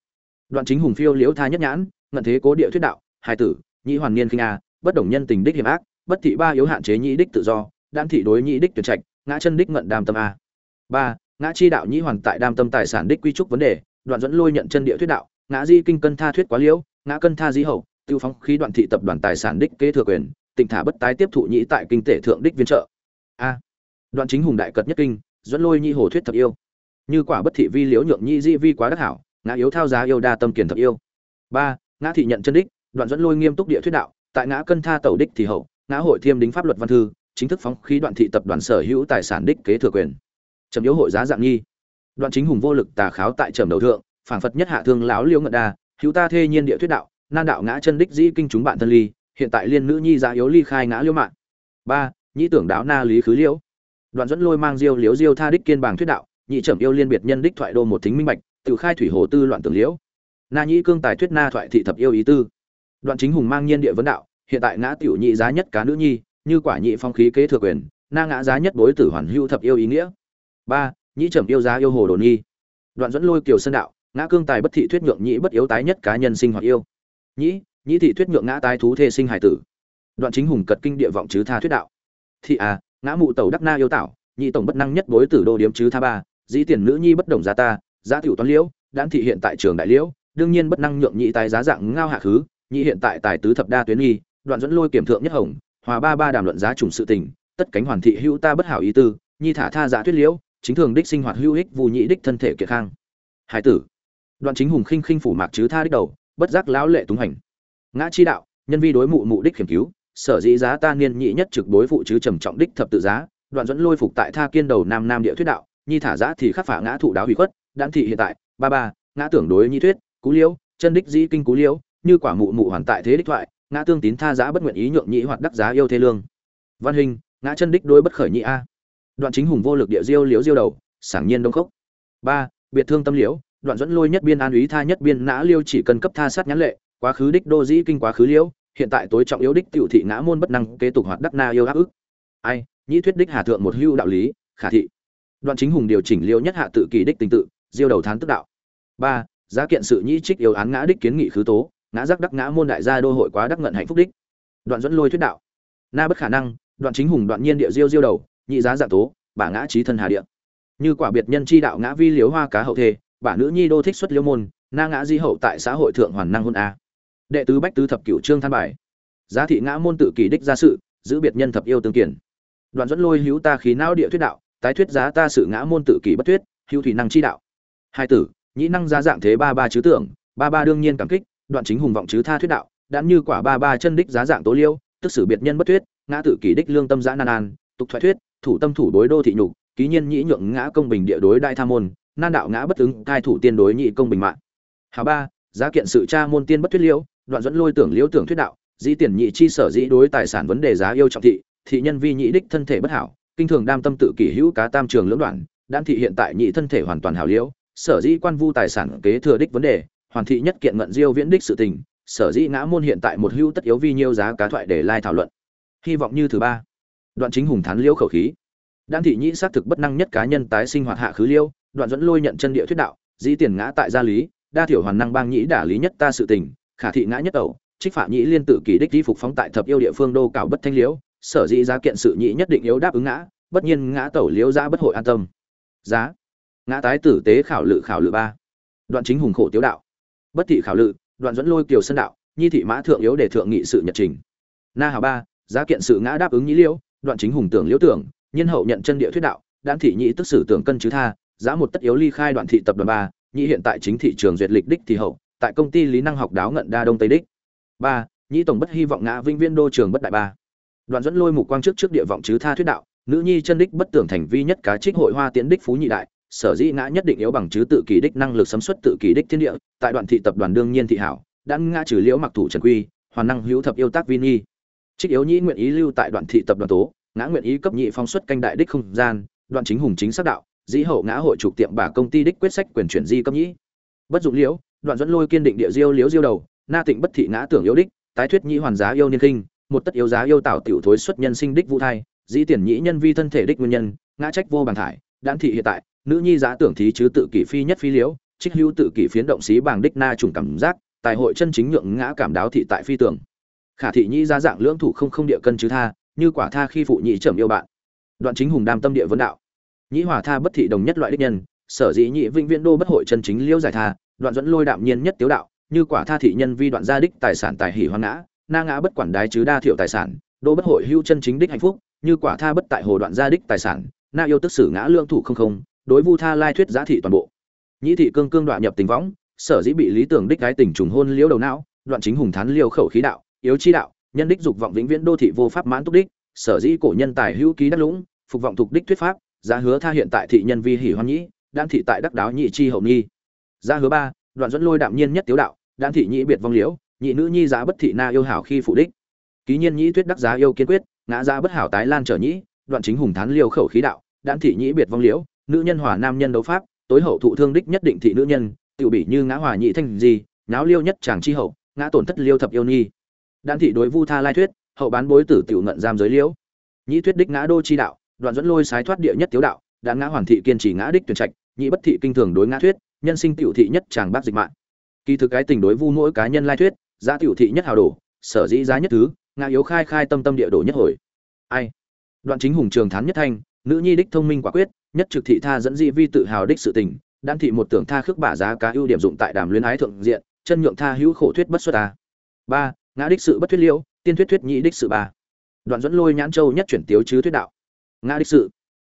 Đoạn chính hùng phiêu liễu tha nhất nhãn, ngận thế cố địa thuyết đạo hai tử nhị hoàn niên khinh a, bất đồng nhân tình đích hiểm ác, bất thị ba yếu hạn chế nhị đích tự do, đan thị đối nhị đích tuyệt trạch, ngã chân đích ngận đam tâm a. Ba, ngã chi đạo nhị hoàn tại đam tâm tài sản đích quy trúc vấn đề, đoạn dẫn lôi nhận chân địa thuyết đạo, ngã di kinh cân tha thuyết quá liễu, ngã cân tha di hậu, tiêu phóng khí đoạn thị tập đoàn tài sản đích kế thừa quyền tịnh thả bất tái tiếp thụ nhĩ tại kinh tế thượng đích viên trợ. A. Đoạn chính hùng đại cật nhất kinh, dẫn lôi nhi hồ thuyết thập yêu. Như quả bất thị vi liễu nhượng nhi di vi quá đắc hảo, ngã yếu thao giá yêu đa tâm kiền thập yêu. Ba, ngã thị nhận chân đích, đoạn dẫn lôi nghiêm túc địa thuyết đạo, tại ngã cân tha tẩu đích thì hậu, ngã hội thiêm đính pháp luật văn thư, chính thức phóng khí đoạn thị tập đoàn sở hữu tài sản đích kế thừa quyền. Trầm yếu hội giá dạng nghi. Đoạn chính hùng vô lực tà kháo tại trầm đầu thượng phản phật nhất hạ thương láo liễu ngận đa, hữu ta thê nhiên địa thuyết đạo, nan đạo ngã chân đích dĩ kinh chúng bạn thân ly hiện tại liên nữ nhi giá yếu ly khai ngã liêu mạng. Ba, nhĩ tưởng đáo na lý khứ liễu đoạn dẫn lôi mang diêu liễu diêu tha đích kiên bảng thuyết đạo, nhị trầm yêu liên biệt nhân đích thoại đô một thính minh bạch, tự khai thủy hồ tư loạn tưởng liễu. Na nhĩ cương tài thuyết na thoại thị thập yêu ý tư. Đoạn chính hùng mang nhiên địa vấn đạo, hiện tại ngã tiểu nhị giá nhất cá nữ nhi, như quả nhị phong khí kế thừa quyền, na ngã giá nhất bối tử hoàn hưu thập yêu ý nghĩa. Ba nhị trầm yêu giá yêu hồ đồ nhi. Đoạn dẫn lôi kiều sân đạo, ngã cương tài bất thị thuyết nhượng nhị bất yếu tái nhất cá nhân sinh hoạt yêu. Nhĩ nhĩ thị thuyết nhượng ngã tái thú thê sinh hải tử. Đoạn chính hùng cật kinh địa vọng chứ tha thuyết đạo. Thị à ngã mụ tẩu đắc na yêu tảo, nhị tổng bất năng nhất bối tử đô điếm chứ tha ba, dĩ tiền nữ nhi bất đồng giá ta, giá tiểu toán liễu đan thị hiện tại trường đại liễu, đương nhiên bất năng nhượng nhị tài giá dạng ngao hạ khứ, nhị hiện tại tài tứ thập đa tuyến nghi, đoạn dẫn lôi kiểm thượng nhất hồng, hòa ba ba đàm luận giá trùng sự tình, tất cánh hoàn thị hữu ta bất hảo ý tư, nhi thả tha giả thuyết liễu, chính thường đích sinh hoạt hữu ích vụ nhị đích thân thể kiệt khang. Hải tử. Đoạn chính hùng khinh khinh phủ mạc chứ tha đích đầu, bất giác lão lệ túng hành ngã chi đạo, nhân vi đối mụ mụ đích khiểm cứu, sở dĩ giá ta niên nhị nhất trực bối phụ chứ trầm trọng đích thập tự giá, đoạn dẫn lôi phục tại tha kiên đầu nam nam địa thuyết đạo, nhi thả giá thì khắc phả ngã thụ đáo hủy khuất đan thị hiện tại, ba ba, ngã tưởng đối nhi thuyết, cú liễu, chân đích dĩ kinh cú liễu, như quả mụ mụ hoàn tại thế đích thoại, ngã tương tín tha giá bất nguyện ý nhượng nhị hoạt đắc giá yêu thế lương. Văn hình, ngã chân đích đối bất khởi nhị a. Đoạn chính hùng vô lực địa diêu liễu diêu đầu, sảng nhiên đông khốc. Ba, biệt thương tâm liễu, đoạn dẫn lôi nhất biên an úy tha nhất biên nã liêu chỉ cần cấp tha sát nhãn lệ quá khứ đích đô dĩ kinh quá khứ liễu, hiện tại tối trọng yếu đích tiểu thị ngã môn bất năng kế tục hoạt đắc na yêu áp ức. Ai, nhĩ thuyết đích hà thượng một hưu đạo lý, khả thị. Đoạn chính hùng điều chỉnh liêu nhất hạ tự kỳ đích tình tự, diêu đầu thán tức đạo. Ba, giá kiện sự nhĩ trích yêu án ngã đích kiến nghị khứ tố, ngã giác đắc ngã môn đại gia đô hội quá đắc ngận hạnh phúc đích. Đoạn dẫn lôi thuyết đạo. Na bất khả năng, đoạn chính hùng đoạn nhiên địa diêu diêu đầu, nhị giá dạng tố bà ngã trí thân hà địa. Như quả biệt nhân chi đạo ngã vi liếu hoa cá hậu thê bà nữ nhi đô thích xuất liêu môn, na ngã di hậu tại xã hội thượng hoàn năng hôn a đệ tứ bách tứ thập cửu trương than bài. Giá thị ngã môn tự kỳ đích ra sự, giữ biệt nhân thập yêu tương kiển. Đoạn dẫn lôi hữu ta khí não địa thuyết đạo, tái thuyết giá ta sự ngã môn tự kỳ bất thuyết, hữu thủy năng chi đạo. Hai tử, nhĩ năng giá dạng thế ba ba chứ tưởng, ba ba đương nhiên cảm kích, đoạn chính hùng vọng chứ tha thuyết đạo đã như quả ba ba chân đích giá dạng tố liêu, tức sử biệt nhân bất thuyết, ngã tự kỷ đích lương tâm giã nan an, tục thoại thuyết, thủ tâm thủ đối đô thị nhục, ký nhiên nhĩ nhượng ngã công bình địa đối đại tha môn, nan đạo ngã bất ứng, cai thủ tiên đối nhị công bình mạng. Hà ba, giá kiện sự cha môn tiên bất thuyết liêu đoạn dẫn lôi tưởng liễu tưởng thuyết đạo, dĩ tiền nhị chi sở dĩ đối tài sản vấn đề giá yêu trọng thị thị nhân vi nhị đích thân thể bất hảo, kinh thường đam tâm tự kỷ hữu cá tam trường lưỡng đoạn, đan thị hiện tại nhị thân thể hoàn toàn hảo liễu, sở dĩ quan vu tài sản kế thừa đích vấn đề, hoàn thị nhất kiện ngận diêu viễn đích sự tình, sở dĩ ngã môn hiện tại một hữu tất yếu vi nhiêu giá cá thoại để lai thảo luận. Hy vọng như thứ ba. Đoạn chính hùng thán liễu khẩu khí. Đan thị nhị xác thực bất năng nhất cá nhân tái sinh hoạt hạ khứ liêu, đoạn dẫn lôi nhận chân địa thuyết đạo, dĩ tiền ngã tại gia lý, đa thiểu hoàn năng bang nhĩ đả lý nhất ta sự tình khả thị ngã nhất ẩu trích phạm nhĩ liên tự kỳ đích di phục phóng tại thập yêu địa phương đô cảo bất thanh liễu, sở dĩ giá kiện sự nhĩ nhất định yếu đáp ứng ngã, bất nhiên ngã tẩu liễu ra bất hội an tâm. Giá. Ngã tái tử tế khảo lự khảo lự ba. Đoạn chính hùng khổ tiếu đạo. Bất thị khảo lự, đoạn dẫn lôi kiều sân đạo, nhi thị mã thượng yếu để thượng nghị sự nhật trình. Na hào ba, giá kiện sự ngã đáp ứng nhĩ liễu, đoạn chính hùng tưởng liễu tưởng nhân hậu nhận chân địa thuyết đạo, đan thị nhĩ tức sử tưởng cân chứ tha, giá một tất yếu ly khai đoạn thị tập đoàn ba, nhĩ hiện tại chính thị trường duyệt lịch đích thì hậu tại công ty lý năng học đáo ngận đa đông tây đích. Ba, nhĩ tổng bất hy vọng ngã vinh viên đô trường bất đại ba. Đoạn dẫn lôi mục quang trước trước địa vọng chứ tha thuyết đạo, nữ nhi chân đích bất tưởng thành vi nhất cá trích hội hoa tiễn đích phú nhị đại, sở dĩ ngã nhất định yếu bằng chứ tự kỳ đích năng lực sấm xuất tự kỳ đích thiên địa, tại đoạn thị tập đoàn đương nhiên thị hảo, đã ngã trừ liễu mặc thủ trần quy, hoàn năng hữu thập yêu tác vi nhi. Trích yếu nhĩ nguyện ý lưu tại đoạn thị tập đoàn tố, ngã nguyện ý cấp nhị phong xuất canh đại đích không gian, đoạn chính hùng chính xác đạo, dĩ hậu ngã hội trục tiệm bà công ty đích quyết sách quyền chuyển di cấp nhĩ. Bất dụng liễu đoạn dẫn lôi kiên định địa diêu liếu diêu đầu, na tịnh bất thị ngã tưởng yếu đích, tái thuyết nhĩ hoàn giá yêu niên kinh một tất yếu giá yêu tạo tiểu thối xuất nhân sinh đích vũ thai, dĩ tiền nhĩ nhân vi thân thể đích nguyên nhân, ngã trách vô bằng thải đan thị hiện tại, nữ nhi giá tưởng thí chứ tự kỷ phi nhất phi liễu, trích hữu tự kỷ phiến động xí bàng đích na trùng cảm giác, tài hội chân chính nhượng ngã cảm đáo thị tại phi tưởng. Khả thị nhĩ giá dạng lưỡng thủ không không địa cân chứ tha, như quả tha khi phụ nhị trầm yêu bạn. Đoạn chính hùng đam tâm địa vấn đạo. Nhĩ hòa tha bất thị đồng nhất loại đích nhân, sở dĩ nhị vĩnh viễn đô bất hội chân chính liễu giải tha đoạn dẫn lôi đạm nhiên nhất tiếu đạo, như quả tha thị nhân vi đoạn gia đích tài sản tài hỷ hoang ngã, na ngã bất quản đái chứ đa thiệu tài sản, đô bất hội hưu chân chính đích hạnh phúc, như quả tha bất tại hồ đoạn gia đích tài sản, na yêu tức xử ngã lương thủ không không, đối vu tha lai thuyết giá thị toàn bộ. Nhĩ thị cương cương đoạn nhập tình võng, sở dĩ bị lý tưởng đích gái tình trùng hôn liễu đầu não, đoạn chính hùng thán liêu khẩu khí đạo, yếu chi đạo, nhân đích dục vọng vĩnh viễn đô thị vô pháp mãn túc đích, sở dĩ cổ nhân tài hữu ký đắc lũng, phục vọng thuộc đích thuyết pháp, giá hứa tha hiện tại thị nhân vi hỉ hoan nhĩ đang thị tại đắc đáo nhị chi hậu nghi gia hứa ba, đoạn dẫn lôi đạm nhiên nhất tiếu đạo đan thị nhĩ biệt vong liễu, nhị nữ nhi giá bất thị na yêu hảo khi phụ đích. Ký nhiên nhĩ thuyết đắc giá yêu kiên quyết, ngã giá bất hảo tái lan trở nhĩ, đoạn chính hùng thán liêu khẩu khí đạo đan thị nhĩ biệt vong liễu, nữ nhân hòa nam nhân đấu pháp, tối hậu thụ thương đích nhất định thị nữ nhân, tiểu bỉ như ngã hòa nhị thanh gì náo liêu nhất chàng chi hậu, ngã tổn thất liêu thập yêu nhi. Đan thị đối vu tha lai thuyết, hậu bán bối tử tiểu ngận giam giới liễu. Nhĩ thuyết đích ngã đô chi đạo, đoạn dẫn lôi sái thoát địa nhất tiếu đạo đã ngã hoàn thị kiên trì ngã đích tuyển trạch nhị bất thị kinh thường đối ngã thuyết nhân sinh tiểu thị nhất chàng bác dịch mạng. Kỳ thực cái tình đối vu mỗi cá nhân lai thuyết, giá tiểu thị nhất hào đổ, sở dĩ giá nhất thứ, ngã yếu khai khai tâm tâm địa đổ nhất hồi. Ai? Đoạn chính hùng trường thán nhất thanh, nữ nhi đích thông minh quả quyết, nhất trực thị tha dẫn dị vi tự hào đích sự tình, đan thị một tưởng tha khước bả giá cá ưu điểm dụng tại đàm luyến ái thượng diện, chân nhượng tha hữu khổ thuyết bất xuất ta. Ba, ngã đích sự bất thuyết liễu, tiên thuyết thuyết nhị đích sự ba. Đoạn dẫn lôi nhãn châu nhất chuyển tiếu chứ thuyết đạo. Ngã đích sự,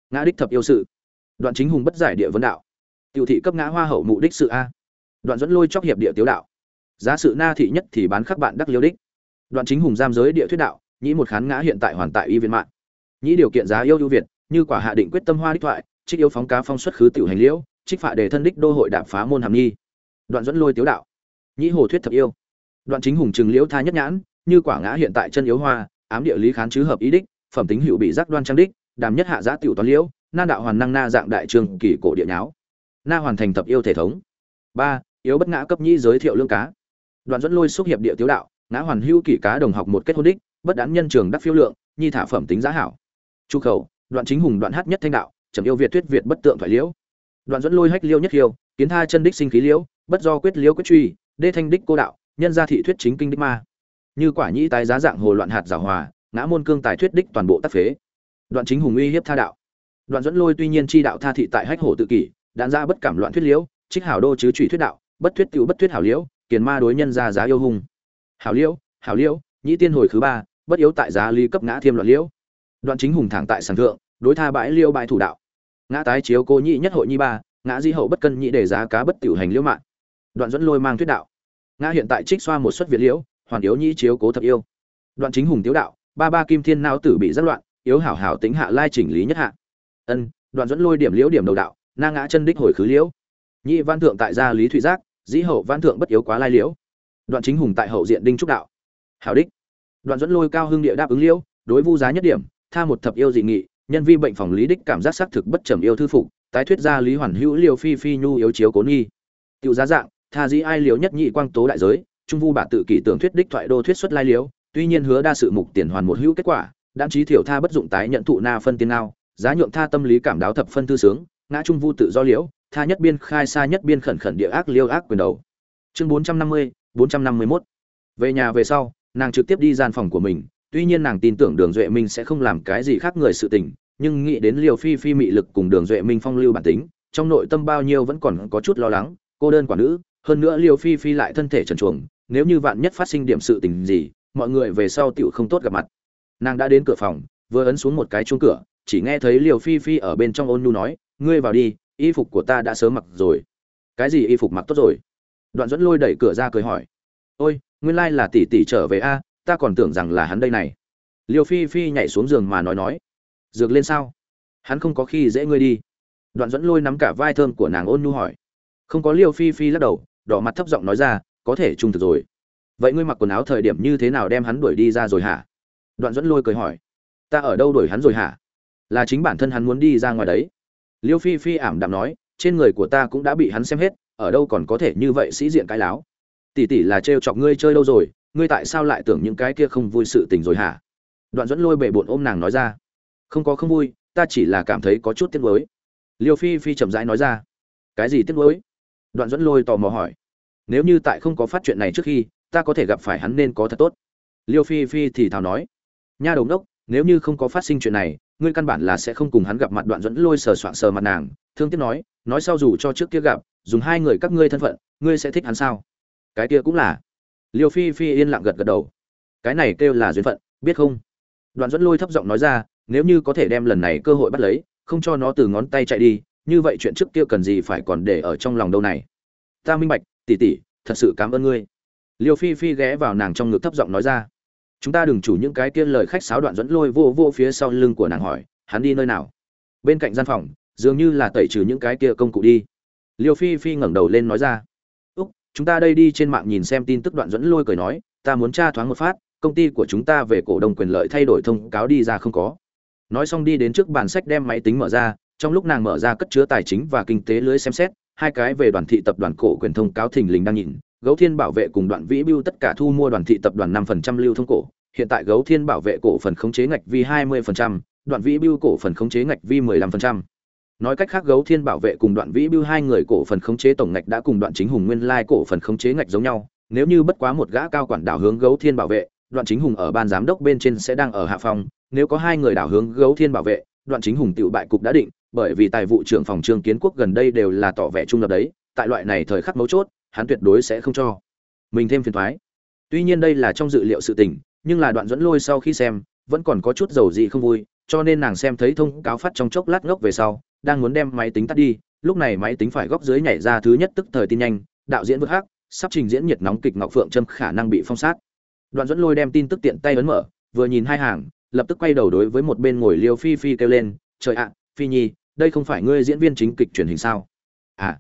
ngã đích thập yêu sự. Đoạn chính hùng bất giải địa vấn đạo tiểu thị cấp ngã hoa hậu mụ đích sự a. Đoạn dẫn lôi chóc hiệp địa tiếu đạo. Giá sự na thị nhất thì bán khắc bạn đắc liêu đích. Đoạn chính hùng giam giới địa thuyết đạo, nhĩ một khán ngã hiện tại hoàn tại y viên mạng. Nhĩ điều kiện giá yêu ưu việt, như quả hạ định quyết tâm hoa đích thoại, trích yêu phóng cá phong xuất khứ tiểu hành liễu, trích phạ đề thân đích đô hội đạp phá môn hàm nhi đoạn dẫn lôi tiếu đạo. Nhĩ hồ thuyết thập yêu. Đoạn chính hùng trừng liễu tha nhất nhãn, như quả ngã hiện tại chân yếu hoa, ám địa lý khán chứ hợp ý đích, phẩm tính hữu bị giác đoan trang đích, đàm nhất hạ giá tiểu toán liễu, nan đạo hoàn năng na dạng đại trường kỳ cổ địa nháo na hoàn thành tập yêu thể thống. Ba, yếu bất ngã cấp nhĩ giới thiệu lương cá. Đoạn dẫn lôi xúc hiệp địa tiếu đạo, ngã hoàn hưu kỷ cá đồng học một kết hôn đích, bất đán nhân trường đắc phiêu lượng, nhi thả phẩm tính giá hảo. Chu khẩu, đoạn chính hùng đoạn hát nhất thanh đạo trầm yêu việt thuyết việt bất tượng thoại liễu. Đoạn dẫn lôi hách liêu nhất hiêu kiến tha chân đích sinh khí liễu, bất do quyết liễu quyết truy, đê thanh đích cô đạo, nhân gia thị thuyết chính kinh đích ma. Như quả nhĩ tái giá dạng hồ loạn hạt giảo hòa, ngã môn cương tài thuyết đích toàn bộ tác phế. Đoạn chính hùng uy hiếp tha đạo. Đoạn dẫn lôi tuy nhiên chi đạo tha thị tại hách hổ tự kỷ đạn ra bất cảm loạn thuyết liễu, trích hảo đô chứ trụy thuyết đạo, bất thuyết tiểu bất thuyết hảo liễu, kiền ma đối nhân ra giá yêu hùng. Hảo liễu hảo liễu, nhĩ tiên hồi thứ ba, bất yếu tại giá ly cấp ngã thiêm loạn liễu. Đoạn chính hùng thẳng tại sàn thượng, đối tha bãi liêu bãi thủ đạo. Ngã tái chiếu cô nhị nhất hội nhi ba, ngã di hậu bất cân nhị để giá cá bất tiểu hành liễu mạng. Đoạn dẫn lôi mang thuyết đạo. Ngã hiện tại trích xoa một suất việt liễu, hoàn yếu nhị chiếu cố thập yêu. Đoạn chính hùng tiếu đạo, ba ba kim thiên não tử bị rất loạn, yếu hảo hảo tính hạ lai chỉnh lý nhất hạ. Ân, đoạn dẫn lôi điểm liễu điểm đầu đạo na ngã chân đích hồi khứ liễu. Nhị văn thượng tại gia lý thụy giác, dĩ hậu văn thượng bất yếu quá lai liễu. Đoạn chính hùng tại hậu diện đinh trúc đạo. Hảo đích. Đoạn dẫn lôi cao hưng địa đáp ứng liễu, đối vu giá nhất điểm, tha một thập yêu dị nghị, nhân vi bệnh phòng lý đích cảm giác xác thực bất trầm yêu thư phục, tái thuyết gia lý hoàn hữu liều phi phi nhu yếu chiếu cố nghi. Tiểu giá dạng, tha dĩ ai liễu nhất nhị quang tố đại giới, trung vu bả tự kỷ tưởng thuyết đích thoại đô thuyết xuất lai liễu. tuy nhiên hứa đa sự mục tiền hoàn một hữu kết quả đáng trí thiểu tha bất dụng tái nhận thụ na phân tiên nào giá nhượng tha tâm lý cảm đáo thập phân tư sướng ngã trung vu tự do liễu tha nhất biên khai xa nhất biên khẩn khẩn địa ác liêu ác quyền đầu. Chương bốn trăm năm mươi bốn trăm năm mươi 451 về nhà về sau nàng trực tiếp đi gian phòng của mình. Tuy nhiên nàng tin tưởng đường duệ minh sẽ không làm cái gì khác người sự tình nhưng nghĩ đến liều phi phi mị lực cùng đường duệ minh phong lưu bản tính trong nội tâm bao nhiêu vẫn còn có chút lo lắng. Cô đơn quả nữ hơn nữa liều phi phi lại thân thể trần chuồng, nếu như vạn nhất phát sinh điểm sự tình gì mọi người về sau tựu không tốt gặp mặt. Nàng đã đến cửa phòng vừa ấn xuống một cái chuông cửa chỉ nghe thấy liều phi phi ở bên trong ôn nhu nói ngươi vào đi, y phục của ta đã sớm mặc rồi. Cái gì y phục mặc tốt rồi? Đoạn dẫn lôi đẩy cửa ra cười hỏi. Ôi, nguyên lai là tỷ tỷ trở về a, ta còn tưởng rằng là hắn đây này. Liều phi phi nhảy xuống giường mà nói nói. Dược lên sao? Hắn không có khi dễ ngươi đi. Đoạn dẫn lôi nắm cả vai thơm của nàng ôn nhu hỏi. Không có liều phi phi lắc đầu, đỏ mặt thấp giọng nói ra, có thể trung thực rồi. Vậy ngươi mặc quần áo thời điểm như thế nào đem hắn đuổi đi ra rồi hả? Đoạn dẫn lôi cười hỏi. Ta ở đâu đuổi hắn rồi hả? Là chính bản thân hắn muốn đi ra ngoài đấy liêu phi phi ảm đạm nói, trên người của ta cũng đã bị hắn xem hết, ở đâu còn có thể như vậy sĩ diện cái láo. Tỷ tỷ là trêu chọc ngươi chơi đâu rồi, ngươi tại sao lại tưởng những cái kia không vui sự tình rồi hả? Đoạn dẫn lôi bệ bộn ôm nàng nói ra. Không có không vui, ta chỉ là cảm thấy có chút tiếc nuối. Liêu phi phi chậm rãi nói ra. Cái gì tiếc nuối? Đoạn dẫn lôi tò mò hỏi. Nếu như tại không có phát chuyện này trước khi, ta có thể gặp phải hắn nên có thật tốt. Liêu phi phi thì thào nói. Nha đầu đốc, nếu như không có phát sinh chuyện này ngươi căn bản là sẽ không cùng hắn gặp mặt đoạn dẫn lôi sờ soạng sờ mặt nàng. Thương tiếc nói nói sau dù cho trước kia gặp, dùng hai người các ngươi thân phận, ngươi sẽ thích hắn sao? Cái kia cũng là. Liêu phi phi yên lặng gật gật đầu. Cái này kêu là duyên phận, biết không? Đoạn dẫn lôi thấp giọng nói ra, nếu như có thể đem lần này cơ hội bắt lấy, không cho nó từ ngón tay chạy đi, như vậy chuyện trước kia cần gì phải còn để ở trong lòng đâu này? Ta minh bạch tỉ tỉ thật sự cảm ơn ngươi. Liêu phi phi ghé vào nàng trong ngực thấp giọng nói ra chúng ta đừng chủ những cái kia lời khách sáo đoạn dẫn lôi vô vô phía sau lưng của nàng hỏi, hắn đi nơi nào? Bên cạnh gian phòng, dường như là tẩy trừ những cái kia công cụ đi. Liêu phi phi ngẩng đầu lên nói ra. Úc, chúng ta đây đi trên mạng nhìn xem tin tức đoạn dẫn lôi cười nói, ta muốn tra thoáng một phát, công ty của chúng ta về cổ đông quyền lợi thay đổi thông cáo đi ra không có. Nói xong đi đến trước bàn sách đem máy tính mở ra, trong lúc nàng mở ra cất chứa tài chính và kinh tế lưới xem xét, hai cái về đoàn thị tập đoàn cổ quyền thông cáo thình lình đang nhìn gấu thiên bảo vệ cùng đoạn vĩ bưu tất cả thu mua đoàn thị tập đoàn năm phần trăm lưu thông cổ. Hiện tại gấu thiên bảo vệ cổ phần khống chế ngạch vi hai mươi phần trăm, đoạn vĩ bưu cổ phần khống chế ngạch vi mười lăm phần trăm. Nói cách khác, gấu thiên bảo vệ cùng đoạn vĩ bưu hai người cổ phần khống chế tổng ngạch đã cùng đoạn chính hùng nguyên lai cổ phần khống chế ngạch giống nhau. Nếu như bất quá một gã cao quản đảo hướng gấu thiên bảo vệ, đoạn chính hùng ở ban giám đốc bên trên sẽ đang ở hạ phòng nếu có hai người đảo hướng gấu thiên bảo vệ, đoạn chính hùng tự bại cục đã định, bởi vì tài vụ trưởng phòng trương kiến quốc gần đây đều là tỏ vẻ trung lập đấy. Tại loại này thời khắc mấu chốt hắn tuyệt đối sẽ không cho. Mình thêm phiền thoái tuy nhiên đây là trong dự liệu sự tình, nhưng là đoạn dẫn lôi sau khi xem, vẫn còn có chút dầu dị không vui, cho nên nàng xem thấy thông cáo phát trong chốc lát ngốc về sau, đang muốn đem máy tính tắt đi, lúc này máy tính phải góc dưới nhảy ra thứ nhất tức thời tin nhanh, đạo diễn vượt hắc, sắp trình diễn nhiệt nóng kịch ngọc phượng trâm khả năng bị phong sát. Đoạn dẫn lôi đem tin tức tiện tay ấn mở, vừa nhìn hai hàng, lập tức quay đầu đối với một bên ngồi liêu phi phi kêu lên, trời ạ, phi nhi, đây không phải ngươi diễn viên chính kịch truyền hình sao? À.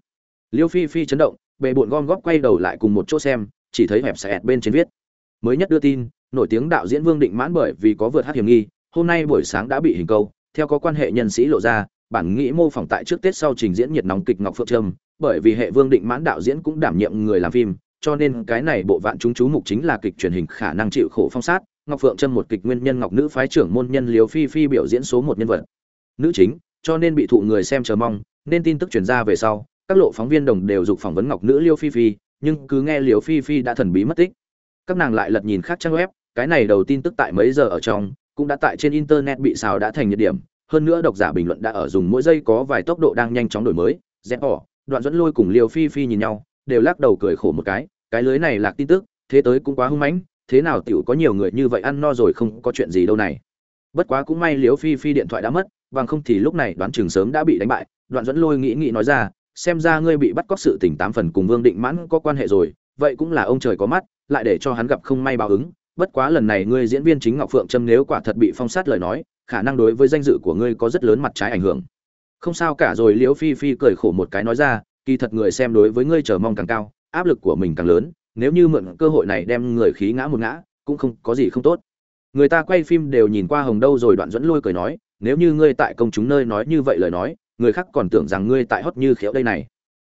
Liêu phi phi chấn động bề bộn gom góp quay đầu lại cùng một chỗ xem, chỉ thấy hẹp sẹt bên trên viết. Mới nhất đưa tin, nổi tiếng đạo diễn vương định mãn bởi vì có vượt hát hiểm nghi, hôm nay buổi sáng đã bị hình câu, theo có quan hệ nhân sĩ lộ ra, bản nghĩ mô phỏng tại trước tết sau trình diễn nhiệt nóng kịch ngọc phượng trâm, bởi vì hệ vương định mãn đạo diễn cũng đảm nhiệm người làm phim, cho nên cái này bộ vạn chúng chú mục chính là kịch truyền hình khả năng chịu khổ phong sát, ngọc phượng trâm một kịch nguyên nhân ngọc nữ phái trưởng môn nhân liều phi phi biểu diễn số một nhân vật. Nữ chính, cho nên bị thụ người xem chờ mong, nên tin tức truyền ra về sau các lộ phóng viên đồng đều dục phỏng vấn ngọc nữ liêu phi phi, nhưng cứ nghe liều phi phi đã thần bí mất tích. Các nàng lại lật nhìn khác trang web, cái này đầu tin tức tại mấy giờ ở trong, cũng đã tại trên internet bị xào đã thành nhiệt điểm. Hơn nữa độc giả bình luận đã ở dùng mỗi giây có vài tốc độ đang nhanh chóng đổi mới, dẹp bỏ, đoạn dẫn lôi cùng liều phi phi nhìn nhau, đều lắc đầu cười khổ một cái. Cái lưới này lạc tin tức, thế tới cũng quá hung mãnh, thế nào tiểu có nhiều người như vậy ăn no rồi không có chuyện gì đâu này. Bất quá cũng may liều phi phi điện thoại đã mất, bằng không thì lúc này đoán chừng sớm đã bị đánh bại. Đoạn dẫn lôi nghĩ nghĩ nói ra xem ra ngươi bị bắt cóc sự tình tám phần cùng vương định mãn có quan hệ rồi, vậy cũng là ông trời có mắt, lại để cho hắn gặp không may báo ứng. Bất quá lần này ngươi diễn viên chính ngọc phượng trâm nếu quả thật bị phong sát lời nói, khả năng đối với danh dự của ngươi có rất lớn mặt trái ảnh hưởng. Không sao cả rồi, liễu phi phi cười khổ một cái nói ra, kỳ thật người xem đối với ngươi chờ mong càng cao, áp lực của mình càng lớn, nếu như mượn cơ hội này đem người khí ngã một ngã, cũng không có gì không tốt. Người ta quay phim đều nhìn qua hồng đâu rồi, đoạn dẫn lôi cười nói, nếu như ngươi tại công chúng nơi nói như vậy lời nói người khác còn tưởng rằng ngươi tại hót như khéo đây này.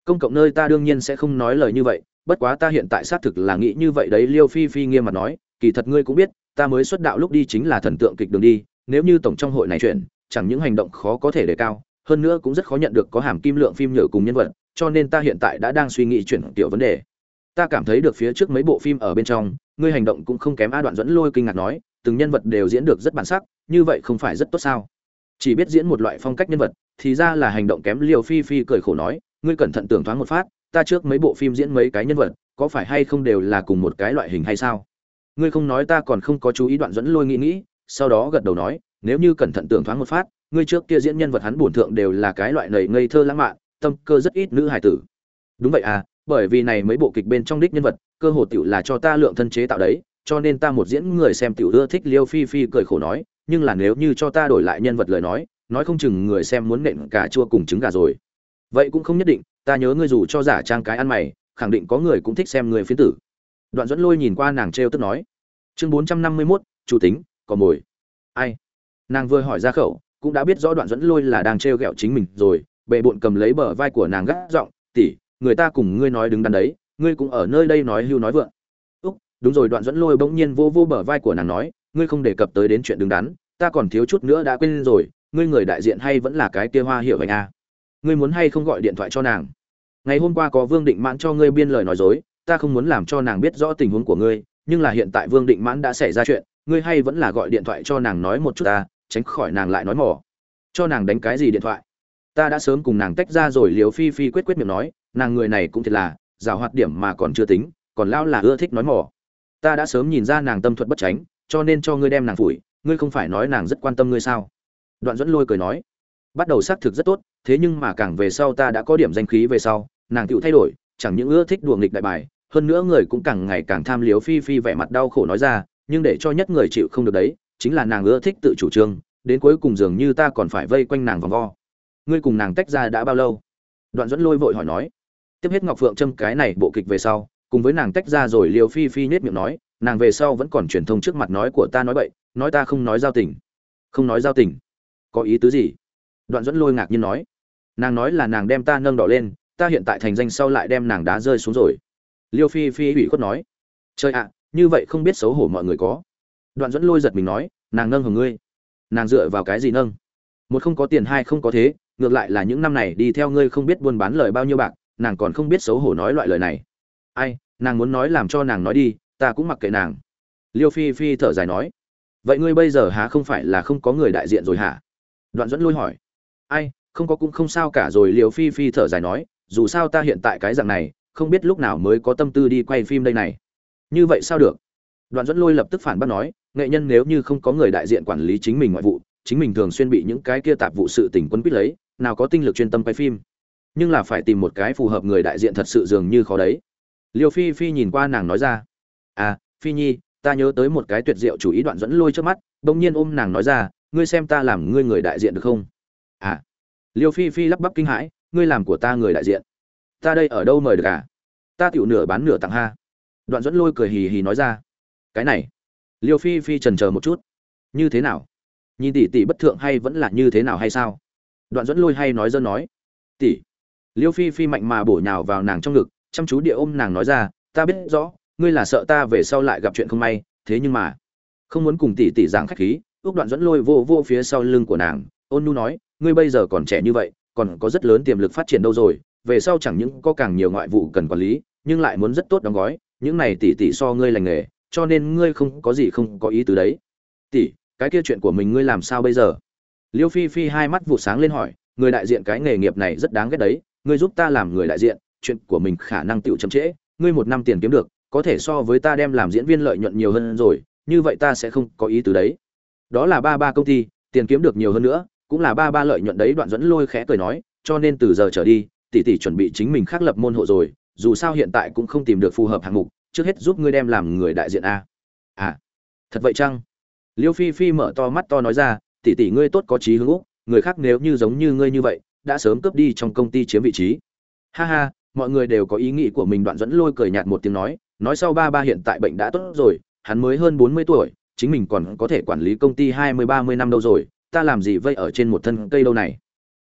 Công cộng nơi ta đương nhiên sẽ không nói lời như vậy, bất quá ta hiện tại xác thực là nghĩ như vậy đấy, liêu phi phi nghiêm mặt nói, kỳ thật ngươi cũng biết, ta mới xuất đạo lúc đi chính là thần tượng kịch đường đi, nếu như tổng trong hội này chuyện chẳng những hành động khó có thể đề cao, hơn nữa cũng rất khó nhận được có hàm kim lượng phim nhựa cùng nhân vật, cho nên ta hiện tại đã đang suy nghĩ chuyển tiểu vấn đề. Ta cảm thấy được phía trước mấy bộ phim ở bên trong, ngươi hành động cũng không kém a đoạn dẫn lôi kinh ngạc nói, từng nhân vật đều diễn được rất bản sắc, như vậy không phải rất tốt sao? Chỉ biết diễn một loại phong cách nhân vật thì ra là hành động kém liều phi phi cười khổ nói, ngươi cẩn thận tưởng thoáng một phát, ta trước mấy bộ phim diễn mấy cái nhân vật, có phải hay không đều là cùng một cái loại hình hay sao? Ngươi không nói ta còn không có chú ý đoạn dẫn lôi nghĩ nghĩ. Sau đó gật đầu nói, nếu như cẩn thận tưởng thoáng một phát, ngươi trước kia diễn nhân vật hắn bổn thượng đều là cái loại nầy ngây thơ lãng mạn, tâm cơ rất ít nữ hải tử. Đúng vậy à bởi vì này mấy bộ kịch bên trong đích nhân vật, cơ hồ tiểu là cho ta lượng thân chế tạo đấy, cho nên ta một diễn người xem tiểu ưa thích liêu phi phi cười khổ nói, nhưng là nếu như cho ta đổi lại nhân vật lời nói nói không chừng người xem muốn nện cả chua cùng trứng gà rồi. Vậy cũng không nhất định, ta nhớ ngươi dù cho giả trang cái ăn mày, khẳng định có người cũng thích xem người phiến tử. Đoạn dẫn lôi nhìn qua nàng t r e o tức nói, chương bốn trăm năm mươi mốt, chủ tính, có mồi. Ai? Nàng vừa hỏi ra khẩu, cũng đã biết rõ đoạn dẫn lôi là đang t r e o g ẹ o chính mình rồi, bệ bộn cầm lấy bờ vai của nàng gác giọng tỉ người ta cùng ngươi nói đứng đắn đấy, ngươi cũng ở nơi đây nói hưu nói vượng. Úc, đúng rồi, đoạn dẫn lôi bỗng nhiên vô vô bờ vai của nàng nói, ngươi không đề cập tới đến chuyện đứng đắn, ta còn thiếu chút nữa đã quên rồi ngươi người đại diện hay vẫn là cái kia hoa hiểu hành a? Ngươi muốn hay không gọi điện thoại cho nàng? Ngày hôm qua có vương định mãn cho ngươi biên lời nói dối, ta không muốn làm cho nàng biết rõ tình huống của ngươi, nhưng là hiện tại vương định mãn đã xảy ra chuyện, ngươi hay vẫn là gọi điện thoại cho nàng nói một chút ta, tránh khỏi nàng lại nói mỏ cho nàng đánh cái gì điện thoại? Ta đã sớm cùng nàng tách ra rồi, liều phi phi quyết quyết miệng nói, nàng người này cũng thật là rào hoạt điểm mà còn chưa tính, còn lao là ưa thích nói mỏ ta đã sớm nhìn ra nàng tâm thuật bất tránh cho nên cho ngươi đem nàng phủi, ngươi không phải nói nàng rất quan tâm ngươi sao? Đoạn dẫn lôi cười nói, bắt đầu xác thực rất tốt, thế nhưng mà càng về sau ta đã có điểm danh khí về sau, nàng tựu thay đổi, chẳng những ưa thích đùa nghịch đại bài, hơn nữa người cũng càng ngày càng tham liếu phi phi vẻ mặt đau khổ nói ra, nhưng để cho nhất người chịu không được đấy, chính là nàng ưa thích tự chủ trương, đến cuối cùng dường như ta còn phải vây quanh nàng vòng vo. Ngươi cùng nàng tách ra đã bao lâu? Đoạn dẫn lôi vội hỏi nói. Tiếp hết ngọc phượng châm cái này bộ kịch về sau, cùng với nàng tách ra rồi liều phi phi nết miệng nói, nàng về sau vẫn còn truyền thông trước mặt nói của ta nói bậy, nói ta không nói giao tình. Không nói giao tình? Có ý tứ gì? Đoạn dẫn lôi ngạc nhiên nói, nàng nói là nàng đem ta nâng đỏ lên, ta hiện tại thành danh sau lại đem nàng đá rơi xuống rồi. Liêu phi phi ủy khuất nói, trời ạ, như vậy không biết xấu hổ mọi người có. Đoạn dẫn lôi giật mình nói, nàng nâng hưởng ngươi. Nàng dựa vào cái gì nâng? Một không có tiền, hai không có thế, ngược lại là những năm này đi theo ngươi không biết buôn bán lời bao nhiêu bạc, nàng còn không biết xấu hổ nói loại lời này. Ai, nàng muốn nói làm cho nàng nói đi, ta cũng mặc kệ nàng. Liêu phi phi thở dài nói, vậy ngươi bây giờ há không phải là không có người đại diện rồi hả? Đoạn dẫn lôi hỏi. Ai, không có cũng không sao cả rồi, liều phi phi thở dài nói, dù sao ta hiện tại cái dạng này, không biết lúc nào mới có tâm tư đi quay phim đây này. Như vậy sao được? Đoạn dẫn lôi lập tức phản bác nói, nghệ nhân nếu như không có người đại diện quản lý chính mình ngoại vụ, chính mình thường xuyên bị những cái kia tạp vụ sự tình quân quýt lấy, nào có tinh lực chuyên tâm quay phim. Nhưng là phải tìm một cái phù hợp người đại diện thật sự dường như khó đấy. Liêu phi phi nhìn qua nàng nói ra à phi nhi, ta nhớ tới một cái tuyệt diệu chủ ý đoạn dẫn lôi trước mắt, bỗng nhiên ôm nàng nói ra ngươi xem ta làm ngươi người đại diện được không? À liêu phi phi lắp bắp kinh hãi, ngươi làm của ta người đại diện. Ta đây ở đâu mời được à? Ta tiểu nửa bán nửa tặng ha. Đoạn dẫn lôi cười hì hì nói ra. Cái này, liêu phi phi trần chờ một chút. Như thế nào? Nhìn tỷ tỷ bất thượng hay vẫn là như thế nào hay sao? Đoạn dẫn lôi hay nói dơ nói. Tỷ, liêu phi phi mạnh mà bổ nhào vào nàng trong ngực, chăm chú địa ôm nàng nói ra, ta biết rõ, ngươi là sợ ta về sau lại gặp chuyện không may, thế nhưng mà, không muốn cùng tỷ tỷ giảng khách khí ước đoạn dẫn lôi vô vô phía sau lưng của nàng. Ôn nu nói, ngươi bây giờ còn trẻ như vậy, còn có rất lớn tiềm lực phát triển đâu rồi? Về sau chẳng những có càng nhiều ngoại vụ cần quản lý, nhưng lại muốn rất tốt đóng gói. Những này tỷ tỷ so ngươi lành nghề, cho nên ngươi không có gì không có ý tứ đấy. Tỷ, cái kia chuyện của mình ngươi làm sao bây giờ? Liêu phi phi hai mắt vụ sáng lên hỏi, người đại diện cái nghề nghiệp này rất đáng ghét đấy, ngươi giúp ta làm người đại diện, chuyện của mình khả năng tựu chậm trễ, ngươi một năm tiền kiếm được, có thể so với ta đem làm diễn viên lợi nhuận nhiều hơn rồi, như vậy ta sẽ không có ý tứ đấy đó là ba ba công ty, tiền kiếm được nhiều hơn nữa, cũng là ba ba lợi nhuận đấy, đoạn dẫn lôi khẽ cười nói, cho nên từ giờ trở đi, tỷ tỷ chuẩn bị chính mình khắc lập môn hộ rồi, dù sao hiện tại cũng không tìm được phù hợp hạng mục, trước hết giúp ngươi đem làm người đại diện a. À thật vậy chăng? Liêu phi phi mở to mắt to nói ra, tỷ tỷ ngươi tốt có trí hướng úc, người khác nếu như giống như ngươi như vậy, đã sớm cướp đi trong công ty chiếm vị trí. Ha ha, mọi người đều có ý nghĩ của mình, đoạn dẫn lôi cười nhạt một tiếng nói nói sau ba ba hiện tại bệnh đã tốt rồi, hắn mới hơn bốn mươi tuổi chính mình còn có thể quản lý công ty hai mươi, ba mươi năm đâu rồi, ta làm gì vây ở trên một thân cây đâu này?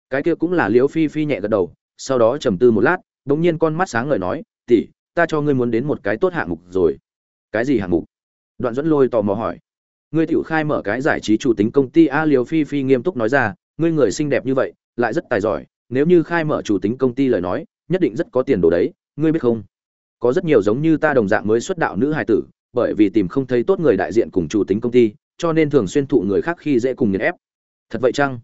Cái kia cũng là liễu phi phi nhẹ gật đầu, sau đó trầm tư một lát bỗng nhiên con mắt sáng ngời nói, tỷ, ta cho ngươi muốn đến một cái tốt hạng mục rồi. Cái gì hạng mục? Đoạn dẫn lôi tò mò hỏi. Ngươi tiểu khai mở cái giải trí chủ tính công ty a liều phi phi nghiêm túc nói ra, ngươi người xinh đẹp như vậy, lại rất tài giỏi, nếu như khai mở chủ tính công ty lời nói, nhất định rất có tiền đồ đấy, ngươi biết không? Có rất nhiều giống như ta đồng dạng mới xuất đạo nữ hài tử bởi vì tìm không thấy tốt người đại diện cùng chủ tính công ty, cho nên thường xuyên thụ người khác khi dễ cùng nghiền ép. Thật vậy chăng?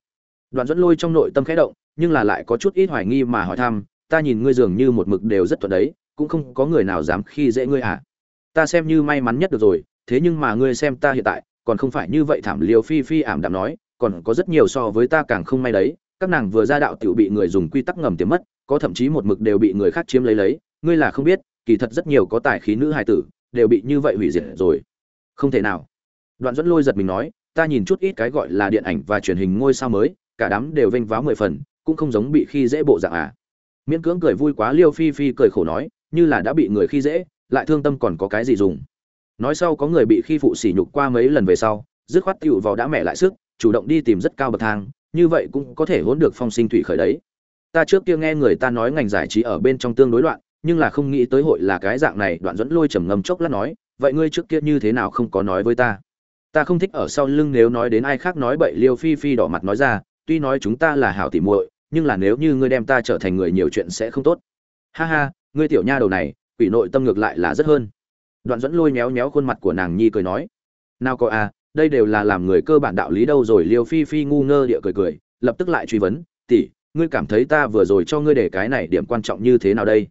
Đoạn dẫn lôi trong nội tâm khẽ động, nhưng là lại có chút ít hoài nghi mà hỏi thăm, ta nhìn ngươi dường như một mực đều rất thuận đấy, cũng không có người nào dám khi dễ ngươi à? Ta xem như may mắn nhất được rồi, thế nhưng mà ngươi xem ta hiện tại, còn không phải như vậy thảm liều phi phi ảm đạm nói, còn có rất nhiều so với ta càng không may đấy, các nàng vừa ra đạo tiểu bị người dùng quy tắc ngầm tiếm mất, có thậm chí một mực đều bị người khác chiếm lấy lấy, ngươi là không biết, kỳ thật rất nhiều có tài khí nữ hài tử đều bị như vậy hủy diệt rồi. Không thể nào. Đoạn dẫn lôi giật mình nói, ta nhìn chút ít cái gọi là điện ảnh và truyền hình ngôi sao mới, cả đám đều vênh váo mười phần, cũng không giống bị khi dễ bộ dạng à. Miễn cưỡng cười vui quá, liêu phi phi cười khổ nói, như là đã bị người khi dễ, lại thương tâm còn có cái gì dùng. Nói sau có người bị khi phụ sỉ nhục qua mấy lần về sau, dứt khoát tựu vào đã mẹ lại sức, chủ động đi tìm rất cao bậc thang, như vậy cũng có thể hỗn được phong sinh thủy khởi đấy. Ta trước kia nghe người ta nói ngành giải trí ở bên trong tương đối loạn nhưng là không nghĩ tới hội là cái dạng này, đoạn dẫn lôi trầm ngâm chốc lát nói, vậy ngươi trước kia như thế nào không có nói với ta? Ta không thích ở sau lưng nếu nói đến ai khác nói bậy, liêu phi phi đỏ mặt nói ra, tuy nói chúng ta là hảo tỉ muội, nhưng là nếu như ngươi đem ta trở thành người nhiều chuyện sẽ không tốt. Ha ha, ngươi tiểu nha đầu này, quỷ nội tâm ngược lại là rất hơn. Đoạn dẫn lôi méo méo khuôn mặt của nàng nhi cười nói, nào có à đây đều là làm người cơ bản đạo lý đâu rồi. Liêu phi phi ngu ngơ địa cười cười, lập tức lại truy vấn, tỷ, ngươi cảm thấy ta vừa rồi cho ngươi để cái này điểm quan trọng như thế nào đây?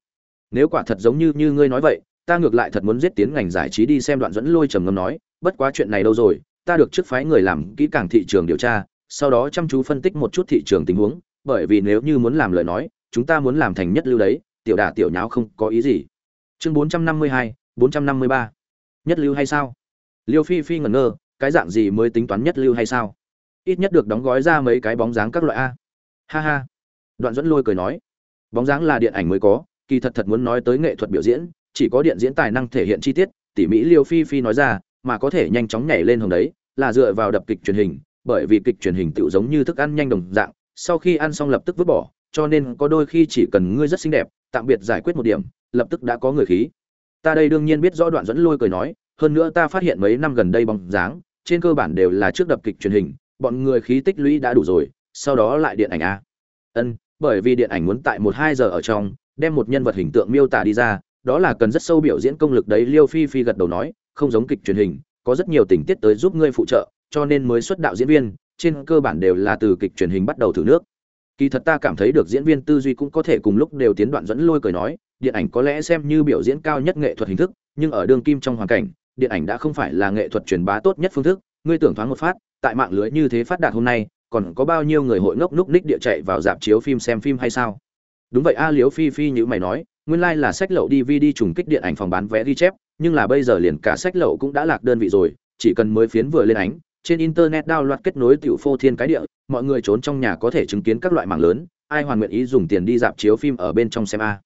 Nếu quả thật giống như như ngươi nói vậy, ta ngược lại thật muốn giết tiến ngành giải trí đi xem đoạn dẫn lôi trầm ngâm nói, bất quá chuyện này đâu rồi, ta được trước phái người làm kỹ càng thị trường điều tra, sau đó chăm chú phân tích một chút thị trường tình huống, bởi vì nếu như muốn làm lời nói, chúng ta muốn làm thành nhất lưu đấy, tiểu đả tiểu nháo không có ý gì. Chương bốn trăm năm mươi hai, bốn trăm năm mươi ba. Nhất lưu hay sao? Liêu phi phi ngẩn ngơ, cái dạng gì mới tính toán nhất lưu hay sao? Ít nhất được đóng gói ra mấy cái bóng dáng các loại a. Ha ha. Đoạn dẫn lôi cười nói, bóng dáng là điện ảnh mới có kỳ thật thật muốn nói tới nghệ thuật biểu diễn, chỉ có điện diễn tài năng thể hiện chi tiết, tỉ mỹ liêu phi phi nói ra, mà có thể nhanh chóng nhảy lên hồng đấy, là dựa vào đập kịch truyền hình, bởi vì kịch truyền hình tự giống như thức ăn nhanh đồng dạng, sau khi ăn xong lập tức vứt bỏ, cho nên có đôi khi chỉ cần ngươi rất xinh đẹp, tạm biệt giải quyết một điểm, lập tức đã có người khí. Ta đây đương nhiên biết rõ đoạn dẫn lôi cười nói, hơn nữa ta phát hiện mấy năm gần đây bóng dáng, trên cơ bản đều là trước đập kịch truyền hình, bọn người khí tích lũy đã đủ rồi, sau đó lại điện ảnh a. Ân, bởi vì điện ảnh muốn tại một hai giờ ở trong đem một nhân vật hình tượng miêu tả đi ra, đó là cần rất sâu biểu diễn công lực đấy, liêu phi phi gật đầu nói, không giống kịch truyền hình, có rất nhiều tình tiết tới giúp ngươi phụ trợ, cho nên mới xuất đạo diễn viên, trên cơ bản đều là từ kịch truyền hình bắt đầu thử nước. Kỳ thật ta cảm thấy được diễn viên tư duy cũng có thể cùng lúc đều tiến đoạn dẫn lôi cười nói, điện ảnh có lẽ xem như biểu diễn cao nhất nghệ thuật hình thức, nhưng ở đương kim trong hoàn cảnh, điện ảnh đã không phải là nghệ thuật truyền bá tốt nhất phương thức. Ngươi tưởng thoáng một phát, tại mạng lưới như thế phát đạt hôm nay, còn có bao nhiêu người hội ngốc núc ních địa chạy vào dạp chiếu phim xem phim hay sao? Đúng vậy, a liếu phi phi như mày nói, nguyên lai là sách lậu dvd trùng kích điện ảnh phòng bán vé ghi chép, nhưng là bây giờ liền cả sách lậu cũng đã lạc đơn vị rồi, chỉ cần mới phiến vừa lên ánh, trên internet đao loạt kết nối tiểu phô thiên cái địa, mọi người trốn trong nhà có thể chứng kiến các loại mạng lớn, ai hoàn nguyện ý dùng tiền đi dạp chiếu phim ở bên trong xem a.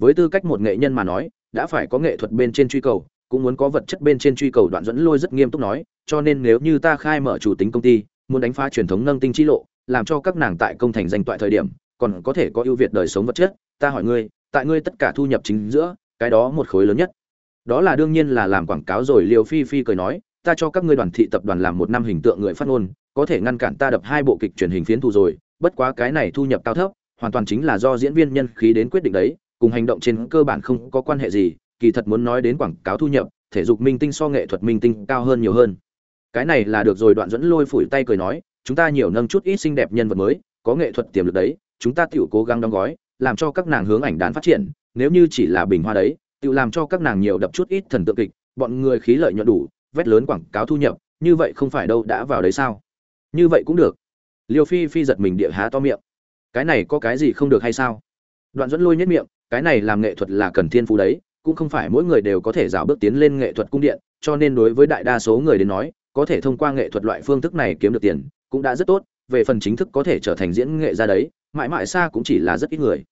Với tư cách một nghệ nhân mà nói, đã phải có nghệ thuật bên trên truy cầu, cũng muốn có vật chất bên trên truy cầu đoạn dẫn lôi rất nghiêm túc nói, cho nên nếu như ta khai mở chủ tính công ty, muốn đánh phá truyền thống nâng tinh chi lộ, làm cho các nàng tại công thành danh toại thời điểm còn có thể có ưu việt đời sống vật chất, ta hỏi ngươi, tại ngươi tất cả thu nhập chính giữa, cái đó một khối lớn nhất. Đó là đương nhiên là làm quảng cáo rồi liều phi phi cười nói, ta cho các ngươi đoàn thị tập đoàn làm một năm hình tượng người phát ngôn, có thể ngăn cản ta đập hai bộ kịch truyền hình phiến thù rồi, bất quá cái này thu nhập cao thấp, hoàn toàn chính là do diễn viên nhân khí đến quyết định đấy, cùng hành động trên cơ bản không có quan hệ gì, kỳ thật muốn nói đến quảng cáo thu nhập, thể dục minh tinh so nghệ thuật minh tinh cao hơn nhiều hơn. Cái này là được rồi đoạn dẫn lôi phủi tay cười nói, chúng ta nhiều nâng chút ít xinh đẹp nhân vật mới, có nghệ thuật tiềm lực đấy chúng ta tiểu cố gắng đóng gói, làm cho các nàng hướng ảnh đàn phát triển, nếu như chỉ là bình hoa đấy, tiểu làm cho các nàng nhiều đập chút ít thần tượng kịch, bọn người khí lợi nhuận đủ, vét lớn quảng cáo thu nhập, như vậy không phải đâu đã vào đấy sao? Như vậy cũng được. Liêu phi phi giật mình địa há to miệng. Cái này có cái gì không được hay sao? Đoạn dẫn lôi nhất miệng, cái này làm nghệ thuật là cần thiên phú đấy, cũng không phải mỗi người đều có thể dạo bước tiến lên nghệ thuật cung điện, cho nên đối với đại đa số người đến nói, có thể thông qua nghệ thuật loại phương thức này kiếm được tiền, cũng đã rất tốt, về phần chính thức có thể trở thành diễn nghệ ra đấy mãi mãi xa cũng chỉ là rất ít người.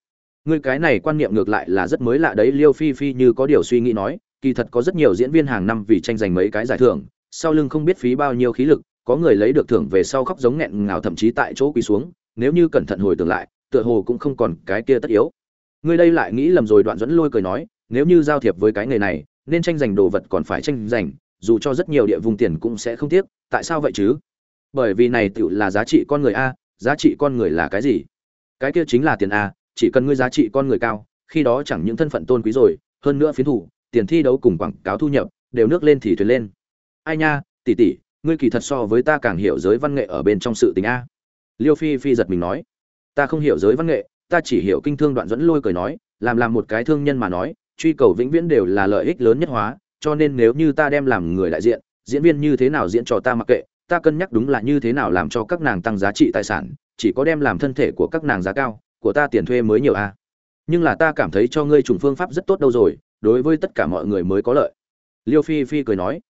Người cái này quan niệm ngược lại là rất mới lạ đấy, liêu phi phi như có điều suy nghĩ nói, kỳ thật có rất nhiều diễn viên hàng năm vì tranh giành mấy cái giải thưởng, sau lưng không biết phí bao nhiêu khí lực, có người lấy được thưởng về sau khóc giống nghẹn ngào thậm chí tại chỗ quỳ xuống, nếu như cẩn thận hồi tưởng lại, tựa hồ cũng không còn cái kia tất yếu. Người đây lại nghĩ lầm rồi đoạn dẫn lôi cười nói, nếu như giao thiệp với cái nghề này, nên tranh giành đồ vật còn phải tranh giành, dù cho rất nhiều địa vùng tiền cũng sẽ không tiếc, tại sao vậy chứ? Bởi vì này tựu là giá trị con người a, giá trị con người là cái gì? Cái kia chính là tiền a, chỉ cần ngươi giá trị con người cao, khi đó chẳng những thân phận tôn quý rồi, hơn nữa phiến thủ, tiền thi đấu cùng quảng cáo thu nhập, đều nước lên thì thuyền lên. Ai nha, tỷ tỷ, ngươi kỳ thật so với ta càng hiểu giới văn nghệ ở bên trong sự tình a. Liêu phi phi giật mình nói. Ta không hiểu giới văn nghệ, ta chỉ hiểu kinh thương đoạn dẫn lôi cười nói, làm làm một cái thương nhân mà nói, truy cầu vĩnh viễn đều là lợi ích lớn nhất hóa, cho nên nếu như ta đem làm người đại diện, diễn viên như thế nào diễn trò ta mặc kệ, ta cân nhắc đúng là như thế nào làm cho các nàng tăng giá trị tài sản chỉ có đem làm thân thể của các nàng giá cao, của ta tiền thuê mới nhiều a nhưng là ta cảm thấy cho ngươi trùng phương pháp rất tốt đâu rồi, đối với tất cả mọi người mới có lợi. Liêu phi phi cười nói,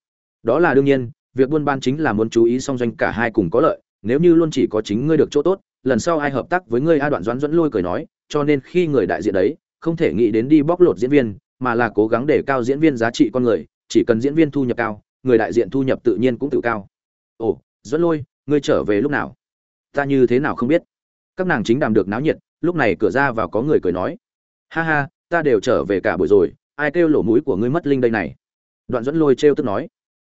đó là đương nhiên, việc buôn bán chính là muốn chú ý song doanh cả hai cùng có lợi, nếu như luôn chỉ có chính ngươi được chỗ tốt, lần sau ai hợp tác với ngươi a đoạn doãn dẫn lôi cười nói, cho nên khi người đại diện đấy, không thể nghĩ đến đi bóc lột diễn viên, mà là cố gắng để cao diễn viên giá trị con người, chỉ cần diễn viên thu nhập cao, người đại diện thu nhập tự nhiên cũng tự cao. Ồ dẫn lôi, ngươi trở về lúc nào? Ta như thế nào không biết. Các nàng chính đàm được náo nhiệt, lúc này cửa ra vào có người cười nói. Ha ha, ta đều trở về cả buổi rồi, ai kêu lỗ mũi của ngươi mất linh đây này? Đoạn dẫn lôi trêu tức nói.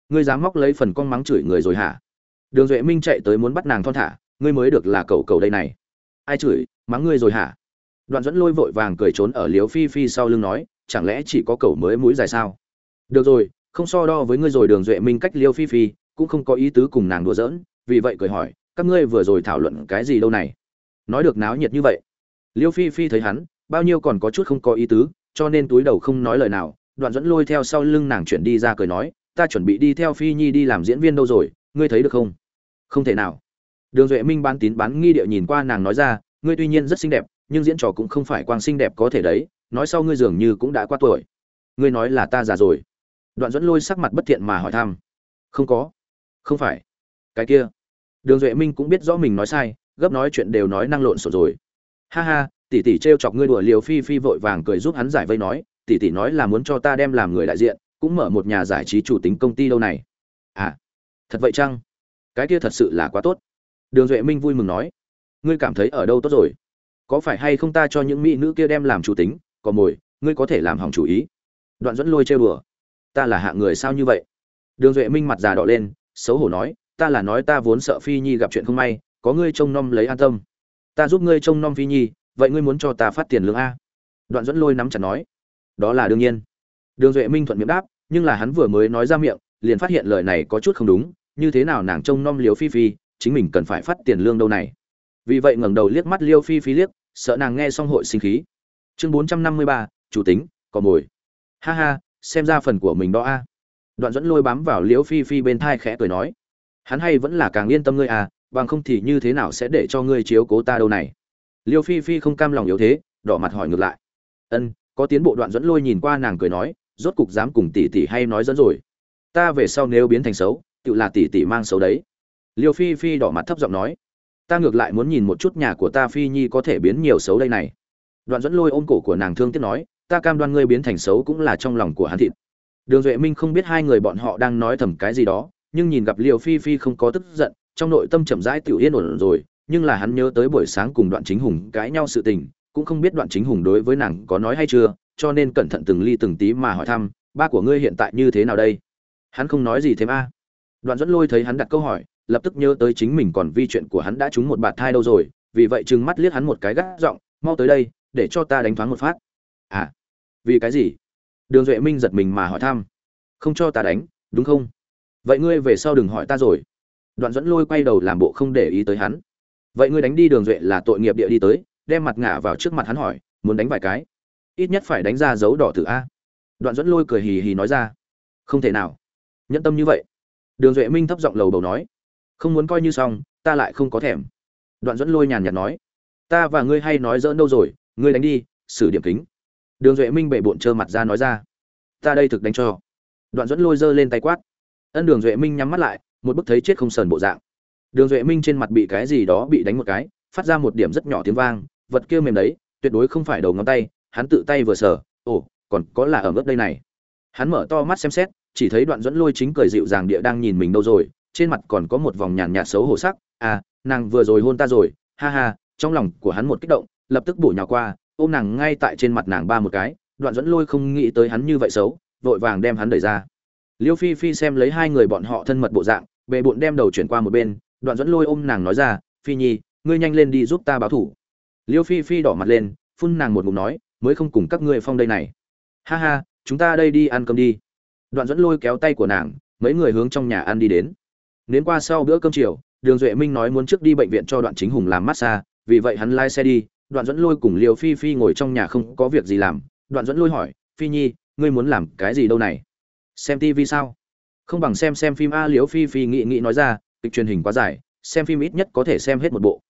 Ngươi dám móc lấy phần con mắng chửi người rồi hả? Đường duệ minh chạy tới muốn bắt nàng thon thả, ngươi mới được là cầu cầu đây này. Ai chửi, mắng ngươi rồi hả? Đoạn dẫn lôi vội vàng cười trốn ở liếu phi phi sau lưng nói, chẳng lẽ chỉ có cầu mới mũi dài sao? Được rồi, không so đo với ngươi rồi, đường duệ minh cách liêu phi phi, cũng không có ý tứ cùng nàng đùa giỡn, vì vậy cười hỏi các ngươi vừa rồi thảo luận cái gì đâu này? Nói được náo nhiệt như vậy. Liêu phi phi thấy hắn, bao nhiêu còn có chút không có ý tứ, cho nên túi đầu không nói lời nào, đoạn dẫn lôi theo sau lưng nàng chuyển đi ra cười nói, ta chuẩn bị đi theo phi nhi đi làm diễn viên đâu rồi, ngươi thấy được không? Không thể nào. Đường duệ minh bán tín bán nghi địa nhìn qua nàng nói ra, ngươi tuy nhiên rất xinh đẹp, nhưng diễn trò cũng không phải quang xinh đẹp có thể đấy, nói sau ngươi dường như cũng đã qua tuổi. Ngươi nói là ta già rồi. Đoạn dẫn lôi sắc mặt bất thiện mà hỏi thăm, không có. Không phải. Cái kia đường duệ minh cũng biết rõ mình nói sai, gấp nói chuyện đều nói năng lộn xộn rồi. Ha ha, tỷ tỷ trêu chọc ngươi đùa liều phi phi vội vàng cười giúp hắn giải vây nói, tỷ tỷ nói là muốn cho ta đem làm người đại diện, cũng mở một nhà giải trí chủ tính công ty lâu này. À thật vậy chăng? Cái kia thật sự là quá tốt. Đường duệ minh vui mừng nói, ngươi cảm thấy ở đâu tốt rồi? Có phải hay không ta cho những mỹ nữ kia đem làm chủ tính còn mồi, ngươi có thể làm hỏng chủ ý? Đoạn dẫn lôi trêu đùa, ta là hạ người sao như vậy? Đường duệ minh mặt già đỏ lên, xấu hổ nói ta là nói ta vốn sợ phi nhi gặp chuyện không may, có ngươi trông nom lấy an tâm. Ta giúp ngươi trông nom phi nhi, vậy ngươi muốn cho ta phát tiền lương a? Đoạn dẫn lôi nắm chặt nói. Đó là đương nhiên. Đường duệ minh thuận miệng đáp, nhưng là hắn vừa mới nói ra miệng, liền phát hiện lời này có chút không đúng, như thế nào nàng trông nom liều phi phi, chính mình cần phải phát tiền lương đâu này? Vì vậy ngẩng đầu liếc mắt liêu phi phi liếc, sợ nàng nghe xong hội sinh khí. Chương bốn trăm năm mươi ba, chủ tính cò mồi. Ha ha, xem ra phần của mình đó a. Đoạn dẫn lôi bám vào liễu phi phi bên thai khẽ cười nói hắn hay vẫn là càng yên tâm ngươi à bằng không thì như thế nào sẽ để cho ngươi chiếu cố ta đâu này? Liêu phi phi không cam lòng yếu thế, đỏ mặt hỏi ngược lại. Ân, có tiến bộ đoạn dẫn lôi nhìn qua nàng cười nói, rốt cục dám cùng tỷ tỷ hay nói dẫn rồi. Ta về sau nếu biến thành xấu, tự là tỷ tỷ mang xấu đấy. Liêu phi phi đỏ mặt thấp giọng nói, ta ngược lại muốn nhìn một chút nhà của ta phi nhi có thể biến nhiều xấu đây này. Đoạn dẫn lôi ôm cổ của nàng thương tiếc nói, ta cam đoan ngươi biến thành xấu cũng là trong lòng của hắn thịt. Đường duệ minh không biết hai người bọn họ đang nói thầm cái gì đó nhưng nhìn gặp liều phi phi không có tức giận, trong nội tâm chậm rãi tiểu yên ổn rồi, nhưng là hắn nhớ tới buổi sáng cùng đoạn chính hùng cãi nhau sự tình, cũng không biết đoạn chính hùng đối với nàng có nói hay chưa, cho nên cẩn thận từng ly từng tí mà hỏi thăm, ba của ngươi hiện tại như thế nào đây? Hắn không nói gì thêm a. Đoạn dẫn lôi thấy hắn đặt câu hỏi, lập tức nhớ tới chính mình còn vi chuyện của hắn đã trúng một bạt thai đâu rồi, vì vậy trừng mắt liếc hắn một cái gắt giọng, mau tới đây, để cho ta đánh thoáng một phát. À vì cái gì? Đường duệ minh giật mình mà hỏi thăm. Không cho ta đánh, đúng không? Vậy ngươi về sau đừng hỏi ta rồi. Đoạn dẫn lôi quay đầu làm bộ không để ý tới hắn. Vậy ngươi đánh đi đường duệ là tội nghiệp địa đi tới, đem mặt ngả vào trước mặt hắn hỏi, muốn đánh vài cái? Ít nhất phải đánh ra dấu đỏ thử a. Đoạn dẫn lôi cười hì hì nói ra. Không thể nào. Nhẫn tâm như vậy. Đường duệ minh thấp giọng lầu đầu nói. Không muốn coi như xong, ta lại không có thèm. Đoạn dẫn lôi nhàn nhạt nói. Ta và ngươi hay nói dỡn đâu rồi, ngươi đánh đi, xử điểm kính. Đường duệ minh bệ bộn trơ mặt ra nói ra. Ta đây thực đánh cho. Đoạn dẫn lôi giơ lên tay quát ân đường duệ minh nhắm mắt lại, một bức thấy chết không sờn bộ dạng. Đường duệ minh trên mặt bị cái gì đó bị đánh một cái, phát ra một điểm rất nhỏ tiếng vang, vật kia mềm đấy, tuyệt đối không phải đầu ngón tay, hắn tự tay vừa sờ, ồ, còn có là ở mức đây này. Hắn mở to mắt xem xét, chỉ thấy đoạn dẫn lôi chính cười dịu dàng địa đang nhìn mình đâu rồi, trên mặt còn có một vòng nhàn nhạt xấu hổ sắc à nàng vừa rồi hôn ta rồi, ha ha, trong lòng của hắn một kích động, lập tức bổ nhào qua, ôm nàng ngay tại trên mặt nàng ba một cái, đoạn dẫn lôi không nghĩ tới hắn như vậy xấu, vội vàng đem hắn đẩy ra liêu phi phi xem lấy hai người bọn họ thân mật bộ dạng, bề bộn đem đầu chuyển qua một bên, đoạn dẫn lôi ôm nàng nói ra, phi nhi, ngươi nhanh lên đi giúp ta báo thủ. Liêu phi phi đỏ mặt lên, phun nàng một ngụm nói, mới không cùng các ngươi phong đây này. Ha ha, chúng ta đây đi ăn cơm đi. Đoạn dẫn lôi kéo tay của nàng, mấy người hướng trong nhà ăn đi đến. Đến qua sau bữa cơm chiều, đường duệ minh nói muốn trước đi bệnh viện cho đoạn chính hùng làm massage, vì vậy hắn lái xe đi. Đoạn dẫn lôi cùng liều phi phi ngồi trong nhà không có việc gì làm. Đoạn dẫn lôi hỏi, phi nhi, ngươi muốn làm cái gì đâu này? Xem tivi sao? Không bằng xem xem phim a liếu phi phi nghĩ nghĩ nói ra, kịch truyền hình quá dài, xem phim ít nhất có thể xem hết một bộ.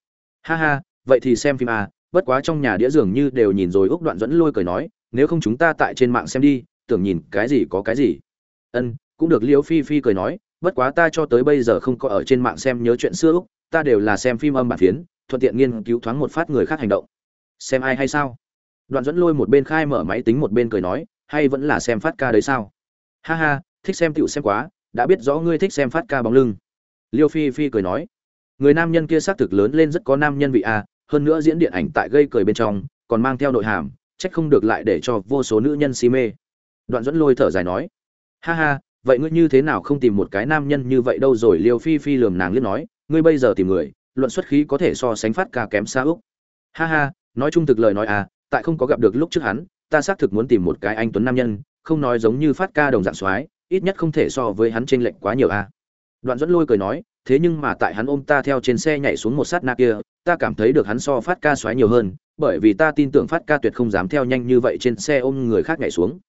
Ha ha, vậy thì xem phim a, bất quá trong nhà đĩa dường như đều nhìn rồi, úc đoạn dẫn lôi cười nói, nếu không chúng ta tại trên mạng xem đi, tưởng nhìn cái gì có cái gì. Ân, cũng được liếu phi phi cười nói, bất quá ta cho tới bây giờ không có ở trên mạng xem, nhớ chuyện xưa úc, ta đều là xem phim âm bản phiến, thuận tiện nghiên cứu thoáng một phát người khác hành động. Xem ai hay sao? Đoạn dẫn lôi một bên khai mở máy tính một bên cười nói, hay vẫn là xem phát ca đấy sao? Ha ha, thích xem tựu xem quá, đã biết rõ ngươi thích xem phát ca bóng lưng. Liêu phi phi cười nói. Người nam nhân kia xác thực lớn lên rất có nam nhân vị a, hơn nữa diễn điện ảnh tại gây cười bên trong, còn mang theo nội hàm, trách không được lại để cho vô số nữ nhân si mê. Đoạn dẫn lôi thở dài nói. Ha ha, vậy ngươi như thế nào không tìm một cái nam nhân như vậy đâu rồi? Liêu phi phi lườm nàng liếc nói. Ngươi bây giờ tìm người, luận xuất khí có thể so sánh phát ca kém xa úc. Ha ha, nói chung thực lời nói à tại không có gặp được lúc trước hắn, ta xác thực muốn tìm một cái anh tuấn nam nhân không nói giống như phát ca đồng dạng soái, ít nhất không thể so với hắn trên lệnh quá nhiều a. À. Đoạn dẫn lôi cười nói, thế nhưng mà tại hắn ôm ta theo trên xe nhảy xuống một sát na kia, ta cảm thấy được hắn so phát ca xoáy nhiều hơn, bởi vì ta tin tưởng phát ca tuyệt không dám theo nhanh như vậy trên xe ôm người khác nhảy xuống.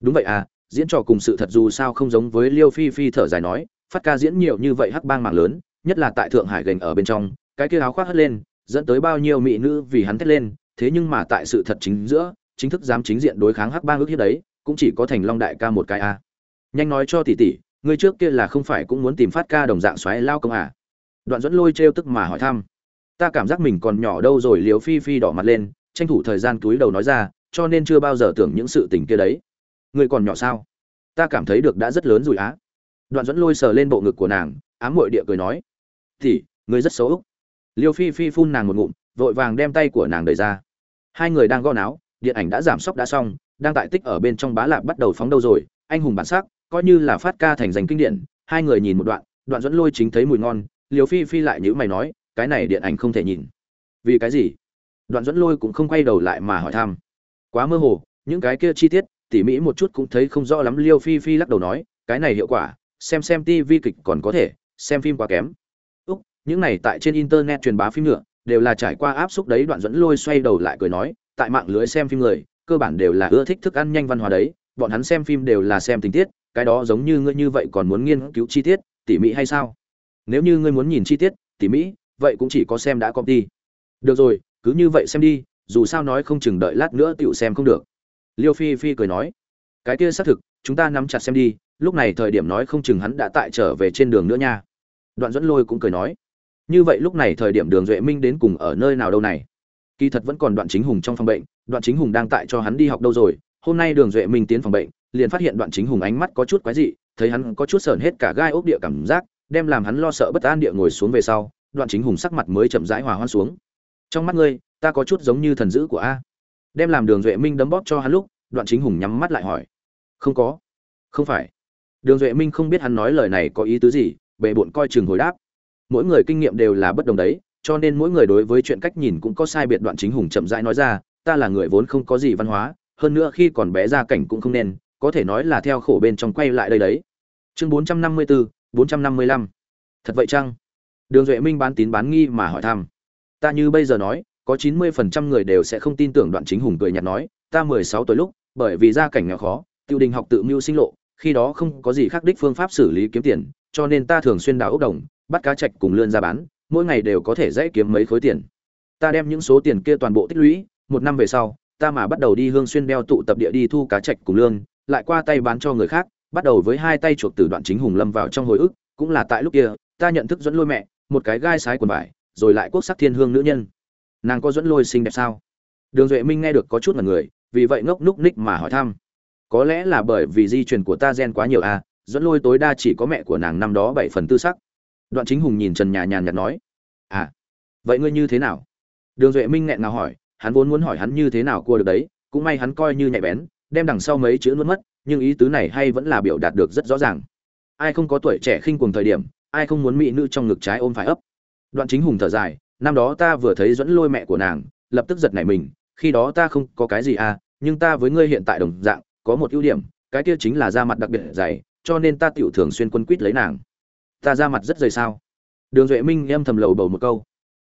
Đúng vậy à diễn trò cùng sự thật dù sao không giống với liêu phi phi thở dài nói, phát ca diễn nhiều như vậy hắc bang mạng lớn, nhất là tại thượng hải gành ở bên trong, cái kia áo khoác hất lên, dẫn tới bao nhiêu mỹ nữ vì hắn thét lên, thế nhưng mà tại sự thật chính giữa, chính thức dám chính diện đối kháng hắc bang ước hiếp đấy cũng chỉ có thành long đại ca một cái a. Nhanh nói cho tỷ tỷ, ngươi trước kia là không phải cũng muốn tìm phát ca đồng dạng xoáy lao công à? Đoạn dẫn lôi trêu tức mà hỏi thăm. Ta cảm giác mình còn nhỏ đâu rồi liều phi phi đỏ mặt lên, tranh thủ thời gian túi đầu nói ra, cho nên chưa bao giờ tưởng những sự tình kia đấy. Ngươi còn nhỏ sao? Ta cảm thấy được đã rất lớn rồi á. Đoạn dẫn lôi sờ lên bộ ngực của nàng, ám muội địa cười nói. Thì ngươi rất xấu úc. Liêu phi phi phun nàng một ngụm, vội vàng đem tay của nàng đẩy ra. Hai người đang gõ náo, điện ảnh đã giảm sốc đã xong đang tại tích ở bên trong bá lạc bắt đầu phóng đâu rồi, anh hùng bản sắc, coi như là phát ca thành danh kinh điển, hai người nhìn một đoạn đoạn dẫn lôi chính thấy mùi ngon, liều phi phi lại nhữ mày nói, cái này điện ảnh không thể nhìn. Vì cái gì? Đoạn dẫn lôi cũng không quay đầu lại mà hỏi thăm. Quá mơ hồ, những cái kia chi tiết, tỉ mỹ một chút cũng thấy không rõ lắm, liêu phi phi lắc đầu nói, cái này hiệu quả, xem xem tv kịch còn có thể, xem phim quá kém. Úc, những này tại trên internet truyền bá phim nữa, đều là trải qua áp xúc đấy, đoạn dẫn lôi xoay đầu lại cười nói, tại mạng lưới xem phim người cơ bản đều là ưa thích thức ăn nhanh văn hóa đấy bọn hắn xem phim đều là xem tình tiết cái đó giống như ngươi như vậy còn muốn nghiên cứu chi tiết tỉ mỉ hay sao? Nếu như ngươi muốn nhìn chi tiết tỉ mỉ, vậy cũng chỉ có xem đã copy. được rồi cứ như vậy xem đi dù sao nói không chừng đợi lát nữa tựu xem không được. Liêu phi phi cười nói cái kia xác thực chúng ta nắm chặt xem đi lúc này thời điểm nói không chừng hắn đã tại trở về trên đường nữa nha. Đoạn dẫn lôi cũng cười nói như vậy lúc này thời điểm đường duệ minh đến cùng ở nơi nào đâu này? Kỳ thật vẫn còn đoạn chính hùng trong phòng bệnh đoạn chính hùng đang tại cho hắn đi học đâu rồi? Hôm nay đường duệ minh tiến phòng bệnh, liền phát hiện đoạn chính hùng ánh mắt có chút quái dị, thấy hắn có chút sờn hết cả gai ốc địa cảm giác, đem làm hắn lo sợ bất an địa ngồi xuống về sau, đoạn chính hùng sắc mặt mới chậm rãi hòa hoan xuống. Trong mắt ngươi, ta có chút giống như thần dữ của a. Đem làm đường duệ minh đấm bóp cho hắn lúc, đoạn chính hùng nhắm mắt lại hỏi. Không có. Không phải. Đường duệ minh không biết hắn nói lời này có ý tứ gì bệ bộn coi chừng hồi đáp. Mỗi người kinh nghiệm đều là bất đồng đấy, cho nên mỗi người đối với chuyện cách nhìn cũng có sai biệt. Đoạn chính hùng chậm rãi nói ra ta là người vốn không có gì văn hóa, hơn nữa khi còn bé ra cảnh cũng không nên, có thể nói là theo khổ bên trong quay lại đây đấy. Chương bốn trăm năm mươi bốn bốn trăm năm mươi lăm. Thật vậy chăng? Đường duệ minh bán tín bán nghi mà hỏi thăm. Ta như bây giờ nói, có chín mươi phần trăm người đều sẽ không tin tưởng đoạn chính hùng cười nhạt nói, ta mười sáu tuổi lúc, bởi vì gia cảnh nghèo khó tiêu đình học tự mưu sinh lộ, khi đó không có gì khác đích phương pháp xử lý kiếm tiền, cho nên ta thường xuyên đào ốc đồng, bắt cá trạch cùng lươn ra bán, mỗi ngày đều có thể dễ kiếm mấy khối tiền. Ta đem những số tiền kia toàn bộ tích lũy một năm về sau, ta mà bắt đầu đi hương xuyên đeo tụ tập địa đi thu cá trạch cùng lương, lại qua tay bán cho người khác, bắt đầu với hai tay chuộc từ đoạn chính hùng lâm vào trong hồi ức, cũng là tại lúc kia, ta nhận thức dẫn lôi mẹ, một cái gai sái quần vải, rồi lại quốc sắc thiên hương nữ nhân. Nàng có dẫn lôi xinh đẹp sao? Đường duệ minh nghe được có chút là người, vì vậy ngốc núc ních mà hỏi thăm. Có lẽ là bởi vì di truyền của ta gen quá nhiều à dẫn lôi tối đa chỉ có mẹ của nàng năm đó bảy phần tư sắc. Đoạn chính hùng nhìn trần nhà nhàn nhạt nói. À vậy ngươi như thế nào? Đường duệ minh nghẹn nào hỏi hắn vốn muốn hỏi hắn như thế nào cua được đấy, cũng may hắn coi như nhạy bén, đem đằng sau mấy chữ nuốt mất, nhưng ý tứ này hay vẫn là biểu đạt được rất rõ ràng. Ai không có tuổi trẻ khinh cuồng thời điểm, ai không muốn mỹ nữ trong ngực trái ôm phải ấp. Đoạn chính hùng thở dài, năm đó ta vừa thấy dẫn lôi mẹ của nàng, lập tức giật nảy mình, khi đó ta không có cái gì à nhưng ta với ngươi hiện tại đồng dạng, có một ưu điểm, cái kia chính là da mặt đặc biệt dày, cho nên ta tiểu thường xuyên quân quýt lấy nàng. Ta da mặt rất dày sao? Đường duệ minh em thầm lầu bầu một câu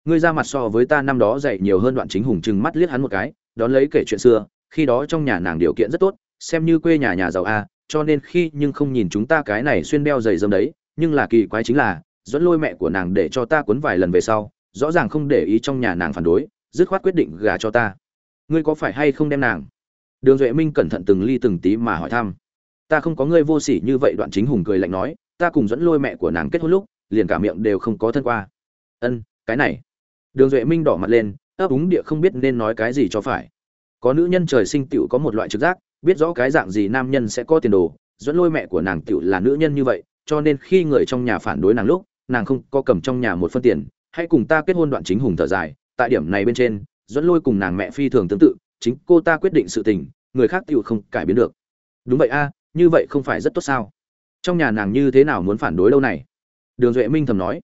ngươi ra mặt so với ta năm đó dạy nhiều hơn đoạn chính hùng chừng mắt liếc hắn một cái, đón lấy kể chuyện xưa, khi đó trong nhà nàng điều kiện rất tốt, xem như quê nhà nhà giàu a, cho nên khi nhưng không nhìn chúng ta cái này xuyên đeo giày dâm đấy, nhưng là kỳ quái chính là, dẫn lôi mẹ của nàng để cho ta cuốn vài lần về sau, rõ ràng không để ý trong nhà nàng phản đối, dứt khoát quyết định gả cho ta. Ngươi có phải hay không đem nàng? Đường duệ minh cẩn thận từng ly từng tí mà hỏi thăm. Ta không có ngươi vô sỉ như vậy, đoạn chính hùng cười lạnh nói, ta cùng dẫn lôi mẹ của nàng kết hôn lúc, liền cả miệng đều không có thân qua. Ân, cái này đường duệ minh đỏ mặt lên, ấp úng địa không biết nên nói cái gì cho phải. Có nữ nhân trời sinh tựu có một loại trực giác, biết rõ cái dạng gì nam nhân sẽ có tiền đồ, dẫn lôi mẹ của nàng tựu là nữ nhân như vậy, cho nên khi người trong nhà phản đối nàng lúc, nàng không có cầm trong nhà một phân tiền, hãy cùng ta kết hôn đoạn chính hùng thở dài, tại điểm này bên trên, dẫn lôi cùng nàng mẹ phi thường tương tự, chính cô ta quyết định sự tình, người khác tựu không cải biến được. Đúng vậy a, như vậy không phải rất tốt sao? Trong nhà nàng như thế nào muốn phản đối lâu này? Đường duệ minh thầm nói.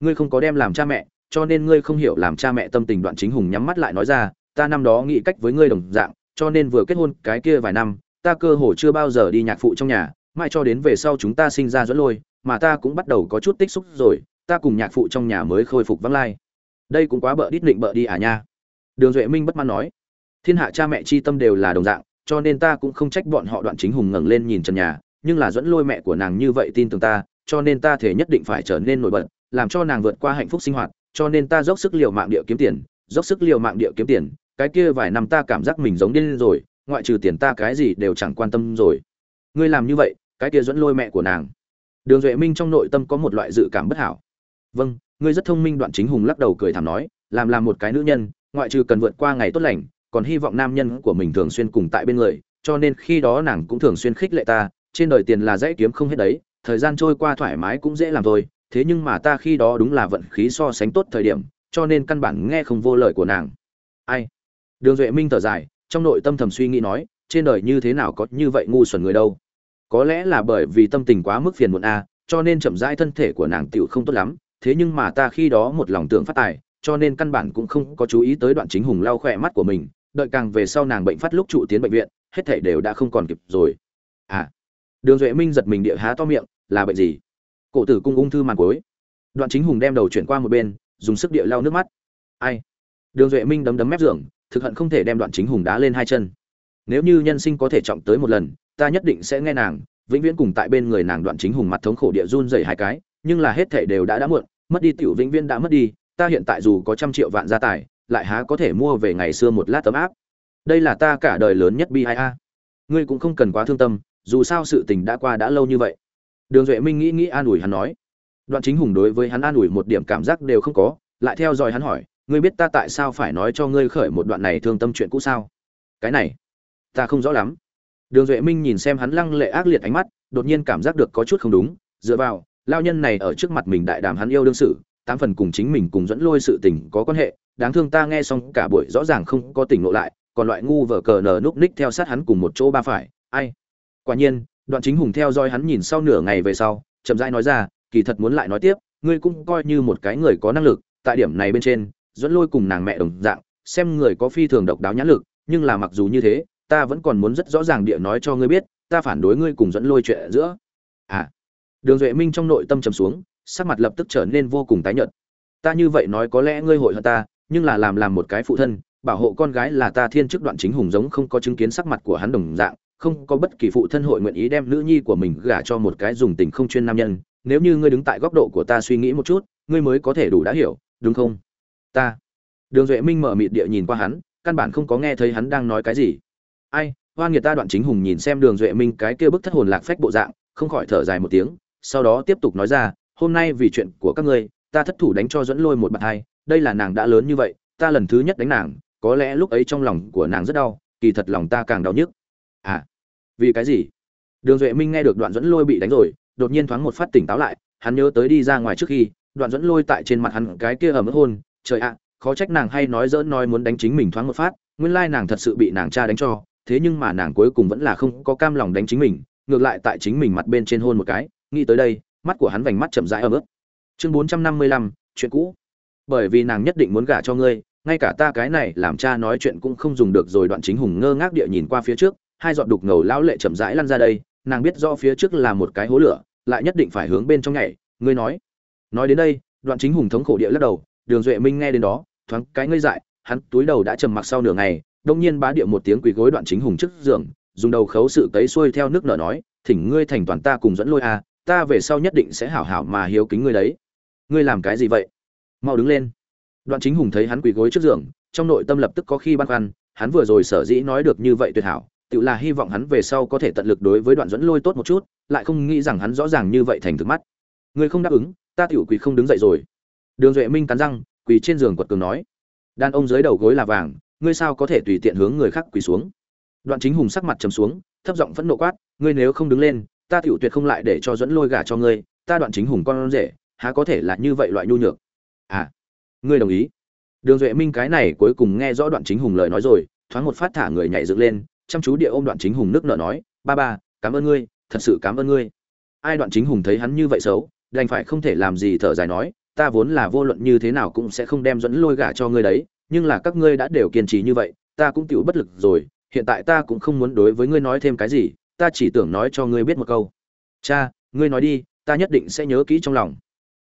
Ngươi không có đem làm cha mẹ cho nên ngươi không hiểu làm cha mẹ tâm tình đoạn chính hùng nhắm mắt lại nói ra, ta năm đó nghĩ cách với ngươi đồng dạng, cho nên vừa kết hôn cái kia vài năm, ta cơ hồ chưa bao giờ đi nhạc phụ trong nhà, mãi cho đến về sau chúng ta sinh ra dẫn lôi, mà ta cũng bắt đầu có chút tích xúc rồi, ta cùng nhạc phụ trong nhà mới khôi phục vắng lai. Đây cũng quá bợ đít định bợ đi à nha. Đường duệ minh bất mãn nói, thiên hạ cha mẹ chi tâm đều là đồng dạng, cho nên ta cũng không trách bọn họ đoạn chính hùng ngẩng lên nhìn trần nhà, nhưng là dẫn lôi mẹ của nàng như vậy tin tưởng ta, cho nên ta thể nhất định phải trở nên nổi bật, làm cho nàng vượt qua hạnh phúc sinh hoạt cho nên ta dốc sức liều mạng địa kiếm tiền, dốc sức liều mạng địa kiếm tiền, cái kia vài năm ta cảm giác mình giống điên rồi, ngoại trừ tiền ta cái gì đều chẳng quan tâm rồi. Ngươi làm như vậy, cái kia dẫn lôi mẹ của nàng. Đường duệ minh trong nội tâm có một loại dự cảm bất hảo. Vâng ngươi rất thông minh, đoạn chính hùng lắc đầu cười thảm nói, làm làm một cái nữ nhân, ngoại trừ cần vượt qua ngày tốt lành, còn hy vọng nam nhân của mình thường xuyên cùng tại bên người, cho nên khi đó nàng cũng thường xuyên khích lệ ta, trên đời tiền là dễ kiếm không hết đấy, thời gian trôi qua thoải mái cũng dễ làm thôi thế nhưng mà ta khi đó đúng là vận khí so sánh tốt thời điểm, cho nên căn bản nghe không vô lời của nàng. Ai? Đường duệ minh thở dài, trong nội tâm thầm suy nghĩ nói, trên đời như thế nào có như vậy ngu xuẩn người đâu? Có lẽ là bởi vì tâm tình quá mức phiền muộn a, cho nên chậm rãi thân thể của nàng tựu không tốt lắm, thế nhưng mà ta khi đó một lòng tưởng phát tài, cho nên căn bản cũng không có chú ý tới đoạn chính hùng lau khỏe mắt của mình, đợi càng về sau nàng bệnh phát lúc trụ tiến bệnh viện, hết thảy đều đã không còn kịp rồi. À. Đường duệ minh giật mình địa há to miệng, là bệnh gì? Cổ tử cung ung thư màn cuối. Đoạn chính hùng đem đầu chuyển qua một bên, dùng sức địa lau nước mắt. Ai? Đường duệ minh đấm đấm mép giường, thực hận không thể đem đoạn chính hùng đá lên hai chân. Nếu như nhân sinh có thể trọng tới một lần, ta nhất định sẽ nghe nàng, vĩnh viễn cùng tại bên người nàng đoạn chính hùng mặt thống khổ địa run dày hai cái, nhưng là hết thể đều đã đã muộn, mất đi tiểu vĩnh viễn đã mất đi, ta hiện tại dù có trăm triệu vạn gia tài, lại há có thể mua về ngày xưa một lát tấm áp. Đây là ta cả đời lớn nhất bi ai a. Ngươi cũng không cần quá thương tâm, dù sao sự tình đã qua đã lâu như vậy đường duệ minh nghĩ nghĩ an ủi hắn nói. Đoạn chính hùng đối với hắn an ủi một điểm cảm giác đều không có, lại theo dõi hắn hỏi, ngươi biết ta tại sao phải nói cho ngươi khởi một đoạn này thương tâm chuyện cũ sao? Cái này, ta không rõ lắm. Đường duệ minh nhìn xem hắn lăng lệ ác liệt ánh mắt, đột nhiên cảm giác được có chút không đúng, dựa vào, lao nhân này ở trước mặt mình đại đàm hắn yêu đương sự, tám phần cùng chính mình cùng dẫn lôi sự tình có quan hệ, đáng thương ta nghe xong cả buổi rõ ràng không có tỉnh lộ lại, còn loại ngu vờ cờ nờ núp ních theo sát hắn cùng một chỗ ba phải, ai? Quả nhiên đoạn chính hùng theo dõi hắn nhìn sau nửa ngày về sau, chậm rãi nói ra, kỳ thật muốn lại nói tiếp, ngươi cũng coi như một cái người có năng lực, tại điểm này bên trên, dẫn lôi cùng nàng mẹ đồng dạng, xem người có phi thường độc đáo nhãn lực, nhưng là mặc dù như thế, ta vẫn còn muốn rất rõ ràng địa nói cho ngươi biết, ta phản đối ngươi cùng dẫn lôi chuyện giữa. À. Đường duệ minh trong nội tâm trầm xuống, sắc mặt lập tức trở nên vô cùng tái nhợt. Ta như vậy nói có lẽ ngươi hội hận ta, nhưng là làm làm một cái phụ thân, bảo hộ con gái là ta thiên chức đoạn chính hùng giống không có chứng kiến sắc mặt của hắn đồng dạng không có bất kỳ phụ thân hội nguyện ý đem nữ nhi của mình gả cho một cái dùng tình không chuyên nam nhân, nếu như ngươi đứng tại góc độ của ta suy nghĩ một chút, ngươi mới có thể đủ đã hiểu, đúng không? Ta. Đường duệ minh mở mịt địa nhìn qua hắn, căn bản không có nghe thấy hắn đang nói cái gì. Ai hoan nghiệt ta đoạn chính hùng nhìn xem đường duệ minh cái kia bức thất hồn lạc phách bộ dạng, không khỏi thở dài một tiếng, sau đó tiếp tục nói ra, hôm nay vì chuyện của các ngươi, ta thất thủ đánh cho dẫn lôi một bạn hai, đây là nàng đã lớn như vậy, ta lần thứ nhất đánh nàng, có lẽ lúc ấy trong lòng của nàng rất đau, kỳ thật lòng ta càng đau nhức. À vì cái gì? Đường duệ minh nghe được đoạn dẫn lôi bị đánh rồi, đột nhiên thoáng một phát tỉnh táo lại, hắn nhớ tới đi ra ngoài trước khi, đoạn dẫn lôi tại trên mặt hắn cái kia ở mức hôn, trời ạ, khó trách nàng hay nói dỡn nói muốn đánh chính mình thoáng một phát, nguyên lai nàng thật sự bị nàng cha đánh cho, thế nhưng mà nàng cuối cùng vẫn là không có cam lòng đánh chính mình, ngược lại tại chính mình mặt bên trên hôn một cái, nghĩ tới đây, mắt của hắn vành mắt chậm rãi ở mức chương bốn trăm năm mươi lăm, chuyện cũ. Bởi vì nàng nhất định muốn gả cho ngươi, ngay cả ta cái này làm cha nói chuyện cũng không dùng được rồi, đoạn chính hùng ngơ ngác địa nhìn qua phía trước hai giọt đục ngầu lão lệ chậm rãi lăn ra đây, nàng biết rõ phía trước là một cái hố lửa, lại nhất định phải hướng bên trong nhảy, ngươi nói. Nói đến đây, đoạn chính hùng thống khổ địa lắc đầu, đường duệ minh nghe đến đó, thoáng cái ngây dại, hắn túi đầu đã trầm mặc sau nửa ngày, đông nhiên bá địa một tiếng quỳ gối đoạn chính hùng trước giường, dùng đầu khấu sự cấy xuôi theo nước nở nói, thỉnh ngươi thành toàn ta cùng dẫn lôi a, ta về sau nhất định sẽ hảo hảo mà hiếu kính ngươi đấy. Ngươi làm cái gì vậy? Mau đứng lên. Đoạn chính hùng thấy hắn quỳ gối trước giường, trong nội tâm lập tức có khi băn khoăn, hắn vừa rồi sở dĩ nói được như vậy tuyệt hảo tự là hy vọng hắn về sau có thể tận lực đối với đoạn dẫn lôi tốt một chút, lại không nghĩ rằng hắn rõ ràng như vậy thành thực mắt. Người không đáp ứng, ta tiểu quỳ không đứng dậy rồi. Đường duệ minh cắn răng, quỳ trên giường quật cường nói. Đàn ông dưới đầu gối là vàng, ngươi sao có thể tùy tiện hướng người khác quỳ xuống? Đoạn chính hùng sắc mặt trầm xuống, thấp giọng phẫn nộ quát, ngươi nếu không đứng lên, ta tiểu tuyệt không lại để cho dẫn lôi gả cho ngươi, ta đoạn chính hùng con rể, há có thể là như vậy loại nhu nhược? À ngươi đồng ý. Đường duệ minh cái này cuối cùng nghe rõ đoạn chính hùng lời nói rồi, thoáng một phát thả người nhảy dựng lên chăm chú địa ôm đoạn chính hùng nước nợ nói, ba ba, cảm ơn ngươi, thật sự cảm ơn ngươi. Ai đoạn chính hùng thấy hắn như vậy xấu, đành phải không thể làm gì thở dài nói, ta vốn là vô luận như thế nào cũng sẽ không đem dẫn lôi gả cho ngươi đấy, nhưng là các ngươi đã đều kiên trì như vậy, ta cũng tựu bất lực rồi, hiện tại ta cũng không muốn đối với ngươi nói thêm cái gì, ta chỉ tưởng nói cho ngươi biết một câu. Cha, ngươi nói đi, ta nhất định sẽ nhớ kỹ trong lòng.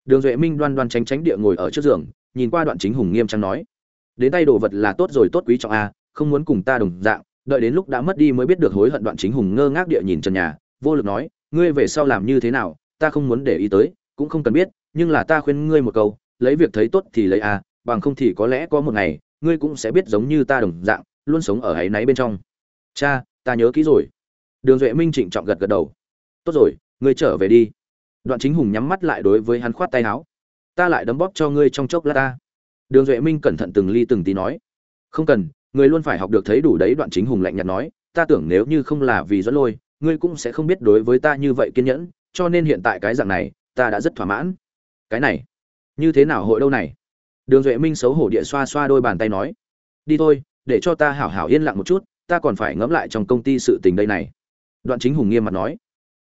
Đường duệ minh đoan đoan tránh tránh địa ngồi ở trước giường, nhìn qua đoạn chính hùng nghiêm trang nói, đến tay đồ vật là tốt rồi tốt quý trọng a, không muốn cùng ta đồng dạng đợi đến lúc đã mất đi mới biết được hối hận đoạn chính hùng ngơ ngác địa nhìn trần nhà, vô lực nói, ngươi về sau làm như thế nào, ta không muốn để ý tới, cũng không cần biết, nhưng là ta khuyên ngươi một câu, lấy việc thấy tốt thì lấy a bằng không thì có lẽ có một ngày, ngươi cũng sẽ biết giống như ta đồng dạng, luôn sống ở ấy náy bên trong. Cha, ta nhớ kỹ rồi. Đường duệ minh trịnh trọng gật gật đầu. Tốt rồi, ngươi trở về đi. Đoạn chính hùng nhắm mắt lại đối với hắn khoát tay áo. Ta lại đấm bóp cho ngươi trong chốc lát ta. Đường duệ minh cẩn thận từng ly từng tí nói. Không cần ngươi luôn phải học được thấy đủ đấy, đoạn chính hùng lạnh nhạt nói, ta tưởng nếu như không là vì dẫn lôi, ngươi cũng sẽ không biết đối với ta như vậy kiên nhẫn, cho nên hiện tại cái dạng này, ta đã rất thỏa mãn. Cái này, như thế nào hội đâu này? Đường duệ minh xấu hổ địa xoa xoa đôi bàn tay nói, đi thôi, để cho ta hảo hảo yên lặng một chút, ta còn phải ngẫm lại trong công ty sự tình đây này. Đoạn chính hùng nghiêm mặt nói,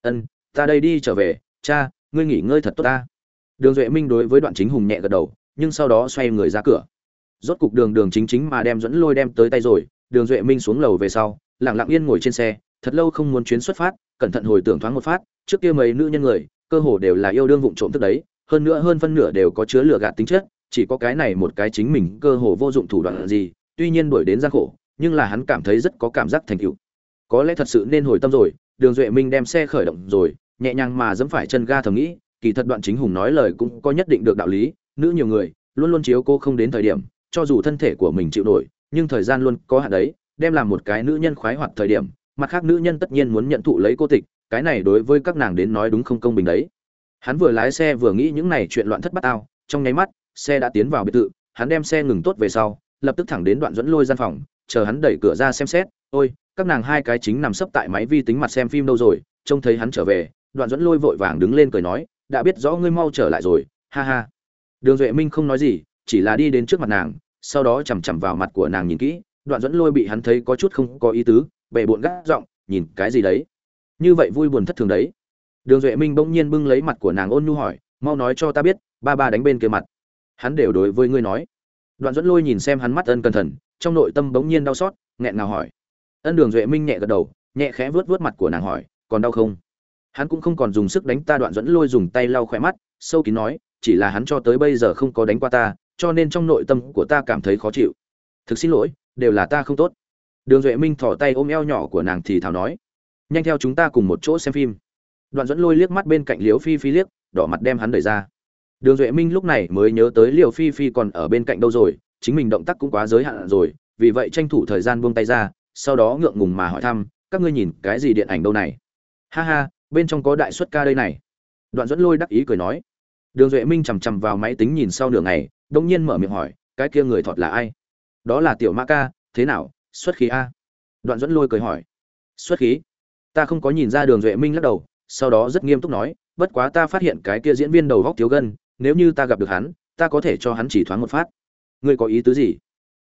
ân, ta đây đi trở về, cha, ngươi nghỉ ngơi thật tốt ta. Đường duệ minh đối với đoạn chính hùng nhẹ gật đầu, nhưng sau đó xoay người ra cửa rốt cục đường đường chính chính mà đem dẫn lôi đem tới tay rồi, đường duệ minh xuống lầu về sau, lặng lặng yên ngồi trên xe, thật lâu không muốn chuyến xuất phát, cẩn thận hồi tưởng thoáng một phát, trước kia mấy nữ nhân người, cơ hồ đều là yêu đương vụng trộm thức đấy, hơn nữa hơn phân nửa đều có chứa lửa gạt tính chất, chỉ có cái này một cái chính mình cơ hồ vô dụng thủ đoạn gì, tuy nhiên đuổi đến gian khổ, nhưng là hắn cảm thấy rất có cảm giác thành tựu. Có lẽ thật sự nên hồi tâm rồi, đường duệ minh đem xe khởi động rồi, nhẹ nhàng mà dẫm phải chân ga thầm nghĩ, kỳ thật đoạn chính hùng nói lời cũng có nhất định được đạo lý, nữ nhiều người, luôn luôn chiếu cô không đến thời điểm cho dù thân thể của mình chịu nổi, nhưng thời gian luôn có hạn đấy, đem làm một cái nữ nhân khoái hoạt thời điểm, mặt khác nữ nhân tất nhiên muốn nhận thụ lấy cô tịch, cái này đối với các nàng đến nói đúng không công bình đấy. Hắn vừa lái xe vừa nghĩ những này chuyện loạn thất bát ao trong nháy mắt, xe đã tiến vào biệt thự, hắn đem xe ngừng tốt về sau, lập tức thẳng đến đoạn dẫn lôi gian phòng, chờ hắn đẩy cửa ra xem xét, ôi, các nàng hai cái chính nằm sấp tại máy vi tính mặt xem phim đâu rồi? Trông thấy hắn trở về, đoạn dẫn lôi vội vàng đứng lên cười nói, đã biết rõ ngươi mau trở lại rồi, ha ha. Đường duệ minh không nói gì chỉ là đi đến trước mặt nàng, sau đó chằm chằm vào mặt của nàng nhìn kỹ, đoạn dẫn lôi bị hắn thấy có chút không có ý tứ, bệ bộn gác giọng, nhìn cái gì đấy? Như vậy vui buồn thất thường đấy. Đường duệ minh bỗng nhiên bưng lấy mặt của nàng ôn nhu hỏi, mau nói cho ta biết, ba ba đánh bên kia mặt. Hắn đều đối với ngươi nói. Đoạn dẫn lôi nhìn xem hắn mắt ân cẩn thận, trong nội tâm bỗng nhiên đau xót, nghẹn ngào hỏi. Ân đường duệ minh nhẹ gật đầu, nhẹ khẽ vớt vớt mặt của nàng hỏi, còn đau không? Hắn cũng không còn dùng sức đánh ta, đoạn dẫn lôi dùng tay lau khỏe mắt, sâu kín nói, chỉ là hắn cho tới bây giờ không có đánh qua ta cho nên trong nội tâm của ta cảm thấy khó chịu. Thực xin lỗi, đều là ta không tốt. Đường duệ minh thỏ tay ôm eo nhỏ của nàng thì thào nói, nhanh theo chúng ta cùng một chỗ xem phim. Đoạn dẫn lôi liếc mắt bên cạnh liễu phi phi liếc, đỏ mặt đem hắn đẩy ra. Đường duệ minh lúc này mới nhớ tới liều phi phi còn ở bên cạnh đâu rồi, chính mình động tác cũng quá giới hạn rồi, vì vậy tranh thủ thời gian buông tay ra, sau đó ngượng ngùng mà hỏi thăm, các ngươi nhìn cái gì điện ảnh đâu này? Ha ha, bên trong có đại xuất ca đây này. Đoạn dẫn lôi đắc ý cười nói. Đường duệ minh chằm chằm vào máy tính nhìn sau nửa ngày đông nhiên mở miệng hỏi, cái kia người thọt là ai? Đó là tiểu ma ca, thế nào? Xuất khí a? Đoạn dẫn lôi cười hỏi, xuất khí? Ta không có nhìn ra đường duệ minh lắc đầu, sau đó rất nghiêm túc nói, bất quá ta phát hiện cái kia diễn viên đầu góc thiếu gân, nếu như ta gặp được hắn, ta có thể cho hắn chỉ thoáng một phát. Ngươi có ý tứ gì?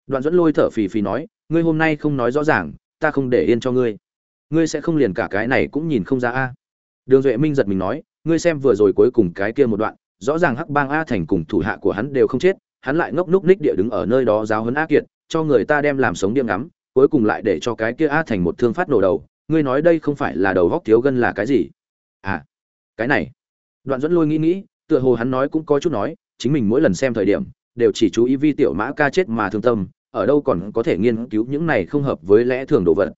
Đoạn dẫn lôi thở phì phì nói, ngươi hôm nay không nói rõ ràng, ta không để yên cho ngươi. Ngươi sẽ không liền cả cái này cũng nhìn không ra a. Đường duệ minh giật mình nói, ngươi xem vừa rồi cuối cùng cái kia một đoạn rõ ràng hắc bang a thành cùng thủ hạ của hắn đều không chết, hắn lại ngốc núc ních địa đứng ở nơi đó giáo huấn a kiệt, cho người ta đem làm sống điên ngắm, cuối cùng lại để cho cái kia a thành một thương phát nổ đầu. Ngươi nói đây không phải là đầu góc thiếu gân là cái gì? À cái này. Đoạn dẫn lôi nghĩ nghĩ, tựa hồ hắn nói cũng có chút nói, chính mình mỗi lần xem thời điểm, đều chỉ chú ý vi tiểu mã ca chết mà thương tâm, ở đâu còn có thể nghiên cứu những này không hợp với lẽ thường đồ vật.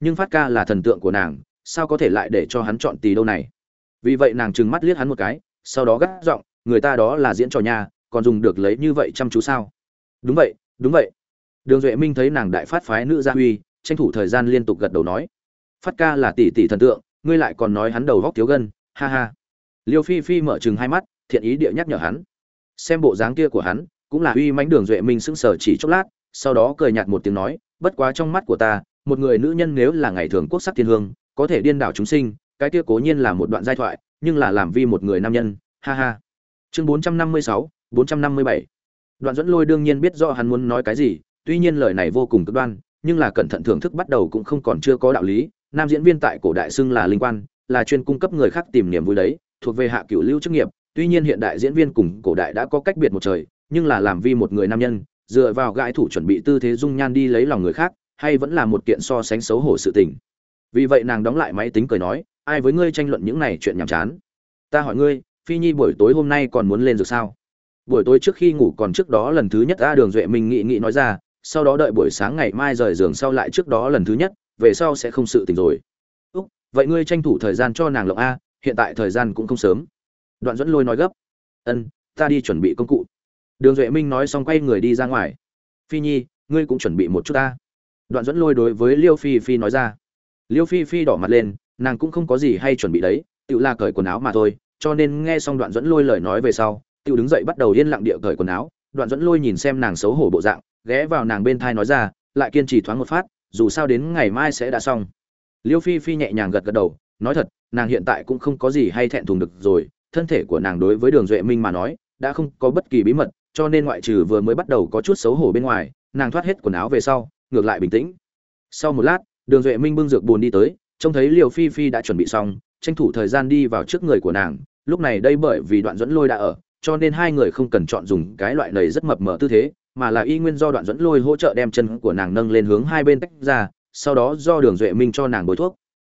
Nhưng phát ca là thần tượng của nàng, sao có thể lại để cho hắn chọn tì đâu này? Vì vậy nàng trừng mắt liếc hắn một cái sau đó gắt giọng, người ta đó là diễn trò nhà, còn dùng được lấy như vậy chăm chú sao? Đúng vậy đúng vậy. Đường duệ minh thấy nàng đại phát phái nữ gia huy, tranh thủ thời gian liên tục gật đầu nói. Phát ca là tỷ tỷ thần tượng, ngươi lại còn nói hắn đầu góc thiếu gân, ha ha. Liêu phi phi mở chừng hai mắt, thiện ý địa nhắc nhở hắn. Xem bộ dáng kia của hắn, cũng là uy mãnh đường duệ minh sững sờ chỉ chốc lát, sau đó cười nhạt một tiếng nói, bất quá trong mắt của ta, một người nữ nhân nếu là ngày thường quốc sắc thiên hương, có thể điên đảo chúng sinh, cái kia cố nhiên là một đoạn giai thoại nhưng là làm vi một người nam nhân, ha ha. Chương bốn trăm năm mươi sáu, bốn trăm năm mươi bảy. Đoạn dẫn lôi đương nhiên biết rõ hắn muốn nói cái gì, tuy nhiên lời này vô cùng cực đoan, nhưng là cẩn thận thưởng thức bắt đầu cũng không còn chưa có đạo lý. Nam diễn viên tại cổ đại xưng là linh quan, là chuyên cung cấp người khác tìm niềm vui đấy, thuộc về hạ cửu lưu chức nghiệp. Tuy nhiên hiện đại diễn viên cùng cổ đại đã có cách biệt một trời, nhưng là làm vi một người nam nhân, dựa vào gãi thủ chuẩn bị tư thế dung nhan đi lấy lòng người khác, hay vẫn là một kiện so sánh xấu hổ sự tình. Vì vậy nàng đóng lại máy tính cười nói ai với ngươi tranh luận những này chuyện nhàm chán? Ta hỏi ngươi, phi nhi buổi tối hôm nay còn muốn lên rồi sao? Buổi tối trước khi ngủ còn trước đó lần thứ nhất a đường duệ minh nghị nghị nói ra, sau đó đợi buổi sáng ngày mai rời giường sau lại trước đó lần thứ nhất, về sau sẽ không sự tình rồi. Úc, vậy ngươi tranh thủ thời gian cho nàng lộng a, hiện tại thời gian cũng không sớm. Đoạn dẫn lôi nói gấp. Ân, ta đi chuẩn bị công cụ. Đường duệ minh nói xong quay người đi ra ngoài. Phi nhi, ngươi cũng chuẩn bị một chút ta đoạn dẫn lôi đối với liêu phi phi nói ra. Liêu phi phi đỏ mặt lên nàng cũng không có gì hay chuẩn bị đấy tự là cởi quần áo mà thôi, cho nên nghe xong đoạn dẫn lôi lời nói về sau tự đứng dậy bắt đầu yên lặng địa cởi quần áo. Đoạn dẫn lôi nhìn xem nàng xấu hổ bộ dạng, ghé vào nàng bên thai nói ra, lại kiên trì thoáng một phát, dù sao đến ngày mai sẽ đã xong. Liêu phi phi nhẹ nhàng gật gật đầu, nói thật, nàng hiện tại cũng không có gì hay thẹn thùng được rồi, thân thể của nàng đối với đường duệ minh mà nói, đã không có bất kỳ bí mật, cho nên ngoại trừ vừa mới bắt đầu có chút xấu hổ bên ngoài, nàng thoát hết quần áo về sau, ngược lại bình tĩnh. Sau một lát, đường duệ minh bưng dược buồn đi tới trông thấy liều phi phi đã chuẩn bị xong, tranh thủ thời gian đi vào trước người của nàng. Lúc này đây bởi vì đoạn dẫn lôi đã ở, cho nên hai người không cần chọn dùng cái loại này rất mập mờ tư thế, mà là y nguyên do đoạn dẫn lôi hỗ trợ đem chân của nàng nâng lên hướng hai bên tách ra, sau đó do đường duệ minh cho nàng bôi thuốc.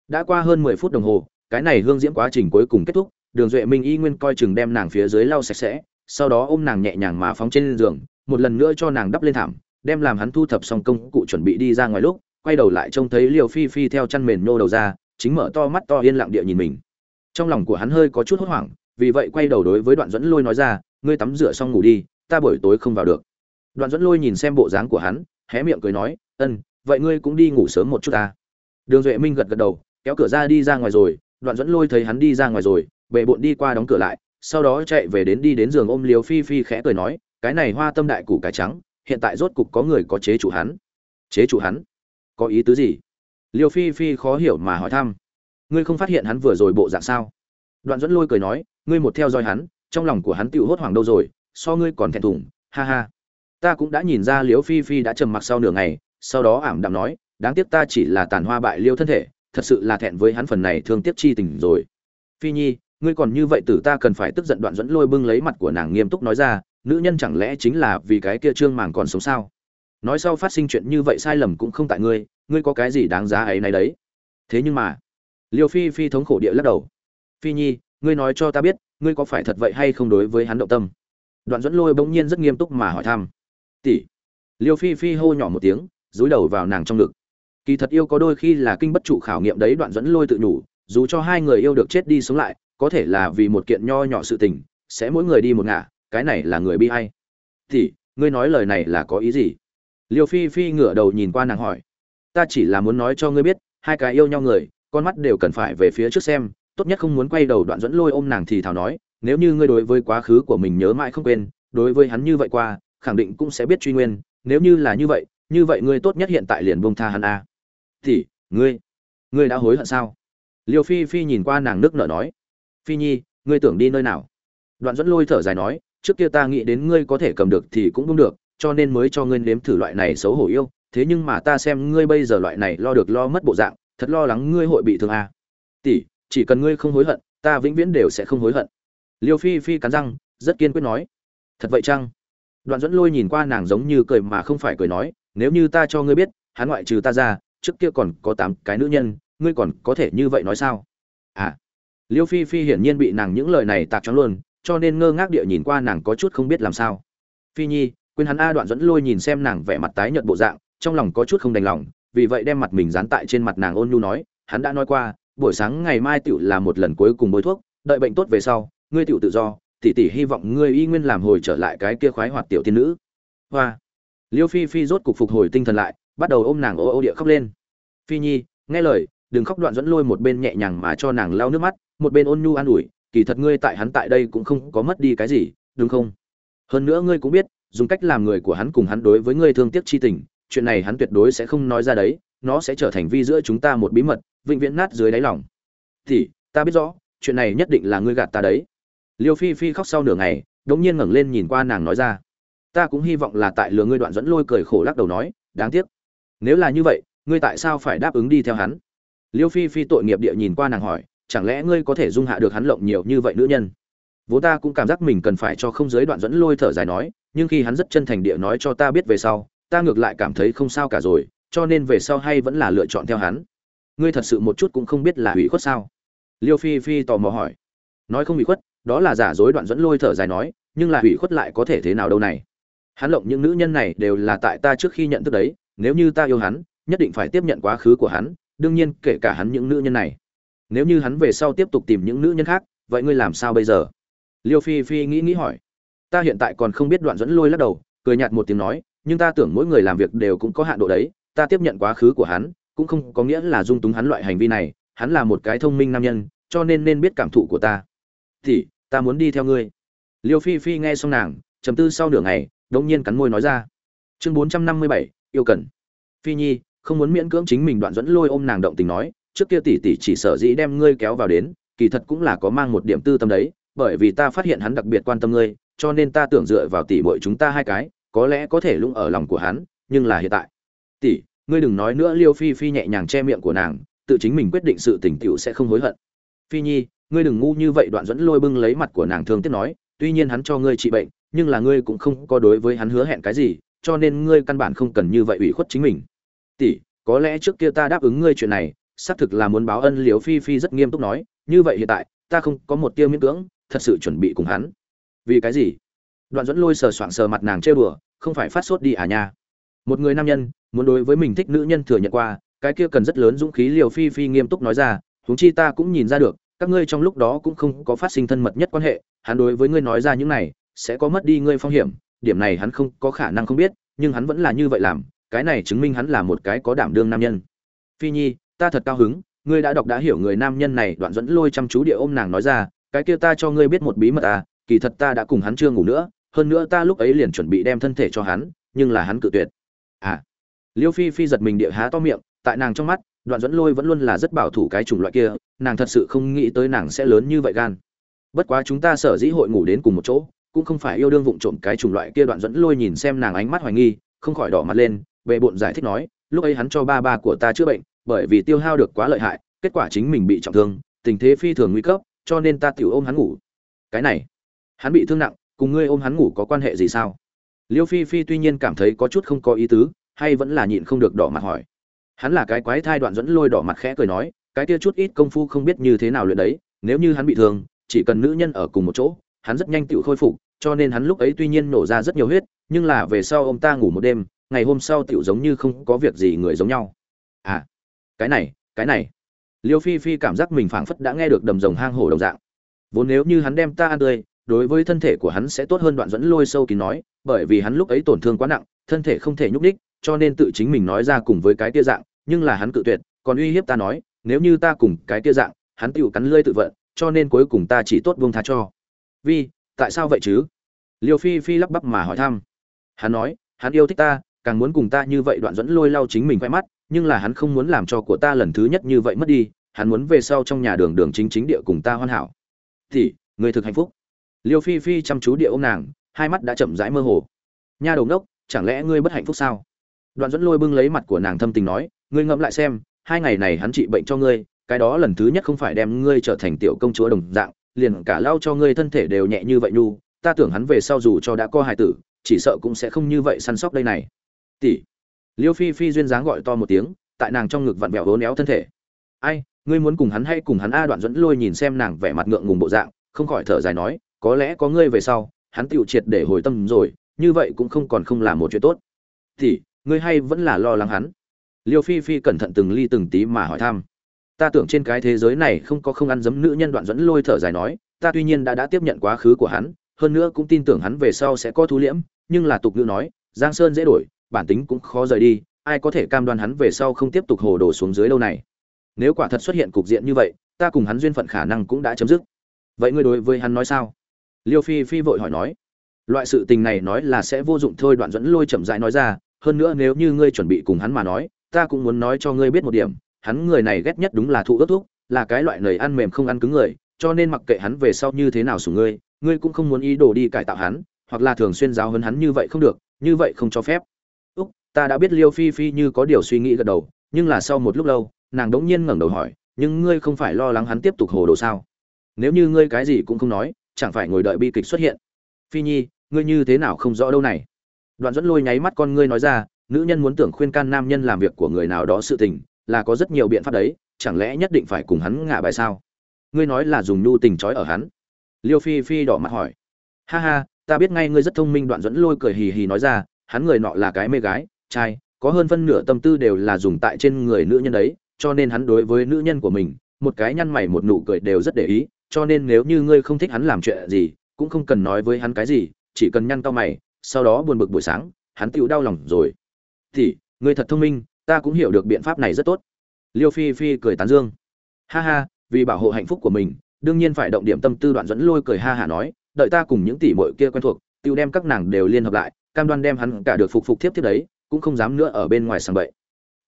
Đã qua hơn mười phút đồng hồ, cái này hương diễm quá trình cuối cùng kết thúc, đường duệ minh y nguyên coi chừng đem nàng phía dưới lau sạch sẽ, sau đó ôm nàng nhẹ nhàng mà phóng trên giường, một lần nữa cho nàng đắp lên thảm, đem làm hắn thu thập xong công cụ chuẩn bị đi ra ngoài lúc quay đầu lại trông thấy liều phi phi theo chăn mền nhô đầu ra, chính mở to mắt to yên lặng địa nhìn mình. Trong lòng của hắn hơi có chút hốt hoảng, vì vậy quay đầu đối với đoạn dẫn lôi nói ra, ngươi tắm rửa xong ngủ đi, ta buổi tối không vào được. Đoạn dẫn lôi nhìn xem bộ dáng của hắn, hé miệng cười nói, ân, vậy ngươi cũng đi ngủ sớm một chút ta. Đường duệ minh gật gật đầu, kéo cửa ra đi ra ngoài rồi, đoạn dẫn lôi thấy hắn đi ra ngoài rồi, bệ bộn đi qua đóng cửa lại, sau đó chạy về đến đi đến giường ôm liều phi phi khẽ cười nói, cái này hoa tâm đại củ cải trắng, hiện tại rốt cục có người có chế chủ hắn. Chế chủ hắn? Có ý tứ gì? Liêu phi phi khó hiểu mà hỏi thăm. Ngươi không phát hiện hắn vừa rồi bộ dạng sao? Đoạn dẫn lôi cười nói, ngươi một theo dõi hắn, trong lòng của hắn tựu hốt hoảng đâu rồi, so ngươi còn thẹn thùng, ha ha. Ta cũng đã nhìn ra Liêu phi phi đã trầm mặc sau nửa ngày, sau đó ảm đạm nói, đáng tiếc ta chỉ là tàn hoa bại liêu thân thể, thật sự là thẹn với hắn phần này thương tiếc chi tình rồi. Phi nhi, ngươi còn như vậy tử ta cần phải tức giận đoạn dẫn lôi bưng lấy mặt của nàng nghiêm túc nói ra, nữ nhân chẳng lẽ chính là vì cái kia trương màng còn sống sao? Nói sau phát sinh chuyện như vậy sai lầm cũng không tại ngươi ngươi có cái gì đáng giá ấy này đấy. Thế nhưng mà, liêu phi phi thống khổ địa lắc đầu. Phi nhi, ngươi nói cho ta biết, ngươi có phải thật vậy hay không đối với hắn động tâm? Đoạn dẫn lôi bỗng nhiên rất nghiêm túc mà hỏi thăm. Tỷ. Liêu phi phi hô nhỏ một tiếng, dúi đầu vào nàng trong ngực. Kỳ thật yêu có đôi khi là kinh bất trụ khảo nghiệm đấy, đoạn dẫn lôi tự nhủ, dù cho hai người yêu được chết đi sống lại, có thể là vì một kiện nho nhỏ sự tình, sẽ mỗi người đi một ngả, cái này là người bi hay tỷ, ngươi nói lời này là có ý gì? Liêu phi phi ngửa đầu nhìn qua nàng hỏi. Ta chỉ là muốn nói cho ngươi biết, hai cái yêu nhau người, con mắt đều cần phải về phía trước xem, tốt nhất không muốn quay đầu đoạn dẫn lôi ôm nàng thì thào nói, nếu như ngươi đối với quá khứ của mình nhớ mãi không quên, đối với hắn như vậy qua, khẳng định cũng sẽ biết truy nguyên, nếu như là như vậy như vậy ngươi tốt nhất hiện tại liền buông tha hắn a. Thì, ngươi ngươi đã hối hận sao? Liêu phi phi nhìn qua nàng nước nở nói. Phi nhi, ngươi tưởng đi nơi nào? Đoạn dẫn lôi thở dài nói, trước kia ta nghĩ đến ngươi có thể cầm được thì cũng không được cho nên mới cho ngươi nếm thử loại này xấu hổ yêu, thế nhưng mà ta xem ngươi bây giờ loại này lo được lo mất bộ dạng, thật lo lắng ngươi hội bị thương à. tỷ, chỉ cần ngươi không hối hận, ta vĩnh viễn đều sẽ không hối hận. Liêu phi phi cắn răng, rất kiên quyết nói. Thật vậy chăng? Đoạn dẫn lôi nhìn qua nàng giống như cười mà không phải cười nói, nếu như ta cho ngươi biết, hắn ngoại trừ ta ra, trước kia còn có tám cái nữ nhân, ngươi còn có thể như vậy nói sao? À. Liêu phi phi hiển nhiên bị nàng những lời này tạc trắng luôn, cho nên ngơ ngác địa nhìn qua nàng có chút không biết làm sao. Phi nhi quên hắn a đoạn dẫn lôi nhìn xem nàng vẻ mặt tái nhợt bộ dạng, trong lòng có chút không đành lòng, vì vậy đem mặt mình dán tại trên mặt nàng ôn nhu nói, hắn đã nói qua, buổi sáng ngày mai tiểu là một lần cuối cùng bôi thuốc, đợi bệnh tốt về sau, ngươi tiểu tự do, tỷ tỷ hy vọng ngươi y nguyên làm hồi trở lại cái kia khoái hoạt tiểu tiên nữ. Hoa. Liêu phi phi rốt cục phục hồi tinh thần lại, bắt đầu ôm nàng ô ô địa khóc lên. Phi nhi, nghe lời, đừng khóc đoạn dẫn lôi một bên nhẹ nhàng mà cho nàng lau nước mắt, một bên ôn nhu an ủi, kỳ thật ngươi tại hắn tại đây cũng không có mất đi cái gì, đúng không? Hơn nữa ngươi cũng biết dùng cách làm người của hắn cùng hắn đối với ngươi thương tiếc chi tình, chuyện này hắn tuyệt đối sẽ không nói ra đấy, nó sẽ trở thành vi giữa chúng ta một bí mật, vĩnh viễn nát dưới đáy lòng. Thì, ta biết rõ, chuyện này nhất định là ngươi gạt ta đấy. Liêu phi phi khóc sau nửa ngày, đống nhiên ngẩng lên nhìn qua nàng nói ra. Ta cũng hy vọng là tại lừa ngươi đoạn dẫn lôi cười khổ lắc đầu nói, đáng tiếc. Nếu là như vậy, ngươi tại sao phải đáp ứng đi theo hắn? Liêu phi phi tội nghiệp địa nhìn qua nàng hỏi, chẳng lẽ ngươi có thể dung hạ được hắn lộng nhiều như vậy nữ nhân? Vốn ta cũng cảm giác mình cần phải cho không giới đoạn dẫn lôi thở dài nói, nhưng khi hắn rất chân thành địa nói cho ta biết về sau, ta ngược lại cảm thấy không sao cả rồi, cho nên về sau hay vẫn là lựa chọn theo hắn. Ngươi thật sự một chút cũng không biết là hủy khuất sao? Liêu phi phi tò mò hỏi. Nói không hủy khuất, đó là giả dối đoạn dẫn lôi thở dài nói, nhưng là hủy khuất lại có thể thế nào đâu này? Hắn lộng những nữ nhân này đều là tại ta trước khi nhận thức đấy, nếu như ta yêu hắn, nhất định phải tiếp nhận quá khứ của hắn, đương nhiên kể cả hắn những nữ nhân này. Nếu như hắn về sau tiếp tục tìm những nữ nhân khác, vậy ngươi làm sao bây giờ? Liêu phi phi nghĩ nghĩ hỏi. Ta hiện tại còn không biết đoạn dẫn lôi lắc đầu, cười nhạt một tiếng nói, nhưng ta tưởng mỗi người làm việc đều cũng có hạn độ đấy, ta tiếp nhận quá khứ của hắn, cũng không có nghĩa là dung túng hắn loại hành vi này, hắn là một cái thông minh nam nhân, cho nên nên biết cảm thụ của ta. Thì, ta muốn đi theo ngươi. Liêu phi phi nghe xong nàng, trầm tư sau nửa ngày, đống nhiên cắn môi nói ra. Chương bốn trăm năm mươi bảy, yêu cần. Phi nhi, không muốn miễn cưỡng chính mình đoạn dẫn lôi ôm nàng động tình nói, trước kia tỷ tỷ chỉ sở dĩ đem ngươi kéo vào đến, kỳ thật cũng là có mang một điểm tư tâm đấy bởi vì ta phát hiện hắn đặc biệt quan tâm ngươi, cho nên ta tưởng dựa vào tỷ muội chúng ta hai cái, có lẽ có thể lung ở lòng của hắn, nhưng là hiện tại. Tỷ, ngươi đừng nói nữa, liêu phi phi nhẹ nhàng che miệng của nàng, tự chính mình quyết định sự tình tiểu sẽ không hối hận. Phi nhi, ngươi đừng ngu như vậy, đoạn dẫn lôi bưng lấy mặt của nàng thương tiếc nói, tuy nhiên hắn cho ngươi trị bệnh, nhưng là ngươi cũng không có đối với hắn hứa hẹn cái gì, cho nên ngươi căn bản không cần như vậy ủy khuất chính mình. Tỷ, có lẽ trước kia ta đáp ứng ngươi chuyện này, xác thực là muốn báo ân Liêu phi phi rất nghiêm túc nói, như vậy hiện tại, ta không có một tiêu miễn cưỡng thật sự chuẩn bị cùng hắn. Vì cái gì? Đoạn dẫn lôi sờ soạng sờ mặt nàng trêu đùa, không phải phát sốt đi à nha. Một người nam nhân, muốn đối với mình thích nữ nhân thừa nhận qua, cái kia cần rất lớn dũng khí liều phi phi nghiêm túc nói ra, huống chi ta cũng nhìn ra được, các ngươi trong lúc đó cũng không có phát sinh thân mật nhất quan hệ, hắn đối với ngươi nói ra những này, sẽ có mất đi ngươi phong hiểm, điểm này hắn không có khả năng không biết, nhưng hắn vẫn là như vậy làm, cái này chứng minh hắn là một cái có đảm đương nam nhân. Phi nhi, ta thật cao hứng, ngươi đã đọc đã hiểu người nam nhân này, đoạn dẫn lôi chăm chú địa ôm nàng nói ra cái kia ta cho ngươi biết một bí mật à kỳ thật ta đã cùng hắn chưa ngủ nữa, hơn nữa ta lúc ấy liền chuẩn bị đem thân thể cho hắn, nhưng là hắn cự tuyệt. À. Liêu phi phi giật mình địa há to miệng, tại nàng trong mắt, đoạn dẫn lôi vẫn luôn là rất bảo thủ cái chủng loại kia, nàng thật sự không nghĩ tới nàng sẽ lớn như vậy gan. Bất quá chúng ta sở dĩ hội ngủ đến cùng một chỗ, cũng không phải yêu đương vụng trộm cái chủng loại kia đoạn dẫn lôi nhìn xem nàng ánh mắt hoài nghi, không khỏi đỏ mặt lên bệ bộn giải thích nói, lúc ấy hắn cho ba ba của ta chữa bệnh, bởi vì tiêu hao được quá lợi hại, kết quả chính mình bị trọng thương, tình thế phi thường nguy cấp cho nên ta tiểu ôm hắn ngủ. Cái này, hắn bị thương nặng, cùng ngươi ôm hắn ngủ có quan hệ gì sao? Liêu phi phi tuy nhiên cảm thấy có chút không có ý tứ, hay vẫn là nhịn không được đỏ mặt hỏi. Hắn là cái quái thai đoạn dẫn lôi đỏ mặt khẽ cười nói, cái kia chút ít công phu không biết như thế nào luyện đấy, nếu như hắn bị thương, chỉ cần nữ nhân ở cùng một chỗ, hắn rất nhanh tự khôi phục, cho nên hắn lúc ấy tuy nhiên nổ ra rất nhiều huyết, nhưng là về sau ông ta ngủ một đêm, ngày hôm sau tiểu giống như không có việc gì người giống nhau. À cái này cái này liêu phi phi cảm giác mình phảng phất đã nghe được đầm rồng hang hổ đồng dạng. Vốn nếu như hắn đem ta ăn tươi, đối với thân thể của hắn sẽ tốt hơn đoạn dẫn lôi sâu kín nói, bởi vì hắn lúc ấy tổn thương quá nặng, thân thể không thể nhúc ních cho nên tự chính mình nói ra cùng với cái tia dạng, nhưng là hắn cự tuyệt, còn uy hiếp ta nói, nếu như ta cùng cái tia dạng, hắn tựu cắn lơi tự vận, cho nên cuối cùng ta chỉ tốt buông tha cho. Vi, tại sao vậy chứ? Liêu phi phi lắp bắp mà hỏi thăm. Hắn nói, hắn yêu thích ta, càng muốn cùng ta như vậy đoạn dẫn lôi lau chính mình quay mắt nhưng là hắn không muốn làm cho của ta lần thứ nhất như vậy mất đi, hắn muốn về sau trong nhà đường đường chính chính địa cùng ta hoàn hảo. Thì, người thực hạnh phúc. Liêu phi phi chăm chú địa ôm nàng, hai mắt đã chậm rãi mơ hồ. Nha đầu ngốc, chẳng lẽ ngươi bất hạnh phúc sao? Đoạn dẫn lôi bưng lấy mặt của nàng thâm tình nói, ngươi ngẫm lại xem, hai ngày này hắn trị bệnh cho ngươi, cái đó lần thứ nhất không phải đem ngươi trở thành tiểu công chúa đồng dạng, liền cả lau cho ngươi thân thể đều nhẹ như vậy nhu, ta tưởng hắn về sau dù cho đã có hài tử, chỉ sợ cũng sẽ không như vậy săn sóc đây này. Tỷ liêu phi phi duyên dáng gọi to một tiếng, tại nàng trong ngực vặn vẹo hố néo thân thể. Ai, ngươi muốn cùng hắn hay cùng hắn a đoạn dẫn lôi nhìn xem nàng vẻ mặt ngượng ngùng bộ dạng, không khỏi thở dài nói, có lẽ có ngươi về sau, hắn tựu triệt để hồi tâm rồi, như vậy cũng không còn không làm một chuyện tốt. Thì, ngươi hay vẫn là lo lắng hắn? Liêu phi phi cẩn thận từng ly từng tí mà hỏi thăm. Ta tưởng trên cái thế giới này không có không ăn dấm nữ nhân đoạn dẫn lôi thở dài nói, ta tuy nhiên đã đã tiếp nhận quá khứ của hắn, hơn nữa cũng tin tưởng hắn về sau sẽ có thu liễm, nhưng là tục ngữ nói, giang sơn dễ đổi bản tính cũng khó rời đi, ai có thể cam đoan hắn về sau không tiếp tục hồ đồ xuống dưới lâu này? Nếu quả thật xuất hiện cục diện như vậy, ta cùng hắn duyên phận khả năng cũng đã chấm dứt. Vậy ngươi đối với hắn nói sao? Liêu phi phi vội hỏi nói. Loại sự tình này nói là sẽ vô dụng thôi, đoạn dẫn lôi chậm rãi nói ra, hơn nữa nếu như ngươi chuẩn bị cùng hắn mà nói, ta cũng muốn nói cho ngươi biết một điểm, hắn người này ghét nhất đúng là thụ ước thúc, là cái loại nầy ăn mềm không ăn cứng người, cho nên mặc kệ hắn về sau như thế nào sủng ngươi ngươi cũng không muốn ý đồ đi cải tạo hắn, hoặc là thường xuyên giáo hấn hắn như vậy không được, như vậy không cho phép ta đã biết liêu phi phi như có điều suy nghĩ gật đầu, nhưng là sau một lúc lâu, nàng đống nhiên ngẩng đầu hỏi, nhưng ngươi không phải lo lắng hắn tiếp tục hồ đồ sao? Nếu như ngươi cái gì cũng không nói, chẳng phải ngồi đợi bi kịch xuất hiện? Phi nhi, ngươi như thế nào không rõ đâu này? Đoạn dẫn lôi nháy mắt con ngươi nói ra, nữ nhân muốn tưởng khuyên can nam nhân làm việc của người nào đó sự tình, là có rất nhiều biện pháp đấy, chẳng lẽ nhất định phải cùng hắn ngả bài sao? Ngươi nói là dùng nhu tình trói ở hắn. Liêu phi phi đỏ mặt hỏi. Ha ha, ta biết ngay ngươi rất thông minh. Đoạn dẫn lôi cười hì hì nói ra, hắn người nọ là cái mê gái trai, có hơn phân nửa tâm tư đều là dùng tại trên người nữ nhân đấy, cho nên hắn đối với nữ nhân của mình, một cái nhăn mày một nụ cười đều rất để ý, cho nên nếu như ngươi không thích hắn làm chuyện gì, cũng không cần nói với hắn cái gì, chỉ cần nhăn tao mày, sau đó buồn bực buổi sáng, hắn tựu đau lòng rồi. Thì, ngươi thật thông minh, ta cũng hiểu được biện pháp này rất tốt. Liêu phi phi cười tán dương. Ha ha, vì bảo hộ hạnh phúc của mình, đương nhiên phải động điểm tâm tư đoạn dẫn lôi cười ha hả nói, đợi ta cùng những tỷ muội kia quen thuộc tiêu đem các nàng đều liên hợp lại, cam đoan đem hắn cả được phục phục tiếp tiếp đấy cũng không dám nữa ở bên ngoài sàng bậy.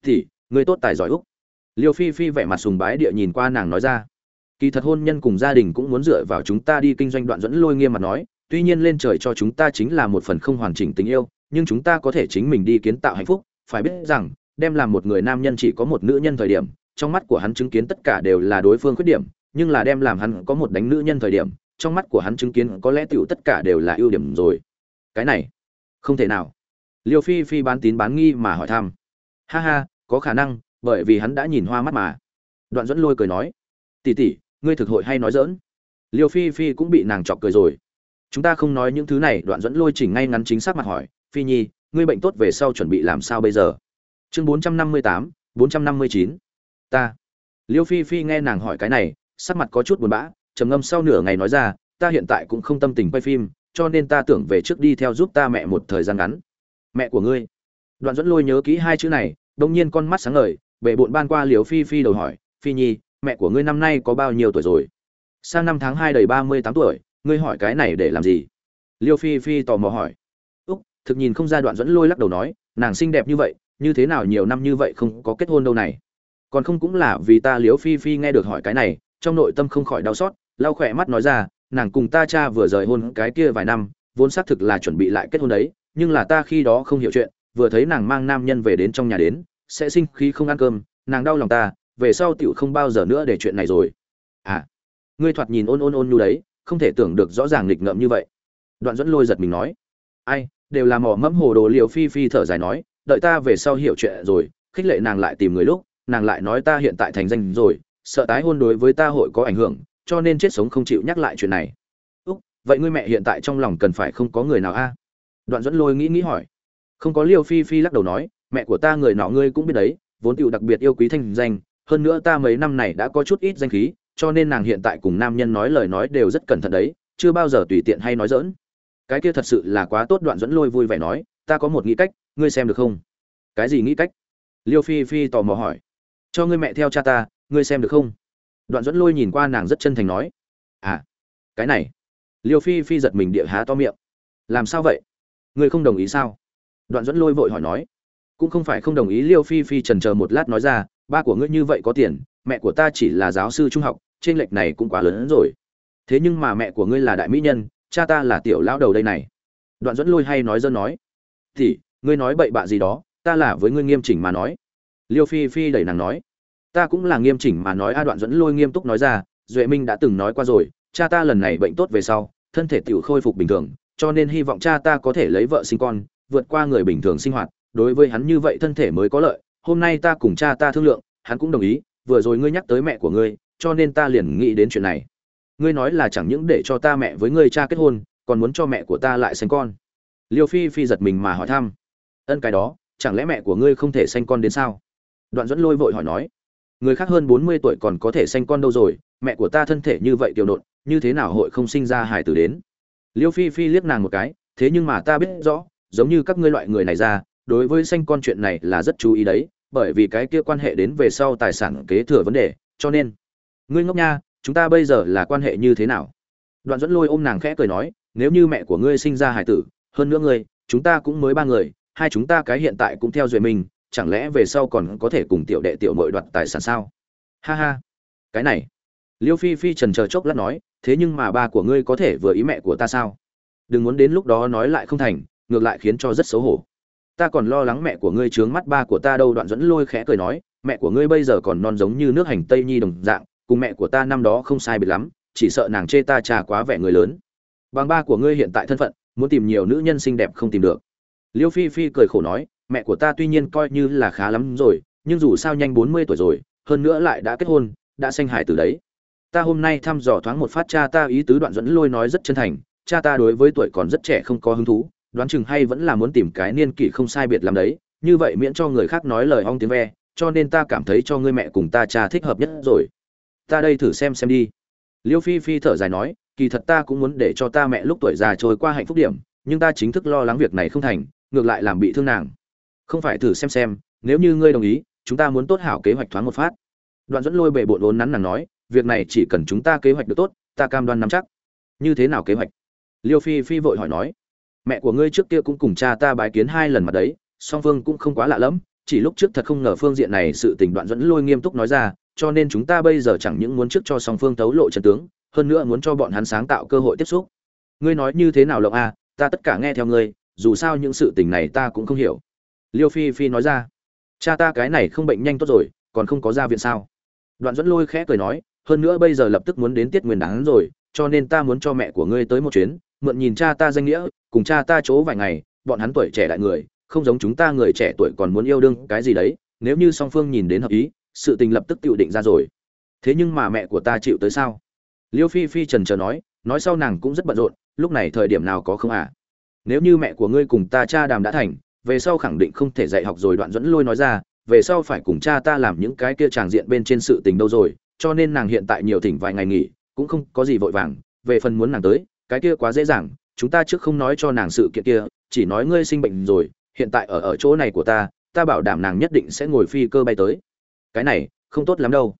Thì, người tốt tài giỏi úc. Liêu phi phi vẻ mặt sùng bái địa nhìn qua nàng nói ra. Kỳ thật hôn nhân cùng gia đình cũng muốn dựa vào chúng ta đi kinh doanh đoạn dẫn lôi nghiêm mặt nói, tuy nhiên lên trời cho chúng ta chính là một phần không hoàn chỉnh tình yêu, nhưng chúng ta có thể chính mình đi kiến tạo hạnh phúc, phải biết rằng, đem làm một người nam nhân chỉ có một nữ nhân thời điểm, trong mắt của hắn chứng kiến tất cả đều là đối phương khuyết điểm, nhưng là đem làm hắn có một đánh nữ nhân thời điểm, trong mắt của hắn chứng kiến có lẽ tựu tất cả đều là ưu điểm rồi. Cái này, không thể nào liêu phi phi bán tín bán nghi mà hỏi thăm. Ha ha, có khả năng, bởi vì hắn đã nhìn hoa mắt mà. Đoạn dẫn lôi cười nói. Tỉ tỉ ngươi thực hội hay nói dỡn liêu phi phi cũng bị nàng chọc cười rồi. Chúng ta không nói những thứ này, đoạn dẫn lôi chỉnh ngay ngắn chính xác mặt hỏi. Phi nhi, ngươi bệnh tốt về sau chuẩn bị làm sao bây giờ? Chương bốn trăm năm mươi tám, bốn trăm năm mươi chín. Ta. Liêu phi phi nghe nàng hỏi cái này, sắc mặt có chút buồn bã, trầm ngâm sau nửa ngày nói ra, ta hiện tại cũng không tâm tình quay phim, cho nên ta tưởng về trước đi theo giúp ta mẹ một thời gian ngắn mẹ của ngươi. Đoạn dẫn lôi nhớ kỹ hai chữ này, đông nhiên con mắt sáng ngời bệ bộn ban qua liều phi phi đầu hỏi, phi nhi, mẹ của ngươi năm nay có bao nhiêu tuổi rồi? Sang năm tháng hai đầy ba mươi tám tuổi, ngươi hỏi cái này để làm gì? Liêu phi phi tò mò hỏi. Úc, thực nhìn không ra đoạn dẫn lôi lắc đầu nói, nàng xinh đẹp như vậy, như thế nào nhiều năm như vậy không có kết hôn đâu này? Còn không cũng là vì ta liếu phi phi nghe được hỏi cái này, trong nội tâm không khỏi đau xót, lau khỏe mắt nói ra, nàng cùng ta cha vừa rời hôn cái kia vài năm, vốn xác thực là chuẩn bị lại kết hôn đấy nhưng là ta khi đó không hiểu chuyện, vừa thấy nàng mang nam nhân về đến trong nhà đến, sẽ sinh khí không ăn cơm, nàng đau lòng ta, về sau tiểu không bao giờ nữa để chuyện này rồi. À ngươi thoạt nhìn ôn ôn ôn như đấy, không thể tưởng được rõ ràng nghịch ngợm như vậy. Đoạn dẫn lôi giật mình nói, ai, đều là mỏ mẫm hồ đồ liều phi phi thở dài nói, đợi ta về sau hiểu chuyện rồi, khích lệ nàng lại tìm người lúc, nàng lại nói ta hiện tại thành danh rồi, sợ tái hôn đối với ta hội có ảnh hưởng, cho nên chết sống không chịu nhắc lại chuyện này. Úc, vậy ngươi mẹ hiện tại trong lòng cần phải không có người nào a? Đoạn dẫn lôi nghĩ nghĩ hỏi. Không có liêu phi phi lắc đầu nói, mẹ của ta người nọ ngươi cũng biết đấy, vốn tựu đặc biệt yêu quý thanh danh, hơn nữa ta mấy năm này đã có chút ít danh khí, cho nên nàng hiện tại cùng nam nhân nói lời nói đều rất cẩn thận đấy, chưa bao giờ tùy tiện hay nói dỡn cái kia thật sự là quá tốt, đoạn dẫn lôi vui vẻ nói, ta có một nghĩ cách, ngươi xem được không? Cái gì nghĩ cách? Liêu phi phi tò mò hỏi. Cho ngươi mẹ theo cha ta, ngươi xem được không? Đoạn dẫn lôi nhìn qua nàng rất chân thành nói. À cái này. Liêu phi phi giật mình địa há to miệng. Làm sao vậy? Ngươi không đồng ý sao? Đoạn dẫn lôi vội hỏi nói. Cũng không phải không đồng ý, liêu phi phi trần chờ một lát nói ra, ba của ngươi như vậy có tiền, mẹ của ta chỉ là giáo sư trung học trên lệch này cũng quá lớn hơn rồi. Thế nhưng mà mẹ của ngươi là đại mỹ nhân, cha ta là tiểu lão đầu đây này. Đoạn dẫn lôi hay nói dân nói. Thì, ngươi nói bậy bạ gì đó, ta là với ngươi nghiêm chỉnh mà nói. Liêu phi phi đẩy nàng nói. Ta cũng là nghiêm chỉnh mà nói, a đoạn dẫn lôi nghiêm túc nói ra, duệ minh đã từng nói qua rồi, cha ta lần này bệnh tốt về sau, thân thể tiểu khôi phục bình thường cho nên hy vọng cha ta có thể lấy vợ sinh con, vượt qua người bình thường sinh hoạt. Đối với hắn như vậy thân thể mới có lợi. Hôm nay ta cùng cha ta thương lượng, hắn cũng đồng ý. Vừa rồi ngươi nhắc tới mẹ của ngươi, cho nên ta liền nghĩ đến chuyện này. Ngươi nói là chẳng những để cho ta mẹ với ngươi cha kết hôn, còn muốn cho mẹ của ta lại sinh con. Liêu phi phi giật mình mà hỏi thăm. Ân, cái đó, chẳng lẽ mẹ của ngươi không thể sinh con đến sao? Đoạn dẫn lôi vội hỏi nói. Người khác hơn bốn mươi tuổi còn có thể sinh con đâu rồi? Mẹ của ta thân thể như vậy tiểu nộn như thế nào hội không sinh ra hải tử đến? Liêu phi phi liếc nàng một cái, thế nhưng mà ta biết rõ, giống như các ngươi loại người này ra, đối với xanh con chuyện này là rất chú ý đấy, bởi vì cái kia quan hệ đến về sau tài sản kế thừa vấn đề, cho nên, ngươi ngốc nha, chúng ta bây giờ là quan hệ như thế nào? Đoạn dẫn lôi ôm nàng khẽ cười nói, nếu như mẹ của ngươi sinh ra hải tử, hơn nữa ngươi, chúng ta cũng mới ba người, hai chúng ta cái hiện tại cũng theo duệ mình, chẳng lẽ về sau còn có thể cùng tiểu đệ tiểu mội đoạt tài sản sao? Ha ha. Cái này, liêu phi phi trần chờ chốc lát nói thế nhưng mà ba của ngươi có thể vừa ý mẹ của ta sao? Đừng muốn đến lúc đó nói lại không thành, ngược lại khiến cho rất xấu hổ. Ta còn lo lắng mẹ của ngươi trướng mắt ba của ta đâu, đoạn dẫn lôi khẽ cười nói, mẹ của ngươi bây giờ còn non giống như nước hành tây nhi đồng dạng, cùng mẹ của ta năm đó không sai biệt lắm, chỉ sợ nàng chê ta trà quá vẻ người lớn. Bằng ba của ngươi hiện tại thân phận, muốn tìm nhiều nữ nhân xinh đẹp không tìm được. Liêu phi phi cười khổ nói, mẹ của ta tuy nhiên coi như là khá lắm rồi, nhưng dù sao nhanh bốn mươi tuổi rồi, hơn nữa lại đã kết hôn, đã sanh hải từ đấy ta hôm nay thăm dò thoáng một phát cha ta ý tứ đoạn dẫn lôi nói rất chân thành, cha ta đối với tuổi còn rất trẻ không có hứng thú, đoán chừng hay vẫn là muốn tìm cái niên kỷ không sai biệt làm đấy, như vậy miễn cho người khác nói lời ong tiếng ve, cho nên ta cảm thấy cho ngươi mẹ cùng ta cha thích hợp nhất rồi. Ta đây thử xem xem đi. Liêu phi phi thở dài nói, kỳ thật ta cũng muốn để cho ta mẹ lúc tuổi già trôi qua hạnh phúc điểm, nhưng ta chính thức lo lắng việc này không thành, ngược lại làm bị thương nàng. Không phải thử xem xem, nếu như ngươi đồng ý, chúng ta muốn tốt hảo kế hoạch thoáng một phát. Đoạn dẫn lôi bệ bộn vốn nắn nàng nói việc này chỉ cần chúng ta kế hoạch được tốt, ta cam đoan nắm chắc. Như thế nào kế hoạch? Liêu phi phi vội hỏi nói. Mẹ của ngươi trước kia cũng cùng cha ta bái kiến hai lần mặt đấy, song phương cũng không quá lạ lẫm, chỉ lúc trước thật không ngờ phương diện này sự tình đoạn dẫn lôi nghiêm túc nói ra, cho nên chúng ta bây giờ chẳng những muốn trước cho song phương tấu lộ trận tướng, hơn nữa muốn cho bọn hắn sáng tạo cơ hội tiếp xúc. Ngươi nói như thế nào lộng a, ta tất cả nghe theo ngươi, dù sao những sự tình này ta cũng không hiểu. Liêu phi phi nói ra. Cha ta cái này không bệnh nhanh tốt rồi, còn không có ra viện sao? Đoạn dẫn lôi khẽ cười nói hơn nữa bây giờ lập tức muốn đến tiết nguyên đáng rồi, cho nên ta muốn cho mẹ của ngươi tới một chuyến, mượn nhìn cha ta danh nghĩa, cùng cha ta chỗ vài ngày, bọn hắn tuổi trẻ đại người, không giống chúng ta người trẻ tuổi còn muốn yêu đương cái gì đấy, nếu như song phương nhìn đến hợp ý, sự tình lập tức tự định ra rồi. Thế nhưng mà mẹ của ta chịu tới sao? Liêu phi phi trần trờ nói nói sau nàng cũng rất bận rộn, lúc này thời điểm nào có không à? Nếu như mẹ của ngươi cùng ta cha đàm đã thành, về sau khẳng định không thể dạy học rồi đoạn dẫn lôi nói ra, về sau phải cùng cha ta làm những cái kia tràng diện bên trên sự tình đâu rồi cho nên nàng hiện tại nhiều thỉnh vài ngày nghỉ, cũng không có gì vội vàng, về phần muốn nàng tới, cái kia quá dễ dàng, chúng ta trước không nói cho nàng sự kiện kia, chỉ nói ngươi sinh bệnh rồi, hiện tại ở ở chỗ này của ta ta bảo đảm nàng nhất định sẽ ngồi phi cơ bay tới. Cái này, không tốt lắm đâu.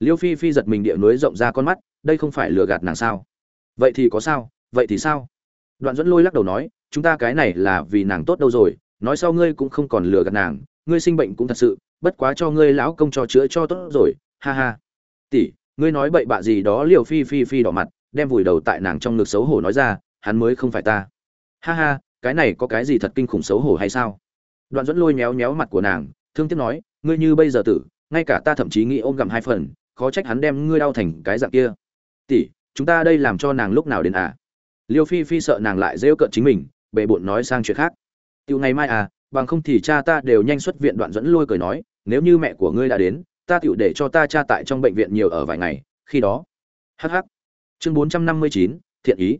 Liêu phi phi giật mình địa núi rộng ra con mắt, đây không phải lừa gạt nàng sao? Vậy thì có sao, vậy thì sao? Đoạn dẫn lôi lắc đầu nói, chúng ta cái này là vì nàng tốt đâu rồi, nói sau ngươi cũng không còn lừa gạt nàng, ngươi sinh bệnh cũng thật sự, bất quá cho ngươi lão công cho chữa cho tốt rồi, ha ha tỷ, ngươi nói bậy bạ gì đó liều phi phi phi đỏ mặt, đem vùi đầu tại nàng trong ngực xấu hổ nói ra, hắn mới không phải ta. Ha ha, cái này có cái gì thật kinh khủng xấu hổ hay sao? Đoạn dẫn lôi méo méo mặt của nàng, thương tiếc nói, ngươi như bây giờ tử, ngay cả ta thậm chí nghĩ ôm gặm hai phần, khó trách hắn đem ngươi đau thành cái dạng kia. Tỷ, chúng ta đây làm cho nàng lúc nào đến à? Liêu phi phi sợ nàng lại rêu cợt chính mình bệ bộn nói sang chuyện khác. Tiêu ngày mai à bằng không thì cha ta đều nhanh xuất viện đoạn dẫn lôi cười nói, nếu như mẹ của ngươi đã đến ta tựu để cho ta cha tại trong bệnh viện nhiều ở vài ngày, khi đó. Hh chương bốn trăm năm mươi chín, thiện ý.